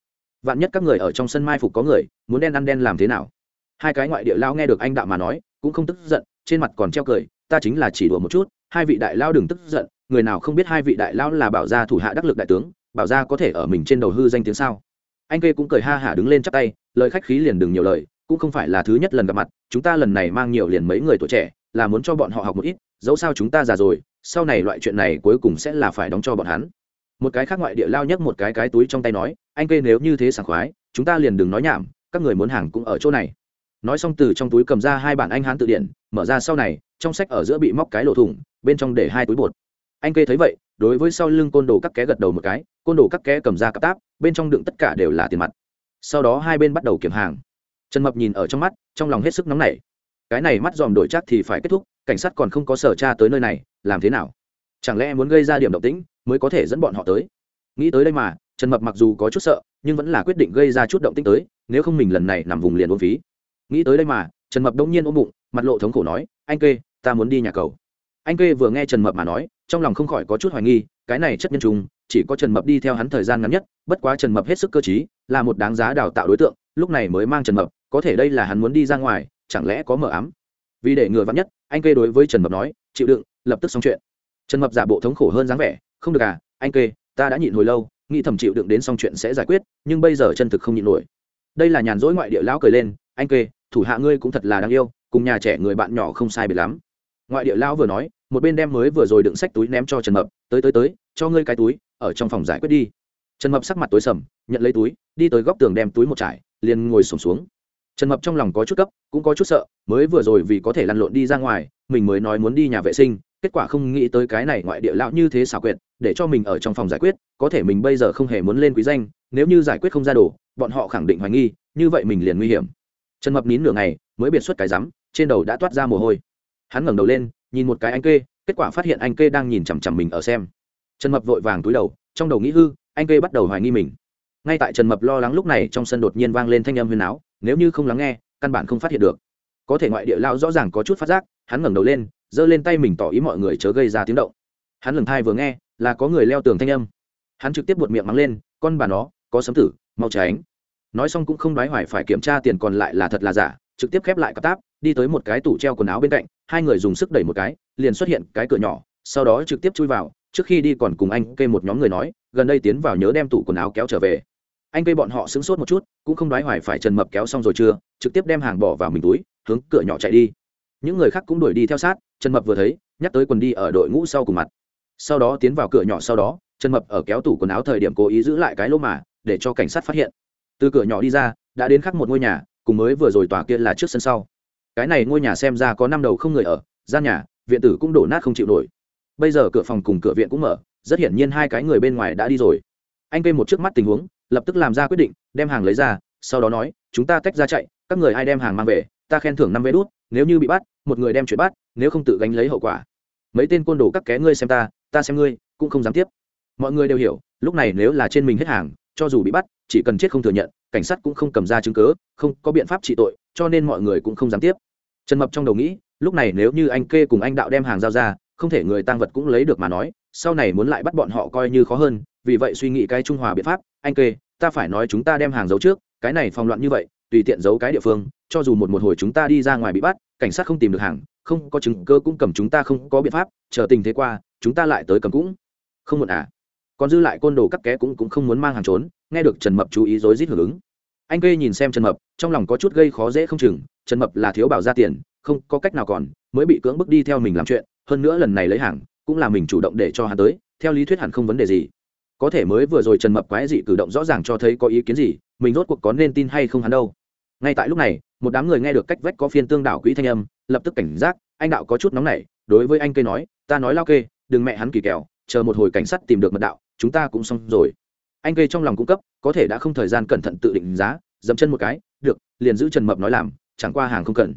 Vạn nhất các người ở trong sân mai phục có người, muốn đen ăn đen làm thế nào? Hai cái ngoại địa lao nghe được anh đạo mà nói, cũng không tức giận, trên mặt còn treo cười, ta chính là chỉ đùa một chút, hai vị đại lao đừng tức giận, người nào không biết hai vị đại lao là bảo gia thủ hạ đắc lực đại tướng, bảo gia có thể ở mình trên đầu hư danh tiếng sao? Anh kê cũng cười ha hả đứng lên chắp tay, lời khách khí liền đừng nhiều lời, cũng không phải là thứ nhất lần gặp mặt, chúng ta lần này mang nhiều liền mấy người tuổi trẻ, là muốn cho bọn họ học một ít, dẫu sao chúng ta già rồi, sau này loại chuyện này cuối cùng sẽ là phải đóng cho bọn hắn. Một cái khác ngoại địa lao nhấc một cái cái túi trong tay nói, anh kê nếu như thế sảng khoái, chúng ta liền đừng nói nhảm, các người muốn hàng cũng ở chỗ này. Nói xong từ trong túi cầm ra hai bản anh hán tự điển, mở ra sau này, trong sách ở giữa bị móc cái lỗ thủng, bên trong để hai túi bột. Anh kê thấy vậy, đối với sau lưng côn đồ các ké gật đầu một cái, côn đồ các ké cầm ra cặp táp bên trong đựng tất cả đều là tiền mặt. Sau đó hai bên bắt đầu kiểm hàng. Trần mập nhìn ở trong mắt, trong lòng hết sức nóng nảy. Cái này mắt dòm đổi chắc thì phải kết thúc, cảnh sát còn không có sở tra tới nơi này, làm thế nào? Chẳng lẽ muốn gây ra điểm động tĩnh mới có thể dẫn bọn họ tới? Nghĩ tới đây mà, trần mập mặc dù có chút sợ, nhưng vẫn là quyết định gây ra chút động tĩnh tới, nếu không mình lần này nằm vùng liền ôm phí. Nghĩ tới đây mà, trần mập đông nhiên ôm bụng, mặt lộ thống khổ nói, anh kê, ta muốn đi nhà cầu. Anh kê vừa nghe trần mập mà nói, trong lòng không khỏi có chút hoài nghi, cái này chất nhân trùng, chỉ có trần mập đi theo hắn thời gian ngắn nhất bất quá trần mập hết sức cơ t là một đáng giá đào tạo đối tượng, lúc này mới mang trần mập, có thể đây là hắn muốn đi ra ngoài, chẳng lẽ có mờ ám? Vì để ngừa vắn nhất, anh kê đối với trần mập nói, chịu đựng, lập tức xong chuyện. Trần mập giả bộ thống khổ hơn dáng vẻ, không được à anh kê, ta đã nhịn hồi lâu, nghĩ thầm chịu đựng đến xong chuyện sẽ giải quyết, nhưng bây giờ chân thực không nhịn nổi. Đây là nhàn rỗi ngoại địa lão cười lên, anh kê, thủ hạ ngươi cũng thật là đáng yêu, cùng nhà trẻ người bạn nhỏ không sai biệt lắm. Ngoại địa lão vừa nói, một bên đem mới vừa rồi đựng sách túi ném cho trần mập, tới tới tới, cho ngươi cái túi, ở trong phòng giải quyết đi trần mập sắc mặt tối sầm, nhận lấy túi, đi tới góc tường đem túi một trải, liền ngồi sổm xuống. Trần mập trong lòng có chút cấp, cũng có chút sợ, mới vừa rồi vì có thể lăn lộn đi ra ngoài, mình mới nói muốn đi nhà vệ sinh, kết quả không nghĩ tới cái này ngoại địa lão như thế xảo quyệt, để cho mình ở trong phòng giải quyết, có thể mình bây giờ không hề muốn lên quý danh, nếu như giải quyết không ra đồ, bọn họ khẳng định hoài nghi, như vậy mình liền nguy hiểm. Trần mập nín nửa ngày, mới biệt xuất cái rắm, trên đầu đã toát ra mồ hôi. Hắn ngẩng đầu lên, nhìn một cái anh kê, kết quả phát hiện anh kê đang nhìn chằm chằm mình ở xem. Trần mập vội vàng túi đầu, trong đầu nghĩ hư anh kê bắt đầu hoài nghi mình. Ngay tại trần mập lo lắng lúc này, trong sân đột nhiên vang lên thanh âm huyền áo, nếu như không lắng nghe, căn bản không phát hiện được. Có thể ngoại địa lao rõ ràng có chút phát giác, hắn ngẩng đầu lên, giơ lên tay mình tỏ ý mọi người chớ gây ra tiếng động. Hắn lần thai vừa nghe, là có người leo tường thanh âm. Hắn trực tiếp buột miệng mắng lên, con bà nó, có sấm tử, mau tránh. Nói xong cũng không nói hoài phải kiểm tra tiền còn lại là thật là giả, trực tiếp khép lại cặp táp, đi tới một cái tủ treo quần áo bên cạnh, hai người dùng sức đẩy một cái, liền xuất hiện cái cửa nhỏ, sau đó trực tiếp chui vào, trước khi đi còn cùng anh kê một nhóm người nói gần đây tiến vào nhớ đem tủ quần áo kéo trở về. Anh kê bọn họ sững sốt một chút, cũng không đoái hoài phải trần mập kéo xong rồi chưa, trực tiếp đem hàng bỏ vào mình túi, hướng cửa nhỏ chạy đi. Những người khác cũng đuổi đi theo sát, trần mập vừa thấy, nhắc tới quần đi ở đội ngũ sau cùng mặt. Sau đó tiến vào cửa nhỏ sau đó, trần mập ở kéo tủ quần áo thời điểm cố ý giữ lại cái lỗ mà, để cho cảnh sát phát hiện. Từ cửa nhỏ đi ra, đã đến khắc một ngôi nhà, cùng mới vừa rồi tòa kia là trước sân sau. Cái này ngôi nhà xem ra có năm đầu không người ở, gian nhà, viện tử cũng đổ nát không chịu nổi. Bây giờ cửa phòng cùng cửa viện cũng mở rất hiển nhiên hai cái người bên ngoài đã đi rồi. Anh kê một trước mắt tình huống, lập tức làm ra quyết định, đem hàng lấy ra, sau đó nói, chúng ta tách ra chạy, các người ai đem hàng mang về, ta khen thưởng năm vé đút, nếu như bị bắt, một người đem chuyện bắt, nếu không tự gánh lấy hậu quả. Mấy tên côn đồ các ké ngươi xem ta ta xem ngươi, cũng không dám tiếp. Mọi người đều hiểu, lúc này nếu là trên mình hết hàng, cho dù bị bắt, chỉ cần chết không thừa nhận, cảnh sát cũng không cầm ra chứng cớ không có biện pháp trị tội, cho nên mọi người cũng không dám tiếp. Trần mập trong đầu nghĩ, lúc này nếu như anh kê cùng anh đạo đem hàng giao ra, không thể người tăng vật cũng lấy được mà nói sau này muốn lại bắt bọn họ coi như khó hơn, vì vậy suy nghĩ cái trung hòa biện pháp, anh kê, ta phải nói chúng ta đem hàng giấu trước, cái này phòng loạn như vậy, tùy tiện giấu cái địa phương, cho dù một một hồi chúng ta đi ra ngoài bị bắt, cảnh sát không tìm được hàng, không có chứng cơ cũng cầm chúng ta không có biện pháp, chờ tình thế qua, chúng ta lại tới cầm cũng. Không muộn à. Còn dư lại côn đồ cắt ké cũng cũng không muốn mang hàng trốn, nghe được trần mập chú ý rối rít hưởng ứng. Anh kê nhìn xem trần mập, trong lòng có chút gây khó dễ không chừng, trần mập là thiếu bảo ra tiền, không có cách nào còn, mới bị cưỡng bức đi theo mình làm chuyện, hơn nữa lần này lấy hàng cũng là mình chủ động để cho hắn tới, theo lý thuyết hẳn không vấn đề gì. Có thể mới vừa rồi trần mập quái dị cử động rõ ràng cho thấy có ý kiến gì, mình rốt cuộc có nên tin hay không hắn đâu. Ngay tại lúc này, một đám người nghe được cách vách có phiên tương đảo quỹ thanh âm, lập tức cảnh giác, anh đạo có chút nóng nảy, đối với anh kê nói, ta nói lao kê, đừng mẹ hắn kỳ kèo chờ một hồi cảnh sát tìm được mật đạo, chúng ta cũng xong rồi. Anh kê trong lòng cung cấp, có thể đã không thời gian cẩn thận tự định giá, dậm chân một cái, được, liền giữ trần mập nói làm, chẳng qua hàng không cần.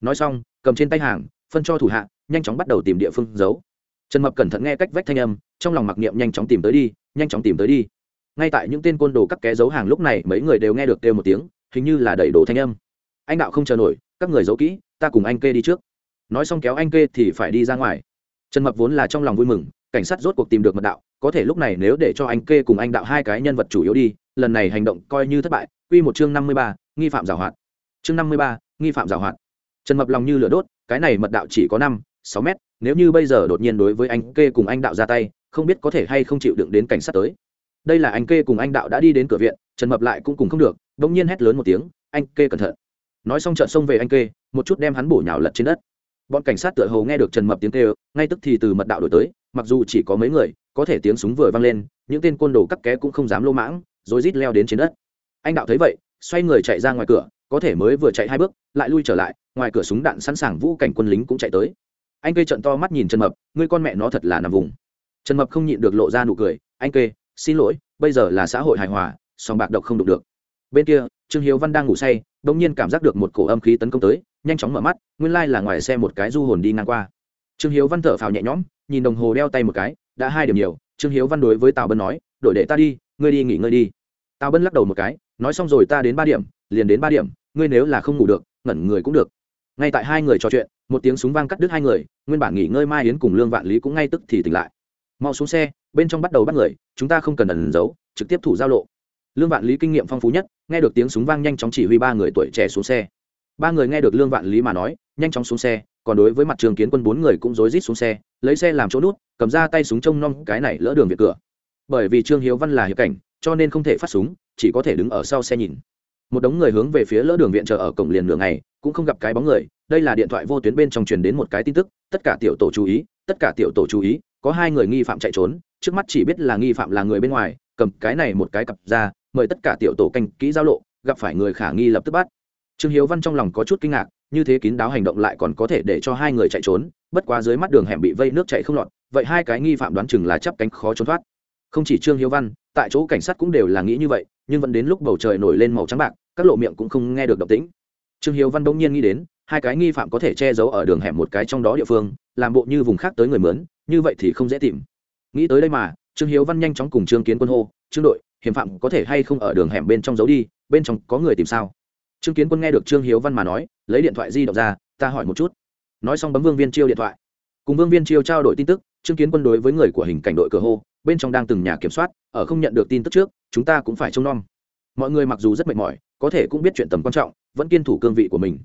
Nói xong, cầm trên tay hàng, phân cho thủ hạ, nhanh chóng bắt đầu tìm địa phương giấu trần mập cẩn thận nghe cách vách thanh âm, trong lòng mặc niệm nhanh chóng tìm tới đi, nhanh chóng tìm tới đi. Ngay tại những tên côn đồ các ké giấu hàng lúc này, mấy người đều nghe được kêu một tiếng, hình như là đẩy đổ thanh âm. Anh đạo không chờ nổi, các người giấu kỹ, ta cùng anh kê đi trước. Nói xong kéo anh kê thì phải đi ra ngoài. Trần mập vốn là trong lòng vui mừng, cảnh sát rốt cuộc tìm được mật đạo, có thể lúc này nếu để cho anh kê cùng anh đạo hai cái nhân vật chủ yếu đi, lần này hành động coi như thất bại. Quy một chương năm mươi ba, nghi phạm giảo hoạt. Chương năm mươi ba, nghi phạm giảo hoạt. Trần mập lòng như lửa đốt, cái này mật đạo chỉ có năm, sáu mét nếu như bây giờ đột nhiên đối với anh kê cùng anh đạo ra tay, không biết có thể hay không chịu đựng đến cảnh sát tới. Đây là anh kê cùng anh đạo đã đi đến cửa viện, trần mập lại cũng cùng không được đ ỗ n g nhiên hét lớn một tiếng, anh kê cẩn thận. Nói xong trợn xông về anh kê, một chút đem hắn bổ nhào lật trên đất. Bọn cảnh sát tựa hồ nghe được trần mập tiếng kêu, ngay tức thì từ mật đạo đổi tới, mặc dù chỉ có mấy người, có thể tiếng súng vừa vang lên, những tên côn đồ cắt ké cũng không dám lô mãng, rồi rít leo đến trên đất. Anh đạo thấy vậy, xoay người chạy ra ngoài cửa, có thể mới vừa chạy hai bước, lại lui trở lại, ngoài cửa súng đạn sẵn sàng vũ cảnh quân lính cũng chạy tới anh kê trận to mắt nhìn trần mập, ngươi con mẹ nó thật là nằm vùng. Trần mập không nhịn được lộ ra nụ cười, anh kê, xin lỗi, bây giờ là xã hội hài hòa, song bạc độc không đụng được. Bên kia, trương hiếu văn đang ngủ say đ ỗ n g nhiên cảm giác được một cổ âm khí tấn công tới, nhanh chóng mở mắt, nguyên lai là ngoài xe một cái du hồn đi ngang qua. Trương hiếu văn thở phào nhẹ nhõm, nhìn đồng hồ đeo tay một cái, đã hai điểm nhiều. Trương hiếu văn đối với tào bân nói, đổi để ta đi, ngươi đi nghỉ ngơi đi. Tào bân lắc đầu một cái, nói xong rồi ta đến ba điểm, liền đến ba điểm, ngươi nếu là không ngủ được, ngẩn người cũng được. Ngay tại hai người trò chuyện một tiếng súng vang cắt đứt hai người, nguyên bản nghỉ ngơi mai yến cùng lương vạn lý cũng ngay tức thì tỉnh lại. Mau xuống xe, bên trong bắt đầu bắt người, chúng ta không cần ẩn giấu, trực tiếp thủ giao lộ. Lương vạn lý kinh nghiệm phong phú nhất, nghe được tiếng súng vang nhanh chóng chỉ huy ba người tuổi trẻ xuống xe. Ba người nghe được lương vạn lý mà nói, nhanh chóng xuống xe, còn đối với mặt trường kiến quân bốn người cũng rối rít xuống xe, lấy xe làm chỗ nút, cầm ra tay súng trông nom cái này lỡ đường về cửa. Bởi vì trương hiếu văn là hiệp cảnh, cho nên không thể phát súng, chỉ có thể đứng ở sau xe nhìn một đống người hướng về phía lỡ đường viện chờ ở cổng liền nửa ngày, cũng không gặp cái bóng người. Đây là điện thoại vô tuyến bên trong truyền đến một cái tin tức, tất cả tiểu tổ chú ý, tất cả tiểu tổ chú ý, có hai người nghi phạm chạy trốn, trước mắt chỉ biết là nghi phạm là người bên ngoài, cầm cái này một cái cặp ra, mời tất cả tiểu tổ canh kỹ giao lộ, gặp phải người khả nghi lập tức bắt. Trương hiếu văn trong lòng có chút kinh ngạc, như thế kín đáo hành động lại còn có thể để cho hai người chạy trốn, bất quá dưới mắt đường hẻm bị vây nước chạy không lọt, vậy hai cái nghi phạm đoán chừng là chắp cánh khó trốn thoát. Không chỉ trương hiếu văn tại chỗ cảnh sát cũng đều là nghĩ như vậy, nhưng vẫn đến lúc bầu trời nổi lên màu trắng bạc, các lộ miệng cũng không nghe được động tĩnh. Trương hiếu văn bỗng nhiên nghĩ đến, hai cái nghi phạm có thể che giấu ở đường hẻm một cái trong đó địa phương, làm bộ như vùng khác tới người mướn, như vậy thì không dễ tìm. Nghĩ tới đây mà, trương hiếu văn nhanh chóng cùng trương kiến quân hô, trương đội, hiểm phạm có thể hay không ở đường hẻm bên trong giấu đi, bên trong có người tìm sao? Trương kiến quân nghe được trương hiếu văn mà nói, lấy điện thoại di động ra, ta hỏi một chút. Nói xong bấm vương viên chiêu điện thoại. Cùng vương viên chiêu trao đổi tin tức, trương kiến quân đối với người của hình cảnh đội cửa hô bên trong đang từng nhà kiểm soát, ở không nhận được tin tức trước, chúng ta cũng phải trông nom. Mọi người mặc dù rất mệt mỏi, có thể cũng biết chuyện tầm quan trọng, vẫn kiên thủ cương vị của mình.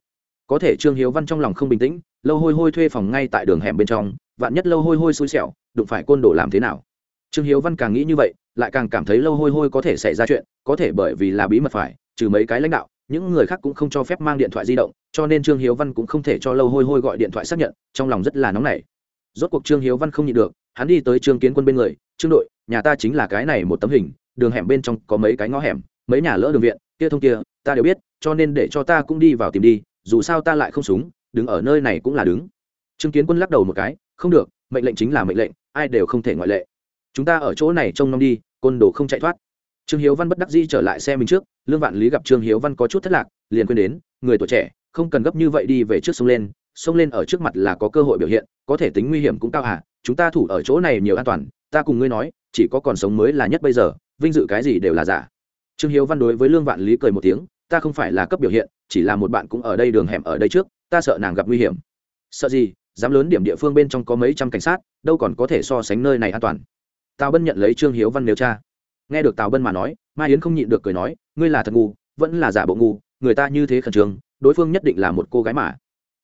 Có thể trương hiếu văn trong lòng không bình tĩnh, lâu hôi hôi thuê phòng ngay tại đường hẻm bên trong, vạn nhất lâu hôi hôi xui xẻo, đụng phải côn đồ làm thế nào? Trương hiếu văn càng nghĩ như vậy, lại càng cảm thấy lâu hôi hôi có thể xảy ra chuyện, có thể bởi vì là bí mật phải, trừ mấy cái lãnh đạo, những người khác cũng không cho phép mang điện thoại di động, cho nên trương hiếu văn cũng không thể cho lâu hôi hôi gọi điện thoại xác nhận, trong lòng rất là nóng nảy rốt cuộc trương hiếu văn không nhịn được, hắn đi tới trương kiến quân bên người, trương đội, nhà ta chính là cái này một tấm hình, đường hẻm bên trong có mấy cái ngõ hẻm, mấy nhà lỡ đường viện, kia thông kia, ta đều biết, cho nên để cho ta cũng đi vào tìm đi, dù sao ta lại không súng, đứng ở nơi này cũng là đứng. Trương kiến quân lắc đầu một cái, không được, mệnh lệnh chính là mệnh lệnh, ai đều không thể ngoại lệ. Chúng ta ở chỗ này trông nom đi, côn đồ không chạy thoát. Trương hiếu văn bất đắc di trở lại xe mình trước, lương vạn lý gặp trương hiếu văn có chút thất lạc, liền quên đến, người tuổi trẻ, không cần gấp như vậy đi về trước sông lên xông lên ở trước mặt là có cơ hội biểu hiện, có thể tính nguy hiểm cũng cao hả? Chúng ta thủ ở chỗ này nhiều an toàn, ta cùng ngươi nói, chỉ có còn sống mới là nhất bây giờ, vinh dự cái gì đều là giả. Trương hiếu văn đối với lương vạn lý cười một tiếng, ta không phải là cấp biểu hiện, chỉ là một bạn cũng ở đây đường hẻm ở đây trước, ta sợ nàng gặp nguy hiểm. Sợ gì? Dám lớn điểm địa phương bên trong có mấy trăm cảnh sát, đâu còn có thể so sánh nơi này an toàn. Tào bân nhận lấy trương hiếu văn nếu cha. Nghe được tào bân mà nói, mai yến không nhịn được cười nói, ngươi là thật ngu, vẫn là giả bộ ngu, người ta như thế khẩn trương, đối phương nhất định là một cô gái mà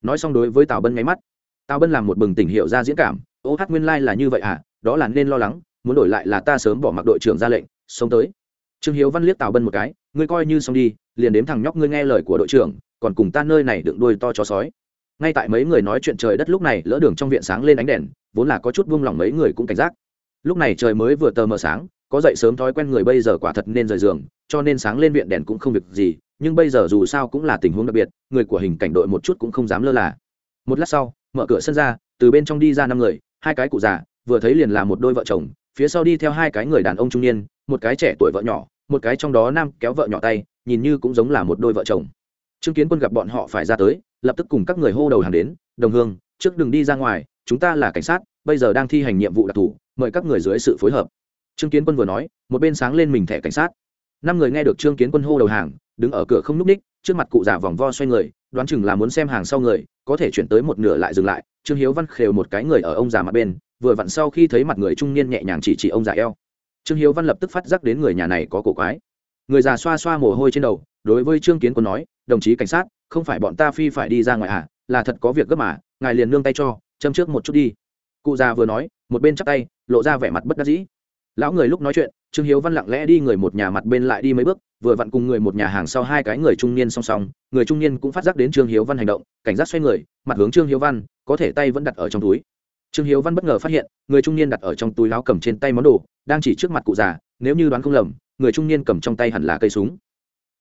nói xong đối với tào bân nháy mắt tào bân làm một bừng tỉnh hiệu ra diễn cảm ô hát nguyên lai là như vậy à đó là nên lo lắng, muốn đổi lại là ta sớm bỏ mặc đội trưởng ra lệnh sống tới. Trương hiếu văn liếc tào bân một cái, ngươi coi như xong đi, liền đếm thằng nhóc ngươi nghe lời của đội trưởng, còn cùng ta nơi này đựng đuôi to chó sói. Ngay tại mấy người nói chuyện trời đất lúc này, lỡ đường trong viện sáng lên ánh đèn, vốn là có chút buông lỏng mấy người cũng cảnh giác. Lúc này trời mới vừa tờ mờ sáng, có dậy sớm thói quen người bây giờ quả thật nên rời giường, cho nên sáng lên viện đèn cũng không việc gì nhưng bây giờ dù sao cũng là tình huống đặc biệt, người của hình cảnh đội một chút cũng không dám lơ là. Một lát sau, mở cửa sân ra, từ bên trong đi ra năm người, hai cái cụ già, vừa thấy liền là một đôi vợ chồng, phía sau đi theo hai cái người đàn ông trung niên, một cái trẻ tuổi vợ nhỏ, một cái trong đó nam kéo vợ nhỏ tay, nhìn như cũng giống là một đôi vợ chồng. Chứng kiến quân gặp bọn họ phải ra tới, lập tức cùng các người hô đầu hàng đến, đồng hương, trước đừng đi ra ngoài, chúng ta là cảnh sát, bây giờ đang thi hành nhiệm vụ đặc thù, mời các người dưới sự phối hợp. Trương kiến quân vừa nói, một bên sáng lên mình thẻ cảnh sát năm người nghe được trương kiến quân hô đầu hàng đứng ở cửa không n ú c ních trước mặt cụ già vòng vo xoay người đoán chừng là muốn xem hàng sau người có thể chuyển tới một nửa lại dừng lại trương hiếu văn khều một cái người ở ông già mặt bên vừa vặn sau khi thấy mặt người trung niên nhẹ nhàng chỉ chỉ ông già eo trương hiếu văn lập tức phát giác đến người nhà này có cổ quái người già xoa xoa mồ hôi trên đầu đối với trương kiến quân nói đồng chí cảnh sát không phải bọn ta phi phải đi ra ngoài à là thật có việc gấp mà ngài liền nương tay cho châm trước một chút đi cụ già vừa nói một bên chắp tay lộ ra vẻ mặt bất đắc dĩ lão người lúc nói chuyện trương hiếu văn lặng lẽ đi người một nhà mặt bên lại đi mấy bước, vừa vặn cùng người một nhà hàng sau hai cái người trung niên song song, người trung niên cũng phát giác đến trương hiếu văn hành động, cảnh giác xoay người, mặt hướng trương hiếu văn, có thể tay vẫn đặt ở trong túi. Trương hiếu văn bất ngờ phát hiện, người trung niên đặt ở trong túi láo cầm trên tay món đồ, đang chỉ trước mặt cụ già, nếu như đoán không lầm, người trung niên cầm trong tay hẳn là cây súng.